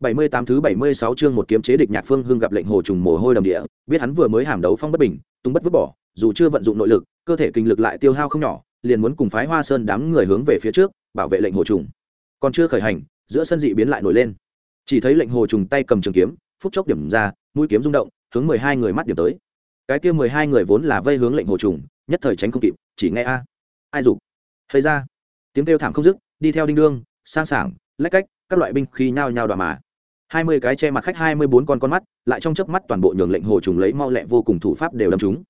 78 thứ 76 chương một kiếm chế địch nhạc phương hưng gặp lệnh hồ trùng mồ hôi đầm địa, biết hắn vừa mới hàm đấu phong bất bình, tung bất vứt bỏ, dù chưa vận dụng nội lực, cơ thể kinh lực lại tiêu hao không nhỏ, liền muốn cùng phái hoa sơn đám người hướng về phía trước, bảo vệ lệnh hồ trùng. Còn chưa khởi hành, giữa sân dị biến lại nổi lên. Chỉ thấy lệnh hồ trùng tay cầm trường kiếm, phút chốc điểm ra, mũi kiếm rung động, hướng mười hai người mắt điểm tới. Cái kia mười hai người vốn là vây hướng lệnh hồ trùng, nhất thời tránh không kịp, chỉ nghe a, ai dục hay ra. Tiếng kêu thảm không dứt, đi theo đinh đương, sang sảng, lách cách, các loại binh khí nhao nhao đọa mà hai mươi cái che mặt khách, hai mươi bốn con con mắt, lại trong chớp mắt toàn bộ nhường lệnh hồ trùng lấy mau lẹ vô cùng thủ pháp đều đâm chúng.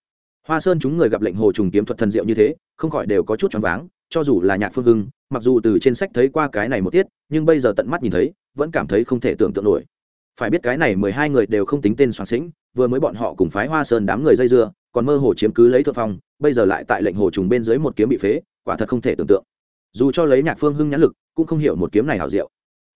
Hoa sơn chúng người gặp lệnh hồ trùng kiếm thuật thần diệu như thế, không khỏi đều có chút choáng váng, cho dù là nhạc phương hưng, mặc dù từ trên sách thấy qua cái này một tiết, nhưng bây giờ tận mắt nhìn thấy, vẫn cảm thấy không thể tưởng tượng nổi. Phải biết cái này mười hai người đều không tính tên soạn sĩnh vừa mới bọn họ cùng phái hoa sơn đám người dây dưa, còn mơ hồ chiếm cứ lấy thượng phong, bây giờ lại tại lệnh hồ trùng bên dưới một kiếm bị phế, quả thật không thể tưởng tượng. Dù cho lấy nhạc phương hưng nhãn lực, cũng không hiểu một kiếm này hảo diệu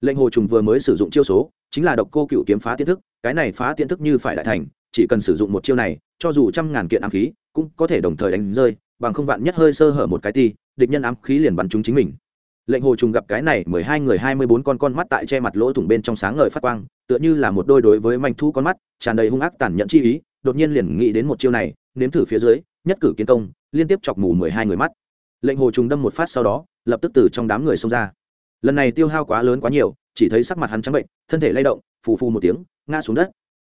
lệnh hồ trùng vừa mới sử dụng chiêu số, chính là độc cô cựu kiếm phá tiến thức, cái này phá tiến thức như phải đại thành, chỉ cần sử dụng một chiêu này, cho dù trăm ngàn kiện ám khí, cũng có thể đồng thời đánh rơi, bằng không vạn nhất hơi sơ hở một cái ti, địch nhân ám khí liền bắn trúng chính mình. Lệnh hồ trùng gặp cái này, mười hai người hai mươi bốn con con mắt tại che mặt lỗ thủng bên trong sáng ngời phát quang, tựa như là một đôi đối với manh thu con mắt, tràn đầy hung ác tàn nhẫn chi ý, đột nhiên liền nghĩ đến một chiêu này, nếm thử phía dưới, nhất cử kiến công, liên tiếp chọc mù mười hai người mắt. Lệnh hồ trùng đâm một phát sau đó, lập tức từ trong đám người xông ra. Lần này tiêu hao quá lớn quá nhiều chỉ thấy sắc mặt hắn trắng bệnh, thân thể lay động, phù phù một tiếng, ngã xuống đất.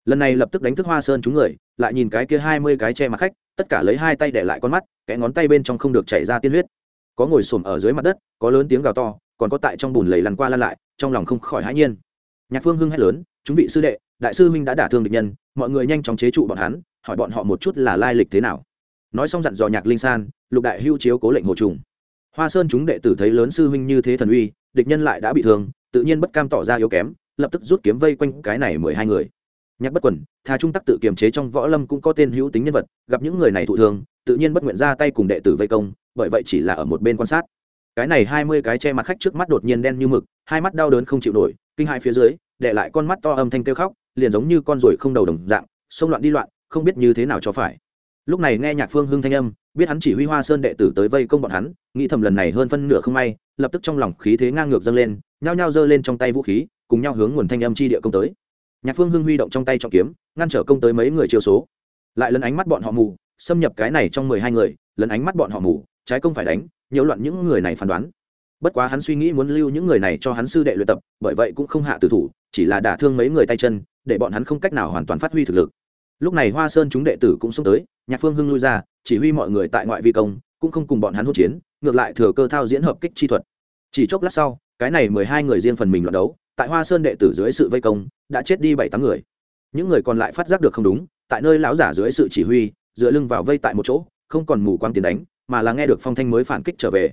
Lần này lập tức đánh thức hoa sơn chúng người, lại nhìn cái kia hai mươi cái che mặt khách, tất cả lấy hai tay để lại con mắt cái ngón tay bên trong không được chảy ra tiên huyết. Có ngồi xổm ở dưới mặt đất, có lớn tiếng gào to, còn có tại trong bùn lầy lăn qua lăn lại, trong lòng không khỏi hãi nhiên. Nhạc phương hưng hét lớn, chúng vị sư đệ, đại sư huynh đã đả thương địch nhân, mọi người nhanh chóng chế trụ bọn hắn, hỏi bọn họ một chút là lai lịch thế nào. Nói xong dặn dò nhạc linh san, lục đại hưu chiếu cố lệnh hồ trùng. Hoa sơn chúng đệ tử thấy lớn sư huynh như thế thần uy, địch nhân lại đã bị thương tự nhiên bất cam tỏ ra yếu kém, lập tức rút kiếm vây quanh cái này mười hai người. Nhạc bất quần thà trung tắc tự kiềm chế trong võ lâm cũng có tên hữu tính nhân vật, gặp những người này thụ thương tự nhiên bất nguyện ra tay cùng đệ tử vây công, bởi vậy chỉ là ở một bên quan sát. Cái này hai mươi cái che mặt khách trước mắt đột nhiên đen như mực, hai mắt đau đớn không chịu nổi, kinh hại phía dưới, để lại con mắt to âm thanh kêu khóc, liền giống như con ruồi không đầu đồng dạng, xông loạn đi loạn, không biết như thế nào cho phải. Lúc này nghe nhạc phương hưng thanh âm, biết hắn chỉ huy hoa sơn đệ tử tới vây công bọn hắn, nghĩ thầm lần này hơn phân nửa không may, lập tức trong lòng khí thế ngang ngược dâng lên nhao nhao giơ lên trong tay vũ khí, cùng nhau hướng nguồn thanh âm chi địa công tới. Nhạc phương hưng huy động trong tay trọng kiếm, ngăn trở công tới mấy người chiều số. Lại lấn ánh mắt bọn họ mù, xâm nhập cái này trong mười hai người lấn ánh mắt bọn họ mù, trái công phải đánh, nhiễu loạn những người này phán đoán. Bất quá hắn suy nghĩ muốn lưu những người này cho hắn sư đệ luyện tập, bởi vậy cũng không hạ tử thủ, chỉ là đả thương mấy người tay chân, để bọn hắn không cách nào hoàn toàn phát huy thực lực. Lúc này hoa sơn chúng đệ tử cũng xông tới, nhạc phương hưng lui ra, chỉ huy mọi người tại ngoại vi công, cũng không cùng bọn hắn hỗn chiến, ngược lại thừa cơ thao diễn hợp kích chi thuật. Chỉ chốc lát sau cái này mười hai người riêng phần mình luận đấu, tại hoa sơn đệ tử dưới sự vây công, đã chết đi bảy tám người. Những người còn lại phát giác được không đúng, tại nơi lão giả dưới sự chỉ huy, dựa lưng vào vây tại một chỗ, không còn mù quang tiền đánh, mà là nghe được phong thanh mới phản kích trở về.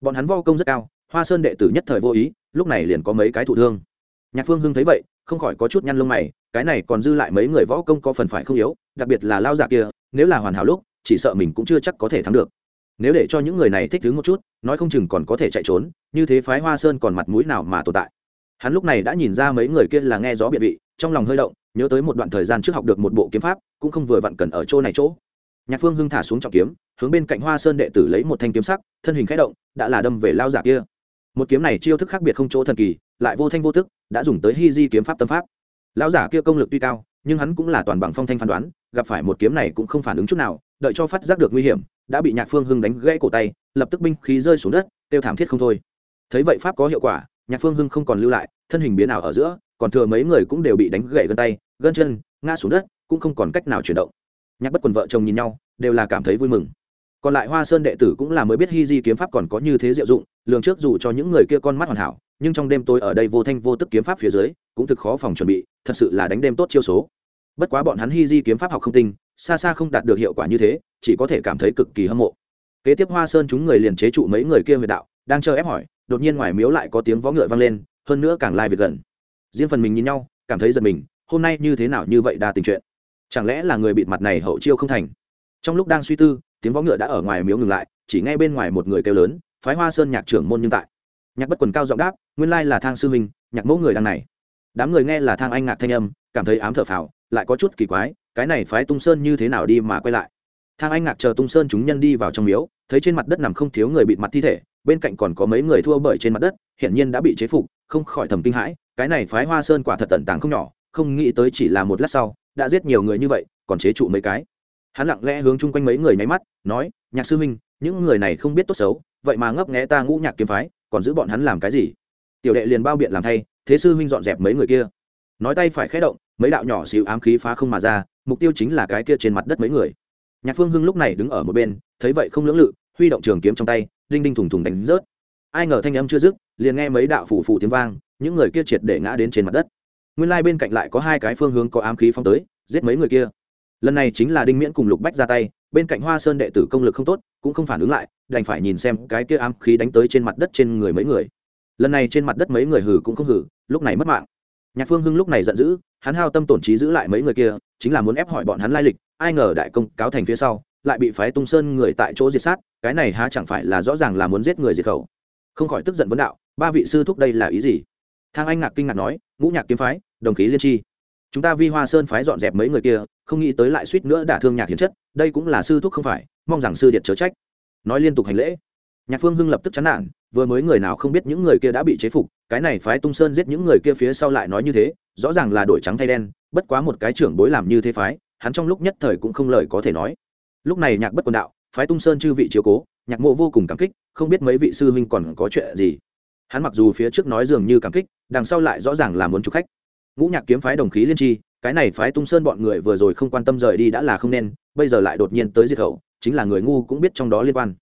Bọn hắn vo công rất cao, hoa sơn đệ tử nhất thời vô ý, lúc này liền có mấy cái thụ thương. Nhạc phương hưng thấy vậy, không khỏi có chút nhăn lông mày, cái này còn dư lại mấy người võ công có phần phải không yếu, đặc biệt là lao giả kia, nếu là hoàn hảo lúc, chỉ sợ mình cũng chưa chắc có thể thắng được nếu để cho những người này thích đứng một chút, nói không chừng còn có thể chạy trốn, như thế phái hoa sơn còn mặt mũi nào mà tồn tại. Hắn lúc này đã nhìn ra mấy người kia là nghe gió biệt vị, trong lòng hơi động, nhớ tới một đoạn thời gian trước học được một bộ kiếm pháp, cũng không vừa vặn cần ở chỗ này chỗ. Nhạc phương hưng thả xuống trọng kiếm, hướng bên cạnh hoa sơn đệ tử lấy một thanh kiếm sắc, thân hình khẽ động, đã là đâm về lao giả kia. Một kiếm này chiêu thức khác biệt không chỗ thần kỳ, lại vô thanh vô tức, đã dùng tới hy di kiếm pháp tâm pháp. Lão giả kia công lực tuy cao, nhưng hắn cũng là toàn bằng phong thanh phán đoán, gặp phải một kiếm này cũng không phản ứng chút nào đợi cho phát giác được nguy hiểm, đã bị nhạc phương hưng đánh gãy cổ tay, lập tức binh khí rơi xuống đất tiêu thảm thiết không thôi. Thấy vậy pháp có hiệu quả, nhạc phương hưng không còn lưu lại, thân hình biến ảo ở giữa, còn thừa mấy người cũng đều bị đánh gãy gân tay, gân chân, ngã xuống đất, cũng không còn cách nào chuyển động. Nhạc bất quần vợ chồng nhìn nhau, đều là cảm thấy vui mừng. Còn lại hoa sơn đệ tử cũng là mới biết hy di kiếm pháp còn có như thế diệu dụng, lường trước dù cho những người kia con mắt hoàn hảo, nhưng trong đêm tôi ở đây vô thanh vô tức kiếm pháp phía dưới, cũng thực khó phòng chuẩn bị, thật sự là đánh đêm tốt chiêu số. Bất quá bọn hắn hy di kiếm pháp học không tinh xa xa không đạt được hiệu quả như thế, chỉ có thể cảm thấy cực kỳ hâm mộ. Kế tiếp hoa sơn chúng người liền chế trụ mấy người kia huyệt đạo, đang chờ ép hỏi, đột nhiên ngoài miếu lại có tiếng võ ngựa vang lên, hơn nữa càng lai việc gần. Riêng phần mình nhìn nhau, cảm thấy giật mình, hôm nay như thế nào như vậy đa tình chuyện. Chẳng lẽ là người bịt mặt này hậu chiêu không thành? Trong lúc đang suy tư, tiếng võ ngựa đã ở ngoài miếu ngừng lại, chỉ ngay bên ngoài một người kêu lớn, phái hoa sơn nhạc trưởng môn nhưng tại. Nhạc bất quần cao giọng đáp, nguyên lai là thang sư minh, nhạc mẫu người đang này. Đám người nghe là thang anh ngạc thanh âm, cảm thấy ám thở phào, lại có chút kỳ quái cái này phái tung sơn như thế nào đi mà quay lại? Thang anh ngạc chờ tung sơn chúng nhân đi vào trong miếu, thấy trên mặt đất nằm không thiếu người bịt mặt thi thể, bên cạnh còn có mấy người thua bởi trên mặt đất, hiển nhiên đã bị chế phục, không khỏi thầm kinh hãi, cái này phái hoa sơn quả thật tận tàng không nhỏ, không nghĩ tới chỉ là một lát sau, đã giết nhiều người như vậy, còn chế trụ mấy cái. Hắn lặng lẽ hướng chung quanh mấy người nháy mắt, nói, nhạc sư huynh, những người này không biết tốt xấu, vậy mà ngấp nghé ta ngũ nhạc kiếm phái, còn giữ bọn hắn làm cái gì? Tiểu đệ liền bao biện làm thay, thế sư huynh dọn dẹp mấy người kia. Nói tay phải khé động, mấy đạo nhỏ xíu ám khí phá không mà ra mục tiêu chính là cái kia trên mặt đất mấy người. Nhạc phương hưng lúc này đứng ở một bên, thấy vậy không lưỡng lự, huy động trường kiếm trong tay, đinh đinh thùng thùng đánh rớt. Ai ngờ thanh âm chưa dứt, liền nghe mấy đạo phủ phủ tiếng vang, những người kia triệt để ngã đến trên mặt đất. Nguyên lai bên cạnh lại có hai cái phương hướng có ám khí phong tới, giết mấy người kia. Lần này chính là đinh miễn cùng lục bách ra tay, bên cạnh hoa sơn đệ tử công lực không tốt, cũng không phản ứng lại, đành phải nhìn xem cái kia ám khí đánh tới trên mặt đất trên người mấy người. Lần này trên mặt đất mấy người hử cũng không hử lúc này mất mạng. Nhạc phương hưng lúc này giận dữ hắn hao tâm tổn trí giữ lại mấy người kia, chính là muốn ép hỏi bọn hắn lai lịch, ai ngờ đại công cáo thành phía sau, lại bị phái tung sơn người tại chỗ diệt sát, cái này há chẳng phải là rõ ràng là muốn giết người diệt khẩu. Không khỏi tức giận vấn đạo, ba vị sư thúc đây là ý gì? Thang anh ngạc kinh ngạc nói, ngũ nhạc kiếm phái, đồng khí liên tri chúng ta vi hoa sơn phái dọn dẹp mấy người kia, không nghĩ tới lại suýt nữa đả thương nhạc hiến chất, đây cũng là sư thúc không phải, mong rằng sư điện chớ trách. Nói liên tục hành lễ. Nhạc phương hưng lập tức chán nản, vừa mới người nào không biết những người kia đã bị chế phục cái này phái tung sơn giết những người kia phía sau lại nói như thế, rõ ràng là đổi trắng thay đen, bất quá một cái trưởng bối làm như thế phái, hắn trong lúc nhất thời cũng không lời có thể nói. Lúc này nhạc bất quần đạo, phái tung sơn chư vị chiếu cố, nhạc mộ vô cùng cảm kích, không biết mấy vị sư huynh còn có chuyện gì. Hắn mặc dù phía trước nói dường như cảm kích, đằng sau lại rõ ràng là muốn chụp khách. Ngũ nhạc kiếm phái đồng khí liên tri, cái này phái tung sơn bọn người vừa rồi không quan tâm rời đi đã là không nên, bây giờ lại đột nhiên tới diệt khẩu, chính là người ngu cũng biết trong đó liên quan.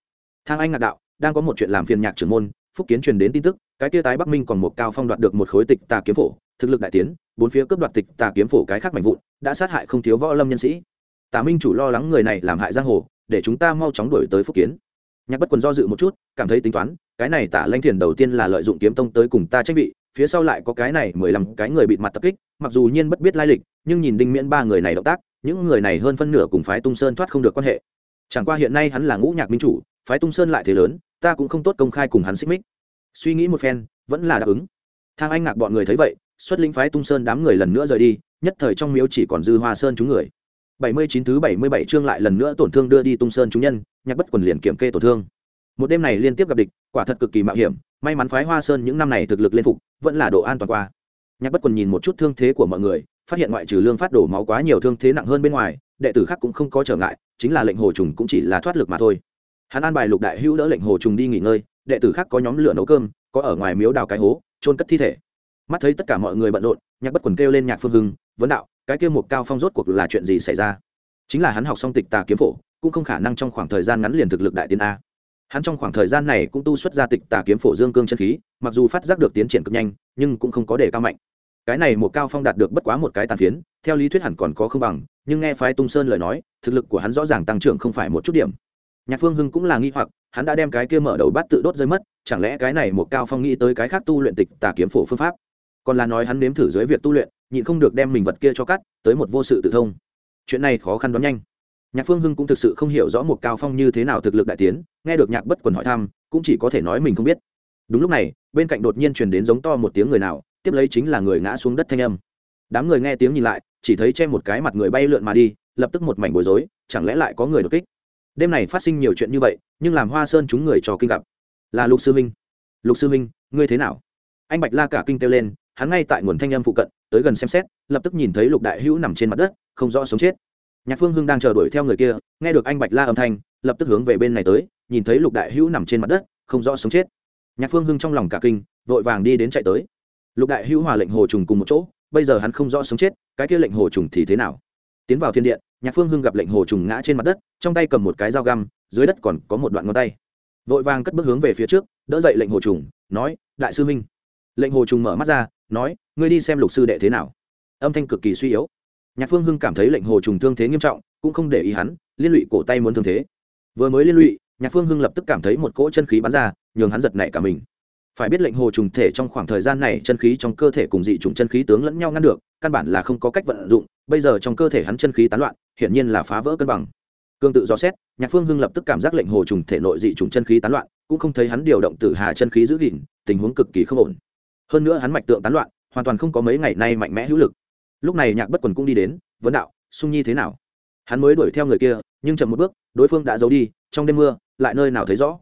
Thang anh ngạc đạo, đang có một chuyện làm phiền nhạc trưởng môn, phúc kiến truyền đến tin tức cái kia tái bắc minh còn một cao phong đoạt được một khối tịch tà kiếm phổ, thực lực đại tiến, bốn phía cướp đoạt tịch tà kiếm phổ cái khác mạnh vụn, đã sát hại không thiếu võ lâm nhân sĩ. Tà minh chủ lo lắng người này làm hại giang hồ, để chúng ta mau chóng đổi tới phúc kiến. Nhạc bất quần do dự một chút, cảm thấy tính toán, cái này tả lanh thiền đầu tiên là lợi dụng kiếm tông tới cùng ta tranh vị, phía sau lại có cái này mười lăm cái người bị mặt tập kích, mặc dù nhiên bất biết lai lịch, nhưng nhìn đinh miễn ba người này động tác, những người này hơn phân nửa cùng phái tung sơn thoát không được quan hệ. Chẳng qua hiện nay hắn là ngũ nhạc minh chủ, phái tung sơn lại thế lớn, ta cũng không tốt công khai cùng hắn xích mích suy nghĩ một phen, vẫn là đáp ứng. Thang anh ngạc bọn người thấy vậy, xuất lĩnh phái tung sơn đám người lần nữa rời đi, nhất thời trong miếu chỉ còn dư hoa sơn chúng người. Bảy mươi chín thứ bảy mươi bảy chương lại lần nữa tổn thương đưa đi tung sơn chúng nhân, nhạc bất quần liền kiểm kê tổn thương. Một đêm này liên tiếp gặp địch, quả thật cực kỳ mạo hiểm, may mắn phái hoa sơn những năm này thực lực lên phục, vẫn là độ an toàn qua. Nhạc bất quần nhìn một chút thương thế của mọi người, phát hiện ngoại trừ lương phát đổ máu quá nhiều thương thế nặng hơn bên ngoài, đệ tử khác cũng không có trở ngại, chính là lệnh hồ trùng cũng chỉ là thoát lực mà thôi. Hắn an bài lục đại hữu đỡ lệnh hồ trùng đi nghỉ ngơi đệ tử khác có nhóm lửa nấu cơm, có ở ngoài miếu đào cái hố trôn cất thi thể. Mắt thấy tất cả mọi người bận rộn, nhạc bất quần kêu lên nhạc phương hưng, vấn đạo, cái kia một cao phong rốt cuộc là chuyện gì xảy ra? Chính là hắn học xong tịch tà kiếm phổ, cũng không khả năng trong khoảng thời gian ngắn liền thực lực đại tiến a. Hắn trong khoảng thời gian này cũng tu xuất ra tịch tà kiếm phổ dương cương chân khí, mặc dù phát giác được tiến triển cực nhanh, nhưng cũng không có để cao mạnh. Cái này một cao phong đạt được bất quá một cái tàn phiến, theo lý thuyết hẳn còn có không bằng, nhưng nghe phái tung sơn lời nói, thực lực của hắn rõ ràng tăng trưởng không phải một chút điểm nhạc phương hưng cũng là nghi hoặc, hắn đã đem cái kia mở đầu bát tự đốt rơi mất, chẳng lẽ cái này một cao phong nghĩ tới cái khác tu luyện tịch tà kiếm phổ phương pháp? Còn là nói hắn nếm thử dưới việc tu luyện, nhịn không được đem mình vật kia cho cắt, tới một vô sự tự thông. Chuyện này khó khăn đoán nhanh. Nhạc phương hưng cũng thực sự không hiểu rõ một cao phong như thế nào thực lực đại tiến, nghe được nhạc bất quần hỏi thăm, cũng chỉ có thể nói mình không biết. Đúng lúc này, bên cạnh đột nhiên truyền đến giống to một tiếng người nào, tiếp lấy chính là người ngã xuống đất thanh âm. Đám người nghe tiếng nhìn lại, chỉ thấy che một cái mặt người bay lượn mà đi, lập tức một mảnh bối rối, chẳng lẽ lại có người đột kích? Đêm này phát sinh nhiều chuyện như vậy, nhưng làm hoa sơn chúng người trò kinh gặp. Là lục sư minh. Lục sư minh, ngươi thế nào? Anh bạch la cả kinh kêu lên, hắn ngay tại nguồn thanh âm phụ cận, tới gần xem xét, lập tức nhìn thấy lục đại hữu nằm trên mặt đất, không rõ sống chết. Nhạc phương hưng đang chờ đuổi theo người kia, nghe được anh bạch la âm thanh, lập tức hướng về bên này tới, nhìn thấy lục đại hữu nằm trên mặt đất, không rõ sống chết. Nhạc phương hưng trong lòng cả kinh, vội vàng đi đến chạy tới. Lục đại hữu hòa lệnh hồ trùng cùng một chỗ, bây giờ hắn không rõ sống chết, cái kia lệnh hồ trùng thì thế nào? Tiến vào thiên điện nhạc phương hưng gặp lệnh hồ trùng ngã trên mặt đất, trong tay cầm một cái dao găm, dưới đất còn có một đoạn ngón tay. Vội vàng cất bước hướng về phía trước, đỡ dậy lệnh hồ trùng, nói, đại sư minh lệnh hồ trùng mở mắt ra, nói, ngươi đi xem lục sư đệ thế nào. Âm thanh cực kỳ suy yếu. Nhạc phương hưng cảm thấy lệnh hồ trùng thương thế nghiêm trọng, cũng không để ý hắn, liên lụy cổ tay muốn thương thế. Vừa mới liên lụy, nhạc phương hưng lập tức cảm thấy một cỗ chân khí bắn ra, nhường hắn giật nảy cả mình phải biết lệnh hồ trùng thể trong khoảng thời gian này chân khí trong cơ thể cùng dị trùng chân khí tướng lẫn nhau ngăn được, căn bản là không có cách vận dụng, bây giờ trong cơ thể hắn chân khí tán loạn, hiển nhiên là phá vỡ cân bằng. Cương tự do xét, nhạc phương hưng lập tức cảm giác lệnh hồ trùng thể nội dị trùng chân khí tán loạn, cũng không thấy hắn điều động tử hà chân khí giữ gìn, tình huống cực kỳ không ổn. Hơn nữa hắn mạch tượng tán loạn, hoàn toàn không có mấy ngày nay mạnh mẽ hữu lực. Lúc này nhạc bất quần cũng đi đến, vấn đạo, sung nhi thế nào? Hắn mới đuổi theo người kia, nhưng chậm một bước, đối phương đã giấu đi, trong đêm mưa, lại nơi nào thấy rõ?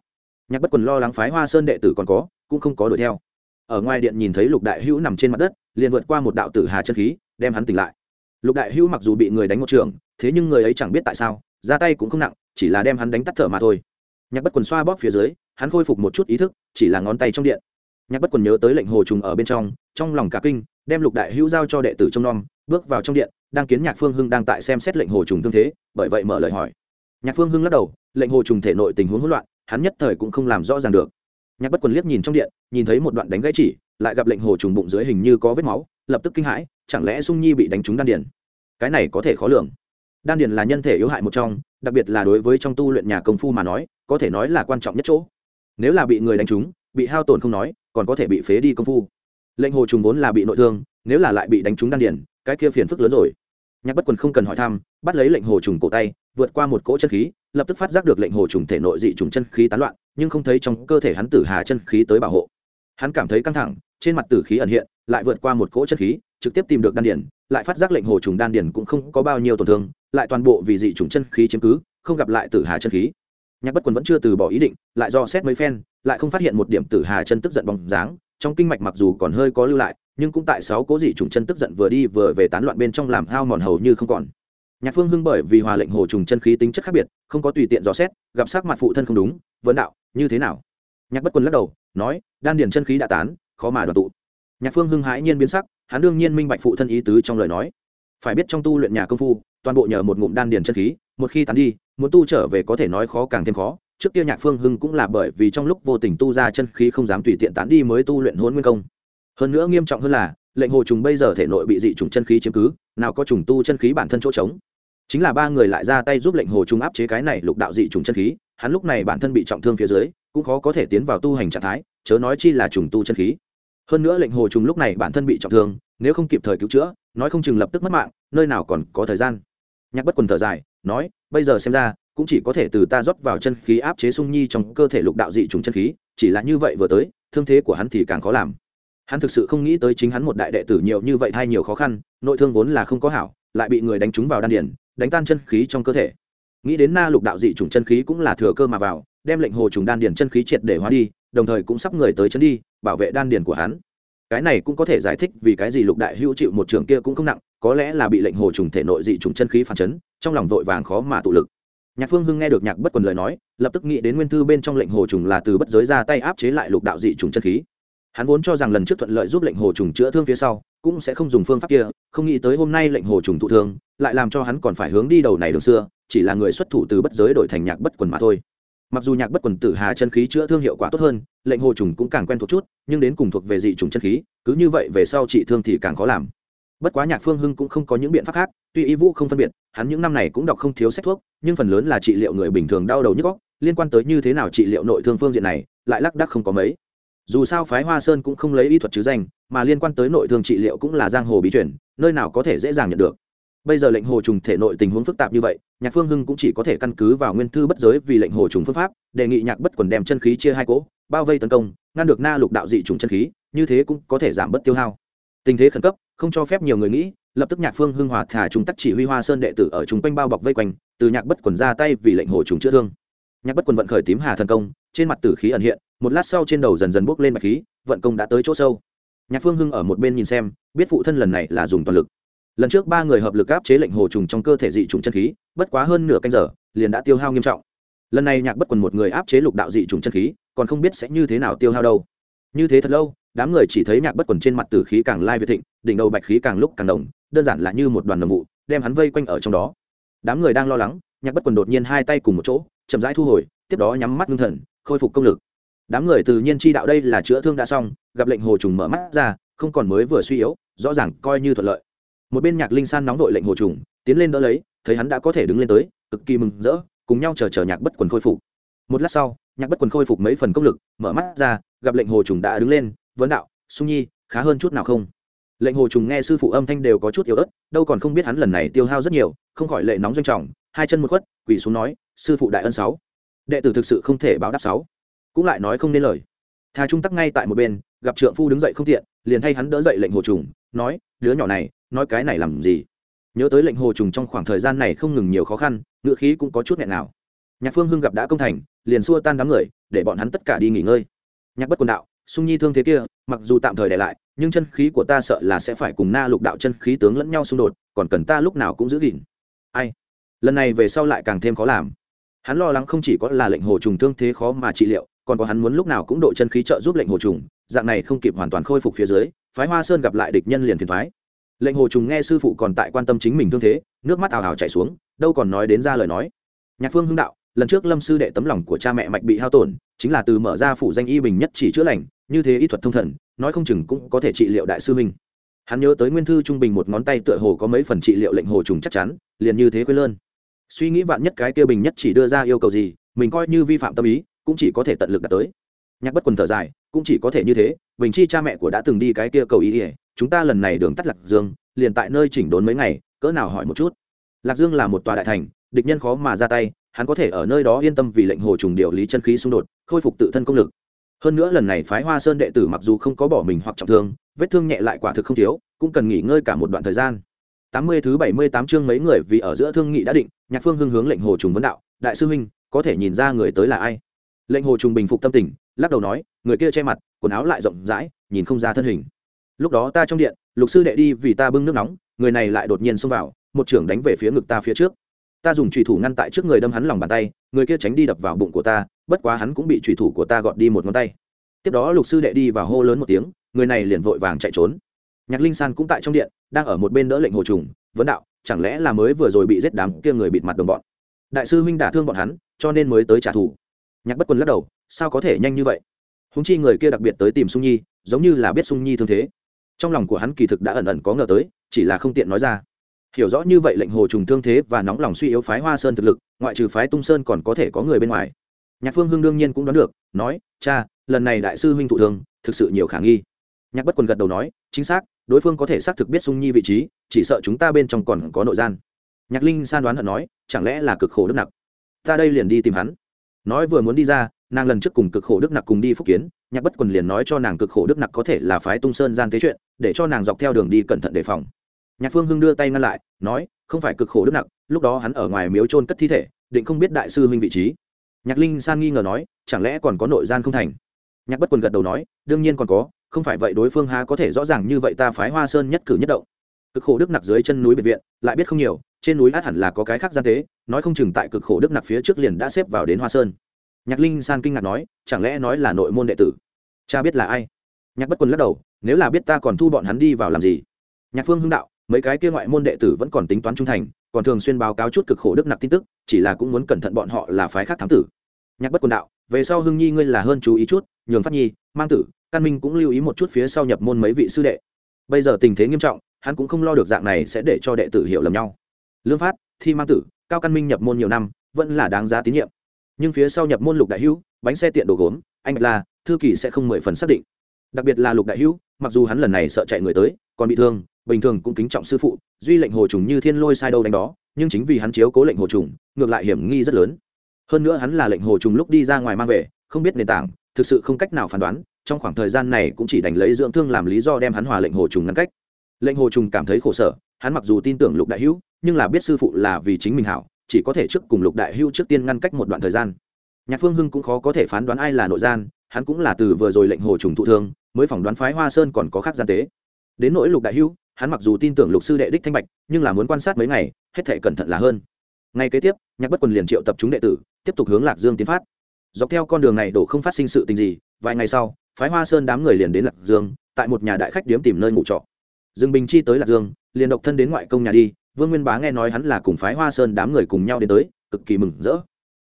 Nhạc bất quần lo lắng phái hoa sơn đệ tử còn có cũng không có đuổi theo. Ở ngoài điện nhìn thấy lục đại hữu nằm trên mặt đất, liền vượt qua một đạo tử hà chân khí, đem hắn tỉnh lại. Lục đại hữu mặc dù bị người đánh một trường, thế nhưng người ấy chẳng biết tại sao, ra tay cũng không nặng, chỉ là đem hắn đánh tắt thở mà thôi. Nhạc bất quần xoa bóp phía dưới, hắn khôi phục một chút ý thức, chỉ là ngón tay trong điện. Nhạc bất quần nhớ tới lệnh hồ trùng ở bên trong trong lòng cả kinh, đem lục đại hữu giao cho đệ tử trong nom, bước vào trong điện, đang kiến nhạc phương hưng đang tại xem xét lệnh hồ trùng tương thế, bởi vậy mở lời hỏi. Nhạc phương hưng lắc đầu, lệnh hồ trùng thể nội tình huống hỗn loạn, hắn nhất thời cũng không làm rõ ràng được nhạc bất quần liếc nhìn trong điện, nhìn thấy một đoạn đánh gãy chỉ, lại gặp lệnh hồ trùng bụng dưới hình như có vết máu, lập tức kinh hãi, chẳng lẽ dung nhi bị đánh trúng đan điền? Cái này có thể khó lường. Đan điền là nhân thể yếu hại một trong, đặc biệt là đối với trong tu luyện nhà công phu mà nói, có thể nói là quan trọng nhất chỗ. Nếu là bị người đánh trúng, bị hao tổn không nói, còn có thể bị phế đi công phu. Lệnh hồ trùng vốn là bị nội thương, nếu là lại bị đánh trúng đan điền, cái kia phiền phức lớn rồi. Nhạc bất quần không cần hỏi thăm, bắt lấy lệnh hồ trùng cổ tay, vượt qua một cỗ chân khí, lập tức phát giác được lệnh hồ trùng thể nội dị trùng chân khí tán loạn nhưng không thấy trong cơ thể hắn tử hà chân khí tới bảo hộ. Hắn cảm thấy căng thẳng, trên mặt tử khí ẩn hiện, lại vượt qua một cỗ chân khí, trực tiếp tìm được đan điền, lại phát giác lệnh hồ trùng đan điền cũng không có bao nhiêu tổn thương, lại toàn bộ vì dị trùng chân khí chiếm cứ, không gặp lại tử hà chân khí. Nhạc bất quần vẫn chưa từ bỏ ý định, lại do xét mấy phen, lại không phát hiện một điểm tử hà chân tức giận bóng dáng, trong kinh mạch mặc dù còn hơi có lưu lại, nhưng cũng tại sáu cố dị trùng chân tức giận vừa đi vừa về tán loạn bên trong làm hao mòn hầu như không còn. Nhạc phương hưng bởi vì hòa lệnh hồ trùng chân khí tính chất khác biệt, không có tùy tiện dò xét, gặp sắc mặt phụ thân không đúng, vấn đạo như thế nào? Nhạc bất quân lắc đầu, nói, đan điền chân khí đã tán, khó mà đoàn tụ. Nhạc phương hưng hãi nhiên biến sắc, hắn đương nhiên minh bạch phụ thân ý tứ trong lời nói. Phải biết trong tu luyện nhà công phu, toàn bộ nhờ một ngụm đan điền chân khí, một khi tán đi, muốn tu trở về có thể nói khó càng thêm khó. Trước kia nhạc phương hưng cũng là bởi vì trong lúc vô tình tu ra chân khí không dám tùy tiện tán đi mới tu luyện hôn nguyên công. Hơn nữa nghiêm trọng hơn là, lệnh hồ trùng bây giờ thể nội bị dị trùng chân khí chiếm cứ, nào có trùng tu chân khí bản thân chỗ trống. Chính là ba người lại ra tay giúp lệnh hồ trùng áp chế cái này lục đạo dị trùng chân khí hắn lúc này bản thân bị trọng thương phía dưới, cũng khó có thể tiến vào tu hành trạng thái, chớ nói chi là trùng tu chân khí. Hơn nữa lệnh hồ trùng lúc này bản thân bị trọng thương, nếu không kịp thời cứu chữa, nói không chừng lập tức mất mạng, nơi nào còn có thời gian. Nhạc bất quần thở dài, nói, bây giờ xem ra, cũng chỉ có thể từ ta rót vào chân khí áp chế sung nhi trong cơ thể lục đạo dị trùng chân khí, chỉ là như vậy vừa tới, thương thế của hắn thì càng khó làm. Hắn thực sự không nghĩ tới chính hắn một đại đệ tử nhiều như vậy hay nhiều khó khăn, nội thương vốn là không có hảo, lại bị người đánh trúng vào đan điển đánh tan chân khí trong cơ thể nghĩ đến na lục đạo dị chủng chân khí cũng là thừa cơ mà vào, đem lệnh hồ trùng đan điển chân khí triệt để hóa đi, đồng thời cũng sắp người tới chân đi, bảo vệ đan điển của hắn. Cái này cũng có thể giải thích vì cái gì lục đại hữu chịu một trường kia cũng không nặng, có lẽ là bị lệnh hồ trùng thể nội dị trùng chân khí phản chấn, trong lòng vội vàng khó mà tụ lực. Nhạc phương hưng nghe được nhạc bất quần lời nói, lập tức nghĩ đến nguyên thư bên trong lệnh hồ trùng là từ bất giới ra tay áp chế lại lục đạo dị trùng chân khí. Hắn vốn cho rằng lần trước thuận lợi giúp lệnh hồ trùng chữa thương phía sau, cũng sẽ không dùng phương pháp kia, không nghĩ tới hôm nay lệnh hồ trùng thụ thương, lại làm cho hắn còn phải hướng đi đầu này đường xưa chỉ là người xuất thủ từ bất giới đổi thành nhạc bất quần mà thôi. Mặc dù nhạc bất quần tử hà chân khí chữa thương hiệu quả tốt hơn, lệnh hồ trùng cũng càng quen thuộc chút, nhưng đến cùng thuộc về dị trùng chân khí, cứ như vậy về sau trị thương thì càng khó làm. Bất quá nhạc phương hưng cũng không có những biện pháp khác, tuy y vũ không phân biệt, hắn những năm này cũng đọc không thiếu sách thuốc, nhưng phần lớn là trị liệu người bình thường đau đầu nhức góc liên quan tới như thế nào trị liệu nội thương phương diện này, lại lác đắc không có mấy. Dù sao phái hoa sơn cũng không lấy y thuật chứ danh, mà liên quan tới nội thương trị liệu cũng là giang hồ bí truyền, nơi nào có thể dễ dàng nhận được bây giờ lệnh hồ trùng thể nội tình huống phức tạp như vậy, nhạc phương hưng cũng chỉ có thể căn cứ vào nguyên thư bất giới vì lệnh hồ trùng phương pháp, đề nghị nhạc bất quần đem chân khí chia hai cỗ, bao vây tấn công, ngăn được na lục đạo dị trùng chân khí, như thế cũng có thể giảm bớt tiêu hao. Tình thế khẩn cấp, không cho phép nhiều người nghĩ, lập tức nhạc phương hưng hòa thả chúng tắc chỉ huy hoa sơn đệ tử ở chúng quanh bao bọc vây quanh, từ nhạc bất quần ra tay vì lệnh hồ trùng chữa thương. Nhạc bất quần vận khởi tím hà thần công, trên mặt tử khí ẩn hiện, một lát sau trên đầu dần dần bốc lên bạch khí, vận công đã tới chỗ sâu. Nhạc phương hưng ở một bên nhìn xem, biết phụ thân lần này là dùng toàn lực lần trước ba người hợp lực áp chế lệnh hồ trùng trong cơ thể dị trùng chân khí, bất quá hơn nửa canh giờ, liền đã tiêu hao nghiêm trọng. Lần này nhạc bất quần một người áp chế lục đạo dị trùng chân khí, còn không biết sẽ như thế nào tiêu hao đâu. Như thế thật lâu, đám người chỉ thấy nhạc bất quần trên mặt tử khí càng lai việt thịnh, đỉnh đầu bạch khí càng lúc càng đồng đơn giản là như một đoàn nồng vụ, đem hắn vây quanh ở trong đó. Đám người đang lo lắng, nhạc bất quần đột nhiên hai tay cùng một chỗ, chậm rãi thu hồi, tiếp đó nhắm mắt ngưng thần, khôi phục công lực. Đám người tự nhiên chi đạo đây là chữa thương đã xong, gặp lệnh hồ trùng mở mắt ra, không còn mới vừa suy yếu, rõ ràng coi như thuận lợi một bên nhạc linh san nóng đội lệnh hồ trùng, tiến lên đỡ lấy, thấy hắn đã có thể đứng lên tới, cực kỳ mừng rỡ, cùng nhau chờ chờ nhạc bất quần khôi phục. Một lát sau, nhạc bất quần khôi phục mấy phần công lực, mở mắt ra, gặp lệnh hồ trùng đã đứng lên, vấn đạo, sung nhi, khá hơn chút nào không? Lệnh hồ trùng nghe sư phụ âm thanh đều có chút yếu ớt, đâu còn không biết hắn lần này tiêu hao rất nhiều, không khỏi lệ nóng doanh trọng, hai chân một khuất, quỳ xuống nói, sư phụ đại ân sáu. Đệ tử thực sự không thể báo đáp sáu. Cũng lại nói không nên lời. Thà trung tắc ngay tại một bên, gặp trượng phu đứng dậy không tiện, liền thay hắn đỡ dậy lệnh hồ trùng, nói, đứa nhỏ này nói cái này làm gì? Nhớ tới lệnh hồ trùng trong khoảng thời gian này không ngừng nhiều khó khăn ngựa khí cũng có chút nghẹn nào. Nhạc phương hưng gặp đã công thành, liền xua tan đám người, để bọn hắn tất cả đi nghỉ ngơi. Nhạc bất quần đạo, sung nhi thương thế kia, mặc dù tạm thời để lại, nhưng chân khí của ta sợ là sẽ phải cùng na lục đạo chân khí tướng lẫn nhau xung đột, còn cần ta lúc nào cũng giữ gìn. Ai? Lần này về sau lại càng thêm khó làm. Hắn lo lắng không chỉ có là lệnh hồ trùng thương thế khó mà trị liệu, còn có hắn muốn lúc nào cũng độ chân khí trợ giúp lệnh hồ trùng, dạng này không kịp hoàn toàn khôi phục phía dưới, phái hoa sơn gặp lại địch nhân liền phiền thoái lệnh hồ trùng nghe sư phụ còn tại quan tâm chính mình thương thế, nước mắt ào ào chảy xuống, đâu còn nói đến ra lời nói. Nhạc phương hưng đạo, lần trước lâm sư đệ tấm lòng của cha mẹ mạch bị hao tổn, chính là từ mở ra phủ danh y bình nhất chỉ chữa lành, như thế y thuật thông thần, nói không chừng cũng có thể trị liệu đại sư minh hắn nhớ tới nguyên thư trung bình một ngón tay tựa hồ có mấy phần trị liệu lệnh hồ trùng chắc chắn, liền như thế quên lơn. Suy nghĩ vạn nhất cái kia bình nhất chỉ đưa ra yêu cầu gì, mình coi như vi phạm tâm ý, cũng chỉ có thể tận lực đạt tới. Nhạc bất quần thở dài, cũng chỉ có thể như thế, bình chi cha mẹ của đã từng đi cái kia cầu ý ỉa chúng ta lần này đường tắt lạc dương, liền tại nơi chỉnh đốn mấy ngày, cỡ nào hỏi một chút. Lạc dương là một tòa đại thành, địch nhân khó mà ra tay, hắn có thể ở nơi đó yên tâm vì lệnh hồ trùng điều lý chân khí xung đột, khôi phục tự thân công lực. Hơn nữa lần này phái hoa sơn đệ tử mặc dù không có bỏ mình hoặc trọng thương, vết thương nhẹ lại quả thực không thiếu, cũng cần nghỉ ngơi cả một đoạn thời gian. Tám mươi thứ bảy mươi tám chương mấy người vì ở giữa thương nghị đã định, nhạc phương hưng hướng lệnh hồ trùng vấn đạo, đại sư huynh, có thể nhìn ra người tới là ai? Lệnh hồ trùng bình phục tâm tình, lắc đầu nói, người kia che mặt, quần áo lại rộng rãi, nhìn không ra thân hình lúc đó ta trong điện, lục sư đệ đi vì ta bưng nước nóng, người này lại đột nhiên xông vào, một trưởng đánh về phía ngực ta phía trước. Ta dùng trùy thủ ngăn tại trước người đâm hắn lòng bàn tay, người kia tránh đi đập vào bụng của ta, bất quá hắn cũng bị trùy thủ của ta gọt đi một ngón tay. Tiếp đó lục sư đệ đi và hô lớn một tiếng, người này liền vội vàng chạy trốn. Nhạc linh san cũng tại trong điện, đang ở một bên đỡ lệnh hồ trùng, vấn đạo, chẳng lẽ là mới vừa rồi bị giết đám kia người bịt mặt đồng bọn? Đại sư huynh đả thương bọn hắn, cho nên mới tới trả thù. Nhạc bất quân lắc đầu, sao có thể nhanh như vậy? Húng chi người kia đặc biệt tới tìm sung nhi, giống như là biết sung nhi thương thế trong lòng của hắn kỳ thực đã ẩn ẩn có ngờ tới, chỉ là không tiện nói ra. Hiểu rõ như vậy lệnh hồ trùng thương thế và nóng lòng suy yếu phái hoa sơn thực lực, ngoại trừ phái tung sơn còn có thể có người bên ngoài. Nhạc phương hưng đương nhiên cũng đoán được, nói, cha, lần này đại sư huynh thụ thương, thực sự nhiều khả nghi. Nhạc bất quần gật đầu nói, chính xác, đối phương có thể xác thực biết sung nhi vị trí, chỉ sợ chúng ta bên trong còn có nội gian. Nhạc linh san đoán hận nói, chẳng lẽ là cực khổ đức nặc? Ta đây liền đi tìm hắn. Nói vừa muốn đi ra, nàng lần trước cùng cực khổ đức nặc cùng đi phúc kiến nhạc bất quần liền nói cho nàng cực khổ đức nặc có thể là phái tung sơn gian tế chuyện, để cho nàng dọc theo đường đi cẩn thận đề phòng. Nhạc phương hưng đưa tay ngăn lại, nói, không phải cực khổ đức nặc, lúc đó hắn ở ngoài miếu trôn cất thi thể, định không biết đại sư huynh vị trí. Nhạc linh san nghi ngờ nói, chẳng lẽ còn có nội gian không thành? Nhạc bất quần gật đầu nói, đương nhiên còn có, không phải vậy đối phương há có thể rõ ràng như vậy ta phái hoa sơn nhất cử nhất động. Cực khổ đức nặc dưới chân núi biệt viện, lại biết không nhiều, trên núi át hẳn là có cái khác gian tế, nói không chừng tại cực khổ đức nặc phía trước liền đã xếp vào đến hoa sơn. Nhạc linh san kinh ngạc nói, chẳng lẽ nói là nội môn đệ tử? Cha biết là ai? Nhạc bất quân lắc đầu, nếu là biết ta còn thu bọn hắn đi vào làm gì? Nhạc phương hưng đạo, mấy cái kia ngoại môn đệ tử vẫn còn tính toán trung thành, còn thường xuyên báo cáo chút cực khổ đức nặc tin tức, chỉ là cũng muốn cẩn thận bọn họ là phái khác thám tử. Nhạc bất quân đạo, về sau hưng nhi ngươi là hơn chú ý chút, nhường phát nhi, mang tử căn minh cũng lưu ý một chút phía sau nhập môn mấy vị sư đệ. Bây giờ tình thế nghiêm trọng, hắn cũng không lo được dạng này sẽ để cho đệ tử hiểu lầm nhau. Lương phát, thi mang tử, cao căn minh nhập môn nhiều năm, vẫn là đáng giá tín nhiệm. Nhưng phía sau nhập môn lục đại hữu, bánh xe tiện đồ gốm, anh là thư kỳ sẽ không mười phần xác định. Đặc biệt là lục đại hữu, mặc dù hắn lần này sợ chạy người tới, còn bị thương, bình thường cũng kính trọng sư phụ, duy lệnh hồ trùng như thiên lôi sai đâu đánh đó, nhưng chính vì hắn chiếu cố lệnh hồ trùng, ngược lại hiểm nghi rất lớn. Hơn nữa hắn là lệnh hồ trùng lúc đi ra ngoài mang về, không biết nền tảng, thực sự không cách nào phán đoán, trong khoảng thời gian này cũng chỉ đành lấy dưỡng thương làm lý do đem hắn hòa lệnh hồ trùng ngăn cách. Lệnh hồ trùng cảm thấy khổ sở, hắn mặc dù tin tưởng lục đại hữu, nhưng là biết sư phụ là vì chính mình hảo, chỉ có thể trước cùng lục đại hữu trước tiên ngăn cách một đoạn thời gian. Nhạc phương hưng cũng khó có thể phán đoán ai là nội gian hắn cũng là từ vừa rồi lệnh hồ trùng thụ thương, mới phỏng đoán phái hoa sơn còn có khác gian tế. Đến nỗi lục đại hữu, hắn mặc dù tin tưởng lục sư đệ đích thanh bạch, nhưng là muốn quan sát mấy ngày, hết thể cẩn thận là hơn. Ngay kế tiếp, nhạc bất quần liền triệu tập chúng đệ tử, tiếp tục hướng lạc dương tiến phát. Dọc theo con đường này đổ không phát sinh sự tình gì, vài ngày sau, phái hoa sơn đám người liền đến lạc dương, tại một nhà đại khách điếm tìm nơi ngủ trọ. Dương bình chi tới lạc dương, liền độc thân đến ngoại công nhà đi, vương nguyên bá nghe nói hắn là cùng phái hoa sơn đám người cùng nhau đến tới, cực kỳ mừng rỡ.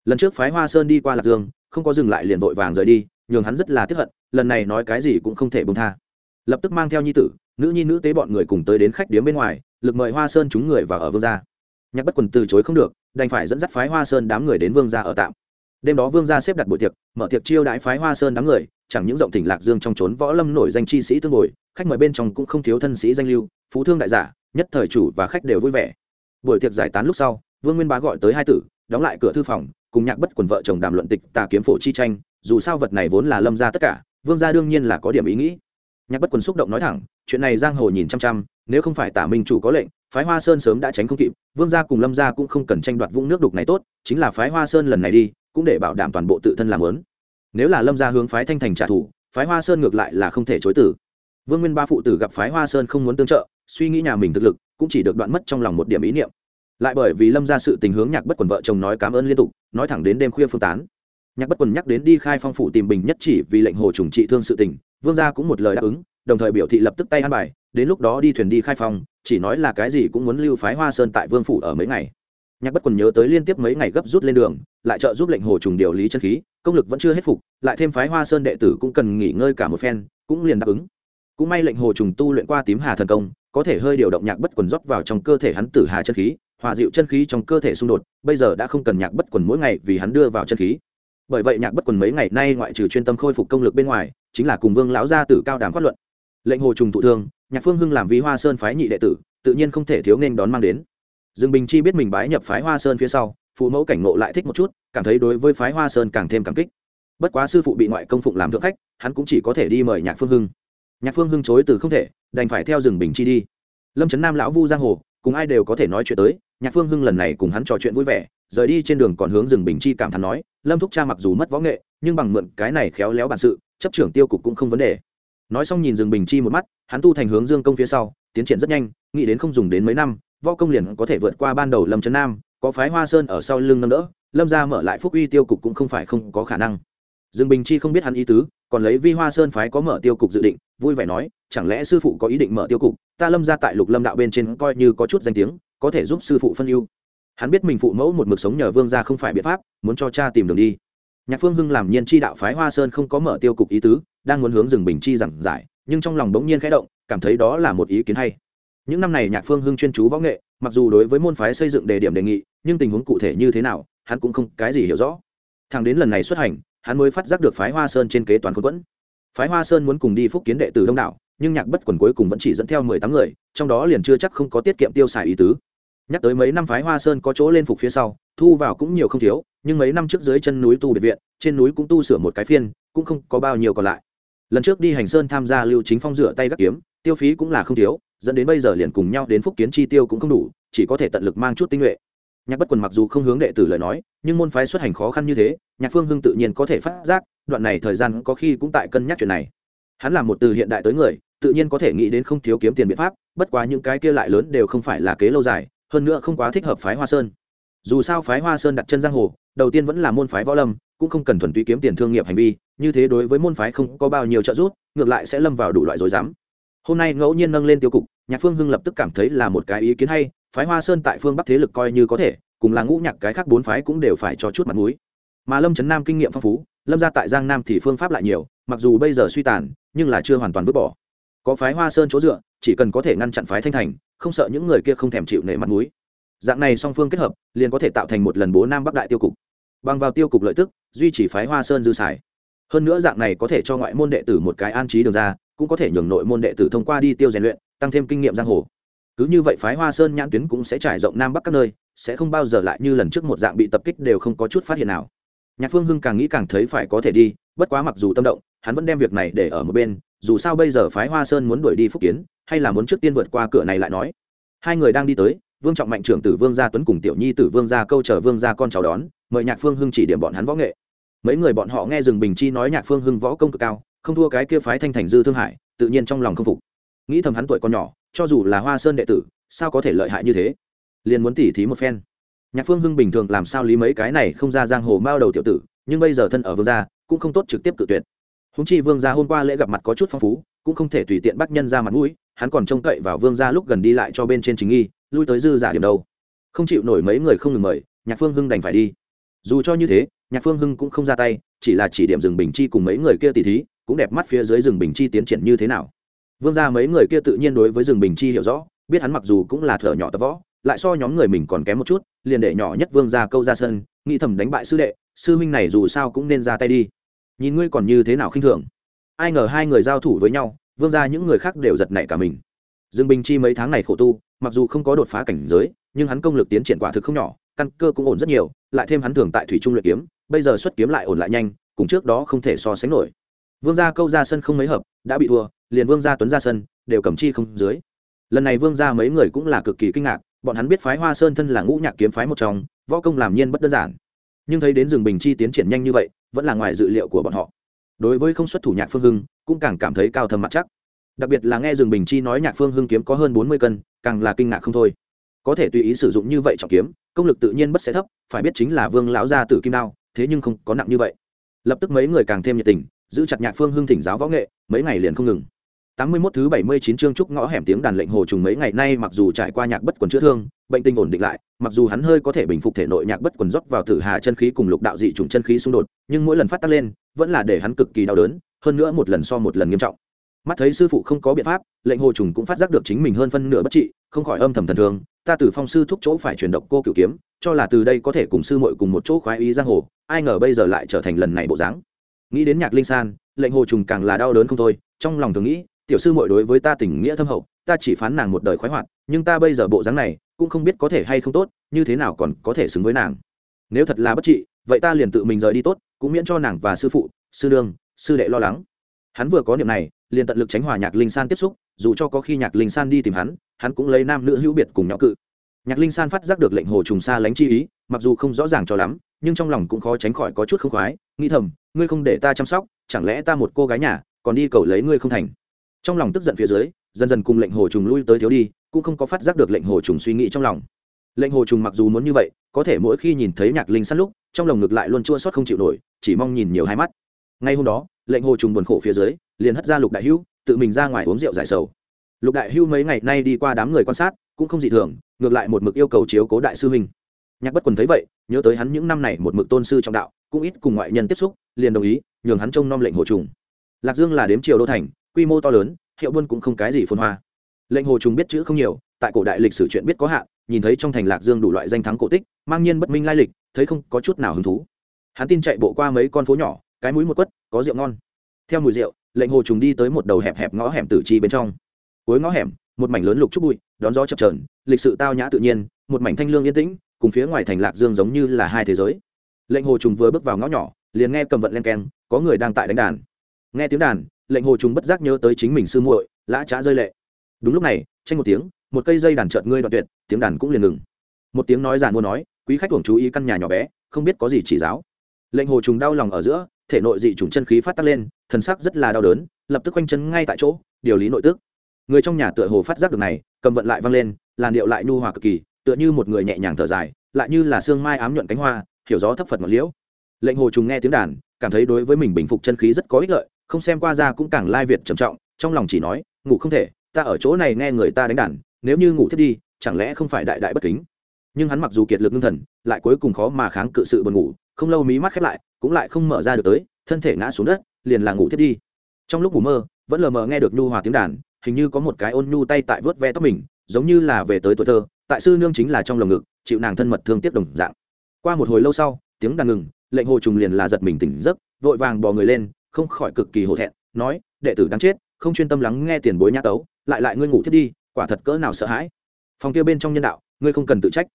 Lần trước phái hoa sơn đi qua lạc dương, không có dừng lại liền vội vàng rời đi nhường hắn rất là tiếc hận, lần này nói cái gì cũng không thể bông tha. Lập tức mang theo nhi tử, nữ nhi nữ tế bọn người cùng tới đến khách điếm bên ngoài, lực mời hoa sơn chúng người vào ở vương gia. Nhạc bất quần từ chối không được, đành phải dẫn dắt phái hoa sơn đám người đến vương gia ở tạm. Đêm đó vương gia xếp đặt buổi tiệc, mở tiệc chiêu đãi phái hoa sơn đám người, chẳng những rộng thỉnh lạc dương trong trốn võ lâm nổi danh chi sĩ tương bồi, khách mời bên trong cũng không thiếu thân sĩ danh lưu, phú thương đại giả, nhất thời chủ và khách đều vui vẻ. Buổi tiệc giải tán lúc sau, vương nguyên bá gọi tới hai tử, đóng lại cửa thư phòng, cùng nhạc bất quần vợ chồng đàm luận tịch tà kiếm phổ chi tranh dù sao vật này vốn là lâm ra tất cả, vương gia đương nhiên là có điểm ý nghĩ. Nhạc bất quần xúc động nói thẳng, chuyện này giang hồ nhìn chăm chăm, nếu không phải tả minh chủ có lệnh, phái hoa sơn sớm đã tránh không kịp, vương gia cùng lâm gia cũng không cần tranh đoạt vũng nước đục này tốt, chính là phái hoa sơn lần này đi, cũng để bảo đảm toàn bộ tự thân làm lớn. Nếu là lâm gia hướng phái thanh thành trả thù, phái hoa sơn ngược lại là không thể chối tử vương nguyên ba phụ tử gặp phái hoa sơn không muốn tương trợ, suy nghĩ nhà mình thực lực, cũng chỉ được đoạn mất trong lòng một điểm ý niệm. Lại bởi vì lâm ra sự tình hướng nhạc bất quần vợ chồng nói cảm ơn liên tục, nói thẳng đến đêm khuya phương tán nhạc bất quần nhắc đến đi khai phong phủ tìm bình nhất chỉ vì lệnh hồ trùng trị thương sự tình, vương gia cũng một lời đáp ứng, đồng thời biểu thị lập tức tay ăn bài, đến lúc đó đi thuyền đi khai phong, chỉ nói là cái gì cũng muốn lưu phái hoa sơn tại vương phủ ở mấy ngày. Nhạc bất quần nhớ tới liên tiếp mấy ngày gấp rút lên đường, lại trợ giúp lệnh hồ trùng điều lý chân khí, công lực vẫn chưa hết phục, lại thêm phái hoa sơn đệ tử cũng cần nghỉ ngơi cả một phen, cũng liền đáp ứng. Cũng may lệnh hồ trùng tu luyện qua tím hà thần công, có thể hơi điều động nhạc bất quần rót vào trong cơ thể hắn tử hà chân khí, hòa dịu chân khí trong cơ thể xung đột, bây giờ đã không cần nhạc bất quần mỗi ngày vì hắn đưa vào chân khí bởi vậy nhạc bất quần mấy ngày nay ngoại trừ chuyên tâm khôi phục công lực bên ngoài, chính là cùng vương lão gia tử cao đàm phát luận. Lệnh hồ trùng thụ thương, nhạc phương hưng làm vi hoa sơn phái nhị đệ tử, tự nhiên không thể thiếu nên đón mang đến. Dương bình chi biết mình bái nhập phái hoa sơn phía sau, phụ mẫu cảnh ngộ lại thích một chút, cảm thấy đối với phái hoa sơn càng thêm cảm kích. Bất quá sư phụ bị ngoại công phụng làm thượng khách, hắn cũng chỉ có thể đi mời nhạc phương hưng. Nhạc phương hưng chối từ không thể, đành phải theo rừng bình chi đi. Lâm trấn nam lão vu giang hồ, cùng ai đều có thể nói chuyện tới, nhạc phương hưng lần này cùng hắn trò chuyện vui vẻ rời đi trên đường còn hướng rừng bình chi cảm thán nói, lâm thúc cha mặc dù mất võ nghệ, nhưng bằng mượn cái này khéo léo bản sự, chấp trưởng tiêu cục cũng không vấn đề. Nói xong nhìn rừng bình chi một mắt, hắn tu thành hướng dương công phía sau, tiến triển rất nhanh, nghĩ đến không dùng đến mấy năm, võ công liền có thể vượt qua ban đầu lâm trấn nam, có phái hoa sơn ở sau lưng nâng đỡ, lâm ra mở lại phúc uy tiêu cục cũng không phải không có khả năng. Dương bình chi không biết hắn ý tứ, còn lấy vi hoa sơn phái có mở tiêu cục dự định, vui vẻ nói, chẳng lẽ sư phụ có ý định mở tiêu cục, ta lâm ra tại lục lâm đạo bên trên coi như có chút danh tiếng, có thể giúp sư phụ phân ưu hắn biết mình phụ mẫu một mực sống nhờ vương ra không phải biện pháp, muốn cho cha tìm đường đi. Nhạc phương hưng làm nhiên chi đạo phái hoa sơn không có mở tiêu cục ý tứ, đang muốn hướng rừng bình chi giảng giải, nhưng trong lòng bỗng nhiên khẽ động, cảm thấy đó là một ý kiến hay. Những năm này nhạc phương hưng chuyên chú võ nghệ, mặc dù đối với môn phái xây dựng đề điểm đề nghị, nhưng tình huống cụ thể như thế nào, hắn cũng không cái gì hiểu rõ. Thằng đến lần này xuất hành, hắn mới phát giác được phái hoa sơn trên kế toán quân quẫn phái hoa sơn muốn cùng đi phúc kiến đệ tử đông đảo, nhưng nhạc bất quần cuối cùng vẫn chỉ dẫn theo mười tám người, trong đó liền chưa chắc không có tiết kiệm tiêu xài ý tứ nhắc tới mấy năm phái hoa sơn có chỗ lên phục phía sau, thu vào cũng nhiều không thiếu, nhưng mấy năm trước dưới chân núi tu biệt viện, trên núi cũng tu sửa một cái phiên, cũng không có bao nhiêu còn lại. Lần trước đi hành sơn tham gia lưu chính phong rửa tay gác kiếm, tiêu phí cũng là không thiếu, dẫn đến bây giờ liền cùng nhau đến phúc kiến chi tiêu cũng không đủ, chỉ có thể tận lực mang chút tinh nhuệ. Nhạc bất quần mặc dù không hướng đệ tử lời nói, nhưng môn phái xuất hành khó khăn như thế, nhạc phương hưng tự nhiên có thể phát giác, đoạn này thời gian có khi cũng tại cân nhắc chuyện này. Hắn là một từ hiện đại tới người, tự nhiên có thể nghĩ đến không thiếu kiếm tiền biện pháp, bất quá những cái kia lại lớn đều không phải là kế lâu dài hơn nữa không quá thích hợp phái hoa sơn. Dù sao phái hoa sơn đặt chân giang hồ, đầu tiên vẫn là môn phái võ lâm, cũng không cần thuần túy kiếm tiền thương nghiệp hành vi, như thế đối với môn phái không có bao nhiêu trợ giúp, ngược lại sẽ lâm vào đủ loại dối rắm. Hôm nay ngẫu nhiên nâng lên tiêu cục, nhạc phương hưng lập tức cảm thấy là một cái ý kiến hay, phái hoa sơn tại phương bắc thế lực coi như có thể, cùng là ngũ nhạc cái khác bốn phái cũng đều phải cho chút mặt mũi. Mà lâm trấn nam kinh nghiệm phong phú, lâm ra tại giang nam thì phương pháp lại nhiều, mặc dù bây giờ suy tàn, nhưng là chưa hoàn toàn vứt bỏ. Có phái hoa sơn chỗ dựa, chỉ cần có thể ngăn chặn phái thanh thành không sợ những người kia không thèm chịu nể mặt mũi. Dạng này song phương kết hợp, liền có thể tạo thành một lần bố nam bắc đại tiêu cục. Bằng vào tiêu cục lợi tức, duy trì phái hoa sơn dư xài. Hơn nữa dạng này có thể cho ngoại môn đệ tử một cái an trí đường ra, cũng có thể nhường nội môn đệ tử thông qua đi tiêu rèn luyện, tăng thêm kinh nghiệm giang hồ. Cứ như vậy phái hoa sơn nhãn tuyến cũng sẽ trải rộng nam bắc các nơi, sẽ không bao giờ lại như lần trước một dạng bị tập kích đều không có chút phát hiện nào. Nhạc phương hưng càng nghĩ càng thấy phải có thể đi, bất quá mặc dù tâm động, hắn vẫn đem việc này để ở một bên, dù sao bây giờ phái hoa sơn muốn đuổi đi phúc kiến hay là muốn trước tiên vượt qua cửa này lại nói. Hai người đang đi tới, vương trọng mạnh trưởng tử vương gia tuấn cùng tiểu nhi tử vương gia câu chờ vương gia con chào đón, mời nhạc phương hưng chỉ điểm bọn hắn võ nghệ. Mấy người bọn họ nghe rừng bình chi nói nhạc phương hưng võ công cực cao, không thua cái kia phái thanh thành dư thương hải, tự nhiên trong lòng không phục. Nghĩ thầm hắn tuổi còn nhỏ, cho dù là hoa sơn đệ tử, sao có thể lợi hại như thế? Liền muốn tỉ thí một phen. Nhạc phương hưng bình thường làm sao lý mấy cái này không ra giang hồ mao đầu tiểu tử, nhưng bây giờ thân ở vương gia, cũng không tốt trực tiếp cự tuyệt. Húng chi vương gia hôm qua lễ gặp mặt có chút phong phú, cũng không thể tùy tiện bắt nhân ra mặt mũi hắn còn trông cậy vào vương gia lúc gần đi lại cho bên trên chính nghi, lui tới dư giả điểm đâu không chịu nổi mấy người không ngừng mời, nhạc phương hưng đành phải đi. Dù cho như thế, nhạc phương hưng cũng không ra tay, chỉ là chỉ điểm rừng bình chi cùng mấy người kia tỉ thí, cũng đẹp mắt phía dưới rừng bình chi tiến triển như thế nào. Vương gia mấy người kia tự nhiên đối với rừng bình chi hiểu rõ, biết hắn mặc dù cũng là thở nhỏ tập võ, lại so nhóm người mình còn kém một chút, liền để nhỏ nhất vương gia câu ra sân, nghĩ thầm đánh bại sư đệ, sư huynh này dù sao cũng nên ra tay đi. Nhìn ngươi còn như thế nào khinh thường. Ai ngờ hai người giao thủ với nhau vương gia những người khác đều giật nảy cả mình. Dương bình chi mấy tháng này khổ tu, mặc dù không có đột phá cảnh giới, nhưng hắn công lực tiến triển quả thực không nhỏ, căn cơ cũng ổn rất nhiều, lại thêm hắn thường tại thủy trung luyện kiếm, bây giờ xuất kiếm lại ổn lại nhanh, cùng trước đó không thể so sánh nổi. Vương gia câu ra sân không mấy hợp, đã bị thua, liền vương gia tuấn ra sân, đều cầm chi không dưới. Lần này vương gia mấy người cũng là cực kỳ kinh ngạc, bọn hắn biết phái hoa sơn thân là ngũ nhạc kiếm phái một trong, võ công làm nhiên bất đơn giản. Nhưng thấy đến rừng bình chi tiến triển nhanh như vậy, vẫn là ngoài dự liệu của bọn họ đối với không xuất thủ nhạc phương hưng, cũng càng cảm thấy cao thâm mặt chắc. Đặc biệt là nghe rừng bình chi nói nhạc phương hưng kiếm có hơn bốn mươi cân, càng là kinh ngạc không thôi. Có thể tùy ý sử dụng như vậy trọng kiếm, công lực tự nhiên bất sẽ thấp, phải biết chính là vương lão gia tử kim đao, thế nhưng không có nặng như vậy. Lập tức mấy người càng thêm nhiệt tình, giữ chặt nhạc phương hưng thỉnh giáo võ nghệ, mấy ngày liền không ngừng tám mươi 81 thứ bảy mươi chín chương trúc ngõ hẻm tiếng đàn lệnh hồ trùng mấy ngày nay mặc dù trải qua nhạc bất quần chữa thương, bệnh tình ổn định lại, mặc dù hắn hơi có thể bình phục thể nội nhạc bất quần rót vào tử hà chân khí cùng lục đạo dị trùng chân khí xung đột, nhưng mỗi lần phát tác lên, vẫn là để hắn cực kỳ đau đớn, hơn nữa một lần so một lần nghiêm trọng. Mắt thấy sư phụ không có biện pháp, lệnh hồ trùng cũng phát giác được chính mình hơn phân nửa bất trị, không khỏi âm thầm thần thương, ta từ phong sư thúc chỗ phải chuyển động cô cửu kiếm, cho là từ đây có thể cùng sư muội cùng một chỗ khoái ý giang hồ, ai ngờ bây giờ lại trở thành lần này bộ dáng. Nghĩ đến nhạc linh san, lệnh hồ trùng càng là đau đớn không thôi, trong lòng thường nghĩ, tiểu sư muội đối với ta tình nghĩa thâm hậu, ta chỉ phán nàng một đời khoái hoạt, nhưng ta bây giờ bộ dáng này, cũng không biết có thể hay không tốt, như thế nào còn có thể xứng với nàng. Nếu thật là bất trị, vậy ta liền tự mình rời đi tốt, cũng miễn cho nàng và sư phụ, sư đương, sư đệ lo lắng. Hắn vừa có niệm này, liền tận lực tránh hòa nhạc linh san tiếp xúc, dù cho có khi nhạc linh san đi tìm hắn hắn cũng lấy nam nữ hữu biệt cùng nhỏ cự. Nhạc linh san phát giác được lệnh hồ trùng xa lánh chi ý, mặc dù không rõ ràng cho lắm, nhưng trong lòng cũng khó tránh khỏi có chút không khoái, nghĩ thầm, ngươi không để ta chăm sóc, chẳng lẽ ta một cô gái nhà, còn đi cầu lấy ngươi không thành? Trong lòng tức giận phía dưới, dần dần cùng lệnh hồ trùng lui tới thiếu đi, cũng không có phát giác được lệnh hồ trùng suy nghĩ trong lòng. Lệnh hồ trùng mặc dù muốn như vậy, có thể mỗi khi nhìn thấy nhạc linh sắt lúc, trong lòng ngực lại luôn chua xót không chịu nổi, chỉ mong nhìn nhiều hai mắt. Ngay hôm đó, lệnh hồ trùng buồn khổ phía dưới, liền hất ra lục đại hưu tự mình ra ngoài uống rượu giải sầu. Lục đại hưu mấy ngày nay đi qua đám người quan sát, cũng không dị thường, ngược lại một mực yêu cầu chiếu cố đại sư huynh nhạc bất quần thấy vậy, nhớ tới hắn những năm này một mực tôn sư trong đạo, cũng ít cùng ngoại nhân tiếp xúc, liền đồng ý nhường hắn trông nom lệnh hồ trùng. Lạc dương là đếm triều đô thành quy mô to lớn, hiệu buôn cũng không cái gì phồn hoa. Lệnh hồ trùng biết chữ không nhiều, tại cổ đại lịch sử chuyện biết có hạn, nhìn thấy trong thành lạc dương đủ loại danh thắng cổ tích, mang nhiên bất minh lai lịch, thấy không có chút nào hứng thú. Hắn tin chạy bộ qua mấy con phố nhỏ, cái mũi một quất, có rượu ngon. Theo mùi rượu, lệnh hồ trùng đi tới một đầu hẹp hẹp ngõ hẻm tử chi bên trong. Cuối ngõ hẻm, một mảnh lớn lục trúc bụi, đón gió chập trờn lịch sự tao nhã tự nhiên, một mảnh thanh lương yên tĩnh, cùng phía ngoài thành lạc dương giống như là hai thế giới. Lệnh hồ trùng vừa bước vào ngõ nhỏ, liền nghe cầm vận len keng, có người đang tại đánh đàn. Nghe tiếng đàn lệnh hồ trùng bất giác nhớ tới chính mình sư muội, lã trá rơi lệ. Đúng lúc này, tranh một tiếng, một cây dây đàn trợt ngươi đoạn tuyệt, tiếng đàn cũng liền ngừng. Một tiếng nói giàn mua nói, quý khách thuồng chú ý căn nhà nhỏ bé, không biết có gì chỉ giáo. Lệnh hồ trùng đau lòng ở giữa, thể nội dị trùng chân khí phát tắc lên, thần sắc rất là đau đớn, lập tức quanh chân ngay tại chỗ, điều lý nội tức. Người trong nhà tựa hồ phát giác được này, cầm vận lại văng lên, làn điệu lại nhu hòa cực kỳ, tựa như một người nhẹ nhàng thở dài, lại như là sương mai ám nhuận cánh hoa, hiểu gió thấp phật ngọn liễu. Lệnh hồ trùng nghe tiếng đàn, cảm thấy đối với mình bình phục chân khí rất có ích lợi không xem qua ra cũng càng lai việt trầm trọng, trong lòng chỉ nói, ngủ không thể, ta ở chỗ này nghe người ta đánh đàn, nếu như ngủ thiết đi, chẳng lẽ không phải đại đại bất kính? Nhưng hắn mặc dù kiệt lực ngưng thần, lại cuối cùng khó mà kháng cự sự buồn ngủ, không lâu mí mắt khép lại, cũng lại không mở ra được tới, thân thể ngã xuống đất, liền là ngủ thiết đi. Trong lúc ngủ mơ, vẫn lờ mờ nghe được nhu hòa tiếng đàn, hình như có một cái ôn nhu tay tại vớt ve tóc mình, giống như là về tới tuổi thơ, tại sư nương chính là trong lồng ngực, chịu nàng thân mật thương tiếc đồng dạng. Qua một hồi lâu sau, tiếng đàn ngừng, lệnh hồ trùng liền là giật mình tỉnh giấc, vội vàng bò người lên không khỏi cực kỳ hổ thẹn, nói, đệ tử đáng chết, không chuyên tâm lắng nghe tiền bối nhã tấu, lại lại ngươi ngủ thiết đi, quả thật cỡ nào sợ hãi. Phòng kia bên trong nhân đạo, ngươi không cần tự trách.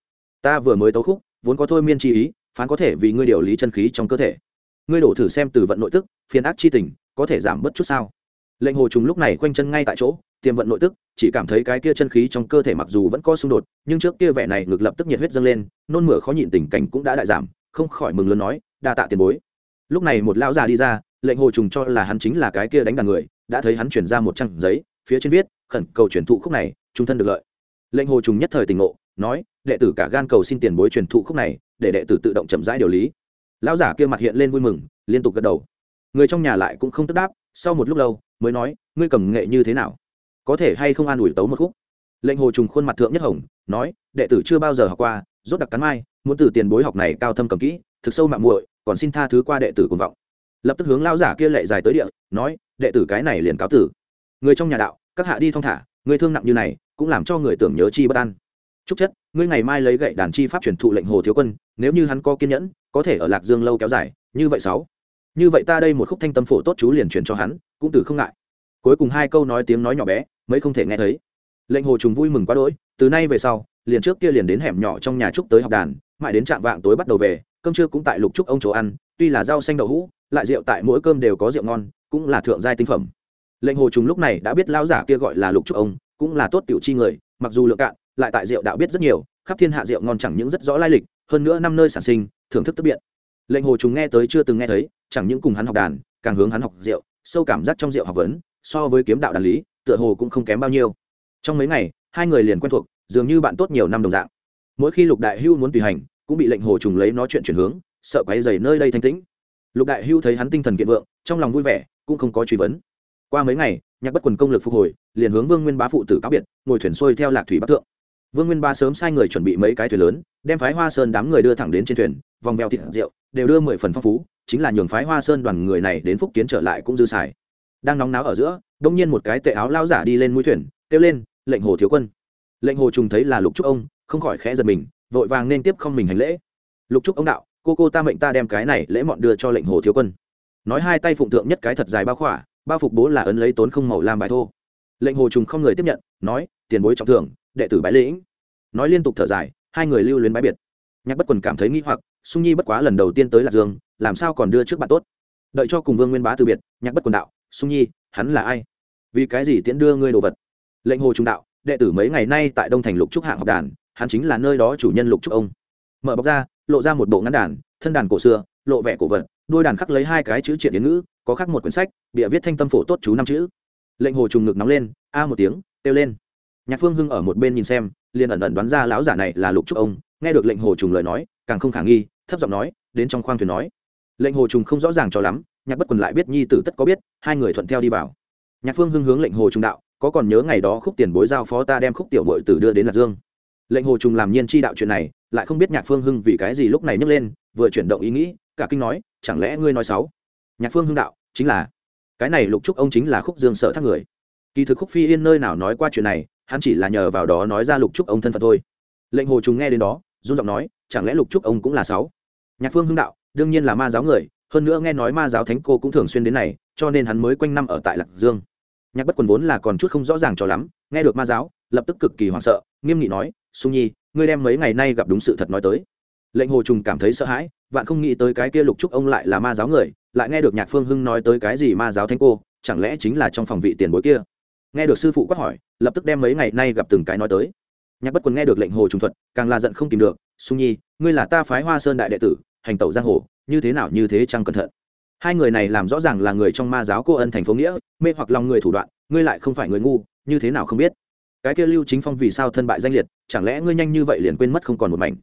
Ta vừa mới tấu khúc, vốn có thôi miên chi ý, phán có thể vì ngươi điều lý chân khí trong cơ thể. Ngươi đổ thử xem từ vận nội tức, phiền ác chi tình, có thể giảm bớt chút sao? Lệnh hồ trùng lúc này quanh chân ngay tại chỗ, tiềm vận nội tức, chỉ cảm thấy cái kia chân khí trong cơ thể mặc dù vẫn có xung đột, nhưng trước kia vẻ này ngược lập tức nhiệt huyết dâng lên, nôn mửa khó nhịn tình cảnh cũng đã đại giảm, không khỏi mừng lớn nói, đa tạ tiền bối. Lúc này một lão già đi ra lệnh hồ trùng cho là hắn chính là cái kia đánh đàn người, đã thấy hắn chuyển ra một trang giấy, phía trên viết, khẩn cầu truyền thụ khúc này, trung thân được lợi. Lệnh hồ trùng nhất thời tình ngộ, nói, đệ tử cả gan cầu xin tiền bối truyền thụ khúc này, để đệ tử tự động chậm rãi điều lý. Lão giả kia mặt hiện lên vui mừng, liên tục gật đầu. Người trong nhà lại cũng không tức đáp, sau một lúc lâu, mới nói, ngươi cầm nghệ như thế nào? Có thể hay không an ủi tấu một khúc? Lệnh hồ trùng khuôn mặt thượng nhất hồng, nói, đệ tử chưa bao giờ học qua, rốt đặc cắn mai, muốn từ tiền bối học này cao thâm cầm kỹ, thực sâu mạng muội, còn xin tha thứ qua đệ tử cùng vọng lập tức hướng lao giả kia lệ dài tới địa, nói, đệ tử cái này liền cáo tử. Người trong nhà đạo, các hạ đi thong thả, người thương nặng như này, cũng làm cho người tưởng nhớ chi bất an. Chúc chất, ngươi ngày mai lấy gậy đàn chi pháp truyền thụ lệnh hồ thiếu quân, nếu như hắn có kiên nhẫn, có thể ở lạc dương lâu kéo dài, như vậy sáu. Như vậy ta đây một khúc thanh tâm phổ tốt chú liền truyền cho hắn, cũng từ không ngại. Cuối cùng hai câu nói tiếng nói nhỏ bé, mấy không thể nghe thấy. Lệnh hồ trùng vui mừng quá đỗi, từ nay về sau, liền trước kia liền đến hẻm nhỏ trong nhà trúc tới học đàn, mãi đến trạm vạng tối bắt đầu về, cơm trưa cũng tại lục trúc ông chỗ ăn tuy là rau xanh đậu hũ, lại rượu tại mỗi cơm đều có rượu ngon, cũng là thượng giai tinh phẩm. Lệnh hồ trùng lúc này đã biết lão giả kia gọi là lục trúc ông, cũng là tốt tiểu chi người, mặc dù lượng cạn, lại tại rượu đạo biết rất nhiều, khắp thiên hạ rượu ngon chẳng những rất rõ lai lịch, hơn nữa năm nơi sản sinh, thưởng thức tức biện. Lệnh hồ trùng nghe tới chưa từng nghe thấy, chẳng những cùng hắn học đàn, càng hướng hắn học rượu, sâu cảm giác trong rượu học vấn, so với kiếm đạo đàn lý, tựa hồ cũng không kém bao nhiêu. Trong mấy ngày, hai người liền quen thuộc, dường như bạn tốt nhiều năm đồng dạng. Mỗi khi lục đại hưu muốn tùy hành, cũng bị lệnh hồ trùng lấy nói chuyện chuyển hướng sợ quấy dày nơi đây thanh tĩnh. Lục đại hưu thấy hắn tinh thần kiện vượng, trong lòng vui vẻ, cũng không có truy vấn. Qua mấy ngày, nhạc bất quần công lực phục hồi, liền hướng vương nguyên bá phụ tử cáo biệt, ngồi thuyền xuôi theo lạc thủy bắc thượng. Vương nguyên bá sớm sai người chuẩn bị mấy cái thuyền lớn, đem phái hoa sơn đám người đưa thẳng đến trên thuyền, vòng vèo thịt rượu, đều đưa mười phần phong phú, chính là nhường phái hoa sơn đoàn người này đến phúc kiến trở lại cũng dư xài. Đang nóng náo ở giữa, đông nhiên một cái tệ áo lao giả đi lên mũi thuyền, kêu lên, lệnh hồ thiếu quân. Lệnh hồ trùng thấy là lục trúc ông, không khỏi khẽ giật mình, vội vàng nên tiếp không mình hành lễ. Lục trúc ông đạo cô cô ta mệnh ta đem cái này lễ mọn đưa cho lệnh hồ thiếu quân. Nói hai tay phụng thượng nhất cái thật dài bao khỏa, bao phục bố là ấn lấy tốn không màu làm bài thô. Lệnh hồ trùng không người tiếp nhận, nói, tiền bối trọng thưởng, đệ tử bái lĩnh. Nói liên tục thở dài, hai người lưu luyến bái biệt. Nhạc bất quần cảm thấy nghi hoặc, sung nhi bất quá lần đầu tiên tới lạc dương, làm sao còn đưa trước bạn tốt? Đợi cho cùng vương nguyên bá từ biệt, nhạc bất quần đạo, sung nhi, hắn là ai? Vì cái gì tiễn đưa ngươi đồ vật? Lệnh hồ trung đạo, đệ tử mấy ngày nay tại đông thành lục trúc hạng học đàn, hắn chính là nơi đó chủ nhân lục trúc ông. Mở bọc ra lộ ra một bộ ngắn đàn, thân đàn cổ xưa, lộ vẻ cổ vật, đôi đàn khắc lấy hai cái chữ triện yến ngữ, có khắc một quyển sách, bịa viết thanh tâm phổ tốt chú năm chữ. Lệnh hồ trùng ngực nóng lên, a một tiếng, kêu lên. Nhạc phương hưng ở một bên nhìn xem, liền ẩn ẩn đoán ra lão giả này là lục trúc ông, nghe được lệnh hồ trùng lời nói, càng không khả nghi, thấp giọng nói, đến trong khoang thuyền nói. Lệnh hồ trùng không rõ ràng cho lắm, nhạc bất quần lại biết nhi tử tất có biết, hai người thuận theo đi vào. Nhạc phương hưng hướng lệnh hồ trùng đạo, có còn nhớ ngày đó khúc tiền bối giao phó ta đem khúc tiểu mội tử đưa đến lạc dương? Lệnh hồ trùng làm nhiên chi đạo chuyện này, lại không biết nhạc phương hưng vì cái gì lúc này nhấc lên, vừa chuyển động ý nghĩ, cả kinh nói, chẳng lẽ ngươi nói sáu nhạc phương hưng đạo, chính là, cái này lục trúc ông chính là khúc dương sợ thác người. Kỳ thực khúc phi yên nơi nào nói qua chuyện này, hắn chỉ là nhờ vào đó nói ra lục trúc ông thân phận thôi. Lệnh hồ trùng nghe đến đó, run giọng nói, chẳng lẽ lục trúc ông cũng là sáu nhạc phương hưng đạo, đương nhiên là ma giáo người, hơn nữa nghe nói ma giáo thánh cô cũng thường xuyên đến này, cho nên hắn mới quanh năm ở tại lạc dương. Nhạc bất quần vốn là còn chút không rõ ràng cho lắm, nghe được ma giáo lập tức cực kỳ hoảng sợ, nghiêm nghị nói, sung nhi, ngươi đem mấy ngày nay gặp đúng sự thật nói tới. Lệnh hồ trùng cảm thấy sợ hãi, vạn không nghĩ tới cái kia lục trúc ông lại là ma giáo người, lại nghe được nhạc phương hưng nói tới cái gì ma giáo thánh cô, chẳng lẽ chính là trong phòng vị tiền bối kia? Nghe được sư phụ quát hỏi, lập tức đem mấy ngày nay gặp từng cái nói tới. Nhạc bất quần nghe được lệnh hồ trùng thuật, càng là giận không tìm được, sung nhi, ngươi là ta phái hoa sơn đại đệ tử, hành tẩu giang hồ, như thế nào như thế chăng cẩn thận? Hai người này làm rõ ràng là người trong ma giáo cô ân thành phố nghĩa, mê hoặc lòng người thủ đoạn, ngươi lại không phải người ngu, như thế nào không biết? Cái kia lưu chính phong vì sao thân bại danh liệt, chẳng lẽ ngươi nhanh như vậy liền quên mất không còn một mảnh?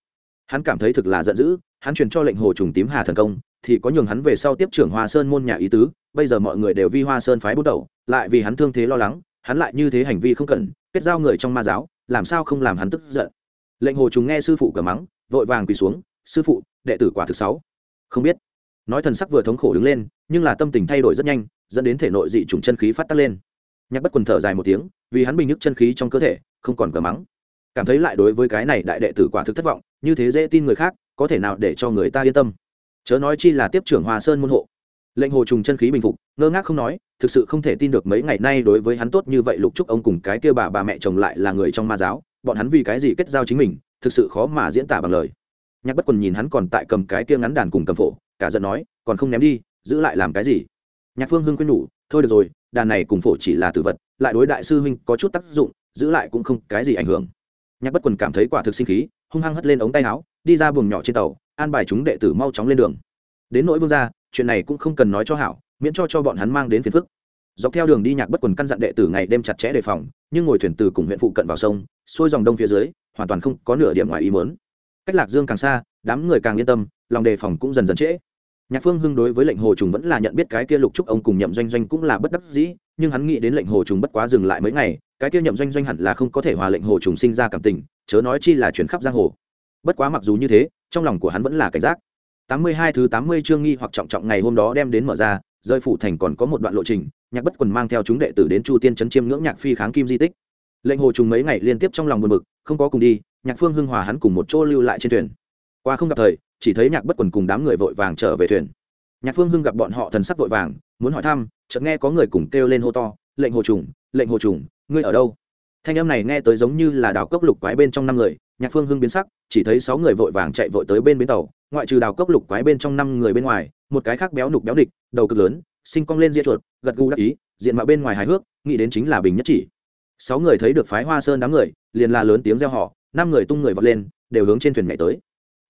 Hắn cảm thấy thực là giận dữ, hắn truyền cho lệnh hồ trùng tím hà thần công, thì có nhường hắn về sau tiếp trưởng hoa sơn môn nhà ý tứ, bây giờ mọi người đều vi hoa sơn phái bút đầu, lại vì hắn thương thế lo lắng, hắn lại như thế hành vi không cần kết giao người trong ma giáo, làm sao không làm hắn tức giận? Lệnh hồ trùng nghe sư phụ cờ mắng, vội vàng quỳ xuống, sư phụ, đệ tử quả thực sáu không biết. Nói thần sắc vừa thống khổ đứng lên, nhưng là tâm tình thay đổi rất nhanh, dẫn đến thể nội dị trùng chân khí phát tắc lên nhạc bất quần thở dài một tiếng, vì hắn bình nhức chân khí trong cơ thể, không còn cờ mắng. Cảm thấy lại đối với cái này đại đệ tử quả thực thất vọng, như thế dễ tin người khác, có thể nào để cho người ta yên tâm? Chớ nói chi là tiếp trưởng hòa sơn môn hộ. Lệnh hồ trùng chân khí bình phục, ngơ ngác không nói, thực sự không thể tin được mấy ngày nay đối với hắn tốt như vậy lục trúc ông cùng cái kia bà bà mẹ chồng lại là người trong ma giáo, bọn hắn vì cái gì kết giao chính mình, thực sự khó mà diễn tả bằng lời. Nhạc bất quần nhìn hắn còn tại cầm cái kia ngắn đàn cùng cầm phổ, cả giận nói, còn không ném đi, giữ lại làm cái gì? Nhạc phương hưng khuyên nhủ thôi được rồi, đàn này cùng phổ chỉ là tử vật, lại đối đại sư huynh có chút tác dụng, giữ lại cũng không cái gì ảnh hưởng. Nhạc bất quần cảm thấy quả thực sinh khí, hung hăng hất lên ống tay áo, đi ra buồng nhỏ trên tàu, an bài chúng đệ tử mau chóng lên đường. Đến nỗi vương gia, chuyện này cũng không cần nói cho hảo, miễn cho cho bọn hắn mang đến phiền phức. Dọc theo đường đi nhạc bất quần căn dặn đệ tử ngày đêm chặt chẽ đề phòng, nhưng ngồi thuyền từ cùng huyện phụ cận vào sông, xuôi dòng đông phía dưới, hoàn toàn không có nửa điểm ngoài ý mớn cách lạc dương càng xa, đám người càng yên tâm, lòng đề phòng cũng dần dần trễ nhạc phương hưng đối với lệnh hồ trùng vẫn là nhận biết cái kia lục trúc ông cùng nhậm doanh doanh cũng là bất đắc dĩ, nhưng hắn nghĩ đến lệnh hồ trùng bất quá dừng lại mấy ngày, cái kia nhậm doanh doanh hẳn là không có thể hòa lệnh hồ trùng sinh ra cảm tình, chớ nói chi là chuyển khắp giang hồ. Bất quá mặc dù như thế, trong lòng của hắn vẫn là cảnh giác. Tám mươi hai thứ tám mươi chương nghi hoặc trọng trọng ngày hôm đó đem đến mở ra, rơi phủ thành còn có một đoạn lộ trình, nhạc bất quần mang theo chúng đệ tử đến chu tiên trấn chiêm ngưỡng nhạc phi kháng kim di tích. Lệnh hồ trùng mấy ngày liên tiếp trong lòng buồn bực, không có cùng đi, nhạc phương hưng hòa hắn cùng một chỗ lưu lại trên thuyền. Qua không gặp thời chỉ thấy nhạc bất quần cùng đám người vội vàng trở về thuyền. Nhạc phương hưng gặp bọn họ thần sắc vội vàng, muốn hỏi thăm, chợt nghe có người cùng kêu lên hô to, lệnh hồ trùng, lệnh hồ trùng, ngươi ở đâu? Thanh âm này nghe tới giống như là đào cốc lục quái bên trong năm người, nhạc phương hưng biến sắc, chỉ thấy sáu người vội vàng chạy vội tới bên bến tàu, ngoại trừ đào cốc lục quái bên trong năm người bên ngoài, một cái khác béo nục béo địch, đầu cực lớn, sinh cong lên ria chuột, gật gù đắc ý, diện mạo bên ngoài hài hước, nghĩ đến chính là bình nhất chỉ. Sáu người thấy được phái hoa sơn đám người, liền la lớn tiếng reo họ năm người tung người vọt lên, đều hướng trên thuyền nhảy tới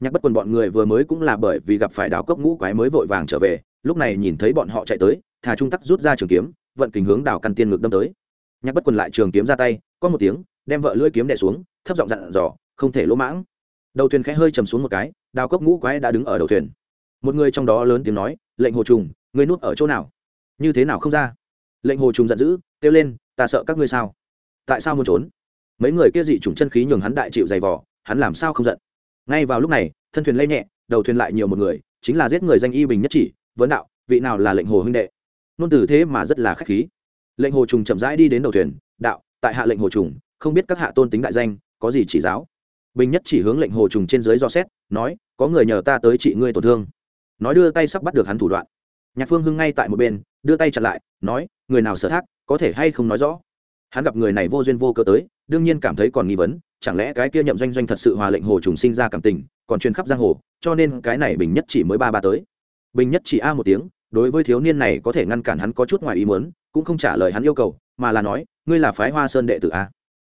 nhạc bất quần bọn người vừa mới cũng là bởi vì gặp phải đào cốc ngũ quái mới vội vàng trở về, lúc này nhìn thấy bọn họ chạy tới, thà trung tắc rút ra trường kiếm, vận kình hướng đào căn tiên ngực đâm tới. Nhạc bất quần lại trường kiếm ra tay, có một tiếng, đem vợ lưỡi kiếm đè xuống, thấp giọng dặn dò, không thể lỗ mãng. Đầu thuyền khẽ hơi chầm xuống một cái đào cốc ngũ quái đã đứng ở đầu thuyền. Một người trong đó lớn tiếng nói, lệnh hồ trùng, ngươi nuốt ở chỗ nào? Như thế nào không ra? Lệnh hồ trùng giận dữ, kêu lên, ta sợ các ngươi sao? Tại sao muốn trốn? Mấy người kia dị chủng chân khí nhường hắn đại chịu dày vỏ hắn làm sao không giận? Ngay vào lúc này, thân thuyền lây nhẹ, đầu thuyền lại nhiều một người, chính là giết người danh y bình nhất chỉ, vấn đạo, vị nào là lệnh hồ huynh đệ? Nôn từ thế mà rất là khách khí. Lệnh hồ trùng chậm rãi đi đến đầu thuyền, đạo, tại hạ lệnh hồ trùng, không biết các hạ tôn tính đại danh, có gì chỉ giáo? Bình nhất chỉ hướng lệnh hồ trùng trên dưới do xét, nói, có người nhờ ta tới trị ngươi tổn thương. Nói đưa tay sắp bắt được hắn thủ đoạn. Nhạc phương hưng ngay tại một bên, đưa tay chặn lại, nói, người nào sở thác, có thể hay không nói rõ? Hắn gặp người này vô duyên vô cơ tới, đương nhiên cảm thấy còn nghi vấn chẳng lẽ cái kia nhậm doanh doanh thật sự hòa lệnh hồ trùng sinh ra cảm tình, còn truyền khắp giang hồ, cho nên cái này bình nhất chỉ mới ba ba tới. Bình nhất chỉ a một tiếng, đối với thiếu niên này có thể ngăn cản hắn có chút ngoài ý muốn, cũng không trả lời hắn yêu cầu, mà là nói, ngươi là phái hoa sơn đệ tử a?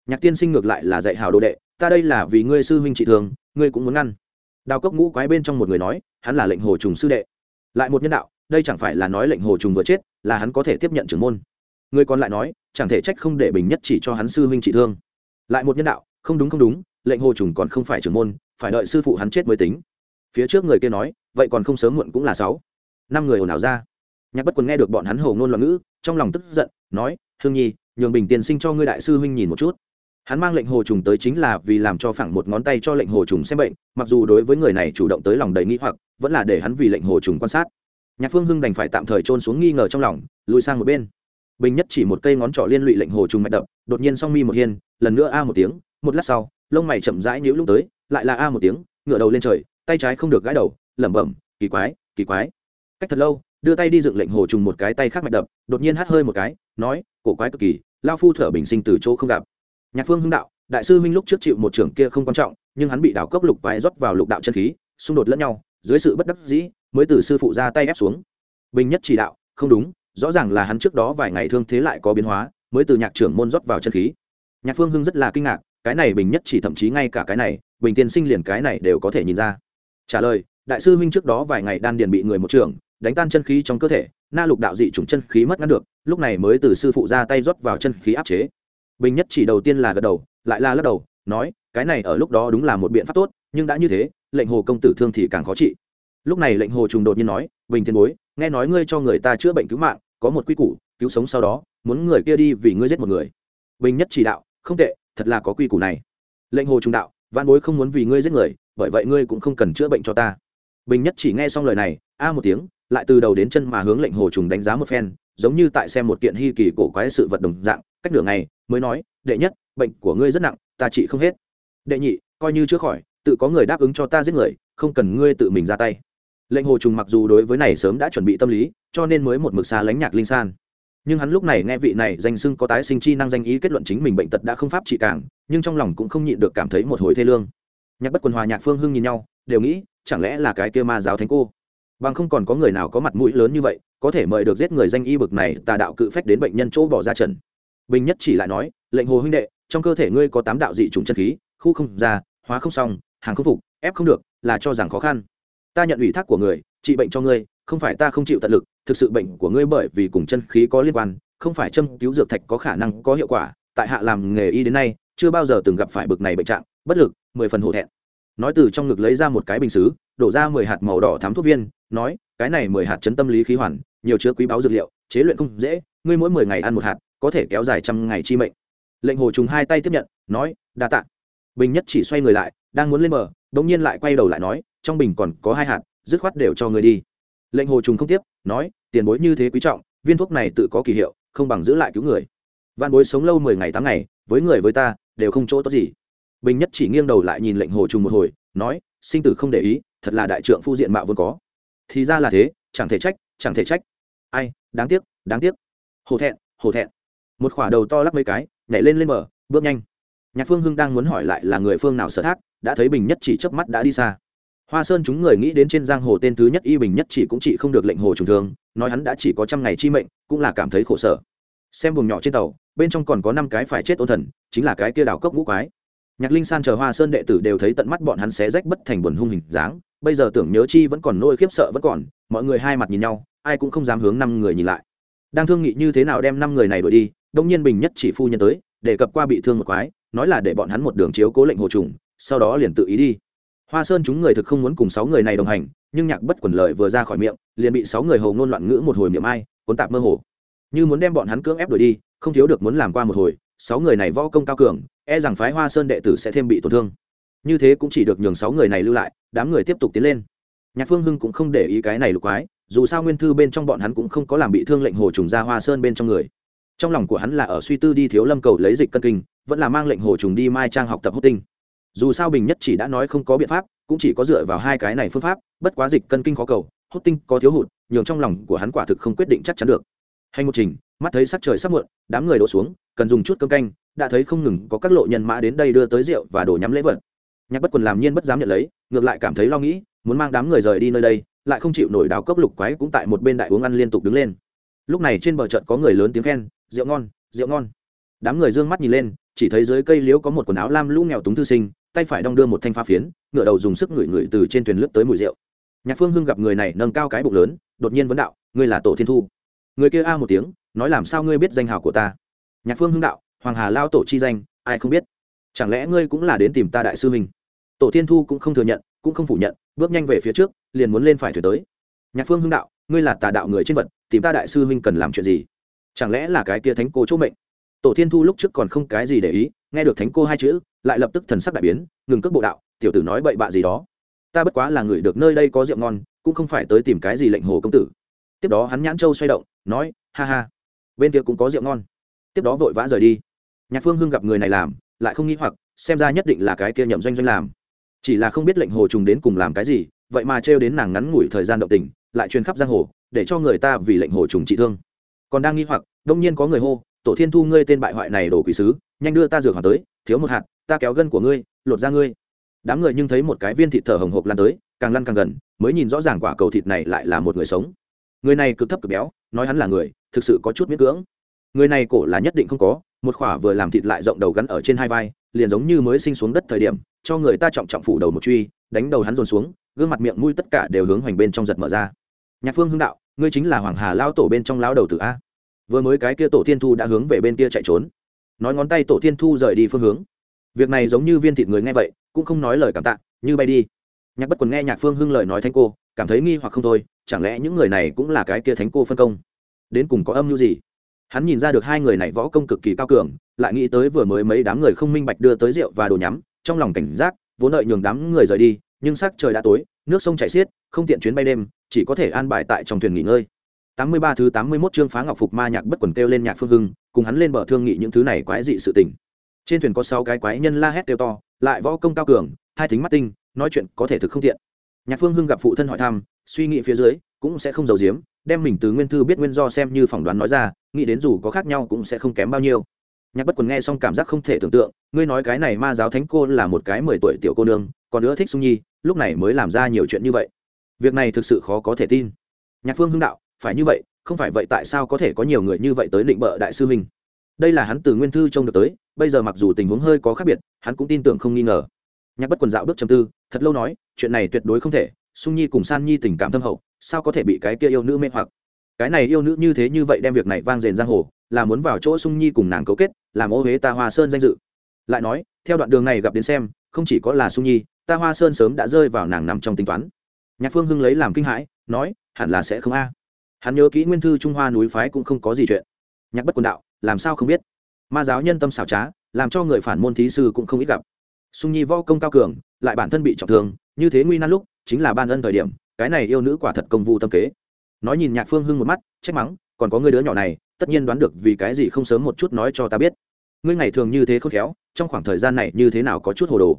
Nhạc tiên sinh ngược lại là dạy hào đồ đệ, ta đây là vì ngươi sư huynh trị thường, ngươi cũng muốn ngăn. Đào cốc ngũ quái bên trong một người nói, hắn là lệnh hồ trùng sư đệ. Lại một nhân đạo, đây chẳng phải là nói lệnh hồ trùng vừa chết, là hắn có thể tiếp nhận trưởng môn. Người còn lại nói, chẳng thể trách không để bình nhất chỉ cho hắn sư huynh trị thương. Lại một nhân đạo không đúng không đúng, lệnh hồ trùng còn không phải trưởng môn, phải đợi sư phụ hắn chết mới tính. Phía trước người kia nói, vậy còn không sớm muộn cũng là sáu. Năm người ồn ào ra. Nhạc bất quần nghe được bọn hắn hồ ngôn loạn ngữ, trong lòng tức giận, nói, hương nhi, nhường bình tiền sinh cho ngươi đại sư huynh nhìn một chút. Hắn mang lệnh hồ trùng tới chính là vì làm cho phẳng một ngón tay cho lệnh hồ trùng xem bệnh, mặc dù đối với người này chủ động tới lòng đầy nghĩ hoặc, vẫn là để hắn vì lệnh hồ trùng quan sát. Nhạc phương hưng đành phải tạm thời trôn xuống nghi ngờ trong lòng, lùi sang một bên. Bình nhất chỉ một cây ngón trỏ liên lụy lệnh hồ trùng mạch đập, đột nhiên song mi một hiên, lần nữa a một tiếng một lát sau, lông mày chậm rãi nhíu lúc tới, lại là a một tiếng ngựa đầu lên trời, tay trái không được gãi đầu, lẩm bẩm, kỳ quái kỳ quái. Cách thật lâu, đưa tay đi dựng lệnh hồ trùng một cái tay khác mạch đập, đột nhiên hắt hơi một cái, nói, cổ quái cực kỳ, lao phu thở bình sinh từ chỗ không gặp. Nhạc phương hưng đạo, đại sư huynh lúc trước chịu một trưởng kia không quan trọng, nhưng hắn bị đảo cốc lục quái rót vào lục đạo chân khí, xung đột lẫn nhau, dưới sự bất đắc dĩ, mới từ sư phụ ra tay ép xuống. Bình nhất chỉ đạo, không đúng, rõ ràng là hắn trước đó vài ngày thương thế lại có biến hóa, mới từ nhạc trưởng môn rót vào chân khí. Nhạc phương hưng rất là kinh ngạc cái này bình nhất chỉ thậm chí ngay cả cái này, bình tiên sinh liền cái này đều có thể nhìn ra. Trả lời, đại sư huynh trước đó vài ngày đan điền bị người một trưởng đánh tan chân khí trong cơ thể, na lục đạo dị chủng chân khí mất ngăn được, lúc này mới từ sư phụ ra tay rót vào chân khí áp chế. Bình nhất chỉ đầu tiên là gật đầu, lại là lắc đầu, nói, cái này ở lúc đó đúng là một biện pháp tốt, nhưng đã như thế, lệnh hồ công tử thương thì càng khó trị. Lúc này lệnh hồ trùng đột nhiên nói, bình thiên bối, nghe nói ngươi cho người ta chữa bệnh cứu mạng, có một quy củ, cứu sống sau đó, muốn người kia đi vì ngươi giết một người. Bình nhất chỉ đạo, không tệ thật là có quy củ này. Lệnh hồ trùng đạo văn bối không muốn vì ngươi giết người, bởi vậy ngươi cũng không cần chữa bệnh cho ta. Bình nhất chỉ nghe xong lời này, a một tiếng, lại từ đầu đến chân mà hướng lệnh hồ trùng đánh giá một phen, giống như tại xem một kiện hy kỳ cổ quái sự vật đồng dạng, cách nửa ngày, mới nói, đệ nhất, bệnh của ngươi rất nặng, ta trị không hết. Đệ nhị, coi như chữa khỏi, tự có người đáp ứng cho ta giết người, không cần ngươi tự mình ra tay. Lệnh hồ trùng mặc dù đối với này sớm đã chuẩn bị tâm lý, cho nên mới một mực xa lánh nhạc linh san nhưng hắn lúc này nghe vị này danh xưng có tái sinh chi năng danh ý kết luận chính mình bệnh tật đã không pháp trị càng, nhưng trong lòng cũng không nhịn được cảm thấy một hồi thê lương. Nhạc bất quần hòa, nhạc phương hưng nhìn nhau, đều nghĩ, chẳng lẽ là cái kia ma giáo thánh cô? Bằng không còn có người nào có mặt mũi lớn như vậy, có thể mời được giết người danh y bực này, tà đạo cự phách đến bệnh nhân chỗ bỏ ra trần bình nhất chỉ lại nói, lệnh hồ huynh đệ, trong cơ thể ngươi có tám đạo dị trùng chân khí, khu không ra, hóa không xong, hàng không phục, ép không được, là cho rằng khó khăn. Ta nhận ủy thác của người, trị bệnh cho ngươi không phải ta không chịu tận lực, thực sự bệnh của ngươi bởi vì cùng chân khí có liên quan, không phải châm cứu dược thạch có khả năng có hiệu quả, tại hạ làm nghề y đến nay, chưa bao giờ từng gặp phải bực này bệnh trạng, bất lực, mười phần hổ thẹn. Nói từ trong ngực lấy ra một cái bình xứ, đổ ra mười hạt màu đỏ thám thuốc viên, nói, cái này mười hạt chấn tâm lý khí hoàn, nhiều chứa quý báu dược liệu, chế luyện không dễ, ngươi mỗi mười ngày ăn một hạt, có thể kéo dài trăm ngày chi mệnh. Lệnh hồ trùng hai tay tiếp nhận, nói, đa tạ. Bình nhất chỉ xoay người lại, đang muốn lên bờ đống nhiên lại quay đầu lại nói, trong bình còn có hai hạt, dứt khoát đều cho người đi lệnh hồ trùng không tiếp, nói, tiền bối như thế quý trọng, viên thuốc này tự có kỳ hiệu, không bằng giữ lại cứu người. Văn bối sống lâu mười ngày tám ngày, với người với ta, đều không chỗ tốt gì. Bình nhất chỉ nghiêng đầu lại nhìn lệnh hồ trùng một hồi, nói, sinh tử không để ý, thật là đại trượng phu diện mạo vốn có. Thì ra là thế, chẳng thể trách, chẳng thể trách. Ai, đáng tiếc đáng tiếc. Hổ thẹn hổ thẹn. Một khỏa đầu to lắc mấy cái, nhảy lên lên bờ, bước nhanh. Nhạc phương hưng đang muốn hỏi lại là người phương nào sở thác, đã thấy bình nhất chỉ chớp mắt đã đi xa hoa sơn chúng người nghĩ đến trên giang hồ tên thứ nhất y bình nhất chỉ cũng chỉ không được lệnh hồ trùng thương nói hắn đã chỉ có trăm ngày chi mệnh, cũng là cảm thấy khổ sở. Xem buồng nhỏ trên tàu, bên trong còn có năm cái phải chết ôn thần, chính là cái kia đảo cốc ngũ quái. Nhạc linh san chờ hoa sơn đệ tử đều thấy tận mắt bọn hắn xé rách bất thành buồn hung hình dáng, bây giờ tưởng nhớ chi vẫn còn nỗi khiếp sợ vẫn còn, mọi người hai mặt nhìn nhau, ai cũng không dám hướng năm người nhìn lại. Đang thương nghị như thế nào đem năm người này đuổi đi, đông nhiên bình nhất chỉ phu nhân tới, đề cập qua bị thương một quái, nói là để bọn hắn một đường chiếu cố lệnh hồ trùng, sau đó liền tự ý đi hoa sơn chúng người thực không muốn cùng sáu người này đồng hành, nhưng nhạc bất quần lợi vừa ra khỏi miệng, liền bị sáu người hầu ngôn loạn ngữ một hồi miệng ai, cuốn tạp mơ hồ. Như muốn đem bọn hắn cưỡng ép đuổi đi, không thiếu được muốn làm qua một hồi, sáu người này võ công cao cường e rằng phái hoa sơn đệ tử sẽ thêm bị tổn thương. Như thế cũng chỉ được nhường sáu người này lưu lại, đám người tiếp tục tiến lên. Nhạc phương hưng cũng không để ý cái này lục quái, dù sao nguyên thư bên trong bọn hắn cũng không có làm bị thương lệnh hồ trùng ra hoa sơn bên trong người. Trong lòng của hắn là ở suy tư đi thiếu lâm cầu lấy dịch cân kinh, vẫn là mang lệnh hồ trùng đi mai trang học tập hốt tinh dù sao bình nhất chỉ đã nói không có biện pháp, cũng chỉ có dựa vào hai cái này phương pháp, bất quá dịch cân kinh khó cầu hốt tinh có thiếu hụt, nhường trong lòng của hắn quả thực không quyết định chắc chắn được. Hành một trình, mắt thấy sắc trời sắp muộn, đám người đổ xuống, cần dùng chút cơm canh, đã thấy không ngừng có các lộ nhân mã đến đây đưa tới rượu và đổ nhắm lễ vật. Nhạc bất quần làm nhiên bất dám nhận lấy, ngược lại cảm thấy lo nghĩ, muốn mang đám người rời đi nơi đây, lại không chịu nổi đáo cốc lục quái cũng tại một bên đại uống ăn liên tục đứng lên. Lúc này trên bờ trận có người lớn tiếng khen, rượu ngon rượu ngon. Đám người d ư ơ n g mắt nhìn lên, chỉ thấy dưới cây liễu có một quần áo lam lũ nghèo túng thư sinh tay phải đong đưa một thanh pha phiến, ngựa đầu dùng sức ngửi ngửi từ trên thuyền lướt tới mùi rượu. Nhạc phương hưng gặp người này nâng cao cái bụng lớn, đột nhiên vấn đạo, ngươi là tổ thiên thu? Người kia a một tiếng, nói làm sao ngươi biết danh hào của ta? Nhạc phương hưng đạo, hoàng hà lao tổ chi danh, ai không biết? Chẳng lẽ ngươi cũng là đến tìm ta đại sư mình tổ thiên thu cũng không thừa nhận, cũng không phủ nhận, bước nhanh về phía trước, liền muốn lên phải thuyền tới. Nhạc phương hưng đạo, ngươi là tà đạo người trên vật, tìm ta đại sư huynh cần làm chuyện gì? Chẳng lẽ là cái kia thánh cô chỗ mệnh? Tổ thiên thu lúc trước còn không cái gì để ý nghe được thánh cô hai chữ, lại lập tức thần sắc đại biến, ngừng cước bộ đạo, tiểu tử nói bậy bạ gì đó? Ta bất quá là người được nơi đây có rượu ngon, cũng không phải tới tìm cái gì lệnh hồ công tử. Tiếp đó hắn nhãn châu xoay động, nói, ha ha, bên kia cũng có rượu ngon. Tiếp đó vội vã rời đi. Nhạc phương hưng gặp người này làm, lại không nghĩ hoặc, xem ra nhất định là cái kia nhậm doanh doanh làm. Chỉ là không biết lệnh hồ trùng đến cùng làm cái gì, vậy mà trêu đến nàng ngắn ngủi thời gian động tình, lại truyền khắp giang hồ, để cho người ta vì lệnh hồ trùng trị thương. Còn đang nghi hoặc, đông nhiên có người hô, tổ thiên thu ngươi tên bại hoại này đổ quỷ sứ nhanh đưa ta dược hoàng tới, thiếu một hạt, ta kéo gân của ngươi, lột ra ngươi. Đám người nhưng thấy một cái viên thịt thở hồng hộc lan tới, càng lăn càng gần, mới nhìn rõ ràng quả cầu thịt này lại là một người sống. Người này cực thấp cực béo, nói hắn là người, thực sự có chút miễn cưỡng. Người này cổ là nhất định không có, một khỏa vừa làm thịt lại rộng đầu gắn ở trên hai vai, liền giống như mới sinh xuống đất thời điểm, cho người ta trọng trọng phủ đầu một truy, đánh đầu hắn dồn xuống, gương mặt miệng mũi tất cả đều hướng hoành bên trong giật mở ra. Nhạc phương hưng đạo, ngươi chính là hoàng hà lao tổ bên trong lao đầu tử a. Vừa mới cái kia tổ thiên thu đã hướng về bên kia chạy trốn nói ngón tay tổ thiên thu rời đi phương hướng. Việc này giống như viên thịt người nghe vậy, cũng không nói lời cảm tạ, như bay đi. Nhạc bất quần nghe nhạc phương hưng lời nói thánh cô, cảm thấy nghi hoặc không thôi, chẳng lẽ những người này cũng là cái kia thánh cô phân công? Đến cùng có âm mưu gì? Hắn nhìn ra được hai người này võ công cực kỳ cao cường, lại nghĩ tới vừa mới mấy đám người không minh bạch đưa tới rượu và đồ nhắm, trong lòng cảnh giác, vốn đợi nhường đám người rời đi, nhưng sắc trời đã tối, nước sông chảy xiết, không tiện chuyến bay đêm, chỉ có thể an bài tại trong thuyền nghỉ ngơi. Tám mươi ba thứ tám mươi 81 chương phá ngọc phục ma nhạc bất quần kêu lên nhạc phương hưng cùng hắn lên bờ thương nghị những thứ này quái dị sự tình. Trên thuyền có sáu cái quái nhân la hét kêu to, lại võ công cao cường, hai thính mắt tinh, nói chuyện có thể thực không tiện. Nhạc phương hưng gặp phụ thân hỏi thăm, suy nghĩ phía dưới, cũng sẽ không giàu giếm, đem mình từ nguyên thư biết nguyên do xem như phỏng đoán nói ra, nghĩ đến dù có khác nhau cũng sẽ không kém bao nhiêu. Nhạc bất quần nghe xong cảm giác không thể tưởng tượng, ngươi nói cái này ma giáo thánh cô là một cái mười tuổi tiểu cô nương, còn nữa thích sung nhi, lúc này mới làm ra nhiều chuyện như vậy. Việc này thực sự khó có thể tin. Nhạc phương hưng đạo, phải như vậy không phải vậy tại sao có thể có nhiều người như vậy tới định bợ đại sư huynh? Đây là hắn từ nguyên thư trông được tới, bây giờ mặc dù tình huống hơi có khác biệt, hắn cũng tin tưởng không nghi ngờ. Nhạc bất quần dạo bước chầm tư, thật lâu nói, chuyện này tuyệt đối không thể, sung nhi cùng san nhi tình cảm thâm hậu, sao có thể bị cái kia yêu nữ mê hoặc? Cái này yêu nữ như thế như vậy đem việc này vang rền giang hồ, là muốn vào chỗ sung nhi cùng nàng cấu kết, làm ô huế ta hoa sơn danh dự. Lại nói, theo đoạn đường này gặp đến xem, không chỉ có là sung nhi, ta hoa sơn sớm đã rơi vào nàng nằm trong tính toán. Nhạc phương hưng lấy làm kinh hãi, nói, hẳn là sẽ không a hắn nhớ kỹ nguyên thư trung hoa núi phái cũng không có gì chuyện. Nhạc bất quần đạo, làm sao không biết? Ma giáo nhân tâm xảo trá, làm cho người phản môn thí sư cũng không ít gặp. Sung nhi võ công cao cường, lại bản thân bị trọng thương, như thế nguy nan lúc, chính là ban ân thời điểm, cái này yêu nữ quả thật công vụ tâm kế. Nói nhìn nhạc phương hưng một mắt, trách mắng, còn có người đứa nhỏ này, tất nhiên đoán được vì cái gì không sớm một chút nói cho ta biết. Ngươi ngày thường như thế khôn khéo, trong khoảng thời gian này như thế nào có chút hồ đồ?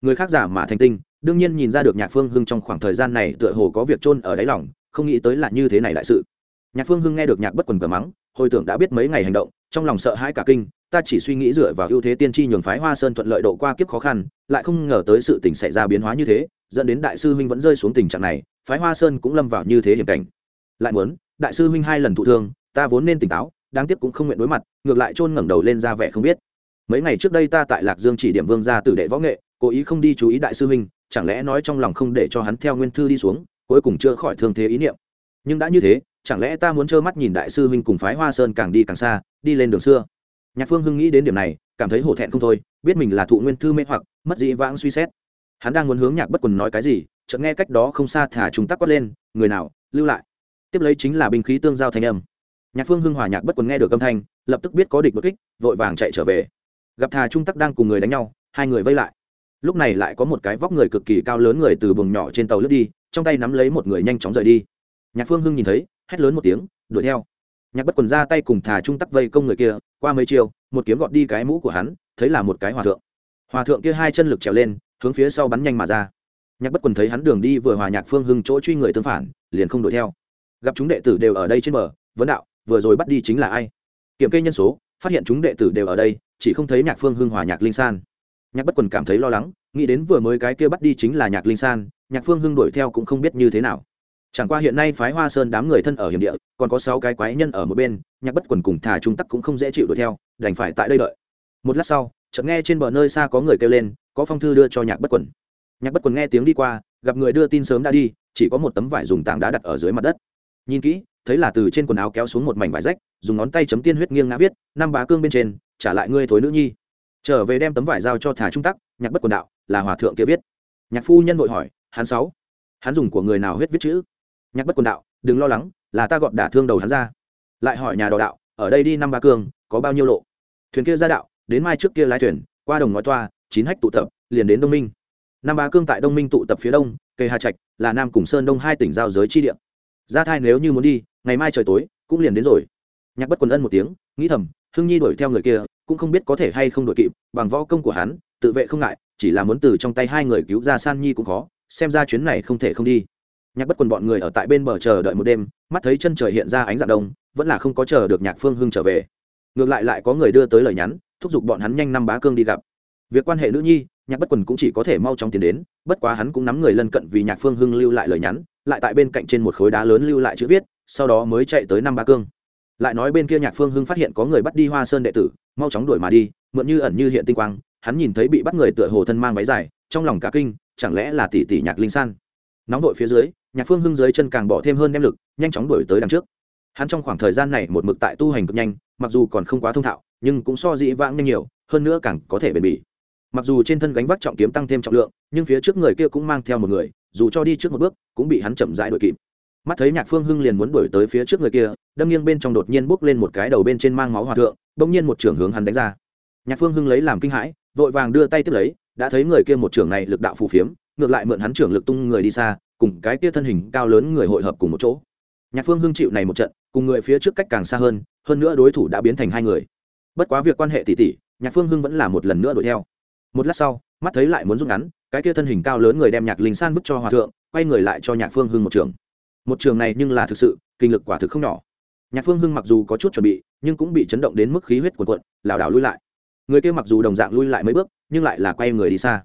Người khác giả mà thành tinh, đương nhiên nhìn ra được nhạc phương hưng trong khoảng thời gian này tựa hồ có việc chôn ở đáy lòng không nghĩ tới là như thế này đại sự. Nhạc phương hưng nghe được nhạc bất quần cờ mắng, hồi tưởng đã biết mấy ngày hành động, trong lòng sợ hãi cả kinh, ta chỉ suy nghĩ dựa vào ưu thế tiên tri nhường phái hoa sơn thuận lợi độ qua kiếp khó khăn, lại không ngờ tới sự tình xảy ra biến hóa như thế, dẫn đến đại sư huynh vẫn rơi xuống tình trạng này, phái hoa sơn cũng lâm vào như thế hiểm cảnh. Lại muốn, đại sư huynh hai lần thụ thương, ta vốn nên tỉnh táo, đáng tiếc cũng không nguyện đối mặt, ngược lại chôn ngẩng đầu lên ra vẻ không biết. Mấy ngày trước đây ta tại lạc dương chỉ điểm vương gia tử đệ võ nghệ, cố ý không đi chú ý đại sư huynh, chẳng lẽ nói trong lòng không để cho hắn theo nguyên thư đi xuống cuối cùng chưa khỏi thương thế ý niệm. Nhưng đã như thế, chẳng lẽ ta muốn trơ mắt nhìn đại sư huynh cùng phái hoa sơn càng đi càng xa, đi lên đường xưa? Nhạc phương hưng nghĩ đến điểm này, cảm thấy hổ thẹn không thôi, biết mình là thụ nguyên thư mê hoặc, mất dĩ vãng suy xét. Hắn đang muốn hướng nhạc bất quần nói cái gì, chợt nghe cách đó không xa thả chúng tắc quát lên, người nào, lưu lại. Tiếp lấy chính là binh khí tương giao thanh âm. Nhạc phương hưng hòa nhạc bất quần nghe được âm thanh, lập tức biết có địch bất kích, vội vàng chạy trở về. Gặp thà trung tắc đang cùng người đánh nhau, hai người vây lại. Lúc này lại có một cái vóc người cực kỳ cao lớn người từ buồng nhỏ trên tàu lướt đi trong tay nắm lấy một người nhanh chóng rời đi. Nhạc phương hưng nhìn thấy, hét lớn một tiếng, đuổi theo. Nhạc bất quần ra tay cùng thà trung tắc vây công người kia, qua mấy chiều một kiếm gọt đi cái mũ của hắn, thấy là một cái hòa thượng. Hòa thượng kia hai chân lực trèo lên, hướng phía sau bắn nhanh mà ra. Nhạc bất quần thấy hắn đường đi vừa hòa nhạc phương hưng chỗ truy người tương phản, liền không đuổi theo. Gặp chúng đệ tử đều ở đây trên bờ, vấn đạo, vừa rồi bắt đi chính là ai? Kiểm kê nhân số, phát hiện chúng đệ tử đều ở đây, chỉ không thấy nhạc phương hưng hòa nhạc linh san. Nhạc bất quần cảm thấy lo lắng, nghĩ đến vừa mới cái kia bắt đi chính là nhạc linh san nhạc phương hưng đuổi theo cũng không biết như thế nào. Chẳng qua hiện nay phái hoa sơn đám người thân ở hiểm địa, còn có sáu cái quái nhân ở một bên, nhạc bất quần cùng thả trung tắc cũng không dễ chịu đuổi theo, đành phải tại đây đợi. Một lát sau, chợt nghe trên bờ nơi xa có người kêu lên, có phong thư đưa cho nhạc bất quần. Nhạc bất quần nghe tiếng đi qua, gặp người đưa tin sớm đã đi, chỉ có một tấm vải dùng tảng đá đặt ở dưới mặt đất. Nhìn kỹ, thấy là từ trên quần áo kéo xuống một mảnh vải rách, dùng ngón tay chấm tiên huyết nghiêng ngã viết năm bá cương bên trên, trả lại ngươi thối nữ nhi. Trở về đem tấm vải giao cho thả trung tắc, nhạc bất quần đạo, là hòa thượng kia viết. Nhạc phu nhân vội hỏi hắn sáu. Hắn dùng của người nào huyết viết chữ? Nhạc bất quần đạo, đừng lo lắng, là ta gọn đả thương đầu hắn ra. Lại hỏi nhà đò đạo, ở đây đi năm ba cương, có bao nhiêu lộ? Thuyền kia ra đạo, đến mai trước kia lái thuyền, qua đồng ngói toa, chín hách tụ tập, liền đến đông minh. Năm ba cương tại đông minh tụ tập phía đông cây hà trạch, là nam cùng sơn đông hai tỉnh giao giới chi địa. Ra thai nếu như muốn đi, ngày mai trời tối, cũng liền đến rồi. Nhạc bất quần ân một tiếng, nghĩ thầm, hưng nhi đuổi theo người kia, cũng không biết có thể hay không đuổi kịp, bằng võ công của hắn, tự vệ không ngại, chỉ là muốn từ trong tay hai người cứu ra san nhi cũng khó xem ra chuyến này không thể không đi. Nhạc bất quần bọn người ở tại bên bờ chờ đợi một đêm, mắt thấy chân trời hiện ra ánh dạng đông, vẫn là không có chờ được nhạc phương hưng trở về. Ngược lại lại có người đưa tới lời nhắn, thúc giục bọn hắn nhanh năm bá cương đi gặp. Việc quan hệ nữ nhi, nhạc bất quần cũng chỉ có thể mau chóng tiến đến, bất quá hắn cũng nắm người lân cận vì nhạc phương hưng lưu lại lời nhắn, lại tại bên cạnh trên một khối đá lớn lưu lại chữ viết, sau đó mới chạy tới năm bá cương. Lại nói bên kia nhạc phương hưng phát hiện có người bắt đi hoa sơn đệ tử, mau chóng đuổi mà đi, mượn như ẩn như hiện tinh quang, hắn nhìn thấy bị bắt người tựa hồ thân mang váy dài, trong lòng cả kinh chẳng lẽ là tỷ tỷ nhạc linh san? Nóng vội phía dưới, nhạc phương hưng dưới chân càng bỏ thêm hơn đem lực, nhanh chóng đuổi tới đằng trước. Hắn trong khoảng thời gian này một mực tại tu hành cực nhanh, mặc dù còn không quá thông thạo, nhưng cũng so dĩ vãng nhanh nhiều, hơn nữa càng có thể bền bỉ. Mặc dù trên thân gánh vác trọng kiếm tăng thêm trọng lượng, nhưng phía trước người kia cũng mang theo một người, dù cho đi trước một bước, cũng bị hắn chậm rãi đuổi kịp. Mắt thấy nhạc phương hưng liền muốn đuổi tới phía trước người kia, đâm nghiêng bên trong đột nhiên bốc lên một cái đầu bên trên mang máu hòa thượng, bỗng nhiên một trưởng hướng hắn đánh ra. Nhạc phương hưng lấy làm kinh hãi, vội vàng đưa tay tiếp lấy đã thấy người kia một trưởng này lực đạo phù phiếm, ngược lại mượn hắn trưởng lực tung người đi xa, cùng cái kia thân hình cao lớn người hội hợp cùng một chỗ. Nhạc phương hưng chịu này một trận, cùng người phía trước cách càng xa hơn hơn nữa đối thủ đã biến thành hai người. Bất quá việc quan hệ tỷ tỷ nhạc phương hưng vẫn là một lần nữa đuổi theo. Một lát sau, mắt thấy lại muốn rút ngắn, cái kia thân hình cao lớn người đem nhạc linh san bức cho hòa thượng, quay người lại cho nhạc phương hưng một trường. Một trường này nhưng là thực sự, kinh lực quả thực không nhỏ. Nhạc phương hưng mặc dù có chút chuẩn bị, nhưng cũng bị chấn động đến mức khí huyết cuộn cuộn, lảo đảo lui lại người kia mặc dù đồng dạng lui lại mấy bước, nhưng lại là quay người đi xa.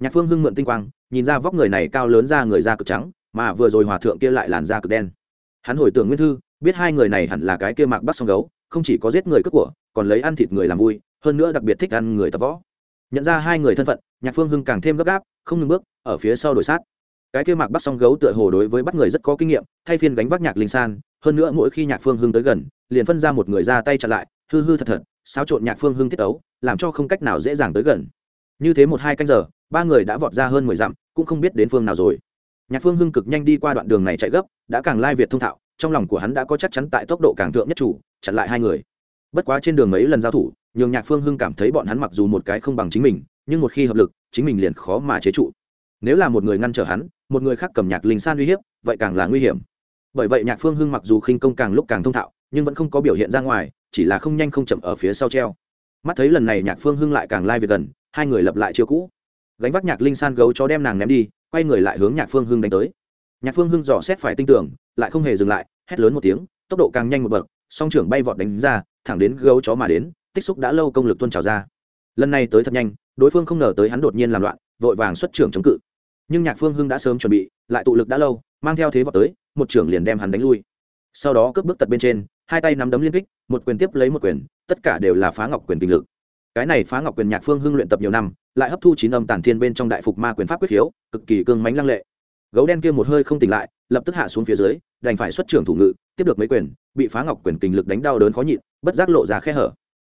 Nhạc phương hưng mượn tinh quang, nhìn ra vóc người này cao lớn ra người da cực trắng, mà vừa rồi hòa thượng kia lại làn da cực đen. Hắn hồi tưởng nguyên thư, biết hai người này hẳn là cái kia mạc bắt song gấu, không chỉ có giết người cướp của, còn lấy ăn thịt người làm vui, hơn nữa đặc biệt thích ăn người tập võ. Nhận ra hai người thân phận, nhạc phương hưng càng thêm gấp gáp, không ngừng bước, ở phía sau đổi sát. Cái kia mạc bắt song gấu tựa hồ đối với bắt người rất có kinh nghiệm, thay phiên gánh vác nhạc linh san, hơn nữa mỗi khi nhạc phương hưng tới gần, liền phân ra một người ra tay chặn lại, hư hư thật thật xáo trộn nhạc phương hưng tiết ấu làm cho không cách nào dễ dàng tới gần. Như thế một hai canh giờ, ba người đã vọt ra hơn mười dặm, cũng không biết đến phương nào rồi. Nhạc phương hưng cực nhanh đi qua đoạn đường này chạy gấp, đã càng lai việt thông thạo, trong lòng của hắn đã có chắc chắn tại tốc độ càng thượng nhất chủ, chặn lại hai người. Bất quá trên đường mấy lần giao thủ, nhường nhạc phương hưng cảm thấy bọn hắn mặc dù một cái không bằng chính mình, nhưng một khi hợp lực, chính mình liền khó mà chế trụ. Nếu là một người ngăn trở hắn, một người khác cầm nhạc linh san uy hiếp, vậy càng là nguy hiểm. Bởi vậy nhạc phương hưng mặc dù khinh công càng lúc càng thông thạo, nhưng vẫn không có biểu hiện ra ngoài chỉ là không nhanh không chậm ở phía sau treo. Mắt thấy lần này nhạc phương hưng lại càng lai việc gần, hai người lập lại chiêu cũ. Gánh vác nhạc linh san gấu chó đem nàng ném đi, quay người lại hướng nhạc phương hưng đánh tới. Nhạc phương hưng dò xét phải tinh tưởng, lại không hề dừng lại, hét lớn một tiếng, tốc độ càng nhanh một bậc, song trưởng bay vọt đánh ra, thẳng đến gấu chó mà đến, tích xúc đã lâu công lực tuôn trào ra. Lần này tới thật nhanh, đối phương không ngờ tới hắn đột nhiên làm loạn, vội vàng xuất trưởng chống cự. Nhưng nhạc phương hưng đã sớm chuẩn bị, lại tụ lực đã lâu, mang theo thế vọt tới, một trưởng liền đem hắn đánh lui. Sau đó cướp bước tật bên trên hai tay nắm đấm liên kích, một quyền tiếp lấy một quyền, tất cả đều là phá ngọc quyền kinh lực. Cái này phá ngọc quyền nhạc phương hưng luyện tập nhiều năm, lại hấp thu chín âm tản thiên bên trong đại phục ma quyền pháp quyết hiếu, cực kỳ cương mánh lăng lệ. Gấu đen kia một hơi không tỉnh lại, lập tức hạ xuống phía dưới, đành phải xuất trưởng thủ ngự, tiếp được mấy quyền, bị phá ngọc quyền kình lực đánh đau đớn khó nhịn, bất giác lộ ra khe hở.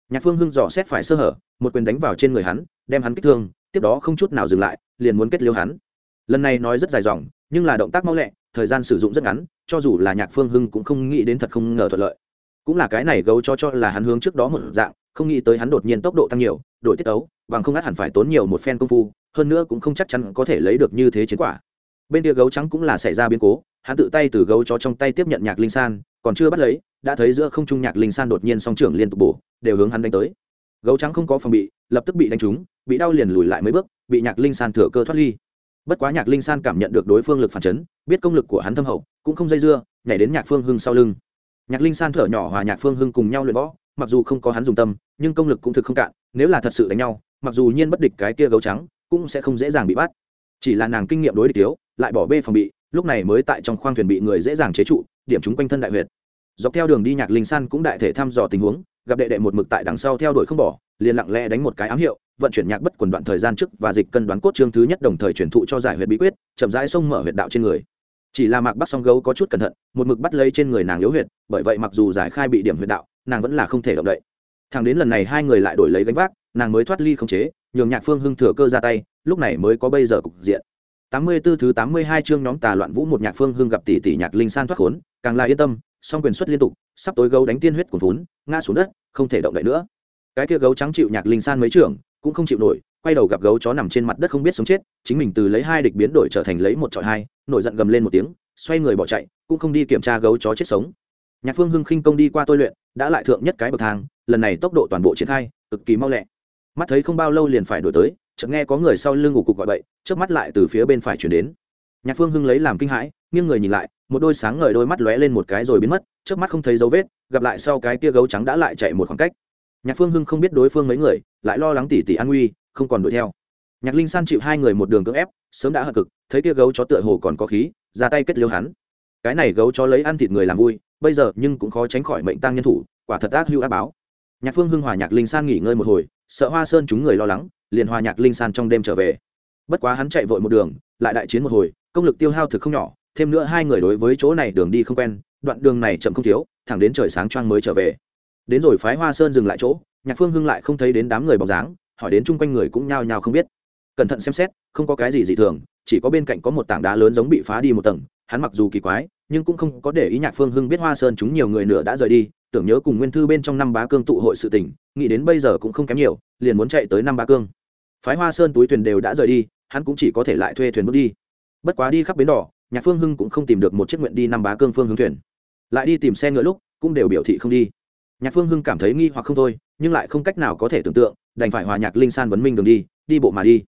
Nhạc phương hưng dò xét phải sơ hở, một quyền đánh vào trên người hắn, đem hắn kích thương, tiếp đó không chút nào dừng lại, liền muốn kết liêu hắn. Lần này nói rất dài dòng, nhưng là động tác mau lẹ, thời gian sử dụng rất ngắn, cho dù là nhạc phương hưng cũng không nghĩ đến thật không ngờ thuận lợi cũng là cái này gấu cho cho là hắn hướng trước đó một dạng, không nghĩ tới hắn đột nhiên tốc độ tăng nhiều, đổi tiết ấu, bằng không át hẳn phải tốn nhiều một phen công phu, hơn nữa cũng không chắc chắn có thể lấy được như thế chiến quả. Bên kia gấu trắng cũng là xảy ra biến cố, hắn tự tay từ gấu chó trong tay tiếp nhận nhạc linh san, còn chưa bắt lấy, đã thấy giữa không trung nhạc linh san đột nhiên song trưởng liên tục bổ, đều hướng hắn đánh tới. Gấu trắng không có phòng bị, lập tức bị đánh trúng, bị đau liền lùi lại mấy bước, bị nhạc linh san thừa cơ thoát ly. Bất quá nhạc linh san cảm nhận được đối phương lực phản chấn, biết công lực của hắn thâm hậu, cũng không dây dưa, nhảy đến nhạc phương hưng sau lưng nhạc linh san thở nhỏ hòa nhạc phương hưng cùng nhau luyện võ, mặc dù không có hắn dùng tâm, nhưng công lực cũng thực không cạn, nếu là thật sự đánh nhau, mặc dù nhiên bất địch cái kia gấu trắng, cũng sẽ không dễ dàng bị bắt. Chỉ là nàng kinh nghiệm đối địch thiếu, lại bỏ bê phòng bị, lúc này mới tại trong khoang thuyền bị người dễ dàng chế trụ, điểm chúng quanh thân đại huyệt. Dọc theo đường đi nhạc linh san cũng đại thể thăm dò tình huống, gặp đệ đệ một mực tại đằng sau theo đuổi không bỏ, liền lặng lẽ đánh một cái ám hiệu, vận chuyển nhạc bất quần đoạn thời gian trước và dịch cân đoán cốt chương thứ nhất đồng thời truyền thụ cho giải huyệt bí quyết, chậm rãi xông mở huyệt đạo trên người chỉ là mạc bắt song gấu có chút cẩn thận, một mực bắt lấy trên người nàng yếu huyệt, bởi vậy mặc dù giải khai bị điểm huyệt đạo, nàng vẫn là không thể động đậy. Thằng đến lần này hai người lại đổi lấy gánh vác, nàng mới thoát ly không chế, nhường nhạc phương hưng thừa cơ ra tay, lúc này mới có bây giờ cục diện. Tám mươi 84 thứ tám mươi hai chương nhóm tà loạn vũ một nhạc phương hưng gặp tỷ tỷ nhạc linh san thoát khốn, càng là yên tâm, song quyền xuất liên tục, sắp tối gấu đánh tiên huyết cuồn vốn, ngã xuống đất, không thể động đậy nữa. Cái kia gấu trắng chịu nhạc linh san mấy trưởng, cũng không chịu nổi quay đầu gặp gấu chó nằm trên mặt đất không biết sống chết, chính mình từ lấy hai địch biến đổi trở thành lấy một trọi hai, nổi giận gầm lên một tiếng, xoay người bỏ chạy, cũng không đi kiểm tra gấu chó chết sống. Nhạc phương hưng khinh công đi qua tôi luyện, đã lại thượng nhất cái bậc thang, lần này tốc độ toàn bộ triển khai, cực kỳ mau lẹ. Mắt thấy không bao lâu liền phải đổi tới, chợt nghe có người sau lưng ngủ cục gọi bậy trước mắt lại từ phía bên phải chuyển đến. Nhạc phương hưng lấy làm kinh hãi, nghiêng người nhìn lại, một đôi sáng ngời đôi mắt lóe lên một cái rồi biến mất trước mắt không thấy dấu vết, gặp lại sau cái kia gấu trắng đã lại chạy một khoảng cách. Nhạc phương hưng không biết đối phương mấy người, lại lo lắng tỉ tỉ an nguy không còn đuổi theo. Nhạc linh san chịu hai người một đường cưỡng ép, sớm đã hận cực, thấy kia gấu chó tựa hồ còn có khí, ra tay kết liêu hắn. Cái này gấu chó lấy ăn thịt người làm vui, bây giờ nhưng cũng khó tránh khỏi mệnh tăng nhân thủ, quả thật ác hưu ác báo. Nhạc phương hưng hòa nhạc linh san nghỉ ngơi một hồi, sợ hoa sơn chúng người lo lắng, liền hòa nhạc linh san trong đêm trở về. Bất quá hắn chạy vội một đường, lại đại chiến một hồi, công lực tiêu hao thực không nhỏ, thêm nữa hai người đối với chỗ này đường đi không quen, đoạn đường này chậm không thiếu, thẳng đến trời sáng choang mới trở về. Đến rồi phái hoa sơn dừng lại chỗ, nhạc phương hưng lại không thấy đến đám người bóng dáng hỏi đến chung quanh người cũng nhao nhao không biết. Cẩn thận xem xét, không có cái gì dị thường, chỉ có bên cạnh có một tảng đá lớn giống bị phá đi một tầng, hắn mặc dù kỳ quái, nhưng cũng không có để ý nhạc phương hưng biết hoa sơn chúng nhiều người nữa đã rời đi, tưởng nhớ cùng nguyên thư bên trong năm bá cương tụ hội sự tỉnh nghĩ đến bây giờ cũng không kém nhiều, liền muốn chạy tới năm bá cương. Phái hoa sơn túi thuyền đều đã rời đi, hắn cũng chỉ có thể lại thuê thuyền bước đi. Bất quá đi khắp bến đỏ, nhạc phương hưng cũng không tìm được một chiếc nguyện đi năm bá cương phương hướng thuyền. Lại đi tìm xe ngựa lúc, cũng đều biểu thị không đi. Nhạc phương hưng cảm thấy nghi hoặc không thôi, nhưng lại không cách nào có thể tưởng tượng đành phải hòa nhạc linh san vấn minh đường đi đi bộ mà đi.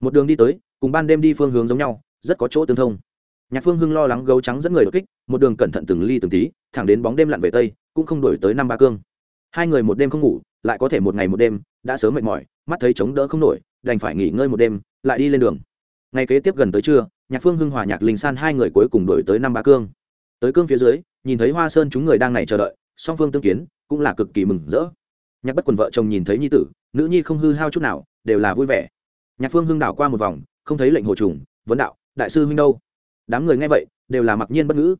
Một đường đi tới, cùng ban đêm đi phương hướng giống nhau, rất có chỗ tương thông. Nhạc phương hưng lo lắng gấu trắng dẫn người đột kích, một đường cẩn thận từng ly từng tí, thẳng đến bóng đêm lặn về tây, cũng không đổi tới năm ba cương. Hai người một đêm không ngủ, lại có thể một ngày một đêm, đã sớm mệt mỏi, mắt thấy chống đỡ không nổi, đành phải nghỉ ngơi một đêm, lại đi lên đường. Ngày kế tiếp gần tới trưa, nhạc phương hưng hòa nhạc linh san hai người cuối cùng đổi tới năm ba cương. Tới cương phía dưới, nhìn thấy hoa sơn chúng người đang này chờ đợi, song phương tương kiến, cũng là cực kỳ mừng rỡ nhạc bất quần vợ chồng nhìn thấy nhi tử, nữ nhi không hư hao chút nào, đều là vui vẻ. Nhạc phương hưng đảo qua một vòng, không thấy lệnh hồ trùng, vấn đạo, đại sư huynh đâu? Đám người nghe vậy, đều là mặc nhiên bất ngữ.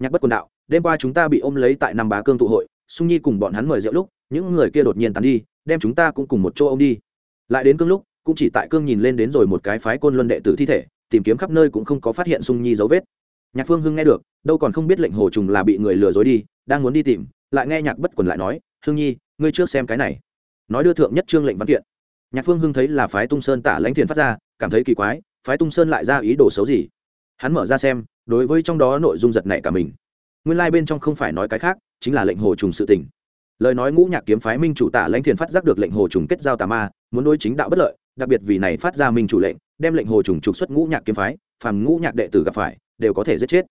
Nhạc bất quần đạo, đêm qua chúng ta bị ôm lấy tại năm bá cương tụ hội, sung nhi cùng bọn hắn mời rượu lúc, những người kia đột nhiên tàn đi, đem chúng ta cũng cùng một chỗ ô m đi. Lại đến cương lúc, cũng chỉ tại cương nhìn lên đến rồi một cái phái côn luân đệ tử thi thể, tìm kiếm khắp nơi cũng không có phát hiện sung nhi dấu vết. Nhạc phương hưng nghe được, đâu còn không biết lệnh hồ trùng là bị người lừa dối đi, đang muốn đi tìm, lại nghe nhạc bất quần lại nói hương nhi ngươi trước xem cái này. Nói đưa thượng nhất trương lệnh văn kiện. Nhạc phương hưng thấy là phái tung sơn tả lãnh thiền phát ra, cảm thấy kỳ quái, phái tung sơn lại ra ý đồ xấu gì? Hắn mở ra xem, đối với trong đó nội dung giật này cả mình. Nguyên lai、like、bên trong không phải nói cái khác, chính là lệnh hồ trùng sự tình. Lời nói ngũ nhạc kiếm phái minh chủ tả lãnh thiền phát giác được lệnh hồ trùng kết giao tà ma, muốn đối chính đạo bất lợi, đặc biệt vì này phát ra minh chủ lệnh, đem lệnh hồ trùng trục xuất ngũ nhạc kiếm phái, phàm ngũ nhạc đệ tử gặp phải, đều có thể giết chết.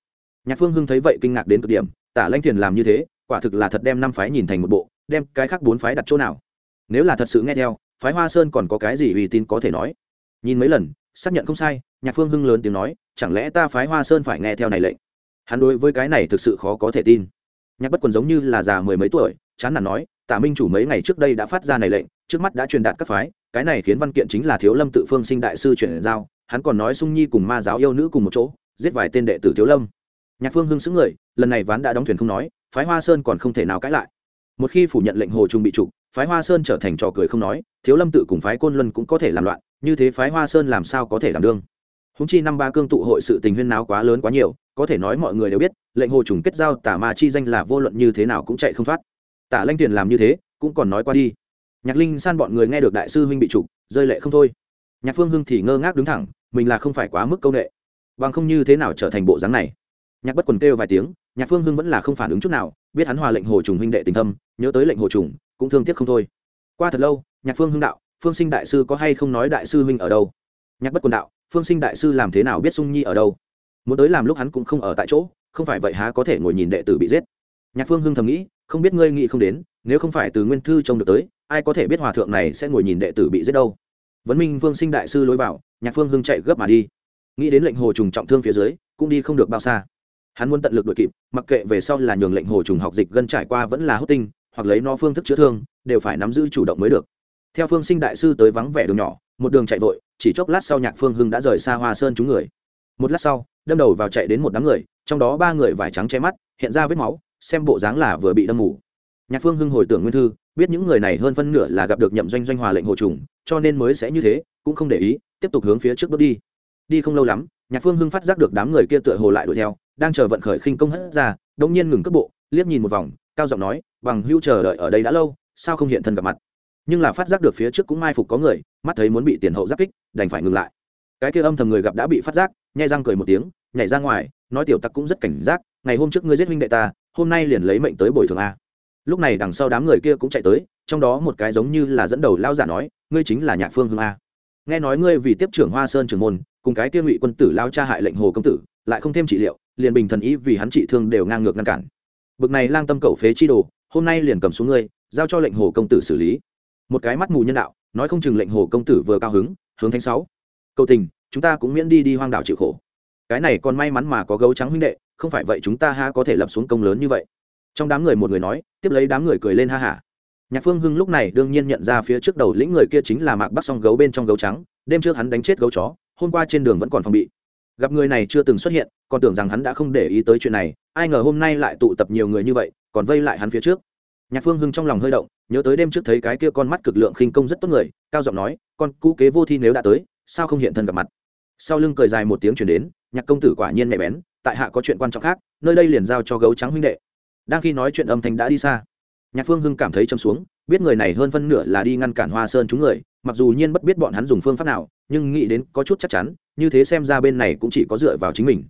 Nhạc phương hưng thấy vậy kinh ngạc đến cực điểm, tả lãnh thiền làm như thế, quả thực là thật đem năm phái nhìn thành một bộ đem cái khác bốn phái đặt chỗ nào? Nếu là thật sự nghe theo, phái hoa sơn còn có cái gì uy tín có thể nói? Nhìn mấy lần, xác nhận không sai, nhạc phương hưng lớn tiếng nói, chẳng lẽ ta phái hoa sơn phải nghe theo này lệnh? Hắn đối với cái này thực sự khó có thể tin. Nhạc bất quần giống như là già mười mấy tuổi, chán nản nói tả minh chủ mấy ngày trước đây đã phát ra này lệnh, trước mắt đã truyền đạt các phái, cái này khiến văn kiện chính là thiếu lâm tự phương sinh đại sư chuyển giao, hắn còn nói sung nhi cùng ma giáo yêu nữ cùng một chỗ, giết vài tên đệ tử thiếu lâm. Nhạc phương hưng xứng người, lần này ván đã đóng thuyền không nói, phái hoa sơn còn không thể nào cãi lại một khi phủ nhận lệnh hồ trung bị trục phái hoa sơn trở thành trò cười không nói, thiếu lâm tự cùng phái côn luân cũng có thể làm loạn, như thế phái hoa sơn làm sao có thể làm đương? Húng chi năm ba cương tụ hội sự tình huyên náo quá lớn quá nhiều, có thể nói mọi người đều biết, lệnh hồ trùng kết giao tả ma chi danh là vô luận như thế nào cũng chạy không thoát. Tả lanh tiền làm như thế, cũng còn nói qua đi. Nhạc linh san bọn người nghe được đại sư huynh bị trục rơi lệ không thôi. Nhạc phương hưng thì ngơ ngác đứng thẳng, mình là không phải quá mức công nghệ, bằng không như thế nào trở thành bộ dáng này. Nhạc bất quần kêu vài tiếng, nhạc phương hưng vẫn là không phản ứng chút nào biết hắn hòa lệnh hồ trùng huynh đệ tình thâm, nhớ tới lệnh hồ trùng, cũng thương tiếc không thôi. Qua thật lâu, nhạc phương hưng đạo, phương sinh đại sư có hay không nói đại sư huynh ở đâu? Nhạc bất quần đạo, phương sinh đại sư làm thế nào biết sung nhi ở đâu? Muốn tới làm lúc hắn cũng không ở tại chỗ, không phải vậy há có thể ngồi nhìn đệ tử bị giết? Nhạc phương hưng thầm nghĩ, không biết ngươi nghĩ không đến, nếu không phải từ nguyên thư trông được tới, ai có thể biết hòa thượng này sẽ ngồi nhìn đệ tử bị giết đâu? Vấn minh phương sinh đại sư lối vào, nhạc phương hưng chạy gấp mà đi. Nghĩ đến lệnh hồ trùng trọng thương phía dưới, cũng đi không được bao xa hắn muốn tận lực đội kịp, mặc kệ về sau là nhường lệnh hồ trùng học dịch gân trải qua vẫn là hút tinh, hoặc lấy no phương thức chữa thương, đều phải nắm giữ chủ động mới được. Theo phương sinh đại sư tới vắng vẻ đường nhỏ, một đường chạy vội, chỉ chốc lát sau nhạc phương hưng đã rời xa hoa sơn chúng người. Một lát sau, đâm đầu vào chạy đến một đám người, trong đó ba người vải trắng che mắt, hiện ra vết máu, xem bộ dáng là vừa bị đâm mù. Nhạc phương hưng hồi tưởng nguyên thư, biết những người này hơn phân nửa là gặp được nhậm doanh doanh hòa lệnh hồ trùng, cho nên mới sẽ như thế, cũng không để ý, tiếp tục hướng phía trước bước đi. Đi không lâu lắm, nhạc phương hưng phát giác được đám người kia tựa hồ lại đuổi theo đang chờ vận khởi khinh công hất ra đông nhiên ngừng cước bộ, liếc nhìn một vòng, cao giọng nói, bằng hưu chờ đợi ở đây đã lâu, sao không hiện thân gặp mặt? Nhưng là phát giác được phía trước cũng mai phục có người, mắt thấy muốn bị tiền hậu giáp kích, đành phải ngừng lại. Cái kia âm thầm người gặp đã bị phát giác, nhai răng cười một tiếng, nhảy ra ngoài, nói tiểu tặc cũng rất cảnh giác, ngày hôm trước ngươi giết huynh đệ ta, hôm nay liền lấy mệnh tới bồi thường a. Lúc này đằng sau đám người kia cũng chạy tới, trong đó một cái giống như là dẫn đầu lao giả nói, ngươi chính là nhạc phương hương a. Nghe nói ngươi vì tiếp trưởng hoa sơn trưởng môn, cùng cái kia ngụy quân tử lao cha hại lệnh hồ công tử lại không thêm trị liệu, liền bình thần ý vì hắn trị thương đều ngang ngược ngăn cản. Bực này lang tâm cầu phế chi đồ, hôm nay liền cầm xuống ngươi, giao cho lệnh hồ công tử xử lý. Một cái mắt mù nhân đạo, nói không chừng lệnh hồ công tử vừa cao hứng, hướng thánh sáu. Cầu tình, chúng ta cũng miễn đi đi hoang đảo chịu khổ. Cái này còn may mắn mà có gấu trắng huynh đệ, không phải vậy chúng ta ha có thể lập xuống công lớn như vậy. Trong đám người một người nói, tiếp lấy đám người cười lên ha hả nhạc phương hưng lúc này đương nhiên nhận ra phía trước đầu lĩnh người kia chính là mạc bắc song gấu bên trong gấu trắng, đêm trước hắn đánh chết gấu chó, hôm qua trên đường vẫn còn phòng bị gặp người này chưa từng xuất hiện, còn tưởng rằng hắn đã không để ý tới chuyện này, ai ngờ hôm nay lại tụ tập nhiều người như vậy, còn vây lại hắn phía trước. Nhạc phương hưng trong lòng hơi động, nhớ tới đêm trước thấy cái kia con mắt cực lượng khinh công rất tốt người, cao giọng nói, con cũ kế vô thi nếu đã tới, sao không hiện thân gặp mặt? Sau lưng cười dài một tiếng chuyển đến, nhạc công tử quả nhiên mẹ bén, tại hạ có chuyện quan trọng khác, nơi đây liền giao cho gấu trắng huynh đệ. Đang khi nói chuyện âm thanh đã đi xa nhạc phương hưng cảm thấy châm xuống, biết người này hơn phân nửa là đi ngăn cản hoa sơn chúng người, mặc dù nhiên bất biết bọn hắn dùng phương pháp nào, nhưng nghĩ đến có chút chắc chắn, như thế xem ra bên này cũng chỉ có dựa vào chính mình.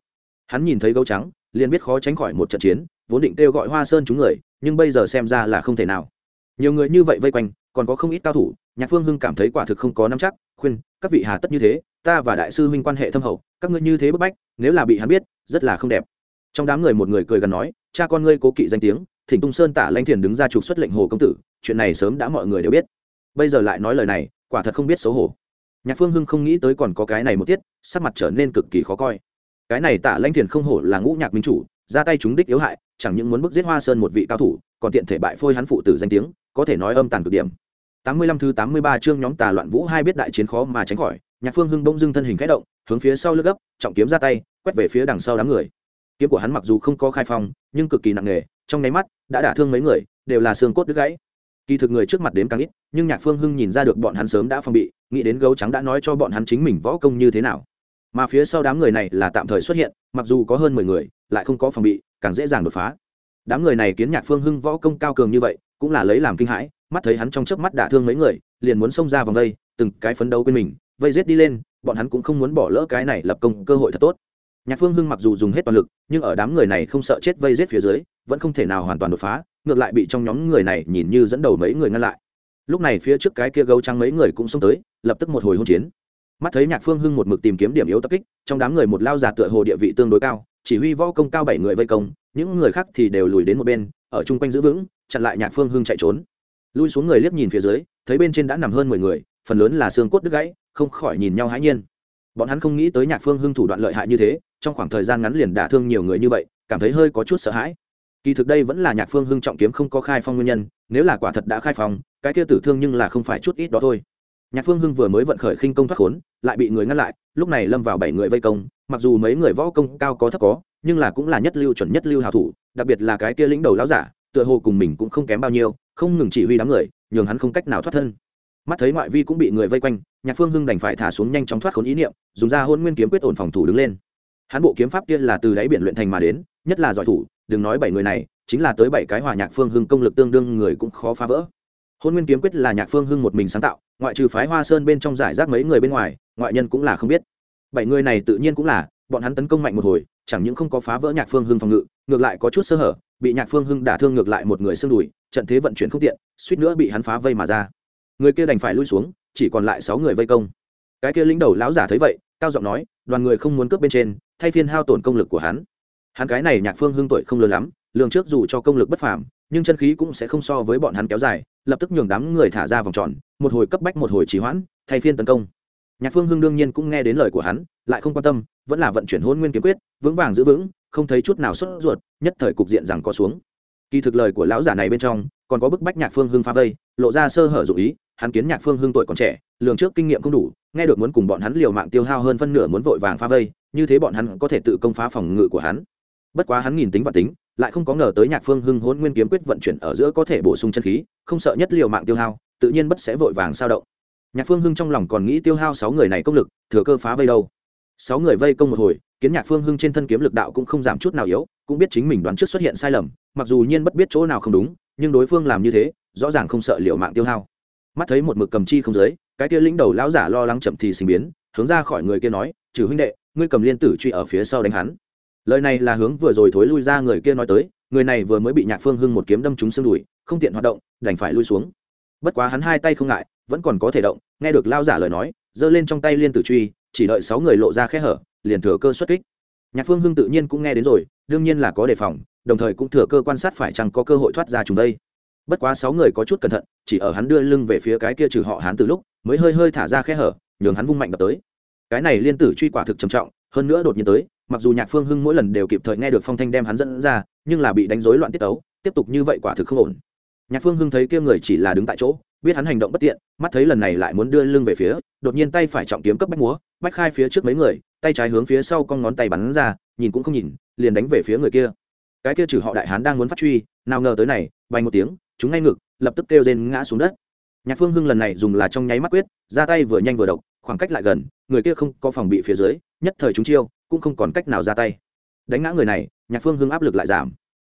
Hắn nhìn thấy gấu trắng, liền biết khó tránh khỏi một trận chiến, vốn định kêu gọi hoa sơn chúng người, nhưng bây giờ xem ra là không thể nào. Nhiều người như vậy vây quanh, còn có không ít cao thủ, nhạc phương hưng cảm thấy quả thực không có nắm chắc, khuyên, các vị hà tất như thế, ta và đại sư huynh quan hệ thâm hậu, các ngươi như thế bức bách, nếu là bị hắn biết, rất là không đẹp. Trong đám người một người cười gần nói, cha con ngươi cố kỵ danh tiếng thỉnh tung sơn tả lanh thiền đứng ra trục xuất lệnh hồ công tử, chuyện này sớm đã mọi người đều biết. Bây giờ lại nói lời này, quả thật không biết xấu hổ. Nhạc phương hưng không nghĩ tới còn có cái này một tiết, sắc mặt trở nên cực kỳ khó coi. Cái này tả lanh thiền không hổ là ngũ nhạc minh chủ, ra tay chúng đích yếu hại, chẳng những muốn bức giết hoa sơn một vị cao thủ, còn tiện thể bại phôi hắn phụ tử danh tiếng, có thể nói âm tàn cực điểm. Tám mươi lăm thứ tám mươi ba chương nhóm tà loạn vũ hai biết đại chiến khó mà tránh khỏi, nhạc phương hưng bỗng dưng thân hình khẽ động, hướng phía sau lướt gấp, trọng kiếm ra tay, quét về phía đằng sau đám người. Kiếm của hắn mặc dù không có khai phong, nhưng cực kỳ nặng nề trong nháy mắt, đã đả thương mấy người, đều là xương cốt đứt gãy. Kỳ thực người trước mặt đến càng ít, nhưng nhạc phương hưng nhìn ra được bọn hắn sớm đã phòng bị, nghĩ đến gấu trắng đã nói cho bọn hắn chính mình võ công như thế nào. Mà phía sau đám người này là tạm thời xuất hiện, mặc dù có hơn mười người, lại không có phòng bị, càng dễ dàng đột phá. Đám người này kiến nhạc phương hưng võ công cao cường như vậy, cũng là lấy làm kinh hãi, mắt thấy hắn trong chớp mắt đả thương mấy người, liền muốn xông ra vòng vây từng cái phấn đấu quên mình, vây rết đi lên, bọn hắn cũng không muốn bỏ lỡ cái này lập công cơ hội thật tốt nhạc phương hưng mặc dù dùng hết toàn lực, nhưng ở đám người này không sợ chết vây rết phía dưới, vẫn không thể nào hoàn toàn đột phá, ngược lại bị trong nhóm người này nhìn như dẫn đầu mấy người ngăn lại. Lúc này phía trước cái kia gấu trắng mấy người cũng xông tới, lập tức một hồi hôn chiến. Mắt thấy nhạc phương hưng một mực tìm kiếm điểm yếu tập kích, trong đám người một lao giả tựa hồ địa vị tương đối cao, chỉ huy võ công cao bảy người vây công, những người khác thì đều lùi đến một bên, ở chung quanh giữ vững, chặn lại nhạc phương hưng chạy trốn. Lui xuống người liếc nhìn phía dưới, thấy bên trên đã nằm hơn mười người, phần lớn là xương cốt đứt gãy, không khỏi nhìn nhau hãi nhiên bọn hắn không nghĩ tới nhạc phương hưng thủ đoạn lợi hại như thế, trong khoảng thời gian ngắn liền đả thương nhiều người như vậy, cảm thấy hơi có chút sợ hãi. Kỳ thực đây vẫn là nhạc phương hưng trọng kiếm không có khai phong nguyên nhân, nếu là quả thật đã khai phong, cái kia tử thương nhưng là không phải chút ít đó thôi. Nhạc phương hưng vừa mới vận khởi khinh công thoát khốn, lại bị người ngăn lại, lúc này lâm vào bảy người vây công, mặc dù mấy người võ công cao có thấp có, nhưng là cũng là nhất lưu chuẩn nhất lưu hào thủ, đặc biệt là cái kia lĩnh đầu lão giả, tựa hồ cùng mình cũng không kém bao nhiêu, không ngừng chỉ huy đám người, nhường hắn không cách nào thoát thân mắt thấy ngoại vi cũng bị người vây quanh, nhạc phương hưng đành phải thả xuống nhanh chóng thoát khốn ý niệm, dùng ra hôn nguyên kiếm quyết ổn phòng thủ đứng lên. Hắn bộ kiếm pháp kia là từ đáy biển luyện thành mà đến, nhất là giỏi thủ, đừng nói bảy người này, chính là tới bảy cái hòa nhạc phương hưng công lực tương đương người cũng khó phá vỡ. Hôn nguyên kiếm quyết là nhạc phương hưng một mình sáng tạo, ngoại trừ phái hoa sơn bên trong giải rác mấy người bên ngoài, ngoại nhân cũng là không biết. Bảy người này tự nhiên cũng là, bọn hắn tấn công mạnh một hồi, chẳng những không có phá vỡ nhạc phương hưng phòng ngự, ngược lại có chút sơ hở, bị nhạc phương hưng đả thương ngược lại một người xương đùi, trận thế vận chuyển không tiện, suýt nữa bị hắn phá vây mà ra người kia đành phải lui xuống, chỉ còn lại sáu người vây công. Cái kia lính đầu lão giả thấy vậy, cao giọng nói, đoàn người không muốn cướp bên trên, thay phiên hao tổn công lực của hắn. Hắn cái này nhạc phương hưng tuổi không lớn lắm, lường trước dù cho công lực bất phàm, nhưng chân khí cũng sẽ không so với bọn hắn kéo dài, lập tức nhường đám người thả ra vòng tròn, một hồi cấp bách một hồi trì hoãn, thay phiên tấn công. Nhạc phương hưng đương nhiên cũng nghe đến lời của hắn, lại không quan tâm, vẫn là vận chuyển hôn nguyên kiếm quyết, vững vàng giữ vững, không thấy chút nào sốt ruột, nhất thời cục diện rằng có xuống. Kỳ thực lời của lão giả này bên trong, còn có bức bách nhạc phương hưng phá vây, lộ ra sơ hở dụ ý hắn kiến nhạc phương hưng tuổi còn trẻ, lường trước kinh nghiệm không đủ, nghe được muốn cùng bọn hắn liều mạng tiêu hao hơn phân nửa muốn vội vàng phá vây, như thế bọn hắn có thể tự công phá phòng ngự của hắn. Bất quá hắn nghìn tính và tính, lại không có ngờ tới nhạc phương hưng hôn nguyên kiếm quyết vận chuyển ở giữa có thể bổ sung chân khí, không sợ nhất liều mạng tiêu hao, tự nhiên bất sẽ vội vàng sao động. Nhạc phương hưng trong lòng còn nghĩ tiêu hao sáu người này công lực, thừa cơ phá vây đâu. Sáu người vây công một hồi, kiến nhạc phương hưng trên thân kiếm lực đạo cũng không giảm chút nào yếu, cũng biết chính mình đoán trước xuất hiện sai lầm, mặc dù nhiên bất biết chỗ nào không đúng, nhưng đối phương làm như thế, rõ ràng không sợ liệu mạng tiêu hao mắt thấy một mực cầm chi không giới cái kia lĩnh đầu lão giả lo lắng chậm thì sinh biến, hướng ra khỏi người kia nói, trừ huynh đệ, ngươi cầm liên tử truy ở phía sau đánh hắn. Lời này là hướng vừa rồi thối lui ra người kia nói tới, người này vừa mới bị nhạc phương hưng một kiếm đâm trúng xương đùi, không tiện hoạt động, đành phải lui xuống. Bất quá hắn hai tay không ngại, vẫn còn có thể động, nghe được lao giả lời nói, giơ lên trong tay liên tử truy, chỉ đợi sáu người lộ ra khe hở, liền thừa cơ xuất kích. Nhạc phương hưng tự nhiên cũng nghe đến rồi, đương nhiên là có đề phòng, đồng thời cũng thừa cơ quan sát phải chăng có cơ hội thoát ra chúng đây bất quá sáu người có chút cẩn thận, chỉ ở hắn đưa lưng về phía cái kia trừ họ hắn từ lúc, mới hơi hơi thả ra khe hở, nhường hắn vung mạnh đập tới. Cái này liên tử truy quả thực trầm trọng, hơn nữa đột nhiên tới, mặc dù nhạc phương hưng mỗi lần đều kịp thời nghe được phong thanh đem hắn dẫn ra, nhưng là bị đánh rối loạn tiết tấu, tiếp tục như vậy quả thực không ổn. Nhạc phương hưng thấy kia người chỉ là đứng tại chỗ, biết hắn hành động bất tiện, mắt thấy lần này lại muốn đưa lưng về phía, đột nhiên tay phải trọng kiếm cấp bách múa, bách khai phía trước mấy người, tay trái hướng phía sau con ngón tay bắn ra, nhìn cũng không nhìn, liền đánh về phía người kia. Cái kia trừ họ đại hán đang muốn phát truy, nào ngờ tới này, bay một tiếng chúng ngay ngực, lập tức kêu rên ngã xuống đất. Nhạc phương hưng lần này dùng là trong nháy mắt quyết, ra tay vừa nhanh vừa độc, khoảng cách lại gần, người kia không có phòng bị phía dưới, nhất thời chúng chiêu, cũng không còn cách nào ra tay. Đánh ngã người này, nhạc phương hưng áp lực lại giảm.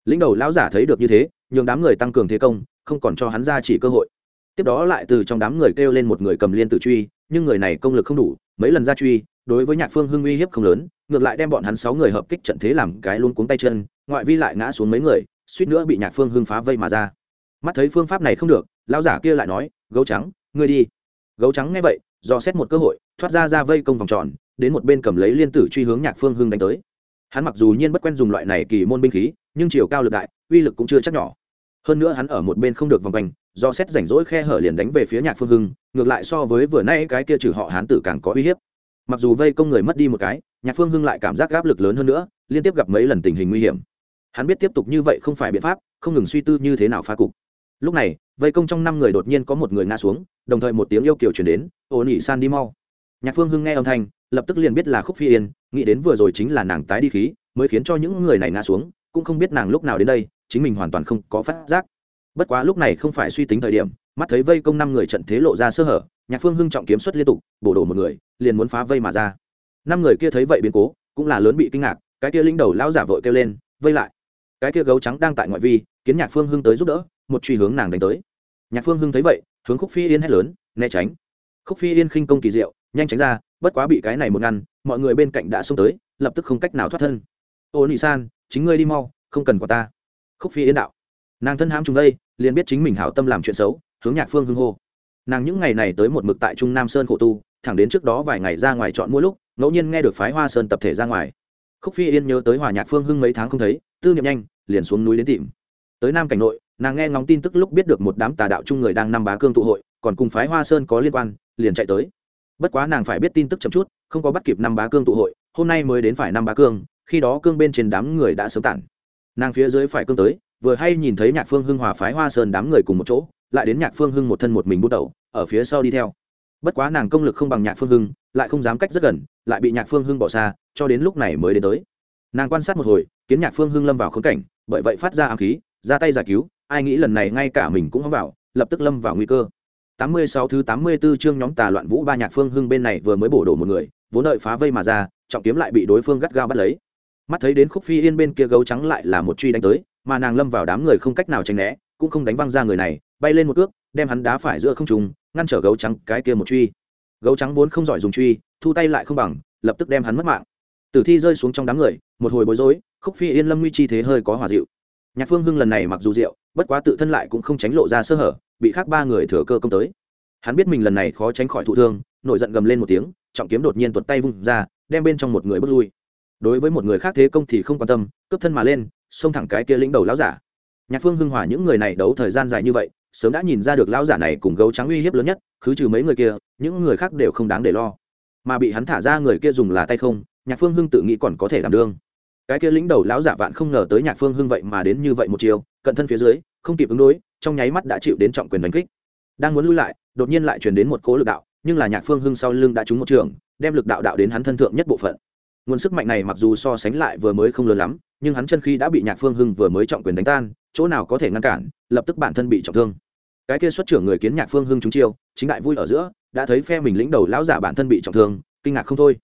Lĩnh đầu lão giả thấy được như thế, nhường đám người tăng cường thế công, không còn cho hắn ra chỉ cơ hội. Tiếp đó lại từ trong đám người kêu lên một người cầm liên tử truy, nhưng người này công lực không đủ, mấy lần ra truy, đối với nhạc phương hưng uy hiếp không lớn, ngược lại đem bọn hắn sáu người hợp kích trận thế làm cái luôn cuống tay chân, ngoại vi lại ngã xuống mấy người, suýt nữa bị nhạc phương hưng phá vây mà ra mắt thấy phương pháp này không được, lão giả kia lại nói, gấu trắng, ngươi đi. Gấu trắng nghe vậy, do xét một cơ hội, thoát ra ra vây công vòng tròn, đến một bên cầm lấy liên tử truy hướng nhạc phương hưng đánh tới. Hắn mặc dù nhiên bất quen dùng loại này kỳ môn binh khí, nhưng chiều cao lực đại, uy lực cũng chưa chắc nhỏ. Hơn nữa hắn ở một bên không được vòng quanh, do xét rảnh rỗi khe hở liền đánh về phía nhạc phương hưng, ngược lại so với vừa nay cái kia trừ họ hán tử càng có uy hiếp. Mặc dù vây công người mất đi một cái, nhạc phương hưng lại cảm giác áp lực lớn hơn nữa, liên tiếp gặp mấy lần tình hình nguy hiểm. Hắn biết tiếp tục như vậy không phải biện pháp, không ngừng suy tư như thế nào phá cục lúc này, vây công trong năm người đột nhiên có một người ngã xuống, đồng thời một tiếng yêu kiều chuyển đến ồ nỉ san đi mau. Nhạc phương hưng nghe âm thanh, lập tức liền biết là khúc phi yên, nghĩ đến vừa rồi chính là nàng tái đi khí, mới khiến cho những người này ngã xuống, cũng không biết nàng lúc nào đến đây, chính mình hoàn toàn không có phát giác. Bất quá lúc này không phải suy tính thời điểm, mắt thấy vây công năm người trận thế lộ ra sơ hở, nhạc phương hưng trọng kiếm xuất liên tục, bổ đổ một người, liền muốn phá vây mà ra. Năm người kia thấy vậy biến cố, cũng là lớn bị kinh ngạc, cái kia linh đầu lão giả vội kêu lên, vây lại. Cái kia gấu trắng đang tại ngoại vi, kiến nhạc phương hưng tới giúp đỡ một truy hướng nàng đánh tới. Nhạc phương hưng thấy vậy, hướng khúc phi yên hét lớn, né tránh. Khúc phi yên khinh công kỳ diệu, nhanh tránh ra, bất quá bị cái này một ngăn, mọi người bên cạnh đã xông tới, lập tức không cách nào thoát thân. Ô nị san, chính ngươi đi mau, không cần có ta. Khúc phi yên đạo. Nàng thân hãm chúng đây, liền biết chính mình hảo tâm làm chuyện xấu, hướng nhạc phương hưng hô. Nàng những ngày này tới một mực tại trung nam sơn khổ tu, thẳng đến trước đó vài ngày ra ngoài chọn mua lúc, ngẫu nhiên nghe được phái hoa sơn tập thể ra ngoài. Khúc phi yên nhớ tới hòa nhạc phương hưng mấy tháng không thấy, tư niệm nhanh, liền xuống núi đến tìm. Tới nam cảnh nội nàng nghe ngóng tin tức lúc biết được một đám tà đạo chung người đang năm bá cương tụ hội, còn cùng phái hoa sơn có liên quan, liền chạy tới. Bất quá nàng phải biết tin tức chậm chút, không có bắt kịp năm bá cương tụ hội, hôm nay mới đến phải năm bá cương, khi đó cương bên trên đám người đã sớm tản. Nàng phía dưới phải cương tới, vừa hay nhìn thấy nhạc phương hưng hòa phái hoa sơn đám người cùng một chỗ, lại đến nhạc phương hưng một thân một mình bút đầu, ở phía sau đi theo. Bất quá nàng công lực không bằng nhạc phương hưng, lại không dám cách rất gần, lại bị nhạc phương hưng bỏ xa, cho đến lúc này mới đến tới. Nàng quan sát một hồi, kiến nhạc phương hưng lâm vào khốn cảnh, bởi vậy phát ra ám khí, ra tay giải cứu ai nghĩ lần này ngay cả mình cũng hóng vào, lập tức lâm vào nguy cơ. 86 thứ 84 chương nhóm tà loạn vũ ba nhạc phương hưng bên này vừa mới bổ đổ một người, vốn đợi phá vây mà ra, trọng kiếm lại bị đối phương gắt gao bắt lấy. Mắt thấy đến khúc phi yên bên kia gấu trắng lại là một truy đánh tới, mà nàng lâm vào đám người không cách nào tránh né, cũng không đánh văng ra người này, bay lên một cước, đem hắn đá phải giữa không trùng ngăn trở gấu trắng cái kia một truy. Gấu trắng vốn không giỏi dùng truy, thu tay lại không bằng, lập tức đem hắn mất mạng. Tử thi rơi xuống trong đám người, một hồi bối rối, khúc phi yên lâm nguy chi thế hơi có hòa dịu nhạc phương hưng lần này mặc dù rượu, bất quá tự thân lại cũng không tránh lộ ra sơ hở, bị khác ba người thừa cơ công tới. Hắn biết mình lần này khó tránh khỏi thụ thương, nổi giận gầm lên một tiếng, trọng kiếm đột nhiên tuột tay vung ra, đem bên trong một người bước lui. Đối với một người khác thế công thì không quan tâm, cướp thân mà lên, xông thẳng cái kia lĩnh đầu lão giả. Nhạc phương hưng hòa những người này đấu thời gian dài như vậy, sớm đã nhìn ra được lão giả này cùng gấu trắng uy hiếp lớn nhất, khứ trừ mấy người kia, những người khác đều không đáng để lo. Mà bị hắn thả ra người kia dùng là tay không, nhạc phương hưng tự nghĩ còn có thể đảm đương cái kia lĩnh đầu lão giả vạn không ngờ tới nhạc phương hưng vậy mà đến như vậy một chiều cận thân phía dưới, không kịp ứng đối, trong nháy mắt đã chịu đến trọng quyền đánh kích. Đang muốn lui lại, đột nhiên lại truyền đến một cố lực đạo, nhưng là nhạc phương hưng sau lưng đã trúng một trường, đem lực đạo đạo đến hắn thân thượng nhất bộ phận. Nguồn sức mạnh này mặc dù so sánh lại vừa mới không lớn lắm, nhưng hắn chân khi đã bị nhạc phương hưng vừa mới trọng quyền đánh tan, chỗ nào có thể ngăn cản, lập tức bản thân bị trọng thương. Cái kia xuất trưởng người kiến nhạc phương hưng trúng chiêu, chính đại vui ở giữa, đã thấy phe mình lĩnh đầu lão giả bản thân bị trọng thương, kinh ngạc không thôi.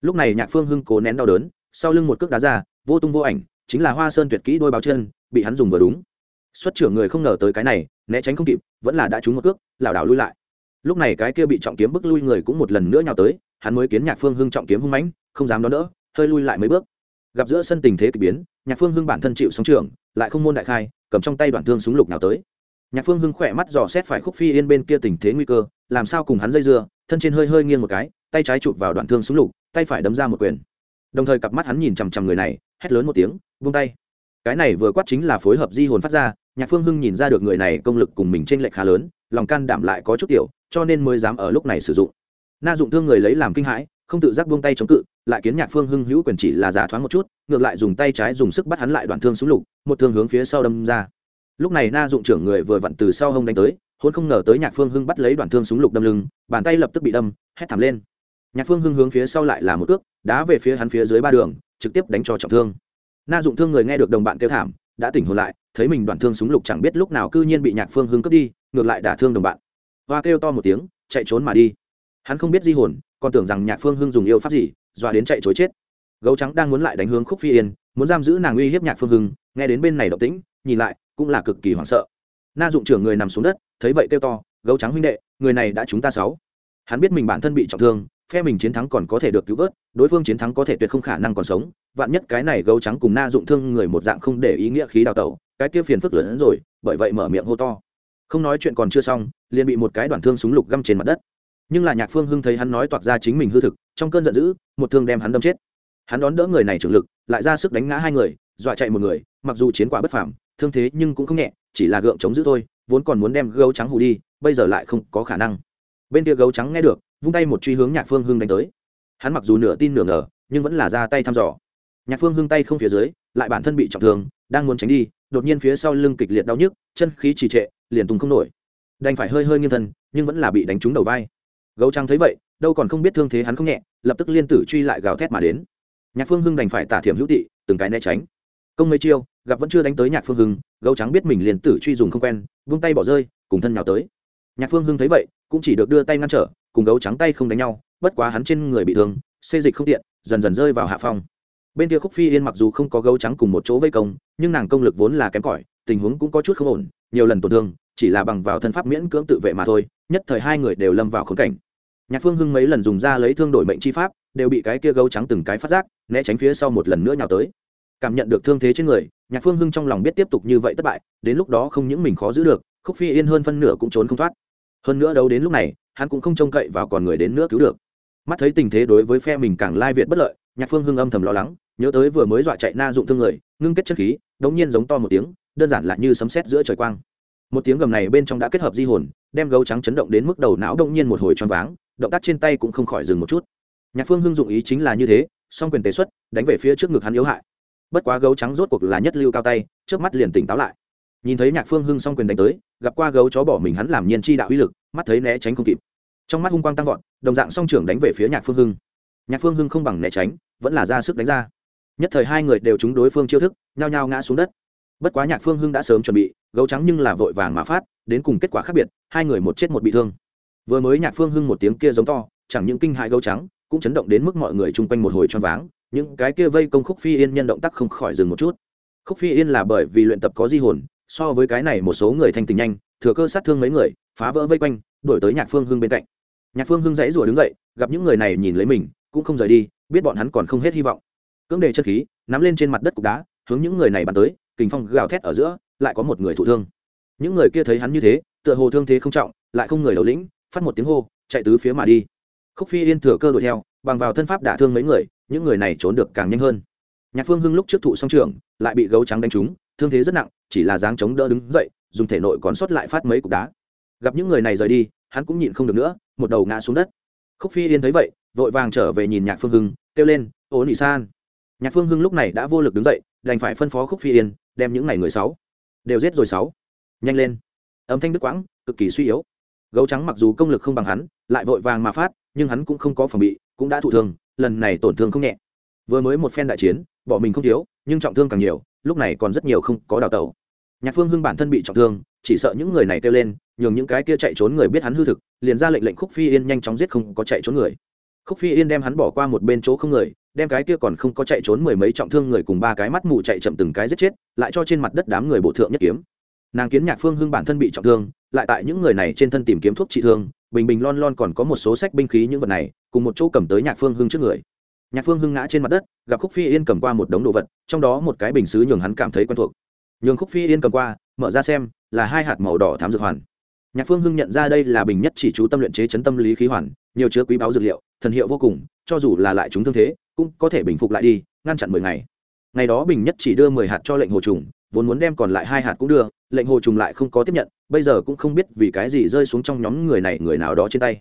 Lúc này nhạc phương hưng cố nén đau đớn sau lưng một cước đá ra, vô tung vô ảnh, chính là hoa sơn tuyệt kỹ đôi báo chân, bị hắn dùng vừa đúng. Xuất trưởng người không ngờ tới cái này, né tránh không kịp, vẫn là đã trúng một cước, lảo đảo lui lại. Lúc này cái kia bị trọng kiếm bức lui người cũng một lần nữa nhào tới, hắn mới kiến nhạc phương hưng trọng kiếm hung mãnh, không dám đón đỡ, hơi lui lại mấy bước. Gặp giữa sân tình thế kỳ biến, nhạc phương hưng bản thân chịu sóng trưởng, lại không môn đại khai, cầm trong tay đoạn thương súng lục nào tới. Nhạc phương hưng khỏe mắt dò xét phải khúc phi yên bên kia tình thế nguy cơ, làm sao cùng hắn dây dưa, thân trên hơi hơi nghiêng một cái, tay trái chụp vào đoạn thương súng lục, tay phải đấm ra một quyền đồng thời cặp mắt hắn nhìn chằm chằm người này, hét lớn một tiếng, vung tay. Cái này vừa quát chính là phối hợp di hồn phát ra, nhạc phương hưng nhìn ra được người này công lực cùng mình t r ê n lệch khá lớn, lòng can đảm lại có chút tiểu, cho nên mới dám ở lúc này sử dụng. Na dụng thương người lấy làm kinh hãi, không tự giác buông tay chống cự, lại kiến nhạc phương hưng hữu quyền chỉ là giả thoáng một chút, ngược lại dùng tay trái dùng sức bắt hắn lại đoạn thương xuống lục, một thương hướng phía sau đâm ra. Lúc này na dụng trưởng người vừa vặn từ sau hông đánh tới hôn không ngờ tới nhạc phương hưng bắt lấy đoạn thương súng lục đâm lưng, bàn tay lập tức bị đâm, hét thảm lên nhạc phương hưng hướng phía sau lại là một cước, đá về phía hắn phía dưới ba đường, trực tiếp đánh cho trọng thương. Na dụng thương người nghe được đồng bạn kêu thảm, đã tỉnh hồn lại, thấy mình đoạn thương súng lục chẳng biết lúc nào cư nhiên bị nhạc phương hưng cướp đi, ngược lại đả thương đồng bạn. Hoa kêu to một tiếng, chạy trốn mà đi. Hắn không biết di hồn, còn tưởng rằng nhạc phương hưng dùng yêu pháp gì, dọa đến chạy chối chết. Gấu trắng đang muốn lại đánh hướng khúc phi yên, muốn giam giữ nàng uy hiếp nhạc phương hưng, nghe đến bên này động tĩnh, nhìn lại, cũng là cực kỳ hoảng sợ. Na dụng trưởng người nằm xuống đất, thấy vậy kêu to, gấu trắng huynh đệ, người này đã chúng ta sáu. Hắn biết mình bản thân bị trọng thương phe mình chiến thắng còn có thể được cứu vớt, đối phương chiến thắng có thể tuyệt không khả năng còn sống. Vạn nhất cái này gấu trắng cùng na dụng thương người một dạng không để ý nghĩa khí đào tẩu, cái kia phiền phức lớn hơn rồi, bởi vậy mở miệng hô to. Không nói chuyện còn chưa xong, liền bị một cái đoạn thương súng lục găm trên mặt đất. Nhưng là nhạc phương hưng thấy hắn nói toạc ra chính mình hư thực, trong cơn giận dữ, một thương đem hắn đâm chết. Hắn đón đỡ người này trưởng lực, lại ra sức đánh ngã hai người, dọa chạy một người, mặc dù chiến quả bất phảm thương thế nhưng cũng không nhẹ, chỉ là gượng chống giữ thôi, vốn còn muốn đem gấu trắng hù đi, bây giờ lại không có khả năng. Bên kia gấu trắng nghe được vung tay một truy hướng nhạc phương hưng đánh tới. Hắn mặc dù nửa tin nửa ngờ, nhưng vẫn là ra tay thăm dò. Nhạc phương hưng tay không phía dưới, lại bản thân bị trọng thương, đang muốn tránh đi, đột nhiên phía sau lưng kịch liệt đau nhức, chân khí trì trệ, liền tung không nổi. Đành phải hơi hơi nghiêng thân, nhưng vẫn là bị đánh trúng đầu vai. Gấu trắng thấy vậy, đâu còn không biết thương thế hắn không nhẹ, lập tức liên tử truy lại gào thét mà đến. Nhạc phương hưng đành phải tả thiểm hữu tị, từng cái né tránh. Công mấy chiêu, gặp vẫn chưa đánh tới nhạc phương hưng, gấu trắng biết mình liền tử truy dùng không quen, vung tay bỏ rơi, cùng thân nhào tới. Nhạc phương hưng thấy vậy, cũng chỉ được đưa tay ngăn trở cùng gấu trắng tay không đánh nhau, bất quá hắn trên người bị thương, xê dịch không tiện, dần dần rơi vào hạ phong. Bên kia khúc phi yên mặc dù không có gấu trắng cùng một chỗ vây công, nhưng nàng công lực vốn là kém cỏi, tình huống cũng có chút không ổn, nhiều lần tổn thương, chỉ là bằng vào thân pháp miễn cưỡng tự vệ mà thôi, nhất thời hai người đều lâm vào khốn cảnh. Nhạc phương hưng mấy lần dùng ra lấy thương đổi mệnh chi pháp, đều bị cái kia gấu trắng từng cái phát giác, né tránh phía sau một lần nữa nhào tới. Cảm nhận được thương thế trên người, nhạc phương hưng trong lòng biết tiếp tục như vậy thất bại, đến lúc đó không những mình khó giữ được, khúc phi yên hơn phân nửa cũng trốn không thoát. Hơn nữa đấu đến lúc này hắn cũng không trông cậy vào còn người đến nữa cứu được. Mắt thấy tình thế đối với phe mình càng lai việt bất lợi, nhạc phương hưng âm thầm lo lắng, nhớ tới vừa mới dọa chạy na dụng thương người, ngưng kết chất khí, đống nhiên giống to một tiếng, đơn giản là như sấm sét giữa trời quang. Một tiếng gầm này bên trong đã kết hợp di hồn, đem gấu trắng chấn động đến mức đầu não đông nhiên một hồi choáng váng, động tác trên tay cũng không khỏi dừng một chút. Nhạc phương hưng dụng ý chính là như thế, song quyền tế xuất, đánh về phía trước ngực hắn yếu hại. Bất quá gấu trắng rốt cuộc là nhất lưu cao tay trước mắt liền tỉnh táo lại. Nhìn thấy nhạc phương hưng song quyền đánh tới, gặp qua gấu chó bỏ mình hắn làm nhiên chi đạo uy lực, mắt thấy né tránh không kịp trong mắt hung quang tăng vọt, đồng dạng song trưởng đánh về phía nhạc phương hưng. Nhạc phương hưng không bằng né tránh, vẫn là ra sức đánh ra. Nhất thời hai người đều trúng đối phương chiêu thức, nhao nhao ngã xuống đất. Bất quá nhạc phương hưng đã sớm chuẩn bị, gấu trắng nhưng là vội vàng mà phát, đến cùng kết quả khác biệt, hai người một chết một bị thương. Vừa mới nhạc phương hưng một tiếng kia giống to, chẳng những kinh hại gấu trắng, cũng chấn động đến mức mọi người chung quanh một hồi choáng váng, những cái kia vây công khúc phi yên nhân động tác không khỏi dừng một chút. Khúc phi yên là bởi vì luyện tập có di hồn, so với cái này một số người thanh tình nhanh, thừa cơ sát thương mấy người, phá vỡ vây quanh đổi tới nhạc phương hưng bên cạnh nhạc phương hưng dãy rủa đứng dậy, gặp những người này nhìn lấy mình, cũng không rời đi, biết bọn hắn còn không hết hy vọng. Cưỡng đề chân khí, nắm lên trên mặt đất cục đá, hướng những người này bắn tới, kình phong gào thét ở giữa, lại có một người thụ thương. Những người kia thấy hắn như thế, tựa hồ thương thế không trọng, lại không người đầu lĩnh, phát một tiếng hô, chạy tứ phía mà đi. Khúc phi yên thừa cơ đuổi theo, bằng vào thân pháp đả thương mấy người, những người này trốn được càng nhanh hơn. Nhạc phương hưng lúc trước thụ song trường lại bị gấu trắng đánh trúng, thương thế rất nặng, chỉ là dáng chống đỡ đứng dậy, dùng thể nội còn sót lại phát mấy cục đá. Gặp những người này rời đi, hắn cũng nhịn không được nữa một đầu ngã xuống đất. Khúc phi yên thấy vậy, vội vàng trở về nhìn nhạc phương hưng, kêu lên ố nị san. Nhạc phương hưng lúc này đã vô lực đứng dậy, đành phải phân phó khúc phi yên, đem những ngày người sáu, đều giết rồi sáu. Nhanh lên. Âm thanh đức quãng, cực kỳ suy yếu. Gấu trắng mặc dù công lực không bằng hắn, lại vội vàng mà phát, nhưng hắn cũng không có phòng bị, cũng đã thụ thương, lần này tổn thương không nhẹ. Vừa mới một phen đại chiến, bỏ mình không thiếu, nhưng trọng thương càng nhiều, lúc này còn rất nhiều không có đào tẩu nhạc phương hưng bản thân bị trọng thương, chỉ sợ những người này kêu lên, nhường những cái kia chạy trốn người biết hắn hư thực, liền ra lệnh lệnh khúc phi yên nhanh chóng giết không có chạy trốn người. Khúc phi yên đem hắn bỏ qua một bên chỗ không người, đem cái kia còn không có chạy trốn mười mấy trọng thương người cùng ba cái mắt mù chạy chậm từng cái giết chết, lại cho trên mặt đất đám người bộ thượng nhất kiếm. Nàng kiến nhạc phương hưng bản thân bị trọng thương, lại tại những người này trên thân tìm kiếm thuốc trị thương, bình bình lon lon còn có một số sách binh khí những vật này, cùng một chỗ cầm tới nhạc phương hưng trước người. Nhạc phương hưng ngã trên mặt đất, gặp khúc phi yên cầm qua một đống đồ vật, trong đó một cái bình xứ nhường hắn cảm thấy quen thuộc nhường khúc phi yên cầm qua, mở ra xem, là hai hạt màu đỏ thám dược hoàn. Nhạc phương hưng nhận ra đây là bình nhất chỉ chú tâm luyện chế chấn tâm lý khí hoàn, nhiều chứa quý báo dược liệu, thần hiệu vô cùng, cho dù là lại chúng thương thế, cũng có thể bình phục lại đi, ngăn chặn mười ngày. Ngày đó bình nhất chỉ đưa mười hạt cho lệnh hồ trùng, vốn muốn đem còn lại hai hạt cũng đưa, lệnh hồ trùng lại không có tiếp nhận, bây giờ cũng không biết vì cái gì rơi xuống trong nhóm người này, người nào đó trên tay.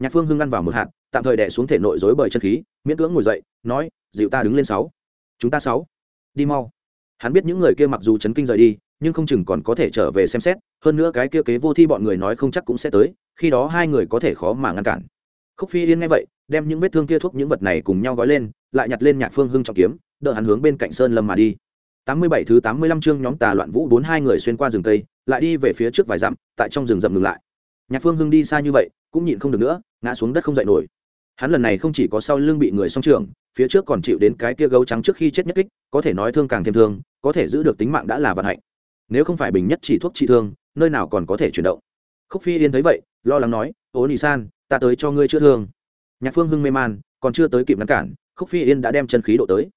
Nhạc phương hưng ăn vào một hạt, tạm thời đẻ xuống thể nội dối bởi chân khí, miễn cưỡng ngồi dậy, nói, dịu ta đứng lên sáu. Chúng ta sáu. Đi mau hắn biết những người kia mặc dù chấn kinh rời đi, nhưng không chừng còn có thể trở về xem xét, hơn nữa cái kia kế vô thi bọn người nói không chắc cũng sẽ tới, khi đó hai người có thể khó mà ngăn cản. Khúc phi yên nghe vậy, đem những vết thương kia thuốc những vật này cùng nhau gói lên, lại nhặt lên nhạc phương hưng trọng kiếm, đỡ hắn hướng bên cạnh sơn lâm mà đi. Tám mươi bảy thứ tám mươi lăm chương nhóm tà loạn vũ bốn hai người xuyên qua rừng tây lại đi về phía trước vài dặm, tại trong rừng rậm ngừng lại. Nhạc phương hưng đi xa như vậy, cũng nhịn không được nữa, ngã xuống đất không dậy nổi hắn lần này không chỉ có sau lưng bị người song trường phía trước còn chịu đến cái kia gấu trắng trước khi chết nhất kích, có thể nói thương càng thêm thương, có thể giữ được tính mạng đã là vận hạnh. Nếu không phải bình nhất chỉ thuốc trị thương, nơi nào còn có thể chuyển động. Khúc phi yên thấy vậy, lo lắng nói ố nị san, ta tới cho ngươi chữa thương. Nhạc phương hưng mê man, còn chưa tới kịp ngăn cản, khúc phi yên đã đem chân khí độ tới.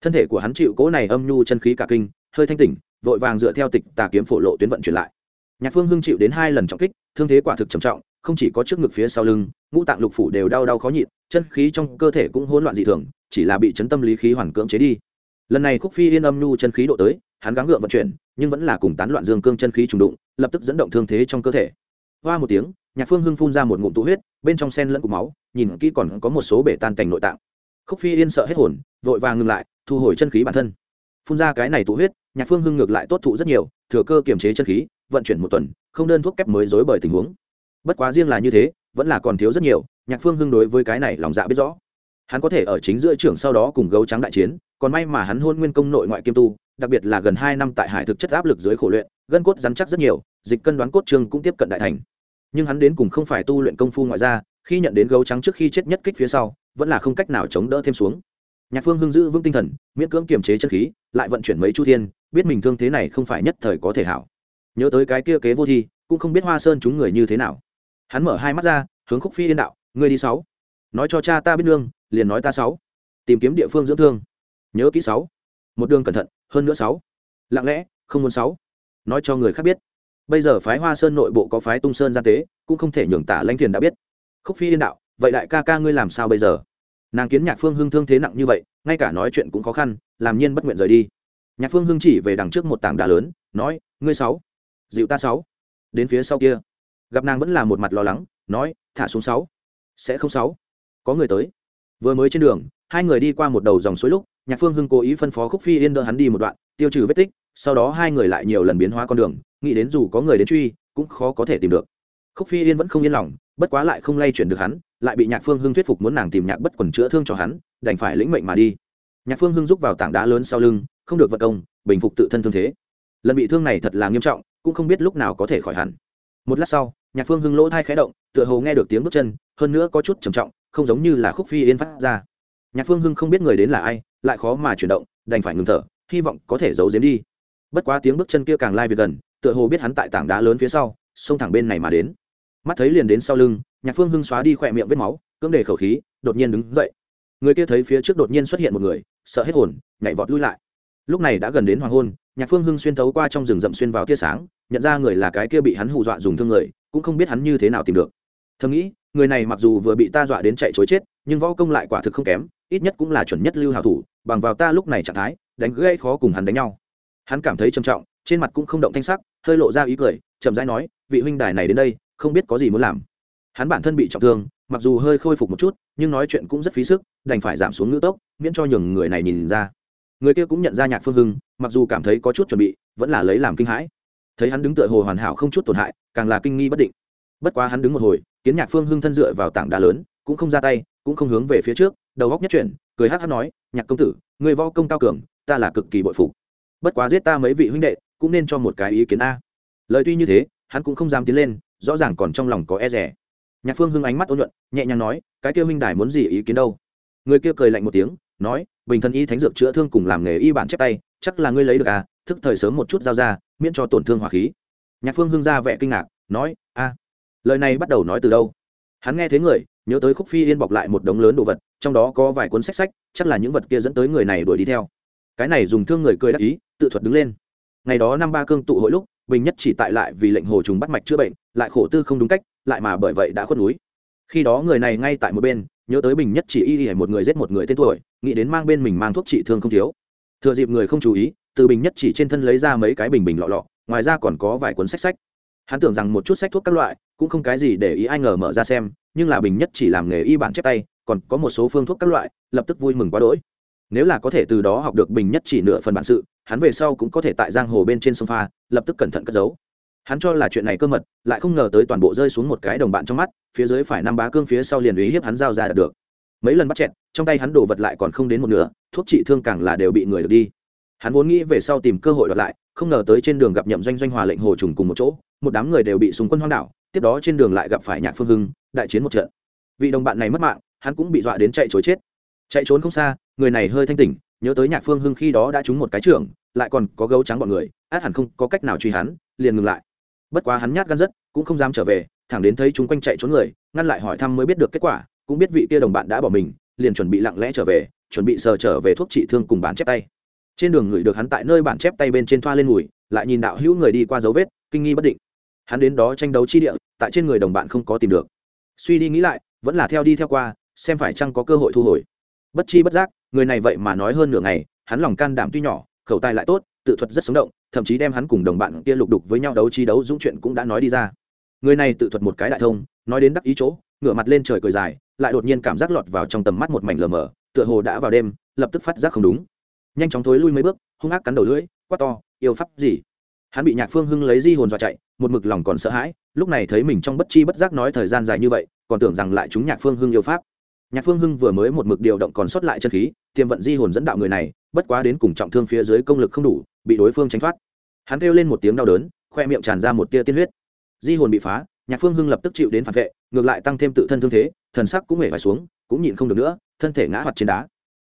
Thân thể của hắn chịu cố này âm nhu chân khí cả kinh, hơi thanh tỉnh, vội vàng dựa theo tịch tà kiếm phổ lộ tuyến vận chuyển lại. Nhạc phương hưng chịu đến hai lần trọng kích, thương thế quả thực trầm trọng không chỉ có trước ngực phía sau lưng, ngũ tạng lục phủ đều đau đau khó nhịn, chân khí trong cơ thể cũng hỗn loạn dị thường, chỉ là bị chấn tâm lý khí hoàn cưỡng chế đi. Lần này khúc phi yên âm nhu chân khí độ tới, hắn gắng gượng vận chuyển, nhưng vẫn là cùng tán loạn dương cương chân khí trùng đụng, lập tức dẫn động thương thế trong cơ thể. Hoa một tiếng, nhạc phương hưng phun ra một ngụm tụ huyết, bên trong sen lẫn cục máu, nhìn kỹ còn có một số bể tan cành nội tạng. Khúc phi yên sợ hết hồn, vội vàng ngừng lại, thu hồi chân khí bản thân. Phun ra cái này tụ huyết, nhạc phương hưng ngược lại tốt thụ rất nhiều, thừa cơ kiềm chế chân khí, vận chuyển một tuần, không đơn thuốc kép mới dối bởi tình huống bất quá riêng là như thế, vẫn là còn thiếu rất nhiều, nhạc phương hưng đối với cái này lòng dạ biết rõ. Hắn có thể ở chính giữa trưởng sau đó cùng gấu trắng đại chiến, còn may mà hắn hôn nguyên công nội ngoại kiêm tu, đặc biệt là gần hai năm tại hải thực chất áp lực dưới khổ luyện, gân cốt rắn chắc rất nhiều, dịch cân đoán cốt trương cũng tiếp cận đại thành. Nhưng hắn đến cùng không phải tu luyện công phu ngoại gia, khi nhận đến gấu trắng trước khi chết nhất kích phía sau, vẫn là không cách nào chống đỡ thêm xuống. Nhạc phương hưng giữ vững tinh thần, miễn cưỡng kiềm chế chân khí, lại vận chuyển mấy chu thiên, biết mình thương thế này không phải nhất thời có thể hảo. Nhớ tới cái kia kế vô thi, cũng không biết hoa sơn chúng người như thế nào hắn mở hai mắt ra, hướng khúc phi yên đạo, ngươi đi sáu. Nói cho cha ta biết nương, liền nói ta sáu. Tìm kiếm địa phương dưỡng thương. Nhớ kỹ sáu. Một đường cẩn thận, hơn nữa sáu. Lặng lẽ, không muốn sáu. Nói cho người khác biết. Bây giờ phái hoa sơn nội bộ có phái tung sơn gian tế, cũng không thể nhường tả lãnh thiền đã biết. Khúc phi yên đạo, vậy đại ca ca ngươi làm sao bây giờ? Nàng kiến nhạc phương hưng thương thế nặng như vậy, ngay cả nói chuyện cũng khó khăn, làm nhiên bất nguyện rời đi. Nhạc phương hưng chỉ về đằng trước một tảng đá lớn, nói, ngươi sáu. Dịu ta sáu. Đến phía sau kia gặp nàng vẫn là một mặt lo lắng, nói, thả xuống sáu. Sẽ không sáu. Có người tới. Vừa mới trên đường, hai người đi qua một đầu dòng suối lúc, nhạc phương hưng cố ý phân phó khúc phi yên đỡ hắn đi một đoạn, tiêu trừ vết tích, sau đó hai người lại nhiều lần biến hóa con đường, nghĩ đến dù có người đến truy, cũng khó có thể tìm được. Khúc phi yên vẫn không yên lòng, bất quá lại không lay chuyển được hắn, lại bị nhạc phương hưng thuyết phục muốn nàng tìm nhạc bất quần chữa thương cho hắn, đành phải lĩnh mệnh mà đi. Nhạc phương hưng rúc vào tảng đá lớn sau lưng, không được vật công, bình phục tự thân thương thế. Lần bị thương này thật là nghiêm trọng, cũng không biết lúc nào có thể khỏi hẳn một lát sau, nhạc phương hưng lỗ thai khẽ động, tựa hồ nghe được tiếng bước chân, hơn nữa có chút trầm trọng, không giống như là khúc phi yên phát ra. Nhạc phương hưng không biết người đến là ai, lại khó mà chuyển động, đành phải ngừng thở, hy vọng có thể giấu giếm đi. Bất quá tiếng bước chân kia càng lai việc gần, tựa hồ biết hắn tại tảng đá lớn phía sau, xông thẳng bên này mà đến. Mắt thấy liền đến sau lưng, nhạc phương hưng xóa đi khỏe miệng vết máu, cưỡng đề khẩu khí, đột nhiên đứng dậy. Người kia thấy phía trước đột nhiên xuất hiện một người, sợ hết hồn, nhảy vọt lui lại. Lúc này đã gần đến hoàng hôn, nhạc phương hưng xuyên thấu qua trong rừng rậm xuyên vào tia sáng nhận ra người là cái kia bị hắn hù dọa dùng thương người, cũng không biết hắn như thế nào tìm được. Thầm nghĩ, người này mặc dù vừa bị ta dọa đến chạy chối chết, nhưng võ công lại quả thực không kém, ít nhất cũng là chuẩn nhất lưu hào thủ, bằng vào ta lúc này trạng thái, đánh gây khó cùng hắn đánh nhau. Hắn cảm thấy trầm trọng, trên mặt cũng không động thanh sắc, hơi lộ ra ý cười, chậm rãi nói, vị huynh đài này đến đây, không biết có gì muốn làm. Hắn bản thân bị trọng thương, mặc dù hơi khôi phục một chút, nhưng nói chuyện cũng rất phí sức, đành phải giảm xuống ngữ tốc, miễn cho nhường người này nhìn ra. Người kia cũng nhận ra nhạc phương hưng, mặc dù cảm thấy có chút chuẩn bị, vẫn là lấy làm kinh hãi thấy hắn đứng tựa hồ hoàn hảo không chút tổn hại, càng là kinh nghi bất định. Bất quá hắn đứng một hồi, kiến nhạc phương hưng thân dựa vào tảng đá lớn, cũng không ra tay, cũng không hướng về phía trước, đầu góc nhất chuyển, cười hát hát nói, nhạc công tử, người vo công cao cường, ta là cực kỳ bội phục. Bất quá giết ta mấy vị huynh đệ, cũng nên cho một cái ý kiến a. Lời tuy như thế, hắn cũng không dám tiến lên, rõ ràng còn trong lòng có e rẻ nhạc phương hưng ánh mắt ôn nhuận, nhẹ nhàng nói, cái kia huynh đài muốn gì ý kiến đâu? Người kia cười lạnh một tiếng, nói, bình thân y thánh dược chữa thương cùng làm nghề y bản chép tay, chắc là ngươi lấy được à thức thời sớm một chút giao ra, miễn cho tổn thương hỏa khí. Nhạc phương hưng ra vẻ kinh ngạc, nói, a, lời này bắt đầu nói từ đâu? Hắn nghe thấy người, nhớ tới khúc phi yên bọc lại một đống lớn đồ vật, trong đó có vài cuốn sách sách, chắc là những vật kia dẫn tới người này đuổi đi theo. Cái này dùng thương người cười đắc ý, tự thuật đứng lên. Ngày đó năm ba cương tụ hội lúc, bình nhất chỉ tại lại vì lệnh hồ trùng bắt mạch chữa bệnh, lại khổ tư không đúng cách, lại mà bởi vậy đã khuất núi. Khi đó người này ngay tại một bên, nhớ tới bình nhất chỉ y y một người giết một người tên tuổi, nghĩ đến mang bên mình mang thuốc trị thương không thiếu. Thừa dịp người không chú ý từ bình nhất chỉ trên thân lấy ra mấy cái bình bình lọ lọ ngoài ra còn có vài cuốn sách sách. Hắn tưởng rằng một chút sách thuốc các loại cũng không cái gì để ý ai ngờ mở ra xem nhưng là bình nhất chỉ làm nghề y bản chép tay còn có một số phương thuốc các loại lập tức vui mừng quá đỗi. Nếu là có thể từ đó học được bình nhất chỉ nửa phần bản sự hắn về sau cũng có thể tại giang hồ bên trên sông pha lập tức cẩn thận cất giấu. Hắn cho là chuyện này cơ mật lại không ngờ tới toàn bộ rơi xuống một cái đồng bạn trong mắt phía dưới phải năm bá cương phía sau liền ý hiếp hắn giao ra được. Mấy lần bắt chẹt, trong tay hắn đổ vật lại còn không đến một nửa thuốc trị thương càng là đều bị người được đi hắn vốn nghĩ về sau tìm cơ hội đoạt lại, không ngờ tới trên đường gặp nhậm doanh doanh hòa lệnh hồ trùng cùng một chỗ, một đám người đều bị súng quân hoang đảo, tiếp đó trên đường lại gặp phải nhạc phương hưng, đại chiến một trận. Vị đồng bạn này mất mạng, hắn cũng bị dọa đến chạy chối chết. Chạy trốn không xa, người này hơi thanh tỉnh, nhớ tới nhạc phương hưng khi đó đã trúng một cái trưởng, lại còn có gấu trắng bọn người, át hẳn không có cách nào truy hắn, liền ngừng lại. Bất quá hắn nhát gan rất, cũng không dám trở về, thẳng đến thấy chúng quanh chạy trốn người, ngăn lại hỏi thăm mới biết được kết quả, cũng biết vị kia đồng bạn đã bỏ mình, liền chuẩn bị lặng lẽ trở về, chuẩn bị sờ trở về thuốc trị thương cùng bán chép tay trên đường người được hắn tại nơi bản chép tay bên trên thoa lên mùi lại nhìn đạo hữu người đi qua dấu vết, kinh nghi bất định. Hắn đến đó tranh đấu chi địa, tại trên người đồng bạn không có tìm được. Suy đi nghĩ lại, vẫn là theo đi theo qua, xem phải chăng có cơ hội thu hồi. Bất chi bất giác, người này vậy mà nói hơn nửa ngày, hắn lòng can đảm tuy nhỏ, khẩu tài lại tốt, tự thuật rất sống động, thậm chí đem hắn cùng đồng bạn kia lục đục với nhau đấu chi đấu dũng chuyện cũng đã nói đi ra. Người này tự thuật một cái đại thông, nói đến đắc ý chỗ, ngửa mặt lên trời cười dài, lại đột nhiên cảm giác lọt vào trong tầm mắt một mảnh lờ mờ, tựa hồ đã vào đêm, lập tức phát giác không đúng nhanh chóng thối lui mấy bước, hung ác cắn đầu lưỡi, quát to, yêu pháp gì? Hắn bị nhạc phương hưng lấy di hồn dọa chạy, một mực lòng còn sợ hãi, lúc này thấy mình trong bất chi bất giác nói thời gian dài như vậy, còn tưởng rằng lại chúng nhạc phương hưng yêu pháp. Nhạc phương hưng vừa mới một mực điều động còn sót lại chân khí, tiềm vận di hồn dẫn đạo người này, bất quá đến cùng trọng thương phía dưới công lực không đủ, bị đối phương tránh thoát. Hắn kêu lên một tiếng đau đớn, khoe miệng tràn ra một tia tiên huyết. Di hồn bị phá, nhạc phương hưng lập tức chịu đến phản vệ, ngược lại tăng thêm tự thân thương thế, thần sắc cũng hề phải xuống, cũng nhịn không được nữa, thân thể ngã hoạt trên đá.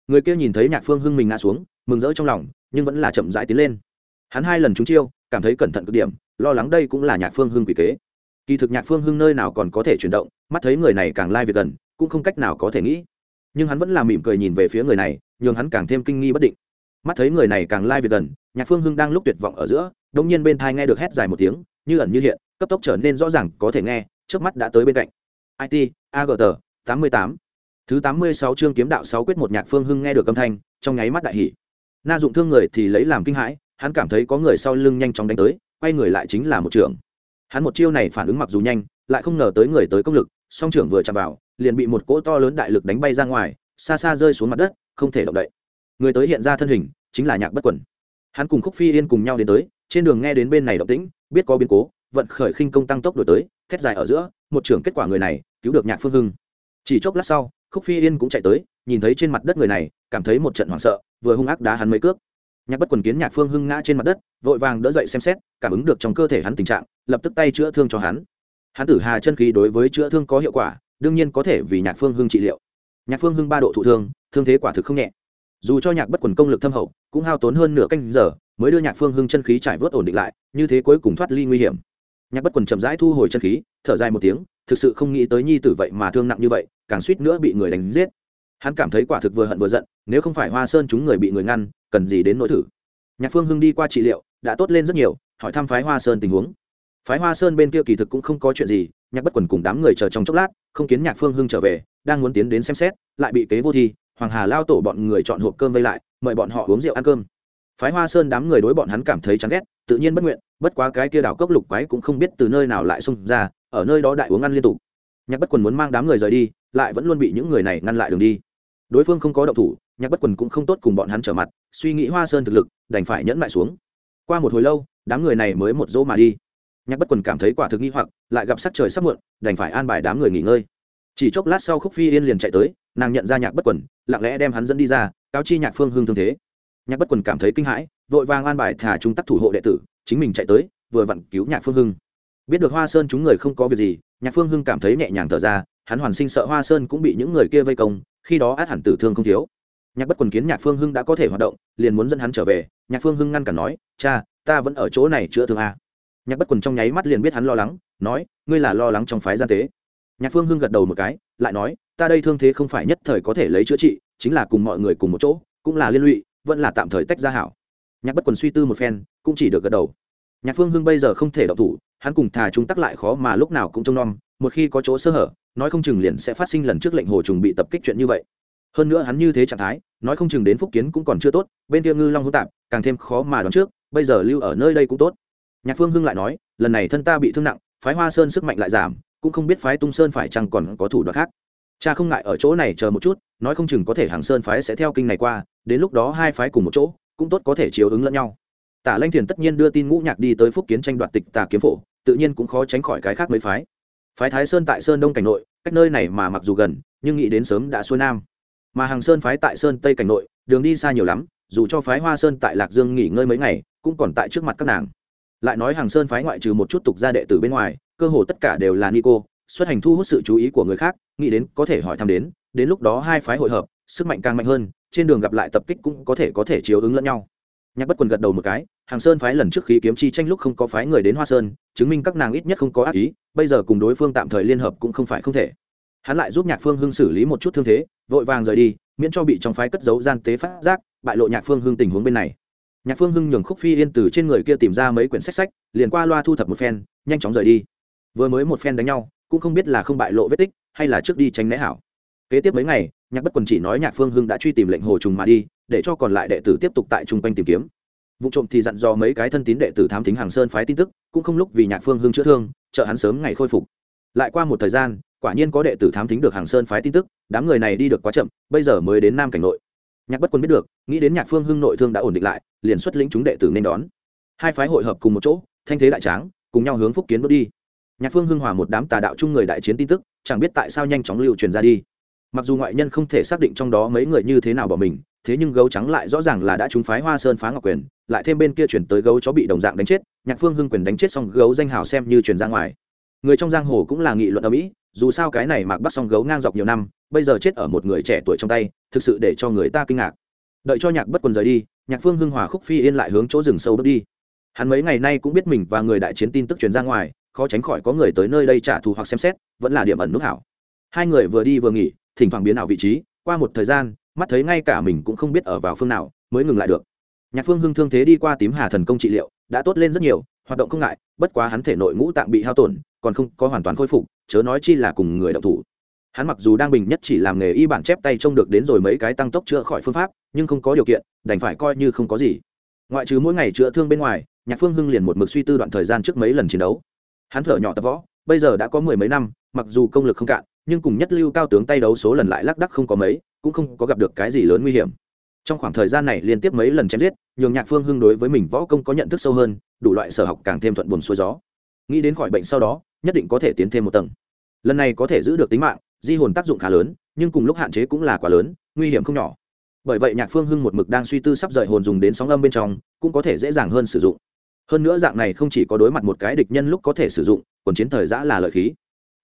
Người kia nhìn thấy nhạc phương hưng mình ngã xuống mừng rỡ trong lòng, nhưng vẫn là chậm rãi tiến lên. Hắn hai lần trúng chiêu, cảm thấy cẩn thận cực điểm, lo lắng đây cũng là nhạc phương hưng quỷ kế. Kỳ thực nhạc phương hưng nơi nào còn có thể chuyển động, mắt thấy người này càng lai việc gần, cũng không cách nào có thể nghĩ. Nhưng hắn vẫn là mỉm cười nhìn về phía người này, nhường hắn càng thêm kinh nghi bất định. Mắt thấy người này càng lai việc gần, nhạc phương hưng đang lúc tuyệt vọng ở giữa đông nhiên bên thai nghe được hét dài một tiếng, như ẩn như hiện, cấp tốc trở nên rõ ràng, có thể nghe trước mắt đã tới bên cạnh. It agt tám mươi tám. Thứ tám mươi sáu chương kiếm đạo sáu quyết một nhạc phương hưng nghe được âm thanh, trong nháy mắt đại hỷ na dụng thương người thì lấy làm kinh hãi, hắn cảm thấy có người sau lưng nhanh chóng đánh tới, quay người lại chính là một trưởng. Hắn một chiêu này phản ứng mặc dù nhanh, lại không ngờ tới người tới công lực, song trưởng vừa chạm vào, liền bị một cỗ to lớn đại lực đánh bay ra ngoài, xa xa rơi xuống mặt đất, không thể động đậy. Người tới hiện ra thân hình, chính là nhạc bất quẩn. Hắn cùng khúc phi yên cùng nhau đến tới, trên đường nghe đến bên này động tĩnh, biết có biến cố, vận khởi khinh công tăng tốc đổi tới, thét dài ở giữa, một trưởng kết quả người này, cứu được nhạc phương hưng. Chỉ chốc lát sau, khúc phi yên cũng chạy tới, nhìn thấy trên mặt đất người này, cảm thấy một trận hoảng sợ vừa hung ác đá hắn mấy cước. Nhạc bất quần kiến nhạc phương hưng ngã trên mặt đất, vội vàng đỡ dậy xem xét, cảm ứng được trong cơ thể hắn tình trạng, lập tức tay chữa thương cho hắn. Hắn tử hà chân khí đối với chữa thương có hiệu quả, đương nhiên có thể vì nhạc phương hưng trị liệu. Nhạc phương hưng ba độ thụ thương thương thế quả thực không nhẹ. Dù cho nhạc bất quần công lực thâm hậu, cũng hao tốn hơn nửa canh giờ, mới đưa nhạc phương hưng chân khí trải vớt ổn định lại, như thế cuối cùng thoát ly nguy hiểm. Nhạc bất quần chậm rãi thu hồi chân khí, thở dài một tiếng, thực sự không nghĩ tới nhi tử vậy mà thương nặng như vậy, càng suýt nữa bị người đánh giết hắn cảm thấy quả thực vừa hận vừa giận, nếu không phải hoa sơn chúng người bị người ngăn, cần gì đến nỗi thử. Nhạc phương hưng đi qua trị liệu, đã tốt lên rất nhiều, hỏi thăm phái hoa sơn tình huống. Phái hoa sơn bên kia kỳ thực cũng không có chuyện gì, nhạc bất quần cùng đám người chờ trong chốc lát, không kiến nhạc phương hưng trở về, đang muốn tiến đến xem xét, lại bị kế vô thi, hoàng hà lao tổ bọn người chọn hộp cơm vây lại, mời bọn họ uống rượu ăn cơm. Phái hoa sơn đám người đối bọn hắn cảm thấy chán ghét, tự nhiên bất nguyện, bất quá cái kia đảo cốc lục quái cũng không biết từ nơi nào lại xung ra, ở nơi đó đại uống ăn liên tục. Nhạc bất quần muốn mang đám người rời đi, lại vẫn luôn bị những người này ngăn lại đường đi đối phương không có động thủ, nhạc bất quần cũng không tốt cùng bọn hắn trở mặt, suy nghĩ hoa sơn thực lực, đành phải nhẫn lại xuống. Qua một hồi lâu, đám người này mới một dỗ mà đi. Nhạc bất quần cảm thấy quả thực nghi hoặc, lại gặp sắc trời sắp muộn, đành phải an bài đám người nghỉ ngơi. Chỉ chốc lát sau khúc phi yên liền chạy tới, nàng nhận ra nhạc bất quần, lặng lẽ đem hắn dẫn đi ra, cáo chi nhạc phương hưng thương thế. Nhạc bất quần cảm thấy kinh hãi, vội vàng an bài thả trung tắc thủ hộ đệ tử, chính mình chạy tới, vừa vặn cứu nhạc phương hưng. Biết được hoa sơn chúng người không có việc gì, nhạc phương hưng cảm thấy nhẹ nhàng thở ra, hắn hoàn sinh sợ hoa sơn cũng bị những người kia vây công khi đó át hẳn tử thương không thiếu. Nhạc bất quần kiến nhạc phương hưng đã có thể hoạt động, liền muốn dẫn hắn trở về. Nhạc phương hưng ngăn cản nói, cha, ta vẫn ở chỗ này chữa thương a. Nhạc bất quần trong nháy mắt liền biết hắn lo lắng, nói, ngươi là lo lắng trong phái gian tế. Nhạc phương hưng gật đầu một cái, lại nói, ta đây thương thế không phải nhất thời có thể lấy chữa trị, chính là cùng mọi người cùng một chỗ, cũng là liên lụy, vẫn là tạm thời tách ra hảo. Nhạc bất quần suy tư một phen, cũng chỉ được gật đầu. Nhạc phương hưng bây giờ không thể đọc thủ, hắn cùng thà chúng tắc lại khó mà lúc nào cũng trông nom, một khi có chỗ sơ hở nói không chừng liền sẽ phát sinh lần trước lệnh hồ trùng bị tập kích chuyện như vậy. Hơn nữa hắn như thế trạng thái, nói không chừng đến phúc kiến cũng còn chưa tốt, bên kia ngư long hỗn tạp, càng thêm khó mà đoán trước, bây giờ lưu ở nơi đây cũng tốt. Nhạc phương hưng lại nói, lần này thân ta bị thương nặng, phái hoa sơn sức mạnh lại giảm, cũng không biết phái tung sơn phải chăng còn có thủ đoạn khác. Cha không ngại ở chỗ này chờ một chút, nói không chừng có thể hàng sơn phái sẽ theo kinh này qua, đến lúc đó hai phái cùng một chỗ, cũng tốt có thể chiếu ứng lẫn nhau. Tả lanh thiền tất nhiên đưa tin ngũ nhạc đi tới phúc kiến tranh đoạt tịch tà kiếm phổ, tự nhiên cũng khó tránh khỏi cái khác mấy phái phái thái sơn tại sơn đông cảnh nội, cách nơi này mà mặc dù gần, nhưng nghĩ đến sớm đã xuôi nam. Mà hàng sơn phái tại sơn tây cảnh nội, đường đi xa nhiều lắm, dù cho phái hoa sơn tại lạc dương nghỉ ngơi mấy ngày, cũng còn tại trước mặt các nàng. Lại nói hàng sơn phái ngoại trừ một chút tục gia đệ tử bên ngoài, cơ hồ tất cả đều là nico xuất hành thu hút sự chú ý của người khác, nghĩ đến có thể hỏi thăm đến đến lúc đó hai phái hội hợp, sức mạnh càng mạnh hơn, trên đường gặp lại tập kích cũng có thể có thể chiếu ứng lẫn nhau nhạc bất quần gật đầu một cái, hàng sơn phái lần trước khí kiếm chi tranh lúc không có phái người đến hoa sơn, chứng minh các nàng ít nhất không có ác ý, bây giờ cùng đối phương tạm thời liên hợp cũng không phải không thể. Hắn lại giúp nhạc phương hưng xử lý một chút thương thế, vội vàng rời đi, miễn cho bị trong phái cất giấu gian tế phát giác, bại lộ nhạc phương hưng tình huống bên này. Nhạc phương hưng nhường khúc phi yên từ trên người kia tìm ra mấy quyển sách sách, liền qua loa thu thập một phen, nhanh chóng rời đi. Vừa mới một phen đánh nhau, cũng không biết là không bại lộ vết tích, hay là trước đi tránh né hảo. Kế tiếp mấy ngày, nhạc bất quần chỉ nói nhạc phương hưng đã truy tìm lệnh hồ trùng mà đi để cho còn lại đệ tử tiếp tục tại chung quanh tìm kiếm. Vụ trộm thì dặn dò mấy cái thân tín đệ tử thám thính hàng sơn phái tin tức, cũng không lúc vì nhạc phương hưng chữa thương chợ hắn sớm ngày khôi phục. Lại qua một thời gian, quả nhiên có đệ tử thám thính được hàng sơn phái tin tức, đám người này đi được quá chậm, bây giờ mới đến nam cảnh nội. Nhạc bất quân biết được, nghĩ đến nhạc phương hưng nội thương đã ổn định lại, liền xuất lĩnh chúng đệ tử nên đón. Hai phái hội hợp cùng một chỗ, thanh thế đại tráng, cùng nhau hướng phúc kiến bước đi. Nhạc phương hưng hòa một đám tà đạo chung người đại chiến tin tức, chẳng biết tại sao nhanh chóng lưu truyền ra đi. Mặc dù ngoại nhân không thể xác định trong đó mấy người như thế nào bỏ mình thế nhưng gấu trắng lại rõ ràng là đã trúng phái hoa sơn phá ngọc quyền, lại thêm bên kia chuyển tới gấu chó bị đồng dạng đánh chết, nhạc phương hưng quyền đánh chết xong gấu danh hào xem như truyền ra ngoài. Người trong giang hồ cũng là nghị luận ở mỹ, dù sao cái này mạc bắt xong gấu ngang dọc nhiều năm, bây giờ chết ở một người trẻ tuổi trong tay, thực sự để cho người ta kinh ngạc. Đợi cho nhạc bất quần rời đi, nhạc phương hưng hòa khúc phi yên lại hướng chỗ rừng sâu bước đi. Hắn mấy ngày nay cũng biết mình và người đại chiến tin tức truyền ra ngoài, khó tránh khỏi có người tới nơi đây trả thù hoặc xem xét, vẫn là điểm ẩn nút hảo. Hai người vừa đi vừa nghỉ, thỉnh thoảng biến ảo vị trí, qua một thời gian mắt thấy ngay cả mình cũng không biết ở vào phương nào, mới ngừng lại được. Nhạc phương hưng thương thế đi qua tím hà thần công trị liệu, đã tốt lên rất nhiều, hoạt động không ngại, bất quá hắn thể nội ngũ tạng bị hao tổn, còn không có hoàn toàn khôi phục, chớ nói chi là cùng người động thủ. Hắn mặc dù đang bình nhất chỉ làm nghề y bản chép tay trông được đến rồi mấy cái tăng tốc chữa khỏi phương pháp, nhưng không có điều kiện, đành phải coi như không có gì. Ngoại trừ mỗi ngày chữa thương bên ngoài, nhạc phương hưng liền một mực suy tư đoạn thời gian trước mấy lần chiến đấu. Hắn thở nhỏ tập võ, bây giờ đã có mười mấy năm, mặc dù công lực không cạn, nhưng cùng nhất lưu cao tướng tay đấu số lần lại lác đắc không có mấy cũng không có gặp được cái gì lớn nguy hiểm. Trong khoảng thời gian này liên tiếp mấy lần chém giết, nhường nhạc phương hưng đối với mình võ công có nhận thức sâu hơn, đủ loại sở học càng thêm thuận buồn xuôi gió. Nghĩ đến khỏi bệnh sau đó, nhất định có thể tiến thêm một tầng. Lần này có thể giữ được tính mạng, di hồn tác dụng khá lớn, nhưng cùng lúc hạn chế cũng là quá lớn, nguy hiểm không nhỏ. Bởi vậy nhạc phương hưng một mực đang suy tư sắp rời hồn dùng đến sóng âm bên trong, cũng có thể dễ dàng hơn sử dụng. Hơn nữa dạng này không chỉ có đối mặt một cái địch nhân lúc có thể sử dụng, còn chiến thời giã là lợi khí.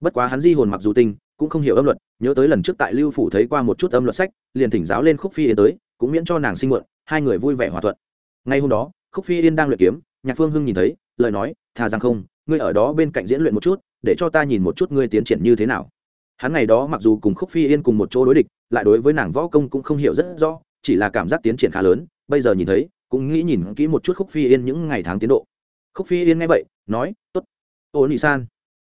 Bất quá hắn di hồn mặc dù tinh cũng không hiểu âm luật, nhớ tới lần trước tại lưu phủ thấy qua một chút âm luật sách, liền thỉnh giáo lên khúc phi yên tới, cũng miễn cho nàng sinh muộn, hai người vui vẻ hòa thuận. Ngay hôm đó, khúc phi yên đang luyện kiếm, nhạc phương hưng nhìn thấy, lời nói, thà rằng không, ngươi ở đó bên cạnh diễn luyện một chút, để cho ta nhìn một chút ngươi tiến triển như thế nào. Hắn ngày đó mặc dù cùng khúc phi yên cùng một chỗ đối địch, lại đối với nàng võ công cũng không hiểu rất rõ, chỉ là cảm giác tiến triển khá lớn, bây giờ nhìn thấy, cũng nghĩ nhìn kỹ một chút khúc phi yên những ngày tháng tiến độ. Khúc phi yên nghe vậy, nói t ố t ô nị san,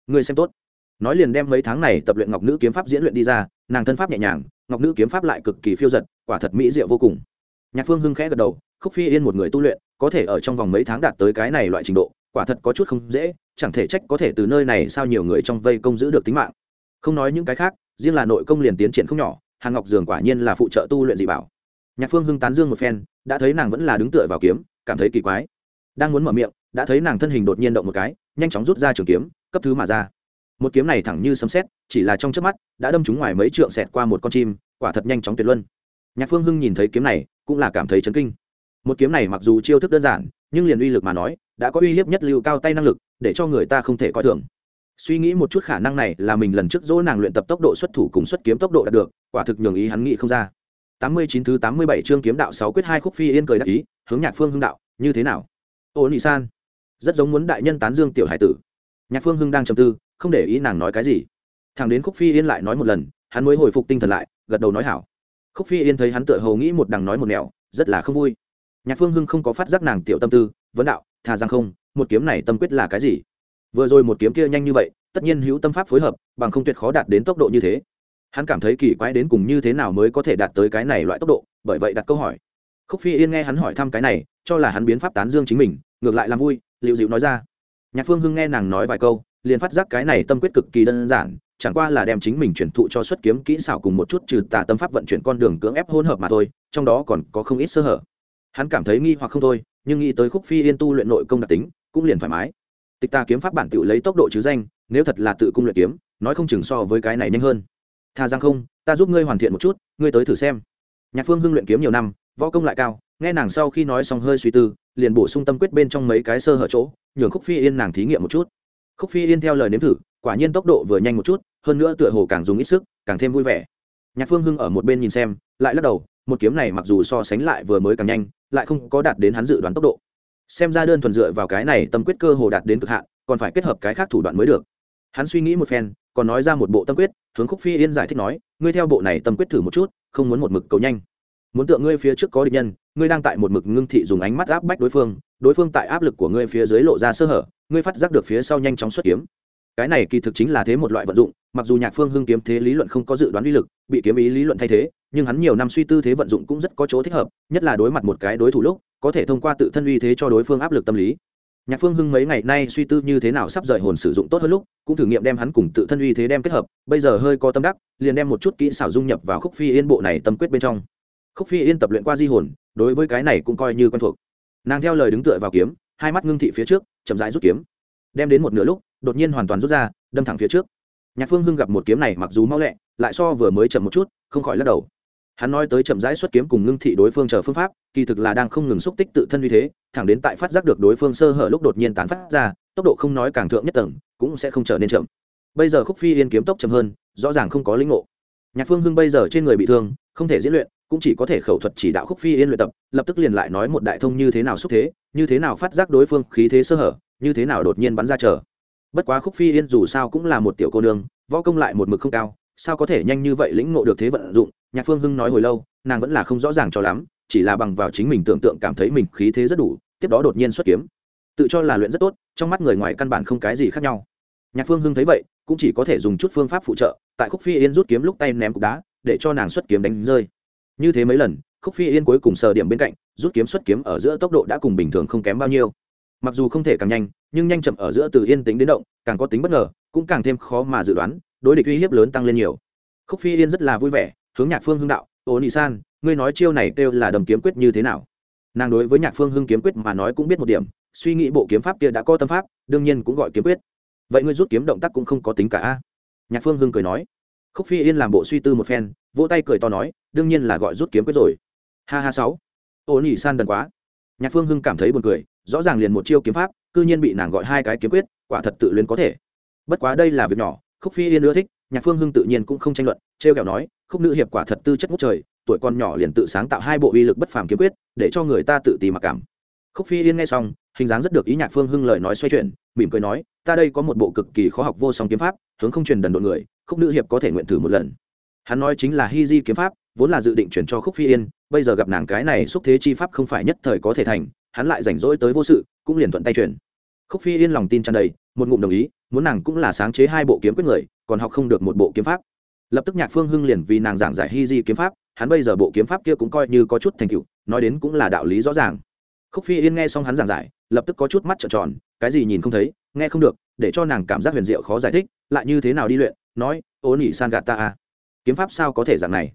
ngươi xem tốt nói liền đem mấy tháng này tập luyện ngọc nữ kiếm pháp diễn luyện đi ra, nàng thân pháp nhẹ nhàng, ngọc nữ kiếm pháp lại cực kỳ phiêu giật, quả thật mỹ diệu vô cùng. Nhạc phương hưng khẽ gật đầu, khúc phi yên một người tu luyện, có thể ở trong vòng mấy tháng đạt tới cái này loại trình độ, quả thật có chút không dễ, chẳng thể trách có thể từ nơi này sao nhiều người trong vây công giữ được tính mạng. Không nói những cái khác, riêng là nội công liền tiến triển không nhỏ, hàng ngọc dường quả nhiên là phụ trợ tu luyện dị bảo. Nhạc phương hưng tán dương một phen, đã thấy nàng vẫn là đứng tựa vào kiếm, cảm thấy kỳ quái. Đang muốn mở miệng, đã thấy nàng thân hình đột nhiên động một cái, nhanh chóng rút ra trường kiếm, cấp thứ mà ra một kiếm này thẳng như sấm sét, chỉ là trong trước mắt đã đâm trúng ngoài mấy trượng xẹt qua một con chim quả thật nhanh chóng tuyệt luân. Nhạc phương hưng nhìn thấy kiếm này cũng là cảm thấy chấn kinh. Một kiếm này mặc dù chiêu thức đơn giản nhưng liền uy lực mà nói đã có uy hiếp nhất lưu cao tay năng lực để cho người ta không thể coi thường. Suy nghĩ một chút khả năng này là mình lần trước dỗ nàng luyện tập tốc độ xuất thủ cùng xuất kiếm tốc độ đạt được quả thực nhường ý hắn nghĩ không ra. Tám mươi chín thứ tám mươi bảy chương kiếm đạo sáu quyết hai khúc phi yên cười đắc ý hướng nhạc phương hưng đạo như thế nào? Ô nị san. Rất giống muốn đại nhân tán dương tiểu hải tử. Nhạc phương hưng đang trầm tư không để ý nàng nói cái gì. Thằng đến khúc phi yên lại nói một lần, hắn mới hồi phục tinh thần lại, gật đầu nói hảo. Khúc phi yên thấy hắn tựa hầu nghĩ một đằng nói một nẻo, rất là không vui. Nhạc phương hưng không có phát giác nàng tiểu tâm tư, vấn đạo, thà rằng không, một kiếm này tâm quyết là cái gì? Vừa rồi một kiếm kia nhanh như vậy, tất nhiên hữu tâm pháp phối hợp, bằng không tuyệt khó đạt đến tốc độ như thế. Hắn cảm thấy kỳ quái đến cùng như thế nào mới có thể đạt tới cái này loại tốc độ, bởi vậy đặt câu hỏi. Khúc phi yên nghe hắn hỏi thăm cái này, cho là hắn biến pháp tán dương chính mình, ngược lại làm vui, liệu dịu nói ra. Nhạc phương hưng nghe nàng nói vài câu liền phát giác cái này tâm quyết cực kỳ đơn giản, chẳng qua là đem chính mình chuyển thụ cho xuất kiếm kỹ xảo cùng một chút trừ tà tâm pháp vận chuyển con đường cưỡng ép hỗn hợp mà thôi, trong đó còn có không ít sơ hở. Hắn cảm thấy nghi hoặc không thôi, nhưng nghĩ tới khúc phi yên tu luyện nội công đặc tính, cũng liền thoải mái. Tịch ta kiếm pháp bản tự lấy tốc độ chứ danh, nếu thật là tự cung luyện kiếm, nói không chừng so với cái này nhanh hơn. Tha giang không, ta giúp ngươi hoàn thiện một chút, ngươi tới thử xem. Nhạc phương hưng luyện kiếm nhiều năm, võ công lại cao, nghe nàng sau khi nói xong hơi suy tư, liền bổ sung tâm quyết bên trong mấy cái sơ hở chỗ, nhường khúc phi yên nàng thí nghiệm một chút khúc phi yên theo lời nếm thử, quả nhiên tốc độ vừa nhanh một chút, hơn nữa tựa hồ càng dùng ít sức, càng thêm vui vẻ. Nhạc phương hưng ở một bên nhìn xem, lại lắc đầu, một kiếm này mặc dù so sánh lại vừa mới càng nhanh, lại không có đạt đến hắn dự đoán tốc độ. Xem ra đơn thuần dựa vào cái này tâm quyết cơ hồ đạt đến cực hạn, còn phải kết hợp cái khác thủ đoạn mới được. Hắn suy nghĩ một phen, còn nói ra một bộ tâm quyết, hướng khúc phi yên giải thích nói, ngươi theo bộ này tâm quyết thử một chút, không muốn một mực cầu nhanh. Muốn tượng ngươi phía trước có địch nhân, ngươi đang tại một mực ngưng thị dùng ánh mắt áp bách đối phương đối phương tại áp lực của ngươi phía dưới lộ ra sơ hở ngươi phát giác được phía sau nhanh chóng xuất kiếm. Cái này kỳ thực chính là thế một loại vận dụng, mặc dù nhạc phương hưng kiếm thế lý luận không có dự đoán uy lực, bị kiếm ý lý luận thay thế, nhưng hắn nhiều năm suy tư thế vận dụng cũng rất có chỗ thích hợp, nhất là đối mặt một cái đối thủ lúc, có thể thông qua tự thân uy thế cho đối phương áp lực tâm lý. Nhạc phương hưng mấy ngày nay suy tư như thế nào sắp rời hồn sử dụng tốt hơn lúc, cũng thử nghiệm đem hắn cùng tự thân uy thế đem kết hợp, bây giờ hơi có tâm đắc, liền đem một chút kỹ xảo dung nhập vào khúc phi yên bộ này tâm quyết bên trong. Khúc phi yên tập luyện qua di hồn, đối với cái này cũng coi như quen thuộc. Nàng theo lời đứng tựa vào kiếm hai mắt ngưng thị phía trước, chậm rãi rút kiếm. Đem đến một nửa lúc, đột nhiên hoàn toàn rút ra, đâm thẳng phía trước. Nhạc phương hưng gặp một kiếm này mặc dù mau lẹ, lại so vừa mới chậm một chút, không khỏi lắc đầu. Hắn nói tới chậm rãi xuất kiếm cùng ngưng thị đối phương chờ phương pháp, kỳ thực là đang không ngừng xúc tích tự thân uy thế, thẳng đến tại phát giác được đối phương sơ hở lúc đột nhiên tán phát ra, tốc độ không nói càng thượng nhất tầng, cũng sẽ không trở nên chậm. Bây giờ khúc phi yên kiếm tốc chậm hơn, rõ ràng không có linh ngộ. Nhạc phương hưng bây giờ trên người bị thương, không thể diễn luyện cũng chỉ có thể khẩu thuật chỉ đạo khúc phi yên luyện tập, lập tức liền lại nói một đại thông như thế nào xúc thế, như thế nào phát giác đối phương khí thế sơ hở, như thế nào đột nhiên bắn ra chờ bất quá khúc phi yên dù sao cũng là một tiểu cô nương, võ công lại một mực không cao, sao có thể nhanh như vậy lĩnh ngộ được thế vận dụng, nhạc phương hưng nói hồi lâu, nàng vẫn là không rõ ràng cho lắm, chỉ là bằng vào chính mình tưởng tượng cảm thấy mình khí thế rất đủ, tiếp đó đột nhiên xuất kiếm. Tự cho là luyện rất tốt, trong mắt người ngoài căn bản không cái gì khác nhau. Nhạc phương hưng thấy vậy, cũng chỉ có thể dùng chút phương pháp phụ trợ, tại khúc phi yên rút kiếm lúc tay ném cục đá, để cho nàng xuất kiếm đánh rơi như thế mấy lần, khúc phi yên cuối cùng sờ điểm bên cạnh, rút kiếm xuất kiếm ở giữa tốc độ đã cùng bình thường không kém bao nhiêu. Mặc dù không thể càng nhanh, nhưng nhanh chậm ở giữa từ yên tính đến động, càng có tính bất ngờ, cũng càng thêm khó mà dự đoán, đối địch uy hiếp lớn tăng lên nhiều. Khúc phi yên rất là vui vẻ, hướng nhạc phương hưng đạo ô nị san, ngươi nói chiêu này kêu là đầm kiếm quyết như thế nào? Nàng đối với nhạc phương hưng kiếm quyết mà nói cũng biết một điểm, suy nghĩ bộ kiếm pháp kia đã có tâm pháp, đương nhiên cũng gọi kiếm quyết. Vậy ngươi rút kiếm động tác cũng không có tính cả a? Nhạc phương hưng cười nói. Khúc phi yên làm bộ suy tư một phen, vỗ tay cười to nói đương nhiên là gọi rút kiếm quyết rồi. Ha ha sáu. Ô nhị san đần quá. Nhạc phương hưng cảm thấy buồn cười, rõ ràng liền một chiêu kiếm pháp, cư nhiên bị nàng gọi hai cái kiếm quyết, quả thật tự luyến có thể. Bất quá đây là việc nhỏ, khúc phi yên ưa thích, nhạc phương hưng tự nhiên cũng không tranh luận, trêu kẹo nói, khúc nữ hiệp quả thật tư chất ngút trời, tuổi còn nhỏ liền tự sáng tạo hai bộ uy lực bất phàm kiếm quyết, để cho người ta tự tìm mặc cảm. Khúc phi yên nghe xong, hình dáng rất được ý nhạc phương hưng lời nói xoay chuyển, mỉm cười nói, ta đây có một bộ cực kỳ khó học vô song kiếm pháp, hướng không truyền đần độn người, khúc nữ hiệp có thể nguyện thử một lần. Hắn nói chính là hy di kiếm pháp vốn là dự định chuyển cho khúc phi yên, bây giờ gặp nàng cái này xúc thế chi pháp không phải nhất thời có thể thành, hắn lại rảnh rỗi tới vô sự, cũng liền thuận tay chuyển. Khúc phi yên lòng tin tràn đầy, một ngụm đồng ý, muốn nàng cũng là sáng chế hai bộ kiếm quyết người, còn học không được một bộ kiếm pháp. Lập tức nhạc phương hưng liền vì nàng giảng giải hy di kiếm pháp, hắn bây giờ bộ kiếm pháp kia cũng coi như có chút thành tựu, nói đến cũng là đạo lý rõ ràng. Khúc phi yên nghe xong hắn giảng giải, lập tức có chút mắt trợn tròn, cái gì nhìn không thấy, nghe không được, để cho nàng cảm giác huyền diệu khó giải thích, lại như thế nào đi luyện, nói, ô nỉ san gạt ta à. Kiếm pháp sao có thể dạng này?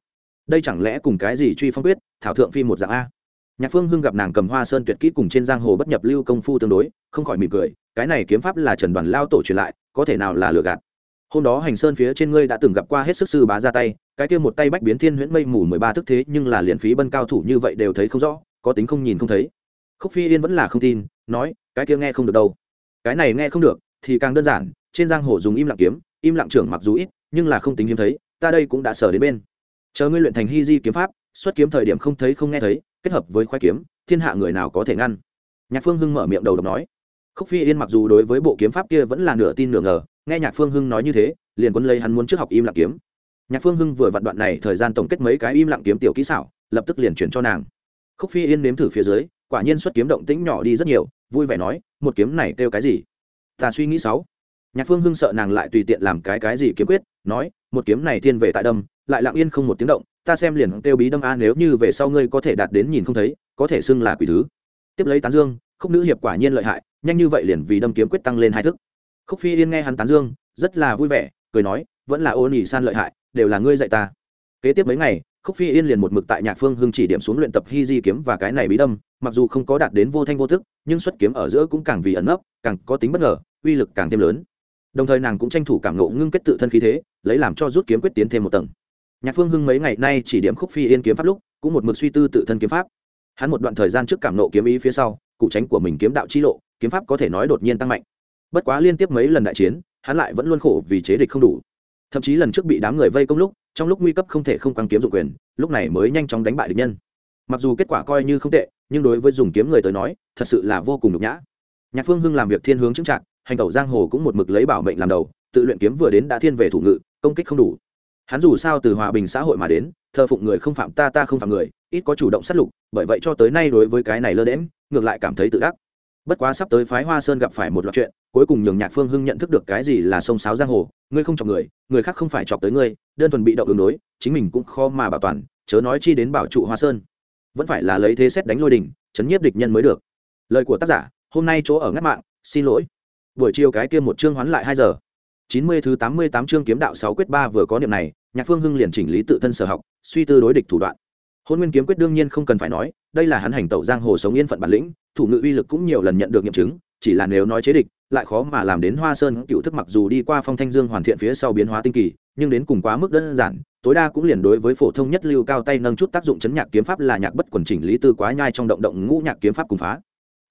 Đây chẳng lẽ cùng cái gì truy phong quyết, thảo thượng phi một dạng a? Nhạc phương hưng gặp nàng cầm hoa sơn tuyệt kỹ cùng trên giang hồ bất nhập lưu công phu tương đối, không khỏi mỉm cười, cái này kiếm pháp là trần đoàn lao tổ truyền lại, có thể nào là lừa gạt? Hôm đó hành sơn phía trên ngươi đã từng gặp qua hết sức sư bá ra tay, cái kia một tay bách biến thiên huyễn mây mù mười ba thức thế nhưng là liền phí bân cao thủ như vậy đều thấy không rõ, có tính không nhìn không thấy. Khúc phi yên vẫn là không tin, nói, cái kia nghe không được đâu. Cái này nghe không được, thì càng đơn giản, trên giang hồ dùng im lặng kiếm, im lặng trưởng mặc dù ít, nhưng là không tính hiếm thấy, ta đây cũng đã sở đến bên chờ ngươi luyện thành hy di kiếm pháp, xuất kiếm thời điểm không thấy không nghe thấy, kết hợp với khoai kiếm, thiên hạ người nào có thể ngăn? Nhạc phương hưng mở miệng đầu độc nói. Khúc phi yên mặc dù đối với bộ kiếm pháp kia vẫn là nửa tin nửa ngờ, nghe nhạc phương hưng nói như thế, liền quân lấy hắn muốn trước học im lặng kiếm. Nhạc phương hưng vừa vặn đoạn này thời gian tổng kết mấy cái im lặng kiếm tiểu kỹ xảo, lập tức liền chuyển cho nàng. Khúc phi yên nếm thử phía dưới, quả nhiên xuất kiếm động tĩnh nhỏ đi rất nhiều, vui vẻ nói, một kiếm này kêu cái gì? Ta suy nghĩ sáu. Nhạc phương hưng sợ nàng lại tùy tiện làm cái cái gì kiếm quyết, nói, một kiếm này thiên về tại đâm lại lặng yên không một tiếng động, ta xem liền kêu bí đâm a nếu như về sau ngươi có thể đạt đến nhìn không thấy, có thể xưng là quỷ thứ. Tiếp lấy tán dương, khúc nữ hiệp quả nhiên lợi hại, nhanh như vậy liền vì đâm kiếm quyết tăng lên hai thức. Khúc phi yên nghe hắn tán dương, rất là vui vẻ, cười nói, vẫn là ô nhị san lợi hại, đều là ngươi dạy ta. Kế tiếp mấy ngày, khúc phi yên liền một mực tại nhạc phương hưng chỉ điểm xuống luyện tập hy di kiếm và cái này bí đâm, mặc dù không có đạt đến vô thanh vô thức nhưng xuất kiếm ở giữa cũng càng vì ẩn nấp, càng có tính bất ngờ, uy lực càng thêm lớn. Đồng thời nàng cũng tranh thủ cảm ngộ ngưng kết tự thân khí thế, lấy làm cho rút kiếm quyết tiến thêm một tầng nhạc phương hưng mấy ngày nay chỉ điểm khúc phi yên kiếm pháp lúc, cũng một mực suy tư tự thân kiếm pháp. Hắn một đoạn thời gian trước cảm nộ kiếm ý phía sau, cụ tránh của mình kiếm đạo chi lộ, kiếm pháp có thể nói đột nhiên tăng mạnh. Bất quá liên tiếp mấy lần đại chiến, hắn lại vẫn luôn khổ vì chế địch không đủ. Thậm chí lần trước bị đám người vây công lúc, trong lúc nguy cấp không thể không quăng kiếm dụng quyền, lúc này mới nhanh chóng đánh bại địch nhân. Mặc dù kết quả coi như không tệ, nhưng đối với dùng kiếm người tới nói, thật sự là vô cùng nhục nhã. Nhạc phương hưng làm việc thiên hướng chứng trạng, hành tẩu giang hồ cũng một mực lấy bảo mệnh làm đầu, tự luyện kiếm vừa đến đã thiên về thủ ngự, công kích không đủ hắn dù sao từ hòa bình xã hội mà đến, thờ phụng người không phạm ta ta không phạm người, ít có chủ động sát lục, bởi vậy cho tới nay đối với cái này lơ đễm ngược lại cảm thấy tự đắc. Bất quá sắp tới phái hoa sơn gặp phải một loạt chuyện, cuối cùng nhường nhạc phương hưng nhận thức được cái gì là sông sáo giang hồ, ngươi không chọc người người khác không phải chọc tới ngươi, đơn thuần bị động đường đối, chính mình cũng khó mà bảo toàn, chớ nói chi đến bảo trụ hoa sơn. Vẫn phải là lấy thế xét đánh lôi đình, chấn nhiếp địch nhân mới được. Lời của tác giả, hôm nay chỗ ở ngắt mạng, xin lỗi. Buổi chiều cái kia một chương hoán lại hai giờ chín mươi thứ tám mươi tám chương kiếm đạo sáu quyết ba vừa có niệm này, nhạc phương hưng liền chỉnh lý tự thân sở học, suy tư đối địch thủ đoạn. Hôn nguyên kiếm quyết đương nhiên không cần phải nói, đây là hắn hành tẩu giang hồ sống yên phận bản lĩnh, thủ ngữ uy lực cũng nhiều lần nhận được nghiệm chứng, chỉ là nếu nói chế địch, lại khó mà làm đến hoa sơn cựu thức mặc dù đi qua phong thanh dương hoàn thiện phía sau biến hóa tinh kỳ, nhưng đến cùng quá mức đơn giản, tối đa cũng liền đối với phổ thông nhất lưu cao tay nâng chút tác dụng chấn nhạc kiếm pháp là nhạc bất quần chỉnh lý tư quá nhai trong động động ngũ nhạc kiếm pháp cùng phá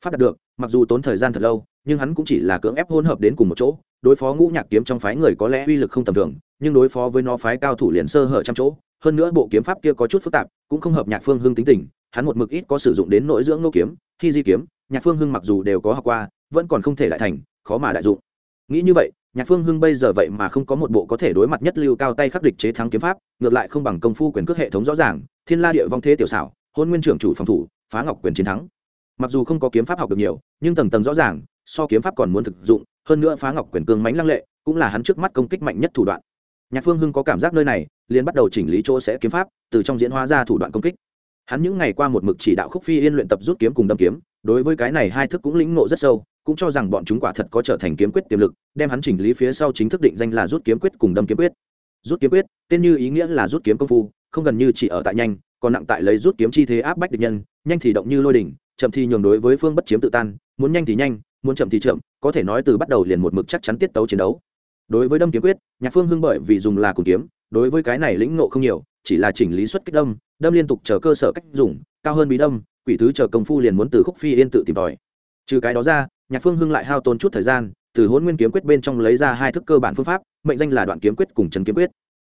phát đạt được, mặc dù tốn thời gian thật lâu, nhưng hắn cũng chỉ là cưỡng ép hỗn hợp đến cùng một chỗ. Đối phó ngũ nhạc kiếm trong phái người có lẽ uy lực không tầm thường, nhưng đối phó với nó phái cao thủ liền sơ hở trăm chỗ. Hơn nữa bộ kiếm pháp kia có chút phức tạp, cũng không hợp nhạc phương hưng tính tình, hắn một mực ít có sử dụng đến nội dưỡng nô kiếm, khi di kiếm, nhạc phương hưng mặc dù đều có học qua, vẫn còn không thể lại thành, khó mà đại dụng. Nghĩ như vậy, nhạc phương hưng bây giờ vậy mà không có một bộ có thể đối mặt nhất lưu cao tay khắc địch chế thắng kiếm pháp, ngược lại không bằng công phu quyền cước hệ thống rõ ràng, thiên la địa vong thế tiểu xảo, hôn nguyên trưởng chủ phòng thủ, phá ngọc quyền chiến thắng mặc dù không có kiếm pháp học được nhiều, nhưng tầng tầng rõ ràng, so kiếm pháp còn muốn thực dụng, hơn nữa phá ngọc quyền cương mánh lăng lệ, cũng là hắn trước mắt công kích mạnh nhất thủ đoạn. Nhạc phương hưng có cảm giác nơi này, liền bắt đầu chỉnh lý chỗ sẽ kiếm pháp, từ trong diễn hóa ra thủ đoạn công kích. Hắn những ngày qua một mực chỉ đạo khúc phi yên luyện tập rút kiếm cùng đâm kiếm, đối với cái này hai thức cũng lĩnh ngộ rất sâu, cũng cho rằng bọn chúng quả thật có trở thành kiếm quyết tiềm lực, đem hắn chỉnh lý phía sau chính thức định danh là rút kiếm quyết cùng đâm kiếm quyết. Rút kiếm quyết, tên như ý nghĩa là rút kiếm công phu, không gần như chỉ ở tại nhanh còn nặng tại lấy rút kiếm chi thế áp bách địch nhân, nhanh thì động như lôi đỉnh, chậm thì nhường đối với phương bất chiếm tự tan, muốn nhanh thì nhanh, muốn chậm thì chậm, có thể nói từ bắt đầu liền một mực chắc chắn tiết tấu chiến đấu. Đối với đâm kiếm quyết, nhạc phương hưng bởi vì dùng là cùng kiếm, đối với cái này lĩnh ngộ không nhiều, chỉ là chỉnh lý xuất kích đâm đâm liên tục chờ cơ sở cách dùng, cao hơn bí đâm, quỷ thứ chờ công phu liền muốn từ khúc phi yên tự tìm tòi. Trừ cái đó ra, nhạc phương hưng lại hao tốn chút thời gian, từ hôn nguyên kiếm quyết bên trong lấy ra hai thức cơ bản phương pháp, mệnh danh là đoạn kiếm quyết cùng trần kiếm quyết.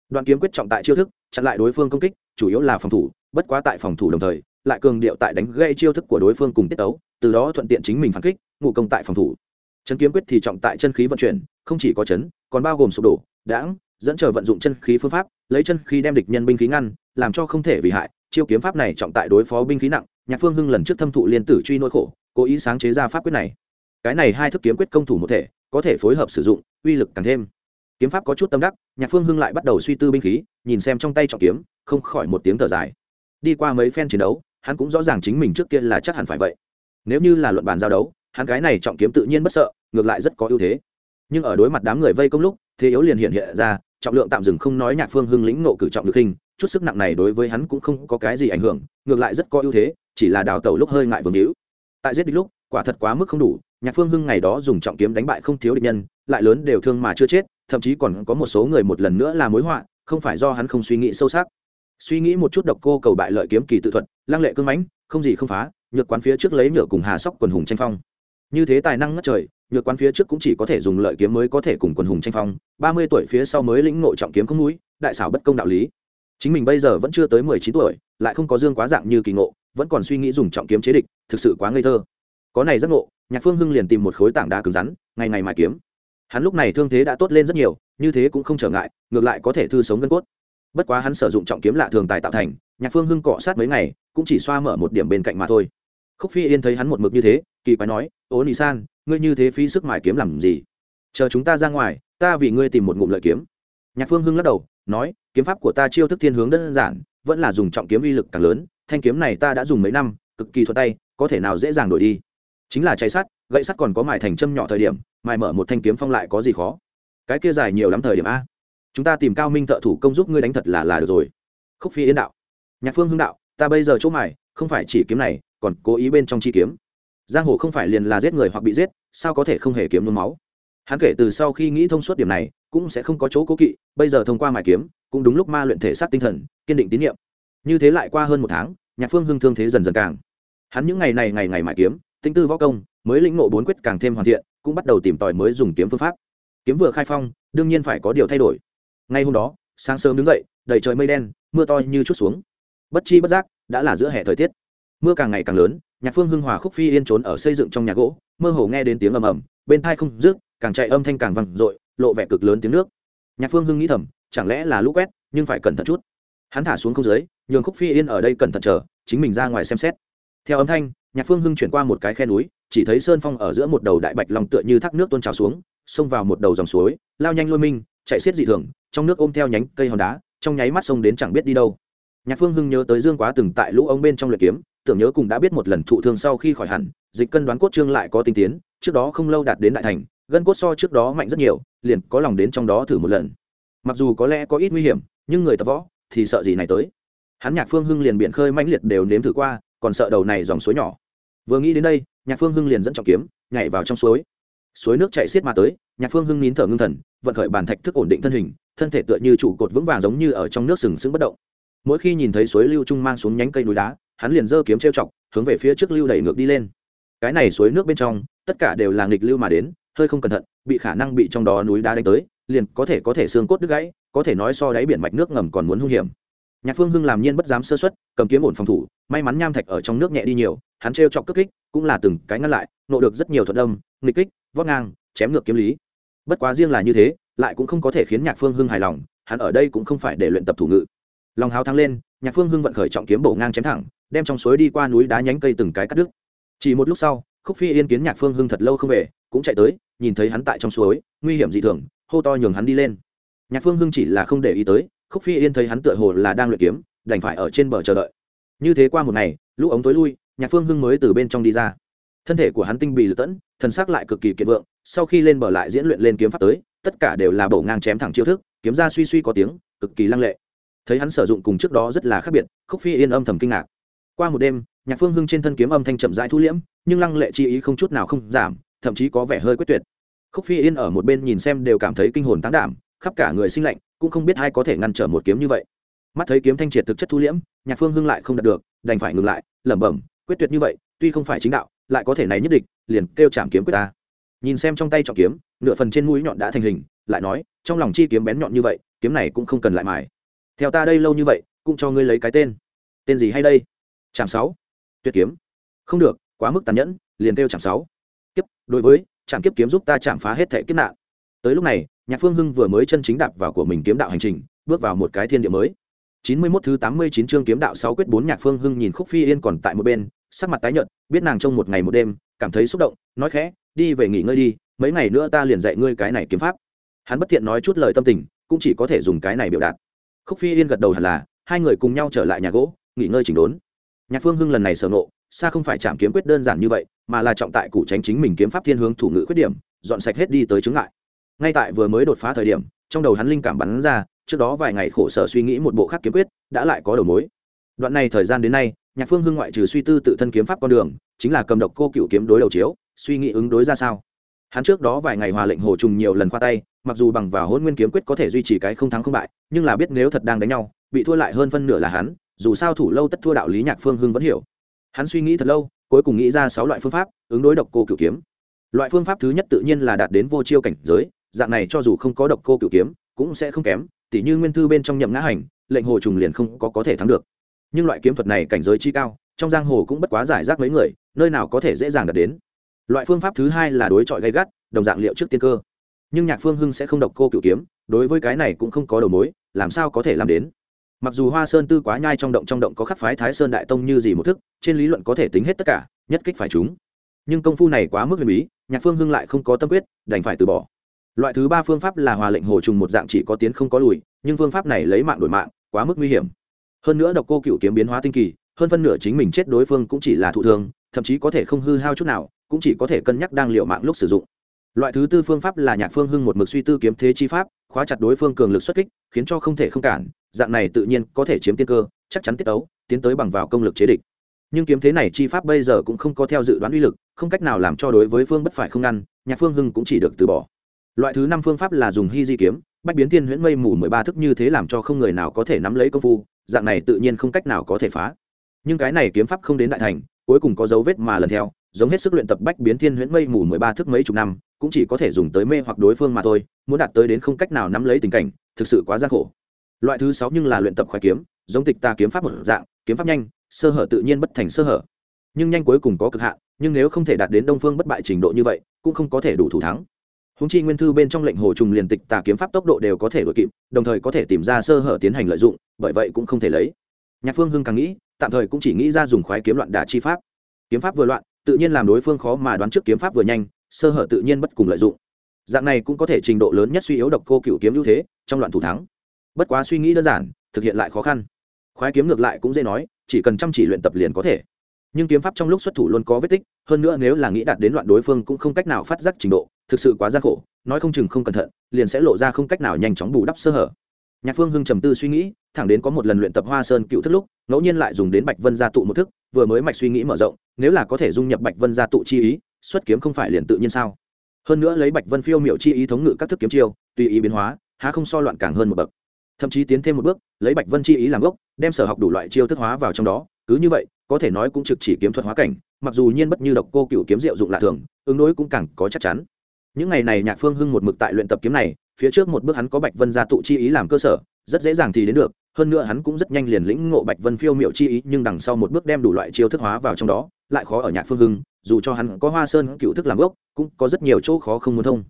Đoạn kiếm quyết trọng tại chiêu thức, chặn lại đối phương công kích, chủ yếu là phòng thủ bất quá tại phòng thủ đồng thời, lại cường điệu tại đánh gây chiêu thức của đối phương cùng tiết tấu từ đó thuận tiện chính mình phản kích ngụ công tại phòng thủ. Chân kiếm quyết thì trọng tại chân khí vận chuyển, không chỉ có chấn, còn bao gồm sụp đổ, đãng, dẫn chờ vận dụng chân khí phương pháp, lấy chân khí đem địch nhân binh khí ngăn, làm cho không thể vì hại. Chiêu kiếm pháp này trọng tại đối phó binh khí nặng, nhạc phương hưng lần trước thâm thụ liên tử truy nỗi khổ, cố ý sáng chế ra pháp quyết này. Cái này hai thức kiếm quyết công thủ một thể, có thể phối hợp sử dụng, uy lực càng thêm. Kiếm pháp có chút tâm đắc, nhạc phương hưng lại bắt đầu suy tư binh khí, nhìn xem trong tay trọng kiếm, không khỏi một tiếng thở dài đi qua mấy phen chiến đấu, hắn cũng rõ ràng chính mình trước kia là chắc hẳn phải vậy. Nếu như là luận bàn giao đấu, hắn cái này trọng kiếm tự nhiên bất sợ, ngược lại rất có ưu thế. Nhưng ở đối mặt đám người vây công lúc, thế yếu liền hiện hiện ra, trọng lượng tạm dừng không nói nhạc phương hưng lĩnh nộ cử trọng được hình, chút sức nặng này đối với hắn cũng không có cái gì ảnh hưởng, ngược lại rất có ưu thế, chỉ là đào tẩu lúc hơi ngại vương hữu. Tại giết địch lúc, quả thật quá mức không đủ, nhạc phương hưng ngày đó dùng trọng kiếm đánh bại không thiếu địch nhân, lại lớn đều thương mà chưa chết, thậm chí còn có một số người một lần nữa là mối họa, không phải do hắn không suy nghĩ sâu sắc suy nghĩ một chút độc cô cầu bại lợi kiếm kỳ tự thuật, lăng lệ cưng mãnh, không gì không phá, nhược quán phía trước lấy nhựa cùng hà sóc quần hùng tranh phong. Như thế tài năng ngất trời, nhược quán phía trước cũng chỉ có thể dùng lợi kiếm mới có thể cùng quần hùng tranh phong, ba mươi tuổi phía sau mới lĩnh nội trọng kiếm không núi, đại xảo bất công đạo lý. Chính mình bây giờ vẫn chưa tới mười chín tuổi, lại không có dương quá dạng như kỳ ngộ, vẫn còn suy nghĩ dùng trọng kiếm chế địch, thực sự quá ngây thơ. Có này rất ngộ, nhạc phương hưng liền tìm một khối tảng đá cứng rắn, ngày ngày mài kiếm. Hắn lúc này thương thế đã tốt lên rất nhiều, như thế cũng không trở ngại, ngược lại có thể thư sống gân cốt bất quá hắn sử dụng trọng kiếm lạ thường tài tạo thành, nhạc phương hưng cọ sát mấy ngày, cũng chỉ xoa mở một điểm bên cạnh mà thôi. Khúc phi yên thấy hắn một mực như thế, kỳ quái nói ố nị san, ngươi như thế phí sức mài kiếm làm gì? Chờ chúng ta ra ngoài, ta vì ngươi tìm một ngụm lợi kiếm. Nhạc phương hưng lắc đầu, nói, kiếm pháp của ta chiêu thức thiên hướng đơn giản, vẫn là dùng trọng kiếm uy lực càng lớn, thanh kiếm này ta đã dùng mấy năm, cực kỳ thuận tay, có thể nào dễ dàng đổi đi. Chính là cháy sắt, gậy sắt còn có mài thành châm nhỏ thời điểm, mài mở một thanh kiếm phong lại có gì khó? Cái kia dài nhiều lắm thời điểm a chúng ta tìm cao minh thợ thủ công giúp ngươi đánh thật là là được rồi. Khúc phi yên đạo. Nhạc phương hưng đạo, ta bây giờ chỗ mài, không phải chỉ kiếm này, còn cố ý bên trong chi kiếm. Giang hồ không phải liền là giết người hoặc bị giết, sao có thể không hề kiếm nôn máu? Hắn kể từ sau khi nghĩ thông suốt điểm này, cũng sẽ không có chỗ cố kỵ, bây giờ thông qua mài kiếm, cũng đúng lúc ma luyện thể xác tinh thần, kiên định tín nhiệm. Như thế lại qua hơn một tháng, nhạc phương hưng thương thế dần dần càng. Hắn những ngày này ngày ngày mài kiếm tinh tư võ công, mới lĩnh ngộ bốn quyết càng thêm hoàn thiện, cũng bắt đầu tìm tòi mới dùng kiếm phương pháp. Kiếm vừa khai phong, đương nhiên phải có điều thay đổi ngay hôm đó, sáng sớm đứng dậy, đầy trời mây đen, mưa to như chút xuống. Bất chi bất giác, đã là giữa hè thời tiết. Mưa càng ngày càng lớn, nhạc phương hưng hòa khúc phi yên trốn ở xây dựng trong nhà gỗ, mơ hồ nghe đến tiếng ầm ầm, bên thai không rước càng chạy âm thanh càng văng r lộ vẻ cực lớn tiếng nước. Nhạc phương hưng nghĩ thầm, chẳng lẽ là lũ quét, nhưng phải cẩn thận chút. Hắn thả xuống không dưới, nhường khúc phi yên ở đây cẩn thận chờ, chính mình ra ngoài xem xét. Theo âm thanh, nhạc phương hưng chuyển qua một cái khe núi, chỉ thấy sơn phong ở giữa một đầu đại bạch lòng tựa như thác nước tôn trào xuống, xông vào một đầu dòng suối, lao nhanh lôi minh chạy xiết dị thường, trong nước ôm theo nhánh cây hòn đá, trong nháy mắt sông đến chẳng biết đi đâu. Nhạc phương hưng nhớ tới dương quá từng tại lũ ống bên trong luyện kiếm, tưởng nhớ cùng đã biết một lần thụ thương sau khi khỏi hẳn, dịch cân đoán cốt trương lại có tinh tiến, trước đó không lâu đạt đến đại thành, gân cốt so trước đó mạnh rất nhiều, liền có lòng đến trong đó thử một lần. Mặc dù có lẽ có ít nguy hiểm, nhưng người tập võ thì sợ gì này tới. Hắn nhạc phương hưng liền biển khơi mãnh liệt đều nếm thử qua, còn sợ đầu này dòng suối nhỏ. Vừa nghĩ đến đây, nhạc phương hưng liền dẫn trọng kiếm, nhảy vào trong suối suối nước chạy xiết mà tới, nhạc phương hưng nín thở ngưng thần, vận khởi bàn thạch thức ổn định thân hình, thân thể tựa như trụ cột vững vàng giống như ở trong nước sừng sững bất động. Mỗi khi nhìn thấy suối lưu trung mang xuống nhánh cây núi đá, hắn liền giơ kiếm trêu chọc, hướng về phía trước lưu đẩy ngược đi lên. Cái này suối nước bên trong, tất cả đều là nghịch lưu mà đến, hơi không cẩn thận, bị khả năng bị trong đó núi đá đánh tới, liền có thể có thể xương cốt đứt gãy, có thể nói so đáy biển mạch nước ngầm còn muốn hung hiểm. Nhạc phương hưng làm nhiên bất dám sơ xuất cầm kiếm ổn phòng thủ, may mắn nham thạch ở trong nước nhẹ đi nhiều, hắn trêu chọc cất kích, cũng là từng cái ngăn lại, nộ được rất nhiều thuật âm, nghịch kích vót ngang, chém ngược kiếm lý. Bất quá riêng là như thế, lại cũng không có thể khiến nhạc phương hưng hài lòng, hắn ở đây cũng không phải để luyện tập thủ ngự. Lòng háo thắng lên, nhạc phương hưng vận khởi trọng kiếm bổ ngang chém thẳng, đem trong suối đi qua núi đá nhánh cây từng cái cắt đứt. Chỉ một lúc sau, khúc phi yên kiến nhạc phương hưng thật lâu không về, cũng chạy tới, nhìn thấy hắn tại trong suối, nguy hiểm dị thường, hô to nhường hắn đi lên. Nhạc phương hưng chỉ là không để ý tới, khúc phi yên thấy hắn tựa hồ là đang luyện kiếm, đành phải ở trên bờ chờ đợi. Như thế qua một ngày, lũ ống tối lui, nhạc phương hưng mới từ bên trong đi ra thân thể của hắn tinh bị lự tẫn, thần sắc lại cực kỳ kiệt vượng, sau khi lên bờ lại diễn luyện lên kiếm pháp tới, tất cả đều là bổ ngang chém thẳng chiêu thức, kiếm ra suy suy có tiếng, cực kỳ lăng lệ. Thấy hắn sử dụng cùng trước đó rất là khác biệt, khúc phi yên âm thầm kinh ngạc. Qua một đêm, nhạc phương hưng trên thân kiếm âm thanh chậm rãi thu liễm, nhưng lăng lệ chi ý không chút nào không giảm, thậm chí có vẻ hơi quyết tuyệt. Khúc phi yên ở một bên nhìn xem đều cảm thấy kinh hồn tán đảm, khắp cả người sinh lạnh, cũng không biết ai có thể ngăn trở một kiếm như vậy. Mắt thấy kiếm thanh triệt thực chất thu liễm, nhạc phương hưng lại không đạt được, đành phải ngừng lại, lẩm bẩm, quyết tuyệt như vậy, tuy không phải chính đạo lại có thể này nhất định liền kêu chạm kiếm quyết ta. Nhìn xem trong tay trọng kiếm, nửa phần trên mũi nhọn đã thành hình, lại nói, trong lòng chi kiếm bén nhọn như vậy, kiếm này cũng không cần lại mài. Theo ta đây lâu như vậy, cũng cho ngươi lấy cái tên. Tên gì hay đây? Chạm sáu. Tuyệt kiếm. Không được, quá mức tàn nhẫn, liền kêu chạm sáu. Kiếp, đối với chạm kiếp kiếm giúp ta chạm phá hết thể kiếp nạn. Tới lúc này, nhạc phương hưng vừa mới chân chính đạp vào của mình kiếm đạo hành trình, bước vào một cái thiên địa mới. Chín mươi 91 thứ tám mươi chín chương kiếm đạo sáu quyết bốn nhạc phương hưng nhìn khúc phi yên còn tại một bên sắc mặt tái nhợt, biết nàng trong một ngày một đêm, cảm thấy xúc động, nói khẽ, đi về nghỉ ngơi đi, mấy ngày nữa ta liền dạy ngươi cái này kiếm pháp. Hắn bất thiện nói chút lời tâm tình, cũng chỉ có thể dùng cái này biểu đạt. Khúc phi yên gật đầu hẳn là, hai người cùng nhau trở lại nhà gỗ, nghỉ ngơi chỉnh đốn. Nhạc phương hưng lần này sở nộ xa không phải chạm kiếm quyết đơn giản như vậy, mà là trọng tại củ tránh chính mình kiếm pháp thiên hướng thủ ngữ khuyết điểm, dọn sạch hết đi tới chứng ngại. Ngay tại vừa mới đột phá thời điểm, trong đầu hắn linh cảm bắn ra, trước đó vài ngày khổ sở suy nghĩ một bộ khác kiếm quyết, đã lại có đầu mối. Đoạn này thời gian đến nay nhạc phương hưng ngoại trừ suy tư tự thân kiếm pháp con đường, chính là cầm độc cô cựu kiếm đối đầu chiếu, suy nghĩ ứng đối ra sao. Hắn trước đó vài ngày hòa lệnh hồ trùng nhiều lần qua tay, mặc dù bằng vào hôn nguyên kiếm quyết có thể duy trì cái không thắng không bại, nhưng là biết nếu thật đang đánh nhau, bị thua lại hơn phân nửa là hắn, dù sao thủ lâu tất thua đạo lý nhạc phương hưng vẫn hiểu. Hắn suy nghĩ thật lâu, cuối cùng nghĩ ra sáu loại phương pháp ứng đối độc cô cựu kiếm. Loại phương pháp thứ nhất tự nhiên là đạt đến vô chiêu cảnh giới, dạng này cho dù không có độc cô cựu kiếm, cũng sẽ không kém, tỉ như nguyên thư bên trong nhậm ngã hành, lệnh hồ trùng liền không có có thể thắng được nhưng loại kiếm thuật này cảnh giới chi cao, trong giang hồ cũng bất quá giải rác mấy người, nơi nào có thể dễ dàng đạt đến. Loại phương pháp thứ hai là đối chọi gây gắt, đồng dạng liệu trước tiên cơ. Nhưng nhạc phương hưng sẽ không độc cô cựu kiếm, đối với cái này cũng không có đầu mối, làm sao có thể làm đến? Mặc dù hoa sơn tư quá nhai trong động trong động có khắc phái thái sơn đại tông như gì một thức, trên lý luận có thể tính hết tất cả, nhất kích phải chúng. Nhưng công phu này quá mức huyền bí, nhạc phương hưng lại không có tâm quyết, đành phải từ bỏ. Loại thứ ba phương pháp là hòa lệnh hồ trùng một dạng chỉ có tiến không có lùi, nhưng phương pháp này lấy mạng đổi mạng, quá mức nguy hiểm hơn nữa độc cô cựu kiếm biến hóa tinh kỳ, hơn phân nửa chính mình chết đối phương cũng chỉ là thụ thương, thậm chí có thể không hư hao chút nào, cũng chỉ có thể cân nhắc đang liệu mạng lúc sử dụng. Loại thứ tư phương pháp là nhạc phương hưng một mực suy tư kiếm thế chi pháp, khóa chặt đối phương cường lực xuất kích, khiến cho không thể không cản, dạng này tự nhiên có thể chiếm tiên cơ, chắc chắn tiết ấu tiến tới bằng vào công lực chế địch. Nhưng kiếm thế này chi pháp bây giờ cũng không có theo dự đoán uy lực, không cách nào làm cho đối với phương bất phải không ngăn, nhạc phương hưng cũng chỉ được từ bỏ. Loại thứ năm phương pháp là dùng hy di kiếm, bách biến thiên huyễn mây mù mười ba thức như thế làm cho không người nào có thể nắm lấy công phu dạng này tự nhiên không cách nào có thể phá. Nhưng cái này kiếm pháp không đến đại thành, cuối cùng có dấu vết mà lần theo, giống hết sức luyện tập bách biến thiên huyễn mây mù mười ba thước mấy chục năm, cũng chỉ có thể dùng tới mê hoặc đối phương mà thôi, muốn đạt tới đến không cách nào nắm lấy tình cảnh, thực sự quá gian khổ. Loại thứ sáu nhưng là luyện tập khoái kiếm, giống tịch ta kiếm pháp một dạng, kiếm pháp nhanh, sơ hở tự nhiên bất thành sơ hở. Nhưng nhanh cuối cùng có cực hạn, nhưng nếu không thể đạt đến đông phương bất bại trình độ như vậy, cũng không có thể đủ thủ thắng húng chi nguyên thư bên trong lệnh hồ trùng liền tịch tà kiếm pháp tốc độ đều có thể đuổi kịp, đồng thời có thể tìm ra sơ hở tiến hành lợi dụng, bởi vậy cũng không thể lấy. Nhạc phương hưng càng nghĩ, tạm thời cũng chỉ nghĩ ra dùng khoái kiếm loạn đả chi pháp. Kiếm pháp vừa loạn, tự nhiên làm đối phương khó mà đoán trước kiếm pháp vừa nhanh, sơ hở tự nhiên bất cùng lợi dụng. Dạng này cũng có thể trình độ lớn nhất suy yếu độc cô cựu kiếm ưu thế trong loạn thủ thắng. Bất quá suy nghĩ đơn giản, thực hiện lại khó khăn. Khoái kiếm ngược lại cũng dễ nói, chỉ cần chăm chỉ luyện tập liền có thể. Nhưng kiếm pháp trong lúc xuất thủ luôn có vết tích, hơn nữa nếu là nghĩ đạt đến loạn đối phương cũng không cách nào phát giác trình độ thực sự quá gian khổ, nói không chừng không cẩn thận, liền sẽ lộ ra không cách nào nhanh chóng bù đắp sơ hở. Nhạc phương hưng trầm tư suy nghĩ, thẳng đến có một lần luyện tập hoa sơn cựu thức lúc, ngẫu nhiên lại dùng đến bạch vân gia tụ một thức, vừa mới mạch suy nghĩ mở rộng, nếu là có thể dung nhập bạch vân gia tụ chi ý, xuất kiếm không phải liền tự nhiên sao? Hơn nữa lấy bạch vân phiêu miệu chi ý thống ngự các thức kiếm chiêu, tùy ý biến hóa, há không so loạn càng hơn một bậc. Thậm chí tiến thêm một bước, lấy bạch vân chi ý làm gốc, đem sở học đủ loại chiêu thức hóa vào trong đó, cứ như vậy, có thể nói cũng trực chỉ kiếm thuật hóa cảnh, mặc dù nhiên bất như độc cô cựu kiếm diệu dụng lạ thường, ứng đối cũng càng có chắc chắn những ngày này nhạc phương hưng một mực tại luyện tập kiếm này, phía trước một bước hắn có bạch vân gia tụ chi ý làm cơ sở, rất dễ dàng thì đến được, hơn nữa hắn cũng rất nhanh liền lĩnh ngộ bạch vân phiêu miệu chi ý, nhưng đằng sau một bước đem đủ loại chiêu thức hóa vào trong đó, lại khó ở nhạc phương hưng, dù cho hắn có hoa sơn cựu thức làm gốc, cũng có rất nhiều chỗ khó không muốn thông.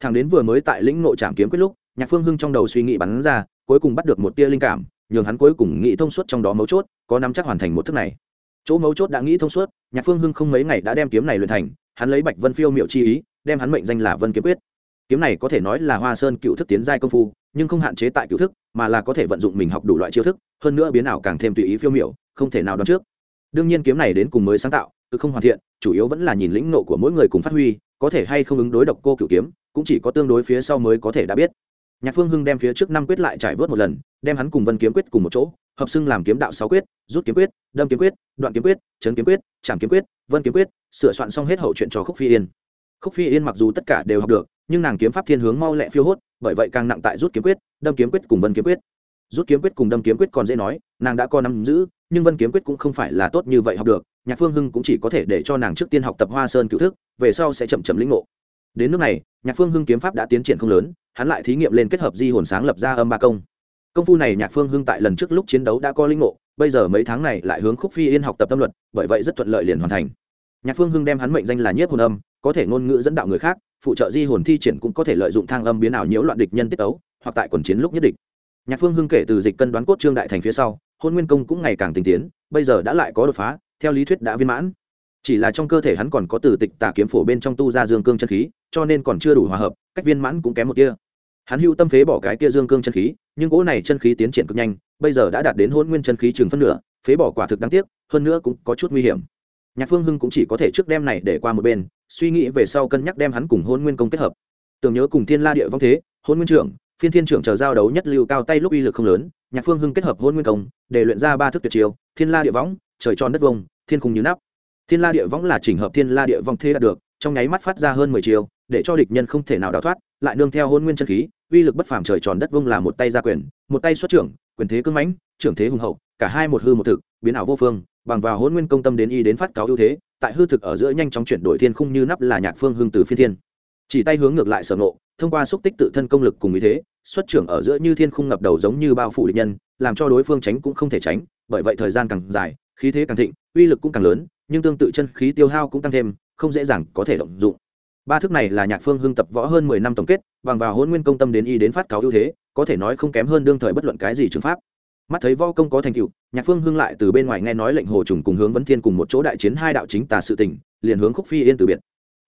Thằng đến vừa mới tại lĩnh ngộ trảm kiếm quyết lúc, nhạc phương hưng trong đầu suy nghĩ bắn ra, cuối cùng bắt được một tia linh cảm, nhường hắn cuối cùng nghĩ thông suốt trong đó mấu chốt, có nắm chắc hoàn thành một thức này. Chỗ mấu chốt đã nghĩ thông suốt, nhạc phương hưng không mấy ngày đã đem kiếm này luyện thành hắn lấy bạch vân phiêu miệu chi ý đem hắn mệnh danh là vân kiếm quyết. Kiếm này có thể nói là hoa sơn cựu thức tiến giai công phu nhưng không hạn chế tại cựu thức mà là có thể vận dụng mình học đủ loại chiêu thức hơn nữa biến ảo càng thêm tùy ý phiêu miểu, không thể nào đoán trước. Đương nhiên kiếm này đến cùng mới sáng tạo cứ không hoàn thiện chủ yếu vẫn là nhìn lĩnh nộ của mỗi người cùng phát huy có thể hay không ứng đối độc cô cựu kiếm cũng chỉ có tương đối phía sau mới có thể đã biết. Nhạc phương hưng đem phía trước năm quyết lại trải vớt một lần đem hắn cùng vân kiếm quyết cùng một chỗ hợp xưng làm kiếm đạo sáu quyết, rút kiếm quyết, đâm kiếm quyết, đoạn kiếm quyết, chấn kiếm quyết, chạm kiếm quyết, vân kiếm quyết, sửa soạn xong hết hậu chuyện cho khúc phi yên. Khúc phi yên mặc dù tất cả đều học được, nhưng nàng kiếm pháp thiên hướng mau lẹ phiêu hốt, bởi vậy càng nặng tại rút kiếm quyết, đâm kiếm quyết cùng vân kiếm quyết. Rút kiếm quyết cùng đâm kiếm quyết còn dễ nói, nàng đã có nắm giữ, nhưng vân kiếm quyết cũng không phải là tốt như vậy học được, nhạc phương hưng cũng chỉ có thể để cho nàng trước tiên học tập hoa sơn cựu thức, về sau sẽ chậm chậm lĩnh ngộ. Đến nước này, nhạc phương hưng kiếm pháp đã tiến triển không lớn, hắn lại thí nghiệm lên kết hợp di hồn sáng lập ra âm ba công công phu này nhạc phương hưng tại lần trước lúc chiến đấu đã có linh ngộ, bây giờ mấy tháng này lại hướng khúc phi yên học tập tâm luật, bởi vậy rất thuận lợi liền hoàn thành. Nhạc phương hưng đem hắn mệnh danh là nhiếp hồn âm, có thể ngôn ngữ dẫn đạo người khác, phụ trợ di hồn thi triển cũng có thể lợi dụng thang âm biến ảo nhiễu loạn địch nhân tiết tấu, hoặc tại quần chiến lúc nhất định nhạc phương hưng kể từ dịch cân đoán cốt trương đại thành phía sau, hôn nguyên công cũng ngày càng tinh tiến, bây giờ đã lại có đột phá, theo lý thuyết đã viên mãn. Chỉ là trong cơ thể hắn còn có từ tịch tà kiếm phổ bên trong tu ra dương cương chân khí, cho nên còn chưa đủ hòa hợp, cách viên mãn cũng kém một kia hắn hưu tâm phế bỏ cái kia dương cương chân khí nhưng cỗ này chân khí tiến triển cực nhanh bây giờ đã đạt đến hôn nguyên chân khí chừng phân nửa phế bỏ quả thực đáng tiếc hơn nữa cũng có chút nguy hiểm. Nhạc phương hưng cũng chỉ có thể trước đem này để qua một bên suy nghĩ về sau cân nhắc đem hắn cùng hôn nguyên công kết hợp. Tưởng nhớ cùng thiên la địa vong thế hôn nguyên trưởng phiên thiên trưởng chờ giao đấu nhất lưu cao tay lúc uy lực không lớn nhạc phương hưng kết hợp hôn nguyên công để luyện ra ba thức tuyệt chiêu thiên la địa võng trời tròn đất vông thiên khung như nắp. Thiên la địa võng là chỉnh hợp thiên la địa vong thế đạt được trong nháy mắt phát ra hơn mười chiều, để cho địch nhân không thể nào đào thoát lại nương theo hôn nguyên chân khí, uy lực bất phàm trời tròn đất vung là một tay gia quyền, một tay xuất trưởng, quyền thế cưng mãnh, trưởng thế hùng hậu, cả hai một hư một thực, biến ảo vô phương, bằng vào hôn nguyên công tâm đến y đến phát cáo ưu thế, tại hư thực ở giữa nhanh chóng chuyển đổi thiên khung như nắp là nhạc phương hưng từ phiên thiên. Chỉ tay hướng ngược lại sở nộ thông qua xúc tích tự thân công lực cùng ý thế, xuất trưởng ở giữa như thiên khung ngập đầu giống như bao phủ địch nhân, làm cho đối phương tránh cũng không thể tránh, bởi vậy thời gian càng dài, khí thế càng thịnh, uy lực cũng càng lớn, nhưng tương tự chân khí tiêu hao cũng tăng thêm, không dễ dàng có thể động dụng ba thức này là nhạc phương hưng tập võ hơn mười năm tổng kết, bằng vào hôn nguyên công tâm đến y đến phát cáo ưu thế, có thể nói không kém hơn đương thời bất luận cái gì trường pháp. Mắt thấy võ công có thành tựu, nhạc phương hưng lại từ bên ngoài nghe nói lệnh hồ trùng cùng hướng vấn thiên cùng một chỗ đại chiến hai đạo chính tà sự tình, liền hướng khúc phi yên từ biệt.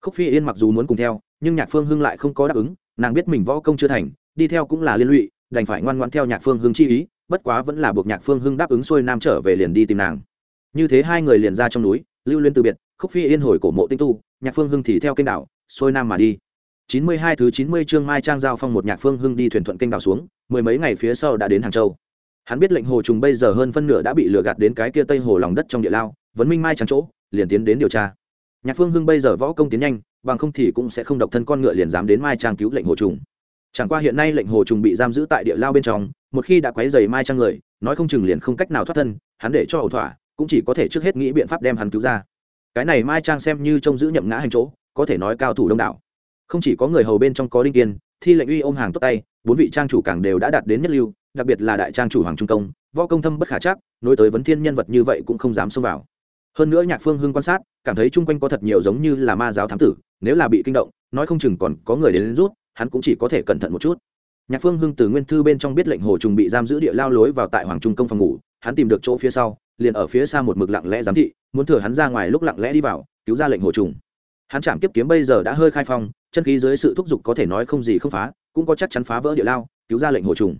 Khúc phi yên mặc dù muốn cùng theo, nhưng nhạc phương hưng lại không có đáp ứng, nàng biết mình võ công chưa thành, đi theo cũng là liên lụy, đành phải ngoan ngoan theo nhạc phương hưng chi ý, bất quá vẫn là buộc nhạc phương hưng đáp ứng xuôi nam trở về liền đi tìm nàng. Như thế hai người liền ra trong núi, lưu liên từ biệt, khúc phi yên hồi cổ mộ tinh tu, nhạc phương hưng thì theo kênh đảo xuôi nam mà đi. Chín mươi hai thứ chín mươi chương mai trang giao phong một nhạc phương hưng đi thuyền thuận kênh đảo xuống, mười mấy ngày phía sau đã đến hàng châu. Hắn biết lệnh hồ trùng bây giờ hơn phân nửa đã bị lừa gạt đến cái kia tây hồ lòng đất trong địa lao, vấn minh mai chẳng chỗ, liền tiến đến điều tra. Nhạc phương hưng bây giờ võ công tiến nhanh, bằng không thì cũng sẽ không độc thân con ngựa liền dám đến mai trang cứu lệnh hồ trùng. Chẳng qua hiện nay lệnh hồ trùng bị giam giữ tại địa lao bên trong, một khi đã quấy dày mai trang người, nói không chừng liền không cách nào thoát thân, hắn để cho ẩu thỏa, cũng chỉ có thể trước hết nghĩ biện pháp đem hắn cứu ra. Cái này mai trang xem như trông giữ nhậm ngã hành chỗ có thể nói cao thủ đông đảo. Không chỉ có người hầu bên trong có đinh kiên thi lệnh uy ôm hàng tốt tay bốn vị trang chủ càng đều đã đạt đến nhất lưu đặc biệt là đại trang chủ hoàng trung công võ công thâm bất khả chắc nối tới vấn thiên nhân vật như vậy cũng không dám xông vào. Hơn nữa nhạc phương hưng quan sát cảm thấy chung quanh có thật nhiều giống như là ma giáo thám tử nếu là bị kinh động nói không chừng còn có người đến, đến rút hắn cũng chỉ có thể cẩn thận một chút. Nhạc phương hưng từ nguyên thư bên trong biết lệnh hồ trùng bị giam giữ địa lao lối vào tại hoàng trung công phòng ngủ hắn tìm được chỗ phía sau liền ở phía xa một mực lặng lẽ giám thị muốn thừa hắn ra ngoài lúc lặng lẽ đi vào cứu ra lệnh hồ trùng hắn chạm kiếp kiếm bây giờ đã hơi khai phong, chân khí dưới sự thúc giục có thể nói không gì không phá, cũng có chắc chắn phá vỡ địa lao, cứu ra lệnh hồ trùng.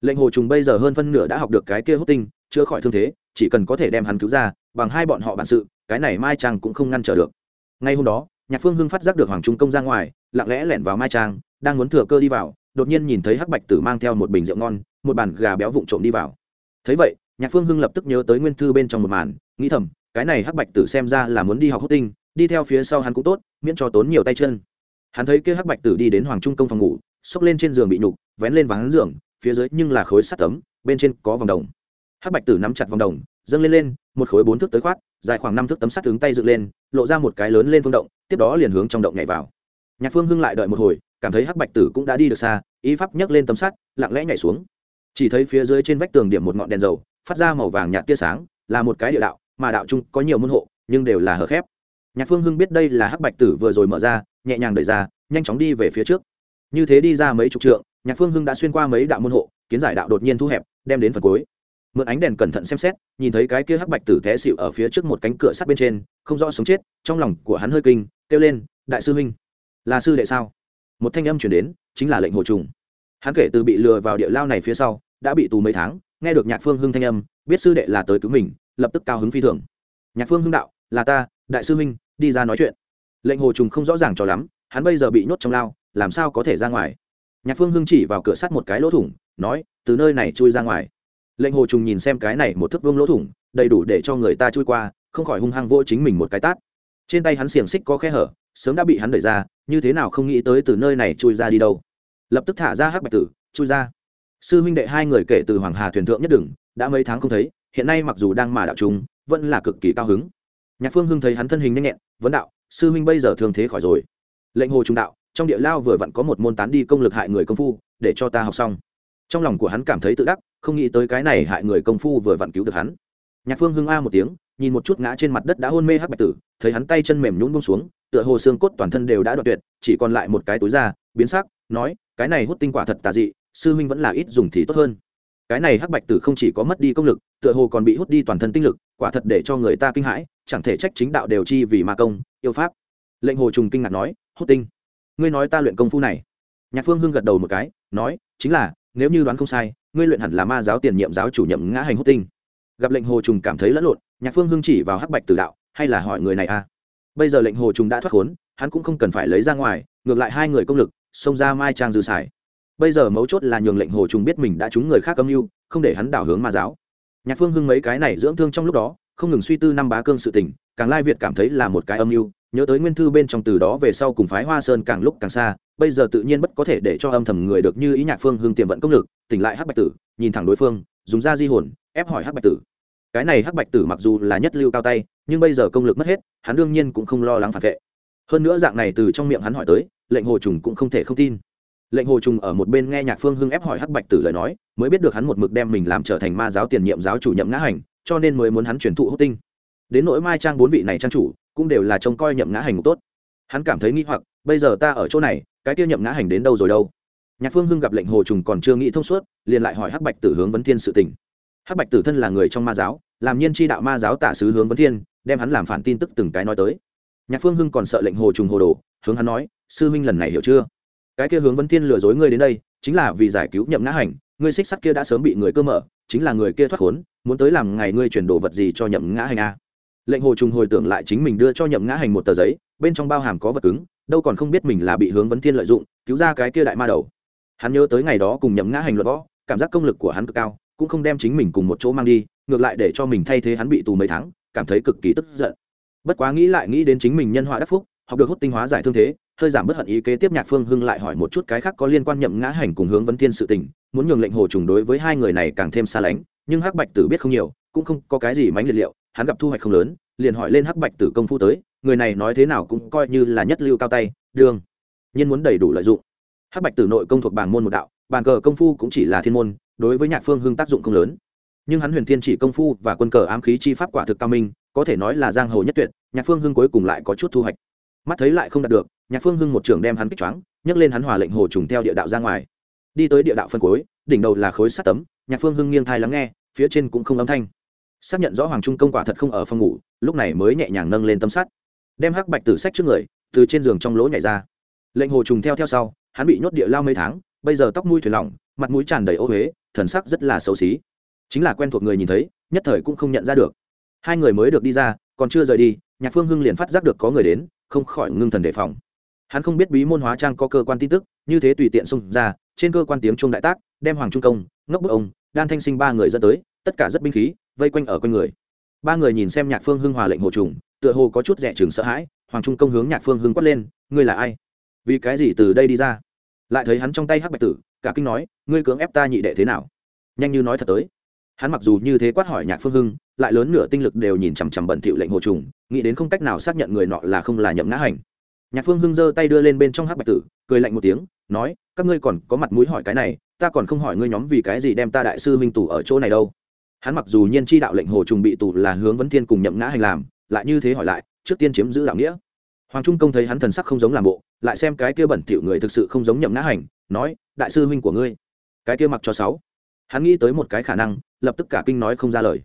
Lệnh hồ trùng bây giờ hơn phân nửa đã học được cái kia hút tinh, chữa khỏi thương thế, chỉ cần có thể đem hắn cứu ra, bằng hai bọn họ bản sự, cái này mai trang cũng không ngăn trở được. Ngay hôm đó, nhạc phương hưng phát giác được hoàng trung công ra ngoài, lặng lẽ lẻn vào mai trang, đang muốn thừa cơ đi vào, đột nhiên nhìn thấy hắc bạch tử mang theo một bình rượu ngon, một bàn gà béo vụn trộm đi vào. Thấy vậy, nhạc phương hưng lập tức nhớ tới nguyên thư bên trong một màn, nghĩ thầm, cái này hắc bạch tử xem ra là muốn đi học hút tinh đi theo phía sau hắn cũng tốt, miễn cho tốn nhiều tay chân. Hắn thấy kia hắc bạch tử đi đến hoàng trung công phòng ngủ, xốc lên trên giường bị nhục, vén lên vắng giường, phía dưới nhưng là khối sắt tấm, bên trên có vòng đồng. Hắc bạch tử nắm chặt vòng đồng, dâng lên lên, một khối bốn thước tới khoát, dài khoảng năm thước tấm sắt hướng tay dựng lên, lộ ra một cái lớn lên phương động, tiếp đó liền hướng trong động nhảy vào. Nhạc phương hưng lại đợi một hồi, cảm thấy hắc bạch tử cũng đã đi được xa, ý pháp nhấc lên tấm sắt, lặng lẽ nhảy xuống. Chỉ thấy phía dưới trên vách tường điểm một ngọn đèn dầu, phát ra màu vàng nhạt tia sáng, là một cái địa đạo, mà đạo trung có nhiều môn hộ, nhưng đều là hở khép nhạc phương hưng biết đây là hắc bạch tử vừa rồi mở ra, nhẹ nhàng đẩy ra, nhanh chóng đi về phía trước. Như thế đi ra mấy chục trượng, nhạc phương hưng đã xuyên qua mấy đạo môn hộ, kiến giải đạo đột nhiên thu hẹp, đem đến phần cuối. Mượn ánh đèn cẩn thận xem xét, nhìn thấy cái kia hắc bạch tử té xịu ở phía trước một cánh cửa sắt bên trên, không rõ sống chết, trong lòng của hắn hơi kinh, kêu lên, đại sư huynh, là sư đệ sao? Một thanh âm chuyển đến, chính là lệnh hồ trùng. Hắn kể từ bị lừa vào địa lao này phía sau, đã bị tù mấy tháng, nghe được nhạc phương hưng thanh âm, biết sư đệ là tới cứu mình, lập tức cao hứng phi thường. Nhạc phương hưng đạo, là ta, đại sư huynh đi ra nói chuyện. Lệnh hồ trùng không rõ ràng cho lắm, hắn bây giờ bị nhốt trong lao, làm sao có thể ra ngoài? Nhạc phương hưng chỉ vào cửa sắt một cái lỗ thủng, nói, từ nơi này chui ra ngoài. Lệnh hồ trùng nhìn xem cái này một thước vương lỗ thủng, đầy đủ để cho người ta chui qua, không khỏi hung hăng vô chính mình một cái tát. Trên tay hắn xiềng xích có khe hở, sớm đã bị hắn đẩy ra, như thế nào không nghĩ tới từ nơi này chui ra đi đâu. Lập tức thả ra hắc bạch tử, chui ra. Sư huynh đệ hai người kể từ hoàng hà thuyền thượng nhất đừng đã mấy tháng không thấy, hiện nay mặc dù đang mà đạo chúng vẫn là cực kỳ cao hứng. Nhạc phương hưng thấy hắn thân hình nhanh nhẹn vấn đạo, sư huynh bây giờ thường thế khỏi rồi. Lệnh hồ trung đạo, trong địa lao vừa vặn có một môn tán đi công lực hại người công phu, để cho ta học xong. Trong lòng của hắn cảm thấy tự đắc, không nghĩ tới cái này hại người công phu vừa vặn cứu được hắn. Nhạc phương hưng a một tiếng, nhìn một chút ngã trên mặt đất đã hôn mê hắc bạch tử, thấy hắn tay chân mềm nhún bông xuống, tựa hồ xương cốt toàn thân đều đã đoạn tuyệt, chỉ còn lại một cái túi da, biến sắc, nói, cái này hút tinh quả thật tà dị, sư huynh vẫn là ít dùng thì tốt hơn. Cái này hắc bạch tử không chỉ có mất đi công lực, tựa hồ còn bị hút đi toàn thân tinh lực, quả thật để cho người ta kinh hãi chẳng thể trách chính đạo đều chi vì ma công, yêu pháp. Lệnh hồ trùng kinh ngạc nói hút tinh, ngươi nói ta luyện công phu này. Nhạc phương hưng gật đầu một cái, nói, chính là, nếu như đoán không sai, ngươi luyện hẳn là ma giáo tiền nhiệm giáo chủ nhậm ngã hành hút tinh. Gặp lệnh hồ trùng cảm thấy lẫn lộn, nhạc phương hưng chỉ vào hắc bạch tử đạo, hay là hỏi người này à? bây giờ lệnh hồ trùng đã thoát khốn, hắn cũng không cần phải lấy ra ngoài, ngược lại hai người công lực, xông ra mai trang dư xài bây giờ mấu chốt là nhường lệnh hồ trùng biết mình đã trúng người khác âm mưu, không để hắn đảo hướng ma giáo. Nhạc phương hưng mấy cái này dưỡng thương trong lúc đó không ngừng suy tư năm bá cương sự tình, càng lai việt cảm thấy là một cái âm mưu, nhớ tới nguyên thư bên trong từ đó về sau cùng phái hoa sơn càng lúc càng xa, bây giờ tự nhiên bất có thể để cho âm thầm người được như ý nhạc phương hương tiềm vận công lực, tỉnh lại hắc bạch tử, nhìn thẳng đối phương, dùng ra di hồn, ép hỏi hắc bạch tử. Cái này hắc bạch tử mặc dù là nhất lưu cao tay, nhưng bây giờ công lực mất hết, hắn đương nhiên cũng không lo lắng phản vệ. Hơn nữa dạng này từ trong miệng hắn hỏi tới, lệnh hồ trùng cũng không thể không tin. Lệnh hồ trùng ở một bên nghe nhạc phương hưng ép hỏi hắc bạch tử lời nói, mới biết được hắn một mực đem mình làm trở thành ma giáo tiền nhiệm giáo chủ nhậm ngã hành cho nên mới muốn hắn chuyển thụ hốt tinh. Đến nỗi mai trang bốn vị này trang chủ, cũng đều là trông coi nhậm ngã hành tốt. Hắn cảm thấy nghi hoặc, bây giờ ta ở chỗ này, cái tiêu nhậm ngã hành đến đâu rồi đâu? Nhạc phương hưng gặp lệnh hồ trùng còn chưa nghĩ thông suốt, liền lại hỏi hắc bạch tử hướng vấn thiên sự tình. Hắc bạch tử thân là người trong ma giáo, làm nhiên tri đạo ma giáo tả sứ hướng vấn thiên, đem hắn làm phản tin tức từng cái nói tới. Nhạc phương hưng còn sợ lệnh hồ trùng hồ đồ, hướng hắn nói, sư huynh lần này hiểu chưa? Cái kia hướng vấn thiên lừa dối ngươi đến đây, chính là vì giải cứu nhậm ngã hành, ngươi xích sắt kia đã sớm bị người cơ mở chính là người kia thoát khốn, muốn tới làm ngày ngươi chuyển đồ vật gì cho nhậm ngã hành a? Lệnh hồ trùng hồi tưởng lại chính mình đưa cho nhậm ngã hành một tờ giấy, bên trong bao hàm có vật cứng, đâu còn không biết mình là bị hướng vấn thiên lợi dụng, cứu ra cái kia đại ma đầu. Hắn nhớ tới ngày đó cùng nhậm ngã hành luật võ, cảm giác công lực của hắn cực cao, cũng không đem chính mình cùng một chỗ mang đi, ngược lại để cho mình thay thế hắn bị tù mấy tháng, cảm thấy cực kỳ tức giận. Bất quá nghĩ lại nghĩ đến chính mình nhân họa đắc phúc, học được hút tinh hóa giải thương thế, hơi giảm bất hận ý kế tiếp nhạc phương hưng lại hỏi một chút cái khác có liên quan nhậm ngã hành cùng hướng vấn thiên sự tình muốn nhường lệnh hồ trùng đối với hai người này càng thêm xa lánh, nhưng hắc bạch tử biết không nhiều, cũng không có cái gì mánh liệt liệu, hắn gặp thu hoạch không lớn, liền hỏi lên hắc bạch tử công phu tới, người này nói thế nào cũng coi như là nhất lưu cao tay đương nhiên muốn đầy đủ lợi dụng. Hắc bạch tử nội công thuộc bản môn một đạo, bàn cờ công phu cũng chỉ là thiên môn, đối với nhạc phương hưng tác dụng không lớn. Nhưng hắn huyền thiên chỉ công phu và quân cờ ám khí chi pháp quả thực cao minh, có thể nói là giang hồ nhất tuyệt, nhạc phương hưng cuối cùng lại có chút thu hoạch. Mắt thấy lại không đạt được, nhạc phương hưng một trường đem hắn kích choáng, nhấc lên hắn hòa lệnh hồ trùng theo địa đạo ra ngoài đi tới địa đạo phân cuối, đỉnh đầu là khối sắt tấm, nhạc phương hưng nghiêng thai lắng nghe, phía trên cũng không âm thanh. Xác nhận rõ hoàng trung công quả thật không ở phòng ngủ, lúc này mới nhẹ nhàng nâng lên tấm sắt. Đem hắc bạch tử sách trước người, từ trên giường trong lỗ nhảy ra. Lệnh hồ trùng theo theo sau, hắn bị nhốt địa lao mấy tháng, bây giờ tóc mũi thuyền lỏng, mặt mũi tràn đầy ô huế thần sắc rất là xấu xí. Chính là quen thuộc người nhìn thấy, nhất thời cũng không nhận ra được. Hai người mới được đi ra, còn chưa rời đi, nhạc phương hưng liền phát giác được có người đến, không khỏi ngưng thần đề phòng. Hắn không biết bí môn hóa trang có cơ quan tin tức, như thế tùy tiện xông ra trên cơ quan tiếng trung đại tác, đem hoàng trung công, ngốc bức ông, đan thanh sinh ba người dẫn tới, tất cả rất binh khí, vây quanh ở quanh người. Ba người nhìn xem nhạc phương hưng hòa lệnh hồ trùng, tựa hồ có chút rẻ chừng sợ hãi, hoàng trung công hướng nhạc phương hưng quát lên, ngươi là ai? Vì cái gì từ đây đi ra? Lại thấy hắn trong tay hắc bạch tử, cả kinh nói, ngươi cưỡng ép ta nhị đệ thế nào? Nhanh như nói thật tới. Hắn mặc dù như thế quát hỏi nhạc phương hưng, lại lớn nửa tinh lực đều nhìn chằm chằm bẩn thịu lệnh hồ trùng, nghĩ đến không cách nào xác nhận người nọ là không là nhậm ngã hành. Nhạc phương hưng giơ tay đưa lên bên trong hắc bạch tử, cười lạnh một tiếng nói, các ngươi còn có mặt mũi hỏi cái này, ta còn không hỏi ngươi nhóm vì cái gì đem ta đại sư minh tù ở chỗ này đâu. Hắn mặc dù nhiên chi đạo lệnh hồ trùng bị tù là hướng vấn thiên cùng nhậm ngã hành làm, lại như thế hỏi lại, trước tiên chiếm giữ đạo nghĩa. Hoàng trung công thấy hắn thần sắc không giống làm bộ, lại xem cái kia bẩn thỉu người thực sự không giống nhậm ngã hành, nói, đại sư huynh của ngươi, cái kia mặc cho sáu. Hắn nghĩ tới một cái khả năng, lập tức cả kinh nói không ra lời.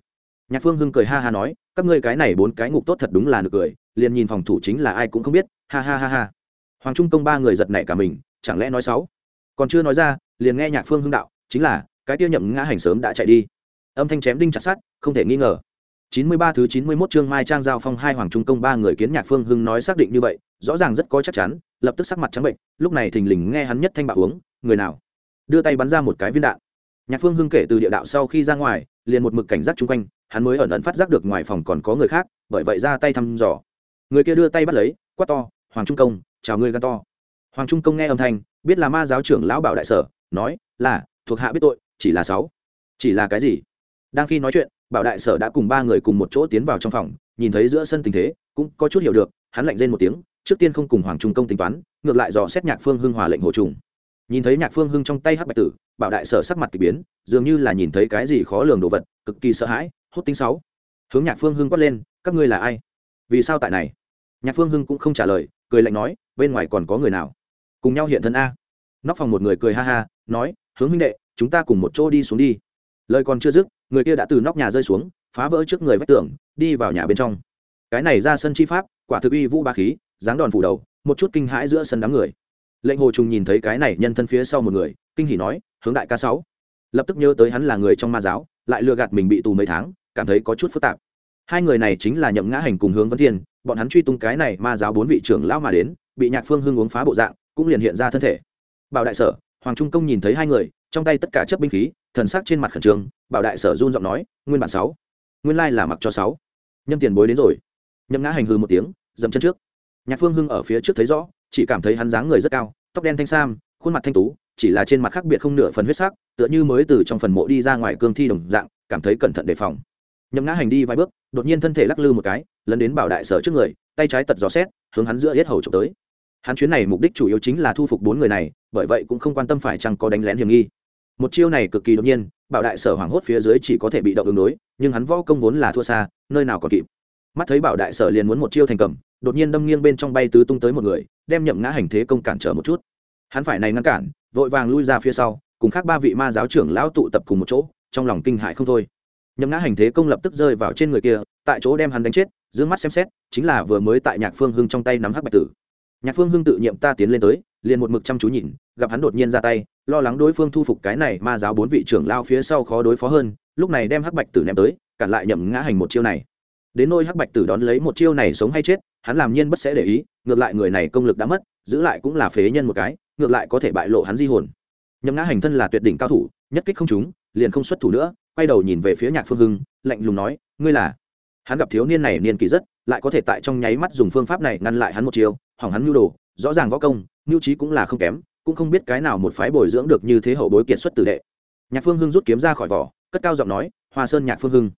Nhạc phương hưng cười ha ha nói, các ngươi cái này bốn cái ngục tốt thật đúng là nực cười, liền nhìn phòng thủ chính là ai cũng không biết, ha ha ha ha. Hoàng trung công ba người giật nảy cả mình chẳng lẽ nói sáu? Còn chưa nói ra liền nghe nhạc phương hưng đạo chính là cái tiêu nhậm ngã hành sớm đã chạy đi. Âm thanh chém đinh chặt sát không thể nghi ngờ. Chín mươi ba thứ chín mươi 91 chương Mai Trang giao phong hai hoàng trung công ba người kiến Nhạc Phương Hưng nói xác định như vậy, rõ ràng rất có chắc chắn, lập tức sắc mặt trắng bệnh, lúc này thình lình nghe hắn nhất thanh bạo uống, người nào? Đưa tay bắn ra một cái viên đạn. nhạc phương hưng kể từ địa đạo sau khi ra ngoài liền một mực cảnh giác chung quanh hắn mới ẩn ẩn phát giác được ngoài phòng còn có người khác bởi vậy ra tay thăm dò. Người kia đưa tay bắt lấy quát to hoàng trung công chào ngươi gan to hoàng trung công nghe âm thanh, biết là ma giáo trưởng lão bảo đại sở, nói, là, thuộc hạ biết tội, chỉ là sáu. Chỉ là cái gì? Đang khi nói chuyện, bảo đại sở đã cùng ba người cùng một chỗ tiến vào trong phòng, nhìn thấy giữa sân tình thế, cũng có chút hiểu được, hắn lạnh rên một tiếng, trước tiên không cùng hoàng trung công tính toán, ngược lại dò xét nhạc phương hưng hòa lệnh hồ trùng. Nhìn thấy nhạc phương hưng trong tay hắc bạch tử, bảo đại sở sắc mặt k ỳ biến, dường như là nhìn thấy cái gì khó lường đồ vật, cực kỳ sợ hãi, hốt tính sáu. Hướng nhạc phương hưng quát lên, các ngươi là ai? Vì sao tại này? Nhạc phương hưng cũng không trả lời, cười lạnh nói, bên ngoài còn có người nào? Cùng nhau hiện thân a. Nóc phòng một người cười ha ha, nói, hướng huynh đệ, chúng ta cùng một chỗ đi xuống đi. Lời còn chưa dứt, người kia đã từ nóc nhà rơi xuống, phá vỡ trước người vách tường, đi vào nhà bên trong. Cái này ra sân chi pháp, quả thực uy vũ ba khí, dáng đòn phủ đầu, một chút kinh hãi giữa sân đám người. Lệnh hồ trùng nhìn thấy cái này nhân thân phía sau một người, kinh hỉ nói, hướng đại ca sáu. Lập tức nhớ tới hắn là người trong ma giáo, lại lừa gạt mình bị tù mấy tháng, cảm thấy có chút phức tạp. Hai người này chính là nhậm ngã hành cùng hướng vấn thiên, bọn hắn truy tung cái này ma giáo bốn vị trưởng lão mà đến, bị nhạc phương hưng uống phá bộ dạng cũng liền hiện ra thân thể. Bảo đại sở, hoàng trung công nhìn thấy hai người, trong tay tất cả chấp binh khí, thần sắc trên mặt khẩn trương, bảo đại sở run giọng nói, nguyên bản sáu, nguyên lai là mặc cho sáu. Nhâm tiền bối đến rồi. Nhâm ngã hành hư một tiếng, dậm chân trước. Nhạc phương hưng ở phía trước thấy rõ, chỉ cảm thấy hắn dáng người rất cao, tóc đen thanh sam, khuôn mặt thanh tú, chỉ là trên mặt khác biệt không nửa phần huyết sắc, tựa như mới từ trong phần mộ đi ra ngoài cương thi đồng dạng, cảm thấy cẩn thận đề phòng. Nhậm ngã hành đi vài bước, đột nhiên thân thể lắc lư một cái, lấn đến bảo đại sở trước người, tay trái tật gió xét hướng hắn giữa hết hầu trộm tới hắn chuyến này mục đích chủ yếu chính là thu phục bốn người này, bởi vậy cũng không quan tâm phải chăng có đánh lén hiểm nghi. Một chiêu này cực kỳ đột nhiên bảo đại sở hoảng hốt phía dưới chỉ có thể bị động ứng đối, nhưng hắn võ công vốn là thua xa, nơi nào còn kịp. Mắt thấy bảo đại sở liền muốn một chiêu thành cầm, đột nhiên đâm nghiêng bên trong bay tứ tung tới một người, đem nhậm ngã hành thế công cản trở một chút. Hắn phải này ngăn cản, vội vàng lui ra phía sau, cùng khác ba vị ma giáo trưởng lão tụ tập cùng một chỗ, trong lòng kinh hại không thôi. Nhậm ngã hành thế công lập tức rơi vào trên người kia, tại chỗ đem hắn đánh chết d mắt xem xét, chính là vừa mới tại nhạc phương hưng trong tay nắm hắc bạch tử nhạc phương hưng tự nhiệm ta tiến lên tới, liền một mực chăm chú nhìn, gặp hắn đột nhiên ra tay, lo lắng đối phương thu phục cái này ma giáo bốn vị trưởng lao phía sau khó đối phó hơn, lúc này đem hắc bạch tử ném tới, cản lại nhậm ngã hành một chiêu này. Đến nôi hắc bạch tử đón lấy một chiêu này sống hay chết, hắn làm nhiên bất sẽ để ý, ngược lại người này công lực đã mất, giữ lại cũng là phế nhân một cái, ngược lại có thể bại lộ hắn di hồn. Nhậm ngã hành thân là tuyệt đỉnh cao thủ, nhất kích không chúng liền không xuất thủ nữa, quay đầu nhìn về phía nhạc phương hưng, lạnh lùng nói, ngươi là? Hắn gặp thiếu niên này niên kỳ rất lại có thể tại trong nháy mắt dùng phương pháp này ngăn lại hắn một chiều, hỏng hắn nhu đồ, rõ ràng võ công, nhu trí cũng là không kém, cũng không biết cái nào một phái bồi dưỡng được như thế hậu bối kiệt xuất tử đệ. Nhạc phương hưng rút kiếm ra khỏi vỏ, cất cao giọng nói, hoa sơn nhạc phương hưng.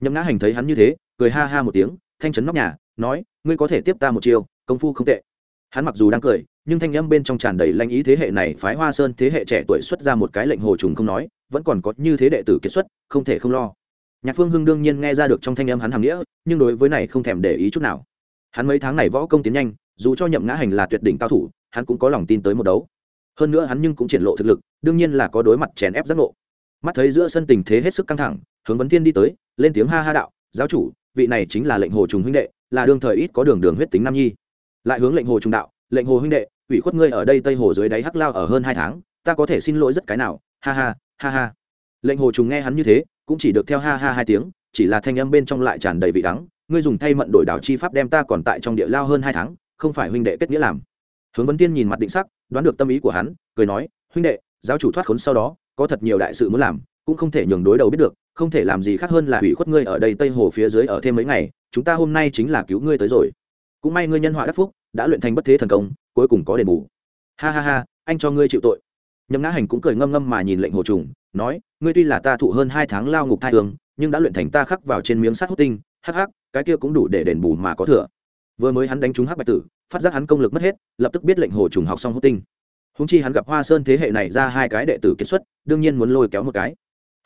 Nhậm ngã hành thấy hắn như thế, cười ha ha một tiếng, thanh trấn nóc nhà, nói, ngươi có thể tiếp ta một chiều, công phu không tệ. Hắn mặc dù đang cười, nhưng thanh âm bên trong tràn đầy lanh ý thế hệ này phái hoa sơn thế hệ trẻ tuổi xuất ra một cái lệnh hồ trùng không nói, vẫn còn có như thế đệ tử kiệt xuất, không thể không lo nhạc phương hưng đương nhiên nghe ra được trong thanh âm hắn hàm nghĩa, nhưng đối với này không thèm để ý chút nào. Hắn mấy tháng này võ công tiến nhanh, dù cho nhậm ngã hành là tuyệt đỉnh cao thủ, hắn cũng có lòng tin tới một đấu. Hơn nữa hắn nhưng cũng triển lộ thực lực, đương nhiên là có đối mặt chèn ép giác ngộ. Mắt thấy giữa sân tình thế hết sức căng thẳng, hướng vấn thiên đi tới, lên tiếng ha ha đạo, giáo chủ, vị này chính là lệnh hồ trùng huynh đệ, là đương thời ít có đường đường huyết tính nam nhi. Lại hướng lệnh hồ trùng đạo, lệnh hồ huynh đệ, ủy khuất ngươi ở đây tây hồ dưới đáy hắc lao ở hơn hai tháng, ta có thể xin lỗi rất cái nào, ha ha ha ha. Lệnh hồ trùng nghe hắn như thế cũng chỉ được theo ha ha hai tiếng, chỉ là thanh âm bên trong lại tràn đầy vị đắng. Ngươi dùng thay mận đổi đảo chi pháp đem ta còn tại trong địa lao hơn hai tháng, không phải huynh đệ kết nghĩa làm. Hướng vấn tiên nhìn mặt định sắc, đoán được tâm ý của hắn, cười nói, huynh đệ, giáo chủ thoát khốn sau đó, có thật nhiều đại sự muốn làm, cũng không thể nhường đối đầu biết được, không thể làm gì khác hơn là hủy khuất ngươi ở đây tây hồ phía dưới ở thêm mấy ngày, chúng ta hôm nay chính là cứu ngươi tới rồi. Cũng may ngươi nhân họa đắc phúc, đã luyện thành bất thế thần công, cuối cùng có đền bù. Ha ha ha, anh cho ngươi chịu tội. Nhậm ngã hành cũng cười ngâm ngâm mà nhìn lệnh hồ trùng nói, ngươi tuy là ta thụ hơn hai tháng lao ngục thai hương, nhưng đã luyện thành ta khắc vào trên miếng sắt hút tinh, hắc hắc, cái kia cũng đủ để đền bù mà có thừa. Vừa mới hắn đánh trúng hắc bạch tử, phát giác hắn công lực mất hết, lập tức biết lệnh hồ trùng học xong hút tinh. Húng chi hắn gặp hoa sơn thế hệ này ra hai cái đệ tử kết xuất, đương nhiên muốn lôi kéo một cái.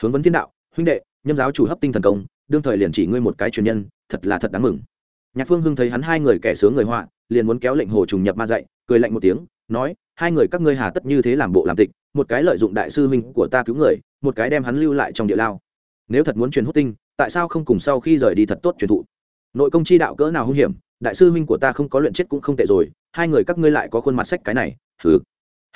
Hướng vấn thiên đạo, huynh đệ, nhâm giáo chủ hấp tinh thần công, đương thời liền chỉ ngươi một cái truyền nhân, thật là thật đáng mừng. Nhạc phương hưng thấy hắn hai người kẻ sướng người họa, liền muốn kéo lệnh hồ trùng nhập ma dạy, cười lạnh một tiếng nói, hai người các ngươi hà tất như thế làm bộ làm tịch, một cái lợi dụng đại sư huynh của ta cứu người, một cái đem hắn lưu lại trong địa lao. Nếu thật muốn truyền hút tinh, tại sao không cùng sau khi rời đi thật tốt truyền thụ? Nội công chi đạo cỡ nào hung hiểm, đại sư huynh của ta không có luyện chết cũng không tệ rồi, hai người các ngươi lại có khuôn mặt sách cái này hứ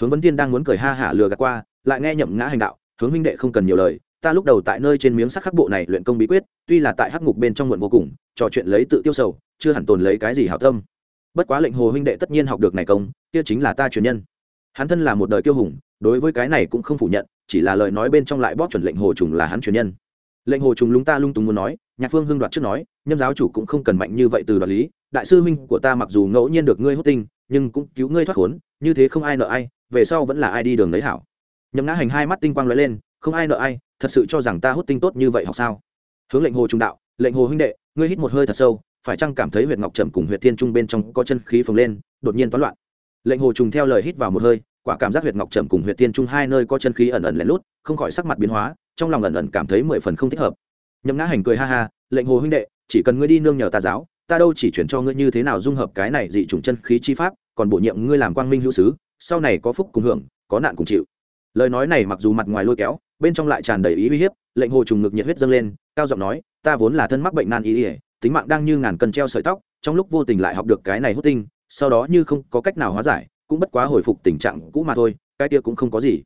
hướng vấn tiên đang muốn cười ha hả lừa gạt qua, lại nghe nhậm ngã hành đạo, hướng huynh đệ không cần nhiều lời, ta lúc đầu tại nơi trên miếng sắc khắc bộ này luyện công bí quyết, tuy là tại hắc ngục bên trong muộn vô cùng, trò chuyện lấy tự tiêu sầu, chưa hẳn tồn lấy cái gì hảo tâm bất quá lệnh hồ huynh đệ tất nhiên học được này công, kia chính là ta truyền nhân. Hắn thân là một đời kiêu hùng, đối với cái này cũng không phủ nhận, chỉ là lời nói bên trong lại bóp chuẩn lệnh hồ trùng là hắn truyền nhân. Lệnh hồ trùng lúng ta lung túng muốn nói, nhạc phương hưng đoạt trước nói, nhâm giáo chủ cũng không cần mạnh như vậy từ đoạt lý, đại sư huynh của ta mặc dù ngẫu nhiên được ngươi hút tinh, nhưng cũng cứu ngươi thoát khốn, như thế không ai nợ ai, về sau vẫn là ai đi đường lấy hảo. Nhấm ngã hành hai mắt tinh quang lóe lên, không ai nợ ai, thật sự cho rằng ta hút tinh tốt như vậy học sao? Hướng lệnh hồ trùng đạo, lệnh hồ huynh đệ, ngươi hít một hơi thật sâu phải chăng cảm thấy huyệt ngọc trầm cùng huyệt thiên trung bên trong có chân khí phồng lên, đột nhiên toán loạn. Lệnh hồ trùng theo lời hít vào một hơi, quả cảm giác huyệt ngọc trầm cùng huyệt thiên trung hai nơi có chân khí ẩn ẩn lén lút, không khỏi sắc mặt biến hóa, trong lòng ẩn ẩn cảm thấy mười phần không thích hợp. Nhậm ngã hành cười ha ha, lệnh hồ huynh đệ, chỉ cần ngươi đi nương nhờ ta giáo, ta đâu chỉ chuyển cho ngươi như thế nào dung hợp cái này dị chủng chân khí chi pháp, còn bổ nhiệm ngươi làm quang minh hữu sứ, sau này có phúc cùng hưởng, có nạn cùng chịu. Lời nói này mặc dù mặt ngoài lôi kéo, bên trong lại tràn đầy ý uy hiếp, lệnh hồ trùng ngực nhiệt huyết dâng lên, cao giọng nói, ta vốn là thân mắc bệnh nan y ỉa tính mạng đang như ngàn cân treo sợi tóc, trong lúc vô tình lại học được cái này hút tinh, sau đó như không có cách nào hóa giải, cũng bất quá hồi phục tình trạng cũ mà thôi, cái kia cũng không có gì.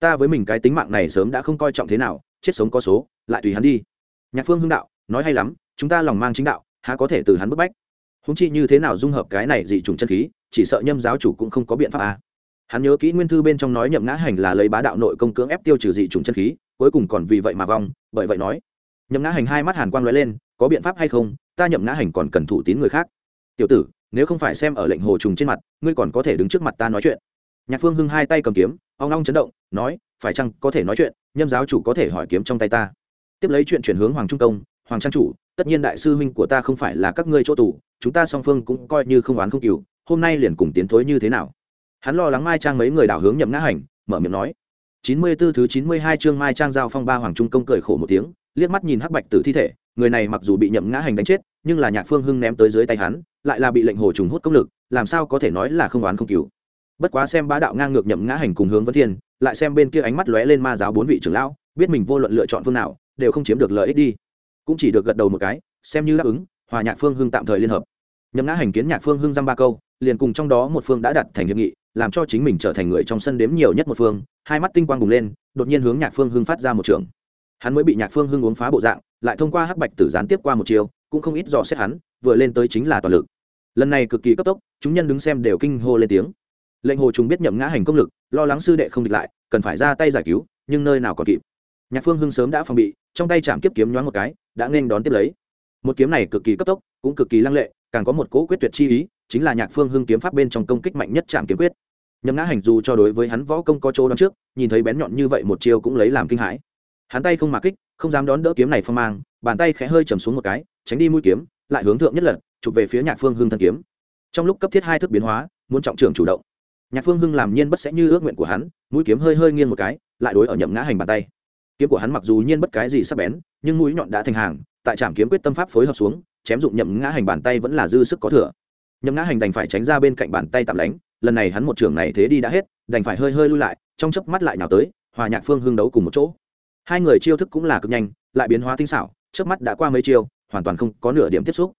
Ta với mình cái tính mạng này sớm đã không coi trọng thế nào, chết sống có số, lại tùy hắn đi. Nhạc phương hưng đạo, nói hay lắm, chúng ta lòng mang chính đạo, há có thể từ hắn bức bách? Húng chi như thế nào dung hợp cái này dị trùng chân khí, chỉ sợ nhâm giáo chủ cũng không có biện pháp à. hắn nhớ kỹ nguyên thư bên trong nói nhậm ngã hành là lấy bá đạo nội công cưỡng ép tiêu trừ dị trùng chân khí, cuối cùng còn vì vậy mà vong, bởi vậy nói. Nhậm ngã hành hai mắt hàn quang lóe lên, có biện pháp hay không ta nhậm ngã hành còn cần thủ tín người khác. Tiểu tử, nếu không phải xem ở lệnh hồ trùng trên mặt, ngươi còn có thể đứng trước mặt ta nói chuyện. Nhạc phương hưng hai tay cầm kiếm, ông long chấn động, nói, phải chăng có thể nói chuyện, nhâm giáo chủ có thể hỏi kiếm trong tay ta. Tiếp lấy chuyện chuyển hướng hoàng trung công, hoàng trang chủ, tất nhiên đại sư huynh của ta không phải là các ngươi chỗ tù, chúng ta song phương cũng coi như không oán không cừu, hôm nay liền cùng tiến thối như thế nào? Hắn lo lắng mai trang mấy người đảo hướng nhậm ngã hành, mở miệng nói. Chín mươi 94 thứ chín mươi hai chương mai trang giao phong ba hoàng trung công cười khổ một tiếng, liếc mắt nhìn hắc bạch tử thi thể người này mặc dù bị nhậm ngã hành đánh chết, nhưng là nhạc phương hưng ném tới dưới tay hắn, lại là bị lệnh hồ trùng hút công lực, làm sao có thể nói là không oán không cứu bất quá xem bá đạo ngang ngược nhậm ngã hành cùng hướng vấn thiên, lại xem bên kia ánh mắt lóe lên ma giáo bốn vị trưởng lão, biết mình vô luận lựa chọn phương nào, đều không chiếm được lợi ích đi. Cũng chỉ được gật đầu một cái, xem như đáp ứng, hòa nhạc phương hưng tạm thời liên hợp. Nhậm ngã hành kiến nhạc phương hưng dăm ba câu, liền cùng trong đó một phương đã đặt thành hiệp nghị, làm cho chính mình trở thành người trong sân đếm nhiều nhất một phương, hai mắt tinh quang bùng lên, đột nhiên hướng nhạc phương hưng phát ra một trường hắn mới bị nhạc phương hưng uống phá bộ dạng, lại thông qua hắc bạch tử gián tiếp qua một chiều cũng không ít dò xét hắn, vừa lên tới chính là toàn lực. Lần này cực kỳ cấp tốc, chúng nhân đứng xem đều kinh hô lên tiếng. Lệnh hồ chúng biết nhậm ngã hành công lực, lo lắng sư đệ không địch lại, cần phải ra tay giải cứu, nhưng nơi nào còn kịp. Nhạc phương hưng sớm đã phòng bị, trong tay chạm kiếp kiếm nhoáng một cái, đã nên đón tiếp lấy. Một kiếm này cực kỳ cấp tốc, cũng cực kỳ lăng lệ, càng có một cố quyết tuyệt chi ý, chính là nhạc phương hưng kiếm pháp bên trong công kích mạnh nhất chạm kiếm quyết. Nhậm ngã hành dù cho đối với hắn võ công có chỗ đón trước, nhìn thấy bén nhọn như vậy một chiêu cũng lấy làm kinh hãi hắn tay không mà kích, không dám đón đỡ kiếm này phong mang, bàn tay khẽ hơi chầm xuống một cái, tránh đi mũi kiếm, lại hướng thượng nhất lật chụp về phía nhạc phương hưng thân kiếm. Trong lúc cấp thiết hai thức biến hóa, muốn trọng trưởng chủ động. Nhạc phương hưng làm nhiên bất sẽ như ước nguyện của hắn, mũi kiếm hơi hơi nghiêng một cái, lại đối ở nhậm ngã hành bàn tay. Kiếm của hắn mặc dù nhiên bất cái gì sắp bén, nhưng mũi nhọn đã thành hàng, tại trạm kiếm quyết tâm pháp phối hợp xuống, chém dụng nhậm ngã hành bàn tay vẫn là dư sức có thừa. Nhậm ngã hành đành phải tránh ra bên cạnh bàn tay tạm lánh, lần này hắn một trường này thế đi đã hết, đành phải hơi hơi lui lại, trong chớp mắt lại nhào tới, hòa nhạc phương hưng đấu cùng một chỗ hai người chiêu thức cũng là cực nhanh, lại biến hóa tinh xảo, chớp mắt đã qua mấy chiêu, hoàn toàn không có nửa điểm tiếp xúc.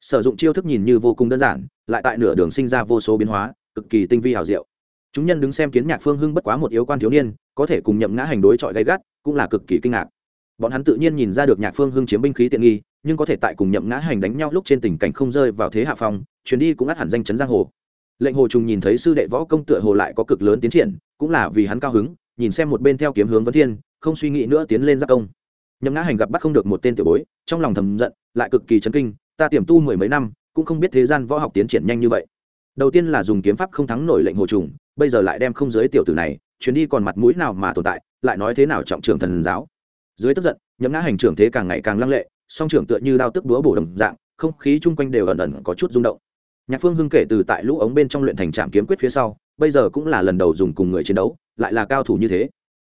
Sử dụng chiêu thức nhìn như vô cùng đơn giản, lại tại nửa đường sinh ra vô số biến hóa, cực kỳ tinh vi hảo diệu. Chúng nhân đứng xem kiến nhạc phương hưng bất quá một yếu quan thiếu niên, có thể cùng nhậm ngã hành đối chọi gay gắt, cũng là cực kỳ kinh ngạc. Bọn hắn tự nhiên nhìn ra được nhạc phương hưng chiếm binh khí tiện nghi, nhưng có thể tại cùng nhậm ngã hành đánh nhau lúc trên tình cảnh không rơi vào thế hạ phong, chuyến đi cũng ắt hẳn danh chấn giang hồ. Lệnh hồ trùng nhìn thấy sư đệ võ công tựa hồ lại có cực lớn tiến triển, cũng là vì hắn cao hứng, nhìn xem một bên theo kiếm hướng vấn thiên không suy nghĩ nữa tiến lên giác công. Nhấm ngã hành gặp bắt không được một tên tiểu bối, trong lòng thầm giận, lại cực kỳ chấn kinh, ta tiềm tu mười mấy năm, cũng không biết thế gian võ học tiến triển nhanh như vậy. Đầu tiên là dùng kiếm pháp không thắng nổi lệnh hồ trùng, bây giờ lại đem không giới tiểu tử này chuyến đi còn mặt mũi nào mà tồn tại, lại nói thế nào trọng trưởng thần giáo. Dưới tức giận nhấm ngã hành trưởng thế càng ngày càng lăng lệ, song trưởng tựa như đao tức búa bổ đồng dạng, không khí chung quanh đều ẩn ẩn có chút rung động. Nhạc phương hưng kể từ tại lũ ống bên trong luyện thành trạm kiếm quyết phía sau, bây giờ cũng là lần đầu dùng cùng người chiến đấu, lại là cao thủ như thế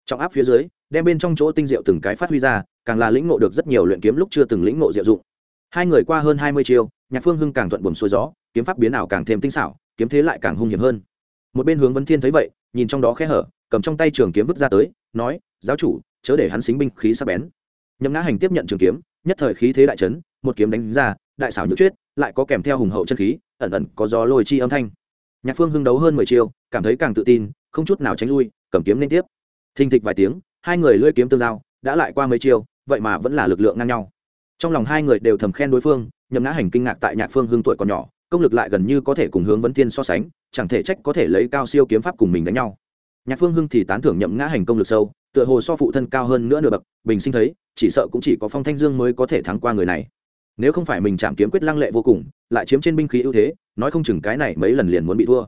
trọng áp phía dưới, đem bên trong chỗ tinh diệu từng cái phát huy ra, càng là lĩnh ngộ được rất nhiều luyện kiếm lúc chưa từng lĩnh ngộ diệu dụng. Hai người qua hơn hai mươi chiêu, nhạc phương hưng càng thuận buồm xuôi gió, kiếm pháp biến ảo càng thêm tinh xảo, kiếm thế lại càng hung hiểm hơn. Một bên hướng vấn thiên thấy vậy, nhìn trong đó khe hở, cầm trong tay trường kiếm vứt ra tới, nói, giáo chủ, chớ để hắn xính binh khí sắp bén. Nhậm ngã hành tiếp nhận trường kiếm, nhất thời khí thế đại trấn một kiếm đánh ra, đại xảo nhược chuyết lại có kèm theo hùng hậu chân khí, ẩn ẩn có gió lôi chi âm thanh. Nhạc phương hưng đấu hơn mười chiêu, cảm thấy càng tự tin, không chút nào tránh lui, cầm kiếm liên tiếp thình thịch vài tiếng, hai người lưỡi kiếm tương giao, đã lại qua mấy chiêu, vậy mà vẫn là lực lượng ngang nhau. Trong lòng hai người đều thầm khen đối phương, nhậm ngã hành kinh ngạc tại nhạc phương hưng tuổi còn nhỏ, công lực lại gần như có thể cùng hướng vấn thiên so sánh, chẳng thể trách có thể lấy cao siêu kiếm pháp cùng mình đánh nhau. Nhạc phương hưng thì tán thưởng nhậm ngã hành công lực sâu, tựa hồ so phụ thân cao hơn nữa nửa bậc, bình sinh thấy, chỉ sợ cũng chỉ có phong thanh dương mới có thể thắng qua người này. Nếu không phải mình chạm kiếm quyết lăng lệ vô cùng, lại chiếm trên binh khí ưu thế, nói không chừng cái này mấy lần liền muốn bị thua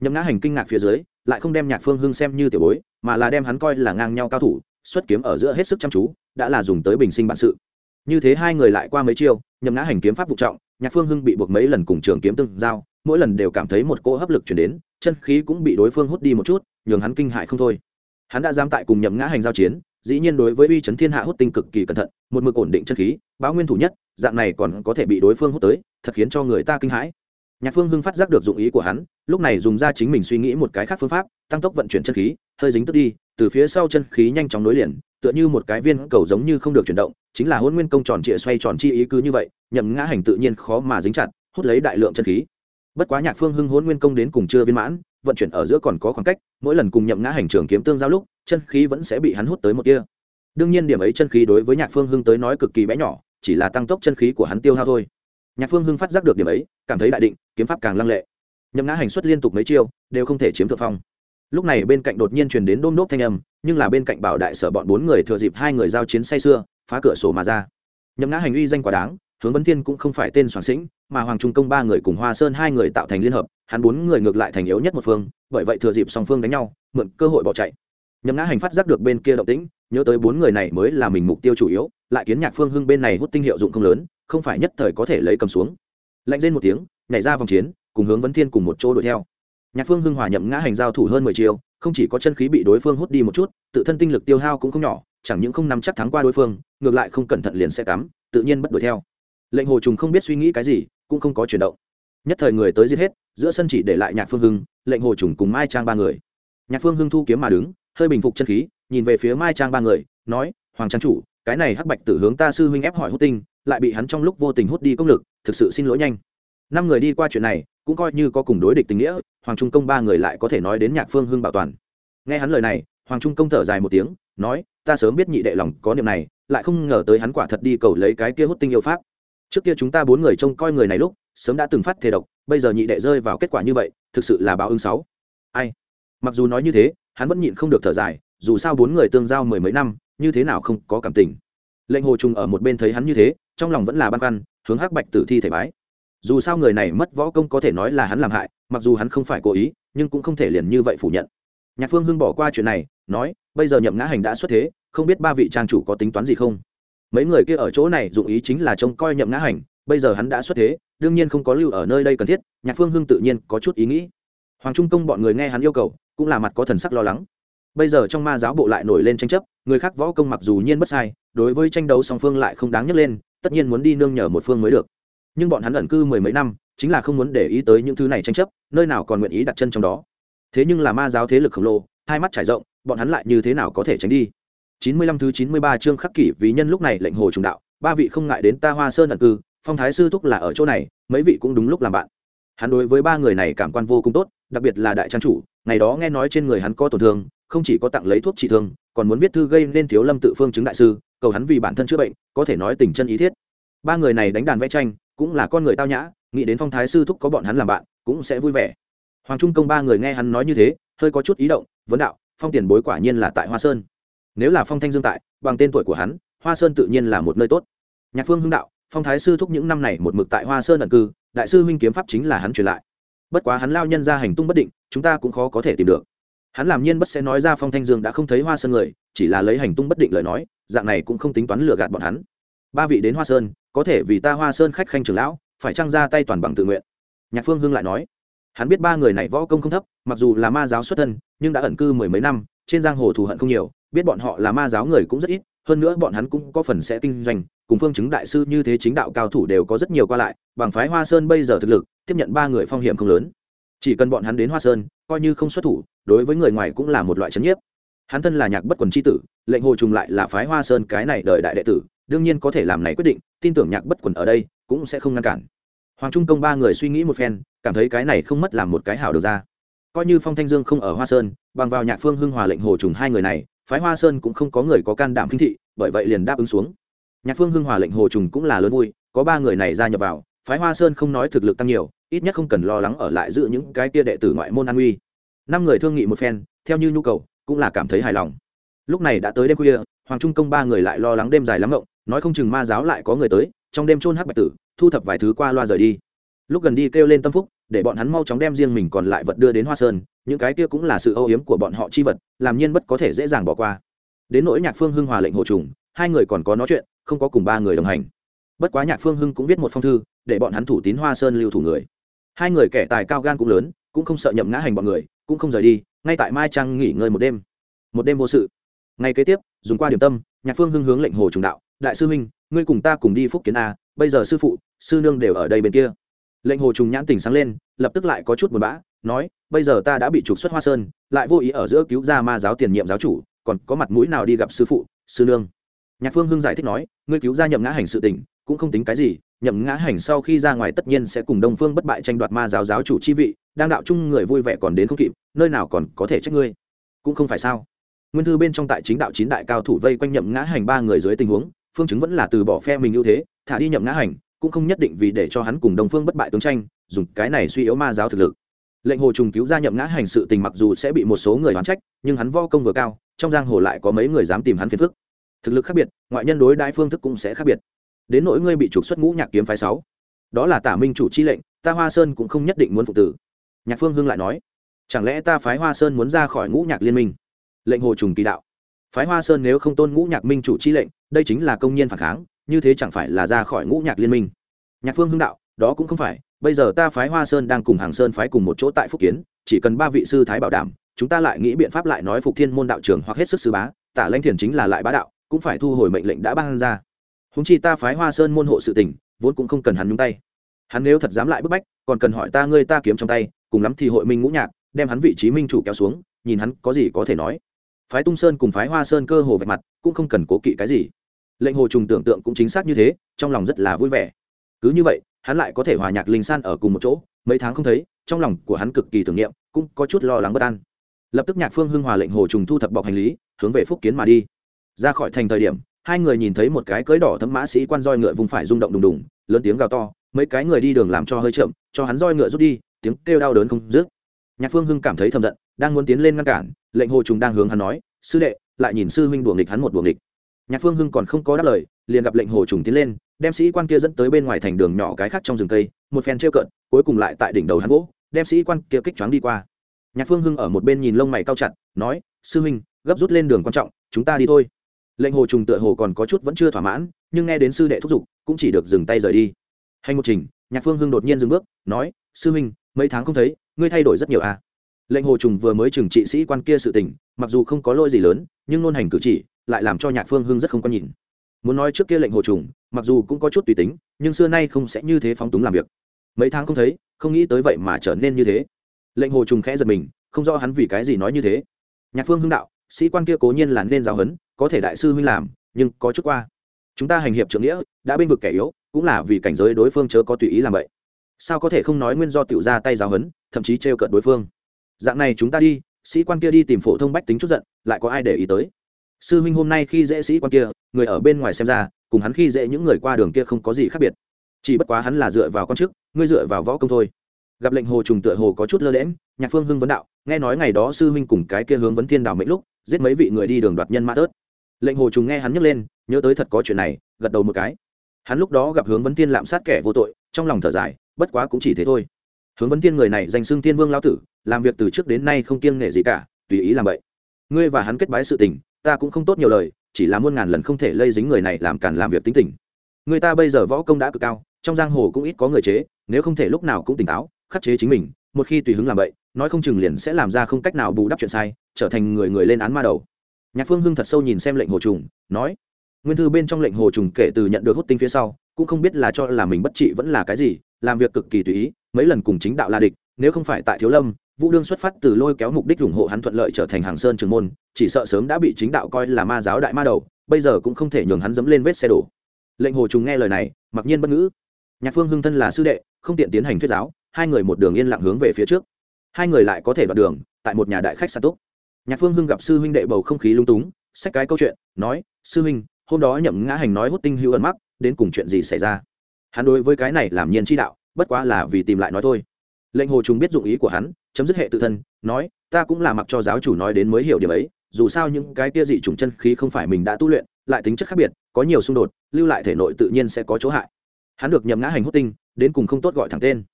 nhậm ngã hành kinh ngạc phía dưới, lại không đem nhạc phương hưng xem như tiểu bối, mà là đem hắn coi là ngang nhau cao thủ, xuất kiếm ở giữa hết sức chăm chú, đã là dùng tới bình sinh bản sự. Như thế hai người lại qua mấy chiêu, nhậm ngã hành kiếm pháp vụ trọng, nhạc phương hưng bị buộc mấy lần cùng trường kiếm tương giao, mỗi lần đều cảm thấy một cỗ hấp lực chuyển đến, chân khí cũng bị đối phương hút đi một chút, nhường hắn kinh hại không thôi. Hắn đã dám tại cùng nhậm ngã hành giao chiến, dĩ nhiên đối với uy chấn thiên hạ hút tinh cực kỳ cẩn thận, một mực ổn định chân khí, báo nguyên thủ nhất, dạng này còn có thể bị đối phương hút tới, thật khiến cho người ta kinh hãi nhạc phương hưng phát giác được dụng ý của hắn, lúc này dùng ra chính mình suy nghĩ một cái khác phương pháp, tăng tốc vận chuyển chân khí, hơi dính tức đi, từ phía sau chân khí nhanh chóng nối liền, tựa như một cái viên cầu giống như không được chuyển động, chính là hôn nguyên công tròn trịa xoay tròn chi ý cứ như vậy, nhậm ngã hành tự nhiên khó mà dính chặt, hút lấy đại lượng chân khí. Bất quá nhạc phương hưng hôn nguyên công đến cùng chưa viên mãn, vận chuyển ở giữa còn có khoảng cách, mỗi lần cùng nhậm ngã hành trường kiếm tương giao lúc, chân khí vẫn sẽ bị hắn hút tới một kia đương nhiên điểm ấy chân khí đối với nhạc phương hưng tới nói cực kỳ bé nhỏ, chỉ là tăng tốc chân khí của hắn tiêu hao thôi nhạc phương hưng phát giác được điểm ấy, cảm thấy đại định, kiếm pháp càng lăng lệ. Nhậm ngã hành xuất liên tục mấy chiêu, đều không thể chiếm thượng phong. Lúc này bên cạnh đột nhiên truyền đến đôm đốp thanh âm, nhưng là bên cạnh bảo đại sở bọn bốn người thừa dịp hai người giao chiến say sưa, phá cửa sổ mà ra. Nhậm ngã hành uy danh quả đáng, hướng vấn thiên cũng không phải tên soạn sĩnh, mà hoàng trung công ba người cùng hoa sơn hai người tạo thành liên hợp, hắn bốn người ngược lại thành yếu nhất một phương, bởi vậy thừa dịp song phương đánh nhau, mượn cơ hội bỏ chạy. Nhậm ngã hành phát giác được bên kia động tĩnh, nhớ tới bốn người này mới là mình mục tiêu chủ yếu, lại kiến nhạc phương hưng bên này hút tinh hiệu dụng không lớn không phải nhất thời có thể lấy cầm xuống. Lạnh lên một tiếng, nhảy ra vòng chiến, cùng hướng vấn thiên cùng một chỗ đuổi theo. Nhạc phương hưng hòa nhậm ngã hành giao thủ hơn mười chiều không chỉ có chân khí bị đối phương hút đi một chút, tự thân tinh lực tiêu hao cũng không nhỏ, chẳng những không nắm chắc thắng qua đối phương, ngược lại không cẩn thận liền sẽ cắm, tự nhiên bất đuổi theo. Lệnh hồ trùng không biết suy nghĩ cái gì, cũng không có chuyển động. Nhất thời người tới giết hết, giữa sân chỉ để lại nhạc phương hưng, lệnh hồ trùng cùng mai trang ba người. Nhạc phương hưng thu kiếm mà đứng, hơi bình phục chân khí, nhìn về phía mai trang ba người, nói, hoàng trang chủ, cái này hắc bạch tử hướng ta sư huynh ép hỏi hút tinh lại bị hắn trong lúc vô tình hút đi công lực, thực sự xin lỗi nhanh. Năm người đi qua chuyện này, cũng coi như có cùng đối địch tình nghĩa, hoàng trung công ba người lại có thể nói đến nhạc phương hưng bảo toàn. Nghe hắn lời này, hoàng trung công thở dài một tiếng, nói, ta sớm biết nhị đệ lòng có niệm này, lại không ngờ tới hắn quả thật đi cầu lấy cái kia hút tinh yêu pháp. Trước kia chúng ta bốn người trông coi người này lúc, sớm đã từng phát thể độc, bây giờ nhị đệ rơi vào kết quả như vậy, thực sự là báo ứng sáu. Ai? Mặc dù nói như thế, hắn vẫn nhịn không được thở dài, dù sao bốn người tương giao mười mấy năm, như thế nào không có cảm tình. Lệnh hồ trùng ở một bên thấy hắn như thế trong lòng vẫn là băn khoăn, hướng hắc bạch tử thi thể bái. Dù sao người này mất võ công có thể nói là hắn làm hại, mặc dù hắn không phải cố ý, nhưng cũng không thể liền như vậy phủ nhận. Nhạc phương hưng bỏ qua chuyện này, nói, bây giờ nhậm ngã hành đã xuất thế, không biết ba vị trang chủ có tính toán gì không? Mấy người kia ở chỗ này dụng ý chính là trông coi nhậm ngã hành, bây giờ hắn đã xuất thế, đương nhiên không có lưu ở nơi đây cần thiết, nhạc phương hưng tự nhiên có chút ý nghĩ. Hoàng trung công bọn người nghe hắn yêu cầu, cũng là mặt có thần sắc lo lắng. Bây giờ trong ma giáo bộ lại nổi lên tranh chấp, người khác võ công mặc dù nhiên bất sai, đối với tranh đấu song phương lại không đáng nhắc lên tất nhiên muốn đi nương nhờ một phương mới được. Nhưng bọn hắn ẩn cư mười mấy năm, chính là không muốn để ý tới những thứ này tranh chấp, nơi nào còn nguyện ý đặt chân trong đó. Thế nhưng là ma giáo thế lực khổng lồ, hai mắt trải rộng, bọn hắn lại như thế nào có thể tránh đi? Chín mươi lăm thứ chín mươi ba chương khắc kỷ vì nhân lúc này lệnh hồ trùng đạo, ba vị không ngại đến ta hoa sơn ẩn cư, phong thái sư thúc là ở chỗ này, mấy vị cũng đúng lúc làm bạn. Hắn đối với ba người này cảm quan vô cùng tốt, đặc biệt là đại trang chủ, ngày đó nghe nói trên người hắn có tổn thương, không chỉ có tặng lấy thuốc trị thương, còn muốn viết thư gây nên thiếu lâm tự phương chứng đại sư cầu hắn vì bản thân chữa bệnh, có thể nói tình chân ý thiết. Ba người này đánh đàn vẽ tranh, cũng là con người tao nhã, nghĩ đến phong thái sư thúc có bọn hắn làm bạn, cũng sẽ vui vẻ. Hoàng trung công ba người nghe hắn nói như thế, hơi có chút ý động, vấn đạo, phong tiền bối quả nhiên là tại hoa sơn. Nếu là phong thanh dương tại, bằng tên tuổi của hắn, hoa sơn tự nhiên là một nơi tốt. Nhạc phương hưng đạo, phong thái sư thúc những năm này một mực tại hoa sơn ẩn cư, đại sư huynh kiếm pháp chính là hắn truyền lại. Bất quá hắn lao nhân ra hành tung bất định, chúng ta cũng khó có thể tìm được hắn làm nhiên bất sẽ nói ra phong thanh dương đã không thấy hoa sơn người, chỉ là lấy hành tung bất định lời nói, dạng này cũng không tính toán lừa gạt bọn hắn. Ba vị đến hoa sơn, có thể vì ta hoa sơn khách khanh trưởng lão, phải trăng ra tay toàn bằng tự nguyện? Nhạc phương hưng lại nói. Hắn biết ba người này võ công không thấp, mặc dù là ma giáo xuất thân, nhưng đã ẩn cư mười mấy năm, trên giang hồ thù hận không nhiều, biết bọn họ là ma giáo người cũng rất ít, hơn nữa bọn hắn cũng có phần sẽ kinh doanh, cùng phương chứng đại sư như thế chính đạo cao thủ đều có rất nhiều qua lại, bằng phái hoa sơn bây giờ thực lực, tiếp nhận ba người phong hiểm không lớn chỉ cần bọn hắn đến hoa sơn, coi như không xuất thủ, đối với người ngoài cũng là một loại c nhiếp. Hắn thân là nhạc bất quần c tử, lệnh hồ trùng lại là phái hoa sơn cái này đợi đại đệ tử, đương nhiên có thể làm này quyết định, tin tưởng nhạc bất quần ở đây, cũng sẽ không ngăn cản. Hoàng trung công ba người suy nghĩ một phen, cảm thấy cái này không mất làm một cái hảo được ra. Coi như phong thanh dương không ở hoa sơn, bằng vào nhạc phương hưng hòa lệnh hồ trùng hai người này, phái hoa sơn cũng không có người có can đảm khinh thị, bởi vậy liền đáp ứng xuống. Nhạc phương hưng hòa lệnh hồ trùng cũng là lớn vui, có ba người này ra nhập vào, phái hoa sơn không nói thực lực tăng nhiều ít nhất không cần lo lắng ở lại giữ những cái tia đệ tử ngoại môn an uy năm người thương nghị một phen, theo như nhu cầu, cũng là cảm thấy hài lòng. Lúc này đã tới đêm khuya, hoàng trung công ba người lại lo lắng đêm dài lắm ngộng nói không chừng ma giáo lại có người tới, trong đêm trôn hắc bạch tử, thu thập vài thứ qua loa rời đi. Lúc gần đi kêu lên tâm phúc, để bọn hắn mau chóng đem riêng mình còn lại vật đưa đến hoa sơn, những cái kia cũng là sự âu yếm của bọn họ chi vật, làm nhiên bất có thể dễ dàng bỏ qua. Đến nỗi nhạc phương hưng hòa lệnh hồ trùng, hai người còn có nói chuyện, không có cùng ba người đồng hành. Bất quá nhạc phương hưng cũng viết một phong thư, để bọn hắn thủ tín hoa sơn lưu thủ người hai người kẻ tài cao gan cũng lớn, cũng không sợ nhậm ngã hành bọn người, cũng không rời đi, ngay tại mai trang nghỉ ngơi một đêm. Một đêm vô sự. Ngay kế tiếp, dùng qua điểm tâm, nhạc phương hưng hướng lệnh hồ trùng đạo, đại sư huynh, ngươi cùng ta cùng đi phúc kiến a, bây giờ sư phụ, sư nương đều ở đây bên kia. Lệnh hồ trùng nhãn tỉnh sáng lên, lập tức lại có chút buồn bã, nói, bây giờ ta đã bị trục xuất hoa sơn, lại vô ý ở giữa cứu ra ma giáo tiền nhiệm giáo chủ, còn có mặt mũi nào đi gặp sư phụ, sư nương? Nhạc phương hưng giải thích nói, ngươi cứu ra nhậm ngã hành sự tình, cũng không tính cái gì nhậm ngã hành sau khi ra ngoài tất nhiên sẽ cùng đông phương bất bại tranh đoạt ma giáo giáo chủ chi vị, đang đạo chung người vui vẻ còn đến không kịp, nơi nào còn có thể trách ngươi? Cũng không phải sao? Nguyên thư bên trong tại chính đạo chín đại cao thủ vây quanh nhậm ngã hành ba người dưới tình huống, phương chứng vẫn là từ bỏ phe mình ưu thế, thả đi nhậm ngã hành, cũng không nhất định vì để cho hắn cùng đồng phương bất bại tướng tranh, dùng cái này suy yếu ma giáo thực lực. Lệnh hồ trùng cứu ra nhậm ngã hành sự tình mặc dù sẽ bị một số người oán trách, nhưng hắn vo công vừa cao, trong giang hồ lại có mấy người dám tìm hắn phiền phức. Thực lực khác biệt, ngoại nhân đối đãi phương thức cũng sẽ khác biệt đến nỗi ngươi bị trục xuất ngũ nhạc kiếm phái sáu. Đó là tả minh chủ chi lệnh, ta hoa sơn cũng không nhất định muốn phục tử. Nhạc phương hưng lại nói, chẳng lẽ ta phái hoa sơn muốn ra khỏi ngũ nhạc liên minh? Lệnh hồ trùng kỳ đạo, phái hoa sơn nếu không tôn ngũ nhạc minh chủ chi lệnh, đây chính là công nhân phản kháng, như thế chẳng phải là ra khỏi ngũ nhạc liên minh? Nhạc phương hưng đạo, đó cũng không phải, bây giờ ta phái hoa sơn đang cùng hàng sơn phái cùng một chỗ tại phúc kiến, chỉ cần ba vị sư thái bảo đảm, chúng ta lại nghĩ biện pháp lại nói phục thiên môn đạo trường hoặc hết sức sư bá, tả lãnh thiền chính là lại bá đạo, cũng phải thu hồi mệnh lệnh đã ban ra húng chi ta phái hoa sơn môn hộ sự tình, vốn cũng không cần hắn nhúng tay. Hắn nếu thật dám lại bức bách, còn cần hỏi ta ngươi ta kiếm trong tay, cùng lắm thì hội minh ngũ nhạc, đem hắn vị trí minh chủ kéo xuống, nhìn hắn có gì có thể nói. Phái tung sơn cùng phái hoa sơn cơ hồ vạch mặt, cũng không cần cố kỵ cái gì. Lệnh hồ trùng tưởng tượng cũng chính xác như thế, trong lòng rất là vui vẻ. Cứ như vậy, hắn lại có thể hòa nhạc linh san ở cùng một chỗ, mấy tháng không thấy, trong lòng của hắn cực kỳ tưởng niệm, cũng có chút lo lắng bất an. Lập tức nhạc phương hưng hòa lệnh hồ trùng thu thập bọc hành lý, hướng về phúc kiến mà đi. Ra khỏi thành thời điểm hai người nhìn thấy một cái cưới đỏ thấm mã sĩ quan roi ngựa vùng phải rung động đùng đùng, lớn tiếng gào to, mấy cái người đi đường làm cho hơi chậm, cho hắn roi ngựa rút đi, tiếng kêu đau đớn không dứt. Nhạc phương hưng cảm thấy thầm giận, đang muốn tiến lên ngăn cản, lệnh hồ trùng đang hướng hắn nói, sư đệ, lại nhìn sư huynh đuồng nghịch hắn một đuồng nghịch. Nhạc phương hưng còn không có đáp lời, liền gặp lệnh hồ trùng tiến lên, đem sĩ quan kia dẫn tới bên ngoài thành đường nhỏ cái khác trong rừng cây, một phen trêu cận cuối cùng lại tại đỉnh đầu hắn gỗ đem sĩ quan kia kích choáng đi qua. Nhạc phương hưng ở một bên nhìn lông mày cao chặt, nói, sư huynh, gấp rút lên đường quan trọng, chúng ta đi thôi lệnh hồ trùng tựa hồ còn có chút vẫn chưa thỏa mãn, nhưng nghe đến sư đệ thúc giục, cũng chỉ được dừng tay rời đi. Hành một trình, nhạc phương hưng đột nhiên dừng bước, nói, sư huynh, mấy tháng không thấy, ngươi thay đổi rất nhiều à? Lệnh hồ trùng vừa mới trừng trị sĩ quan kia sự tình, mặc dù không có lỗi gì lớn, nhưng nôn hành cử chỉ lại làm cho nhạc phương hưng rất không có nhìn. Muốn nói trước kia lệnh hồ trùng, mặc dù cũng có chút tùy tính, nhưng xưa nay không sẽ như thế phóng túng làm việc. Mấy tháng không thấy, không nghĩ tới vậy mà trở nên như thế. Lệnh hồ trùng khẽ giật mình, không rõ hắn vì cái gì nói như thế. Nhạc phương hưng đạo sĩ quan kia cố nhiên là nên giáo huấn, có thể đại sư huynh làm, nhưng có chút qua. Chúng ta hành hiệp trưởng nghĩa, đã bên vực kẻ yếu, cũng là vì cảnh giới đối phương chớ có tùy ý làm vậy. Sao có thể không nói nguyên do tiểu ra tay giáo huấn, thậm chí trêu cợt đối phương? Dạng này chúng ta đi, sĩ quan kia đi tìm phổ thông bách tính chút giận, lại có ai để ý tới? Sư huynh hôm nay khi dễ sĩ quan kia, người ở bên ngoài xem ra, cùng hắn khi dễ những người qua đường kia không có gì khác biệt. Chỉ bất quá hắn là dựa vào con chức ngươi dựa vào võ công thôi. Gặp lệnh hồ trùng tựa hồ có chút lơ lẽm nhạc phương hưng vấn đạo, nghe nói ngày đó sư huynh cùng cái kia hướng vấn thiên đảo mệnh lúc giết mấy vị người đi đường đoạt nhân mã tớt. Lệnh hồ trùng nghe hắn nhấc lên, nhớ tới thật có chuyện này, gật đầu một cái. Hắn lúc đó gặp hướng vấn tiên lạm sát kẻ vô tội, trong lòng thở dài, bất quá cũng chỉ thế thôi. Hướng vấn tiên người này danh xưng thiên vương lao tử, làm việc từ trước đến nay không kiêng nghệ gì cả, tùy ý làm vậy ngươi và hắn kết bái sự tình, ta cũng không tốt nhiều lời, chỉ là muôn ngàn lần không thể lây dính người này làm càn làm việc tính tình. Người ta bây giờ võ công đã cực cao, trong giang hồ cũng ít có người chế, nếu không thể lúc nào cũng tỉnh táo, khắc chế chính mình, một khi tùy hứng làm vậy nói không chừng liền sẽ làm ra không cách nào bù đắp chuyện sai trở thành người người lên án ma đầu. Nhạc phương hưng thật sâu nhìn xem lệnh hồ trùng, nói, nguyên thư bên trong lệnh hồ trùng kể từ nhận được hút tinh phía sau, cũng không biết là cho là mình bất trị vẫn là cái gì, làm việc cực kỳ tùy ý, mấy lần cùng chính đạo la địch, nếu không phải tại thiếu lâm, vũ đương xuất phát từ lôi kéo mục đích ủng hộ hắn thuận lợi trở thành hàng sơn trường môn, chỉ sợ sớm đã bị chính đạo coi là ma giáo đại ma đầu, bây giờ cũng không thể nhường hắn dẫm lên vết xe đổ. Lệnh hồ trùng nghe lời này, mặc nhiên bất ngữ. Nhạc phương hưng thân là sư đệ, không tiện tiến hành thuyết giáo, hai người một đường yên lặng hướng về phía trước. Hai người lại có thể đoạt đường, tại một nhà đại khách sạn túc nhạc phương hưng gặp sư huynh đệ bầu không khí lung túng, xách cái câu chuyện, nói, sư huynh, hôm đó nhậm ngã hành nói hút tinh hữu ẩn mắc, đến cùng chuyện gì xảy ra? Hắn đối với cái này làm nhiên chi đạo, bất quá là vì tìm lại nói thôi. Lệnh hồ trùng biết dụng ý của hắn, chấm dứt hệ tự thân, nói, ta cũng là mặc cho giáo chủ nói đến mới hiểu điểm ấy, dù sao những cái kia dị chủng chân khí không phải mình đã tu luyện, lại tính chất khác biệt, có nhiều xung đột, lưu lại thể nội tự nhiên sẽ có chỗ hại. Hắn được nhậm ngã hành hút tinh, đến cùng không tốt gọi thẳng tên.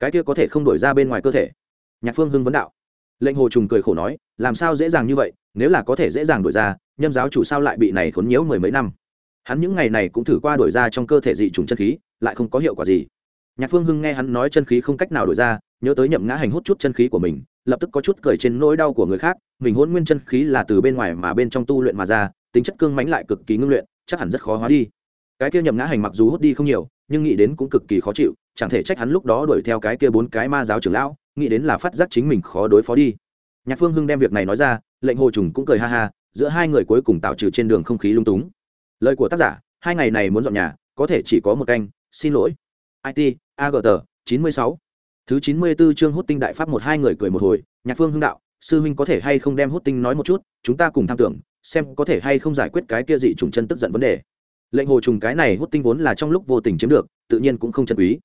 Cái kia có thể không đổi ra bên ngoài cơ thể. Nhạc phương hưng vấn đạo. Lệnh hồ trùng cười khổ nói làm sao dễ dàng như vậy, nếu là có thể dễ dàng đổi ra, nhâm giáo chủ sao lại bị này khốn nhiễu mười mấy năm? Hắn những ngày này cũng thử qua đổi ra trong cơ thể dị trùng chân khí, lại không có hiệu quả gì. Nhạc phương hưng nghe hắn nói chân khí không cách nào đổi ra, nhớ tới nhậm ngã hành hút chút chân khí của mình, lập tức có chút cười trên nỗi đau của người khác, mình hôn nguyên chân khí là từ bên ngoài mà bên trong tu luyện mà ra, tính chất cương mánh lại cực kỳ ngưng luyện, chắc hẳn rất khó hóa đi. Cái kia nhậm ngã hành mặc dù hút đi không nhiều, nhưng nghĩ đến cũng cực kỳ khó chịu, chẳng thể trách hắn lúc đó đuổi theo cái kia bốn cái ma giáo trưởng lão, nghĩ đến là phát giác chính mình khó đối phó đi nhạc phương hưng đem việc này nói ra, lệnh hồ trùng cũng cười ha ha, giữa hai người cuối cùng tạo trừ trên đường không khí lung túng. Lời của tác giả, hai ngày này muốn dọn nhà, có thể chỉ có một canh, xin lỗi. It agt chín mươi sáu. Thứ chín mươi bốn chương hút tinh đại pháp một hai người cười một hồi, nhạc phương hưng đạo, sư huynh có thể hay không đem hút tinh nói một chút, chúng ta cùng tham tưởng, xem có thể hay không giải quyết cái kia dị trùng chân tức giận vấn đề. Lệnh hồ trùng cái này hút tinh vốn là trong lúc vô tình chiếm được, tự nhiên cũng không chân quý.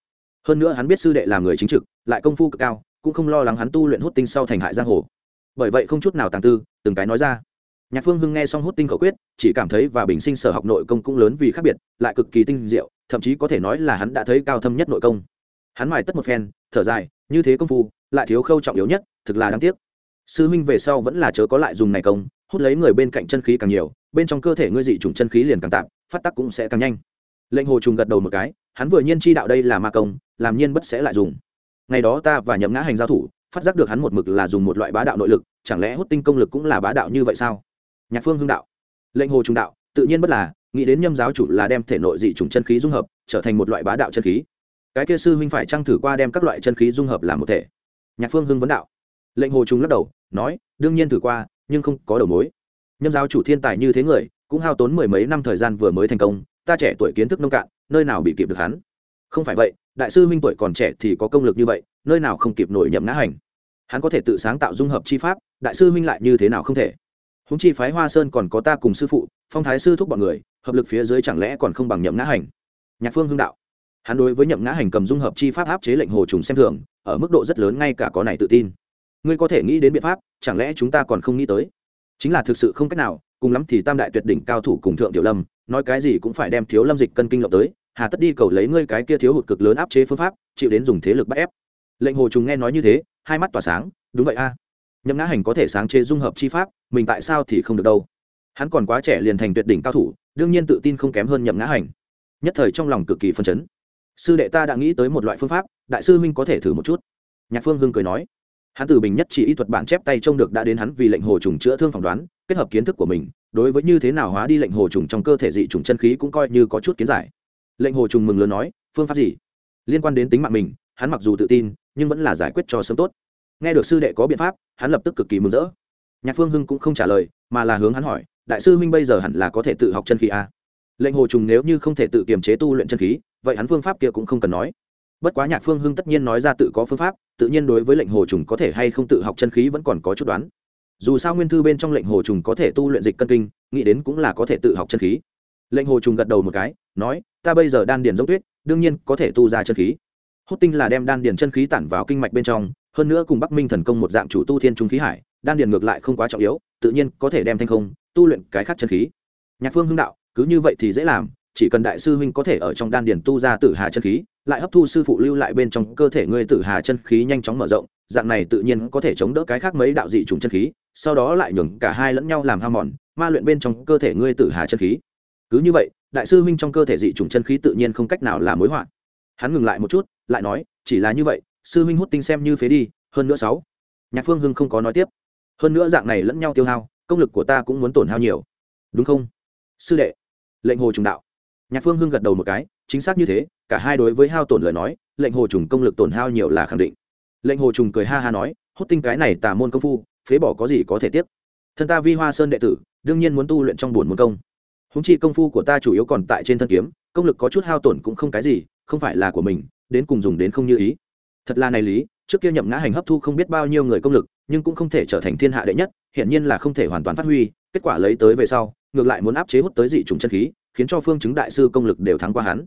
Hơn nữa hắn biết sư đệ làm người chính trực, lại công phu cực cao, cũng không lo lắng hắn tu luyện hút tinh sau thành hại giang hồ bởi vậy không chút nào tàng tư, từng cái nói ra. Nhạc phương hưng nghe xong hút tinh khẩu quyết, chỉ cảm thấy và bình sinh sở học nội công cũng lớn vì khác biệt, lại cực kỳ tinh diệu, thậm chí có thể nói là hắn đã thấy cao thâm nhất nội công. Hắn mài tất một phen, thở dài, như thế công phu, lại thiếu khâu trọng yếu nhất, thực là đáng tiếc. Sư huynh về sau vẫn là chớ có lại dùng này công, hút lấy người bên cạnh chân khí càng nhiều, bên trong cơ thể ngươi dị trùng chân khí liền càng tạm phát tắc cũng sẽ càng nhanh. Lệnh hồ trùng gật đầu một cái, hắn vừa nhiên chi đạo đây là ma công, làm nhiên bất sẽ lại dùng. Ngày đó ta và nhậm ngã hành giao thủ phát giác được hắn một mực là dùng một loại bá đạo nội lực, chẳng lẽ hút tinh công lực cũng là bá đạo như vậy sao? Nhạc phương hưng đạo. Lệnh hồ Trung đạo, tự nhiên bất là, nghĩ đến nhâm giáo chủ là đem thể nội dị trùng chân khí dung hợp, trở thành một loại bá đạo chân khí. Cái kia sư huynh phải trang thử qua đem các loại chân khí dung hợp làm một thể? Nhạc phương hưng vấn đạo. Lệnh hồ Trung lắc đầu, nói, đương nhiên thử qua, nhưng không có đầu mối. Nhâm giáo chủ thiên tài như thế người, cũng hao tốn mười mấy năm thời gian vừa mới thành công, ta trẻ tuổi kiến thức nông cạn, nơi nào bị kịp được hắn? Không phải vậy, đại sư huynh tuổi còn trẻ thì có công lực như vậy nơi nào không kịp nổi nhậm ngã hành. Hắn có thể tự sáng tạo dung hợp chi pháp, đại sư huynh lại như thế nào không thể? Húng chi phái hoa sơn còn có ta cùng sư phụ, phong thái sư thúc bọn người, hợp lực phía dưới chẳng lẽ còn không bằng nhậm ngã hành? Nhạc phương hưng đạo. Hắn đối với nhậm ngã hành cầm dung hợp chi pháp áp chế lệnh hồ trùng xem thường, ở mức độ rất lớn ngay cả có này tự tin. Ngươi có thể nghĩ đến biện pháp, chẳng lẽ chúng ta còn không nghĩ tới? Chính là thực sự không cách nào, cùng lắm thì tam đại tuyệt đỉnh cao thủ cùng thượng tiểu lâm, nói cái gì cũng phải đem thiếu lâm dịch cân kinh lộng tới, hà tất đi cầu lấy ngươi cái kia thiếu hụt cực lớn áp chế phương pháp, chịu đến dùng thế lực bắt ép lệnh hồ trùng nghe nói như thế, hai mắt tỏa sáng, đúng vậy a. Nhậm ngã hành có thể sáng chế dung hợp chi pháp, mình tại sao thì không được đâu? Hắn còn quá trẻ liền thành tuyệt đỉnh cao thủ, đương nhiên tự tin không kém hơn nhậm ngã hành. Nhất thời trong lòng cực kỳ phân chấn. Sư đệ ta đã nghĩ tới một loại phương pháp, đại sư huynh có thể thử một chút. Nhạc phương hưng cười nói. Hắn từ bình nhất chỉ y thuật bản chép tay trông được đã đến hắn vì lệnh hồ trùng chữa thương phỏng đoán, kết hợp kiến thức của mình, đối với như thế nào hóa đi lệnh hồ trùng trong cơ thể dị trùng chân khí cũng coi như có chút kiến giải. Lệnh hồ trùng mừng lớn nói, phương pháp gì? Liên quan đến tính mạng mình, hắn mặc dù tự tin nhưng vẫn là giải quyết cho sớm tốt. Nghe được sư đệ có biện pháp, hắn lập tức cực kỳ mừng rỡ. Nhạc phương hưng cũng không trả lời, mà là hướng hắn hỏi, đại sư huynh bây giờ hẳn là có thể tự học chân khí à? lệnh hồ trùng nếu như không thể tự kiềm chế tu luyện chân khí, vậy hắn phương pháp kia cũng không cần nói. Bất quá nhạc phương hưng tất nhiên nói ra tự có phương pháp, tự nhiên đối với lệnh hồ trùng có thể hay không tự học chân khí vẫn còn có chút đoán. Dù sao nguyên thư bên trong lệnh hồ trùng có thể tu luyện dịch cân kinh, nghĩ đến cũng là có thể tự học chân khí. Lệnh hồ trùng gật đầu một cái, nói, ta bây giờ đan điền giống tuyết, đương nhiên có thể tu ra chân khí hút tinh là đem đan điền chân khí tản vào kinh mạch bên trong, hơn nữa cùng bắc minh thần công một dạng chủ tu thiên trung khí hải, đan điền ngược lại không quá trọng yếu, tự nhiên có thể đem thanh không, tu luyện cái khác chân khí. Nhạc phương hưng đạo, cứ như vậy thì dễ làm, chỉ cần đại sư huynh có thể ở trong đan điền tu ra tử hà chân khí, lại hấp thu sư phụ lưu lại bên trong cơ thể ngươi tử hà chân khí nhanh chóng mở rộng, dạng này tự nhiên có thể chống đỡ cái khác mấy đạo dị trùng chân khí, sau đó lại nhường cả hai lẫn nhau làm ham mòn, ma luyện bên trong cơ thể ngươi tử hà chân khí. Cứ như vậy, đại sư huynh trong cơ thể dị trùng chân khí tự nhiên không cách nào là mối họa. Hắn ngừng lại một chút lại nói, chỉ là như vậy, sư huynh hút tinh xem như phế đi, hơn nữa sáu. Nhạc phương hưng không có nói tiếp. Hơn nữa dạng này lẫn nhau tiêu hao, công lực của ta cũng muốn tổn hao nhiều. Đúng không? Sư đệ. Lệnh hồ trùng đạo. Nhạc phương hưng gật đầu một cái, chính xác như thế, cả hai đối với hao tổn lời nói, lệnh hồ trùng công lực tổn hao nhiều là khẳng định. Lệnh hồ trùng cười ha ha nói, hút tinh cái này tà môn công phu, phế bỏ có gì có thể tiếp thân ta vi hoa sơn đệ tử, đương nhiên muốn tu luyện trong buồn môn công. Húng chi công phu của ta chủ yếu còn tại trên thân kiếm, công lực có chút hao tổn cũng không cái gì, không phải là của mình đến cùng dùng đến không như ý. Thật là này lý, trước kia nhậm ngã hành hấp thu không biết bao nhiêu người công lực, nhưng cũng không thể trở thành thiên hạ đệ nhất hiện nhiên là không thể hoàn toàn phát huy, kết quả lấy tới về sau, ngược lại muốn áp chế hút tới dị trùng chân khí, khiến cho phương chứng đại sư công lực đều thắng qua hắn.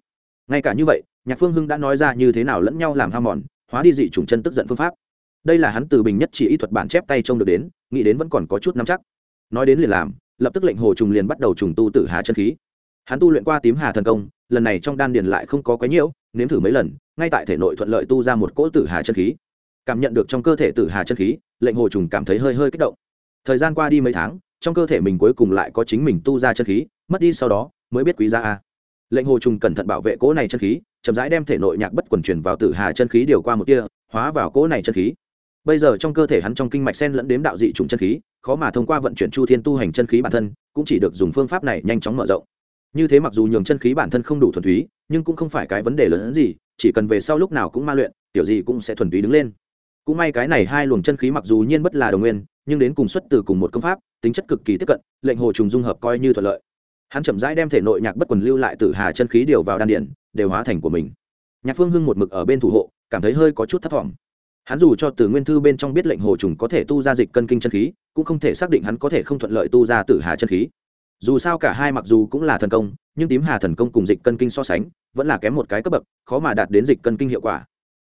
Ngay cả như vậy, nhạc phương hưng đã nói ra như thế nào lẫn nhau làm ham mòn, hóa đi dị trùng chân tức giận phương pháp. Đây là hắn từ bình nhất chỉ y thuật bản chép tay trông được đến, nghĩ đến vẫn còn có chút nắm chắc. Nói đến liền làm, lập tức lệnh hồ trùng liền bắt đầu trùng tu tử hà chân khí. Hắn tu luyện qua tím hà thần công, lần này trong đan điền lại không có quấy nhiễu nếm thử mấy lần, ngay tại thể nội thuận lợi tu ra một cỗ tử hà chân khí. Cảm nhận được trong cơ thể tử hà chân khí, lệnh hồ trùng cảm thấy hơi hơi kích động. Thời gian qua đi mấy tháng, trong cơ thể mình cuối cùng lại có chính mình tu ra chân khí, mất đi sau đó, mới biết quý giá a. Lệnh hồ trùng cẩn thận bảo vệ cỗ này chân khí, chậm rãi đem thể nội nhạc bất quần truyền vào tử hà chân khí điều qua một tia, hóa vào cỗ này chân khí. Bây giờ trong cơ thể hắn trong kinh mạch sen lẫn đếm đạo dị trùng chân khí, khó mà thông qua vận chuyển chu thiên tu hành chân khí bản thân, cũng chỉ được dùng phương pháp này nhanh chóng mở rộng như thế mặc dù nhường chân khí bản thân không đủ thuần túy, nhưng cũng không phải cái vấn đề lớn hơn gì, chỉ cần về sau lúc nào cũng ma luyện, tiểu gì cũng sẽ thuần túy đứng lên. Cũng may cái này hai luồng chân khí mặc dù nhiên bất là đồng nguyên, nhưng đến cùng xuất từ cùng một công pháp, tính chất cực kỳ tiếp cận, lệnh hồ trùng dung hợp coi như thuận lợi. Hắn chậm rãi đem thể nội nhạc bất quần lưu lại từ hà chân khí điều vào đan điển, đều hóa thành của mình. Nhạc phương hưng một mực ở bên thủ hộ, cảm thấy hơi có chút thất vọng hắn dù cho từ nguyên thư bên trong biết lệnh hồ trùng có thể tu ra dịch cân kinh chân khí, cũng không thể xác định hắn có thể không thuận lợi tu ra tử hà chân khí dù sao cả hai mặc dù cũng là thần công, nhưng tím hà thần công cùng dịch cân kinh so sánh, vẫn là kém một cái cấp bậc, khó mà đạt đến dịch cân kinh hiệu quả.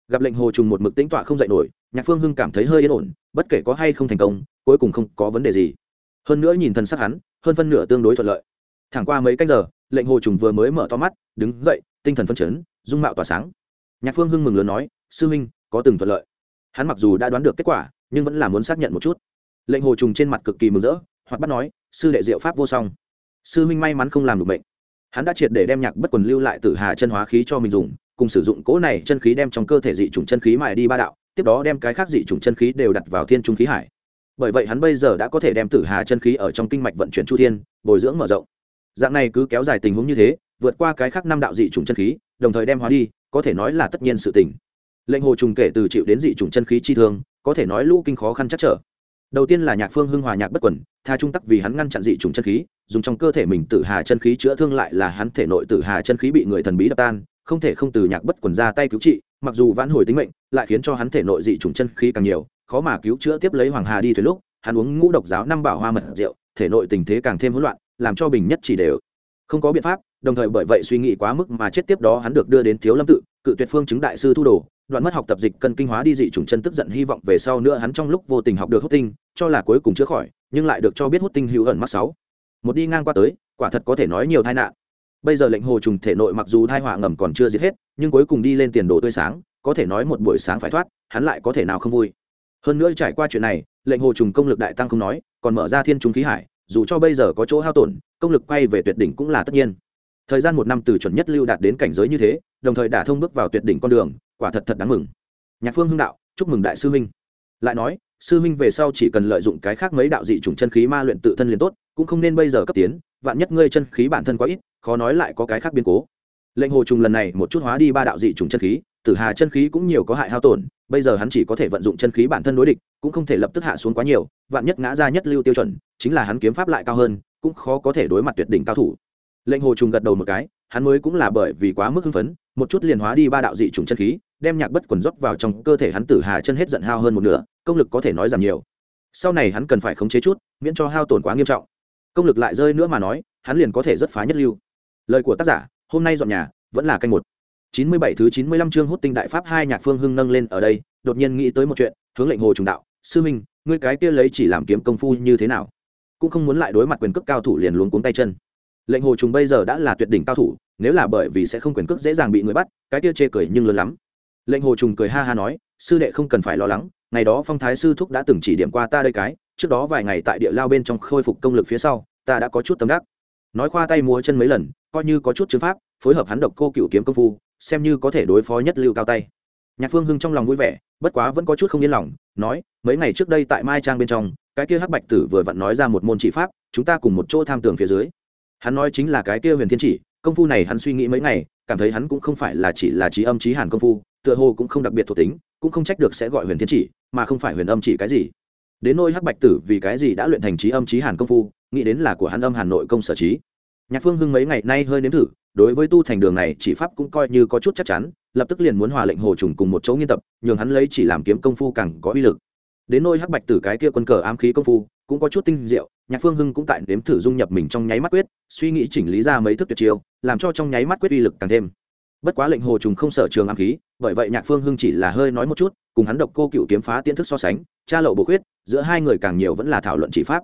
Gặp lệnh hồ trùng một mực tĩnh tọa không dạy nổi, nhạc phương hưng cảm thấy hơi yên ổn, bất kể có hay không thành công, cuối cùng không có vấn đề gì. Hơn nữa nhìn thần sắc hắn, hơn phân nửa tương đối thuận lợi. Thẳng qua mấy cách giờ, lệnh hồ trùng vừa mới mở to mắt, đứng dậy, tinh thần phân chấn, dung mạo tỏa sáng. Nhạc phương hưng mừng lớn nói, sư huynh, có từng thuận lợi. Hắn mặc dù đã đoán được kết quả, nhưng vẫn là muốn xác nhận một chút. Lệnh hồ trùng trên mặt cực kỳ mừng rỡ hoặc bắt nói, sư đệ diệu pháp vô song sư Minh may mắn không làm được bệnh hắn đã triệt để đem nhạc bất quần lưu lại từ hà chân hóa khí cho mình dùng, cùng sử dụng cỗ này chân khí đem trong cơ thể dị chủng chân khí mài đi ba đạo, tiếp đó đem cái khác dị chủng chân khí đều đặt vào thiên trung khí hải. Bởi vậy hắn bây giờ đã có thể đem tử hà chân khí ở trong kinh mạch vận chuyển chu thiên, bồi dưỡng mở rộng. Dạng này cứ kéo dài tình huống như thế, vượt qua cái khác năm đạo dị chủng chân khí, đồng thời đem hóa đi, có thể nói là tất nhiên sự tình. Lệnh hồ trùng kể từ chịu đến dị chủng chân khí chi thương, có thể nói lũ kinh khó khăn chắc trở đầu tiên là nhạc phương hưng hòa nhạc bất quẩn tha trung tắc vì hắn ngăn chặn dị trùng chân khí, dùng trong cơ thể mình tự hà chân khí chữa thương lại là hắn thể nội tự hà chân khí bị người thần bí đập tan, không thể không từ nhạc bất quần ra tay cứu trị, mặc dù vãn hồi tính mệnh, lại khiến cho hắn thể nội dị trùng chân khí càng nhiều, khó mà cứu chữa tiếp lấy hoàng hà đi thuyền lúc, hắn uống ngũ độc giáo năm bảo hoa mật rượu, thể nội tình thế càng thêm hỗn loạn, làm cho bình nhất chỉ đều. Không có biện pháp, đồng thời bởi vậy suy nghĩ quá mức mà chết tiếp đó hắn được đưa đến thiếu lâm tự cự tuyệt phương chứng đại sư thu đồ, đoạn mất học tập dịch cân kinh hóa đi dị chủng chân tức giận hy vọng về sau nữa hắn trong lúc vô tình học được hút tinh, cho là cuối cùng chữa khỏi, nhưng lại được cho biết hút tinh hữu ẩn mắc sáu. Một đi ngang qua tới, quả thật có thể nói nhiều tai nạn. Bây giờ lệnh hồ trùng thể nội mặc dù thai họa ngầm còn chưa giết hết, nhưng cuối cùng đi lên tiền đồ tươi sáng, có thể nói một buổi sáng phải thoát, hắn lại có thể nào không vui. Hơn nữa trải qua chuyện này, lệnh hồ trùng công lực đại tăng không nói, còn mở ra thiên trùng khí hải, dù cho bây giờ có chỗ hao tổn, công lực quay về tuyệt đỉnh cũng là tất nhiên thời gian một năm từ chuẩn nhất lưu đạt đến cảnh giới như thế, đồng thời đả thông bước vào tuyệt đỉnh con đường, quả thật thật đáng mừng. Nhạc phương hưng đạo, chúc mừng đại sư huynh lại nói, sư huynh về sau chỉ cần lợi dụng cái khác mấy đạo dị chủng chân khí ma luyện tự thân liền tốt, cũng không nên bây giờ cấp tiến, vạn nhất ngươi chân khí bản thân quá ít, khó nói lại có cái khác biến cố. Lệnh hồ trùng lần này một chút hóa đi ba đạo dị trùng chân khí, tử hà chân khí cũng nhiều có hại hao tổn, bây giờ hắn chỉ có thể vận dụng chân khí bản thân đối địch, cũng không thể lập tức hạ xuống quá nhiều, vạn nhất ngã ra nhất lưu tiêu chuẩn, chính là hắn kiếm pháp lại cao hơn, cũng khó có thể đối mặt tuyệt đỉnh cao thủ lệnh hồ trùng gật đầu một cái, hắn mới cũng là bởi vì quá mức hưng phấn, một chút liền hóa đi ba đạo dị trùng chân khí, đem nhạc bất quần rót vào trong cơ thể hắn tử hà chân hết giận hao hơn một nửa, công lực có thể nói giảm nhiều. Sau này hắn cần phải khống chế chút, miễn cho hao tổn quá nghiêm trọng. Công lực lại rơi nữa mà nói, hắn liền có thể rất phá nhất lưu. Lời của tác giả, hôm nay dọn nhà, vẫn là canh một. Chín mươi bảy thứ chín mươi lăm chương hút tinh đại pháp hai nhạc phương hưng nâng lên ở đây, đột nhiên nghĩ tới một chuyện, hướng lệnh hồ trùng đạo, sư minh, ngươi cái kia lấy chỉ làm kiếm công phu như thế nào? Cũng không muốn lại đối mặt quyền cước cao thủ liền luống cuống tay chân lệnh hồ trùng bây giờ đã là tuyệt đỉnh cao thủ, nếu là bởi vì sẽ không quyền cước dễ dàng bị người bắt, cái kia chê cười nhưng lớn lắm. Lệnh hồ trùng cười ha ha nói, sư đệ không cần phải lo lắng, ngày đó phong thái sư thúc đã từng chỉ điểm qua ta đây cái, trước đó vài ngày tại địa lao bên trong khôi phục công lực phía sau, ta đã có chút tâm đắc. Nói khoa tay múa chân mấy lần, coi như có chút chứng pháp, phối hợp hắn độc cô cựu kiếm công phu, xem như có thể đối phó nhất lưu cao tay. Nhạc phương hưng trong lòng vui vẻ, bất quá vẫn có chút không yên lòng, nói, mấy ngày trước đây tại mai trang bên trong, cái kia hắc bạch tử vừa vặn nói ra một môn trị pháp, chúng ta cùng một chỗ tham tường phía dưới hắn nói chính là cái kia huyền thiên chỉ, công phu này hắn suy nghĩ mấy ngày, cảm thấy hắn cũng không phải là chỉ là trí âm trí hàn công phu, tựa hồ cũng không đặc biệt thuộc tính, cũng không trách được sẽ gọi huyền thiên chỉ, mà không phải huyền âm chỉ cái gì. Đến nôi hắc bạch tử vì cái gì đã luyện thành trí âm trí hàn công phu, nghĩ đến là của hắn âm hàn nội công sở trí. Nhạc phương hưng mấy ngày nay hơi nếm thử, đối với tu thành đường này chỉ pháp cũng coi như có chút chắc chắn, lập tức liền muốn hòa lệnh hồ trùng cùng một chỗ nghiên tập, nhường hắn lấy chỉ làm kiếm công phu càng có uy lực. Đến nôi hắc bạch tử cái kia quân cờ ám khí công phu cũng có chút tinh diệu nhạc phương hưng cũng tại nếm thử dung nhập mình trong nháy mắt quyết suy nghĩ chỉnh lý ra mấy thức tuyệt chiêu làm cho trong nháy mắt quyết uy lực càng thêm. Bất quá lệnh hồ trùng không sở trường ám khí bởi vậy nhạc phương hưng chỉ là hơi nói một chút cùng hắn độc cô cựu kiếm phá tiến thức so sánh cha lậu bổ quyết, giữa hai người càng nhiều vẫn là thảo luận chỉ pháp.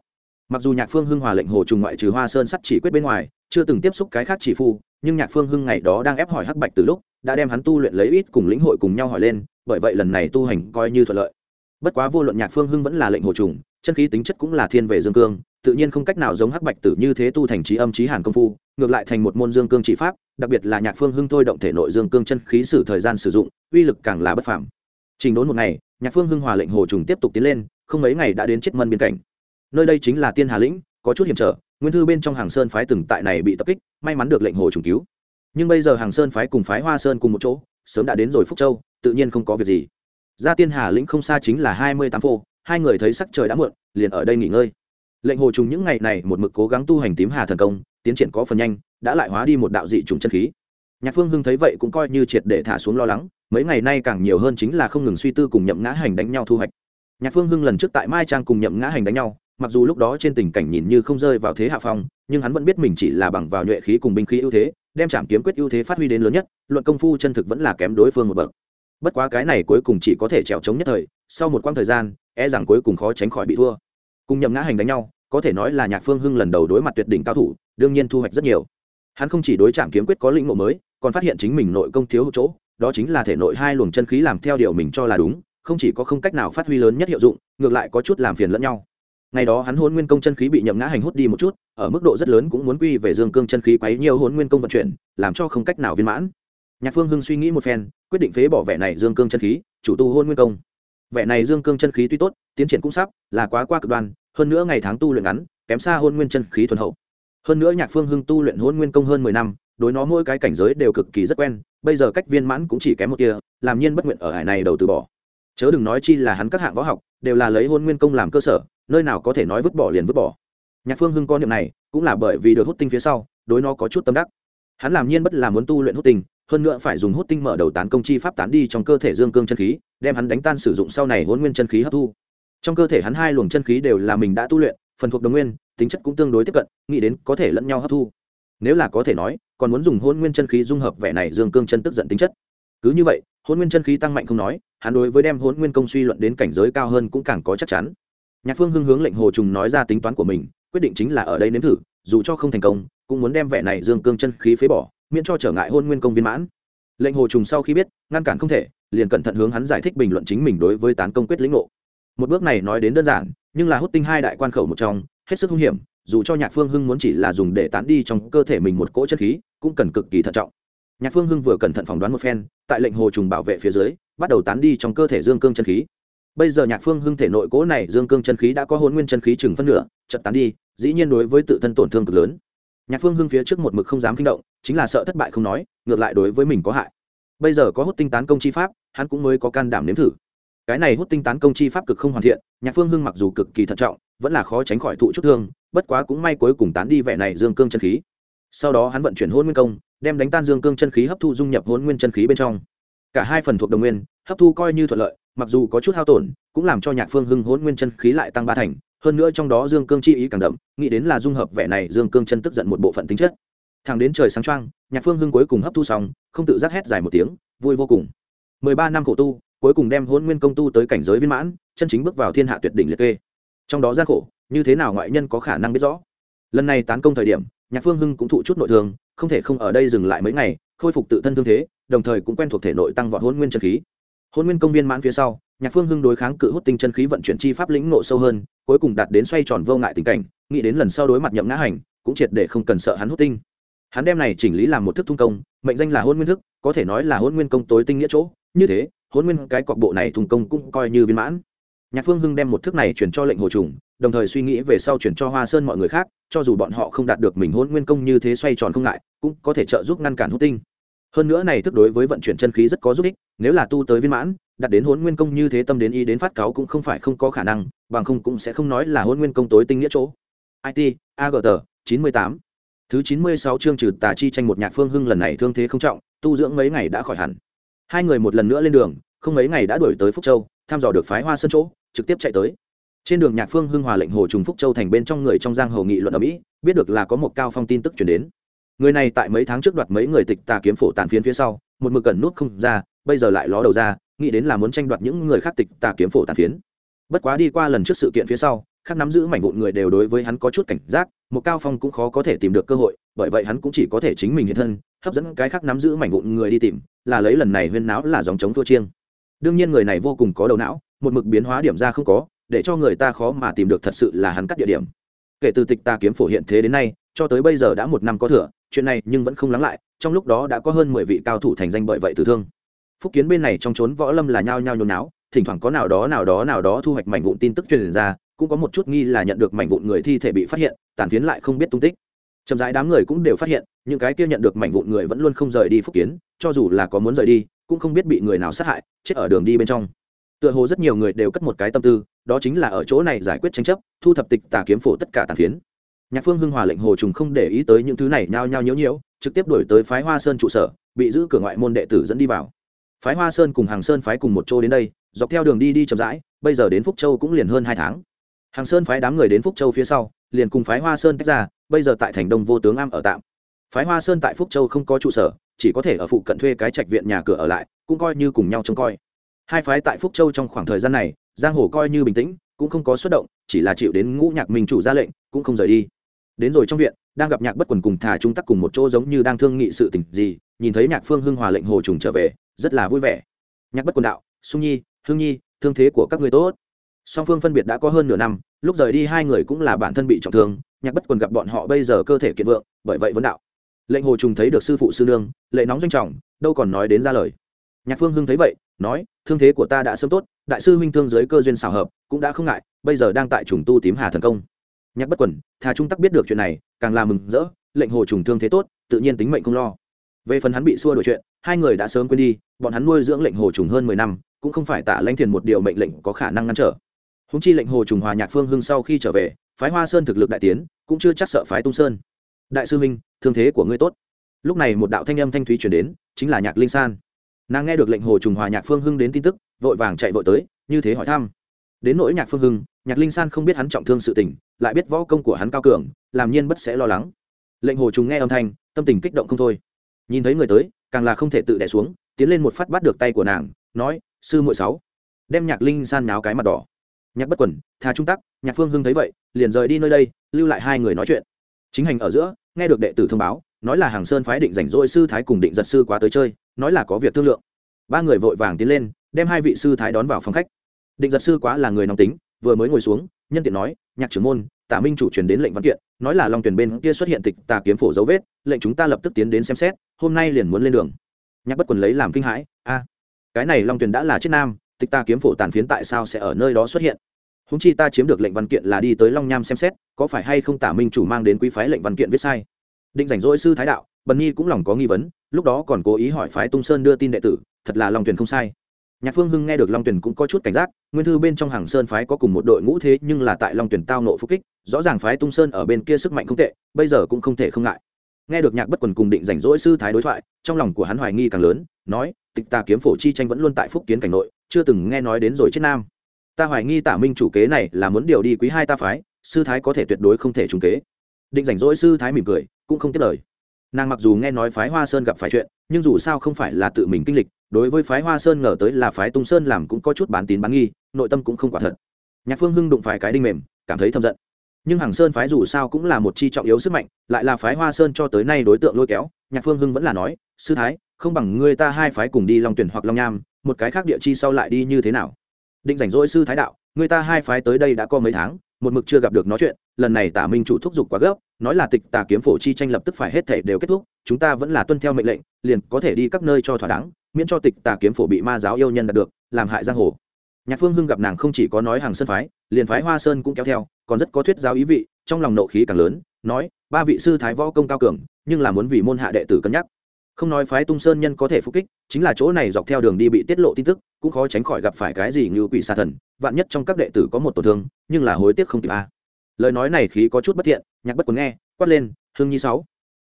Mặc dù nhạc phương hưng hòa lệnh hồ trùng ngoại trừ hoa sơn sắt chỉ quyết bên ngoài chưa từng tiếp xúc cái khác chỉ phu nhưng nhạc phương hưng ngày đó đang ép hỏi hắc bạch từ lúc đã đem hắn tu luyện lấy ít cùng lĩnh hội cùng nhau hỏi lên bởi vậy lần này tu hành coi như thuận lợi. Bất quá vô luận nhạc phương hưng vẫn là lệnh hồ trùng chân khí tính chất cũng là thiên về dương cương, tự nhiên không cách nào giống hắc bạch tử như thế tu thành trí âm trí hàn công phu, ngược lại thành một môn dương cương chỉ pháp, đặc biệt là nhạc phương hưng thôi động thể nội dương cương chân khí sử thời gian sử dụng, uy lực càng là bất phàm. Trình đốn một ngày, nhạc phương hưng hòa lệnh hồ trùng tiếp tục tiến lên, không mấy ngày đã đến chiếc mân biên cảnh. Nơi đây chính là tiên hà lĩnh, có chút hiểm trở, nguyên thư bên trong hàng sơn phái từng tại này bị tập kích, may mắn được lệnh hồ trùng cứu. Nhưng bây giờ hàng sơn phái cùng phái hoa sơn cùng một chỗ, sớm đã đến rồi phúc châu, tự nhiên không có việc gì. Ra tiên hà lĩnh không xa chính là hai mươi tám phô hai người thấy sắc trời đã muộn, liền ở đây nghỉ ngơi. Lệnh hồ trùng những ngày này một mực cố gắng tu hành tím hà thần công, tiến triển có phần nhanh, đã lại hóa đi một đạo dị trùng chân khí. Nhạc phương hưng thấy vậy cũng coi như triệt để thả xuống lo lắng, mấy ngày nay càng nhiều hơn chính là không ngừng suy tư cùng nhậm ngã hành đánh nhau thu hoạch. Nhạc phương hưng lần trước tại mai trang cùng nhậm ngã hành đánh nhau, mặc dù lúc đó trên tình cảnh nhìn như không rơi vào thế hạ phong, nhưng hắn vẫn biết mình chỉ là bằng vào nhuệ khí cùng binh khí ưu thế, đem chạm kiếm quyết ưu thế phát huy đến lớn nhất, luận công phu chân thực vẫn là kém đối phương một bậc. Bất quá cái này cuối cùng chỉ có thể trèo trống nhất thời, sau một quãng thời gian e rằng cuối cùng khó tránh khỏi bị thua. Cùng nhậm ngã hành đánh nhau, có thể nói là nhạc phương hưng lần đầu đối mặt tuyệt đỉnh cao thủ, đương nhiên thu hoạch rất nhiều. Hắn không chỉ đối chạm kiếm quyết có lĩnh ngộ mới, còn phát hiện chính mình nội công thiếu chỗ, đó chính là thể nội hai luồng chân khí làm theo điều mình cho là đúng, không chỉ có không cách nào phát huy lớn nhất hiệu dụng, ngược lại có chút làm phiền lẫn nhau. Ngày đó hắn hôn nguyên công chân khí bị nhậm ngã hành hút đi một chút, ở mức độ rất lớn cũng muốn quy về dương cương chân khí quấy nhiều hôn nguyên công vận chuyển, làm cho không cách nào viên mãn. Nhạc phương hưng suy nghĩ một phen, quyết định phế bỏ vẻ này dương cương chân khí, chủ tu hôn nguyên công vẻ này dương cương chân khí tuy tốt, tiến triển cũng sắp, là quá qua cực đoan, hơn nữa ngày tháng tu luyện ngắn, kém xa hôn nguyên chân khí thuần hậu. Hơn nữa nhạc phương hưng tu luyện hôn nguyên công hơn mười năm, đối nó mỗi cái cảnh giới đều cực kỳ rất quen, bây giờ cách viên mãn cũng chỉ kém một kia làm nhiên bất nguyện ở hải này đầu từ bỏ. Chớ đừng nói chi là hắn các hạng võ học, đều là lấy hôn nguyên công làm cơ sở, nơi nào có thể nói vứt bỏ liền vứt bỏ. Nhạc phương hưng có niệm này, cũng là bởi vì được hút tinh phía sau, đối nó có chút tâm đắc. Hắn làm nhiên bất là muốn tu luyện hút tinh hơn nữa phải dùng hút tinh mở đầu tán công chi pháp tán đi trong cơ thể dương cương chân khí, đem hắn đánh tan sử dụng sau này hôn nguyên chân khí hấp thu. Trong cơ thể hắn hai luồng chân khí đều là mình đã tu luyện, phần thuộc đồng nguyên, tính chất cũng tương đối tiếp cận, nghĩ đến có thể lẫn nhau hấp thu. Nếu là có thể nói, còn muốn dùng hôn nguyên chân khí dung hợp vẻ này dương cương chân tức giận tính chất. Cứ như vậy hôn nguyên chân khí tăng mạnh không nói, hắn đối với đem hôn nguyên công suy luận đến cảnh giới cao hơn cũng càng có chắc chắn. Nhạc phương hưng hướng lệnh hồ trùng nói ra tính toán của mình, quyết định chính là ở đây nếm thử, dù cho không thành công, cũng muốn đem vẻ này dương cương chân khí phế bỏ miễn cho trở ngại hôn nguyên công viên mãn. Lệnh hồ trùng sau khi biết, ngăn cản không thể, liền cẩn thận hướng hắn giải thích bình luận chính mình đối với tán công quyết lĩnh ngộ. Một bước này nói đến đơn giản, nhưng là hút tinh hai đại quan khẩu một trong, hết sức hung hiểm, dù cho nhạc phương hưng muốn chỉ là dùng để tán đi trong cơ thể mình một cỗ chân khí, cũng cần cực kỳ thận trọng. Nhạc phương hưng vừa cẩn thận phỏng đoán một phen, tại lệnh hồ trùng bảo vệ phía dưới, bắt đầu tán đi trong cơ thể dương cương chân khí. Bây giờ nhạc phương hưng thể nội cỗ này dương cương chân khí đã có hôn nguyên chân khí chừng phân nửa chật tán đi, dĩ nhiên đối với tự thân tổn thương cực lớn nhạc phương hưng phía trước một mực không dám kinh động, chính là sợ thất bại không nói, ngược lại đối với mình có hại. Bây giờ có hút tinh tán công chi pháp, hắn cũng mới có can đảm nếm thử. Cái này hút tinh tán công chi pháp cực không hoàn thiện, nhạc phương hưng mặc dù cực kỳ thận trọng, vẫn là khó tránh khỏi thụ chút thương, bất quá cũng may cuối cùng tán đi vẻ này dương cương chân khí. Sau đó hắn vận chuyển hôn nguyên công, đem đánh tan dương cương chân khí hấp thu dung nhập hôn nguyên chân khí bên trong. Cả hai phần thuộc đồng nguyên, hấp thu coi như thuận lợi, mặc dù có chút hao tổn, cũng làm cho nhạc phương hưng hôn nguyên chân khí lại tăng ba thành hơn nữa trong đó dương cương chi ý càng đậm, nghĩ đến là dung hợp vẻ này dương cương chân tức giận một bộ phận tính chất. Thẳng đến trời sáng trăng nhạc phương hưng cuối cùng hấp thu xong, không tự giác hét dài một tiếng, vui vô cùng. Mười ba năm khổ tu, cuối cùng đem hôn nguyên công tu tới cảnh giới viên mãn, chân chính bước vào thiên hạ tuyệt đỉnh liệt kê. Trong đó gian khổ, như thế nào ngoại nhân có khả năng biết rõ? Lần này tán công thời điểm, nhạc phương hưng cũng thụ chút nội thương, không thể không ở đây dừng lại mấy ngày, khôi phục tự thân thương thế, đồng thời cũng quen thuộc thể nội tăng vọt hôn nguyên chân khí. Hôn nguyên công viên mãn phía sau, nhạc phương hưng đối kháng cự hút tinh chân khí vận chuyển chi pháp lĩnh nộ sâu hơn cuối cùng đạt đến xoay tròn vô ngại tình cảnh, nghĩ đến lần sau đối mặt nhậm ngã hành, cũng triệt để không cần sợ hắn hút tinh. Hắn đem này chỉnh lý làm một thức thung công, mệnh danh là hôn nguyên thức, có thể nói là hôn nguyên công tối tinh nghĩa chỗ. Như thế hôn nguyên cái cọc bộ này thung công cũng coi như viên mãn. Nhạc phương hưng đem một thức này chuyển cho lệnh hồ trùng, đồng thời suy nghĩ về sau chuyển cho hoa sơn mọi người khác, cho dù bọn họ không đạt được mình hôn nguyên công như thế xoay tròn không ngại, cũng có thể trợ giúp ngăn cản hút tinh. Hơn nữa này thức đối với vận chuyển chân khí rất có giúp ích, nếu là tu tới viên mãn đạt đến hôn nguyên công như thế tâm đến ý đến phát cáo cũng không phải không có khả năng, bằng không cũng sẽ không nói là hôn nguyên công tối tinh nghĩa chỗ. It agt chín mươi tám. Thứ chín mươi sáu chương trừ tà chi tranh một nhạc phương hưng lần này thương thế không trọng, tu dưỡng mấy ngày đã khỏi hẳn. Hai người một lần nữa lên đường, không mấy ngày đã đuổi tới phúc châu, thăm dò được phái hoa sân chỗ, trực tiếp chạy tới. Trên đường nhạc phương hưng hòa lệnh hồ trùng phúc châu thành bên trong người trong giang hồ nghị luận ở mỹ, biết được là có một cao phong tin tức chuyển đến. Người này tại mấy tháng trước đoạt mấy người tịch tà kiếm phổ tàn phiến phía sau, một mực cẩn nút không ra, bây giờ lại ló đầu ra nghĩ đến là muốn tranh đoạt những người khác tịch tà kiếm phổ tàn phiến. Bất quá đi qua lần trước sự kiện phía sau, khác nắm giữ mảnh vụn người đều đối với hắn có chút cảnh giác, một cao phong cũng khó có thể tìm được cơ hội, bởi vậy hắn cũng chỉ có thể chính mình hiện thân, hấp dẫn cái khác nắm giữ mảnh vụn người đi tìm, là lấy lần này huyên náo là dòng chống thua chiêng. Đương nhiên người này vô cùng có đầu não, một mực biến hóa điểm ra không có, để cho người ta khó mà tìm được thật sự là hắn cắt địa điểm. Kể từ tịch ta kiếm phổ hiện thế đến nay, cho tới bây giờ đã một năm có thừa, chuyện này nhưng vẫn không lắng lại, trong lúc đó đã có hơn mười vị cao thủ thành danh bởi vậy tử thương phúc kiến bên này trong trốn võ lâm là nhao nhao nhôn náo thỉnh thoảng có nào đó nào đó nào đó thu hoạch mảnh vụn tin tức truyền ra, cũng có một chút nghi là nhận được mảnh vụn người thi thể bị phát hiện, tàn phiến lại không biết tung tích. Chậm rãi đám người cũng đều phát hiện, những cái kia nhận được mảnh vụn người vẫn luôn không rời đi phúc kiến, cho dù là có muốn rời đi, cũng không biết bị người nào sát hại, chết ở đường đi bên trong. Tựa hồ rất nhiều người đều cất một cái tâm tư, đó chính là ở chỗ này giải quyết tranh chấp, thu thập tịch tà kiếm phổ tất cả tàn phiến. Nhạc phương hưng hòa lệnh hồ trùng không để ý tới những thứ này nhao nhao nhiễu nhiễu trực tiếp đổi tới phái hoa sơn trụ sở, bị giữ cửa ngoại môn đệ tử dẫn đi vào phái hoa sơn cùng hàng sơn phái cùng một chỗ đến đây, dọc theo đường đi đi chậm rãi, bây giờ đến phúc châu cũng liền hơn hai tháng. Hàng sơn phái đám người đến phúc châu phía sau, liền cùng phái hoa sơn tách ra, bây giờ tại thành đông vô tướng am ở tạm. Phái hoa sơn tại phúc châu không có trụ sở, chỉ có thể ở phụ cận thuê cái trạch viện nhà cửa ở lại, cũng coi như cùng nhau trông coi. Hai phái tại phúc châu trong khoảng thời gian này, giang hồ coi như bình tĩnh, cũng không có xuất động, chỉ là chịu đến ngũ nhạc minh chủ ra lệnh, cũng không rời đi. Đến rồi trong viện, đang gặp nhạc bất quần cùng thả trung tắc cùng một chỗ giống như đang thương nghị sự tình gì, nhìn thấy nhạc phương hưng hòa lệnh hồ trùng trở về rất là vui vẻ. Nhạc bất quần đạo, sung nhi, hương nhi, thương thế của các người tốt. Song phương phân biệt đã có hơn nửa năm, lúc rời đi hai người cũng là bản thân bị trọng thương, nhạc bất quần gặp bọn họ bây giờ cơ thể kiện vượng, bởi vậy vấn đạo. Lệnh hồ trùng thấy được sư phụ sư nương, lệ nóng doanh trọng, đâu còn nói đến ra lời. Nhạc phương hưng thấy vậy, nói, thương thế của ta đã sớm tốt, đại sư huynh thương giới cơ duyên xảo hợp, cũng đã không ngại, bây giờ đang tại trùng tu tím hà thần công. Nhạc bất quần, thà trung tắc biết được chuyện này, càng làm mừng rỡ, lệnh hồ trùng thương thế tốt, tự nhiên tính mệnh không lo về phần hắn bị xua đổi chuyện hai người đã sớm quên đi bọn hắn nuôi dưỡng lệnh hồ trùng hơn mười năm cũng không phải tạ lanh thiền một điều mệnh lệnh có khả năng ngăn trở. Húng chi lệnh hồ trùng hòa nhạc phương hưng sau khi trở về phái hoa sơn thực lực đại tiến cũng chưa chắc sợ phái tung sơn. Đại sư minh, thương thế của ngươi tốt. Lúc này một đạo thanh âm thanh thúy chuyển đến chính là nhạc linh san. Nàng nghe được lệnh hồ trùng hòa nhạc phương hưng đến tin tức vội vàng chạy vội tới như thế hỏi thăm. Đến nỗi nhạc phương hưng nhạc linh san không biết hắn trọng thương sự tình lại biết võ công của hắn cao cường làm nhiên bất sẽ lo lắng. Lệnh hồ trùng nghe âm thanh tâm tình kích động không thôi nhìn thấy người tới, càng là không thể tự đẻ xuống, tiến lên một phát bắt được tay của nàng, nói, sư muội sáu. Đem nhạc linh san náo cái mặt đỏ. Nhạc bất quần, thà trung tắc, nhạc phương hưng thấy vậy, liền rời đi nơi đây, lưu lại hai người nói chuyện. Chính hành ở giữa, nghe được đệ tử thông báo, nói là hàng sơn phái định rảnh rỗi sư thái cùng định giật sư quá tới chơi, nói là có việc thương lượng. Ba người vội vàng tiến lên, đem hai vị sư thái đón vào phòng khách. Định giật sư quá là người nóng tính, vừa mới ngồi xuống, nhân tiện nói, nhạc trưởng môn, tả minh chủ truyền đến lệnh văn kiện, nói là long tuyển bên kia xuất hiện tịch tà kiếm phổ dấu vết, lệnh chúng ta lập tức tiến đến xem xét hôm nay liền muốn lên đường. Nhạc bất quần lấy làm kinh hãi, a, cái này long Tuyền đã là chiếc nam, tịch ta kiếm phổ tàn phiến tại sao sẽ ở nơi đó xuất hiện? Húng chi ta chiếm được lệnh văn kiện là đi tới long nham xem xét, có phải hay không tả minh chủ mang đến quý phái lệnh văn kiện viết sai? Định rảnh rỗi sư thái đạo, bần nhi cũng lòng có nghi vấn, lúc đó còn cố ý hỏi phái tung sơn đưa tin đệ tử, thật là long Tuyền không sai. Nhạc phương hưng nghe được long Tuyền cũng có chút cảnh giác, nguyên thư bên trong hàng sơn phái có cùng một đội ngũ thế nhưng là tại long Tuyền tao nộ phúc kích, rõ ràng phái tung sơn ở bên kia sức mạnh không tệ, bây giờ cũng không thể không ngại nghe được nhạc bất quần cùng định rảnh rỗi sư thái đối thoại, trong lòng của hắn hoài nghi càng lớn, nói, tịch tà kiếm phổ chi tranh vẫn luôn tại phúc kiến cảnh nội, chưa từng nghe nói đến rồi chết nam. Ta hoài nghi tả minh chủ kế này là muốn điều đi quý hai ta phái, sư thái có thể tuyệt đối không thể trúng kế. Định rảnh rỗi sư thái mỉm cười, cũng không tiếp lời. Nàng mặc dù nghe nói phái hoa sơn gặp phải chuyện, nhưng dù sao không phải là tự mình kinh lịch, đối với phái hoa sơn ngờ tới là phái tung sơn làm cũng có chút bán tín bán nghi, nội tâm cũng không quả thật. Nhạc phương hưng đụng phải cái đinh mềm, cảm thấy thâm giận nhưng hàng sơn phái dù sao cũng là một chi trọng yếu sức mạnh, lại là phái hoa sơn cho tới nay đối tượng lôi kéo, nhạc phương hưng vẫn là nói, sư thái, không bằng ngươi ta hai phái cùng đi long tuyển hoặc long nham, một cái khác địa chi sau lại đi như thế nào? Định rảnh rỗi sư thái đạo người ta hai phái tới đây đã có mấy tháng, một mực chưa gặp được nói chuyện, lần này tả minh chủ thúc giục quá gấp, nói là tịch tà kiếm phổ chi tranh lập tức phải hết thể đều kết thúc, chúng ta vẫn là tuân theo mệnh lệnh, liền có thể đi các nơi cho thỏa đáng, miễn cho tịch tà kiếm phổ bị ma giáo yêu nhân đạt được, làm hại giang hồ nhạc phương hưng gặp nàng không chỉ có nói hàng sân phái, liền phái hoa sơn cũng kéo theo, còn rất có thuyết giáo ý vị, trong lòng nộ khí càng lớn, nói, ba vị sư thái võ công cao cường, nhưng là muốn vì môn hạ đệ tử cân nhắc. Không nói phái tung sơn nhân có thể phục kích, chính là chỗ này dọc theo đường đi bị tiết lộ tin tức, cũng khó tránh khỏi gặp phải cái gì như quỷ xa thần, vạn nhất trong các đệ tử có một tổn thương, nhưng là hối tiếc không kịp a. Lời nói này khí có chút bất thiện, nhạc bất quấn nghe, quát lên Hương nhi sáu.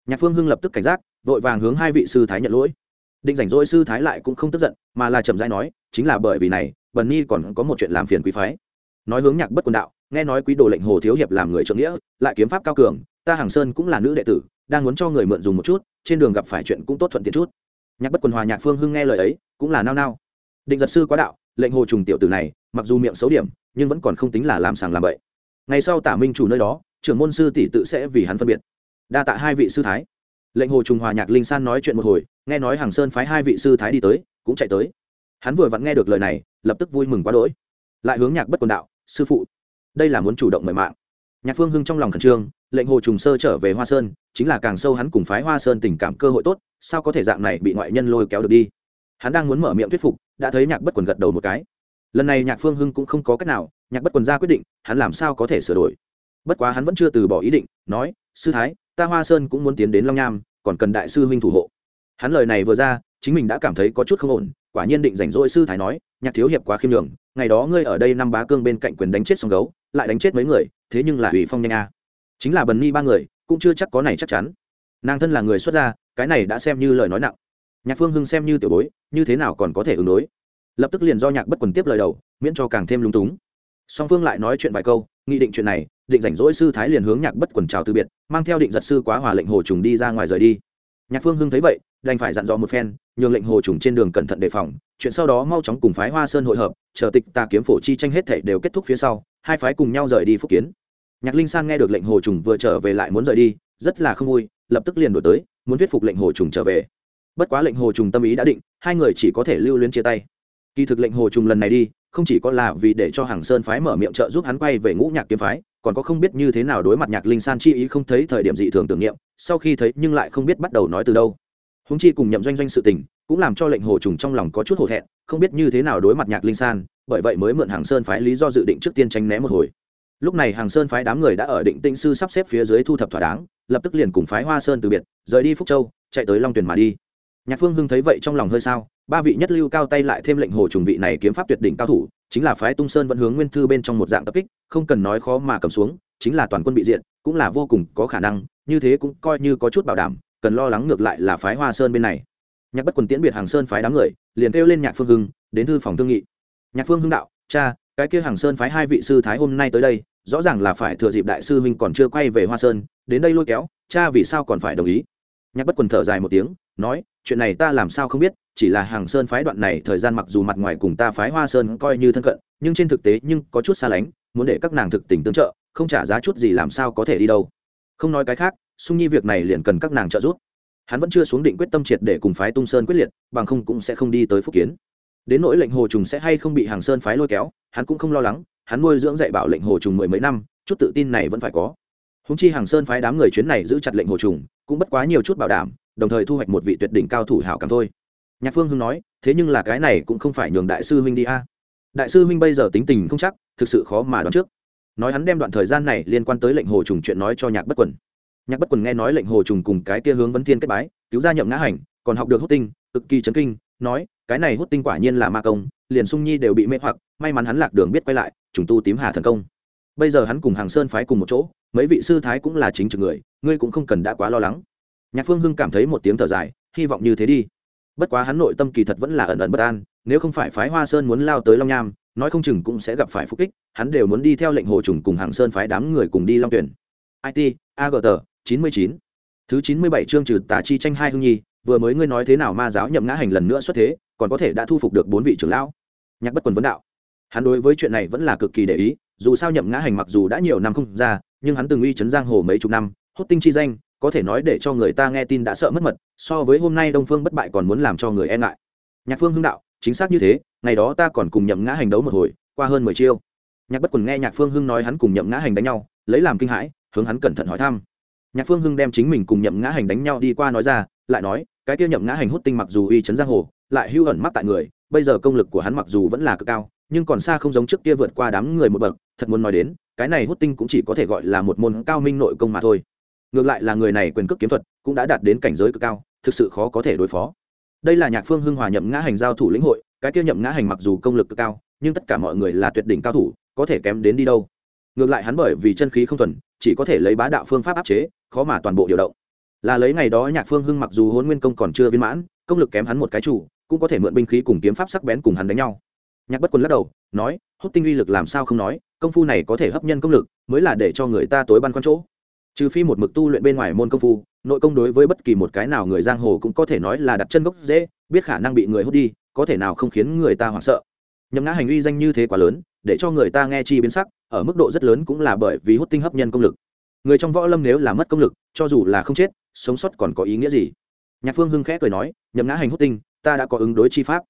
Nhạc phương hưng lập tức cảnh giác, vội vàng hướng hai vị sư thái nhận lỗi. Định rảnh rỗi sư thái lại cũng không tức giận, mà là chậm rãi nói, chính là bởi vì này bần nhi còn có một chuyện làm phiền quý phái. Nói hướng nhạc bất quần đạo, nghe nói quý đồ lệnh hồ thiếu hiệp làm người trượng nghĩa, lại kiếm pháp cao cường, ta hàng sơn cũng là nữ đệ tử, đang muốn cho người mượn dùng một chút, trên đường gặp phải chuyện cũng tốt thuận tiện chút. Nhạc bất quần hòa nhạc phương hưng nghe lời ấy, cũng là nao nao. Định giật sư quá đạo, lệnh hồ trùng tiểu tử này, mặc dù miệng xấu điểm, nhưng vẫn còn không tính là làm sàng làm bậy. Ngày sau tả minh chủ nơi đó, trưởng môn sư tỷ tự sẽ vì hắn phân biệt. Đa tạ hai vị sư thái. Lệnh hồ trùng hòa nhạc linh san nói chuyện một hồi, nghe nói hàng sơn phái hai vị sư thái đi tới, cũng chạy tới hắn vừa vặn nghe được lời này, lập tức vui mừng quá đỗi. Lại hướng nhạc bất quần đạo, sư phụ, đây là muốn chủ động mời mạng. Nhạc phương hưng trong lòng khẩn trương, lệnh hồ trùng sơ trở về hoa sơn, chính là càng sâu hắn cùng phái hoa sơn tình cảm cơ hội tốt, sao có thể dạng này bị ngoại nhân lôi kéo được đi? Hắn đang muốn mở miệng thuyết phục, đã thấy nhạc bất quần gật đầu một cái. Lần này nhạc phương hưng cũng không có cách nào, nhạc bất quần ra quyết định, hắn làm sao có thể sửa đổi? Bất quá hắn vẫn chưa từ bỏ ý định, nói, sư thái, ta hoa sơn cũng muốn tiến đến long nham, còn cần đại sư huynh thủ hộ. Hắn lời này vừa ra, chính mình đã cảm thấy có chút không ổn quả nhiên định rảnh rỗi sư thái nói, nhạc thiếu hiệp quá khiêm đường ngày đó ngươi ở đây năm bá cương bên cạnh quyền đánh chết song gấu, lại đánh chết mấy người, thế nhưng là ủy phong nhanh a. Chính là bần ni ba người, cũng chưa chắc có này chắc chắn. Nàng thân là người xuất gia, cái này đã xem như lời nói nặng. Nhạc phương hưng xem như tiểu bối, như thế nào còn có thể ứng đối? Lập tức liền do nhạc bất quần tiếp lời đầu, miễn cho càng thêm lung túng. Song phương lại nói chuyện vài câu, nghị định chuyện này, định rảnh rỗi sư thái liền hướng nhạc bất quần chào từ biệt, mang theo định giật sư quá hòa lệnh hồ trùng đi ra ngoài rời đi. Nhạc phương hưng thấy vậy đành phải dặn dò một phen, nhường lệnh hồ trùng trên đường cẩn thận đề phòng, chuyện sau đó mau chóng cùng phái hoa sơn hội hợp, chờ tịch tà kiếm phổ chi tranh hết thể đều kết thúc phía sau, hai phái cùng nhau rời đi phúc kiến. Nhạc linh san nghe được lệnh hồ trùng vừa trở về lại muốn rời đi, rất là không vui, lập tức liền đổi tới, muốn thuyết phục lệnh hồ trùng trở về. Bất quá lệnh hồ trùng tâm ý đã định, hai người chỉ có thể lưu luyến chia tay. Kỳ thực lệnh hồ trùng lần này đi, không chỉ có là vì để cho hàng sơn phái mở miệng trợ giúp hắn quay về ngũ nhạc kiếm phái, còn có không biết như thế nào đối mặt nhạc linh san chi ý không thấy thời điểm dị thường tưởng niệm, sau khi thấy nhưng lại không biết bắt đầu nói từ đâu húng chi cùng nhậm doanh doanh sự tình, cũng làm cho lệnh hồ trùng trong lòng có chút hổ thẹn, không biết như thế nào đối mặt nhạc linh san, bởi vậy mới mượn hàng sơn phái lý do dự định trước tiên tránh né một hồi. Lúc này hàng sơn phái đám người đã ở định tinh sư sắp xếp phía dưới thu thập thỏa đáng, lập tức liền cùng phái hoa sơn từ biệt, rời đi phúc châu, chạy tới long tuyền mà đi. Nhạc phương hưng thấy vậy trong lòng hơi sao, ba vị nhất lưu cao tay lại thêm lệnh hồ trùng vị này kiếm pháp tuyệt đỉnh cao thủ, chính là phái tung sơn vẫn hướng nguyên thư bên trong một dạng tập kích, không cần nói khó mà cầm xuống, chính là toàn quân bị diện cũng là vô cùng có khả năng, như thế cũng coi như có chút bảo đảm cần lo lắng ngược lại là phái hoa sơn bên này. Nhạc bất quần tiễn biệt hàng sơn phái đám người, liền kêu lên nhạc phương hưng, đến thư phòng thương nghị. Nhạc phương hưng đạo, cha, cái kia hàng sơn phái hai vị sư thái hôm nay tới đây, rõ ràng là phải thừa dịp đại sư huynh còn chưa quay về hoa sơn, đến đây lôi kéo, cha vì sao còn phải đồng ý? Nhạc bất quần thở dài một tiếng, nói, chuyện này ta làm sao không biết, chỉ là hàng sơn phái đoạn này thời gian mặc dù mặt ngoài cùng ta phái hoa sơn coi như thân cận, nhưng trên thực tế nhưng có chút xa lánh, muốn để các nàng thực tình tương trợ, không trả giá chút gì làm sao có thể đi đâu. Không nói cái khác sung nhi việc này liền cần các nàng trợ giúp. Hắn vẫn chưa xuống định quyết tâm triệt để cùng phái tung sơn quyết liệt, bằng không cũng sẽ không đi tới phúc kiến. Đến nỗi lệnh hồ trùng sẽ hay không bị hàng sơn phái lôi kéo, hắn cũng không lo lắng, hắn nuôi dưỡng dạy bảo lệnh hồ trùng mười mấy năm, chút tự tin này vẫn phải có. Húng chi hàng sơn phái đám người chuyến này giữ chặt lệnh hồ trùng, cũng bất quá nhiều chút bảo đảm, đồng thời thu hoạch một vị tuyệt đỉnh cao thủ hảo cảm thôi. Nhạc phương hưng nói, thế nhưng là cái này cũng không phải nhường đại sư huynh đi a. Đại sư huynh bây giờ tính tình không chắc, thực sự khó mà đoán trước. Nói hắn đem đoạn thời gian này liên quan tới lệnh hồ trùng chuyện nói cho nhạc bất quần nhạc bất quần nghe nói lệnh hồ trùng cùng cái kia hướng vấn thiên kết bái, cứu gia nhậm ngã hành, còn học được hút tinh, cực kỳ chấn kinh, nói, cái này hút tinh quả nhiên là ma công, liền sung nhi đều bị mê hoặc, may mắn hắn lạc đường biết quay lại, trùng tu tím hà thần công. Bây giờ hắn cùng hàng sơn phái cùng một chỗ, mấy vị sư thái cũng là chính trực người, ngươi cũng không cần đã quá lo lắng. Nhạc phương hưng cảm thấy một tiếng thở dài, hy vọng như thế đi. Bất quá hắn nội tâm kỳ thật vẫn là ẩn ẩn bất an, nếu không phải phái hoa sơn muốn lao tới long nham, nói không chừng cũng sẽ gặp phải phúc kích, hắn đều muốn đi theo lệnh hồ trùng cùng hàng sơn phái đám người cùng đi long tuyển. It agt chín mươi chín. Thứ chín mươi bảy chương trừ tà chi tranh hai hưng nhi, vừa mới ngươi nói thế nào ma giáo nhậm ngã hành lần nữa xuất thế, còn có thể đã thu phục được bốn vị trưởng lão. Nhạc bất quần vấn đạo. Hắn đối với chuyện này vẫn là cực kỳ để ý, dù sao nhậm ngã hành mặc dù đã nhiều năm không ra, nhưng hắn từng uy chấn giang hồ mấy chục năm, hốt tinh chi danh, có thể nói để cho người ta nghe tin đã sợ mất mật, so với hôm nay đông phương bất bại còn muốn làm cho người e ngại. Nhạc phương hưng đạo, chính xác như thế, ngày đó ta còn cùng nhậm ngã hành đấu một hồi, qua hơn mười chiêu. Nhạc bất quần nghe nhạc phương hưng nói hắn cùng nhậm ngã hành đánh nhau, lấy làm kinh hãi, hướng hắn cẩn thận hỏi thăm nhạc phương hưng đem chính mình cùng nhậm ngã hành đánh nhau đi qua nói ra, lại nói, cái tiêu nhậm ngã hành hút tinh mặc dù uy chấn giang hồ, lại hưu ẩn mắc tại người, bây giờ công lực của hắn mặc dù vẫn là cực cao, nhưng còn xa không giống trước kia vượt qua đám người một bậc, thật muốn nói đến, cái này hút tinh cũng chỉ có thể gọi là một môn cao minh nội công mà thôi. Ngược lại là người này quyền cước kiếm thuật cũng đã đạt đến cảnh giới cực cao, thực sự khó có thể đối phó. Đây là nhạc phương hưng hòa nhậm ngã hành giao thủ lĩnh hội, cái kia nhậm ngã hành mặc dù công lực cực cao, nhưng tất cả mọi người là tuyệt đỉnh cao thủ, có thể kém đến đi đâu. Ngược lại hắn bởi vì chân khí không thuần, chỉ có thể lấy bá đạo phương pháp áp chế khó mà toàn bộ điều động. Là lấy ngày đó nhạc phương hưng mặc dù hôn nguyên công còn chưa viên mãn, công lực kém hắn một cái chủ, cũng có thể mượn binh khí cùng kiếm pháp sắc bén cùng hắn đánh nhau. Nhạc bất quân lắc đầu, nói, hút tinh uy lực làm sao không nói, công phu này có thể hấp nhân công lực, mới là để cho người ta tối băn khoăn chỗ. Trừ phi một mực tu luyện bên ngoài môn công phu, nội công đối với bất kỳ một cái nào người giang hồ cũng có thể nói là đặt chân gốc dễ biết khả năng bị người hút đi, có thể nào không khiến người ta hoảng sợ. Nhậm ngã hành uy danh như thế quá lớn, để cho người ta nghe chi biến sắc, ở mức độ rất lớn cũng là bởi vì hút tinh hấp nhân công lực người trong võ lâm nếu là mất công lực, cho dù là không chết, sống sót còn có ý nghĩa gì? Nhạc phương hưng khẽ cười nói, nhậm ngã hành hút tinh, ta đã có ứng đối chi pháp.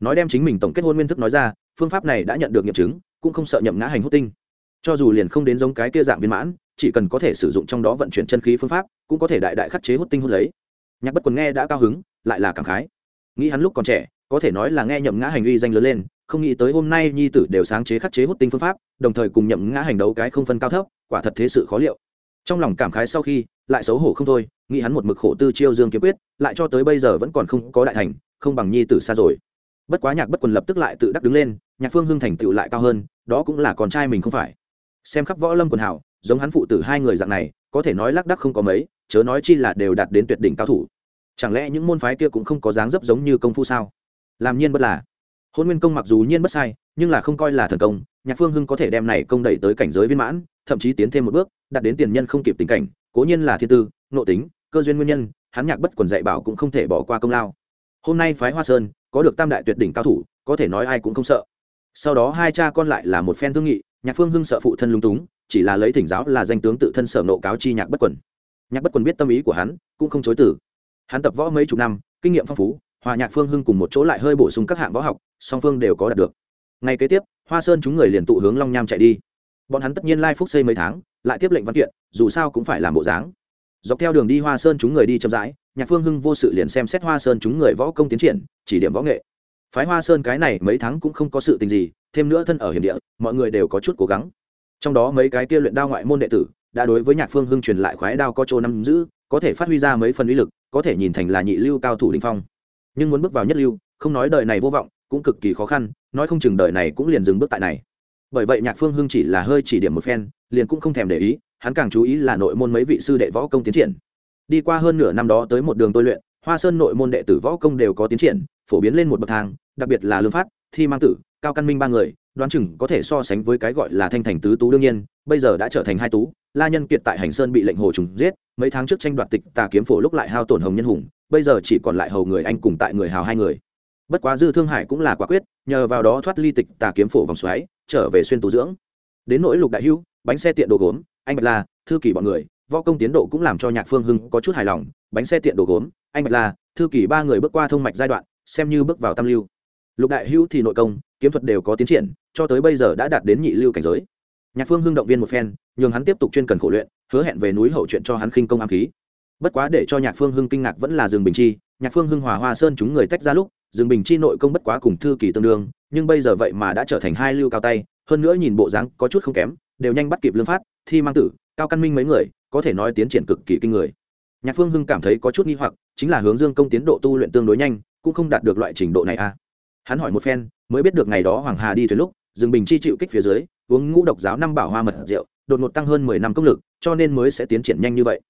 Nói đem chính mình tổng kết hôn nguyên thức nói ra, phương pháp này đã nhận được nghiệm chứng, cũng không sợ nhậm ngã hành hút tinh. Cho dù liền không đến giống cái kia dạng viên mãn, chỉ cần có thể sử dụng trong đó vận chuyển chân khí phương pháp, cũng có thể đại đại khắc chế hút tinh hút lấy. Nhạc bất quần nghe đã cao hứng, lại là cảm khái. Nghĩ hắn lúc còn trẻ, có thể nói là nghe nhậm ngã hành uy danh lớn lên, không nghĩ tới hôm nay nhi tử đều sáng chế khắc chế hút tinh phương pháp, đồng thời cùng nhậm ngã hành đấu cái không phân cao thấp, quả thật thế sự khó liệu trong lòng cảm khái sau khi, lại xấu hổ không thôi, nghĩ hắn một mực khổ tư chiêu dương kiếm quyết, lại cho tới bây giờ vẫn còn không có đại thành, không bằng nhi tử xa rồi. Bất quá nhạc bất quần lập tức lại tự đắc đứng lên, nhạc phương hưng thành tựu lại cao hơn, đó cũng là con trai mình không phải. Xem khắp võ lâm quần hảo giống hắn phụ tử hai người dạng này, có thể nói lác đắc không có mấy, chớ nói chi là đều đạt đến tuyệt đỉnh cao thủ. Chẳng lẽ những môn phái kia cũng không có dáng dấp giống như công phu sao? Làm nhiên bất là. Hôn nguyên công mặc dù nhiên bất sai, nhưng là không coi là thần công nhạc phương hưng có thể đem này công đẩy tới cảnh giới viên mãn, thậm chí tiến thêm một bước, đạt đến tiền nhân không kịp tình cảnh, cố nhiên là thiên tư nội tính, cơ duyên nguyên nhân, hắn nhạc bất quần dạy bảo cũng không thể bỏ qua công lao. Hôm nay phái hoa sơn, có được tam đại tuyệt đỉnh cao thủ, có thể nói ai cũng không sợ. Sau đó hai cha con lại là một phen thương nghị, nhạc phương hưng sợ phụ thân lung túng, chỉ là lấy thỉnh giáo là danh tướng tự thân sở nộ cáo chi nhạc bất quần. Nhạc bất quần biết tâm ý của hắn, cũng không chối tử hắn tập võ mấy chục năm, kinh nghiệm phong phú, hòa nhạc phương hưng cùng một chỗ lại hơi bổ sung các hạng võ học, song phương đều có đạt được ngay kế tiếp, hoa sơn chúng người liền tụ hướng long nham chạy đi. Bọn hắn tất nhiên lai phúc xây mấy tháng, lại tiếp lệnh văn kiện, dù sao cũng phải làm bộ dáng. Dọc theo đường đi hoa sơn chúng người đi chậm rãi, nhạc phương hưng vô sự liền xem xét hoa sơn chúng người võ công tiến triển, chỉ điểm võ nghệ. Phái hoa sơn cái này mấy tháng cũng không có sự tình gì, thêm nữa thân ở hiểm địa, mọi người đều có chút cố gắng. Trong đó mấy cái kia luyện đao ngoại môn đệ tử, đã đối với nhạc phương hưng truyền lại khoái đao có chỗ năm giữ, có thể phát huy ra mấy phần uy lực, có thể nhìn thành là nhị lưu cao thủ đình phong. Nhưng muốn bước vào nhất lưu, không nói đời này vô vọng cũng cực kỳ khó khăn, nói không chừng đời này cũng liền dừng bước tại này. Bởi vậy nhạc phương hưng chỉ là hơi chỉ điểm một phen, liền cũng không thèm để ý, hắn càng chú ý là nội môn mấy vị sư đệ võ công tiến triển. Đi qua hơn nửa năm đó tới một đường tôi luyện, hoa sơn nội môn đệ tử võ công đều có tiến triển, phổ biến lên một bậc thang, đặc biệt là lương phát, thi mang tử, cao căn minh ba người, đoán chừng có thể so sánh với cái gọi là thanh thành tứ tú đương nhiên, bây giờ đã trở thành hai tú, la nhân kiệt tại hành sơn bị lệnh hồ trùng giết, mấy tháng trước tranh đoạt tịch tà kiếm phổ lúc lại hao tổn hồng nhân hùng, bây giờ chỉ còn lại hầu người anh cùng tại người hào hai người bất quá dư thương hải cũng là quả quyết, nhờ vào đó thoát ly tịch tà kiếm phổ vòng xoáy, trở về xuyên tu dưỡng. Đến nỗi lục đại hưu bánh xe tiện đồ gốm, anh bạch la, thư kỳ bọn người, võ công tiến độ cũng làm cho nhạc phương hưng có chút hài lòng, bánh xe tiện đồ gốm, anh bạch la, thư kỳ ba người bước qua thông mạch giai đoạn, xem như bước vào tam lưu. Lục đại hưu thì nội công, kiếm thuật đều có tiến triển, cho tới bây giờ đã đạt đến nhị lưu cảnh giới. Nhạc phương hưng động viên một phen, nhường hắn tiếp tục chuyên cần khổ luyện, hứa hẹn về núi hậu chuyện cho hắn khinh công ám khí. Bất quá để cho nhạc phương hưng kinh ngạc vẫn là rừng bình chi, nhạc phương hưng hòa hoa sơn chúng người tách ra lúc Dương bình chi nội công bất quá cùng thư kỳ tương đương, nhưng bây giờ vậy mà đã trở thành hai lưu cao tay, hơn nữa nhìn bộ dáng có chút không kém, đều nhanh bắt kịp lương phát, thi mang tử, cao căn minh mấy người, có thể nói tiến triển cực kỳ kinh người nhạc phương hưng cảm thấy có chút nghi hoặc, chính là hướng dương công tiến độ tu luyện tương đối nhanh, cũng không đạt được loại trình độ này a à. hắn hỏi một phen, mới biết được ngày đó hoàng hà đi thuyền lúc, Dương bình chi chịu kích phía dưới, uống ngũ độc giáo năm bảo hoa mật rượu, đột ngột tăng hơn mười năm công lực, cho nên mới sẽ tiến triển nhanh như vậy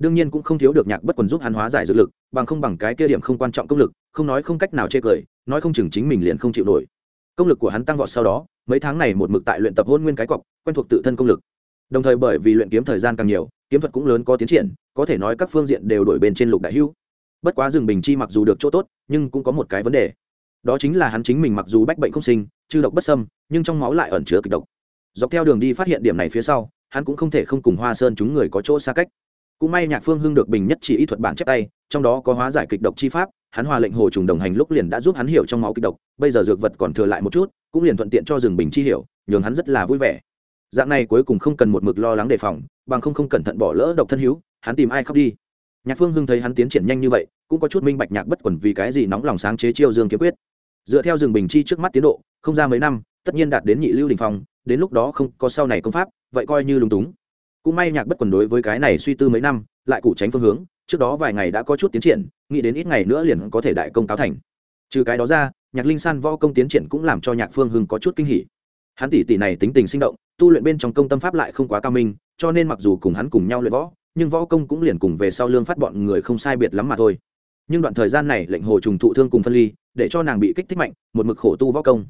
đương nhiên cũng không thiếu được nhạc bất quần giúp hắn hóa giải dược lực, bằng không bằng cái kia điểm không quan trọng công lực, không nói không cách nào chê cười, nói không chừng chính mình liền không chịu nổi. Công lực của hắn tăng vọt sau đó, mấy tháng này một mực tại luyện tập hôn nguyên cái cọc, quen thuộc tự thân công lực. Đồng thời bởi vì luyện kiếm thời gian càng nhiều, kiếm thuật cũng lớn có tiến triển, có thể nói các phương diện đều đổi bên trên lục đại hưu bất quá rừng bình chi mặc dù được chỗ tốt, nhưng cũng có một cái vấn đề. Đó chính là hắn chính mình mặc dù bách bệnh không sinh chư độc bất sâm nhưng trong máu lại ẩn chứa kịch độc. Dọc theo đường đi phát hiện điểm này phía sau, hắn cũng không thể không cùng hoa sơn chúng người có chỗ xa cách cũng may nhạc phương hưng được bình nhất chỉ ý thuật bản chép tay, trong đó có hóa giải kịch độc chi pháp, hắn hòa lệnh hồ trùng đồng hành lúc liền đã giúp hắn hiểu trong máu kịch độc, bây giờ dược vật còn thừa lại một chút, cũng liền thuận tiện cho rừng bình chi hiểu, nhường hắn rất là vui vẻ. Dạng này cuối cùng không cần một mực lo lắng đề phòng, bằng không không cẩn thận bỏ lỡ độc thân hữu, hắn tìm ai khóc đi. Nhạc phương hưng thấy hắn tiến triển nhanh như vậy, cũng có chút minh bạch nhạc bất quẩn vì cái gì nóng lòng sáng chế chiêu dương kiếm quyết. Dựa theo rừng bình chi trước mắt tiến độ, không ra mấy năm, tất nhiên đạt đến nhị lưu đình phong, đến lúc đó không có sau này công pháp, vậy coi như lúng túng cũng may nhạc bất quần đối với cái này suy tư mấy năm, lại cụ tránh phương hướng, trước đó vài ngày đã có chút tiến triển, nghĩ đến ít ngày nữa liền có thể đại công cáo thành. Trừ cái đó ra, nhạc linh san võ công tiến triển cũng làm cho nhạc phương hưng có chút kinh hỉ. Hắn tỷ tỷ này tính tình sinh động, tu luyện bên trong công tâm pháp lại không quá cao minh, cho nên mặc dù cùng hắn cùng nhau luyện võ, nhưng võ công cũng liền cùng về sau lương phát bọn người không sai biệt lắm mà thôi. Nhưng đoạn thời gian này lệnh hồ trùng thụ thương cùng phân ly, để cho nàng bị kích thích mạnh, một mực khổ tu võ công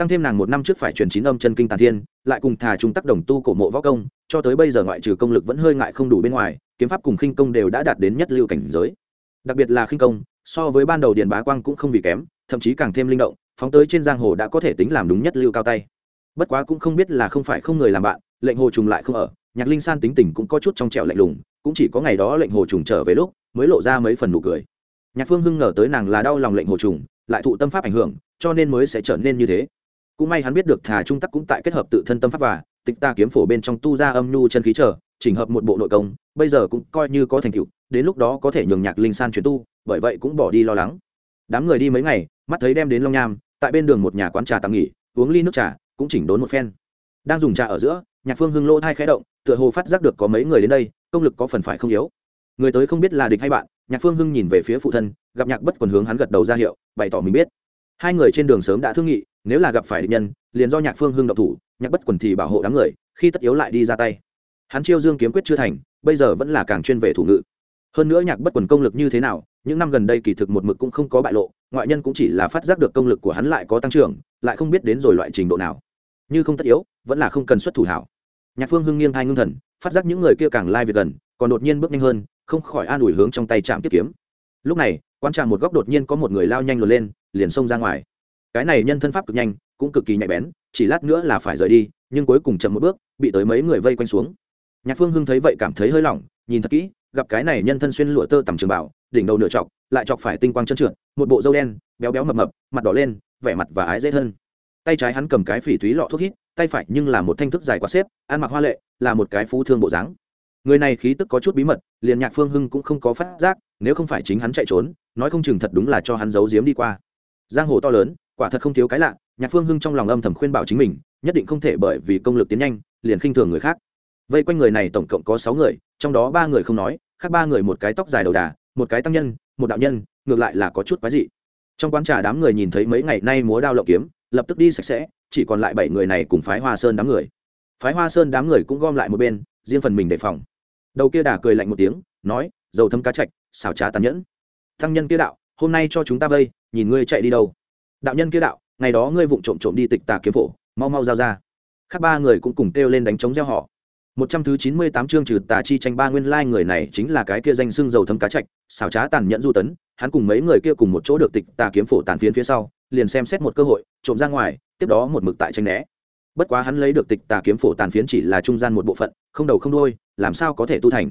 tăng thêm nàng một năm trước phải truyền chín âm chân kinh tàn thiên, lại cùng thà trung tác đồng tu cổ mộ võ công, cho tới bây giờ ngoại trừ công lực vẫn hơi ngại không đủ bên ngoài, kiếm pháp cùng khinh công đều đã đạt đến nhất lưu cảnh giới. Đặc biệt là khinh công, so với ban đầu điền bá quang cũng không vì kém, thậm chí càng thêm linh động, phóng tới trên giang hồ đã có thể tính làm đúng nhất lưu cao tay. Bất quá cũng không biết là không phải không người làm bạn, lệnh hồ trùng lại không ở, nhạc linh san tính tình cũng có chút trong trẻo lạnh lùng, cũng chỉ có ngày đó lệnh hồ trùng trở về lúc, mới lộ ra mấy phần nụ cười. Nhạc phương hưng ngờ tới nàng là đau lòng lệnh hồ trùng, lại thụ tâm pháp ảnh hưởng, cho nên mới sẽ trở nên như thế cũng may hắn biết được thà trung tắc cũng tại kết hợp tự thân tâm pháp và tịch ta kiếm phổ bên trong tu ra âm nhu chân khí trở, chỉnh hợp một bộ nội công, bây giờ cũng coi như có thành tựu, đến lúc đó có thể nhường nhạc linh san chuyển tu, bởi vậy cũng bỏ đi lo lắng. Đám người đi mấy ngày, mắt thấy đem đến long nham, tại bên đường một nhà quán trà tạm nghỉ, uống ly nước trà, cũng chỉnh đốn một phen. Đang dùng trà ở giữa, nhạc phương hưng lỗ thai khẽ động, tựa hồ phát giác được có mấy người đến đây, công lực có phần phải không yếu. Người tới không biết là địch hay bạn, nhạc phương hưng nhìn về phía phụ thân, gặp nhạc bất quần hướng hắn gật đầu ra hiệu, bày tỏ mình biết hai người trên đường sớm đã thương nghị, nếu là gặp phải địch nhân, liền do nhạc phương hưng độc thủ, nhạc bất quần thì bảo hộ đám người, khi tất yếu lại đi ra tay. Hắn chiêu dương kiếm quyết chưa thành, bây giờ vẫn là càng chuyên về thủ ngự. Hơn nữa nhạc bất quần công lực như thế nào, những năm gần đây kỳ thực một mực cũng không có bại lộ, ngoại nhân cũng chỉ là phát giác được công lực của hắn lại có tăng trưởng, lại không biết đến rồi loại trình độ nào. Như không tất yếu, vẫn là không cần xuất thủ hảo. Nhạc phương hưng nghiêng thai ngưng thần, phát giác những người kia càng lai việc gần, còn đột nhiên bước nhanh hơn, không khỏi an ủi hướng trong tay chạm tiếp kiếm. Lúc này quan trạm một góc đột nhiên có một người lao nhanh luồn lên liền xông ra ngoài. Cái này nhân thân pháp cực nhanh, cũng cực kỳ nhạy bén, chỉ lát nữa là phải rời đi, nhưng cuối cùng chậm một bước, bị tới mấy người vây quanh xuống. Nhạc phương hưng thấy vậy cảm thấy hơi lỏng, nhìn thật kỹ, gặp cái này nhân thân xuyên lụa tơ tầm trường bảo, đỉnh đầu nửa chọc, lại chọc phải tinh quang chân trượt, một bộ râu đen, béo béo mập mập, mặt đỏ lên, vẻ mặt và ái dễ thân. Tay trái hắn cầm cái phỉ thúy lọ thuốc hít, tay phải nhưng là một thanh thức dài quá xếp, ăn mặc hoa lệ, là một cái phú thương bộ dáng. Người này khí tức có chút bí mật, liền nhạc phương hưng cũng không có phát giác, nếu không phải chính hắn chạy trốn, nói không chừng thật đúng là cho hắn giấu giếm đi qua giang hồ to lớn, quả thật không thiếu cái lạ, nhạc phương hưng trong lòng âm thầm khuyên bảo chính mình, nhất định không thể bởi vì công lực tiến nhanh, liền khinh thường người khác. Vây quanh người này tổng cộng có sáu người, trong đó ba người không nói, khác ba người một cái tóc dài đầu đà, một cái tăng nhân, một đạo nhân, ngược lại là có chút quái dị. Trong quán trà đám người nhìn thấy mấy ngày nay múa đao lộng kiếm, lập tức đi sạch sẽ, chỉ còn lại bảy người này cùng phái hoa sơn đám người. Phái hoa sơn đám người cũng gom lại một bên, riêng phần mình đề phòng. Đầu kia đà cười lạnh một tiếng, nói, dầu thâm cá chạch, xào trá tàn nhẫn. Thăng nhân kia đạo, hôm nay cho chúng ta vây nhìn ngươi chạy đi đâu. Đạo nhân kia đạo, ngày đó ngươi vụng trộm trộm đi tịch tà kiếm phổ, mau mau giao ra. Khác ba người cũng cùng kêu lên đánh chống gieo họ. Một trăm thứ chín mươi tám chương trừ tà chi tranh ba nguyên lai người này chính là cái kia danh xưng dầu thâm cá trạch, xảo trá tàn nhẫn du tấn, hắn cùng mấy người kia cùng một chỗ được tịch tà kiếm phổ tàn phiến phía sau, liền xem xét một cơ hội, trộm ra ngoài, tiếp đó một mực tại tranh né. Bất quá hắn lấy được tịch tà kiếm phổ tàn phiến chỉ là trung gian một bộ phận, không đầu không đôi làm sao có thể tu thành?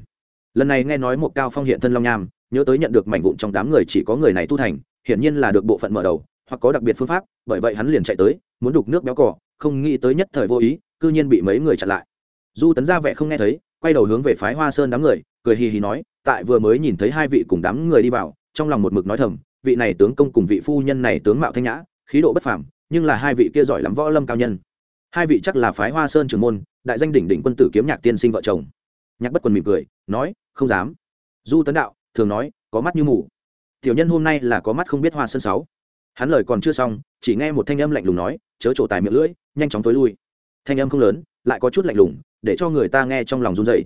Lần này nghe nói một cao phong hiện thân long nham, nhớ tới nhận được mảnh vụn trong đám người chỉ có người này tu thành hiển nhiên là được bộ phận mở đầu, hoặc có đặc biệt phương pháp, bởi vậy hắn liền chạy tới, muốn đục nước béo cỏ không nghĩ tới nhất thời vô ý, cư nhiên bị mấy người chặn lại. Du tấn ra vẻ không nghe thấy, quay đầu hướng về phái hoa sơn đám người, cười hì hì nói, tại vừa mới nhìn thấy hai vị cùng đám người đi vào, trong lòng một mực nói thầm, vị này tướng công cùng vị phu nhân này tướng mạo thanh nhã, khí độ bất phàm, nhưng là hai vị kia giỏi lắm võ lâm cao nhân. Hai vị chắc là phái hoa sơn trường môn, đại danh đỉnh đỉnh quân tử kiếm nhạc tiên sinh vợ chồng. Nhạc bất quần mỉm cười, nói, không dám. Du tấn đạo, thường nói, có mắt như mù tiểu nhân hôm nay là có mắt không biết hoa sơn sáu. Hắn lời còn chưa xong, chỉ nghe một thanh âm lạnh lùng nói, chớ trổ tài miệng lưỡi, nhanh chóng tối lui. Thanh âm không lớn, lại có chút lạnh lùng, để cho người ta nghe trong lòng run dậy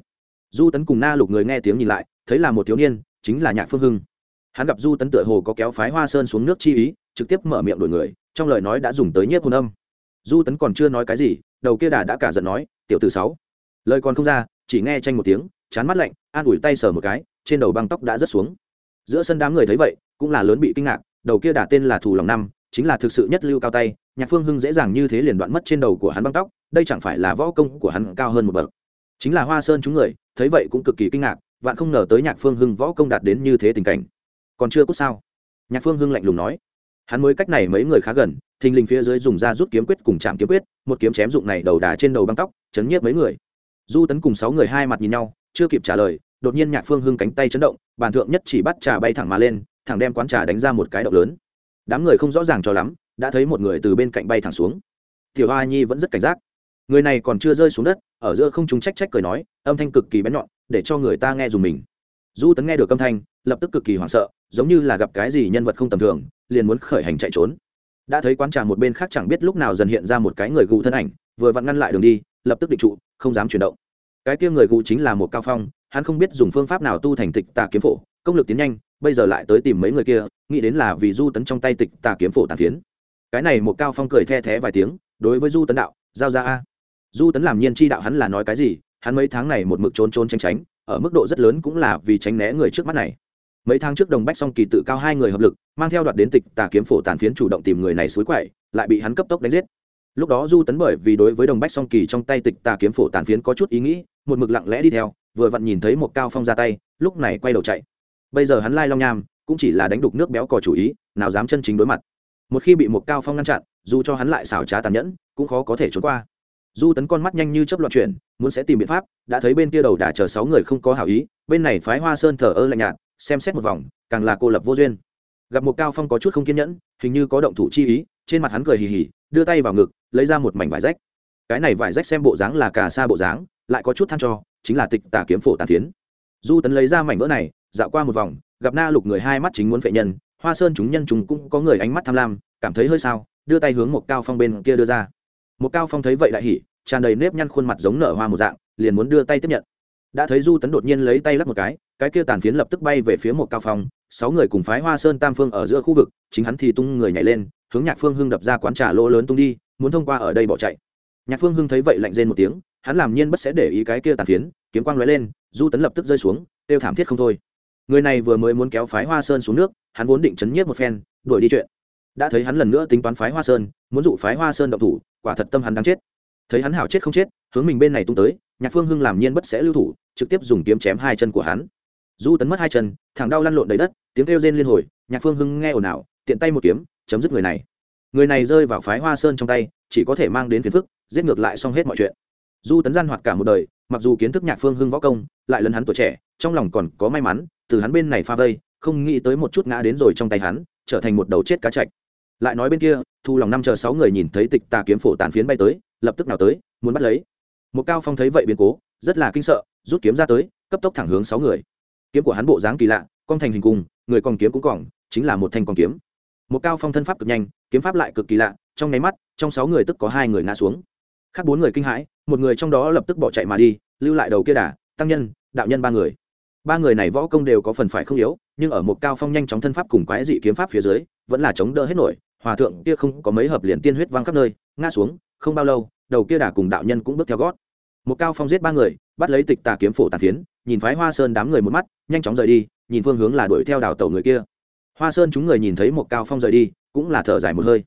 du tấn cùng na lục người nghe tiếng nhìn lại, thấy là một thiếu niên, chính là nhạc phương hưng. Hắn gặp du tấn tựa hồ có kéo phái hoa sơn xuống nước chi ý, trực tiếp mở miệng đổi người, trong lời nói đã dùng tới nhiếp hồn âm. Du tấn còn chưa nói cái gì, đầu kia đà đã cả giận nói, tiểu từ sáu. Lời còn không ra, chỉ nghe tranh một tiếng, chán mắt lạnh, an ủi tay sờ một cái, trên đầu băng tóc đã rớt xuống giữa sân đám người thấy vậy, cũng là lớn bị kinh ngạc, đầu kia đả tên là thù lòng năm, chính là thực sự nhất lưu cao tay, nhạc phương hưng dễ dàng như thế liền đoạn mất trên đầu của hắn băng tóc, đây chẳng phải là võ công của hắn cao hơn một bậc. Chính là hoa sơn chúng người, thấy vậy cũng cực kỳ kinh ngạc, vạn không ngờ tới nhạc phương hưng võ công đạt đến như thế tình cảnh. Còn chưa cút sao? Nhạc phương hưng lạnh lùng nói. Hắn mới cách này mấy người khá gần, thình lình phía dưới dùng ra rút kiếm quyết cùng chạm kiếm quyết, một kiếm chém dụng này đầu đà trên đầu băng tóc, chấn nhiếp mấy người. Du tấn cùng sáu người hai mặt nhìn nhau, chưa kịp trả lời đột nhiên nhạc phương hưng cánh tay chấn động, bàn thượng nhất chỉ bắt trà bay thẳng mà lên, thẳng đem quán trà đánh ra một cái động lớn. Đám người không rõ ràng cho lắm, đã thấy một người từ bên cạnh bay thẳng xuống. Tiểu a nhi vẫn rất cảnh giác. Người này còn chưa rơi xuống đất, ở giữa không chúng trách trách cười nói, âm thanh cực kỳ bén nhọn, để cho người ta nghe dùng mình. Du tấn nghe được âm thanh, lập tức cực kỳ hoảng sợ, giống như là gặp cái gì nhân vật không tầm thường, liền muốn khởi hành chạy trốn. Đã thấy quán trà một bên khác chẳng biết lúc nào dần hiện ra một cái người gù thân ảnh, vừa vặn ngăn lại đường đi, lập tức định trụ, không dám chuyển động. Cái kia người gù chính là một cao phong hắn không biết dùng phương pháp nào tu thành tịch tà kiếm phổ, công lực tiến nhanh, bây giờ lại tới tìm mấy người kia, nghĩ đến là vì du tấn trong tay tịch tà kiếm phổ tàn phiến. Cái này một cao phong cười the thé vài tiếng, đối với du tấn đạo, giao ra a. Du tấn làm nhiên chi đạo hắn là nói cái gì, hắn mấy tháng này một mực trốn trốn tránh tránh, ở mức độ rất lớn cũng là vì tránh né người trước mắt này. Mấy tháng trước đồng bách song kỳ tự cao hai người hợp lực, mang theo đoạt đến tịch tà kiếm phổ tàn phiến chủ động tìm người này suối quậy, lại bị hắn cấp tốc đánh giết. Lúc đó du tấn bởi vì đối với đồng bách song kỳ trong tay tịch tà kiếm phổ tàn phiến có chút ý nghĩ, một mực lặng lẽ đi theo vừa vặn nhìn thấy một cao phong ra tay, lúc này quay đầu chạy. Bây giờ hắn lai long nham cũng chỉ là đánh đục nước béo cò chủ ý, nào dám chân chính đối mặt. Một khi bị một cao phong ngăn chặn, dù cho hắn lại xảo trá tàn nhẫn, cũng khó có thể trốn qua. Du tấn con mắt nhanh như chấp loạn chuyển, muốn sẽ tìm biện pháp, đã thấy bên kia đầu đã chờ sáu người không có hảo ý, bên này phái hoa sơn thờ ơ lạnh nhạt, xem xét một vòng, càng là cô lập vô duyên. Gặp một cao phong có chút không kiên nhẫn, hình như có động thủ chi ý, trên mặt hắn cười hì hì, đưa tay vào ngực, lấy ra một mảnh vải rách. Cái này vải rách xem bộ dáng là cà sa bộ dáng, lại có chút than cho chính là tịch tà kiếm phổ tàn phiến. Du tấn lấy ra mảnh vỡ này, dạo qua một vòng, gặp na lục người hai mắt chính muốn phệ nhân, hoa sơn chúng nhân chúng cũng có người ánh mắt tham lam, cảm thấy hơi sao, đưa tay hướng một cao phong bên kia đưa ra. Một cao phong thấy vậy đại hỉ, tràn đầy nếp nhăn khuôn mặt giống nở hoa một dạng, liền muốn đưa tay tiếp nhận. Đã thấy du tấn đột nhiên lấy tay lắc một cái cái kia tàn phiến lập tức bay về phía một cao phong, sáu người cùng phái hoa sơn tam phương ở giữa khu vực, chính hắn thì tung người nhảy lên, hướng nhạc phương hưng đập ra quán trà lỗ lớn tung đi, muốn thông qua ở đây bỏ chạy. Nhạc phương hưng thấy vậy lạnh rên một tiếng hắn làm nhiên bất sẽ để ý cái kia tàn phiến, kiếm quang lóe lên, du tấn lập tức rơi xuống, tiêu thảm thiết không thôi. Người này vừa mới muốn kéo phái hoa sơn xuống nước, hắn vốn định chấn nhiếp một phen, đuổi đi chuyện. Đã thấy hắn lần nữa tính toán phái hoa sơn, muốn dụ phái hoa sơn động thủ, quả thật tâm hắn đáng chết. Thấy hắn hảo chết không chết, hướng mình bên này tung tới, nhạc phương hưng làm nhiên bất sẽ lưu thủ, trực tiếp dùng kiếm chém hai chân của hắn. Du tấn mất hai chân, thẳng đau lăn lộn đầy đất, tiếng kêu rên liên hồi, nhạc phương hưng nghe ồn ào, tiện tay một kiếm, chấm dứt người này. Người này rơi vào phái hoa sơn trong tay, chỉ có thể mang đến phiền phức, giết ngược lại xong hết mọi chuyện du tấn gian hoạt cả một đời, mặc dù kiến thức nhạc phương hưng võ công, lại lần hắn tuổi trẻ, trong lòng còn có may mắn, từ hắn bên này pha vây, không nghĩ tới một chút ngã đến rồi trong tay hắn, trở thành một đầu chết cá chạch. Lại nói bên kia, thu lòng năm chờ sáu người nhìn thấy tịch tà kiếm phổ tàn phiến bay tới, lập tức nào tới, muốn bắt lấy. Một cao phong thấy vậy biến cố, rất là kinh sợ, rút kiếm ra tới, cấp tốc thẳng hướng sáu người. Kiếm của hắn bộ dáng kỳ lạ con thành hình cung người còn kiếm cũng còn, chính là một thanh còn kiếm. Một cao phong thân pháp cực nhanh, kiếm pháp lại cực kỳ lạ, trong nháy mắt, trong sáu người tức có hai người ngã xuống khác bốn người kinh hãi, một người trong đó lập tức bỏ chạy mà đi, lưu lại đầu kia đà, tăng nhân, đạo nhân ba người. Ba người này võ công đều có phần phải không yếu, nhưng ở một cao phong nhanh chóng thân pháp cùng quái dị kiếm pháp phía dưới, vẫn là chống đỡ hết nổi, hòa thượng kia không có mấy hợp liền tiên huyết văng khắp nơi, ngã xuống, không bao lâu, đầu kia đà cùng đạo nhân cũng bước theo gót. Một cao phong giết ba người, bắt lấy tịch tà kiếm phổ tàn phiến, nhìn phái hoa sơn đám người một mắt, nhanh chóng rời đi, nhìn phương hướng là đuổi theo đào tàu người kia. Hoa sơn chúng người nhìn thấy một cao phong rời đi, cũng là thở dài một hơi.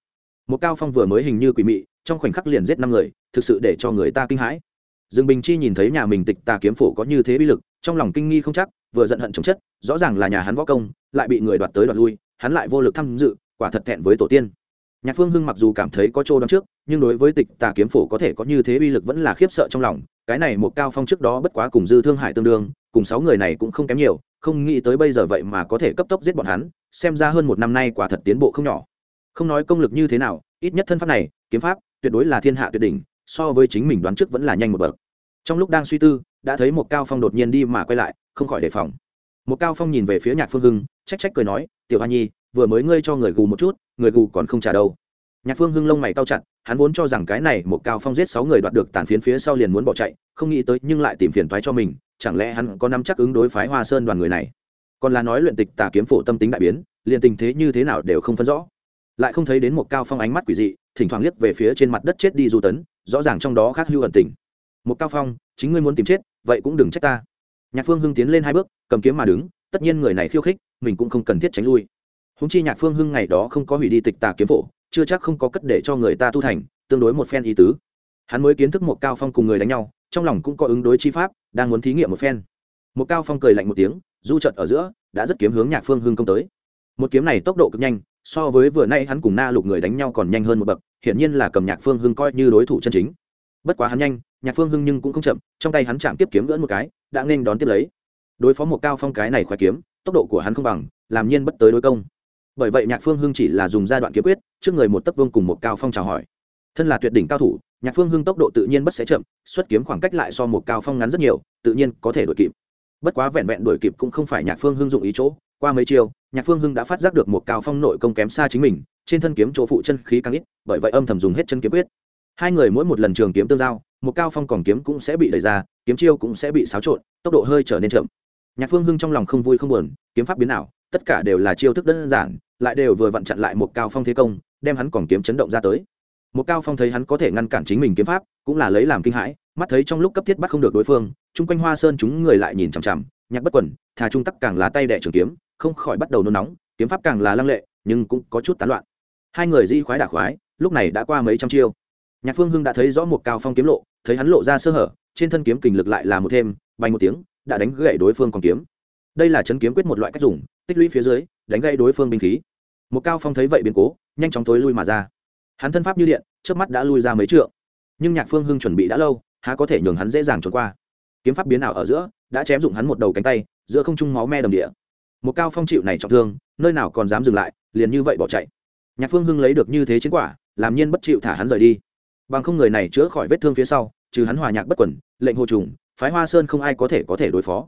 Một cao phong vừa mới hình như quỷ mị trong khoảnh khắc liền giết năm người, thực sự để cho người ta kinh hãi. Dương bình chi nhìn thấy nhà mình tịch tà kiếm phổ có như thế bi lực, trong lòng kinh nghi không chắc, vừa giận hận chống chất, rõ ràng là nhà hắn võ công, lại bị người đoạt tới đoạt lui, hắn lại vô lực tham dự, quả thật thẹn với tổ tiên. Nhạc phương hưng mặc dù cảm thấy có chỗ đón trước, nhưng đối với tịch tà kiếm phổ có thể có như thế uy lực vẫn là khiếp sợ trong lòng, cái này một cao phong trước đó bất quá cùng dư thương hải tương đương, cùng sáu người này cũng không kém nhiều, không nghĩ tới bây giờ vậy mà có thể cấp tốc giết bọn hắn, xem ra hơn một năm nay quả thật tiến bộ không nhỏ. Không nói công lực như thế nào, ít nhất thân pháp này, kiếm pháp tuyệt đối là thiên hạ tuyệt đỉnh, so với chính mình đoán trước vẫn là nhanh một bậc. Trong lúc đang suy tư, đã thấy một cao phong đột nhiên đi mà quay lại, không khỏi đề phòng. Một cao phong nhìn về phía nhạc phương hưng, trách trách cười nói, tiểu hoa nhi, vừa mới ngươi cho người gù một chút, người gù còn không trả đâu. Nhạc phương hưng lông mày cao chặt, hắn vốn cho rằng cái này một cao phong giết sáu người đoạt được tàn phiến phía sau liền muốn bỏ chạy, không nghĩ tới nhưng lại tìm phiền toái cho mình, chẳng lẽ hắn có nắm chắc ứng đối phái hoa sơn đoàn người này? Còn là nói luyện tịch tà kiếm phổ tâm tính đại biến, liền tình thế như thế nào đều không phân rõ lại không thấy đến một cao phong ánh mắt quỷ dị, thỉnh thoảng liếc về phía trên mặt đất chết đi du tấn, rõ ràng trong đó khác hưu ẩn tình. Một cao phong, chính ngươi muốn tìm chết, vậy cũng đừng trách ta. Nhạc phương hưng tiến lên hai bước, cầm kiếm mà đứng, tất nhiên người này khiêu khích, mình cũng không cần thiết tránh lui. Húng chi nhạc phương hưng ngày đó không có hủy đi tịch tà kiếm phổ, chưa chắc không có cất để cho người ta tu thành, tương đối một phen ý tứ. Hắn mới kiến thức một cao phong cùng người đánh nhau, trong lòng cũng có ứng đối chi pháp, đang muốn thí nghiệm một phen. Một cao phong cười lạnh một tiếng, du trận ở giữa, đã rất kiếm hướng nhạc phương hưng công tới. Một kiếm này tốc độ cực nhanh so với vừa nay hắn cùng na lục người đánh nhau còn nhanh hơn một bậc, hiển nhiên là cầm nhạc phương hưng coi như đối thủ chân chính. Bất quá hắn nhanh, nhạc phương hưng nhưng cũng không chậm, trong tay hắn chạm tiếp kiếm lưỡn một cái, đã nên đón tiếp lấy. Đối phó một cao phong cái này khoái kiếm, tốc độ của hắn không bằng, làm nhiên bất tới đối công. Bởi vậy nhạc phương hưng chỉ là dùng giai đoạn kiếm quyết, trước người một tấc vương cùng một cao phong chào hỏi. Thân là tuyệt đỉnh cao thủ, nhạc phương hưng tốc độ tự nhiên bất sẽ chậm, xuất kiếm khoảng cách lại so một cao phong ngắn rất nhiều, tự nhiên có thể đuổi kịp. Bất quá vẹn vẹn đuổi kịp cũng không phải nhạc phương hưng dụng ý chỗ, qua mấy chiều nhạc phương hưng đã phát giác được một cao phong nội công kém xa chính mình, trên thân kiếm chỗ phụ chân khí càng ít, bởi vậy âm thầm dùng hết chân kiếm quyết. Hai người mỗi một lần trường kiếm tương giao, một cao phong còn kiếm cũng sẽ bị đẩy ra, kiếm chiêu cũng sẽ bị xáo trộn, tốc độ hơi trở nên chậm. Nhạc phương hưng trong lòng không vui không buồn, kiếm pháp biến nào tất cả đều là chiêu thức đơn giản, lại đều vừa vặn chặn lại một cao phong thế công, đem hắn còn kiếm chấn động ra tới. Một cao phong thấy hắn có thể ngăn cản chính mình kiếm pháp, cũng là lấy làm kinh hãi, mắt thấy trong lúc cấp thiết bắt không được đối phương, chung quanh hoa sơn chúng người lại nhìn chằm chằm, nhạc bất quần, thà trung tắc càng là tay đẻ trường kiếm không khỏi bắt đầu nôn nóng, kiếm pháp càng là lăng lệ, nhưng cũng có chút tán loạn. Hai người di khoái đả khoái, lúc này đã qua mấy trăm chiêu. Nhạc phương hưng đã thấy rõ một cao phong kiếm lộ, thấy hắn lộ ra sơ hở, trên thân kiếm kình lực lại là một thêm, bay một tiếng, đã đánh gãy đối phương còn kiếm. Đây là chấn kiếm quyết một loại cách dùng, tích lũy phía dưới, đánh gãy đối phương binh khí. Một cao phong thấy vậy biến cố, nhanh chóng tối lui mà ra. Hắn thân pháp như điện trước mắt đã lui ra mấy trượng. Nhưng nhạc phương hưng chuẩn bị đã lâu, há có thể nhường hắn dễ dàng trốn qua. Kiếm pháp biến ảo ở giữa, đã chém dụng hắn một đầu cánh tay, giữa không trung máu me đầm địa một cao phong chịu này trọng thương, nơi nào còn dám dừng lại, liền như vậy bỏ chạy. Nhạc phương hưng lấy được như thế chiến quả, làm nhiên bất chịu thả hắn rời đi. Bằng không người này chữa khỏi vết thương phía sau, trừ hắn hòa nhạc bất quẩn, lệnh hồ trùng, phái hoa sơn không ai có thể có thể đối phó.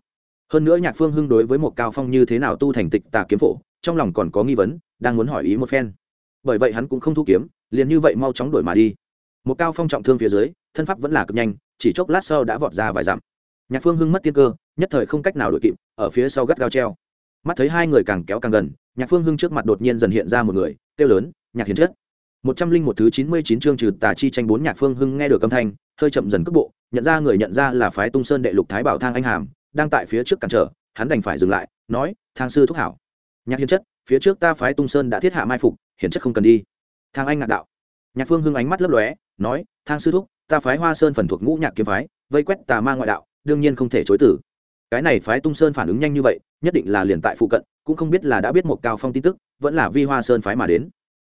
Hơn nữa nhạc phương hưng đối với một cao phong như thế nào tu thành tịch tà kiếm phổ, trong lòng còn có nghi vấn, đang muốn hỏi ý một phen. Bởi vậy hắn cũng không thu kiếm, liền như vậy mau chóng đổi mà đi. Một cao phong trọng thương phía dưới, thân pháp vẫn là cực nhanh, chỉ chốc lát sau đã vọt ra vài dặm. Nhạc phương hưng mất tiên cơ, nhất thời không cách nào đuổi kịp, ở phía sau gắt gao treo mắt thấy hai người càng kéo càng gần, nhạc phương hưng trước mặt đột nhiên dần hiện ra một người, kêu lớn, nhạc hiền chất. Một trăm linh một thứ chín mươi chín chương trừ tà chi tranh bốn, nhạc phương hưng nghe được âm thanh, hơi chậm dần cước bộ, nhận ra người nhận ra là phái tung sơn đệ lục thái bảo thang anh hàm, đang tại phía trước cản trở, hắn đành phải dừng lại, nói, thang sư thúc hảo. Nhạc hiền chất, phía trước ta phái tung sơn đã thiết hạ mai phục, hiền chất không cần đi. Thang anh ngạc đạo. Nhạc phương hưng ánh mắt lấp lóe, nói, thang sư thúc, ta phái hoa sơn phần thuộc ngũ nhạc kiếm phái, vây quét tà ma ngoại đạo, đương nhiên không thể chối tử cái này phái tung sơn phản ứng nhanh như vậy, nhất định là liền tại phụ cận, cũng không biết là đã biết một cao phong tin tức, vẫn là vi hoa sơn phái mà đến.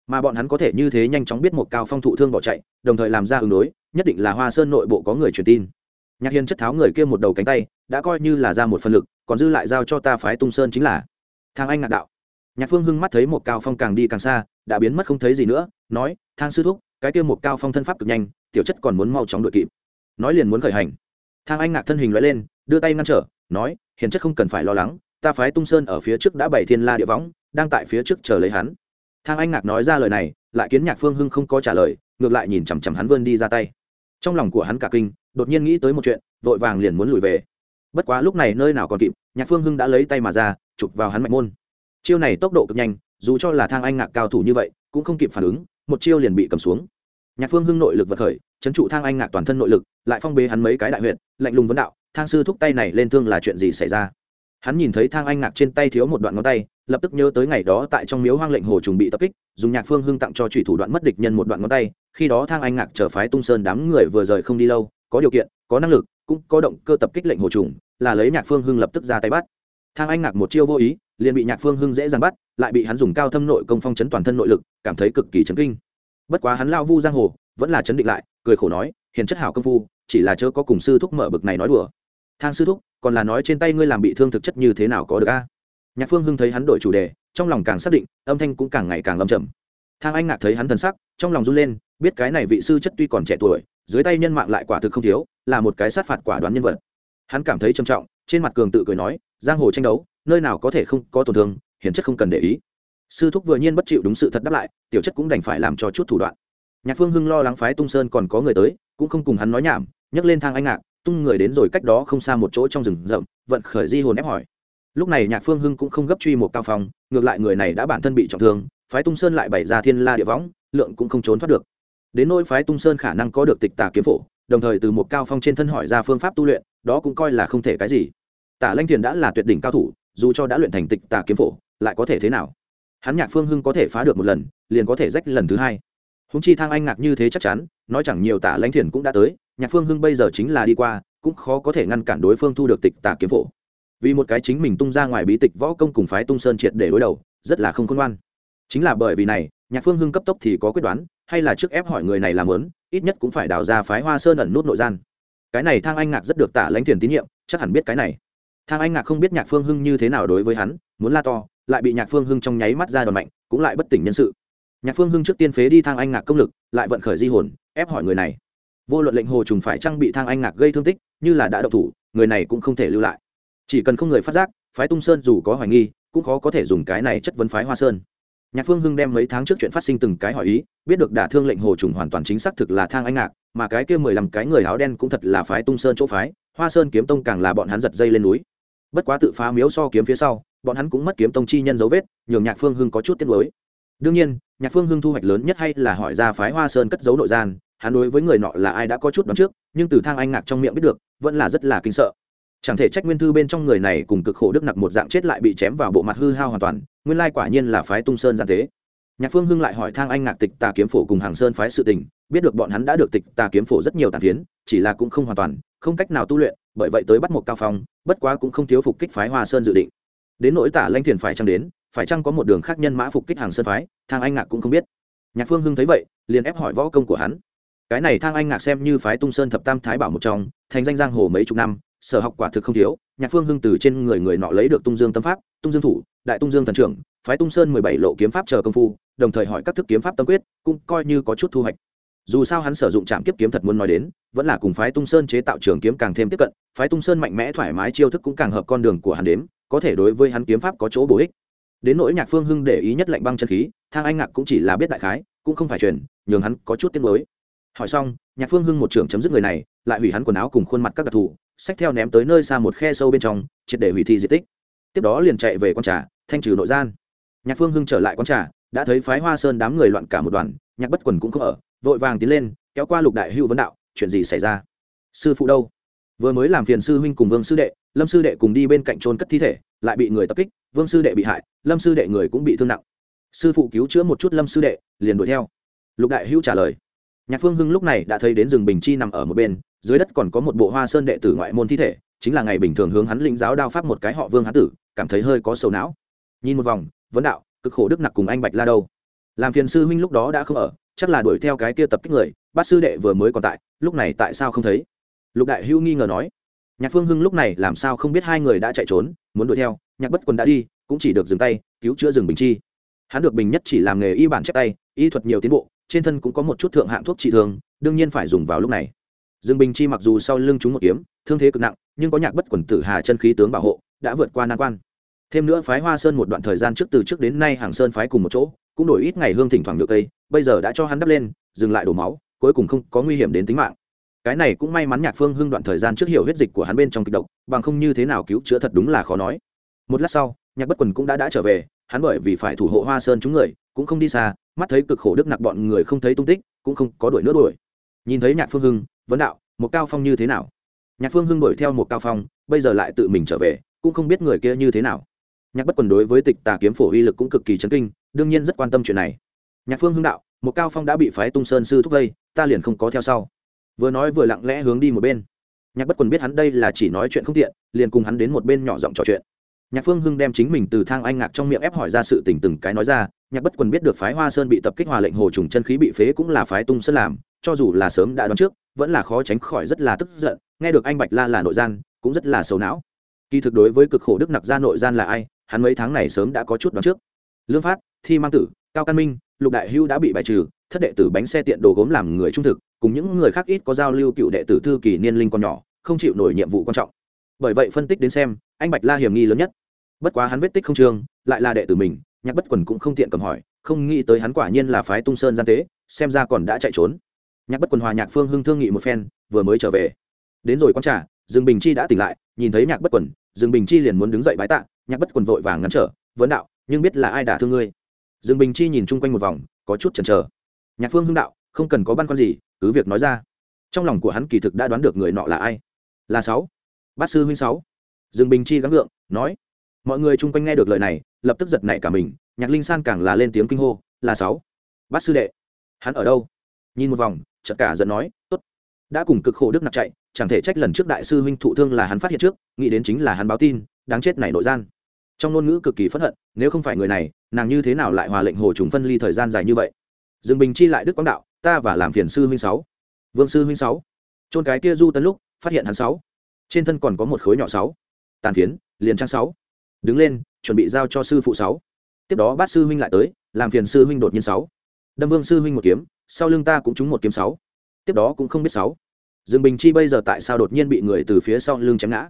Mà bọn hắn có thể như thế nhanh chóng biết một cao phong thụ thương bỏ chạy, đồng thời làm ra ứng đối, nhất định là hoa sơn nội bộ có người truyền tin. Nhạc hiền chất tháo người kia một đầu cánh tay, đã coi như là ra một phần lực, còn dư lại giao cho ta phái tung sơn chính là. Thang anh ngạc đạo. Nhạc phương hưng mắt thấy một cao phong càng đi càng xa, đã biến mất không thấy gì nữa, nói, thang sư thúc, cái kia một cao phong thân pháp cực nhanh, tiểu chất còn muốn mau chóng đội kịp. Nói liền muốn khởi hành. Thang anh ngạc thân hình loại lên đưa tay ngăn trở, nói, hiền chất không cần phải lo lắng, ta phái tung sơn ở phía trước đã bày thiên la địa võng, đang tại phía trước chờ lấy hắn. Thang anh ngạc nói ra lời này, lại kiến nhạc phương hưng không có trả lời, ngược lại nhìn chằm chằm hắn vươn đi ra tay. Trong lòng của hắn cả kinh, đột nhiên nghĩ tới một chuyện, vội vàng liền muốn lùi về. Bất quá lúc này nơi nào còn kịp, nhạc phương hưng đã lấy tay mà ra, chụp vào hắn mạnh môn. Chiêu này tốc độ cực nhanh, dù cho là thang anh ngạc cao thủ như vậy, cũng không kịp phản ứng, một chiêu liền bị cầm xuống. Nhạc phương hưng nội lực vật khởi, chấn trụ thang anh ngạc toàn thân nội lực, lại phong bế hắn mấy cái đại huyện lạnh lùng vấn đạo thang sư thúc tay này lên thương là chuyện gì xảy ra? Hắn nhìn thấy thang anh ngạc trên tay thiếu một đoạn ngón tay, lập tức nhớ tới ngày đó tại trong miếu hoang lệnh hồ trùng bị tập kích, dùng nhạc phương hưng tặng cho chủy thủ đoạn mất địch nhân một đoạn ngón tay, khi đó thang anh ngạc chờ phái tung sơn đám người vừa rời không đi lâu, có điều kiện, có năng lực, cũng có động cơ tập kích lệnh hồ trùng, là lấy nhạc phương hưng lập tức ra tay bắt. Thang anh ngạc một chiêu vô ý, liền bị nhạc phương hưng dễ dàng bắt, lại bị hắn dùng cao thâm nội công phong chấn toàn thân nội lực, cảm thấy cực kỳ chấn kinh. Bất quá hắn lao vu giang hồ, vẫn là chấn định lại, cười khổ nói, hiền chất hảo công phu, chỉ là chớ có cùng sư thúc mở bực này nói đùa thang sư thúc, còn là nói trên tay ngươi làm bị thương thực chất như thế nào có được a? Nhạc phương hưng thấy hắn đổi chủ đề, trong lòng càng xác định, âm thanh cũng càng ngày càng lâm trầm. Thang anh ngạc thấy hắn thần sắc, trong lòng run lên, biết cái này vị sư chất tuy còn trẻ tuổi, dưới tay nhân mạng lại quả thực không thiếu, là một cái sát phạt quả đoán nhân vật. Hắn cảm thấy trầm trọng, trên mặt cường tự cười nói, giang hồ tranh đấu, nơi nào có thể không có tổn thương, hiển chất không cần để ý. Sư thúc vừa nhiên bất chịu đúng sự thật đáp lại, tiểu chất cũng đành phải làm cho chút thủ đoạn. Nhạc phương hưng lo lắng phái tung sơn còn có người tới, cũng không cùng hắn nói nhảm, nhấc lên thang anh ngạc tung người đến rồi cách đó không xa một chỗ trong rừng rậm, vận khởi di hồn ép hỏi. Lúc này nhạc phương hưng cũng không gấp truy một cao phong, ngược lại người này đã bản thân bị trọng thương, phái tung sơn lại bày ra thiên la địa võng, lượng cũng không trốn thoát được. Đến nỗi phái tung sơn khả năng có được tịch tà kiếm phổ, đồng thời từ một cao phong trên thân hỏi ra phương pháp tu luyện, đó cũng coi là không thể cái gì. Tả lanh thiền đã là tuyệt đỉnh cao thủ, dù cho đã luyện thành tịch tà kiếm phổ, lại có thể thế nào? Hắn nhạc phương hưng có thể phá được một lần, liền có thể rách lần thứ hai. Húng chi thang anh ngạc như thế chắc chắn, nói chẳng nhiều tả lãnh thiền cũng đã tới nhạc phương hưng bây giờ chính là đi qua, cũng khó có thể ngăn cản đối phương thu được tịch tà kiếm phổ. Vì một cái chính mình tung ra ngoài bí tịch võ công cùng phái tung sơn triệt để đối đầu, rất là không khôn ngoan. Chính là bởi vì này, nhạc phương hưng cấp tốc thì có quyết đoán, hay là trước ép hỏi người này làm lớn, ít nhất cũng phải đào ra phái hoa sơn ẩn nút nội gian. Cái này thang anh ngạc rất được tả lãnh thiền tín nhiệm, chắc hẳn biết cái này. Thang anh ngạc không biết nhạc phương hưng như thế nào đối với hắn, muốn la to, lại bị nhạc phương hưng trong nháy mắt ra đòn mạnh, cũng lại bất tỉnh nhân sự. Nhạc phương hưng trước tiên phế đi thang anh ngạc công lực, lại vận khởi di hồn, ép hỏi người này vô luận lệnh hồ trùng phải trang bị thang anh ngạc gây thương tích, như là đã độc thủ, người này cũng không thể lưu lại. Chỉ cần không người phát giác, phái tung sơn dù có hoài nghi, cũng khó có thể dùng cái này chất vấn phái hoa sơn. Nhạc phương hưng đem mấy tháng trước chuyện phát sinh từng cái hỏi ý, biết được đả thương lệnh hồ trùng hoàn toàn chính xác thực là thang anh ngạc, mà cái kia mười lăm cái người áo đen cũng thật là phái tung sơn chỗ phái, hoa sơn kiếm tông càng là bọn hắn giật dây lên núi. Bất quá tự phá miếu so kiếm phía sau, bọn hắn cũng mất kiếm tông chi nhân dấu vết, nhường nhạc phương hưng có chút tiết mới đương nhiên, nhạc phương hưng thu hoạch lớn nhất hay là hỏi ra phái hoa sơn cất giấu nội gian hắn đối với người nọ là ai đã có chút đoán trước, nhưng từ thang anh ngạc trong miệng biết được, vẫn là rất là kinh sợ. Chẳng thể trách nguyên thư bên trong người này cùng cực khổ đức nặc một dạng chết lại bị chém vào bộ mặt hư hao hoàn toàn, nguyên lai quả nhiên là phái tung sơn gian tế. Nhạc phương hưng lại hỏi thang anh ngạc tịch tà kiếm phổ cùng hàng sơn phái sự tình, biết được bọn hắn đã được tịch tà kiếm phổ rất nhiều tàn phiến, chỉ là cũng không hoàn toàn, không cách nào tu luyện, bởi vậy tới bắt một cao phong, bất quá cũng không thiếu phục kích phái hoa sơn dự định. Đến nỗi tả lanh thiền phải chăng đến, phải chăng có một đường khác nhân mã phục kích hàng sơn phái, thang anh ngạc cũng không biết. Nhạc phương hưng thấy vậy, liền ép hỏi võ công của hắn cái này thang anh ngạc xem như phái tung sơn thập tam thái bảo một trong, thành danh giang hồ mấy chục năm, sở học quả thực không thiếu. Nhạc phương hưng từ trên người người nọ lấy được tung dương tâm pháp, tung dương thủ, đại tung dương thần trưởng, phái tung sơn mười bảy lộ kiếm pháp chờ công phu, đồng thời hỏi các thức kiếm pháp tâm quyết, cũng coi như có chút thu hoạch. Dù sao hắn sử dụng trạm kiếp kiếm thật muốn nói đến, vẫn là cùng phái tung sơn chế tạo trường kiếm càng thêm tiếp cận, phái tung sơn mạnh mẽ thoải mái chiêu thức cũng càng hợp con đường của hắn đếm, có thể đối với hắn kiếm pháp có chỗ bổ ích. Đến nỗi nhạc phương hưng để ý nhất lạnh băng chân khí, thang anh ngạc cũng chỉ là biết đại khái, cũng không phải truyền, nhường hắn có chút tiếc mới hỏi xong, nhạc phương hưng một trưởng chấm dứt người này, lại hủy hắn quần áo cùng khuôn mặt các đặc thù, xách theo ném tới nơi xa một khe sâu bên trong, triệt để hủy thi di tích. Tiếp đó liền chạy về q trà, thanh trừ nội gian. Nhạc phương hưng trở lại q trà, đã thấy phái hoa sơn đám người loạn cả một đoàn, nhạc bất quần cũng không ở, vội vàng tiến lên, kéo qua lục đại hữu vấn đạo, chuyện gì xảy ra? Sư phụ đâu? Vừa mới làm phiền sư huynh cùng vương sư đệ, lâm sư đệ cùng đi bên cạnh trôn cất thi thể, lại bị người tập kích, vương sư đệ bị hại, lâm sư đệ người cũng bị thương nặng. Sư phụ cứu chữa một chút lâm sư đệ, liền đuổi theo. Lục đại hữu trả lời nhạc phương hưng lúc này đã thấy đến rừng bình chi nằm ở một bên, dưới đất còn có một bộ hoa sơn đệ tử ngoại môn thi thể, chính là ngày bình thường hướng hắn lĩnh giáo đao pháp một cái họ vương hán tử, cảm thấy hơi có sầu não. Nhìn một vòng, vấn đạo, cực khổ đức nặc cùng anh bạch la đâu? Làm phiền sư huynh lúc đó đã không ở, chắc là đuổi theo cái kia tập kích người, bát sư đệ vừa mới còn tại, lúc này tại sao không thấy? Lục đại hữu nghi ngờ nói. Nhạc phương hưng lúc này làm sao không biết hai người đã chạy trốn, muốn đuổi theo, nhạc bất quân đã đi, cũng chỉ được dừng tay, cứu chữa rừng bình chi. Hắn được bình nhất chỉ làm nghề y bản chép tay, y thuật nhiều tiến bộ trên thân cũng có một chút thượng hạng thuốc trị thương, đương nhiên phải dùng vào lúc này. Dương bình chi mặc dù sau lưng chúng một kiếm, thương thế cực nặng, nhưng có nhạc bất quần tử hà chân khí tướng bảo hộ, đã vượt qua nan quan. Thêm nữa phái hoa sơn một đoạn thời gian trước từ trước đến nay hàng sơn phái cùng một chỗ, cũng đổi ít ngày hương thỉnh thoảng được cây, bây giờ đã cho hắn đắp lên, dừng lại đổ máu, cuối cùng không có nguy hiểm đến tính mạng. Cái này cũng may mắn nhạc phương hưng đoạn thời gian trước hiểu huyết dịch của hắn bên trong kịch độc, bằng không như thế nào cứu chữa thật đúng là khó nói. Một lát sau, nhạc bất quần cũng đã đã trở về, hắn bởi vì phải thủ hộ hoa sơn chúng người, cũng không đi xa mắt thấy cực khổ đức nặc bọn người không thấy tung tích, cũng không có đuổi nữa đuổi. Nhìn thấy nhạc phương hưng, vấn đạo một cao phong như thế nào? Nhạc phương hưng đuổi theo một cao phong, bây giờ lại tự mình trở về, cũng không biết người kia như thế nào. Nhạc bất quần đối với tịch tà kiếm phổ uy lực cũng cực kỳ chấn kinh, đương nhiên rất quan tâm chuyện này. Nhạc phương hưng đạo một cao phong đã bị phái tung sơn sư thúc vây, ta liền không có theo sau. Vừa nói vừa lặng lẽ hướng đi một bên. Nhạc bất quần biết hắn đây là chỉ nói chuyện không tiện, liền cùng hắn đến một bên nhỏ giọng trò chuyện nhạc phương hưng đem chính mình từ thang anh ngạc trong miệng ép hỏi ra sự tình từng cái nói ra, nhạc bất quần biết được phái hoa sơn bị tập kích hòa lệnh hồ trùng chân khí bị phế cũng là phái tung sơn làm, cho dù là sớm đã đoán trước, vẫn là khó tránh khỏi rất là tức giận, nghe được anh bạch la là nội gian, cũng rất là sầu não. Kỳ thực đối với cực khổ đức nặc ra nội gian là ai, hắn mấy tháng này sớm đã có chút đoán trước. Lương phát, thi mang tử, cao căn minh, lục đại hưu đã bị bài trừ, thất đệ tử bánh xe tiện đồ gốm làm người trung thực, cùng những người khác ít có giao lưu cựu đệ tử thư kỳ niên linh còn nhỏ, không chịu nổi nhiệm vụ quan trọng bởi vậy phân tích đến xem, anh bạch la hiểm nghi lớn nhất. Bất quá hắn vết tích không trường lại là đệ tử mình, nhạc bất quần cũng không tiện cầm hỏi, không nghĩ tới hắn quả nhiên là phái tung sơn gian tế, xem ra còn đã chạy trốn. Nhạc bất quần hòa nhạc phương hưng thương nghị một phen, vừa mới trở về. Đến rồi con trả dương bình chi đã tỉnh lại, nhìn thấy nhạc bất quần, dương bình chi liền muốn đứng dậy bái tạ, nhạc bất quần vội vàng ngắn trở, vấn đạo, nhưng biết là ai đả thương ngươi? Dương bình chi nhìn chung quanh một vòng, có chút chần chờ. Nhạc phương hưng đạo, không cần có băn khoăn gì, cứ việc nói ra. Trong lòng của hắn kỳ thực đã đoán được người nọ là ai. Là sáu bát sư huynh sáu. Dương bình chi gắng gượng, nói, mọi người chung quanh nghe được lời này, lập tức giật nảy cả mình, nhạc linh san càng là lên tiếng kinh hô, là sáu. Bát sư đệ, hắn ở đâu? Nhìn một vòng, chợt cả giận nói, tốt. Đã cùng cực khổ đức nặc chạy, chẳng thể trách lần trước đại sư huynh thụ thương là hắn phát hiện trước, nghĩ đến chính là hắn báo tin, đáng chết này nội gian. Trong ngôn ngữ cực kỳ phẫn hận, nếu không phải người này, nàng như thế nào lại hòa lệnh hồ trùng phân ly thời gian dài như vậy? Dương bình chi lại đức quang đạo, ta và làm phiền sư huynh sáu. Vương sư huynh sáu. Trôn cái kia du tấn lúc, phát hiện hắn sáu trên thân còn có một khối nhỏ sáu. Tàn phiến liền trang sáu. Đứng lên, chuẩn bị giao cho sư phụ sáu. Tiếp đó bát sư huynh lại tới, làm phiền sư huynh đột nhiên sáu. Đâm vương sư huynh một kiếm, sau lưng ta cũng trúng một kiếm sáu. Tiếp đó cũng không biết sáu. Dương bình chi bây giờ tại sao đột nhiên bị người từ phía sau lưng chém ngã?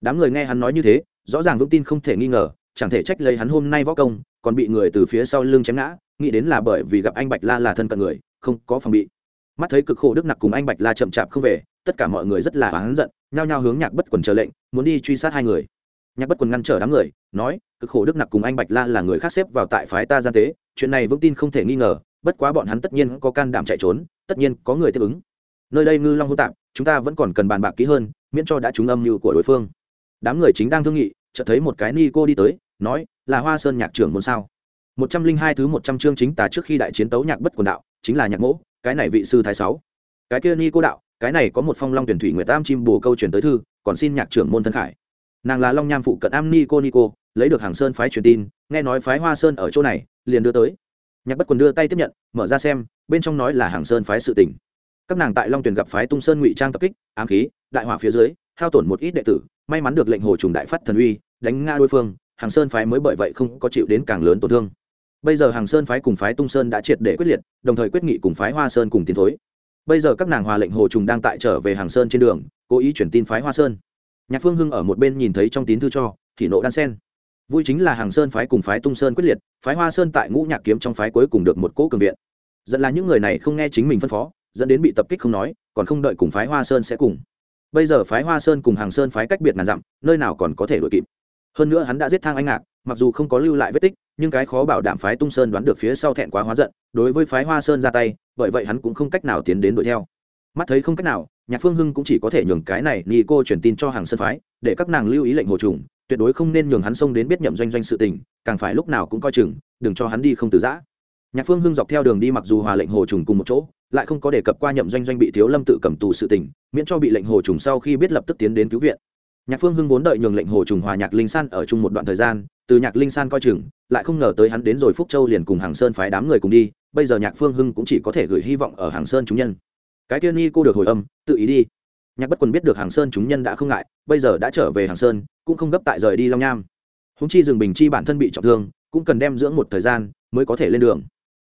Đám người nghe hắn nói như thế, rõ ràng vững tin không thể nghi ngờ, chẳng thể trách lấy hắn hôm nay võ công, còn bị người từ phía sau lưng chém ngã, nghĩ đến là bởi vì gặp anh bạch la là thân cận người, không có phòng bị mắt thấy cực khổ đức nặc cùng anh bạch la chậm chạp không về, tất cả mọi người rất là oán giận, nhao nhao hướng nhạc bất quần chờ lệnh, muốn đi truy sát hai người. Nhạc bất quần ngăn trở đám người, nói, cực khổ đức nặc cùng anh bạch la là người khác xếp vào tại phái ta gian tế, chuyện này vững tin không thể nghi ngờ, bất quá bọn hắn tất nhiên có can đảm chạy trốn, tất nhiên có người tiếp ứng. Nơi đây ngư long hô tạp, chúng ta vẫn còn cần bàn bạc kỹ hơn, miễn cho đã trúng âm mưu của đối phương. Đám người chính đang thương nghị, chợt thấy một cái ni cô đi tới, nói, là hoa sơn nhạc trưởng môn sao? Một trăm linh hai thứ một trăm chương chính tà trước khi đại chiến tấu nhạc bất quần đạo, chính là nhạc mỗ cái này vị sư thái sáu. Cái kia ni cô đạo, cái này có một phong long tuyển thủy nguyệt tam chim bồ câu truyền tới thư, còn xin nhạc trưởng môn thân khải. Nàng là long nham phụ cận am ni cô ni cô, lấy được hàng sơn phái truyền tin, nghe nói phái hoa sơn ở chỗ này, liền đưa tới. Nhạc bất quần đưa tay tiếp nhận, mở ra xem, bên trong nói là hàng sơn phái sự tỉnh các nàng tại long tuyển gặp phái tung sơn ngụy trang tập kích, ám khí, đại hỏa phía dưới, hao tổn một ít đệ tử, may mắn được lệnh hồ trùng đại phát thần uy, đánh nga đối phương, hàng sơn phái mới bởi vậy không có chịu đến càng lớn tổn thương bây giờ hàng sơn phái cùng phái tung sơn đã triệt để quyết liệt, đồng thời quyết nghị cùng phái hoa sơn cùng tiến thối. Bây giờ các nàng hòa lệnh hồ trùng đang tại trở về hàng sơn trên đường, cố ý chuyển tin phái hoa sơn. Nhạc phương hưng ở một bên nhìn thấy trong tín thư cho, thì nộ đan sen. Vui chính là hàng sơn phái cùng phái tung sơn quyết liệt, phái hoa sơn tại ngũ nhạc kiếm trong phái cuối cùng được một cỗ cường viện. Dẫn là những người này không nghe chính mình phân phó, dẫn đến bị tập kích không nói, còn không đợi cùng phái hoa sơn sẽ cùng. Bây giờ phái hoa sơn cùng hàng sơn phái cách biệt ngàn dặm, nơi nào còn có thể đuổi kịp. Hơn nữa hắn đã giết thang anh ngạc mặc dù không có lưu lại vết tích, nhưng cái khó bảo đảm phái tung sơn đoán được phía sau thẹn quá hóa giận, đối với phái hoa sơn ra tay, bởi vậy hắn cũng không cách nào tiến đến đuổi theo. Mắt thấy không cách nào, nhạc phương hưng cũng chỉ có thể nhường cái này ni cô truyền tin cho hàng sơn phái, để các nàng lưu ý lệnh hồ trùng, tuyệt đối không nên nhường hắn xông đến biết nhậm doanh doanh sự tình, càng phải lúc nào cũng coi chừng, đừng cho hắn đi không từ giã. Nhạc phương hưng dọc theo đường đi mặc dù hòa lệnh hồ trùng cùng một chỗ, lại không có đề cập qua nhậm doanh doanh bị thiếu lâm tự cầm tù sự tình, miễn cho bị lệnh hồ trùng sau khi biết lập tức tiến đến cứu viện. Nhạc phương hưng vốn đợi nhường lệnh hồ trùng hòa nhạc linh san ở chung một đoạn thời gian từ nhạc linh san coi chừng, lại không ngờ tới hắn đến rồi phúc châu liền cùng hàng sơn phái đám người cùng đi, bây giờ nhạc phương hưng cũng chỉ có thể gửi hy vọng ở hàng sơn chúng nhân. Cái tiên nhi cô được hồi âm, tự ý đi. Nhạc bất quần biết được hàng sơn chúng nhân đã không ngại, bây giờ đã trở về hàng sơn, cũng không gấp tại rời đi long nham. Húng chi rừng bình chi bản thân bị trọng thương, cũng cần đem dưỡng một thời gian mới có thể lên đường.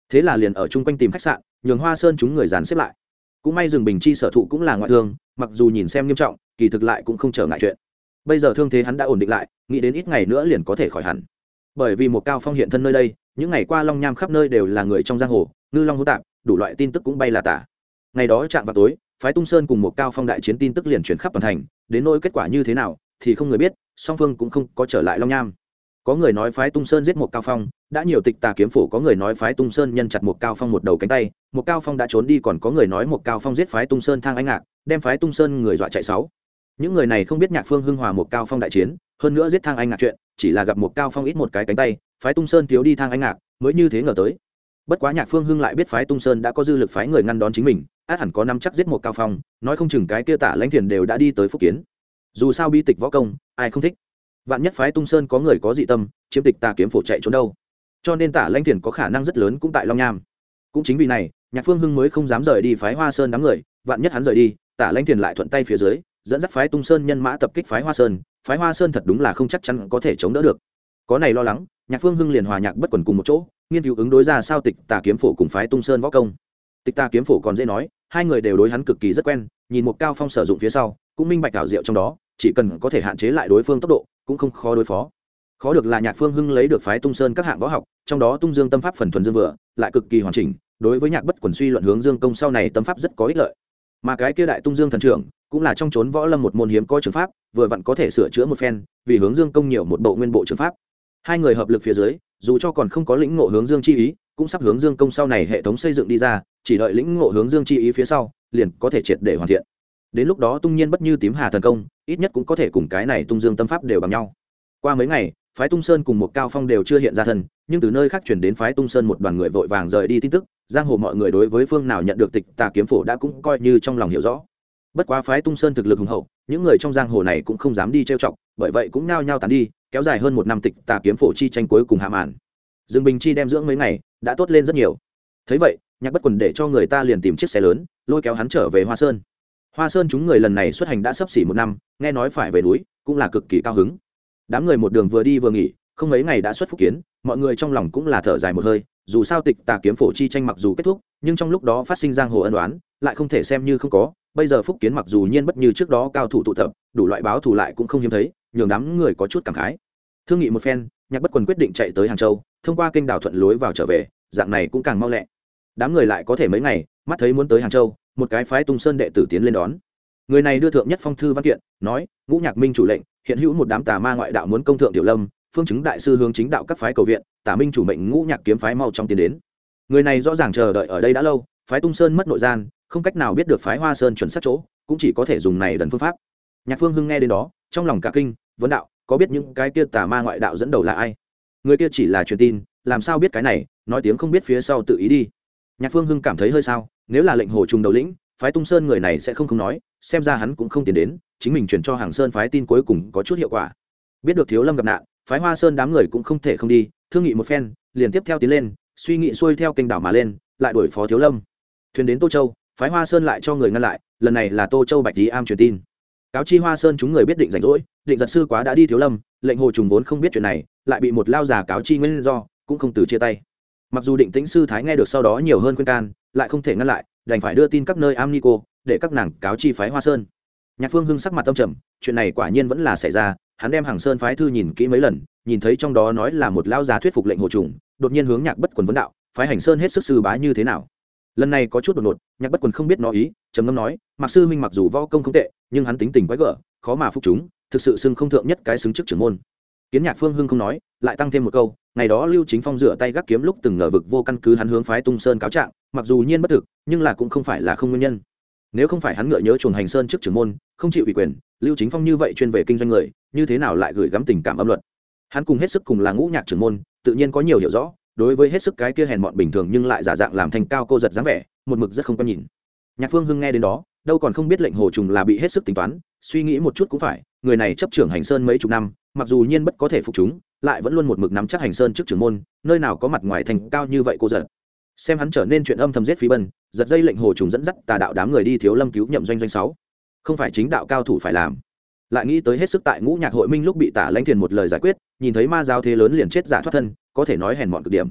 Thế là liền ở chung quanh tìm khách sạn, nhường hoa sơn chúng người dàn xếp lại. Cũng may rừng bình chi sở thụ cũng là ngoại thương, mặc dù nhìn xem nghiêm trọng, kỳ thực lại cũng không trở ngại chuyện bây giờ thương thế hắn đã ổn định lại, nghĩ đến ít ngày nữa liền có thể khỏi hẳn. Bởi vì một cao phong hiện thân nơi đây, những ngày qua long nham khắp nơi đều là người trong giang hồ, ngư long hô tạp, đủ loại tin tức cũng bay là tả. Ngày đó chạm vào tối, phái tung sơn cùng một cao phong đại chiến tin tức liền chuyển khắp toàn thành, đến nỗi kết quả như thế nào, thì không người biết, song phương cũng không có trở lại long nham. Có người nói phái tung sơn giết một cao phong, đã nhiều tịch tà kiếm phủ có người nói phái tung sơn nhân chặt một cao phong một đầu cánh tay, một cao phong đã trốn đi còn có người nói một cao phong giết phái tung sơn thang anh ngạc, đem phái tung sơn người dọa chạy sáu những người này không biết nhạc phương hưng hòa một cao phong đại chiến, hơn nữa giết thang anh ngạc chuyện, chỉ là gặp một cao phong ít một cái cánh tay, phái tung sơn thiếu đi thang anh ngạc, mới như thế ngờ tới. Bất quá nhạc phương hưng lại biết phái tung sơn đã có dư lực phái người ngăn đón chính mình, át hẳn có năm chắc giết một cao phong, nói không chừng cái kia tả lãnh thiền đều đã đi tới phúc kiến. Dù sao bi tịch võ công, ai không thích? Vạn nhất phái tung sơn có người có dị tâm, chiếm tịch tà kiếm phổ chạy trốn đâu. Cho nên tả lãnh thiền có khả năng rất lớn cũng tại long nham. Cũng chính vì này, nhạc phương hưng mới không dám rời đi phái hoa sơn đám người, vạn nhất hắn rời đi, tả lãnh thiền lại thuận tay phía dưới dẫn dắt phái tung sơn nhân mã tập kích phái hoa sơn, phái hoa sơn thật đúng là không chắc chắn có thể chống đỡ được. Có này lo lắng, nhạc phương hưng liền hòa nhạc bất quần cùng một chỗ, nghiên cứu ứng đối ra sao tịch tà kiếm phổ cùng phái tung sơn võ công. Tịch tà kiếm phổ còn dễ nói, hai người đều đối hắn cực kỳ rất quen, nhìn một cao phong sử dụng phía sau, cũng minh bạch ảo diệu trong đó, chỉ cần có thể hạn chế lại đối phương tốc độ, cũng không khó đối phó. Khó được là nhạc phương hưng lấy được phái tung sơn các hạng võ học, trong đó tung dương tâm pháp phần thuần dương vừa, lại cực kỳ hoàn chỉnh, đối với nhạc bất quần suy luận hướng dương công sau này tâm pháp rất có ích lợi mà cái kia đại tung dương thần trưởng cũng là trong trốn võ lâm một môn hiếm có trường pháp, vừa vặn có thể sửa chữa một phen, vì hướng dương công nhiều một bộ nguyên bộ trường pháp. Hai người hợp lực phía dưới, dù cho còn không có lĩnh ngộ hướng dương chi ý, cũng sắp hướng dương công sau này hệ thống xây dựng đi ra, chỉ đợi lĩnh ngộ hướng dương chi ý phía sau, liền có thể triệt để hoàn thiện. Đến lúc đó tung nhiên bất như tím hà thần công, ít nhất cũng có thể cùng cái này tung dương tâm pháp đều bằng nhau. Qua mấy ngày, phái tung sơn cùng một cao phong đều chưa hiện ra thân, nhưng từ nơi khác chuyển đến phái tung sơn một đoàn người vội vàng rời đi tin tức giang hồ mọi người đối với phương nào nhận được tịch tà kiếm phổ đã cũng coi như trong lòng hiểu rõ. Bất quá phái tung sơn thực lực hùng hậu, những người trong giang hồ này cũng không dám đi trêu chọc, bởi vậy cũng nao nhao tàn đi, kéo dài hơn một năm tịch tà kiếm phổ chi tranh cuối cùng hạ màn. Dương bình chi đem dưỡng mấy ngày, đã tốt lên rất nhiều. Thấy vậy, nhạc bất quần để cho người ta liền tìm chiếc xe lớn, lôi kéo hắn trở về hoa sơn. Hoa sơn chúng người lần này xuất hành đã sắp xỉ một năm, nghe nói phải về núi, cũng là cực kỳ cao hứng. Đám người một đường vừa đi vừa nghỉ, không mấy ngày đã xuất phúc kiến, mọi người trong lòng cũng là thở dài một hơi dù sao tịch tà kiếm phổ chi tranh mặc dù kết thúc, nhưng trong lúc đó phát sinh giang hồ ân đoán lại không thể xem như không có. Bây giờ phúc kiến mặc dù nhiên bất như trước đó cao thủ tụ tập, đủ loại báo thù lại cũng không hiếm thấy, nhường đám người có chút cảm khái. Thương nghị một phen, nhạc bất quần quyết định chạy tới hàng châu, thông qua kênh đảo thuận lối vào trở về, dạng này cũng càng mau lẹ. Đám người lại có thể mấy ngày, mắt thấy muốn tới hàng châu, một cái phái tung sơn đệ tử tiến lên đón. Người này đưa thượng nhất phong thư văn kiện, nói, ngũ nhạc minh chủ lệnh, hiện hữu một đám tà ma ngoại đạo muốn công thượng tiểu lâm phương chứng đại sư hướng chính đạo các phái cầu viện, tả minh chủ mệnh ngũ nhạc kiếm phái mau trong tiến đến. Người này rõ ràng chờ đợi ở đây đã lâu, phái tung sơn mất nội gian, không cách nào biết được phái hoa sơn chuẩn sát chỗ, cũng chỉ có thể dùng này đần phương pháp. Nhạc phương hưng nghe đến đó, trong lòng cả kinh, vấn đạo, có biết những cái kia tà ma ngoại đạo dẫn đầu là ai? Người kia chỉ là truyền tin, làm sao biết cái này, nói tiếng không biết phía sau tự ý đi. Nhạc phương hưng cảm thấy hơi sao, nếu là lệnh hồ trùng đầu lĩnh, phái tung sơn người này sẽ không không nói, xem ra hắn cũng không tiến đến, chính mình chuyển cho hàng sơn phái tin cuối cùng có chút hiệu quả. Biết được thiếu lâm gặp nạn phái hoa sơn đám người cũng không thể không đi, thương nghị một phen, liền tiếp theo tiến lên, suy nghĩ xuôi theo kênh đảo mà lên, lại đuổi phó thiếu lâm. Thuyền đến tô châu, phái hoa sơn lại cho người ngăn lại, lần này là tô châu bạch lý am truyền tin. Cáo chi hoa sơn chúng người biết định rảnh rỗi, định giật sư quá đã đi thiếu lâm, lệnh hồ trùng vốn không biết chuyện này, lại bị một lao già cáo chi nguyên do, cũng không từ chia tay. Mặc dù định tĩnh sư thái nghe được sau đó nhiều hơn khuyên can, lại không thể ngăn lại, đành phải đưa tin các nơi am nico để các nàng cáo chi phái hoa sơn. Nhạc phương hưng sắc mặt tâm trầm, chuyện này quả nhiên vẫn là xảy ra hắn đem hàng sơn phái thư nhìn kỹ mấy lần, nhìn thấy trong đó nói là một lao già thuyết phục lệnh hồ trùng, đột nhiên hướng nhạc bất quần vấn đạo, phái hành sơn hết sức sư bá như thế nào? Lần này có chút đột ngột, nhạc bất quần không biết nó ý, trầm ngâm nói mặc sư minh mặc dù võ công không tệ, nhưng hắn tính tình quái gở, khó mà phục chúng, thực sự xưng không thượng nhất cái xứng chức trưởng môn. Kiến nhạc phương hưng không nói, lại tăng thêm một câu, ngày đó lưu chính phong dựa tay gác kiếm lúc từng ngờ vực vô căn cứ hắn hướng phái tung sơn cáo trạng, mặc dù nhiên bất thực, nhưng là cũng không phải là không nguyên nhân nếu không phải hắn ngựa nhớ chuồng hành sơn trước trưởng môn, không chịu ủy quyền, lưu chính phong như vậy chuyên về kinh doanh người, như thế nào lại gửi gắm tình cảm âm luật? Hắn cùng hết sức cùng là ngũ nhạc trưởng môn, tự nhiên có nhiều hiểu rõ, đối với hết sức cái kia hèn mọn bình thường nhưng lại giả dạng làm thành cao cô giật dáng vẻ, một mực rất không có nhìn. Nhạc phương hưng nghe đến đó, đâu còn không biết lệnh hồ trùng là bị hết sức tính toán, suy nghĩ một chút cũng phải, người này chấp trưởng hành sơn mấy chục năm, mặc dù nhiên bất có thể phục chúng, lại vẫn luôn một mực nắm chắc hành sơn trước trưởng môn, nơi nào có mặt ngoài thành cao như vậy cô giật. Xem hắn trở nên chuyện âm thầm giết phí bân giật dây lệnh hồ trùng dẫn dắt tà đạo đám người đi thiếu lâm cứu nhậm doanh doanh sáu. Không phải chính đạo cao thủ phải làm. Lại nghĩ tới hết sức tại ngũ nhạc hội minh lúc bị tả lãnh thiền một lời giải quyết, nhìn thấy ma giáo thế lớn liền chết giả thoát thân, có thể nói hèn mọn cực điểm.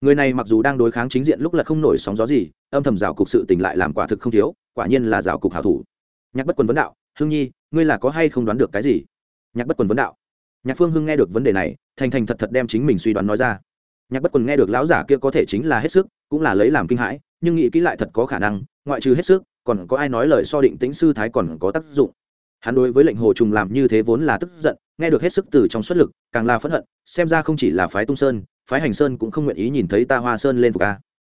Người này mặc dù đang đối kháng chính diện lúc là không nổi sóng gió gì, âm thầm rào cục sự tình lại làm quả thực không thiếu, quả nhiên là rào cục hảo thủ. Nhạc bất quần vấn đạo hương nhi, ngươi là có hay không đoán được cái gì? Nhạc bất quần vấn đạo, nhạc phương hưng nghe được vấn đề này, thành thành thật thật đem chính mình suy đoán nói ra nhạc bất quần nghe được lão giả kia có thể chính là hết sức, cũng là lấy làm kinh hãi, nhưng nghĩ kỹ lại thật có khả năng, ngoại trừ hết sức, còn có ai nói lời so định tĩnh sư thái còn có tác dụng. Hắn đối với lệnh hồ trùng làm như thế vốn là tức giận, nghe được hết sức từ trong xuất lực, càng là phẫn hận, xem ra không chỉ là phái tung sơn, phái hành sơn cũng không nguyện ý nhìn thấy ta hoa sơn lên phục a.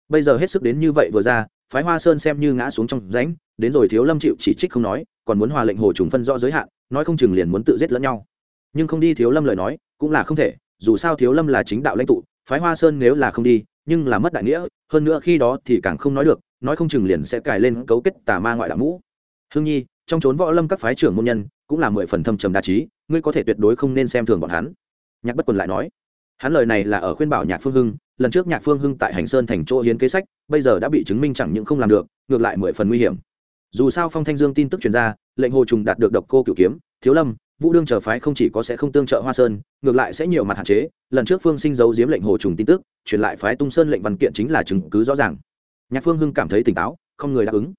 Bây giờ hết sức đến như vậy vừa ra, phái hoa sơn xem như ngã xuống trong rãnh, đến rồi thiếu lâm chịu chỉ trích không nói, còn muốn hòa lệnh hồ trùng phân rõ giới hạn, nói không chừng liền muốn tự giết lẫn nhau. Nhưng không đi thiếu lâm lời nói, cũng là không thể, dù sao thiếu lâm là chính đạo lãnh tụ phái hoa sơn nếu là không đi, nhưng là mất đại nghĩa, hơn nữa khi đó thì càng không nói được, nói không chừng liền sẽ cài lên cấu kết tà ma ngoại đạo mũ. Hương nhi, trong trốn võ lâm các phái trưởng môn nhân, cũng là mười phần thâm trầm đa trí, ngươi có thể tuyệt đối không nên xem thường bọn hắn. Nhạc bất quần lại nói, hắn lời này là ở khuyên bảo nhạc phương hưng, lần trước nhạc phương hưng tại hành sơn thành chỗ hiến kế sách, bây giờ đã bị chứng minh chẳng những không làm được, ngược lại mười phần nguy hiểm. Dù sao phong thanh dương tin tức truyền ra, lệnh hồ trùng đạt được độc cô cửu kiếm, thiếu lâm vũ đương chờ phái không chỉ có sẽ không tương trợ hoa sơn, ngược lại sẽ nhiều mặt hạn chế. Lần trước phương sinh giấu giếm lệnh hồ trùng tin tức, truyền lại phái tung sơn lệnh văn kiện chính là chứng cứ rõ ràng. Nhạc phương hưng cảm thấy tỉnh táo, không người đáp ứng.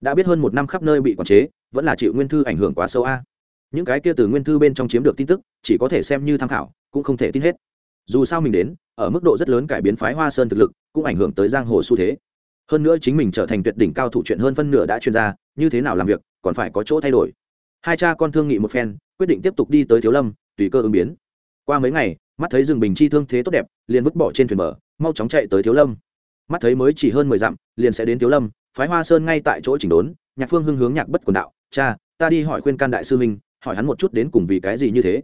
Đã biết hơn một năm khắp nơi bị quản chế, vẫn là chịu nguyên thư ảnh hưởng quá sâu a. Những cái kia từ nguyên thư bên trong chiếm được tin tức, chỉ có thể xem như tham khảo, cũng không thể tin hết. Dù sao mình đến, ở mức độ rất lớn cải biến phái hoa sơn thực lực, cũng ảnh hưởng tới giang hồ xu thế. Hơn nữa chính mình trở thành tuyệt đỉnh cao thủ chuyện hơn phân nửa đã chuyên gia như thế nào làm việc, còn phải có chỗ thay đổi. Hai cha con thương nghị một phen quyết định tiếp tục đi tới thiếu lâm, tùy cơ ứng biến. Qua mấy ngày, mắt thấy rừng bình chi thương thế tốt đẹp, liền vứt bỏ trên thuyền bờ, mau chóng chạy tới thiếu lâm. Mắt thấy mới chỉ hơn mười dặm, liền sẽ đến thiếu lâm, phái hoa sơn ngay tại chỗ chỉnh đốn, nhạc phương hưng hướng nhạc bất quần đạo, cha, ta đi hỏi khuyên can đại sư minh hỏi hắn một chút đến cùng vì cái gì như thế.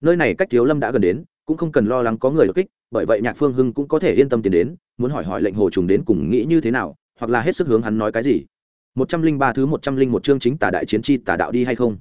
Nơi này cách thiếu lâm đã gần đến, cũng không cần lo lắng có người đột kích, bởi vậy nhạc phương hưng cũng có thể yên tâm tiến đến, muốn hỏi hỏi lệnh hồ trùng đến cùng nghĩ như thế nào, hoặc là hết sức hướng hắn nói cái gì. Một trăm linh ba thứ một trăm linh một chương chính tả đại chiến chi tả đạo đi hay không?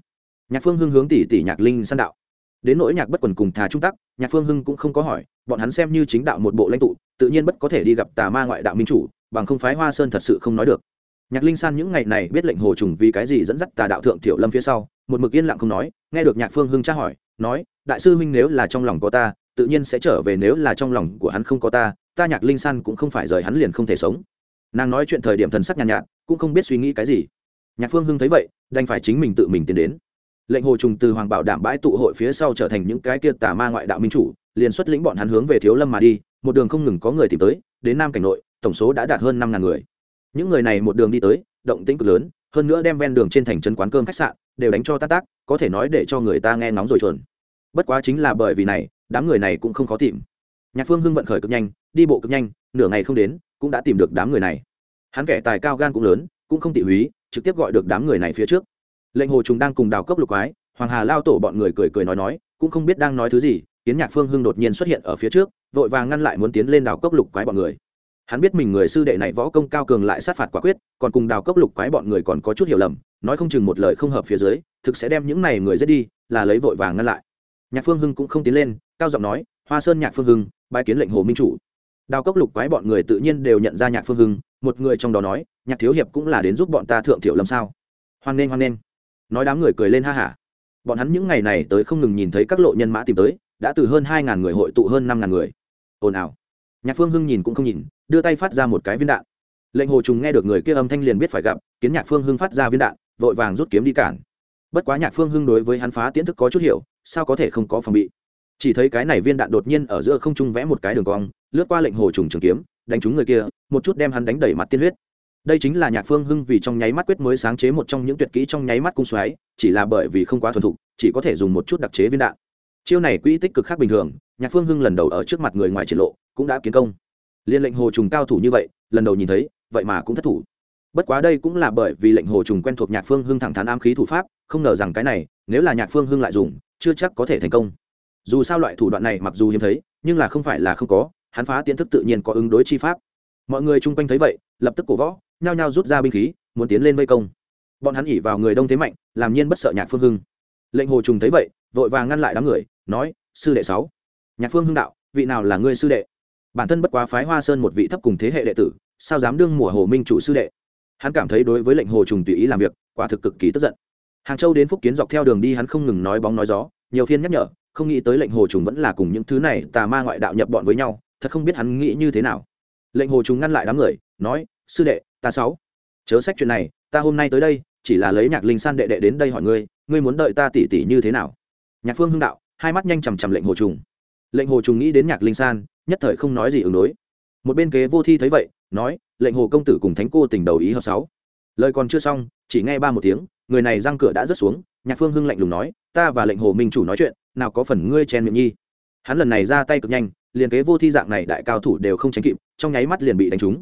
Nhạc phương hưng hướng tỷ tỷ nhạc linh san đạo. Đến nỗi nhạc bất quần cùng thà trung tắc nhạc phương hưng cũng không có hỏi bọn hắn xem như chính đạo một bộ lãnh tụ tự nhiên bất có thể đi gặp tà ma ngoại đạo minh chủ bằng không phái hoa sơn thật sự không nói được. Nhạc linh san những ngày này biết lệnh hồ trùng vì cái gì dẫn dắt tà đạo thượng tiểu lâm phía sau một mực yên lặng không nói nghe được nhạc phương hưng tra hỏi nói đại sư huynh nếu là trong lòng có ta tự nhiên sẽ trở về nếu là trong lòng của hắn không có ta ta nhạc linh san cũng không phải rời hắn liền không thể sống. Nàng nói chuyện thời điểm thần sắc nhàn nhạt, nhạt cũng không biết suy nghĩ cái gì. Nhạc phương hưng thấy vậy đành phải chính mình tự mình tiến đến lệnh hồ trùng từ hoàng bảo đảm bãi tụ hội phía sau trở thành những cái kia tà ma ngoại đạo minh chủ, liền xuất lĩnh bọn hắn hướng về thiếu lâm mà đi, một đường không ngừng có người tìm tới, đến nam cảnh nội, tổng số đã đạt hơn năm ngàn người. Những người này một đường đi tới, động tĩnh cực lớn, hơn nữa đem ven đường trên thành trấn quán cơm khách sạn đều đánh cho tác tác, có thể nói để cho người ta nghe nóng rồi chuồn bất quá chính là bởi vì này, đám người này cũng không khó tìm. Nhạc phương hưng vận khởi cực nhanh, đi bộ cực nhanh, nửa ngày không đến, cũng đã tìm được đám người này. Hắn kẻ tài cao gan cũng lớn, cũng không tỉ húy, trực tiếp gọi được đám người này phía trước lệnh hồ chúng đang cùng đào cốc lục quái, hoàng hà lao tổ bọn người cười cười nói nói, cũng không biết đang nói thứ gì, kiến nhạc phương hưng đột nhiên xuất hiện ở phía trước, vội vàng ngăn lại muốn tiến lên đào cốc lục quái bọn người. Hắn biết mình người sư đệ này võ công cao cường lại sát phạt quả quyết, còn cùng đào cốc lục quái bọn người còn có chút hiểu lầm, nói không chừng một lời không hợp phía dưới, thực sẽ đem những này người giết đi, là lấy vội vàng ngăn lại. Nhạc phương hưng cũng không tiến lên, cao giọng nói, hoa sơn nhạc phương hưng bãi kiến lệnh hồ minh chủ. Đào cốc lục quái bọn người tự nhiên đều nhận ra nhạc phương hưng, một người trong đó nói, nhạc thiếu hiệp cũng là đến giúp bọn ta thượng thiểu lâm sao? Hoan nghênh hoan nghênh nói đám người cười lên ha hả. Bọn hắn những ngày này tới không ngừng nhìn thấy các lộ nhân mã tìm tới, đã từ hơn hai ngàn người hội tụ hơn năm ngàn người. Ồn ào. Nhạc phương hưng nhìn cũng không nhìn, đưa tay phát ra một cái viên đạn. Lệnh hồ trùng nghe được người kia âm thanh liền biết phải gặp, kiến nhạc phương hưng phát ra viên đạn, vội vàng rút kiếm đi cản. Bất quá nhạc phương hưng đối với hắn phá tiễn thức có chút hiểu, sao có thể không có phòng bị. Chỉ thấy cái này viên đạn đột nhiên ở giữa không trung vẽ một cái đường cong, lướt qua lệnh hồ trùng trường kiếm, đánh trúng người kia, một chút đem hắn đánh đẩy mặt tiên huyết đây chính là nhạc phương hưng vì trong nháy mắt quyết mới sáng chế một trong những tuyệt kỹ trong nháy mắt cung xoáy, chỉ là bởi vì không quá thuần thục, chỉ có thể dùng một chút đặc chế viên đạn. Chiêu này quỹ tích cực khác bình thường, nhạc phương hưng lần đầu ở trước mặt người ngoài triển lộ, cũng đã kiến công. Liên lệnh hồ trùng cao thủ như vậy, lần đầu nhìn thấy, vậy mà cũng thất thủ. Bất quá đây cũng là bởi vì lệnh hồ trùng quen thuộc nhạc phương hưng thẳng thắn am khí thủ pháp, không ngờ rằng cái này, nếu là nhạc phương hưng lại dùng, chưa chắc có thể thành công. Dù sao loại thủ đoạn này mặc dù hiếm thấy, nhưng là không phải là không có, hắn phá tiến thức tự nhiên có ứng đối chi pháp. Mọi người chung quanh thấy vậy, lập tức cổ võ nhao nhao rút ra binh khí, muốn tiến lên vây công. Bọn hắn ỉ vào người đông thế mạnh, làm nhiên bất sợ nhạc phương hưng. Lệnh hồ trùng thấy vậy, vội vàng ngăn lại đám người, nói, sư đệ sáu, nhạc phương hưng đạo, vị nào là ngươi sư đệ? Bản thân bất quá phái hoa sơn một vị thấp cùng thế hệ đệ tử, sao dám đương mùa hồ minh chủ sư đệ? Hắn cảm thấy đối với lệnh hồ trùng tùy ý làm việc, quả thực cực kỳ tức giận. Hàng châu đến phúc kiến dọc theo đường đi hắn không ngừng nói bóng nói gió, nhiều phiên nhắc nhở, không nghĩ tới lệnh hồ trùng vẫn là cùng những thứ này tà ma ngoại đạo nhập bọn với nhau, thật không biết hắn nghĩ như thế nào. Lệnh hồ trùng ngăn lại đám người, nói, sư đệ ta sáu. Chớ sách chuyện này, ta hôm nay tới đây, chỉ là lấy nhạc linh san đệ đệ đến đây hỏi ngươi ngươi muốn đợi ta tỉ tỉ như thế nào? Nhạc phương hưng đạo, hai mắt nhanh chằm chằm lệnh hồ trùng. Lệnh hồ trùng nghĩ đến nhạc linh san, nhất thời không nói gì ứng đối. Một bên kế vô thi thấy vậy, nói, lệnh hồ công tử cùng thánh cô tình đầu ý hợp sáu. Lời còn chưa xong, chỉ nghe ba một tiếng, người này răng cửa đã rớt xuống, nhạc phương hưng lạnh lùng nói, ta và lệnh hồ minh chủ nói chuyện, nào có phần ngươi chen miệng nhi. Hắn lần này ra tay cực nhanh, liền kế vô thi dạng này đại cao thủ đều không tránh kịp, trong nháy mắt liền bị đánh trúng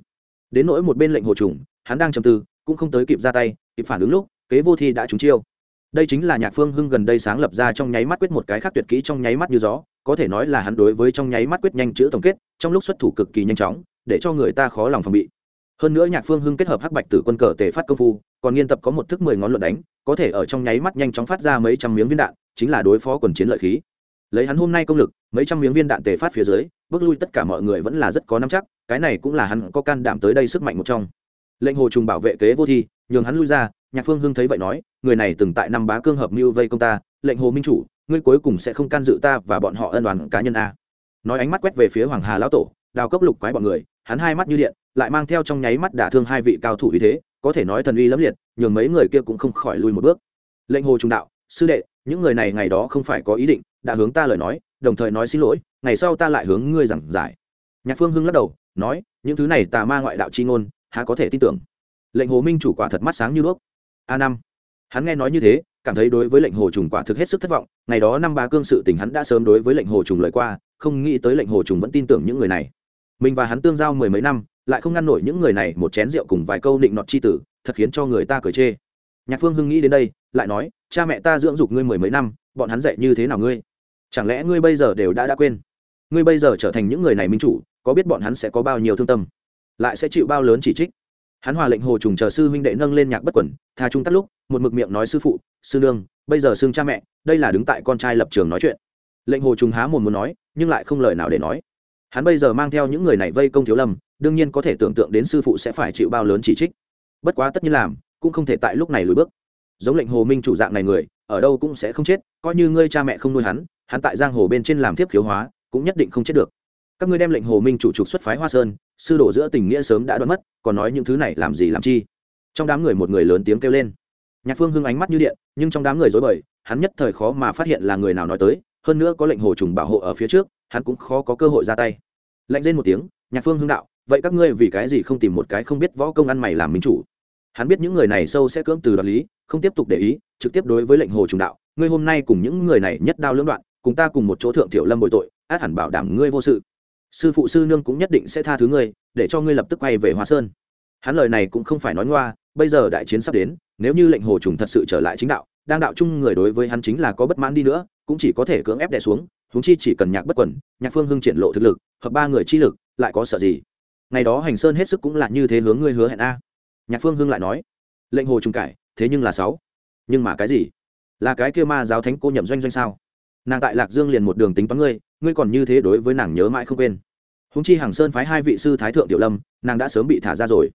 đến nỗi một bên lệnh hồ trùng, hắn đang trầm tư, cũng không tới kịp ra tay, kịp phản ứng lúc, kế vô thi đã trúng chiêu. Đây chính là nhạc phương hưng gần đây sáng lập ra trong nháy mắt quyết một cái khác tuyệt kỹ trong nháy mắt như gió, có thể nói là hắn đối với trong nháy mắt quyết nhanh chữ tổng kết, trong lúc xuất thủ cực kỳ nhanh chóng, để cho người ta khó lòng phòng bị. Hơn nữa nhạc phương hưng kết hợp hắc bạch tử quân cờ tề phát công phu, còn nghiên tập có một thức mười ngón luận đánh, có thể ở trong nháy mắt nhanh chóng phát ra mấy trăm miếng viên đạn, chính là đối phó quần chiến lợi khí. Lấy hắn hôm nay công lực, mấy trăm miếng viên đạn tề phát phía dưới, bước lui tất cả mọi người vẫn là rất có nắm chắc cái này cũng là hắn có can đảm tới đây sức mạnh một trong. Lệnh hồ trùng bảo vệ kế vô thi, nhường hắn lui ra, nhạc phương hưng thấy vậy nói, người này từng tại năm bá cương hợp mưu vây công ta, lệnh hồ minh chủ, ngươi cuối cùng sẽ không can dự ta và bọn họ ân đoàn cá nhân a. Nói ánh mắt quét về phía hoàng hà lão tổ, đào cốc lục quái bọn người, hắn hai mắt như điện, lại mang theo trong nháy mắt đả thương hai vị cao thủ như thế, có thể nói thần uy lẫm liệt, nhường mấy người kia cũng không khỏi lui một bước. Lệnh hồ trung đạo, sư đệ, những người này ngày đó không phải có ý định, đã hướng ta lời nói, đồng thời nói xin lỗi, ngày sau ta lại hướng ngươi giảng giải. Nhạc phương hưng lắc đầu nói, những thứ này tà ma ngoại đạo chi ngôn, há có thể tin tưởng. Lệnh hồ minh chủ quả thật mắt sáng như đuốc. A năm. Hắn nghe nói như thế, cảm thấy đối với lệnh hồ trùng quả thực hết sức thất vọng, ngày đó năm ba cương sự tình hắn đã sớm đối với lệnh hồ trùng lời qua, không nghĩ tới lệnh hồ trùng vẫn tin tưởng những người này. Mình và hắn tương giao mười mấy năm, lại không ngăn nổi những người này một chén rượu cùng vài câu định nọt chi tử, thật khiến cho người ta cười chê. Nhạc phương hưng nghĩ đến đây, lại nói, cha mẹ ta dưỡng dục ngươi mười mấy năm, bọn hắn dạy như thế nào ngươi? Chẳng lẽ ngươi bây giờ đều đã đã quên? Ngươi bây giờ trở thành những người này minh chủ, có biết bọn hắn sẽ có bao nhiêu thương tâm? Lại sẽ chịu bao lớn chỉ trích? Hắn hòa lệnh hồ trùng chờ sư huynh đệ nâng lên nhạc bất quẩn tha trung tắt lúc, một mực miệng nói sư phụ, sư nương, bây giờ xưng cha mẹ, đây là đứng tại con trai lập trường nói chuyện. Lệnh hồ trùng há mồm muốn nói, nhưng lại không lời nào để nói. Hắn bây giờ mang theo những người này vây công thiếu lâm, đương nhiên có thể tưởng tượng đến sư phụ sẽ phải chịu bao lớn chỉ trích. Bất quá tất nhiên làm, cũng không thể tại lúc này lùi bước. Giống lệnh hồ minh chủ dạng này người, ở đâu cũng sẽ không chết, coi như ngươi cha mẹ không nuôi hắn hắn tại giang hồ bên trên làm tiếp khiếu hóa cũng nhất định không chết được. Các ngươi đem lệnh hồ minh chủ trục xuất phái hoa sơn, sư đổ giữa tình nghĩa sớm đã đoán mất, còn nói những thứ này làm gì làm chi? Trong đám người một người lớn tiếng kêu lên. Nhạc phương hưng ánh mắt như điện, nhưng trong đám người dối bời, hắn nhất thời khó mà phát hiện là người nào nói tới, hơn nữa có lệnh hồ trùng bảo hộ ở phía trước, hắn cũng khó có cơ hội ra tay. Lệnh lên một tiếng, nhạc phương hưng đạo, vậy các ngươi vì cái gì không tìm một cái không biết võ công ăn mày làm minh chủ? Hắn biết những người này sâu sẽ cưỡng từ đoạt lý, không tiếp tục để ý, trực tiếp đối với lệnh hồ trùng đạo, ngươi hôm nay cùng những người này nhất đao lưỡng đoạn, cùng ta cùng một chỗ thượng tiểu lâm bội tội át hẳn bảo đảm ngươi vô sự. Sư phụ sư nương cũng nhất định sẽ tha thứ ngươi, để cho ngươi lập tức quay về hoa sơn. Hắn lời này cũng không phải nói ngoa, bây giờ đại chiến sắp đến, nếu như lệnh hồ trùng thật sự trở lại chính đạo, đang đạo chung người đối với hắn chính là có bất mãn đi nữa, cũng chỉ có thể cưỡng ép đè xuống, huống chi chỉ cần nhạc bất quẩn nhạc phương hưng triển lộ thực lực, hợp ba người chi lực, lại có sợ gì? Ngày đó hành sơn hết sức cũng là như thế hướng ngươi hứa hẹn a. Nhạc phương hưng lại nói, lệnh hồ trùng cải, thế nhưng là sáu. Nhưng mà cái gì? Là cái kia ma giáo thánh cô nhậm doanh doanh sao? Nàng tại lạc dương liền một đường tính toán ngươi ngươi còn như thế đối với nàng nhớ mãi không quên. Húng chi hàng sơn phái hai vị sư thái thượng tiểu lâm, nàng đã sớm bị thả ra rồi.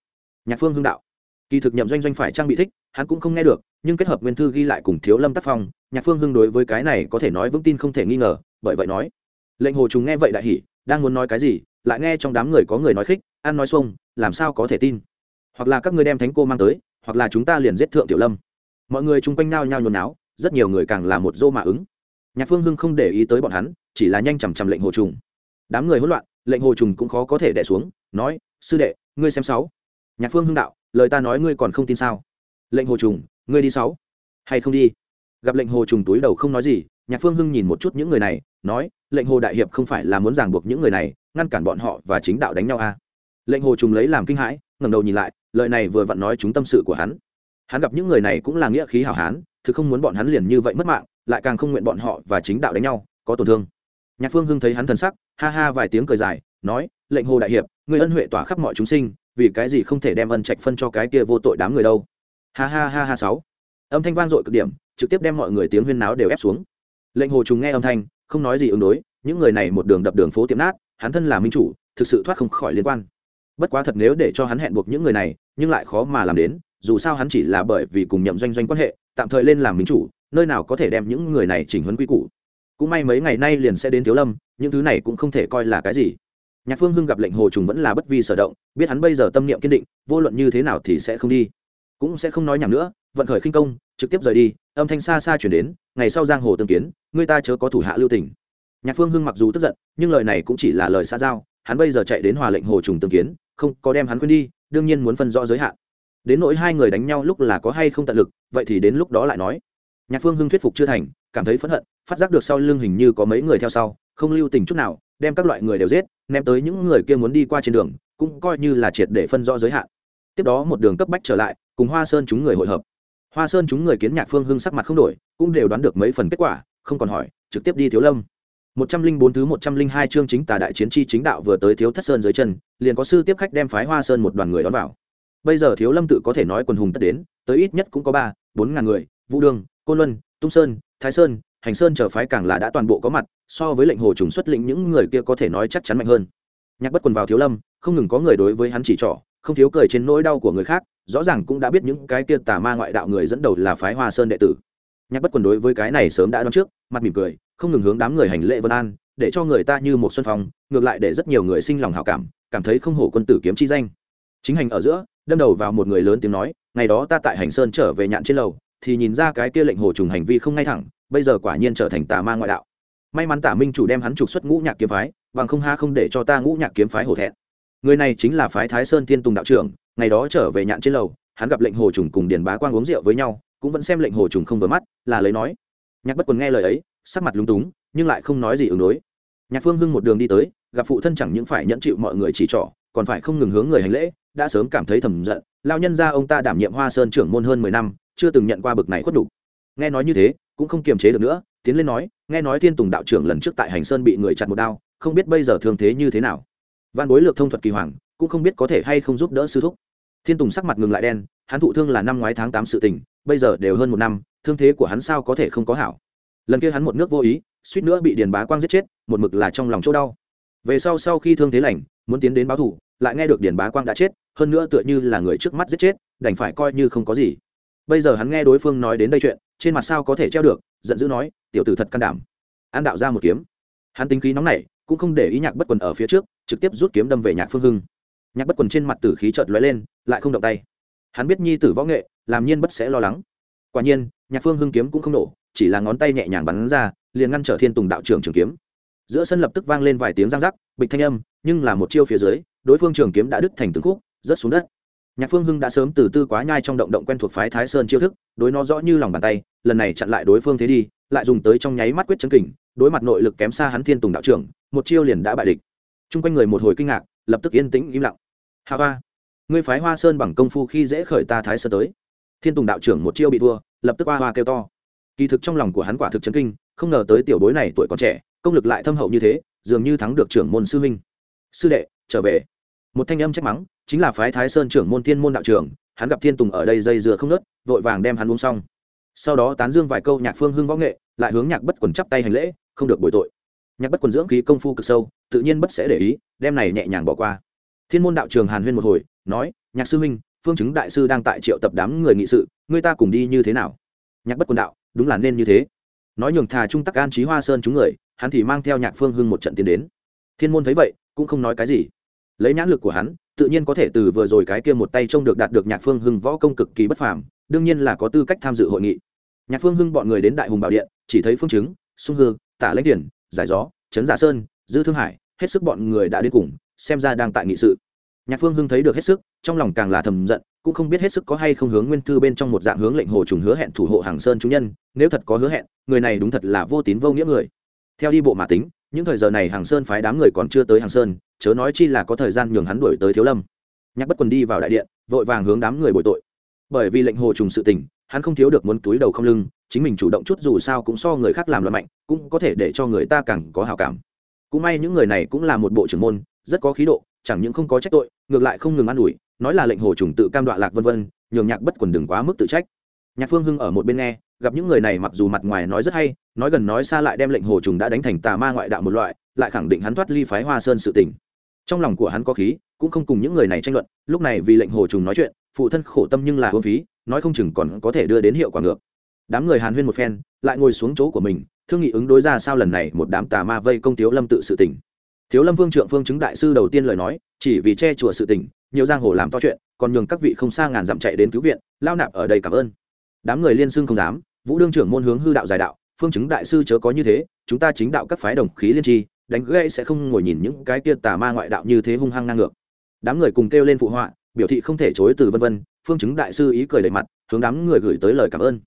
Nhạc phương hưng đạo, kỳ thực nhậm doanh doanh phải trang bị thích, hắn cũng không nghe được, nhưng kết hợp nguyên thư ghi lại cùng thiếu lâm tác phong, nhạc phương hưng đối với cái này có thể nói vững tin không thể nghi ngờ, bởi vậy nói, lệnh hồ chúng nghe vậy đại hỉ, đang muốn nói cái gì, lại nghe trong đám người có người nói khích, ăn nói xuông, làm sao có thể tin? Hoặc là các ngươi đem thánh cô mang tới, hoặc là chúng ta liền giết thượng tiểu lâm. Mọi người chung quanh nao nhao nhốn náo rất nhiều người càng là một dô mà ứng nhạc phương hưng không để ý tới bọn hắn, chỉ là nhanh chằm chằm lệnh hồ trùng. Đám người hỗn loạn, lệnh hồ trùng cũng khó có thể đẻ xuống, nói, sư đệ, ngươi xem sáu. Nhạc phương hưng đạo, lời ta nói ngươi còn không tin sao? Lệnh hồ trùng, ngươi đi sáu. Hay không đi? Gặp lệnh hồ trùng túi đầu không nói gì, nhạc phương hưng nhìn một chút những người này, nói, lệnh hồ đại hiệp không phải là muốn ràng buộc những người này, ngăn cản bọn họ và chính đạo đánh nhau à. lệnh hồ trùng lấy làm kinh hãi, ngẩng đầu nhìn lại, lời này vừa vặn nói chúng tâm sự của hắn. Hắn gặp những người này cũng là nghĩa khí hảo hán, thực không muốn bọn hắn liền như vậy mất mạng lại càng không nguyện bọn họ và chính đạo đánh nhau, có tổn thương. Nhạc phương hưng thấy hắn thần sắc, ha ha vài tiếng cười dài, nói, lệnh hồ đại hiệp, người ân huệ tỏa khắp mọi chúng sinh, vì cái gì không thể đem ân trạch phân cho cái kia vô tội đám người đâu? Ha ha ha ha sáu. Âm thanh vang dội cực điểm, trực tiếp đem mọi người tiếng huyên náo đều ép xuống. Lệnh hồ trùng nghe âm thanh, không nói gì ứng đối, những người này một đường đập đường phố tiệm nát, hắn thân là minh chủ, thực sự thoát không khỏi liên quan. Bất quá thật nếu để cho hắn hẹn buộc những người này, nhưng lại khó mà làm đến, dù sao hắn chỉ là bởi vì cùng nhậm doanh doanh quan hệ, tạm thời lên làm minh chủ nơi nào có thể đem những người này chỉnh huấn quy củ. Cũng may mấy ngày nay liền sẽ đến thiếu lâm, những thứ này cũng không thể coi là cái gì. Nhạc phương hưng gặp lệnh hồ trùng vẫn là bất vi sở động, biết hắn bây giờ tâm niệm kiên định, vô luận như thế nào thì sẽ không đi. Cũng sẽ không nói nhảm nữa, vận khởi khinh công, trực tiếp rời đi, âm thanh xa xa chuyển đến, ngày sau giang hồ tương kiến, người ta chớ có thủ hạ lưu tình. Nhạc phương hưng mặc dù tức giận, nhưng lời này cũng chỉ là lời xa giao, hắn bây giờ chạy đến hòa lệnh hồ trùng tương kiến, không có đem hắn quên đi, đương nhiên muốn phân rõ giới hạn. Đến nỗi hai người đánh nhau lúc là có hay không tận lực, vậy thì đến lúc đó lại nói nhạc phương hưng thuyết phục chưa thành, cảm thấy phẫn hận, phát giác được sau lưng hình như có mấy người theo sau, không lưu tình chút nào, đem các loại người đều giết, ném tới những người kia muốn đi qua trên đường, cũng coi như là triệt để phân rõ giới hạn. Tiếp đó một đường cấp bách trở lại, cùng hoa sơn chúng người hội hợp. Hoa sơn chúng người kiến nhạc phương hưng sắc mặt không đổi, cũng đều đoán được mấy phần kết quả, không còn hỏi, trực tiếp đi thiếu lâm. Một trăm linh bốn thứ một trăm linh hai chương chính tà đại chiến chi chính đạo vừa tới thiếu thất sơn dưới chân, liền có sư tiếp khách đem phái hoa sơn một đoàn người đón vào. Bây giờ thiếu lâm tự có thể nói quần hùng tất đến, tới ít nhất cũng có ba, bốn ngàn người, vũ đương côn luân, tung sơn, thái sơn, hành sơn chờ phái càng là đã toàn bộ có mặt, so với lệnh hồ trùng xuất lĩnh những người kia có thể nói chắc chắn mạnh hơn. Nhạc bất quần vào thiếu lâm, không ngừng có người đối với hắn chỉ trỏ, không thiếu cười trên nỗi đau của người khác, rõ ràng cũng đã biết những cái kia tà ma ngoại đạo người dẫn đầu là phái hoa sơn đệ tử. Nhạc bất quần đối với cái này sớm đã đoán trước, mặt mỉm cười, không ngừng hướng đám người hành lễ vân an, để cho người ta như một xuân phong, ngược lại để rất nhiều người sinh lòng hảo cảm cảm thấy không hổ quân tử kiếm chi danh. Chính hành ở giữa, đâm đầu vào một người lớn tiếng nói, ngày đó ta tại hành sơn trở về nhạn trên lầu thì nhìn ra cái kia lệnh hồ trùng hành vi không ngay thẳng, bây giờ quả nhiên trở thành tà ma ngoại đạo. May mắn tả minh chủ đem hắn trục xuất ngũ nhạc kiếm phái, bằng không ha không để cho ta ngũ nhạc kiếm phái hổ thẹn. Người này chính là phái thái sơn thiên tùng đạo trưởng, ngày đó trở về nhạn trên lầu, hắn gặp lệnh hồ trùng cùng điền bá quang uống rượu với nhau, cũng vẫn xem lệnh hồ trùng không vừa mắt, là lấy nói. Nhạc bất quần nghe lời ấy, sắc mặt lúng túng, nhưng lại không nói gì ứng đối. Nhạc phương hưng một đường đi tới, gặp phụ thân chẳng những phải nhẫn chịu mọi người chỉ trỏ, còn phải không ngừng hướng người hành lễ, đã sớm cảm thấy thầm giận. Lao nhân ra ông ta đảm nhiệm hoa sơn trưởng môn hơn mười năm chưa từng nhận qua bực này khuất đủ. nghe nói như thế, cũng không kiềm chế được nữa, tiến lên nói, nghe nói thiên tùng đạo trưởng lần trước tại hành sơn bị người chặt một đao, không biết bây giờ thương thế như thế nào. Văn bối lược thông thuật kỳ hoàng, cũng không biết có thể hay không giúp đỡ sư thúc. Thiên tùng sắc mặt ngừng lại đen, hắn thụ thương là năm ngoái tháng tám sự tình, bây giờ đều hơn một năm, thương thế của hắn sao có thể không có hảo. Lần kia hắn một nước vô ý, suýt nữa bị điền bá quang giết chết, một mực là trong lòng chỗ đau. Về sau sau khi thương thế lành, muốn tiến đến báo thủ lại nghe được điền bá quang đã chết, hơn nữa tựa như là người trước mắt giết chết, đành phải coi như không có gì bây giờ hắn nghe đối phương nói đến đây chuyện, trên mặt sao có thể treo được, giận dữ nói, tiểu tử thật can đảm. An đạo ra một kiếm. Hắn tính khí nóng nảy, cũng không để ý nhạc bất quần ở phía trước, trực tiếp rút kiếm đâm về nhạc phương hưng. Nhạc bất quần trên mặt tử khí trợt lóe lên, lại không động tay. Hắn biết nhi tử võ nghệ, làm nhiên bất sẽ lo lắng. Quả nhiên, nhạc phương hưng kiếm cũng không nổ, chỉ là ngón tay nhẹ nhàng bắn ra, liền ngăn trở thiên tùng đạo trưởng trường kiếm. Giữa sân lập tức vang lên vài tiếng răng rắc, bịch thanh âm, nhưng là một chiêu phía dưới, đối phương trường kiếm đã đứt thành từng khúc, rớt xuống đất nhạc phương hưng đã sớm từ tư quá nhai trong động động quen thuộc phái thái sơn chiêu thức, đối nó rõ như lòng bàn tay, lần này chặn lại đối phương thế đi, lại dùng tới trong nháy mắt quyết chân kình, đối mặt nội lực kém xa hắn thiên tùng đạo trưởng, một chiêu liền đã bại địch. Trung quanh người một hồi kinh ngạc, lập tức yên tĩnh im lặng. Hà va ngươi phái hoa sơn bằng công phu khi dễ khởi ta thái sơn tới. Thiên tùng đạo trưởng một chiêu bị thua, lập tức hoa hoa kêu to. Kỳ thực trong lòng của hắn quả thực chấn kinh, không ngờ tới tiểu bối này tuổi còn trẻ, công lực lại thâm hậu như thế, dường như thắng được trưởng môn sư huynh. Sư đệ, trở về. Một thanh âm trách mắng chính là phái thái sơn trưởng môn thiên môn đạo trưởng, hắn gặp thiên tùng ở đây dây dừa không nớt, vội vàng đem hắn uống xong. Sau đó tán dương vài câu nhạc phương hưng võ nghệ, lại hướng nhạc bất quần chắp tay hành lễ, không được bồi tội. Nhạc bất quần dưỡng khí công phu cực sâu, tự nhiên bất sẽ để ý, đem này nhẹ nhàng bỏ qua. Thiên môn đạo trường hàn huyên một hồi, nói, nhạc sư huynh, phương chứng đại sư đang tại triệu tập đám người nghị sự người ta cùng đi như thế nào? Nhạc bất quần đạo, đúng là nên như thế. Nói nhường thà trung tắc an trí hoa sơn chúng người, hắn thì mang theo nhạc phương hưng một trận tiến đến. Thiên môn thấy vậy, cũng không nói cái gì lấy nhãn lực của hắn, tự nhiên có thể từ vừa rồi cái kia một tay trông được đạt được nhạc phương hưng võ công cực kỳ bất phàm, đương nhiên là có tư cách tham dự hội nghị. Nhạc phương hưng bọn người đến đại hùng bảo điện, chỉ thấy phương chứng, sung hương tả lãnh điển, giải gió, trấn giả sơn, dư thương hải, hết sức bọn người đã đến cùng, xem ra đang tại nghị sự. Nhạc phương hưng thấy được hết sức, trong lòng càng là thầm giận, cũng không biết hết sức có hay không hướng nguyên thư bên trong một dạng hướng lệnh hồ trùng hứa hẹn thủ hộ hàng sơn chúng nhân, nếu thật có hứa hẹn, người này đúng thật là vô tín vô nghĩa người. Theo đi bộ mà tính những thời giờ này hàng sơn phái đám người còn chưa tới hàng sơn, chớ nói chi là có thời gian nhường hắn đuổi tới thiếu lâm. Nhạc bất quần đi vào đại điện, vội vàng hướng đám người bồi tội. Bởi vì lệnh hồ trùng sự tình, hắn không thiếu được muốn túi đầu không lưng, chính mình chủ động chút dù sao cũng so người khác làm loạn mạnh, cũng có thể để cho người ta càng có hào cảm. Cũng may những người này cũng là một bộ trưởng môn, rất có khí độ, chẳng những không có trách tội, ngược lại không ngừng an ủi, nói là lệnh hồ trùng tự cam đoạ lạc vân vân, nhường nhạc bất quần đừng quá mức tự trách. Nhạc phương hưng ở một bên nghe gặp những người này mặc dù mặt ngoài nói rất hay, nói gần nói xa lại đem lệnh hồ trùng đã đánh thành tà ma ngoại đạo một loại, lại khẳng định hắn thoát ly phái hoa sơn sự tình. Trong lòng của hắn có khí, cũng không cùng những người này tranh luận, lúc này vì lệnh hồ trùng nói chuyện, phụ thân khổ tâm nhưng là hôn phí, nói không chừng còn có thể đưa đến hiệu quả ngược. Đám người hàn huyên một phen, lại ngồi xuống chỗ của mình, thương nghị ứng đối ra sao lần này một đám tà ma vây công thiếu lâm tự sự tỉnh thiếu lâm vương trượng phương chứng đại sư đầu tiên lời nói, chỉ vì che chùa sự tỉnh nhiều giang hồ làm to chuyện, còn nhường các vị không xa ngàn dặm chạy đến cứu viện, lao nạp ở đây cảm ơn đám người liên xưng không dám, vũ đương trưởng môn hướng hư đạo giải đạo, phương chứng đại sư chớ có như thế, chúng ta chính đạo các phái đồng khí liên tri, đánh gãy sẽ không ngồi nhìn những cái kia tà ma ngoại đạo như thế hung hăng ngang ngược. Đám người cùng kêu lên phụ họa, biểu thị không thể chối từ vân vân, phương chứng đại sư ý cười đầy mặt, hướng đám người gửi tới lời cảm ơn.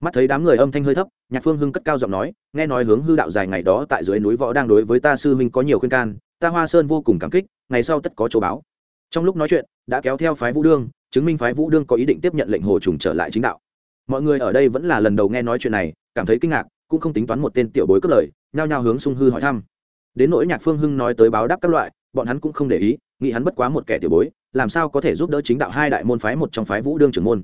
Mắt thấy đám người âm thanh hơi thấp, nhạc phương hưng cất cao giọng nói, nghe nói hướng hư đạo dài ngày đó tại dưới núi võ đang đối với ta sư huynh có nhiều khuyên can, ta hoa sơn vô cùng cảm kích, ngày sau tất có chỗ báo. Trong lúc nói chuyện, đã kéo theo phái vũ đương, chứng minh phái vũ đương có ý định tiếp nhận lệnh hồ trùng trở lại chính đạo mọi người ở đây vẫn là lần đầu nghe nói chuyện này, cảm thấy kinh ngạc, cũng không tính toán một tên tiểu bối cất lời, nhao nhao hướng sung hư hỏi thăm. Đến nỗi nhạc phương hưng nói tới báo đáp các loại, bọn hắn cũng không để ý, nghĩ hắn bất quá một kẻ tiểu bối, làm sao có thể giúp đỡ chính đạo hai đại môn phái một trong phái vũ đương trưởng môn.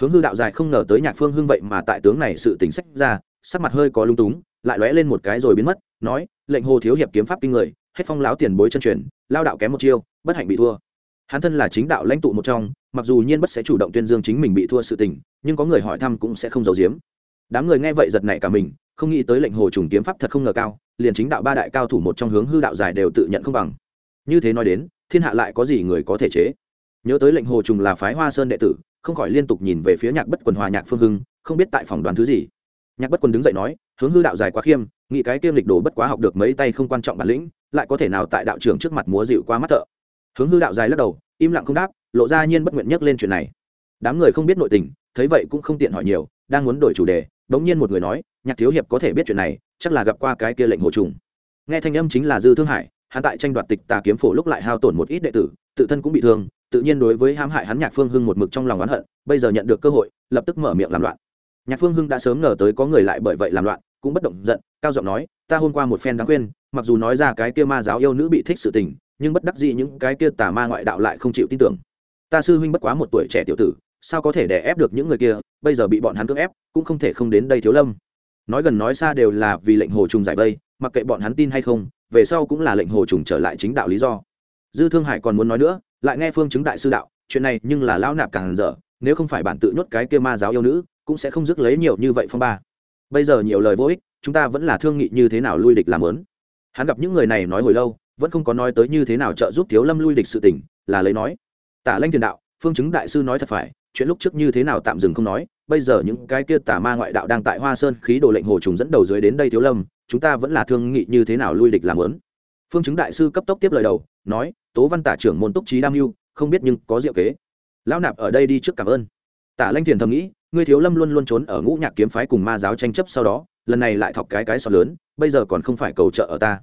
Hướng hư đạo dài không ngờ tới nhạc phương hưng vậy mà tại tướng này sự tỉnh sách ra, sắc mặt hơi có lung túng, lại lóe lên một cái rồi biến mất, nói, lệnh hồ thiếu hiệp kiếm pháp kinh người, hết phong láo tiền bối chân truyền, lao đạo kém một chiêu, bất hạnh bị thua. Hắn thân là chính đạo lãnh tụ một trong mặc dù nhiên bất sẽ chủ động tuyên dương chính mình bị thua sự tình, nhưng có người hỏi thăm cũng sẽ không giấu giếm. Đám người nghe vậy giật nảy cả mình, không nghĩ tới lệnh hồ trùng kiếm pháp thật không ngờ cao, liền chính đạo ba đại cao thủ một trong hướng hư đạo dài đều tự nhận không bằng. Như thế nói đến, thiên hạ lại có gì người có thể chế? Nhớ tới lệnh hồ trùng là phái hoa sơn đệ tử, không khỏi liên tục nhìn về phía nhạc bất quần hòa nhạc phương hưng, không biết tại phòng đoán thứ gì. Nhạc bất quần đứng dậy nói, hướng hư đạo dài quá khiêm, nghĩ cái kiêm lịch đồ bất quá học được mấy tay không quan trọng bản lĩnh, lại có thể nào tại đạo trưởng trước mặt múa dịu qua mắt thợ? Hướng hư đạo dài lắc đầu, im lặng không đáp lộ ra nhiên bất nguyện nhắc lên chuyện này. Đám người không biết nội tình, thấy vậy cũng không tiện hỏi nhiều, đang muốn đổi chủ đề đống nhiên một người nói, nhạc thiếu hiệp có thể biết chuyện này, chắc là gặp qua cái kia lệnh hồ trùng. Nghe thanh âm chính là dư thương hải, hắn tại tranh đoạt tịch tà kiếm phổ lúc lại hao tổn một ít đệ tử, tự thân cũng bị thương, tự nhiên đối với hãm hại hắn nhạc phương hưng một mực trong lòng oán hận, bây giờ nhận được cơ hội, lập tức mở miệng làm loạn. Nhạc phương hưng đã sớm ngờ tới có người lại bởi vậy làm loạn, cũng bất động giận, cao giọng nói, ta hôm qua một phen đáng khuyên mặc dù nói ra cái kia ma giáo yêu nữ bị thích sự tình, nhưng bất đắc dĩ những cái kia tà ma ngoại đạo lại không chịu tin tưởng ta sư huynh bất quá một tuổi trẻ tiểu tử sao có thể đè ép được những người kia bây giờ bị bọn hắn cưỡng ép cũng không thể không đến đây thiếu lâm. Nói gần nói xa đều là vì lệnh hồ trùng giải vây mặc kệ bọn hắn tin hay không về sau cũng là lệnh hồ trùng trở lại chính đạo lý do. Dư thương hải còn muốn nói nữa lại nghe phương chứng đại sư đạo chuyện này nhưng là lão nạp càng dở nếu không phải bản tự nhốt cái kia ma giáo yêu nữ cũng sẽ không dứt lấy nhiều như vậy phong ba. Bây giờ nhiều lời vô ích chúng ta vẫn là thương nghị như thế nào lui địch làm lớn hắn gặp những người này nói hồi lâu vẫn không có nói tới như thế nào trợ giúp thiếu lâm lui địch sự tỉnh, là lấy nói tả lanh thiền đạo, phương chứng đại sư nói thật phải, chuyện lúc trước như thế nào tạm dừng không nói, bây giờ những cái kia tà ma ngoại đạo đang tại hoa sơn khí đồ lệnh hồ trùng dẫn đầu dưới đến đây thiếu lâm, chúng ta vẫn là thương nghị như thế nào lui địch làm lớn phương chứng đại sư cấp tốc tiếp lời đầu, nói, tố văn tả trưởng môn túc trí đam mưu, không biết nhưng có diệu kế. Lão nạp ở đây đi trước cảm ơn. Tả lanh thiền thầm nghĩ, ngươi thiếu lâm luôn luôn trốn ở ngũ nhạc kiếm phái cùng ma giáo tranh chấp sau đó, lần này lại thọc cái cái sọt lớn, bây giờ còn không phải cầu trợ ở ta.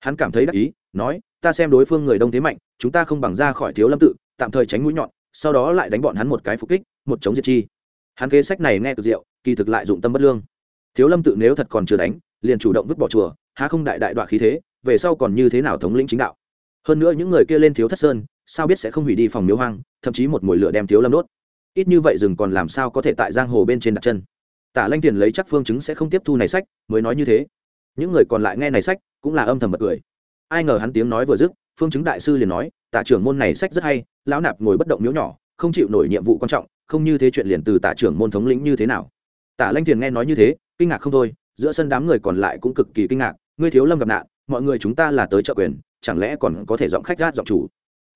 Hắn cảm thấy đắc ý, nói, ta xem đối phương người đông thế mạnh, chúng ta không bằng ra khỏi thiếu lâm tự tạm thời tránh mũi nhọn, sau đó lại đánh bọn hắn một cái phục kích, một chống diệt chi. Hắn kế sách này nghe cực diệu, kỳ thực lại dụng tâm bất lương. Thiếu lâm tự nếu thật còn chưa đánh, liền chủ động vứt bỏ chùa, há không đại đại đoạn khí thế, về sau còn như thế nào thống lĩnh chính đạo. Hơn nữa những người kia lên thiếu thất sơn, sao biết sẽ không hủy đi phòng miếu hoang, thậm chí một mồi lửa đem thiếu lâm đốt. Ít như vậy rừng còn làm sao có thể tại giang hồ bên trên đặt chân. Tả lanh tiền lấy chắc phương chứng sẽ không tiếp thu này sách, mới nói như thế. Những người còn lại nghe này sách, cũng là âm thầm bật cười. Ai ngờ hắn tiếng nói vừa dứt, phương chứng đại sư liền nói, tả trưởng môn này sách rất hay lão nạp ngồi bất động miếu nhỏ, không chịu nổi nhiệm vụ quan trọng, không như thế chuyện liền từ tả trưởng môn thống lĩnh như thế nào. Tả lanh Thiền nghe nói như thế, kinh ngạc không thôi, giữa sân đám người còn lại cũng cực kỳ kinh ngạc, ngươi thiếu lâm gặp nạn, mọi người chúng ta là tới trợ quyền, chẳng lẽ còn có thể giọng khách gát giọng chủ?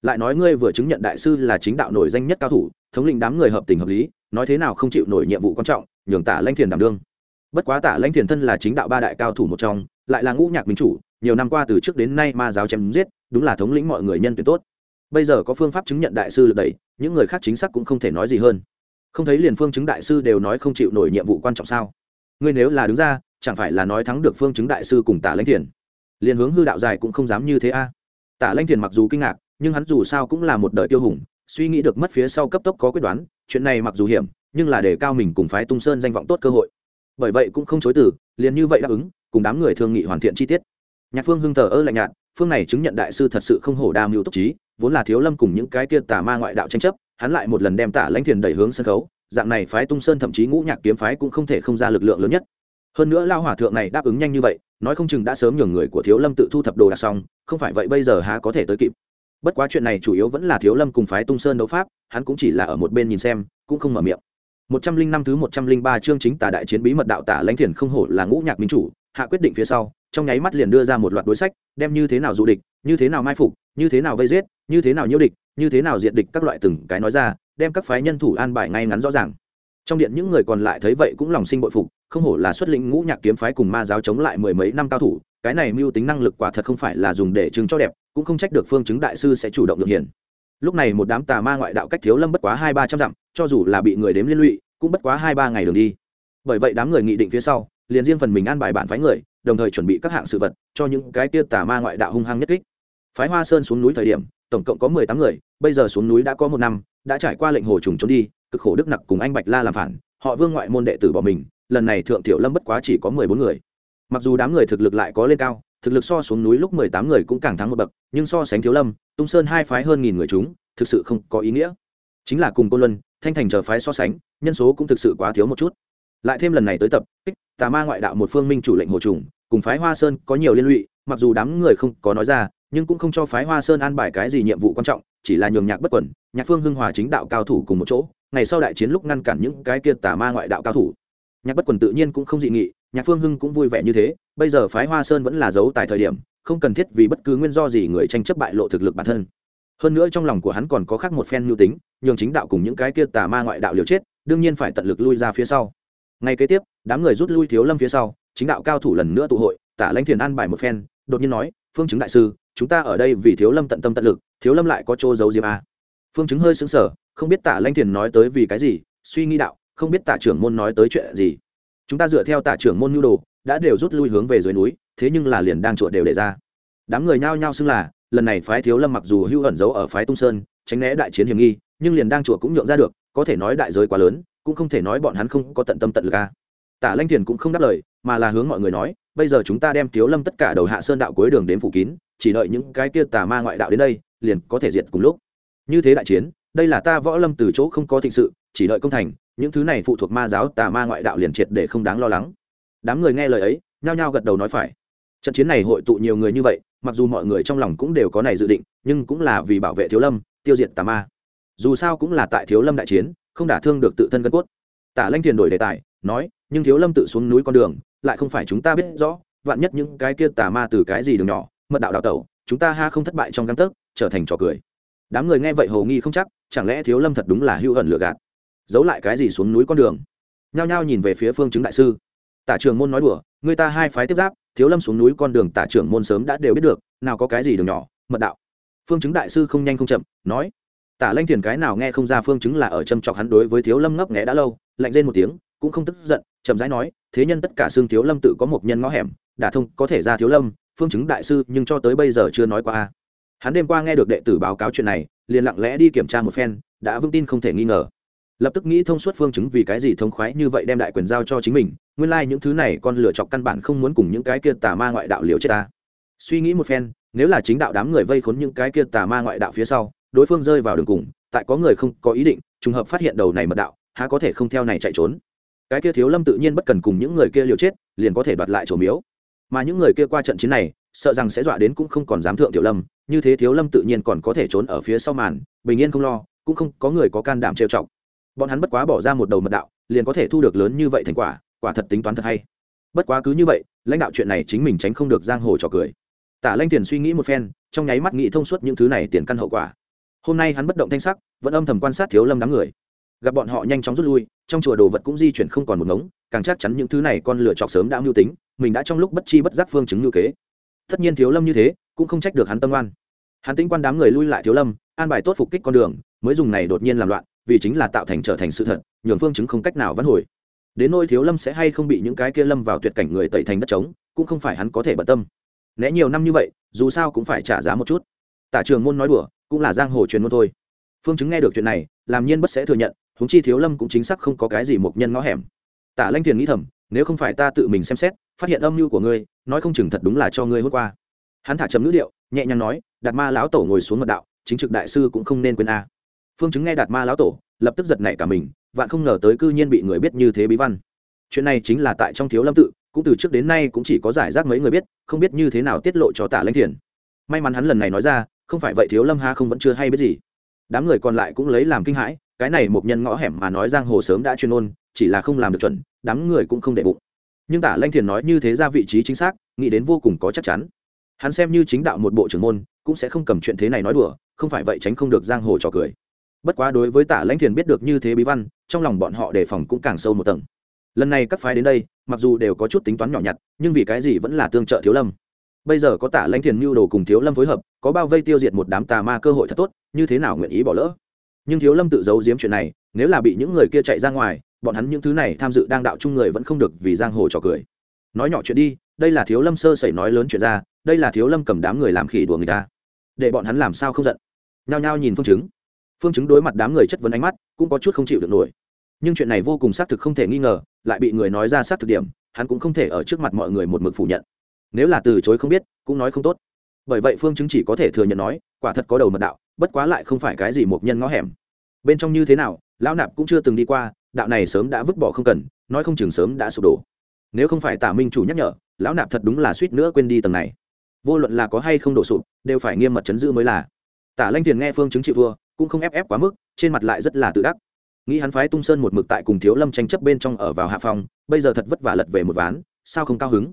Lại nói ngươi vừa chứng nhận đại sư là chính đạo nổi danh nhất cao thủ, thống lĩnh đám người hợp tình hợp lý, nói thế nào không chịu nổi nhiệm vụ quan trọng, nhường tả lanh thiền đảm đương. Bất quá tả lanh thiền thân là chính đạo ba đại cao thủ một trong, lại là ngũ nhạc minh chủ, nhiều năm qua từ trước đến nay ma giáo chém giết, đúng là thống lĩnh mọi người nhân tuyệt tốt bây giờ có phương pháp chứng nhận đại sư lực đẩy, những người khác chính xác cũng không thể nói gì hơn. Không thấy liền phương chứng đại sư đều nói không chịu nổi nhiệm vụ quan trọng sao? Ngươi nếu là đứng ra, chẳng phải là nói thắng được phương chứng đại sư cùng tả lãnh thiền? Liền hướng hư đạo dài cũng không dám như thế a. Tả lãnh thiền mặc dù kinh ngạc, nhưng hắn dù sao cũng là một đời tiêu hùng, suy nghĩ được mất phía sau cấp tốc có quyết đoán, chuyện này mặc dù hiểm, nhưng là để cao mình cùng phái tung sơn danh vọng tốt cơ hội. Bởi vậy cũng không chối từ, liền như vậy đáp ứng, cùng đám người thương nghị hoàn thiện chi tiết. Nhạc phương hưng thờ ơ lạnh nhạt, phương này chứng nhận đại sư thật sự không hổ đa mưu túc trí vốn là thiếu lâm cùng những cái kia tà ma ngoại đạo tranh chấp, hắn lại một lần đem tả lãnh thiền đẩy hướng sân khấu, dạng này phái tung sơn thậm chí ngũ nhạc kiếm phái cũng không thể không ra lực lượng lớn nhất. Hơn nữa lao hỏa thượng này đáp ứng nhanh như vậy, nói không chừng đã sớm nhường người của thiếu lâm tự thu thập đồ đạc xong, không phải vậy bây giờ há có thể tới kịp. Bất quá chuyện này chủ yếu vẫn là thiếu lâm cùng phái tung sơn đấu pháp, hắn cũng chỉ là ở một bên nhìn xem, cũng không mở miệng. Một trăm linh năm thứ một trăm linh ba chương chính tà đại chiến bí mật đạo tả lãnh thiền không hổ là ngũ nhạc minh chủ, hạ quyết định phía sau, trong nháy mắt liền đưa ra một loạt đối sách, đem như thế nào dụ địch, như thế nào mai phục, như thế nào vây giết như thế nào nhiễu địch, như thế nào diện địch các loại từng cái nói ra, đem các phái nhân thủ an bài ngay ngắn rõ ràng. Trong điện những người còn lại thấy vậy cũng lòng sinh bội phục, không hổ là xuất lĩnh ngũ nhạc kiếm phái cùng ma giáo chống lại mười mấy năm cao thủ, cái này mưu tính năng lực quả thật không phải là dùng để chứng cho đẹp, cũng không trách được phương chứng đại sư sẽ chủ động được hiển. Lúc này một đám tà ma ngoại đạo cách thiếu lâm bất quá hai ba trăm dặm, cho dù là bị người đếm liên lụy, cũng bất quá hai ba ngày đường đi. Bởi vậy đám người nghị định phía sau, liền riêng phần mình an bài bản phái người, đồng thời chuẩn bị các hạng sự vật, cho những cái kia tà ma ngoại đạo hung hăng nhất kích. Phái hoa sơn xuống núi thời điểm tổng cộng có mười tám người, bây giờ xuống núi đã có một năm, đã trải qua lệnh hồ trùng trốn đi, cực khổ đức nặc cùng anh bạch la làm phản, họ vương ngoại môn đệ tử bỏ mình, lần này thượng tiểu lâm bất quá chỉ có mười bốn người. Mặc dù đám người thực lực lại có lên cao, thực lực so xuống núi lúc mười tám người cũng càng thắng một bậc, nhưng so sánh thiếu lâm, tung sơn hai phái hơn nghìn người chúng, thực sự không có ý nghĩa. Chính là cùng côn luân, thanh thành chờ phái so sánh, nhân số cũng thực sự quá thiếu một chút. Lại thêm lần này tới tập tà ma ngoại đạo một phương minh chủ lệnh hồ trùng, cùng phái hoa sơn có nhiều liên lụy, mặc dù đám người không có nói ra nhưng cũng không cho phái hoa sơn an bài cái gì nhiệm vụ quan trọng, chỉ là nhường nhạc bất quẩn, nhạc phương hưng hòa chính đạo cao thủ cùng một chỗ, ngày sau đại chiến lúc ngăn cản những cái kia tà ma ngoại đạo cao thủ. Nhạc bất quần tự nhiên cũng không dị nghị, nhạc phương hưng cũng vui vẻ như thế, bây giờ phái hoa sơn vẫn là giấu tại thời điểm, không cần thiết vì bất cứ nguyên do gì người tranh chấp bại lộ thực lực bản thân. Hơn nữa trong lòng của hắn còn có khác một phen mưu tính, nhường chính đạo cùng những cái kia tà ma ngoại đạo liều chết, đương nhiên phải tận lực lui ra phía sau. Ngay kế tiếp, đám người rút lui thiếu lâm phía sau, chính đạo cao thủ lần nữa tụ hội, tả lãnh thiền an bài một phen, đột nhiên nói phương chứng đại sư, chúng ta ở đây vì thiếu lâm tận tâm tận lực, thiếu lâm lại có chỗ giấu diêm a à? phương chứng hơi xứng sở không biết tả Lanh thiền nói tới vì cái gì, suy nghĩ đạo, không biết tả trưởng môn nói tới chuyện gì. Chúng ta dựa theo tả trưởng môn nhu đồ, đã đều rút lui hướng về dưới núi, thế nhưng là liền đang chuột đều để ra. Đám người nhao nhao xưng là, lần này phái thiếu lâm mặc dù hưu ẩn giấu ở phái tung sơn, tránh né đại chiến hiểm nghi, nhưng liền đang chùa cũng nhượng ra được, có thể nói đại giới quá lớn, cũng không thể nói bọn hắn không có tận tâm tận lực à? a tả lanh thiền cũng không đáp lời, mà là hướng mọi người nói bây giờ chúng ta đem thiếu lâm tất cả đầu hạ sơn đạo cuối đường đến phủ kín, chỉ đợi những cái kia tà ma ngoại đạo đến đây, liền có thể diệt cùng lúc. Như thế đại chiến, đây là ta võ lâm từ chỗ không có thịnh sự, chỉ đợi công thành, những thứ này phụ thuộc ma giáo, tà ma ngoại đạo liền triệt để không đáng lo lắng. Đám người nghe lời ấy, nhao nhao gật đầu nói phải. Trận chiến này hội tụ nhiều người như vậy, mặc dù mọi người trong lòng cũng đều có này dự định, nhưng cũng là vì bảo vệ thiếu lâm, tiêu diệt tà ma. Dù sao cũng là tại thiếu lâm đại chiến, không đả thương được tự thân gân cốt. Tả lanh thiền đổi đề tài, nói, nhưng thiếu lâm tự xuống núi con đường lại không phải chúng ta biết rõ, vạn nhất những cái kia tà ma từ cái gì đường nhỏ, mật đạo đào tẩu, chúng ta ha không thất bại trong găng tấc, trở thành trò cười. Đám người nghe vậy hầu nghi không chắc, chẳng lẽ thiếu lâm thật đúng là hưu ẩn lừa gạt? Giấu lại cái gì xuống núi con đường? Nhao nhao nhìn về phía phương chứng đại sư. Tả trường môn nói đùa, người ta hai phái tiếp giáp, thiếu lâm xuống núi con đường tả trưởng môn sớm đã đều biết được, nào có cái gì đường nhỏ, mật đạo. Phương chứng đại sư không nhanh không chậm, nói. Tả lanh thiền cái nào nghe không ra phương chứng là ở châm chọc hắn đối với thiếu lâm ngấp nghẽ đã lâu, lạnh lên một tiếng cũng không tức giận, chậm rãi nói, thế nhân tất cả xương thiếu lâm tự có một nhân ngõ hẻm, đả thông có thể ra thiếu lâm, phương chứng đại sư, nhưng cho tới bây giờ chưa nói qua hắn đêm qua nghe được đệ tử báo cáo chuyện này, liền lặng lẽ đi kiểm tra một phen, đã vững tin không thể nghi ngờ. Lập tức nghĩ thông suốt phương chứng vì cái gì thông khoái như vậy đem đại quyền giao cho chính mình, nguyên lai、like、những thứ này con lựa chọc căn bản không muốn cùng những cái kia tà ma ngoại đạo liều chết ta. Suy nghĩ một phen, nếu là chính đạo đám người vây khốn những cái kia tà ma ngoại đạo phía sau, đối phương rơi vào đường cùng, tại có người không có ý định, trùng hợp phát hiện đầu này mật đạo, há có thể không theo này chạy trốn cái kia thiếu lâm tự nhiên bất cần cùng những người kia liều chết, liền có thể đoạt lại chỗ miếu. Mà những người kia qua trận chiến này, sợ rằng sẽ dọa đến cũng không còn dám thượng tiểu lâm, như thế thiếu lâm tự nhiên còn có thể trốn ở phía sau màn, bình yên không lo, cũng không có người có can đảm trêu chọc. Bọn hắn bất quá bỏ ra một đầu mật đạo, liền có thể thu được lớn như vậy thành quả quả thật tính toán thật hay. Bất quá cứ như vậy, lãnh đạo chuyện này chính mình tránh không được giang hồ trò cười. Tả lanh tiền suy nghĩ một phen, trong nháy mắt nghĩ thông suốt những thứ này tiền căn hậu quả. Hôm nay hắn bất động thanh sắc, vẫn âm thầm quan sát thiếu lâm đám người gặp bọn họ nhanh chóng rút lui, trong chùa đồ vật cũng di chuyển không còn một ngống, càng chắc chắn những thứ này con lựa chọc sớm đã mưu tính, mình đã trong lúc bất chi bất giác phương chứng ngữ kế. Tất nhiên thiếu lâm như thế, cũng không trách được hắn tâm oan. Hắn tính quan đám người lui lại thiếu lâm, an bài tốt phục kích con đường, mới dùng này đột nhiên làm loạn, vì chính là tạo thành trở thành sự thật, nhường phương chứng không cách nào vãn hồi. Đến nôi thiếu lâm sẽ hay không bị những cái kia lâm vào tuyệt cảnh người tẩy thành đất trống, cũng không phải hắn có thể bận tâm. Né nhiều năm như vậy, dù sao cũng phải trả giá một chút. Tả trường môn nói đùa, cũng là giang hồ truyền môn thôi. Phương chứng nghe được chuyện này, làm nhiên bất sẽ thừa nhận huống chi thiếu lâm cũng chính xác không có cái gì một nhân ngõ hẻm. Tả lanh thiền nghĩ thầm, nếu không phải ta tự mình xem xét, phát hiện âm mưu của ngươi, nói không chừng thật đúng là cho ngươi hôm qua. Hắn thả chấm ngữ điệu, nhẹ nhàng nói, đạt ma lão tổ ngồi xuống mật đạo, chính trực đại sư cũng không nên quên a. Phương chứng nghe đạt ma lão tổ, lập tức giật nảy cả mình, vạn không ngờ tới cư nhiên bị người biết như thế bí văn. Chuyện này chính là tại trong thiếu lâm tự, cũng từ trước đến nay cũng chỉ có giải rác mấy người biết, không biết như thế nào tiết lộ cho tả lãnh thiền. May mắn hắn lần này nói ra, không phải vậy thiếu lâm ha không vẫn chưa hay biết gì. Đám người còn lại cũng lấy làm kinh hãi cái này một nhân ngõ hẻm mà nói giang hồ sớm đã chuyên ôn chỉ là không làm được chuẩn, đám người cũng không để bụng. Nhưng tả lanh thiền nói như thế ra vị trí chính xác, nghĩ đến vô cùng có chắc chắn. Hắn xem như chính đạo một bộ trưởng môn, cũng sẽ không cầm chuyện thế này nói đùa, không phải vậy tránh không được giang hồ trò cười. Bất quá đối với tả lãnh thiền biết được như thế bí văn, trong lòng bọn họ đề phòng cũng càng sâu một tầng. Lần này các phái đến đây, mặc dù đều có chút tính toán nhỏ nhặt, nhưng vì cái gì vẫn là tương trợ thiếu lâm. Bây giờ có tả lãnh thiền mưu đồ cùng thiếu lâm phối hợp, có bao vây tiêu diệt một đám tà ma cơ hội thật tốt, như thế nào nguyện ý bỏ lỡ? Nhưng thiếu lâm tự giấu giếm chuyện này, nếu là bị những người kia chạy ra ngoài, bọn hắn những thứ này tham dự đang đạo chung người vẫn không được vì giang hồ trò cười. Nói nhỏ chuyện đi, đây là thiếu lâm sơ sẩy nói lớn chuyện ra, đây là thiếu lâm cầm đám người làm khỉ đùa người ta. Để bọn hắn làm sao không giận? Nhao nhao nhìn phương chứng. Phương chứng đối mặt đám người chất vấn ánh mắt, cũng có chút không chịu được nổi. Nhưng chuyện này vô cùng xác thực không thể nghi ngờ, lại bị người nói ra xác thực điểm, hắn cũng không thể ở trước mặt mọi người một mực phủ nhận. Nếu là từ chối không biết, cũng nói không tốt. Bởi vậy phương chứng chỉ có thể thừa nhận nói, quả thật có đầu mật đạo bất quá lại không phải cái gì một nhân ngõ hẻm. Bên trong như thế nào, lão nạp cũng chưa từng đi qua, đạo này sớm đã vứt bỏ không cần, nói không chừng sớm đã sụp đổ. Nếu không phải tả minh chủ nhắc nhở, lão nạp thật đúng là suýt nữa quên đi tầng này. Vô luận là có hay không đổ sụp, đều phải nghiêm mật chấn giữ mới là. Tả lanh tiền nghe phương chứng chịu vừa cũng không ép ép quá mức, trên mặt lại rất là tự đắc. Nghĩ hắn phái tung sơn một mực tại cùng thiếu lâm tranh chấp bên trong ở vào hạ phòng bây giờ thật vất vả lật về một ván, sao không cao hứng?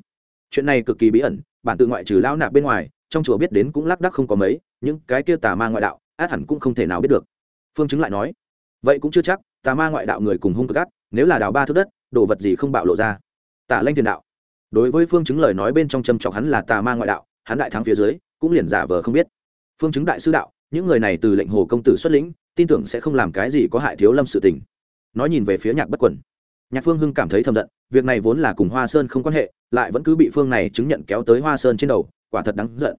Chuyện này cực kỳ bí ẩn, bản tự ngoại trừ lão nạp bên ngoài trong chùa biết đến cũng lác đác không có mấy những cái kia tà ma ngoại đạo át hẳn cũng không thể nào biết được. Phương chứng lại nói vậy cũng chưa chắc tà ma ngoại đạo người cùng hung cực gắt, nếu là đào ba thước đất đồ vật gì không bạo lộ ra? Tả lanh thiền đạo. Đối với phương chứng lời nói bên trong châm chọc hắn là tà ma ngoại đạo hắn đại thắng phía dưới cũng liền giả vờ không biết. Phương chứng đại sư đạo những người này từ lệnh hồ công tử xuất lĩnh tin tưởng sẽ không làm cái gì có hại thiếu lâm sự tình. Nói nhìn về phía nhạc bất quần. Nhạc phương hưng cảm thấy thầm giận việc này vốn là cùng hoa sơn không quan hệ lại vẫn cứ bị phương này chứng nhận kéo tới hoa sơn trên đầu quả thật đáng giận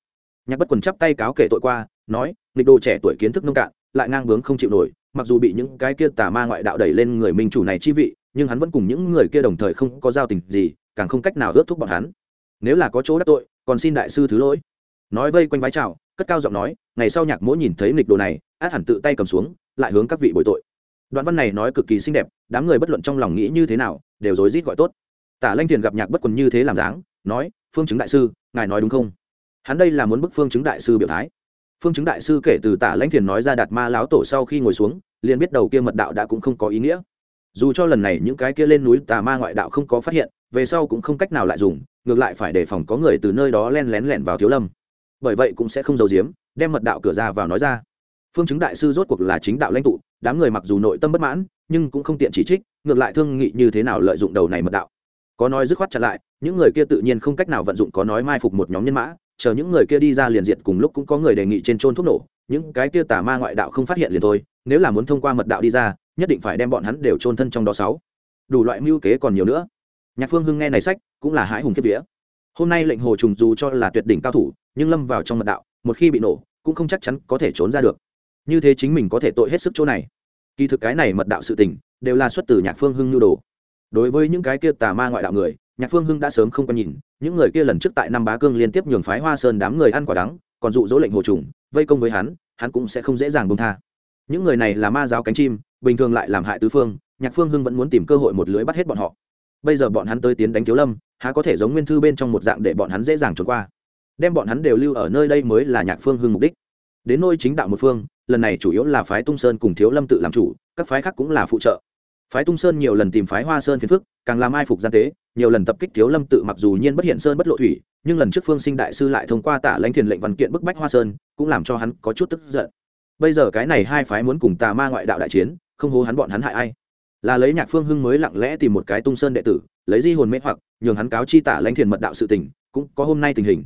nhạc bất quần chắp tay cáo kể tội qua, nói, nghịch đồ trẻ tuổi kiến thức nông cạn, lại ngang bướng không chịu nổi, mặc dù bị những cái kia tà ma ngoại đạo đẩy lên người minh chủ này chi vị, nhưng hắn vẫn cùng những người kia đồng thời không có giao tình gì, càng không cách nào ước thúc bọn hắn. Nếu là có chỗ đắc tội, còn xin đại sư thứ lỗi. Nói vây quanh vái chào, cất cao giọng nói, ngày sau nhạc mỗ nhìn thấy nghịch đồ này, át hẳn tự tay cầm xuống, lại hướng các vị bồi tội. Đoạn văn này nói cực kỳ xinh đẹp, đám người bất luận trong lòng nghĩ như thế nào, đều rối rít gọi tốt. Tả lanh thiền gặp nhạc bất quần như thế làm dáng, nói, phương chứng đại sư, ngài nói đúng không? Hắn đây là muốn bức phương chứng đại sư biểu thái. Phương chứng đại sư kể từ tả lãnh thiền nói ra đạt ma láo tổ sau khi ngồi xuống, liền biết đầu kia mật đạo đã cũng không có ý nghĩa. Dù cho lần này những cái kia lên núi tà ma ngoại đạo không có phát hiện, về sau cũng không cách nào lại dùng, ngược lại phải đề phòng có người từ nơi đó len lén lẻn vào thiếu lâm. Bởi vậy cũng sẽ không giấu giếm, đem mật đạo cửa ra vào nói ra. Phương chứng đại sư rốt cuộc là chính đạo lãnh tụ, đám người mặc dù nội tâm bất mãn, nhưng cũng không tiện chỉ trích, ngược lại thương nghị như thế nào lợi dụng đầu này mật đạo. Có nói dứt khoát chặt lại, những người kia tự nhiên không cách nào vận dụng có nói mai phục một nhóm nhân mã chờ những người kia đi ra liền diệt cùng lúc cũng có người đề nghị trên trôn thuốc nổ, những cái kia tà ma ngoại đạo không phát hiện liền thôi, nếu là muốn thông qua mật đạo đi ra, nhất định phải đem bọn hắn đều trôn thân trong đó sáu. Đủ loại mưu kế còn nhiều nữa. Nhạc phương hưng nghe này sách, cũng là hãi hùng kiếp vía. Hôm nay lệnh hồ trùng dù cho là tuyệt đỉnh cao thủ, nhưng lâm vào trong mật đạo, một khi bị nổ, cũng không chắc chắn có thể trốn ra được. Như thế chính mình có thể tội hết sức chỗ này. Kỳ thực cái này mật đạo sự tình, đều là xuất từ nhạc phương hưng nhu đồ. Đối với những cái kia tà ma ngoại đạo người nhạc phương hưng đã sớm không quen nhìn, những người kia lần trước tại năm bá cương liên tiếp nhường phái hoa sơn đám người ăn quả đắng, còn dụ dỗ lệnh hồ trùng, vây công với hắn hắn cũng sẽ không dễ dàng bông tha. Những người này là ma giáo cánh chim, bình thường lại làm hại tứ phương, nhạc phương hưng vẫn muốn tìm cơ hội một lưới bắt hết bọn họ. Bây giờ bọn hắn tới tiến đánh thiếu lâm, há có thể giống nguyên thư bên trong một dạng để bọn hắn dễ dàng trốn qua. Đem bọn hắn đều lưu ở nơi đây mới là nhạc phương hưng mục đích. Đến nôi chính đạo một phương, lần này chủ yếu là phái tung sơn cùng thiếu lâm tự làm chủ, các phái khác cũng là phụ trợ phái tung sơn nhiều lần tìm phái hoa sơn phiền phức, càng làm ai phục gian tế, nhiều lần tập kích thiếu lâm tự mặc dù nhiên bất hiện sơn bất lộ thủy, nhưng lần trước phương sinh đại sư lại thông qua tả lãnh thiền lệnh văn kiện bức bách hoa sơn, cũng làm cho hắn có chút tức giận. Bây giờ cái này hai phái muốn cùng tà ma ngoại đạo đại chiến, không hố hắn bọn hắn hại ai. Là lấy nhạc phương hưng mới lặng lẽ tìm một cái tung sơn đệ tử, lấy di hồn mê hoặc, nhường hắn cáo chi tả lãnh thiền mật đạo sự tình, cũng có hôm nay tình hình.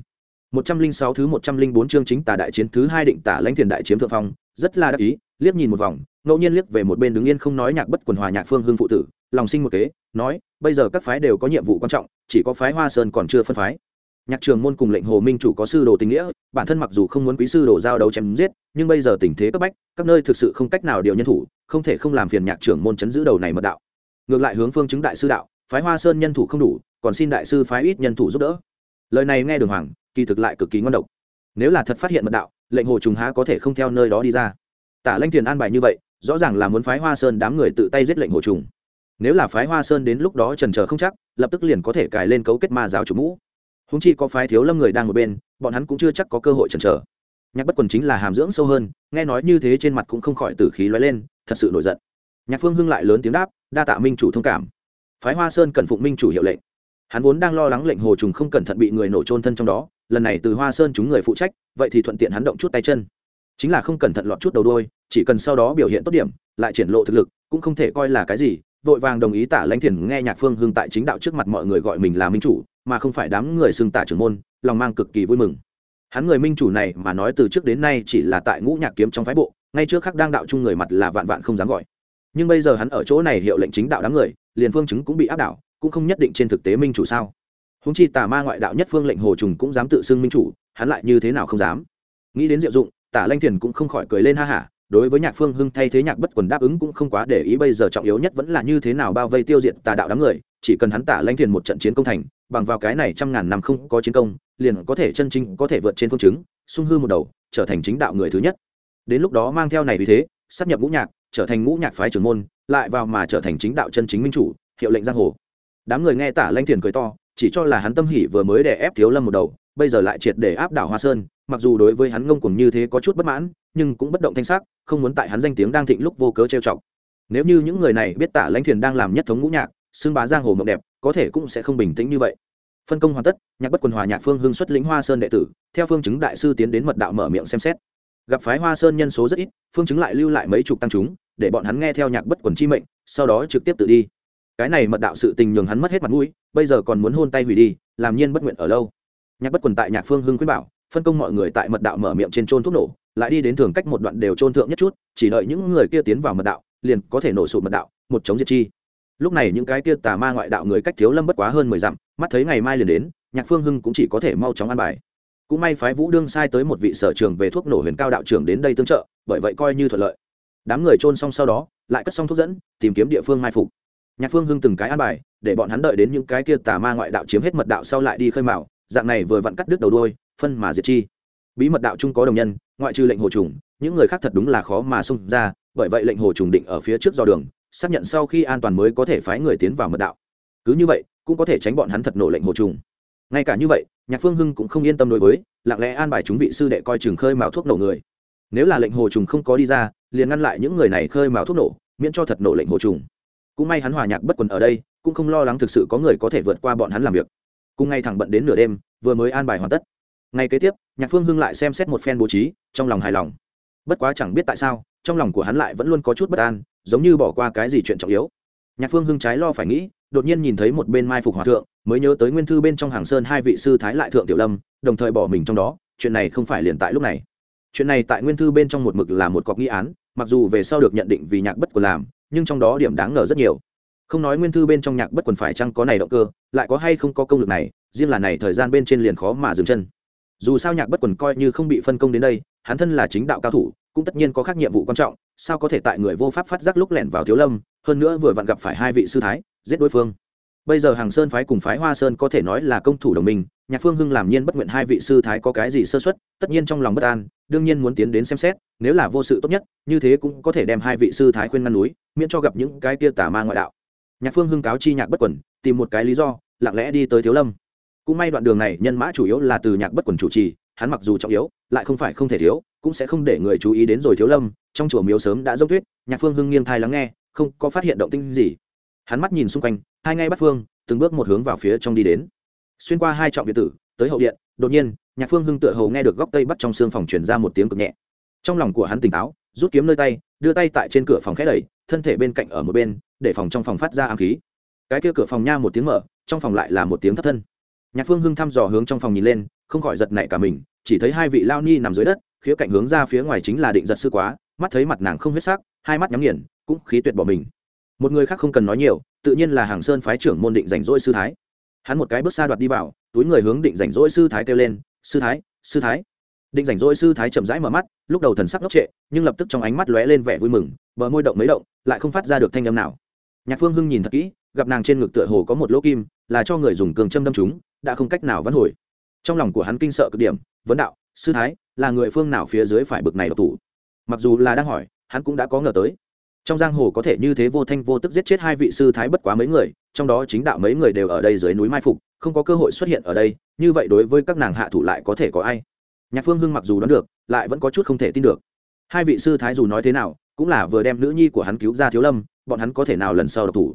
Một trăm linh sáu thứ một trăm linh bốn chương chính tà đại chiến thứ hai định tả lãnh thiền đại chiếm thượng phong, rất là đắc ý, liếc nhìn một vòng ngẫu nhiên liếc về một bên đứng yên không nói nhạc bất quần hòa nhạc phương hưng phụ tử, lòng sinh một kế, nói, bây giờ các phái đều có nhiệm vụ quan trọng, chỉ có phái hoa sơn còn chưa phân phái. Nhạc trường môn cùng lệnh hồ minh chủ có sư đồ tình nghĩa, bản thân mặc dù không muốn quý sư đồ giao đấu chém giết, nhưng bây giờ tình thế cấp bách, các nơi thực sự không cách nào điều nhân thủ, không thể không làm phiền nhạc trưởng môn chấn giữ đầu này mật đạo. Ngược lại hướng phương chứng đại sư đạo, phái hoa sơn nhân thủ không đủ, còn xin đại sư phái ít nhân thủ giúp đỡ. Lời này nghe đường hoàng, kỳ thực lại cực kỳ ngon độc. Nếu là thật phát hiện mật đạo, lệnh hồ trùng há có thể không theo nơi đó đi ra. Tả lanh thiền an bài như vậy rõ ràng là muốn phái hoa sơn đám người tự tay giết lệnh hồ trùng. Nếu là phái hoa sơn đến lúc đó trần trờ không chắc, lập tức liền có thể cài lên cấu kết ma giáo chủ mũ. Húng chi có phái thiếu lâm người đang một bên, bọn hắn cũng chưa chắc có cơ hội trần trờ nhạc bất quần chính là hàm dưỡng sâu hơn, nghe nói như thế trên mặt cũng không khỏi tử khí lóe lên, thật sự nổi giận. Nhạc phương hưng lại lớn tiếng đáp, đa tạ minh chủ thông cảm. Phái hoa sơn cần phụng minh chủ hiệu lệnh. Hắn vốn đang lo lắng lệnh hồ trùng không cẩn thận bị người nổ trôn thân trong đó, lần này từ hoa sơn chúng người phụ trách, vậy thì thuận tiện hắn động chút tay chân. Chính là không cẩn thận lọt chút đầu đôi chỉ cần sau đó biểu hiện tốt điểm, lại triển lộ thực lực, cũng không thể coi là cái gì. Vội vàng đồng ý tả lãnh thiền nghe nhạc phương hưng tại chính đạo trước mặt mọi người gọi mình là minh chủ, mà không phải đám người xưng tả trưởng môn, lòng mang cực kỳ vui mừng. Hắn người minh chủ này mà nói từ trước đến nay chỉ là tại ngũ nhạc kiếm trong phái bộ, ngay trước khắc đang đạo chung người mặt là vạn vạn không dám gọi. Nhưng bây giờ hắn ở chỗ này hiệu lệnh chính đạo đám người, liền phương chứng cũng bị áp đảo, cũng không nhất định trên thực tế minh chủ sao. Húng chi tà ma ngoại đạo nhất phương lệnh hồ trùng cũng dám tự xưng minh chủ, hắn lại như thế nào không dám? Nghĩ đến diệu dụng tả lanh thiền cũng không khỏi cười lên ha hả đối với nhạc phương hưng thay thế nhạc bất quần đáp ứng cũng không quá để ý, bây giờ trọng yếu nhất vẫn là như thế nào bao vây tiêu diệt tà đạo đám người, chỉ cần hắn tả lanh thiền một trận chiến công thành, bằng vào cái này trăm ngàn năm không có chiến công, liền có thể chân chính có thể vượt trên phương chứng, sung hư một đầu, trở thành chính đạo người thứ nhất. Đến lúc đó mang theo này vì thế, sắp nhập ngũ nhạc, trở thành ngũ nhạc phái trưởng môn, lại vào mà trở thành chính đạo chân chính minh chủ, hiệu lệnh giang hồ. Đám người nghe tả lanh thiền cười to, chỉ cho là hắn tâm hỉ vừa mới để ép thiếu lâm một đầu, bây giờ lại triệt để áp đảo hoa sơn, mặc dù đối với hắn ngông cuồng như thế có chút bất mãn, nhưng cũng bất động thanh sắc không muốn tại hắn danh tiếng đang thịnh lúc vô cớ trêu chọc. Nếu như những người này biết tả lãnh thiền đang làm nhất thống ngũ nhạc, xưng bá giang hồ mộng đẹp, có thể cũng sẽ không bình tĩnh như vậy. Phân công hoàn tất, nhạc bất quần hòa nhạc phương hưng xuất lĩnh hoa sơn đệ tử, theo phương chứng đại sư tiến đến mật đạo mở miệng xem xét. Gặp phái hoa sơn nhân số rất ít, phương chứng lại lưu lại mấy chục tăng chúng, để bọn hắn nghe theo nhạc bất quần chi mệnh, sau đó trực tiếp tự đi. Cái này mật đạo sự tình nhường hắn mất hết mặt mũi, bây giờ còn muốn hôn tay hủy đi, làm nhiên bất nguyện ở lâu. Nhạc bất quần tại nhạc phương hưng khuyên bảo, phân công mọi người tại mật đạo mở miệng trên trôn thuốc nổ lại đi đến thường cách một đoạn đều trôn thượng nhất chút, chỉ đợi những người kia tiến vào mật đạo, liền có thể nổ sụt mật đạo, một chống diệt chi. Lúc này những cái kia tà ma ngoại đạo người cách thiếu lâm bất quá hơn mười dặm, mắt thấy ngày mai liền đến, nhạc phương hưng cũng chỉ có thể mau chóng ăn bài. Cũng may phái vũ đương sai tới một vị sở trường về thuốc nổ huyền cao đạo trưởng đến đây tương trợ, bởi vậy coi như thuận lợi. Đám người trôn xong sau đó, lại cất xong thuốc dẫn, tìm kiếm địa phương mai phục. Nhạc phương hưng từng cái ăn bài, để bọn hắn đợi đến những cái kia tà ma ngoại đạo chiếm hết mật đạo sau lại đi khơi mạo dạng này vừa vặn cắt đứt đầu đôi phân mà diệt chi bí mật đạo chung có đồng nhân, ngoại trừ lệnh hồ trùng, những người khác thật đúng là khó mà xung ra, bởi vậy lệnh hồ trùng định ở phía trước do đường, xác nhận sau khi an toàn mới có thể phái người tiến vào mật đạo. Cứ như vậy, cũng có thể tránh bọn hắn thật nổ lệnh hồ trùng. Ngay cả như vậy, nhạc phương hưng cũng không yên tâm đối với, lặng lẽ an bài chúng vị sư đệ coi chừng khơi mào thuốc nổ người. Nếu là lệnh hồ trùng không có đi ra, liền ngăn lại những người này khơi mào thuốc nổ, miễn cho thật nổ lệnh hồ trùng. Cũng may hắn hòa nhạc bất quần ở đây, cũng không lo lắng thực sự có người có thể vượt qua bọn hắn làm việc. Cùng ngay thẳng bận đến nửa đêm, vừa mới an bài hoàn tất ngay kế tiếp, nhạc phương hưng lại xem xét một phen bố trí, trong lòng hài lòng. Bất quá chẳng biết tại sao, trong lòng của hắn lại vẫn luôn có chút bất an, giống như bỏ qua cái gì chuyện trọng yếu. Nhạc phương hưng trái lo phải nghĩ, đột nhiên nhìn thấy một bên mai phục hòa thượng, mới nhớ tới nguyên thư bên trong hàng sơn hai vị sư thái lại thượng tiểu lâm, đồng thời bỏ mình trong đó, chuyện này không phải liền tại lúc này. Chuyện này tại nguyên thư bên trong một mực là một cọc nghi án, mặc dù về sau được nhận định vì nhạc bất quần làm, nhưng trong đó điểm đáng ngờ rất nhiều. Không nói nguyên thư bên trong nhạc bất quần phải chăng có này động cơ, lại có hay không có công lực này, riêng là này thời gian bên trên liền khó mà dừng chân dù sao nhạc bất quần coi như không bị phân công đến đây, hắn thân là chính đạo cao thủ, cũng tất nhiên có khác nhiệm vụ quan trọng, sao có thể tại người vô pháp phát giác lúc lẻn vào thiếu lâm, hơn nữa vừa vặn gặp phải hai vị sư thái, giết đối phương. Bây giờ hàng sơn phái cùng phái hoa sơn có thể nói là công thủ đồng minh, nhạc phương hưng làm nhiên bất nguyện hai vị sư thái có cái gì sơ xuất tất nhiên trong lòng bất an, đương nhiên muốn tiến đến xem xét, nếu là vô sự tốt nhất, như thế cũng có thể đem hai vị sư thái khuyên ngăn núi, miễn cho gặp những cái kia tà ma ngoại đạo. Nhạc phương hưng cáo chi nhạc bất quẩn tìm một cái lý do, lặng lẽ đi tới thiếu lâm cũng may đoạn đường này nhân mã chủ yếu là từ nhạc bất quần chủ trì, hắn mặc dù trọng yếu, lại không phải không thể thiếu, cũng sẽ không để người chú ý đến rồi thiếu lâm, trong chùa miếu sớm đã dốc tuyết, nhạc phương hưng nghiêng thai lắng nghe, không có phát hiện động tinh gì. Hắn mắt nhìn xung quanh, hai ngay bắt phương, từng bước một hướng vào phía trong đi đến. Xuyên qua hai trọng viện tử, tới hậu điện, đột nhiên, nhạc phương hưng tựa hầu nghe được góc tây bắt trong xương phòng chuyển ra một tiếng cực nhẹ. Trong lòng của hắn tỉnh táo, rút kiếm nơi tay, đưa tay tại trên cửa phòng khẽ đẩy, thân thể bên cạnh ở một bên, để phòng trong phòng phát ra ám khí. Cái kia cửa phòng nha một tiếng mở, trong phòng lại là một tiếng thất thân nhạc phương hưng thăm dò hướng trong phòng nhìn lên, không khỏi giật nảy cả mình, chỉ thấy hai vị lao ni nằm dưới đất, khía cạnh hướng ra phía ngoài chính là định giật sư quá, mắt thấy mặt nàng không huyết sắc, hai mắt nhắm nghiền, cũng khí tuyệt bỏ mình. Một người khác không cần nói nhiều, tự nhiên là hàng sơn phái trưởng môn định rảnh rỗi sư thái. Hắn một cái bước xa đoạt đi vào, túi người hướng định rảnh rỗi sư thái kêu lên, sư thái sư thái. Định rảnh rỗi sư thái chậm rãi mở mắt, lúc đầu thần sắc ngốc trệ, nhưng lập tức trong ánh mắt lóe lên vẻ vui mừng, bờ môi động mấy động, lại không phát ra được thanh âm nào. Nhạc phương hưng nhìn thật kỹ, gặp nàng trên ngực tựa hồ có một lỗ kim, là cho người dùng cường châm đâm chúng đã không cách nào vãn hồi. Trong lòng của hắn kinh sợ cực điểm, vấn đạo, sư thái, là người phương nào phía dưới phải bực này độc thủ? Mặc dù là đang hỏi, hắn cũng đã có ngờ tới. Trong giang hồ có thể như thế vô thanh vô tức giết chết hai vị sư thái bất quá mấy người, trong đó chính đạo mấy người đều ở đây dưới núi mai phục, không có cơ hội xuất hiện ở đây, như vậy đối với các nàng hạ thủ lại có thể có ai? Nhạc phương hưng mặc dù đoán được, lại vẫn có chút không thể tin được. Hai vị sư thái dù nói thế nào, cũng là vừa đem nữ nhi của hắn cứu ra thiếu lâm, bọn hắn có thể nào lần sau độc thủ?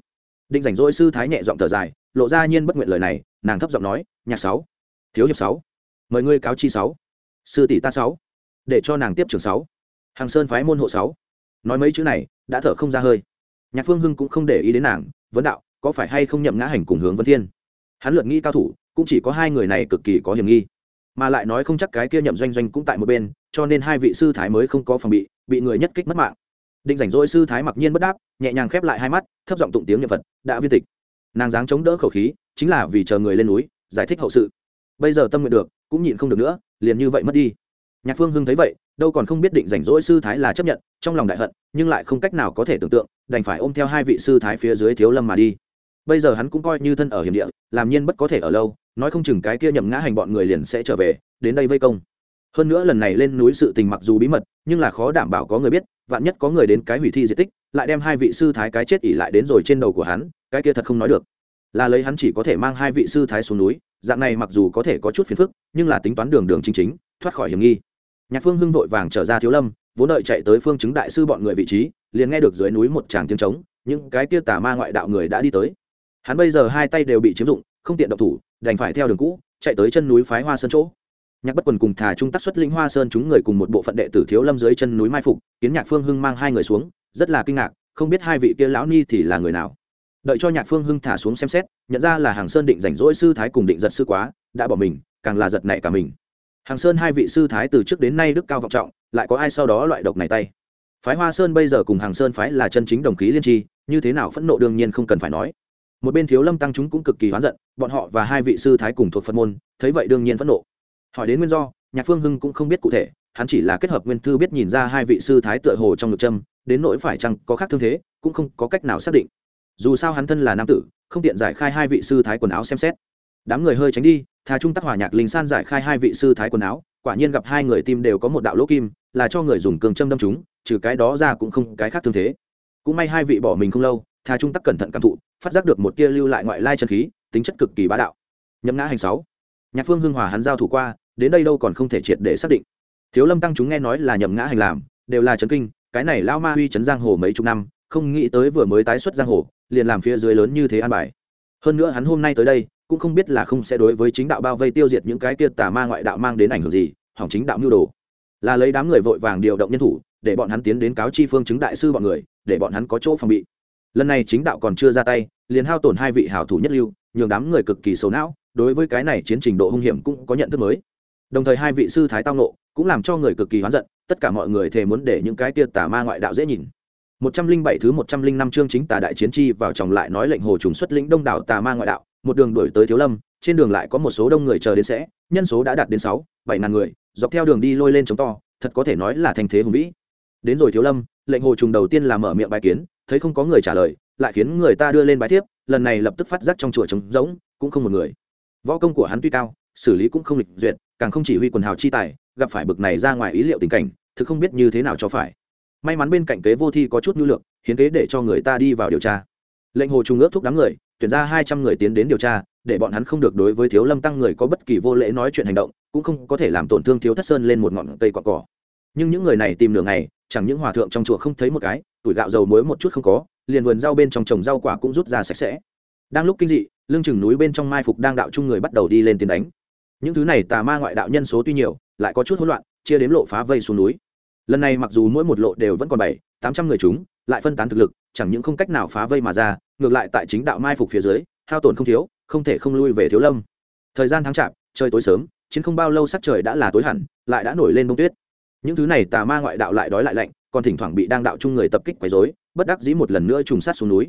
Định rảnh rỗi sư thái nhẹ giọng thở dài lộ ra nhiên bất nguyện lời này, nàng thấp giọng nói, nhạc sáu, thiếu hiệp sáu, mời ngươi cáo chi sáu, sư tỷ ta sáu, để cho nàng tiếp trường sáu. Hàng sơn phái môn hộ sáu, nói mấy chữ này, đã thở không ra hơi. Nhạc phương hưng cũng không để ý đến nàng, vấn đạo, có phải hay không nhậm ngã hành cùng hướng vân thiên? Hắn lượt nghĩ cao thủ, cũng chỉ có hai người này cực kỳ có hiểm nghi. Mà lại nói không chắc cái kia nhậm doanh doanh cũng tại một bên, cho nên hai vị sư thái mới không có phòng bị bị người nhất kích mất mạng. Định rảnh rỗi sư thái mặc nhiên bất đáp, nhẹ nhàng khép lại hai mắt, thấp giọng tụng tiếng nhật phật, đã viên tịch nàng dáng chống đỡ khẩu khí, chính là vì chờ người lên núi, giải thích hậu sự. Bây giờ tâm nguyện được, cũng nhịn không được nữa, liền như vậy mất đi. Nhạc phương hưng thấy vậy, đâu còn không biết định rảnh rỗi sư thái là chấp nhận, trong lòng đại hận, nhưng lại không cách nào có thể tưởng tượng, đành phải ôm theo hai vị sư thái phía dưới thiếu lâm mà đi. Bây giờ hắn cũng coi như thân ở hiểm địa, làm nhiên bất có thể ở lâu, nói không chừng cái kia nhậm ngã hành bọn người liền sẽ trở về, đến đây vây công. Hơn nữa lần này lên núi sự tình mặc dù bí mật, nhưng là khó đảm bảo có người biết vạn nhất có người đến cái hủy thi di tích, lại đem hai vị sư thái cái chết ỉ lại đến rồi trên đầu của hắn, cái kia thật không nói được. Là lấy hắn chỉ có thể mang hai vị sư thái xuống núi, dạng này mặc dù có thể có chút phiền phức, nhưng là tính toán đường đường chính chính, thoát khỏi hiểm nghi. Nhạc phương hưng vội vàng trở ra thiếu lâm, vốn đợi chạy tới phương chứng đại sư bọn người vị trí, liền nghe được dưới núi một tràng tiếng trống, những cái kia tà ma ngoại đạo người đã đi tới. Hắn bây giờ hai tay đều bị chiếm dụng, không tiện động thủ, đành phải theo đường cũ, chạy tới chân núi phái hoa sơn chỗ nhạc bất quần cùng thả trung tác xuất linh hoa sơn chúng người cùng một bộ phận đệ tử thiếu lâm dưới chân núi mai phục, kiến nhạc phương hưng mang hai người xuống, rất là kinh ngạc, không biết hai vị kia lão ni thì là người nào. Đợi cho nhạc phương hưng thả xuống xem xét, nhận ra là hàng sơn định rảnh rỗi sư thái cùng định giật sư quá, đã bỏ mình, càng là giật nảy cả mình. Hàng sơn hai vị sư thái từ trước đến nay đức cao vọng trọng, lại có ai sau đó loại độc này tay? Phái hoa sơn bây giờ cùng hàng sơn phái là chân chính đồng khí liên tri, như thế nào phẫn nộ đương nhiên không cần phải nói. Một bên thiếu lâm tăng chúng cũng cực kỳ hoán giận, bọn họ và hai vị sư thái cùng thuộc phật môn, thấy vậy đương nhiên phẫn nộ hỏi đến nguyên do, nhạc phương hưng cũng không biết cụ thể, hắn chỉ là kết hợp nguyên thư biết nhìn ra hai vị sư thái tựa hồ trong ngực trâm đến nỗi phải chăng có khác thương thế, cũng không có cách nào xác định. Dù sao hắn thân là nam tử, không tiện giải khai hai vị sư thái quần áo xem xét. Đám người hơi tránh đi thà trung tác hòa nhạc linh san giải khai hai vị sư thái quần áo, quả nhiên gặp hai người tim đều có một đạo lỗ kim, là cho người dùng cường châm đâm chúng, trừ cái đó ra cũng không cái khác thương thế. Cũng may hai vị bỏ mình không lâu thà trung tắc cẩn thận cảm thụ, phát giác được một tia lưu lại ngoại lai chân khí, tính chất cực kỳ bá đạo. Nhậm ngã hành sáu. Nhạc phương hưng hòa hắn giao thủ qua đến đây đâu còn không thể triệt để xác định. Thiếu lâm tăng chúng nghe nói là nhậm ngã hành làm, đều là chấn kinh, cái này lao ma huy chấn giang hồ mấy chục năm, không nghĩ tới vừa mới tái xuất giang hồ, liền làm phía dưới lớn như thế an bài. Hơn nữa hắn hôm nay tới đây, cũng không biết là không sẽ đối với chính đạo bao vây tiêu diệt những cái kia tà ma ngoại đạo mang đến ảnh hưởng gì, hỏng chính đạo nhu đồ. Là lấy đám người vội vàng điều động nhân thủ, để bọn hắn tiến đến cáo chi phương chứng đại sư bọn người, để bọn hắn có chỗ phòng bị. Lần này chính đạo còn chưa ra tay, liền hao tổn hai vị hảo thủ nhất lưu, nhường đám người cực kỳ xấu não, đối với cái này chiến trình độ hung hiểm cũng có nhận thức mới đồng thời hai vị sư thái tao nộ cũng làm cho người cực kỳ hoán giận, tất cả mọi người thề muốn để những cái kia tà ma ngoại đạo dễ nhìn. Một trăm linh bảy thứ một trăm linh năm chương chính tà đại chiến chi vào chồng lại nói lệnh hồ trùng xuất lĩnh đông đảo tà ma ngoại đạo, một đường đuổi tới thiếu lâm, trên đường lại có một số đông người chờ đến sẽ, nhân số đã đạt đến sáu, bảy ngàn người, dọc theo đường đi lôi lên chống to, thật có thể nói là thành thế hùng vĩ. Đến rồi thiếu lâm, lệnh hồ trùng đầu tiên là mở miệng bài kiến, thấy không có người trả lời, lại khiến người ta đưa lên bài thiếp, lần này lập tức phát giác trong chùa trống rỗng, cũng không một người. Võ công của hắn tuy cao xử lý cũng không lịch duyệt, càng không chỉ huy quần hào chi tài, gặp phải bực này ra ngoài ý liệu tình cảnh, thực không biết như thế nào cho phải. May mắn bên cạnh kế vô thi có chút nhu lượng, hiến kế để cho người ta đi vào điều tra. Lệnh hồ trung ước thúc đám người, tuyển ra hai trăm người tiến đến điều tra, để bọn hắn không được đối với thiếu lâm tăng người có bất kỳ vô lễ nói chuyện hành động, cũng không có thể làm tổn thương thiếu thất sơn lên một ngọn cây cọ cỏ. Nhưng những người này tìm nửa ngày, chẳng những hòa thượng trong chùa không thấy một cái, tuổi gạo dầu muối một chút không có, liền vườn rau bên trong trồng rau quả cũng rút ra sạch sẽ. Đang lúc kinh dị lương chừng núi bên trong mai phục đang đạo chung người bắt đầu đi lên tiến đánh những thứ này tà ma ngoại đạo nhân số tuy nhiều, lại có chút hỗn loạn, chia đếm lộ phá vây xuống núi. Lần này mặc dù mỗi một lộ đều vẫn còn bảy, tám trăm người chúng, lại phân tán thực lực, chẳng những không cách nào phá vây mà ra, ngược lại tại chính đạo mai phục phía dưới, hao tổn không thiếu, không thể không lui về thiếu lâm. Thời gian tháng chạp, trời tối sớm, chiến không bao lâu sắc trời đã là tối hẳn, lại đã nổi lên bông tuyết. Những thứ này tà ma ngoại đạo lại đói lại lạnh, còn thỉnh thoảng bị đang đạo chung người tập kích quấy rối, bất đắc dĩ một lần nữa trùng sát xuống núi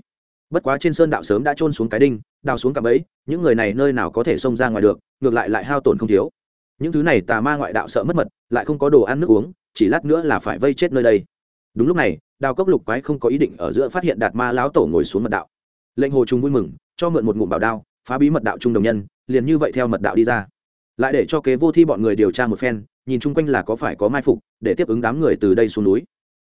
bất quá trên sơn đạo sớm đã trôn xuống cái đinh, đào xuống cả ấy những người này nơi nào có thể xông ra ngoài được, ngược lại lại hao tổn không thiếu. Những thứ này tà ma ngoại đạo sợ mất mật, lại không có đồ ăn nước uống, chỉ lát nữa là phải vây chết nơi đây. Đúng lúc này, đào cốc lục quái không có ý định ở giữa phát hiện đạt ma lão tổ ngồi xuống mật đạo. Lệnh hồ trung vui mừng, cho mượn một ngụm bảo đao, phá bí mật đạo trung đồng nhân, liền như vậy theo mật đạo đi ra. Lại để cho kế vô thi bọn người điều tra một phen, nhìn chung quanh là có phải có mai phục, để tiếp ứng đám người từ đây xuống núi.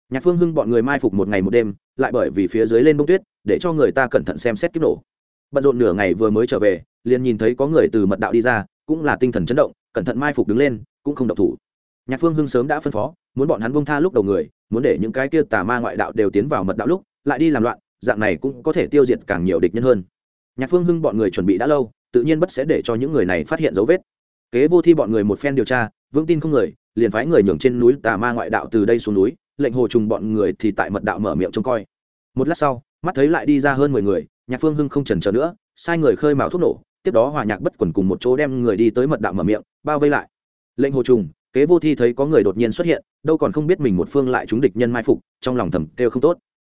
Nhạc phương hưng bọn người mai phục một ngày một đêm lại bởi vì phía dưới lên bông tuyết, để cho người ta cẩn thận xem xét kiếp nổ. Bận rộn nửa ngày vừa mới trở về, liền nhìn thấy có người từ mật đạo đi ra, cũng là tinh thần chấn động, cẩn thận mai phục đứng lên, cũng không động thủ. Nhạc phương hưng sớm đã phân phó, muốn bọn hắn bông tha lúc đầu người, muốn để những cái kia tà ma ngoại đạo đều tiến vào mật đạo lúc, lại đi làm loạn, dạng này cũng có thể tiêu diệt càng nhiều địch nhân hơn. Nhạc phương hưng bọn người chuẩn bị đã lâu, tự nhiên bất sẽ để cho những người này phát hiện dấu vết. Kế vô thi bọn người một phen điều tra, vững tin không người, liền phái người nhường trên núi tà ma ngoại đạo từ đây xuống núi lệnh hồ trùng bọn người thì tại mật đạo mở miệng trông coi. Một lát sau, mắt thấy lại đi ra hơn mười người, nhạc phương hưng không trần trờ nữa, sai người khơi mào thuốc nổ, tiếp đó hòa nhạc bất quần cùng một chỗ đem người đi tới mật đạo mở miệng, bao vây lại. Lệnh hồ trùng, kế vô thi thấy có người đột nhiên xuất hiện, đâu còn không biết mình một phương lại chúng địch nhân mai phục, trong lòng thầm kêu không tốt.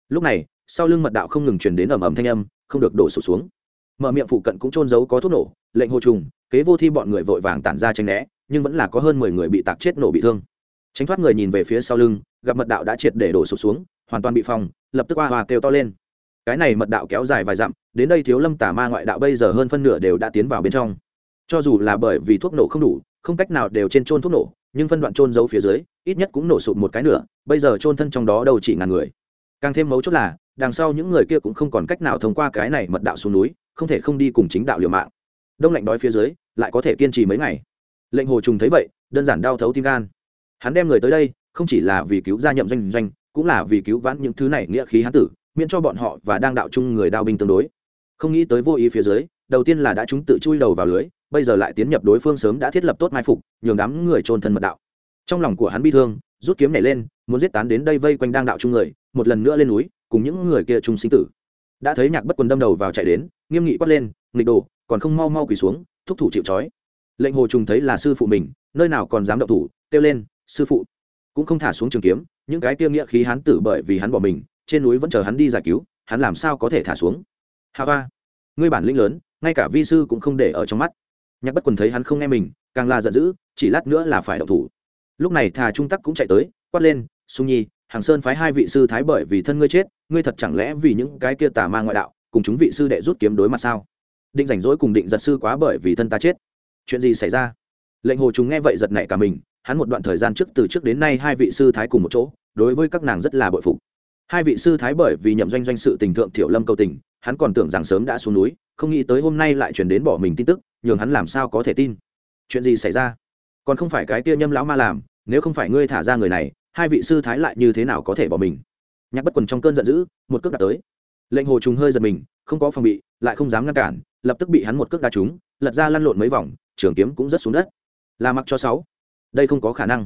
Lúc này, sau lưng mật đạo không ngừng truyền đến ầm ầm thanh âm, không được đổ sụp xuống. Mở miệng phụ cận cũng trôn giấu có thuốc nổ, lệnh hồ trùng, kế vô thi bọn người vội vàng tản ra tranh né, nhưng vẫn là có hơn mười người bị tạc chết nổ bị thương tránh thoát người nhìn về phía sau lưng, gặp mật đạo đã triệt để đổ sụp xuống, hoàn toàn bị phòng, lập tức hoa hoa kêu to lên. Cái này mật đạo kéo dài vài dặm, đến đây thiếu lâm tả ma ngoại đạo bây giờ hơn phân nửa đều đã tiến vào bên trong. Cho dù là bởi vì thuốc nổ không đủ, không cách nào đều trên trôn thuốc nổ, nhưng phân đoạn trôn giấu phía dưới, ít nhất cũng nổ sụp một cái nữa bây giờ trôn thân trong đó đâu chỉ ngàn người. Càng thêm mấu chốt là, đằng sau những người kia cũng không còn cách nào thông qua cái này mật đạo xuống núi, không thể không đi cùng chính đạo liều mạng. Đông lạnh đói phía dưới, lại có thể kiên trì mấy ngày. Lệnh hồ trùng thấy vậy, đơn giản đau thấu tim gan hắn đem người tới đây, không chỉ là vì cứu gia nhậm doanh doanh, cũng là vì cứu vãn những thứ này nghĩa khí hán tử, miễn cho bọn họ và đang đạo chung người đao binh tương đối. Không nghĩ tới vô ý phía dưới, đầu tiên là đã chúng tự chui đầu vào lưới, bây giờ lại tiến nhập đối phương sớm đã thiết lập tốt mai phục, nhường đám người trôn thân mật đạo. Trong lòng của hắn bi thương, rút kiếm nhảy lên, muốn giết tán đến đây vây quanh đang đạo chung người, một lần nữa lên núi, cùng những người kia chung sinh tử. Đã thấy nhạc bất quần đâm đầu vào chạy đến, nghiêm nghị quát lên, nghịch đồ, còn không mau mau quỳ xuống, thúc thủ chịu trói. Lệnh hồ trùng thấy là sư phụ mình, nơi nào còn dám động thủ, kêu lên sư phụ. Cũng không thả xuống trường kiếm những cái kia nghĩa khí hắn tử bởi vì hắn bỏ mình trên núi vẫn chờ hắn đi giải cứu hắn làm sao có thể thả xuống? Hà Ba, ngươi bản lĩnh lớn ngay cả vi sư cũng không để ở trong mắt. Nhạc bất quần thấy hắn không nghe mình càng là giận dữ chỉ lát nữa là phải động thủ. Lúc này thà trung tắc cũng chạy tới quát lên sung nhi hàng sơn phái hai vị sư thái bởi vì thân ngươi chết ngươi thật chẳng lẽ vì những cái kia tà ma ngoại đạo cùng chúng vị sư đệ rút kiếm đối mặt sao? Định rảnh rỗi cùng định giật sư quá bởi vì thân ta chết. Chuyện gì xảy ra? Lệnh hồ chúng nghe vậy giật nảy cả mình hắn một đoạn thời gian trước từ trước đến nay hai vị sư thái cùng một chỗ, đối với các nàng rất là bội phục. Hai vị sư thái bởi vì nhậm doanh doanh sự tình thượng thiểu lâm cầu tình, hắn còn tưởng rằng sớm đã xuống núi, không nghĩ tới hôm nay lại chuyển đến bỏ mình tin tức, nhường hắn làm sao có thể tin. Chuyện gì xảy ra? Còn không phải cái tia nhâm lão ma làm, nếu không phải ngươi thả ra người này, hai vị sư thái lại như thế nào có thể bỏ mình? Nhạc bất quần trong cơn giận dữ, một cước đặt tới. Lệnh hồ trùng hơi giật mình, không có phòng bị, lại không dám ngăn cản, lập tức bị hắn một cước đá trúng, lật ra lăn lộn mấy vòng, trường kiếm cũng rất xuống đất. Là mặc cho sáu đây không có khả năng.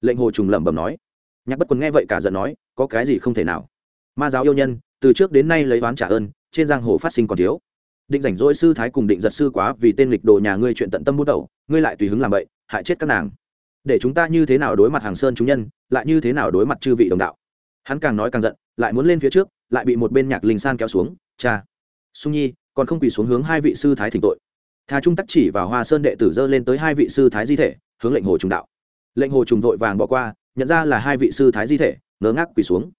Lệnh hồ trùng lẩm bẩm nói. Nhạc bất quần nghe vậy cả giận nói, có cái gì không thể nào. Ma giáo yêu nhân, từ trước đến nay lấy oán trả ơn, trên giang hồ phát sinh còn thiếu. Định rảnh rỗi sư thái cùng định giật sư quá vì tên lịch đồ nhà ngươi chuyện tận tâm bút đầu, ngươi lại tùy hứng làm vậy hại chết các nàng. Để chúng ta như thế nào đối mặt hàng sơn chúng nhân, lại như thế nào đối mặt chư vị đồng đạo? Hắn càng nói càng giận, lại muốn lên phía trước, lại bị một bên nhạc linh san kéo xuống. Cha! Sung nhi, còn không quỳ xuống hướng hai vị sư thái thỉnh tội. Thà trung tắc chỉ vào hoa sơn đệ tử dơ lên tới hai vị sư thái di thể hướng lệnh hồ trùng đạo. Lệnh hồ trùng vội vàng bỏ qua, nhận ra là hai vị sư thái di thể, ngớ ngác quỳ xuống.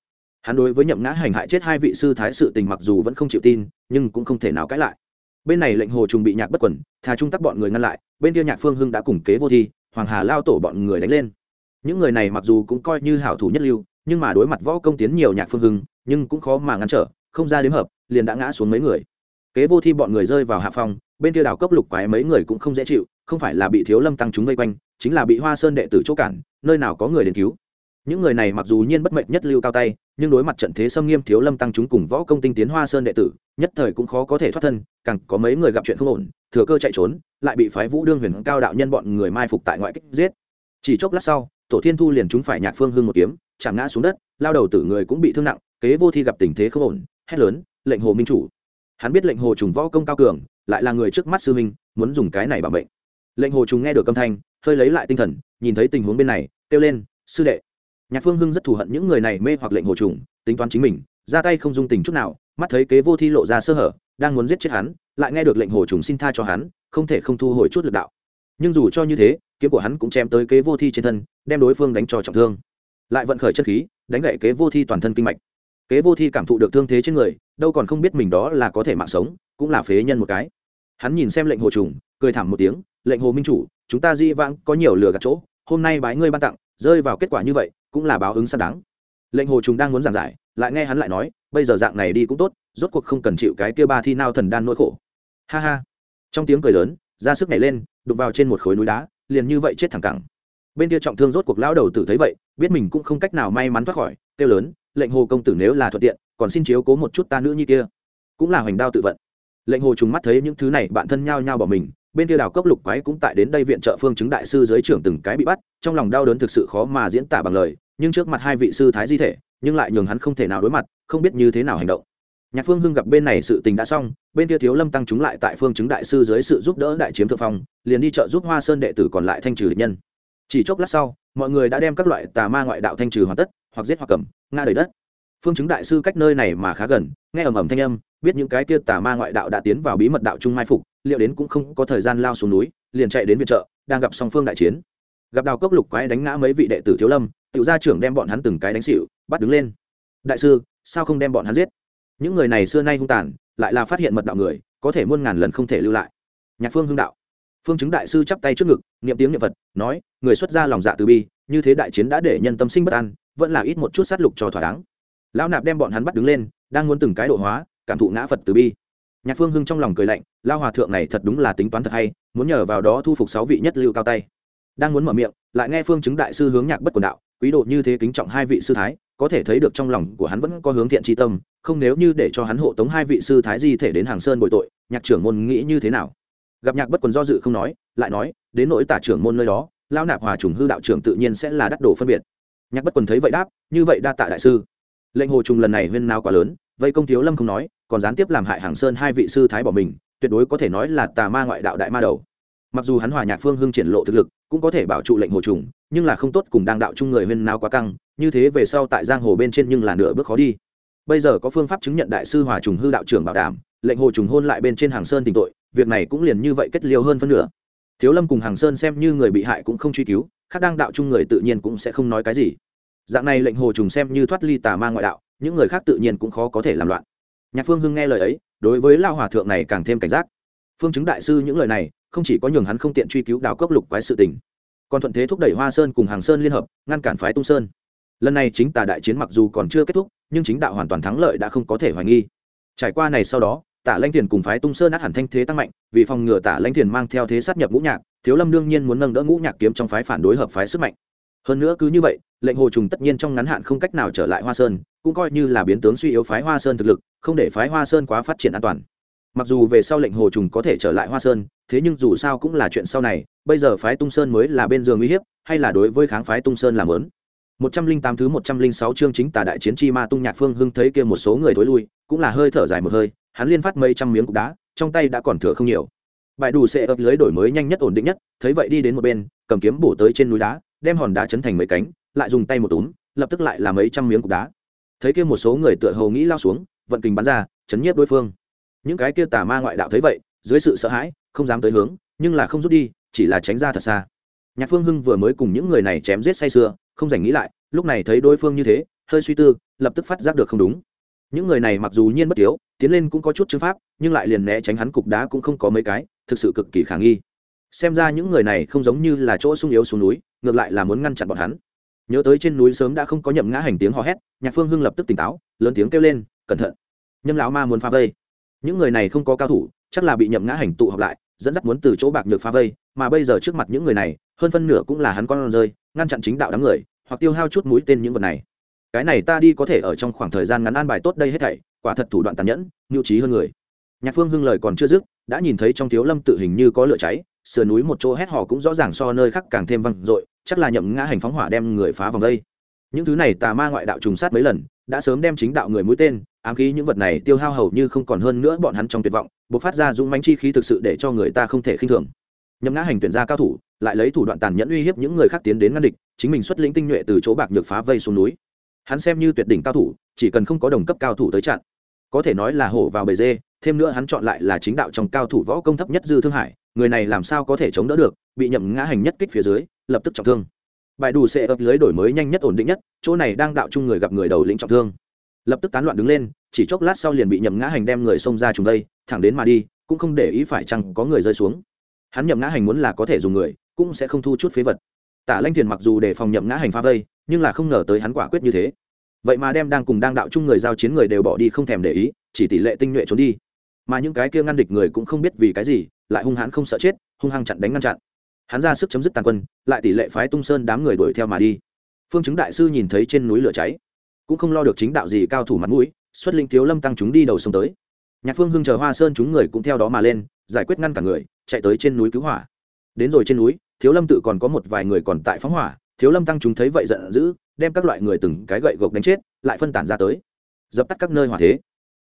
Hắn đối với nhậm ngã hành hại chết hai vị sư thái sự tình mặc dù vẫn không chịu tin, nhưng cũng không thể nào cãi lại. Bên này lệnh hồ trùng bị nhạc bất quẩn, thà trung tắc bọn người ngăn lại, bên kia nhạc phương hưng đã cùng kế vô thi, hoàng hà lao tổ bọn người đánh lên. Những người này mặc dù cũng coi như hảo thủ nhất lưu, nhưng mà đối mặt võ công tiến nhiều nhạc phương hưng, nhưng cũng khó mà ngăn trở, không ra đếm hợp, liền đã ngã xuống mấy người. Kế vô thi bọn người rơi vào hạ phong, bên kia đảo cấp lục quái mấy người cũng không dễ chịu không phải là bị thiếu lâm tăng chúng vây quanh, chính là bị hoa sơn đệ tử chỗ cản, nơi nào có người đến cứu. Những người này mặc dù nhiên bất mệnh nhất lưu cao tay, nhưng đối mặt trận thế xâm nghiêm thiếu lâm tăng chúng cùng võ công tinh tiến hoa sơn đệ tử, nhất thời cũng khó có thể thoát thân, càng có mấy người gặp chuyện không ổn, thừa cơ chạy trốn, lại bị phái vũ đương huyền cao đạo nhân bọn người mai phục tại ngoại kích giết. Chỉ chốc lát sau, tổ thiên thu liền chúng phải nhạc phương hương một kiếm, chạm ngã xuống đất, lao đầu tử người cũng bị thương nặng, kế vô thi gặp tình thế không ổn, hét lớn, lệnh hồ minh chủ. Hắn biết lệnh hồ trùng võ công cao cường, lại là người trước mắt sư minh muốn dùng cái này bảo mệnh lệnh hồ trùng nghe được âm thanh, hơi lấy lại tinh thần, nhìn thấy tình huống bên này, kêu lên, sư đệ. Nhạc phương hưng rất thù hận những người này mê hoặc lệnh hồ trùng, tính toán chính mình, ra tay không dung tình chút nào, mắt thấy kế vô thi lộ ra sơ hở, đang muốn giết chết hắn, lại nghe được lệnh hồ trùng xin tha cho hắn, không thể không thu hồi chút lực đạo. Nhưng dù cho như thế, kiếm của hắn cũng chém tới kế vô thi trên thân, đem đối phương đánh cho trọng thương. Lại vận khởi chất khí, đánh gậy kế vô thi toàn thân kinh mạch. Kế vô thi cảm thụ được thương thế trên người, đâu còn không biết mình đó là có thể mạng sống, cũng là phế nhân một cái. Hắn nhìn xem lệnh hồ trùng, cười thảm một tiếng lệnh hồ minh chủ, chúng ta di vãng có nhiều lừa gạt chỗ, hôm nay bái ngươi ban tặng, rơi vào kết quả như vậy, cũng là báo ứng xác đáng. Lệnh hồ chúng đang muốn giảng giải, lại nghe hắn lại nói, bây giờ dạng này đi cũng tốt, rốt cuộc không cần chịu cái kia ba thi nao thần đan nỗi khổ. Ha ha. Trong tiếng cười lớn, ra sức nhảy lên đục vào trên một khối núi đá, liền như vậy chết thẳng cẳng. Bên kia trọng thương rốt cuộc lão đầu tử thấy vậy, biết mình cũng không cách nào may mắn thoát khỏi, kêu lớn, lệnh hồ công tử nếu là thuận tiện, còn xin chiếu cố một chút ta nữ như kia. Cũng là hoành đao tự vận. Lệnh hồ trùng mắt thấy những thứ này bạn thân nhao nhao bỏ mình bên kia đào cốc lục quái cũng tại đến đây viện trợ phương chứng đại sư giới trưởng từng cái bị bắt, trong lòng đau đớn thực sự khó mà diễn tả bằng lời, nhưng trước mặt hai vị sư thái di thể, nhưng lại nhường hắn không thể nào đối mặt, không biết như thế nào hành động. Nhạc phương hưng gặp bên này sự tình đã xong, bên kia thiếu lâm tăng chúng lại tại phương chứng đại sư dưới sự giúp đỡ đại chiếm thượng phong, liền đi trợ giúp hoa sơn đệ tử còn lại thanh trừ địch nhân. Chỉ chốc lát sau, mọi người đã đem các loại tà ma ngoại đạo thanh trừ hoàn tất, hoặc giết hoặc cầm nga đầy đất. Phương chứng đại sư cách nơi này mà khá gần, nghe ầm ầm thanh âm, biết những cái kia tà ma ngoại đạo đã tiến vào bí mật đạo trung mai phục liệu đến cũng không có thời gian lao xuống núi liền chạy đến viện trợ đang gặp song phương đại chiến. Gặp đào cốc lục quái đánh ngã mấy vị đệ tử thiếu lâm tiểu gia trưởng đem bọn hắn từng cái đánh xịu bắt đứng lên. Đại sư sao không đem bọn hắn giết? Những người này xưa nay hung tàn lại là phát hiện mật đạo người có thể muôn ngàn lần không thể lưu lại. Nhạc phương hưng đạo. Phương chứng đại sư chắp tay trước ngực niệm tiếng niệm vật, nói người xuất ra lòng dạ từ bi như thế đại chiến đã để nhân tâm sinh bất an vẫn là ít một chút sát lục cho thỏa đáng. Lão nạp đem bọn hắn bắt đứng lên đang muốn từng cái độ hóa cảm thụ ngã phật từ bi nhạc phương hưng trong lòng cười lạnh, lao hòa thượng này thật đúng là tính toán thật hay, muốn nhờ vào đó thu phục sáu vị nhất lưu cao tay. Đang muốn mở miệng, lại nghe phương chứng đại sư hướng nhạc bất quần đạo, quý độ như thế kính trọng hai vị sư thái, có thể thấy được trong lòng của hắn vẫn có hướng thiện tri tâm, không nếu như để cho hắn hộ tống hai vị sư thái di thể đến hàng sơn bồi tội, nhạc trưởng môn nghĩ như thế nào? Gặp nhạc bất quần do dự không nói, lại nói, đến nỗi tả trưởng môn nơi đó, lao nạp hòa trùng hư đạo trưởng tự nhiên sẽ là đắc đồ phân biệt. Nhạc bất quần thấy vậy đáp, như vậy đa tạ đại sư. Lệnh hồ trùng lần này huyên nào quá lớn vây công thiếu lâm không nói, còn gián tiếp làm hại hàng sơn hai vị sư thái bỏ mình, tuyệt đối có thể nói là tà ma ngoại đạo đại ma đầu. Mặc dù hắn hòa nhạc phương hưng triển lộ thực lực, cũng có thể bảo trụ lệnh hồ trùng, nhưng là không tốt cùng đang đạo chung người huyên nào quá căng, như thế về sau tại giang hồ bên trên nhưng là nửa bước khó đi. Bây giờ có phương pháp chứng nhận đại sư hòa trùng hư đạo trưởng bảo đảm, lệnh hồ trùng hôn lại bên trên hàng sơn tình tội, việc này cũng liền như vậy kết liêu hơn phân nửa. Thiếu lâm cùng hàng sơn xem như người bị hại cũng không truy cứu, khác đang đạo chung người tự nhiên cũng sẽ không nói cái gì. Dạng này lệnh hồ trùng xem như thoát ly tà ma ngoại đạo những người khác tự nhiên cũng khó có thể làm loạn. Nhạc phương hưng nghe lời ấy, đối với lao hòa thượng này càng thêm cảnh giác. Phương chứng đại sư những lời này, không chỉ có nhường hắn không tiện truy cứu đào cốc lục quái sự tình, còn thuận thế thúc đẩy hoa sơn cùng hàng sơn liên hợp, ngăn cản phái tung sơn. Lần này chính tà đại chiến mặc dù còn chưa kết thúc, nhưng chính đạo hoàn toàn thắng lợi đã không có thể hoài nghi. Trải qua này sau đó, tả lanh thiền cùng phái tung sơn át hẳn thanh thế tăng mạnh, vì phòng ngừa tả lanh thiền mang theo thế sát nhập ngũ nhạc, thiếu lâm đương nhiên muốn nâng đỡ ngũ nhạc kiếm trong phái phản đối hợp phái sức mạnh hơn nữa cứ như vậy, lệnh hồ trùng tất nhiên trong ngắn hạn không cách nào trở lại hoa sơn, cũng coi như là biến tướng suy yếu phái hoa sơn thực lực, không để phái hoa sơn quá phát triển an toàn. Mặc dù về sau lệnh hồ trùng có thể trở lại hoa sơn, thế nhưng dù sao cũng là chuyện sau này, bây giờ phái tung sơn mới là bên giường uy hiếp, hay là đối với kháng phái tung sơn làm lớn một trăm linh tám thứ một trăm linh sáu chương chính tà đại chiến chi ma tung nhạc phương hưng thấy kia một số người thối lui, cũng là hơi thở dài một hơi, hắn liên phát mấy trăm miếng cục đá, trong tay đã còn thừa không nhiều. Bài đủ sẽ ấp lưới đổi mới nhanh nhất ổn định nhất, thấy vậy đi đến một bên, cầm kiếm bổ tới trên núi đá đem hòn đá chấn thành mấy cánh, lại dùng tay một túm, lập tức lại là mấy trăm miếng cục đá. Thấy kia một số người tựa hồ nghĩ lao xuống, vận kình bắn ra, chấn nhiếp đối phương. Những cái kia tà ma ngoại đạo thấy vậy, dưới sự sợ hãi, không dám tới hướng, nhưng là không rút đi, chỉ là tránh ra thật xa. Nhạc phương hưng vừa mới cùng những người này chém giết say sưa, không dành nghĩ lại, lúc này thấy đối phương như thế, hơi suy tư, lập tức phát giác được không đúng. Những người này mặc dù nhiên bất tiếu, tiến lên cũng có chút chứng pháp, nhưng lại liền né tránh hắn cục đá cũng không có mấy cái, thực sự cực kỳ khả nghi. Xem ra những người này không giống như là chỗ sung yếu xuống núi ngược lại là muốn ngăn chặn bọn hắn. Nhớ tới trên núi sớm đã không có nhậm ngã hành tiếng hò hét, nhạc phương hưng lập tức tỉnh táo, lớn tiếng kêu lên, cẩn thận! Nhâm lão ma muốn phá vây. Những người này không có cao thủ, chắc là bị nhậm ngã hành tụ họp lại, dẫn dắt muốn từ chỗ bạc nhược phá vây, mà bây giờ trước mặt những người này, hơn phân nửa cũng là hắn con rơi, ngăn chặn chính đạo đám người, hoặc tiêu hao chút mũi tên những vật này. Cái này ta đi có thể ở trong khoảng thời gian ngắn an bài tốt đây hết thảy, quả thật thủ đoạn tàn nhẫn, nhu trí hơn người. Nhạc phương hưng lời còn chưa dứt, đã nhìn thấy trong thiếu lâm tự hình như có lửa cháy sườn núi một chỗ hét hò cũng rõ ràng so nơi khác càng thêm văng dội, chắc là nhậm ngã hành phóng hỏa đem người phá vòng đây. Những thứ này tà ma ngoại đạo trùng sát mấy lần, đã sớm đem chính đạo người mũi tên, ám khí những vật này tiêu hao hầu như không còn hơn nữa bọn hắn trong tuyệt vọng buộc phát ra dũng mánh chi khí thực sự để cho người ta không thể khinh thường. Nhậm ngã hành tuyển ra cao thủ, lại lấy thủ đoạn tàn nhẫn uy hiếp những người khác tiến đến ngăn địch, chính mình xuất lĩnh tinh nhuệ từ chỗ bạc nhược phá vây xuống núi. Hắn xem như tuyệt đỉnh cao thủ, chỉ cần không có đồng cấp cao thủ tới chặn. Có thể nói là hổ vào bề dê, thêm nữa hắn chọn lại là chính đạo trong cao thủ võ công thấp nhất dư thương hải người này làm sao có thể chống đỡ được, bị nhậm ngã hành nhất kích phía dưới, lập tức trọng thương. Bài đủ sẽ ập lưới đổi mới nhanh nhất ổn định nhất, chỗ này đang đạo chung người gặp người đầu lĩnh trọng thương. Lập tức tán loạn đứng lên, chỉ chốc lát sau liền bị nhậm ngã hành đem người xông ra trùng đây, thẳng đến mà đi, cũng không để ý phải chăng có người rơi xuống. Hắn nhậm ngã hành muốn là có thể dùng người, cũng sẽ không thu chút phế vật. Tả lanh thiền mặc dù để phòng nhậm ngã hành phá vây, nhưng là không ngờ tới hắn quả quyết như thế. Vậy mà đem đang cùng đang đạo chung người giao chiến người đều bỏ đi không thèm để ý, chỉ tỷ lệ tinh nhuệ trốn đi. Mà những cái kia ngăn địch người cũng không biết vì cái gì lại hung hãn không sợ chết, hung hăng chặn đánh ngăn chặn. Hắn ra sức chấm dứt tàn quân, lại tỷ lệ phái tung sơn đám người đuổi theo mà đi. Phương chứng đại sư nhìn thấy trên núi lửa cháy, cũng không lo được chính đạo gì cao thủ mặt mũi, xuất linh thiếu lâm tăng chúng đi đầu sông tới. Nhạc phương hưng chờ hoa sơn chúng người cũng theo đó mà lên, giải quyết ngăn cả người, chạy tới trên núi cứu hỏa. Đến rồi trên núi, thiếu lâm tự còn có một vài người còn tại phóng hỏa, thiếu lâm tăng chúng thấy vậy giận dữ, đem các loại người từng cái gậy gộc đánh chết, lại phân tản ra tới, dập tắt các nơi hỏa thế.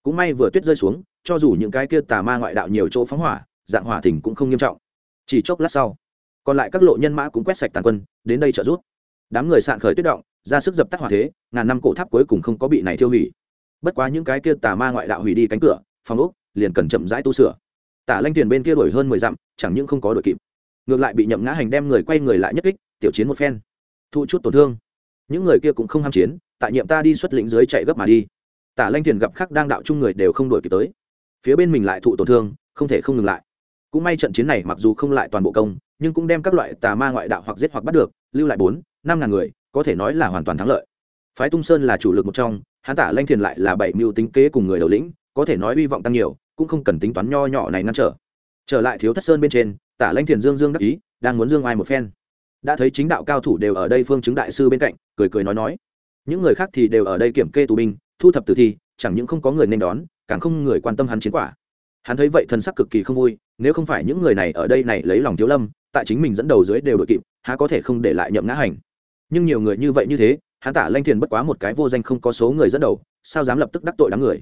Cũng may vừa tuyết rơi xuống, cho dù những cái kia tà ma ngoại đạo nhiều chỗ phóng hỏa dạng hỏa thỉnh cũng không nghiêm trọng. Chỉ chốc lát sau, còn lại các lộ nhân mã cũng quét sạch tàn quân, đến đây trợ giúp. Đám người sạn khởi tuyết động, ra sức dập tắt hỏa thế, ngàn năm cổ tháp cuối cùng không có bị này tiêu hủy. Bất quá những cái kia tà ma ngoại đạo hủy đi cánh cửa, phòng úc liền cần chậm rãi tu sửa. Tả lanh tiền bên kia đổi hơn mười dặm, chẳng những không có đội kịp, ngược lại bị nhậm ngã hành đem người quay người lại nhất kích, tiểu chiến một phen thụ chút tổn thương. Những người kia cũng không ham chiến, tại nhiệm ta đi xuất lĩnh dưới chạy gấp mà đi. Tả lanh tiền gặp khắc đang đạo chung người đều không đuổi kịp tới. Phía bên mình lại thụ tổn thương, không thể không ngừng lại cũng may trận chiến này mặc dù không lại toàn bộ công, nhưng cũng đem các loại tà ma ngoại đạo hoặc giết hoặc bắt được, lưu lại bốn, năm ngàn người, có thể nói là hoàn toàn thắng lợi. Phái tung sơn là chủ lực một trong, hắn tả lanh thiền lại là bảy mưu tính kế cùng người đầu lĩnh, có thể nói hy vọng tăng nhiều, cũng không cần tính toán nho nhỏ này ngăn trở. Trở lại thiếu thất sơn bên trên, tả lanh thiền dương dương đắc ý, đang muốn dương ai một phen. Đã thấy chính đạo cao thủ đều ở đây phương chứng đại sư bên cạnh, cười cười nói nói. Những người khác thì đều ở đây kiểm kê tù binh, thu thập tử thi, chẳng những không có người nên đón, càng không người quan tâm hắn chiến quả hắn thấy vậy thân sắc cực kỳ không vui, nếu không phải những người này ở đây này lấy lòng thiếu lâm, tại chính mình dẫn đầu dưới đều đội kịp, há có thể không để lại nhậm ngã hành. Nhưng nhiều người như vậy như thế, hắn tả lanh thiền bất quá một cái vô danh không có số người dẫn đầu, sao dám lập tức đắc tội đám người?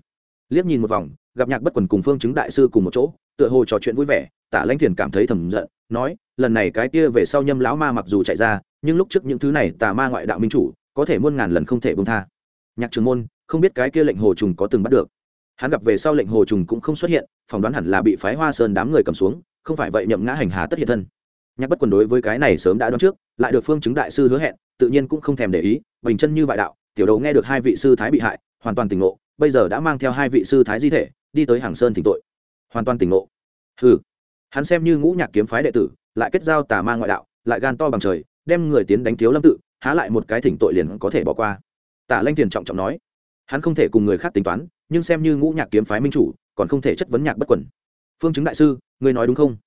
Liếc nhìn một vòng, gặp nhạc bất quần cùng phương chứng đại sư cùng một chỗ, tựa hồ trò chuyện vui vẻ, tả lanh thiền cảm thấy thầm giận, nói, lần này cái kia về sau nhâm lão ma mặc dù chạy ra, nhưng lúc trước những thứ này tà ma ngoại đạo minh chủ, có thể muôn ngàn lần không thể bông tha. Nhạc trường môn, không biết cái kia lệnh hồ trùng có từng bắt được hắn gặp về sau lệnh hồ trùng cũng không xuất hiện, phỏng đoán hẳn là bị phái hoa sơn đám người cầm xuống, không phải vậy nhậm ngã hành hà tất hiện thân. Nhạc bất quần đối với cái này sớm đã đoán trước, lại được phương chứng đại sư hứa hẹn, tự nhiên cũng không thèm để ý, bình chân như vại đạo, tiểu đầu nghe được hai vị sư thái bị hại, hoàn toàn tỉnh ngộ, bây giờ đã mang theo hai vị sư thái di thể, đi tới hàng sơn thỉnh tội. Hoàn toàn tỉnh ngộ. Hừ. Hắn xem như ngũ nhạc kiếm phái đệ tử, lại kết giao tà ma ngoại đạo, lại gan to bằng trời, đem người tiến đánh thiếu lâm tự, há lại một cái thỉnh tội liền có thể bỏ qua. Tả lanh tiền trọng trọng nói. Hắn không thể cùng người khác tính toán nhưng xem như ngũ nhạc kiếm phái minh chủ, còn không thể chất vấn nhạc bất quẩn phương chứng đại sư người nói đúng không?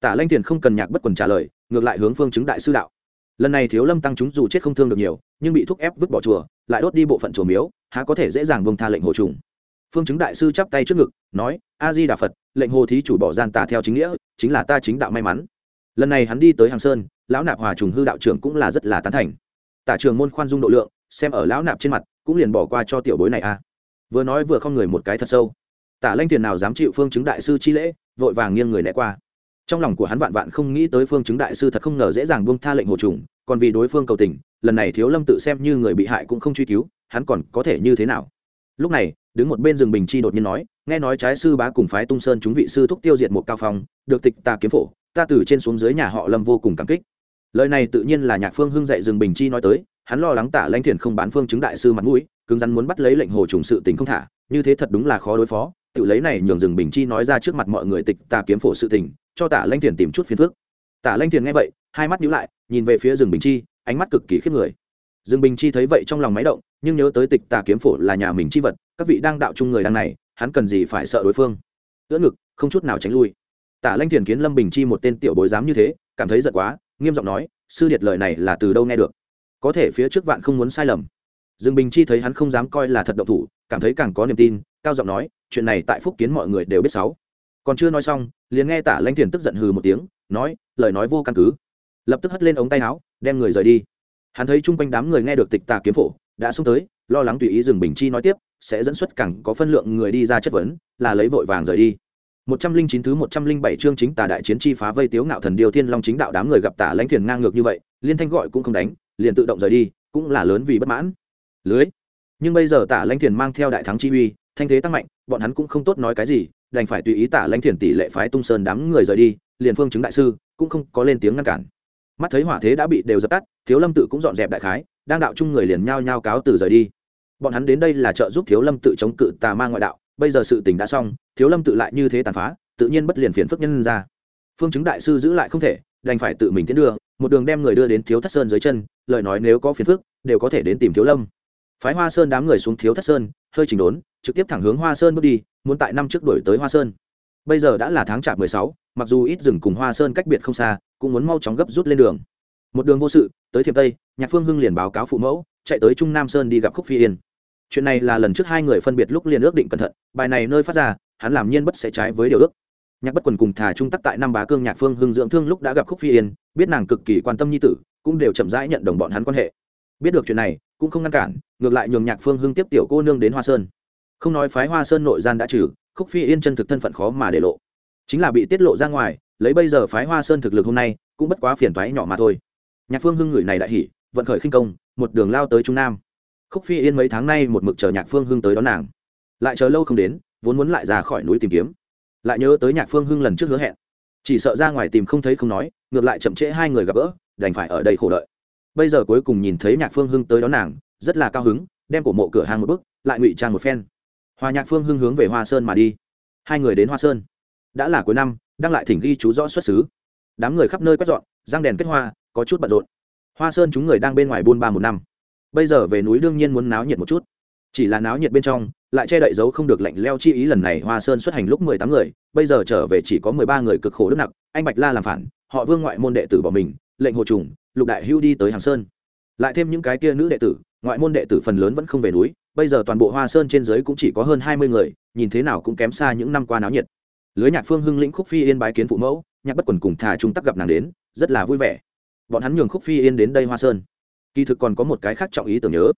Tả lanh tiền không cần nhạc bất quẩn trả lời, ngược lại hướng phương chứng đại sư đạo. Lần này thiếu lâm tăng chúng dù chết không thương được nhiều, nhưng bị thúc ép vứt bỏ chùa, lại đốt đi bộ phận chùa miếu, há có thể dễ dàng bông tha lệnh hồ trùng. Phương chứng đại sư chắp tay trước ngực, nói a di đà phật, lệnh hồ thí chủ bỏ gian tả theo chính nghĩa, chính là ta chính đạo may mắn. Lần này hắn đi tới hàng sơn, lão nạp hòa trùng hư đạo trưởng cũng là rất là tán thành. Tả trường môn khoan dung độ lượng, xem ở lão nạp trên mặt, cũng liền bỏ qua cho tiểu bối này a vừa nói vừa không người một cái thật sâu. Tả lanh tiền nào dám chịu phương chứng đại sư chi lễ, vội vàng nghiêng người né qua. Trong lòng của hắn vạn vạn không nghĩ tới phương chứng đại sư thật không ngờ dễ dàng buông tha lệnh hồ trùng, còn vì đối phương cầu tình, lần này thiếu lâm tự xem như người bị hại cũng không truy cứu, hắn còn có thể như thế nào? Lúc này, đứng một bên rừng bình chi đột nhiên nói, nghe nói trái sư bá cùng phái tung sơn chúng vị sư thúc tiêu diệt một cao phong, được tịch ta kiếm phổ, ta từ trên xuống dưới nhà họ lâm vô cùng cảm kích. Lời này tự nhiên là nhạc phương hưng dạy rừng bình chi nói tới hắn lo lắng tả lãnh thiền không bán phương chứng đại sư mặt mũi, cứng rắn muốn bắt lấy lệnh hồ trùng sự tình không thả, như thế thật đúng là khó đối phó. Tự lấy này nhường rừng bình chi nói ra trước mặt mọi người tịch tà kiếm phổ sự tình, cho tả lãnh thiền tìm chút phiền phức. Tả lãnh thiền nghe vậy, hai mắt nhíu lại, nhìn về phía rừng bình chi, ánh mắt cực kỳ khiếp người. Rừng bình chi thấy vậy trong lòng máy động, nhưng nhớ tới tịch tà kiếm phổ là nhà mình chi vật, các vị đang đạo chung người đang này, hắn cần gì phải sợ đối phương? Ưỡn ngực, không chút nào tránh lui. Tả lanh thiền kiến lâm bình chi một tên tiểu bối dám như thế, cảm thấy giật quá, nghiêm giọng nói, sư điệt lời này là từ đâu nghe được? Có thể phía trước vạn không muốn sai lầm. Dương bình chi thấy hắn không dám coi là thật động thủ, cảm thấy càng có niềm tin, cao giọng nói, chuyện này tại phúc kiến mọi người đều biết sáu. Còn chưa nói xong, liền nghe tả lanh thiền tức giận hừ một tiếng, nói, lời nói vô căn cứ. Lập tức hất lên ống tay áo, đem người rời đi. Hắn thấy chung quanh đám người nghe được tịch tà kiếm phổ, đã xông tới, lo lắng tùy ý dừng bình chi nói tiếp, sẽ dẫn xuất cẳng có phân lượng người đi ra chất vấn, là lấy vội vàng rời đi. Một trăm linh chín thứ một trăm linh bảy chương chính tà đại chiến chi phá vây tiếu ngạo thần điều thiên long chính đạo đám người gặp tả lãnh thiền ngang ngược như vậy, liên thanh gọi cũng không đánh liền tự động rời đi, cũng là lớn vì bất mãn. Lưới. Nhưng bây giờ tả lãnh thiền mang theo đại thắng chi uy, thanh thế tăng mạnh, bọn hắn cũng không tốt nói cái gì, đành phải tùy ý tả lãnh thiền tỷ lệ phái tung sơn đám người rời đi, liền phương chứng đại sư, cũng không có lên tiếng ngăn cản. Mắt thấy hỏa thế đã bị đều dập tắt, thiếu lâm tự cũng dọn dẹp đại khái, đang đạo chung người liền nhao nhao cáo từ rời đi. Bọn hắn đến đây là trợ giúp thiếu lâm tự chống cự tà ma ngoại đạo, bây giờ sự tình đã xong, thiếu lâm tự lại như thế tàn phá, tự nhiên bất liền phiền phức nhân ra. Phương chứng đại sư giữ lại không thể đành phải tự mình tiến đưa, một đường đem người đưa đến thiếu thất sơn dưới chân, lời nói nếu có phiền phức, đều có thể đến tìm thiếu lâm. Phái hoa sơn đám người xuống thiếu thất sơn, hơi chỉnh đốn, trực tiếp thẳng hướng hoa sơn bước đi, muốn tại năm trước đổi tới hoa sơn. Bây giờ đã là tháng chạp mười sáu, mặc dù ít rừng cùng hoa sơn cách biệt không xa, cũng muốn mau chóng gấp rút lên đường. Một đường vô sự, tới thiệp tây, nhạc phương hưng liền báo cáo phụ mẫu, chạy tới trung nam sơn đi gặp khúc phi yên. Chuyện này là lần trước hai người phân biệt lúc liền ước định cẩn thận, bài này nơi phát ra, hắn làm nhiên bất sẽ trái với điều ước nhạc bất quần cùng thà trung tắc tại năm bá cương nhạc phương hưng dưỡng thương lúc đã gặp khúc phi yên, biết nàng cực kỳ quan tâm nhi tử, cũng đều chậm rãi nhận đồng bọn hắn quan hệ. Biết được chuyện này, cũng không ngăn cản, ngược lại nhường nhạc phương hưng tiếp tiểu cô nương đến hoa sơn. Không nói phái hoa sơn nội gian đã trừ, khúc phi yên chân thực thân phận khó mà để lộ. Chính là bị tiết lộ ra ngoài, lấy bây giờ phái hoa sơn thực lực hôm nay, cũng bất quá phiền toái nhỏ mà thôi. Nhạc phương hưng người này đại hỉ, vận khởi khinh công, một đường lao tới trung nam. Khúc phi yên mấy tháng nay một mực chờ nhạc phương hưng tới đón nàng. Lại chờ lâu không đến, vốn muốn lại ra khỏi núi tìm kiếm lại nhớ tới nhạc phương hưng lần trước hứa hẹn. Chỉ sợ ra ngoài tìm không thấy không nói, ngược lại chậm trễ hai người gặp gỡ, đành phải ở đây khổ đợi. Bây giờ cuối cùng nhìn thấy nhạc phương hưng tới đón nàng, rất là cao hứng, đem cổ mộ cửa hàng một bước, lại ngụy trang một phen. Hòa nhạc phương hưng hướng về hoa sơn mà đi. Hai người đến hoa sơn. Đã là cuối năm, đang lại thỉnh ghi chú rõ xuất xứ. Đám người khắp nơi quét dọn, răng đèn kết hoa, có chút bận rộn. Hoa sơn chúng người đang bên ngoài buôn ba một năm. Bây giờ về núi đương nhiên muốn náo nhiệt một chút chỉ là náo nhiệt bên trong, lại che đậy dấu không được lạnh leo chi ý lần này hoa sơn xuất hành lúc mười tám người, bây giờ trở về chỉ có mười ba người cực khổ đức nặng anh bạch la làm phản, họ vương ngoại môn đệ tử bỏ mình, lệnh hồ trùng, lục đại hưu đi tới hàng sơn. Lại thêm những cái kia nữ đệ tử, ngoại môn đệ tử phần lớn vẫn không về núi, bây giờ toàn bộ hoa sơn trên giới cũng chỉ có hơn hai mươi người, nhìn thế nào cũng kém xa những năm qua náo nhiệt. Lưới nhạc phương hưng lĩnh khúc phi yên bái kiến phụ mẫu, nhạc bất quần cùng thà trung tắc gặp nàng đến, rất là vui vẻ. Bọn hắn nhường khúc phi yên đến đây hoa sơn. Kỳ thực còn có một cái khác trọng ý tưởng nhớ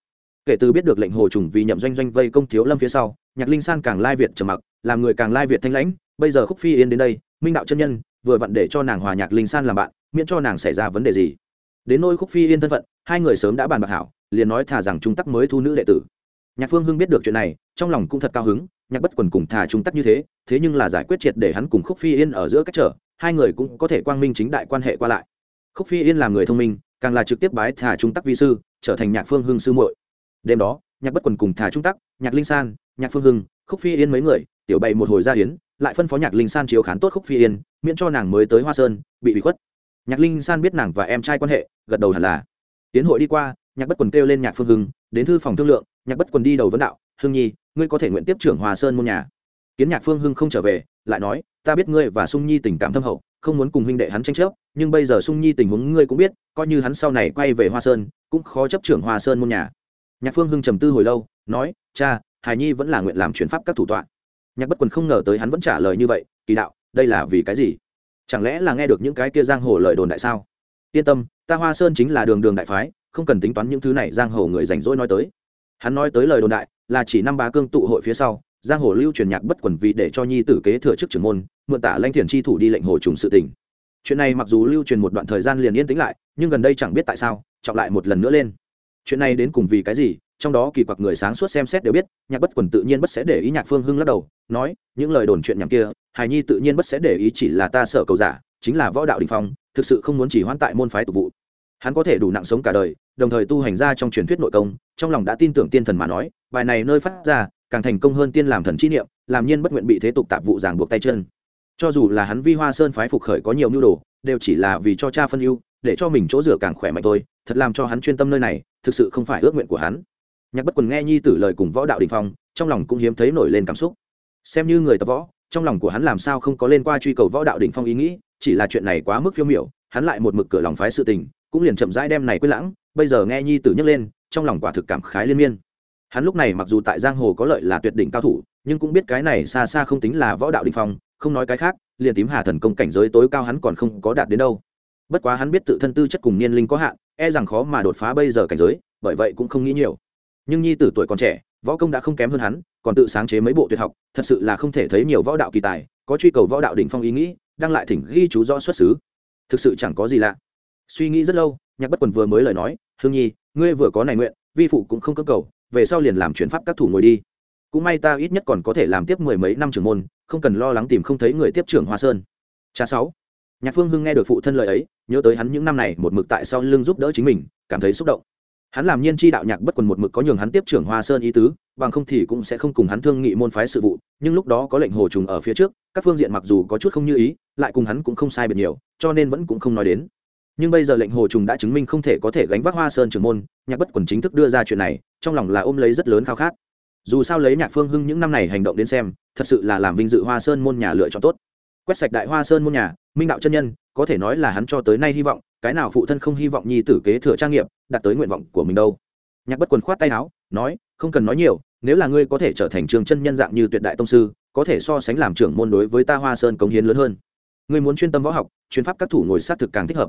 kể từ biết được lệnh hồ trùng vì nhậm doanh doanh vây công thiếu lâm phía sau, nhạc linh san càng lai việt trầm mặc, làm người càng lai việt thanh lãnh, bây giờ khúc phi yên đến đây, minh đạo chân nhân, vừa vặn để cho nàng hòa nhạc linh san làm bạn, miễn cho nàng xảy ra vấn đề gì. Đến nôi khúc phi yên thân phận, hai người sớm đã bàn bạc hảo, liền nói thà rằng trung tắc mới thu nữ đệ tử. Nhạc phương hưng biết được chuyện này, trong lòng cũng thật cao hứng, nhạc bất quần cùng thà trung tắc như thế thế nhưng là giải quyết triệt để hắn cùng khúc phi yên ở giữa cách trở, hai người cũng có thể quang minh chính đại quan hệ qua lại. Khúc phi yên là người thông minh, càng là trực tiếp bái thà trung tắc vi sư, trở thành nhạc phương hưng sư muội đêm đó, nhạc bất quần cùng thả trung tắc, nhạc linh san, nhạc phương hưng, khúc phi yên mấy người, tiểu bày một hồi ra hiến, lại phân phó nhạc linh san chiếu khán tốt khúc phi yên, miễn cho nàng mới tới hoa sơn, bị bị khuất. Nhạc linh san biết nàng và em trai quan hệ, gật đầu hẳn là. Tiến hội đi qua, nhạc bất quần kêu lên nhạc phương hưng, đến thư phòng thương lượng, nhạc bất quần đi đầu vấn đạo, hưng nhi, ngươi có thể nguyện tiếp trưởng hòa sơn môn nhà. Kiến nhạc phương hưng không trở về, lại nói, ta biết ngươi và sung nhi tình cảm thâm hậu, không muốn cùng huynh đệ hắn tranh chấp, nhưng bây giờ sung nhi tình huống ngươi cũng biết, coi như hắn sau này quay về hoa sơn, cũng khó chấp trưởng hoa sơn môn nhà nhạc phương hưng trầm tư hồi lâu, nói, cha, hải nhi vẫn là nguyện làm chuyển pháp các thủ tọa. Nhạc bất quần không ngờ tới hắn vẫn trả lời như vậy, kỳ đạo, đây là vì cái gì? Chẳng lẽ là nghe được những cái kia giang hồ lời đồn đại sao? Yên tâm, ta hoa sơn chính là đường đường đại phái, không cần tính toán những thứ này giang hồ người rảnh rỗi nói tới. Hắn nói tới lời đồn đại, là chỉ năm bá cương tụ hội phía sau, giang hồ lưu truyền nhạc bất quần vì để cho nhi tử kế thừa chức trưởng môn, mượn tả lanh thiền chi thủ đi lệnh hồ trùng sự tình. Chuyện này mặc dù lưu truyền một đoạn thời gian liền yên tĩnh lại, nhưng gần đây chẳng biết tại sao trọng lại một lần nữa lên chuyện này đến cùng vì cái gì? Trong đó kỳ quặc người sáng suốt xem xét đều biết, nhạc bất quần tự nhiên bất sẽ để ý nhạc phương hưng lắc đầu, nói, những lời đồn chuyện nhằm kia hài nhi tự nhiên bất sẽ để ý chỉ là ta sợ cầu giả, chính là võ đạo đình phong, thực sự không muốn chỉ hoãn tại môn phái tục vụ. Hắn có thể đủ nặng sống cả đời, đồng thời tu hành ra trong truyền thuyết nội công, trong lòng đã tin tưởng tiên thần mà nói, bài này nơi phát ra, càng thành công hơn tiên làm thần chi niệm, làm nhiên bất nguyện bị thế tục tạp vụ giảng buộc tay chân. Cho dù là hắn vi hoa sơn phái phục khởi có nhiều mưu đồ, đều chỉ là vì cho cha phân ưu để cho mình chỗ rửa càng khỏe mạnh thôi, thật làm cho hắn chuyên tâm nơi này, thực sự không phải ước nguyện của hắn. Nhạc bất quần nghe nhi tử lời cùng võ đạo đình phong, trong lòng cũng hiếm thấy nổi lên cảm xúc. Xem như người tập võ, trong lòng của hắn làm sao không có lên qua truy cầu võ đạo đình phong ý nghĩ, chỉ là chuyện này quá mức phiêu miểu, hắn lại một mực cửa lòng phái sự tình, cũng liền chậm rãi đem này quyết lãng, bây giờ nghe nhi tử nhấc lên, trong lòng quả thực cảm khái liên miên. Hắn lúc này mặc dù tại giang hồ có lợi là tuyệt đỉnh cao thủ, nhưng cũng biết cái này xa xa không tính là võ đạo đình phong, không nói cái khác, liền tím hà thần công cảnh giới tối cao hắn còn không có đạt đến đâu bất quá hắn biết tự thân tư chất cùng niên linh có hạn e rằng khó mà đột phá bây giờ cảnh giới, bởi vậy cũng không nghĩ nhiều. Nhưng nhi tử tuổi còn trẻ, võ công đã không kém hơn hắn, còn tự sáng chế mấy bộ tuyệt học, thật sự là không thể thấy nhiều võ đạo kỳ tài, có truy cầu võ đạo đỉnh phong ý nghĩ, đang lại thỉnh ghi chú rõ xuất xứ. Thực sự chẳng có gì lạ. Suy nghĩ rất lâu, nhạc bất quần vừa mới lời nói, hương nhi, ngươi vừa có này nguyện, vi phụ cũng không cơ cầu, về sau liền làm chuyển pháp các thủ ngồi đi. Cũng may ta ít nhất còn có thể làm tiếp mười mấy năm trưởng môn, không cần lo lắng tìm không thấy người tiếp trưởng hoa sơn. Cha sáu nhạc phương hưng nghe được phụ thân lời ấy, nhớ tới hắn những năm này một mực tại sau lưng giúp đỡ chính mình, cảm thấy xúc động. Hắn làm nhiên chi đạo nhạc bất quần một mực có nhường hắn tiếp trưởng hoa sơn ý tứ, bằng không thì cũng sẽ không cùng hắn thương nghị môn phái sự vụ, nhưng lúc đó có lệnh hồ trùng ở phía trước, các phương diện mặc dù có chút không như ý, lại cùng hắn cũng không sai biệt nhiều, cho nên vẫn cũng không nói đến. Nhưng bây giờ lệnh hồ trùng đã chứng minh không thể có thể gánh vác hoa sơn trưởng môn, nhạc bất quần chính thức đưa ra chuyện này, trong lòng là ôm lấy rất lớn khao khát. Dù sao lấy nhạc phương hưng những năm này hành động đến xem, thật sự là làm vinh dự hoa sơn môn nhà lựa chọn tốt quét sạch đại hoa sơn môn nhà, minh đạo chân nhân, có thể nói là hắn cho tới nay hy vọng, cái nào phụ thân không hy vọng nhi tử kế thừa trang nghiệp, đạt tới nguyện vọng của mình đâu. Nhạc bất quần khoát tay áo, nói, không cần nói nhiều, nếu là ngươi có thể trở thành trường chân nhân dạng như tuyệt đại tông sư, có thể so sánh làm trưởng môn đối với ta hoa sơn cống hiến lớn hơn. Ngươi muốn chuyên tâm võ học, chuyên pháp các thủ ngồi sát thực càng thích hợp.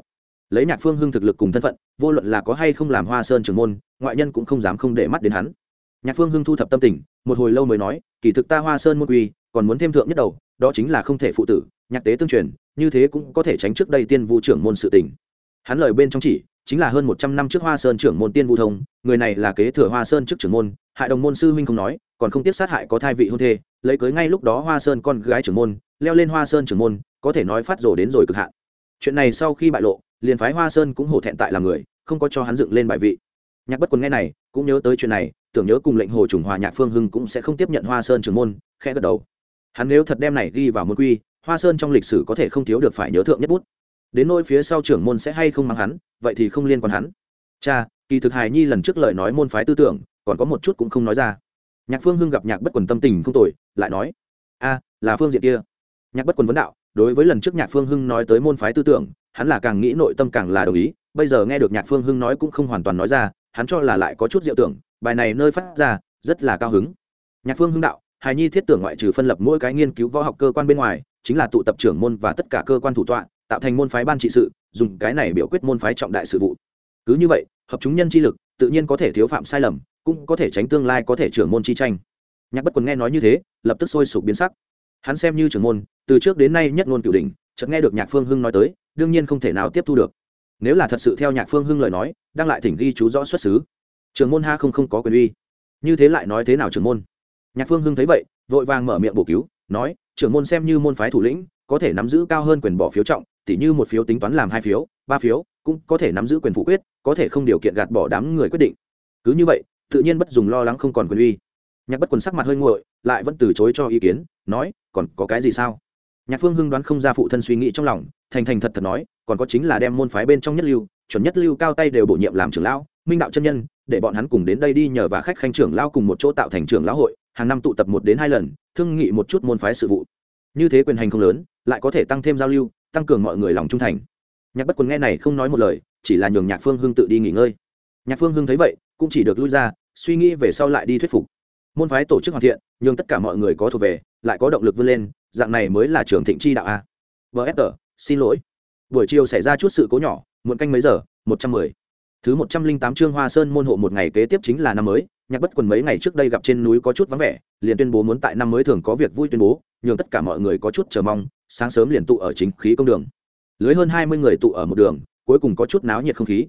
Lấy nhạc phương hưng thực lực cùng thân phận, vô luận là có hay không làm hoa sơn trưởng môn, ngoại nhân cũng không dám không để mắt đến hắn. Nhạc phương hưng thu thập tâm tình, một hồi lâu mới nói, kỳ thực ta hoa sơn môn quy còn muốn thêm thượng nhất đầu, đó chính là không thể phụ tử, nhạc tế tương truyền, như thế cũng có thể tránh trước đây tiên vu trưởng môn sự tình. Hắn lời bên trong chỉ, chính là hơn một trăm năm trước hoa sơn trưởng môn tiên vu thông, người này là kế thừa hoa sơn trước trưởng môn, hại đồng môn sư huynh không nói, còn không tiếp sát hại có thai vị hôn thê, lấy cưới ngay lúc đó hoa sơn con gái trưởng môn, leo lên hoa sơn trưởng môn, có thể nói phát rồ đến rồi cực hạn. Chuyện này sau khi bại lộ, liền phái hoa sơn cũng hổ thẹn tại là người, không có cho hắn dựng lên bài vị. Nhạc bất quần nghe này, cũng nhớ tới chuyện này, tưởng nhớ cùng lệnh hồ trùng hòa nhạc phương hưng cũng sẽ không tiếp nhận hoa sơn trưởng môn, khẽ gật đầu hắn nếu thật đem này ghi vào môn quy, hoa sơn trong lịch sử có thể không thiếu được phải nhớ thượng nhất bút. Đến nỗi phía sau trưởng môn sẽ hay không mang hắn, vậy thì không liên quan hắn. Cha, kỳ thực hài nhi lần trước lời nói môn phái tư tưởng, còn có một chút cũng không nói ra. Nhạc phương hưng gặp nhạc bất quần tâm tình không tồi, lại nói, a, là phương diện kia. Nhạc bất quần vấn đạo, đối với lần trước nhạc phương hưng nói tới môn phái tư tưởng, hắn là càng nghĩ nội tâm càng là đồng ý, bây giờ nghe được nhạc phương hưng nói cũng không hoàn toàn nói ra, hắn cho là lại có chút diệu tưởng, bài này nơi phát ra, rất là cao hứng. Nhạc phương hưng đạo hài nhi thiết tưởng ngoại trừ phân lập mỗi cái nghiên cứu võ học cơ quan bên ngoài, chính là tụ tập trưởng môn và tất cả cơ quan thủ tọa, tạo thành môn phái ban trị sự, dùng cái này biểu quyết môn phái trọng đại sự vụ. Cứ như vậy, hợp chúng nhân chi lực, tự nhiên có thể thiếu phạm sai lầm, cũng có thể tránh tương lai có thể trưởng môn chi tranh. Nhạc bất quần nghe nói như thế, lập tức sôi sục biến sắc. Hắn xem như trưởng môn, từ trước đến nay nhất ngôn cửu đình chợt nghe được nhạc phương hưng nói tới, đương nhiên không thể nào tiếp thu được. Nếu là thật sự theo nhạc phương hưng lời nói đang lại thỉnh ghi chú rõ xuất xứ. Trưởng môn ha không không có quyền uy. Như thế lại nói thế nào trưởng môn? Nhạc phương hưng thấy vậy, vội vàng mở miệng bổ cứu, nói, trưởng môn xem như môn phái thủ lĩnh, có thể nắm giữ cao hơn quyền bỏ phiếu trọng, tỉ như một phiếu tính toán làm hai phiếu, ba phiếu, cũng có thể nắm giữ quyền phủ quyết, có thể không điều kiện gạt bỏ đám người quyết định. Cứ như vậy, tự nhiên bất dùng lo lắng không còn quyền uy. Nhạc bất quần sắc mặt hơi nguội, lại vẫn từ chối cho ý kiến, nói, còn có cái gì sao? Nhạc phương hưng đoán không ra phụ thân suy nghĩ trong lòng, thành thành thật thật nói, còn có chính là đem môn phái bên trong nhất lưu, chuẩn nhất lưu cao tay đều bổ nhiệm làm trưởng lão, minh đạo chân nhân để bọn hắn cùng đến đây đi nhờ và khách khanh trưởng lão cùng một chỗ tạo thành trưởng lão hội, hàng năm tụ tập một đến hai lần, thương nghị một chút môn phái sự vụ. Như thế quyền hành không lớn, lại có thể tăng thêm giao lưu, tăng cường mọi người lòng trung thành. Nhạc bất quần nghe này không nói một lời, chỉ là nhường nhạc phương hưng tự đi nghỉ ngơi. Nhạc phương hưng thấy vậy, cũng chỉ được lui ra, suy nghĩ về sau lại đi thuyết phục. Môn phái tổ chức hoàn thiện nhưng tất cả mọi người có thuộc về, lại có động lực vươn lên, dạng này mới là trường thịnh chi đạo a. Vfg xin lỗi. Buổi chiều xảy ra chút sự cố nhỏ, muộn canh mấy giờ? Một trăm mười thứ một trăm linh tám chương hoa sơn môn hộ một ngày kế tiếp chính là năm mới, nhạc bất quần mấy ngày trước đây gặp trên núi có chút vắng vẻ, liền tuyên bố muốn tại năm mới thường có việc vui tuyên bố, nhường tất cả mọi người có chút chờ mong, sáng sớm liền tụ ở chính khí công đường. Lưới hơn hai mươi người tụ ở một đường, cuối cùng có chút náo nhiệt không khí.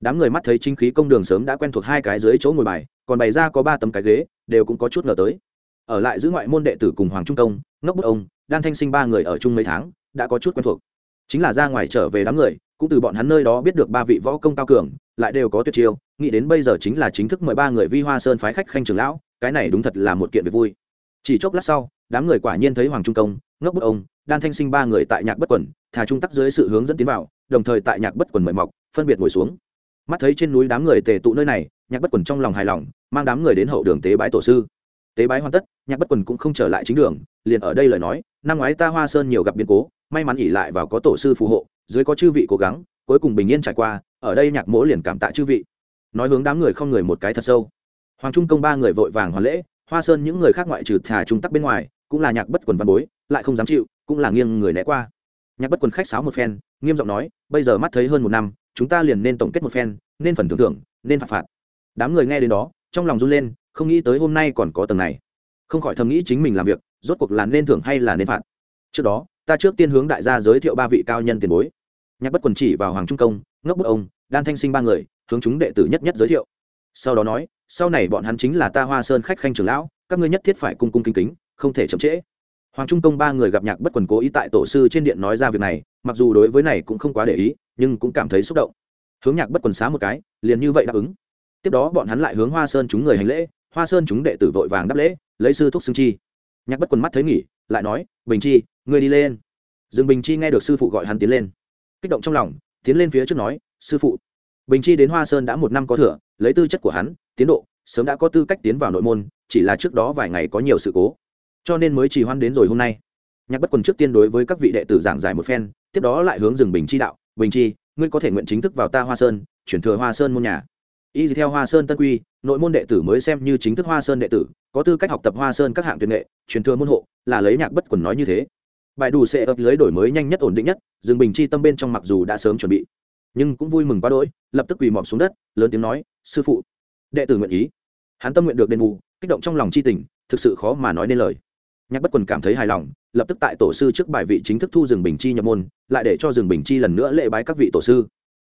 Đám người mắt thấy chính khí công đường sớm đã quen thuộc hai cái dưới chỗ ngồi bài, còn bày ra có ba tấm cái ghế, đều cũng có chút ngờ tới. Ở lại giữ ngoại môn đệ tử cùng hoàng trung công, ngốc bút ông, đan thanh sinh ba người ở chung mấy tháng, đã có chút quen thuộc. Chính là ra ngoài trở về đám người, cũng từ bọn hắn nơi đó biết được ba vị võ công cao cường lại đều có tuyệt chiêu, nghĩ đến bây giờ chính là chính thức mời ba người vi hoa sơn phái khách khanh trưởng lão, cái này đúng thật là một kiện việc vui. Chỉ chốc lát sau, đám người quả nhiên thấy hoàng trung công, ngốc bức ông, đan thanh sinh ba người tại nhạc bất quẩn thà trung tắc dưới sự hướng dẫn tiến vào, đồng thời tại nhạc bất quẩn mời mọc, phân biệt ngồi xuống. Mắt thấy trên núi đám người tề tụ nơi này, nhạc bất quẩn trong lòng hài lòng, mang đám người đến hậu đường tế bái tổ sư. Tế bái hoàn tất, nhạc bất quần cũng không trở lại chính đường, liền ở đây lời nói, năm ngoái ta hoa sơn nhiều gặp biến cố, may mắn ỉ lại vào có tổ sư phù hộ, dưới có chư vị cố gắng cuối cùng bình yên trải qua, ở đây nhạc mỗ liền cảm tạ chư vị. Nói hướng đám người không người một cái thật sâu. Hoàng trung công ba người vội vàng hoàn lễ, hoa sơn những người khác ngoại trừ thả trung tắc bên ngoài, cũng là nhạc bất quần văn bối, lại không dám chịu, cũng là nghiêng người né qua. Nhạc bất quần khách sáo một phen, nghiêm giọng nói, bây giờ mắt thấy hơn một năm, chúng ta liền nên tổng kết một phen, nên phần thưởng thưởng, nên phạt phạt. Đám người nghe đến đó, trong lòng run lên, không nghĩ tới hôm nay còn có tầng này. Không khỏi thầm nghĩ chính mình làm việc, rốt cuộc là nên thưởng hay là nên phạt. Trước đó, ta trước tiên hướng đại gia giới thiệu ba vị cao nhân tiền bối nhạc bất quần chỉ vào hoàng trung công, ngốc bức ông, đan thanh sinh ba người, hướng chúng đệ tử nhất nhất giới thiệu. Sau đó nói, sau này bọn hắn chính là ta hoa sơn khách khanh trưởng lão, các ngươi nhất thiết phải cung cung kính kính, không thể chậm trễ. Hoàng trung công ba người gặp nhạc bất quần cố ý tại tổ sư trên điện nói ra việc này, mặc dù đối với này cũng không quá để ý, nhưng cũng cảm thấy xúc động. Hướng nhạc bất quần xá một cái, liền như vậy đáp ứng. Tiếp đó bọn hắn lại hướng hoa sơn chúng người hành lễ, hoa sơn chúng đệ tử vội vàng đáp lễ, lấy sư thúc xưng chi. Nhạc bất quần mắt thấy nghỉ, lại nói, bình chi, ngươi đi lên. Dương bình chi nghe được sư phụ gọi hắn tiến lên kích động trong lòng, tiến lên phía trước nói, sư phụ. Bình chi đến hoa sơn đã một năm có thừa, lấy tư chất của hắn, tiến độ, sớm đã có tư cách tiến vào nội môn, chỉ là trước đó vài ngày có nhiều sự cố. Cho nên mới trì hoãn đến rồi hôm nay. Nhạc bất quần trước tiên đối với các vị đệ tử giảng giải một phen, tiếp đó lại hướng rừng bình chi đạo, bình chi, ngươi có thể nguyện chính thức vào ta hoa sơn, chuyển thừa hoa sơn môn nhà. Y theo hoa sơn tân quy, nội môn đệ tử mới xem như chính thức hoa sơn đệ tử, có tư cách học tập hoa sơn các hạng tuyệt nghệ truyền thừa môn hộ, là lấy nhạc bất quần nói như thế bài đủ sẽ ập lưới đổi mới nhanh nhất ổn định nhất rừng bình chi tâm bên trong mặc dù đã sớm chuẩn bị, nhưng cũng vui mừng quá đỗi, lập tức quỳ mọp xuống đất, lớn tiếng nói, sư phụ. Đệ tử nguyện ý. Hắn tâm nguyện được đền bù, kích động trong lòng chi tình, thực sự khó mà nói nên lời. Nhạc bất quần cảm thấy hài lòng, lập tức tại tổ sư trước bài vị chính thức thu rừng bình chi nhập môn, lại để cho rừng bình chi lần nữa lễ bái các vị tổ sư.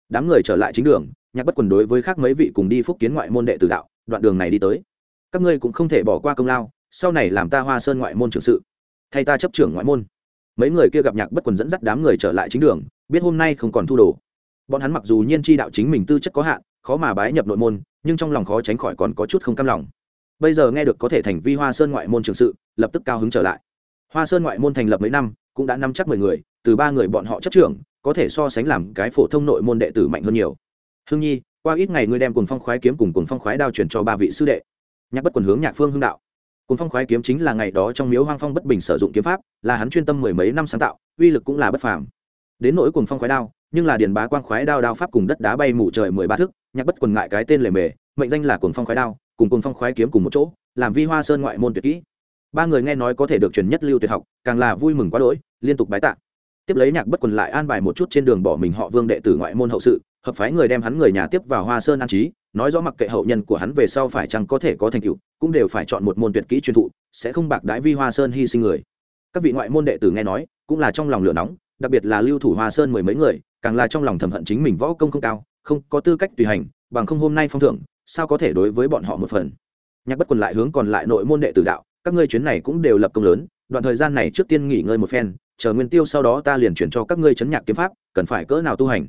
Đám người trở lại chính đường, nhạc bất quần đối với khác mấy vị cùng đi phúc kiến ngoại môn đệ tử đạo, đoạn đường này đi tới. Các ngươi cũng không thể bỏ qua công lao, sau này làm ta hoa sơn ngoại môn trưởng sự. Thay ta chấp trưởng ngoại môn mấy người kia gặp nhạc bất quần dẫn dắt đám người trở lại chính đường, biết hôm nay không còn thu đồ. Bọn hắn mặc dù nhiên chi đạo chính mình tư chất có hạn, khó mà bái nhập nội môn, nhưng trong lòng khó tránh khỏi còn có chút không cam lòng. Bây giờ nghe được có thể thành vi hoa sơn ngoại môn trường sự, lập tức cao hứng trở lại. Hoa sơn ngoại môn thành lập mấy năm, cũng đã năm chắc mười người, từ ba người bọn họ chấp trưởng, có thể so sánh làm cái phổ thông nội môn đệ tử mạnh hơn nhiều. Hương nhi, qua ít ngày ngươi đem cùng phong khoái kiếm cùng cùng phong khoái đao truyền cho ba vị sư đệ. Nhạc bất quần hướng nhạc phương hương đạo cùng phong khoái kiếm chính là ngày đó trong miếu hoang phong bất bình sử dụng kiếm pháp, là hắn chuyên tâm mười mấy năm sáng tạo, uy lực cũng là bất phàm. Đến nỗi cuồng phong khoái đao, nhưng là điền bá quang khoái đao đao pháp cùng đất đá bay mù trời mười ba thước nhạc bất quần ngại cái tên lề mề, mệnh danh là cuồng phong khoái đao, cùng cuồng phong khoái kiếm cùng một chỗ, làm vi hoa sơn ngoại môn tuyệt kỹ. Ba người nghe nói có thể được truyền nhất lưu tuyệt học, càng là vui mừng quá đỗi, liên tục bái tạ. Tiếp lấy nhạc bất quần lại an bài một chút trên đường bỏ mình họ vương đệ tử ngoại môn hậu sự, hợp phái người đem hắn người nhà tiếp vào hoa sơn an trí nói rõ mặc kệ hậu nhân của hắn về sau phải chăng có thể có thành tựu, cũng đều phải chọn một môn tuyệt kỹ truyền thụ, sẽ không bạc đãi vi hoa sơn hy sinh người. Các vị ngoại môn đệ tử nghe nói, cũng là trong lòng lửa nóng, đặc biệt là lưu thủ hoa sơn mười mấy người, càng là trong lòng thầm hận chính mình võ công không cao, không có tư cách tùy hành, bằng không hôm nay phong thưởng, sao có thể đối với bọn họ một phần. Nhạc bất quần lại hướng còn lại nội môn đệ tử đạo, các ngươi chuyến này cũng đều lập công lớn, đoạn thời gian này trước tiên nghỉ ngơi một phen, chờ nguyên tiêu sau đó ta liền chuyển cho các ngươi chấn nhạc kiếm pháp, cần phải cỡ nào tu hành?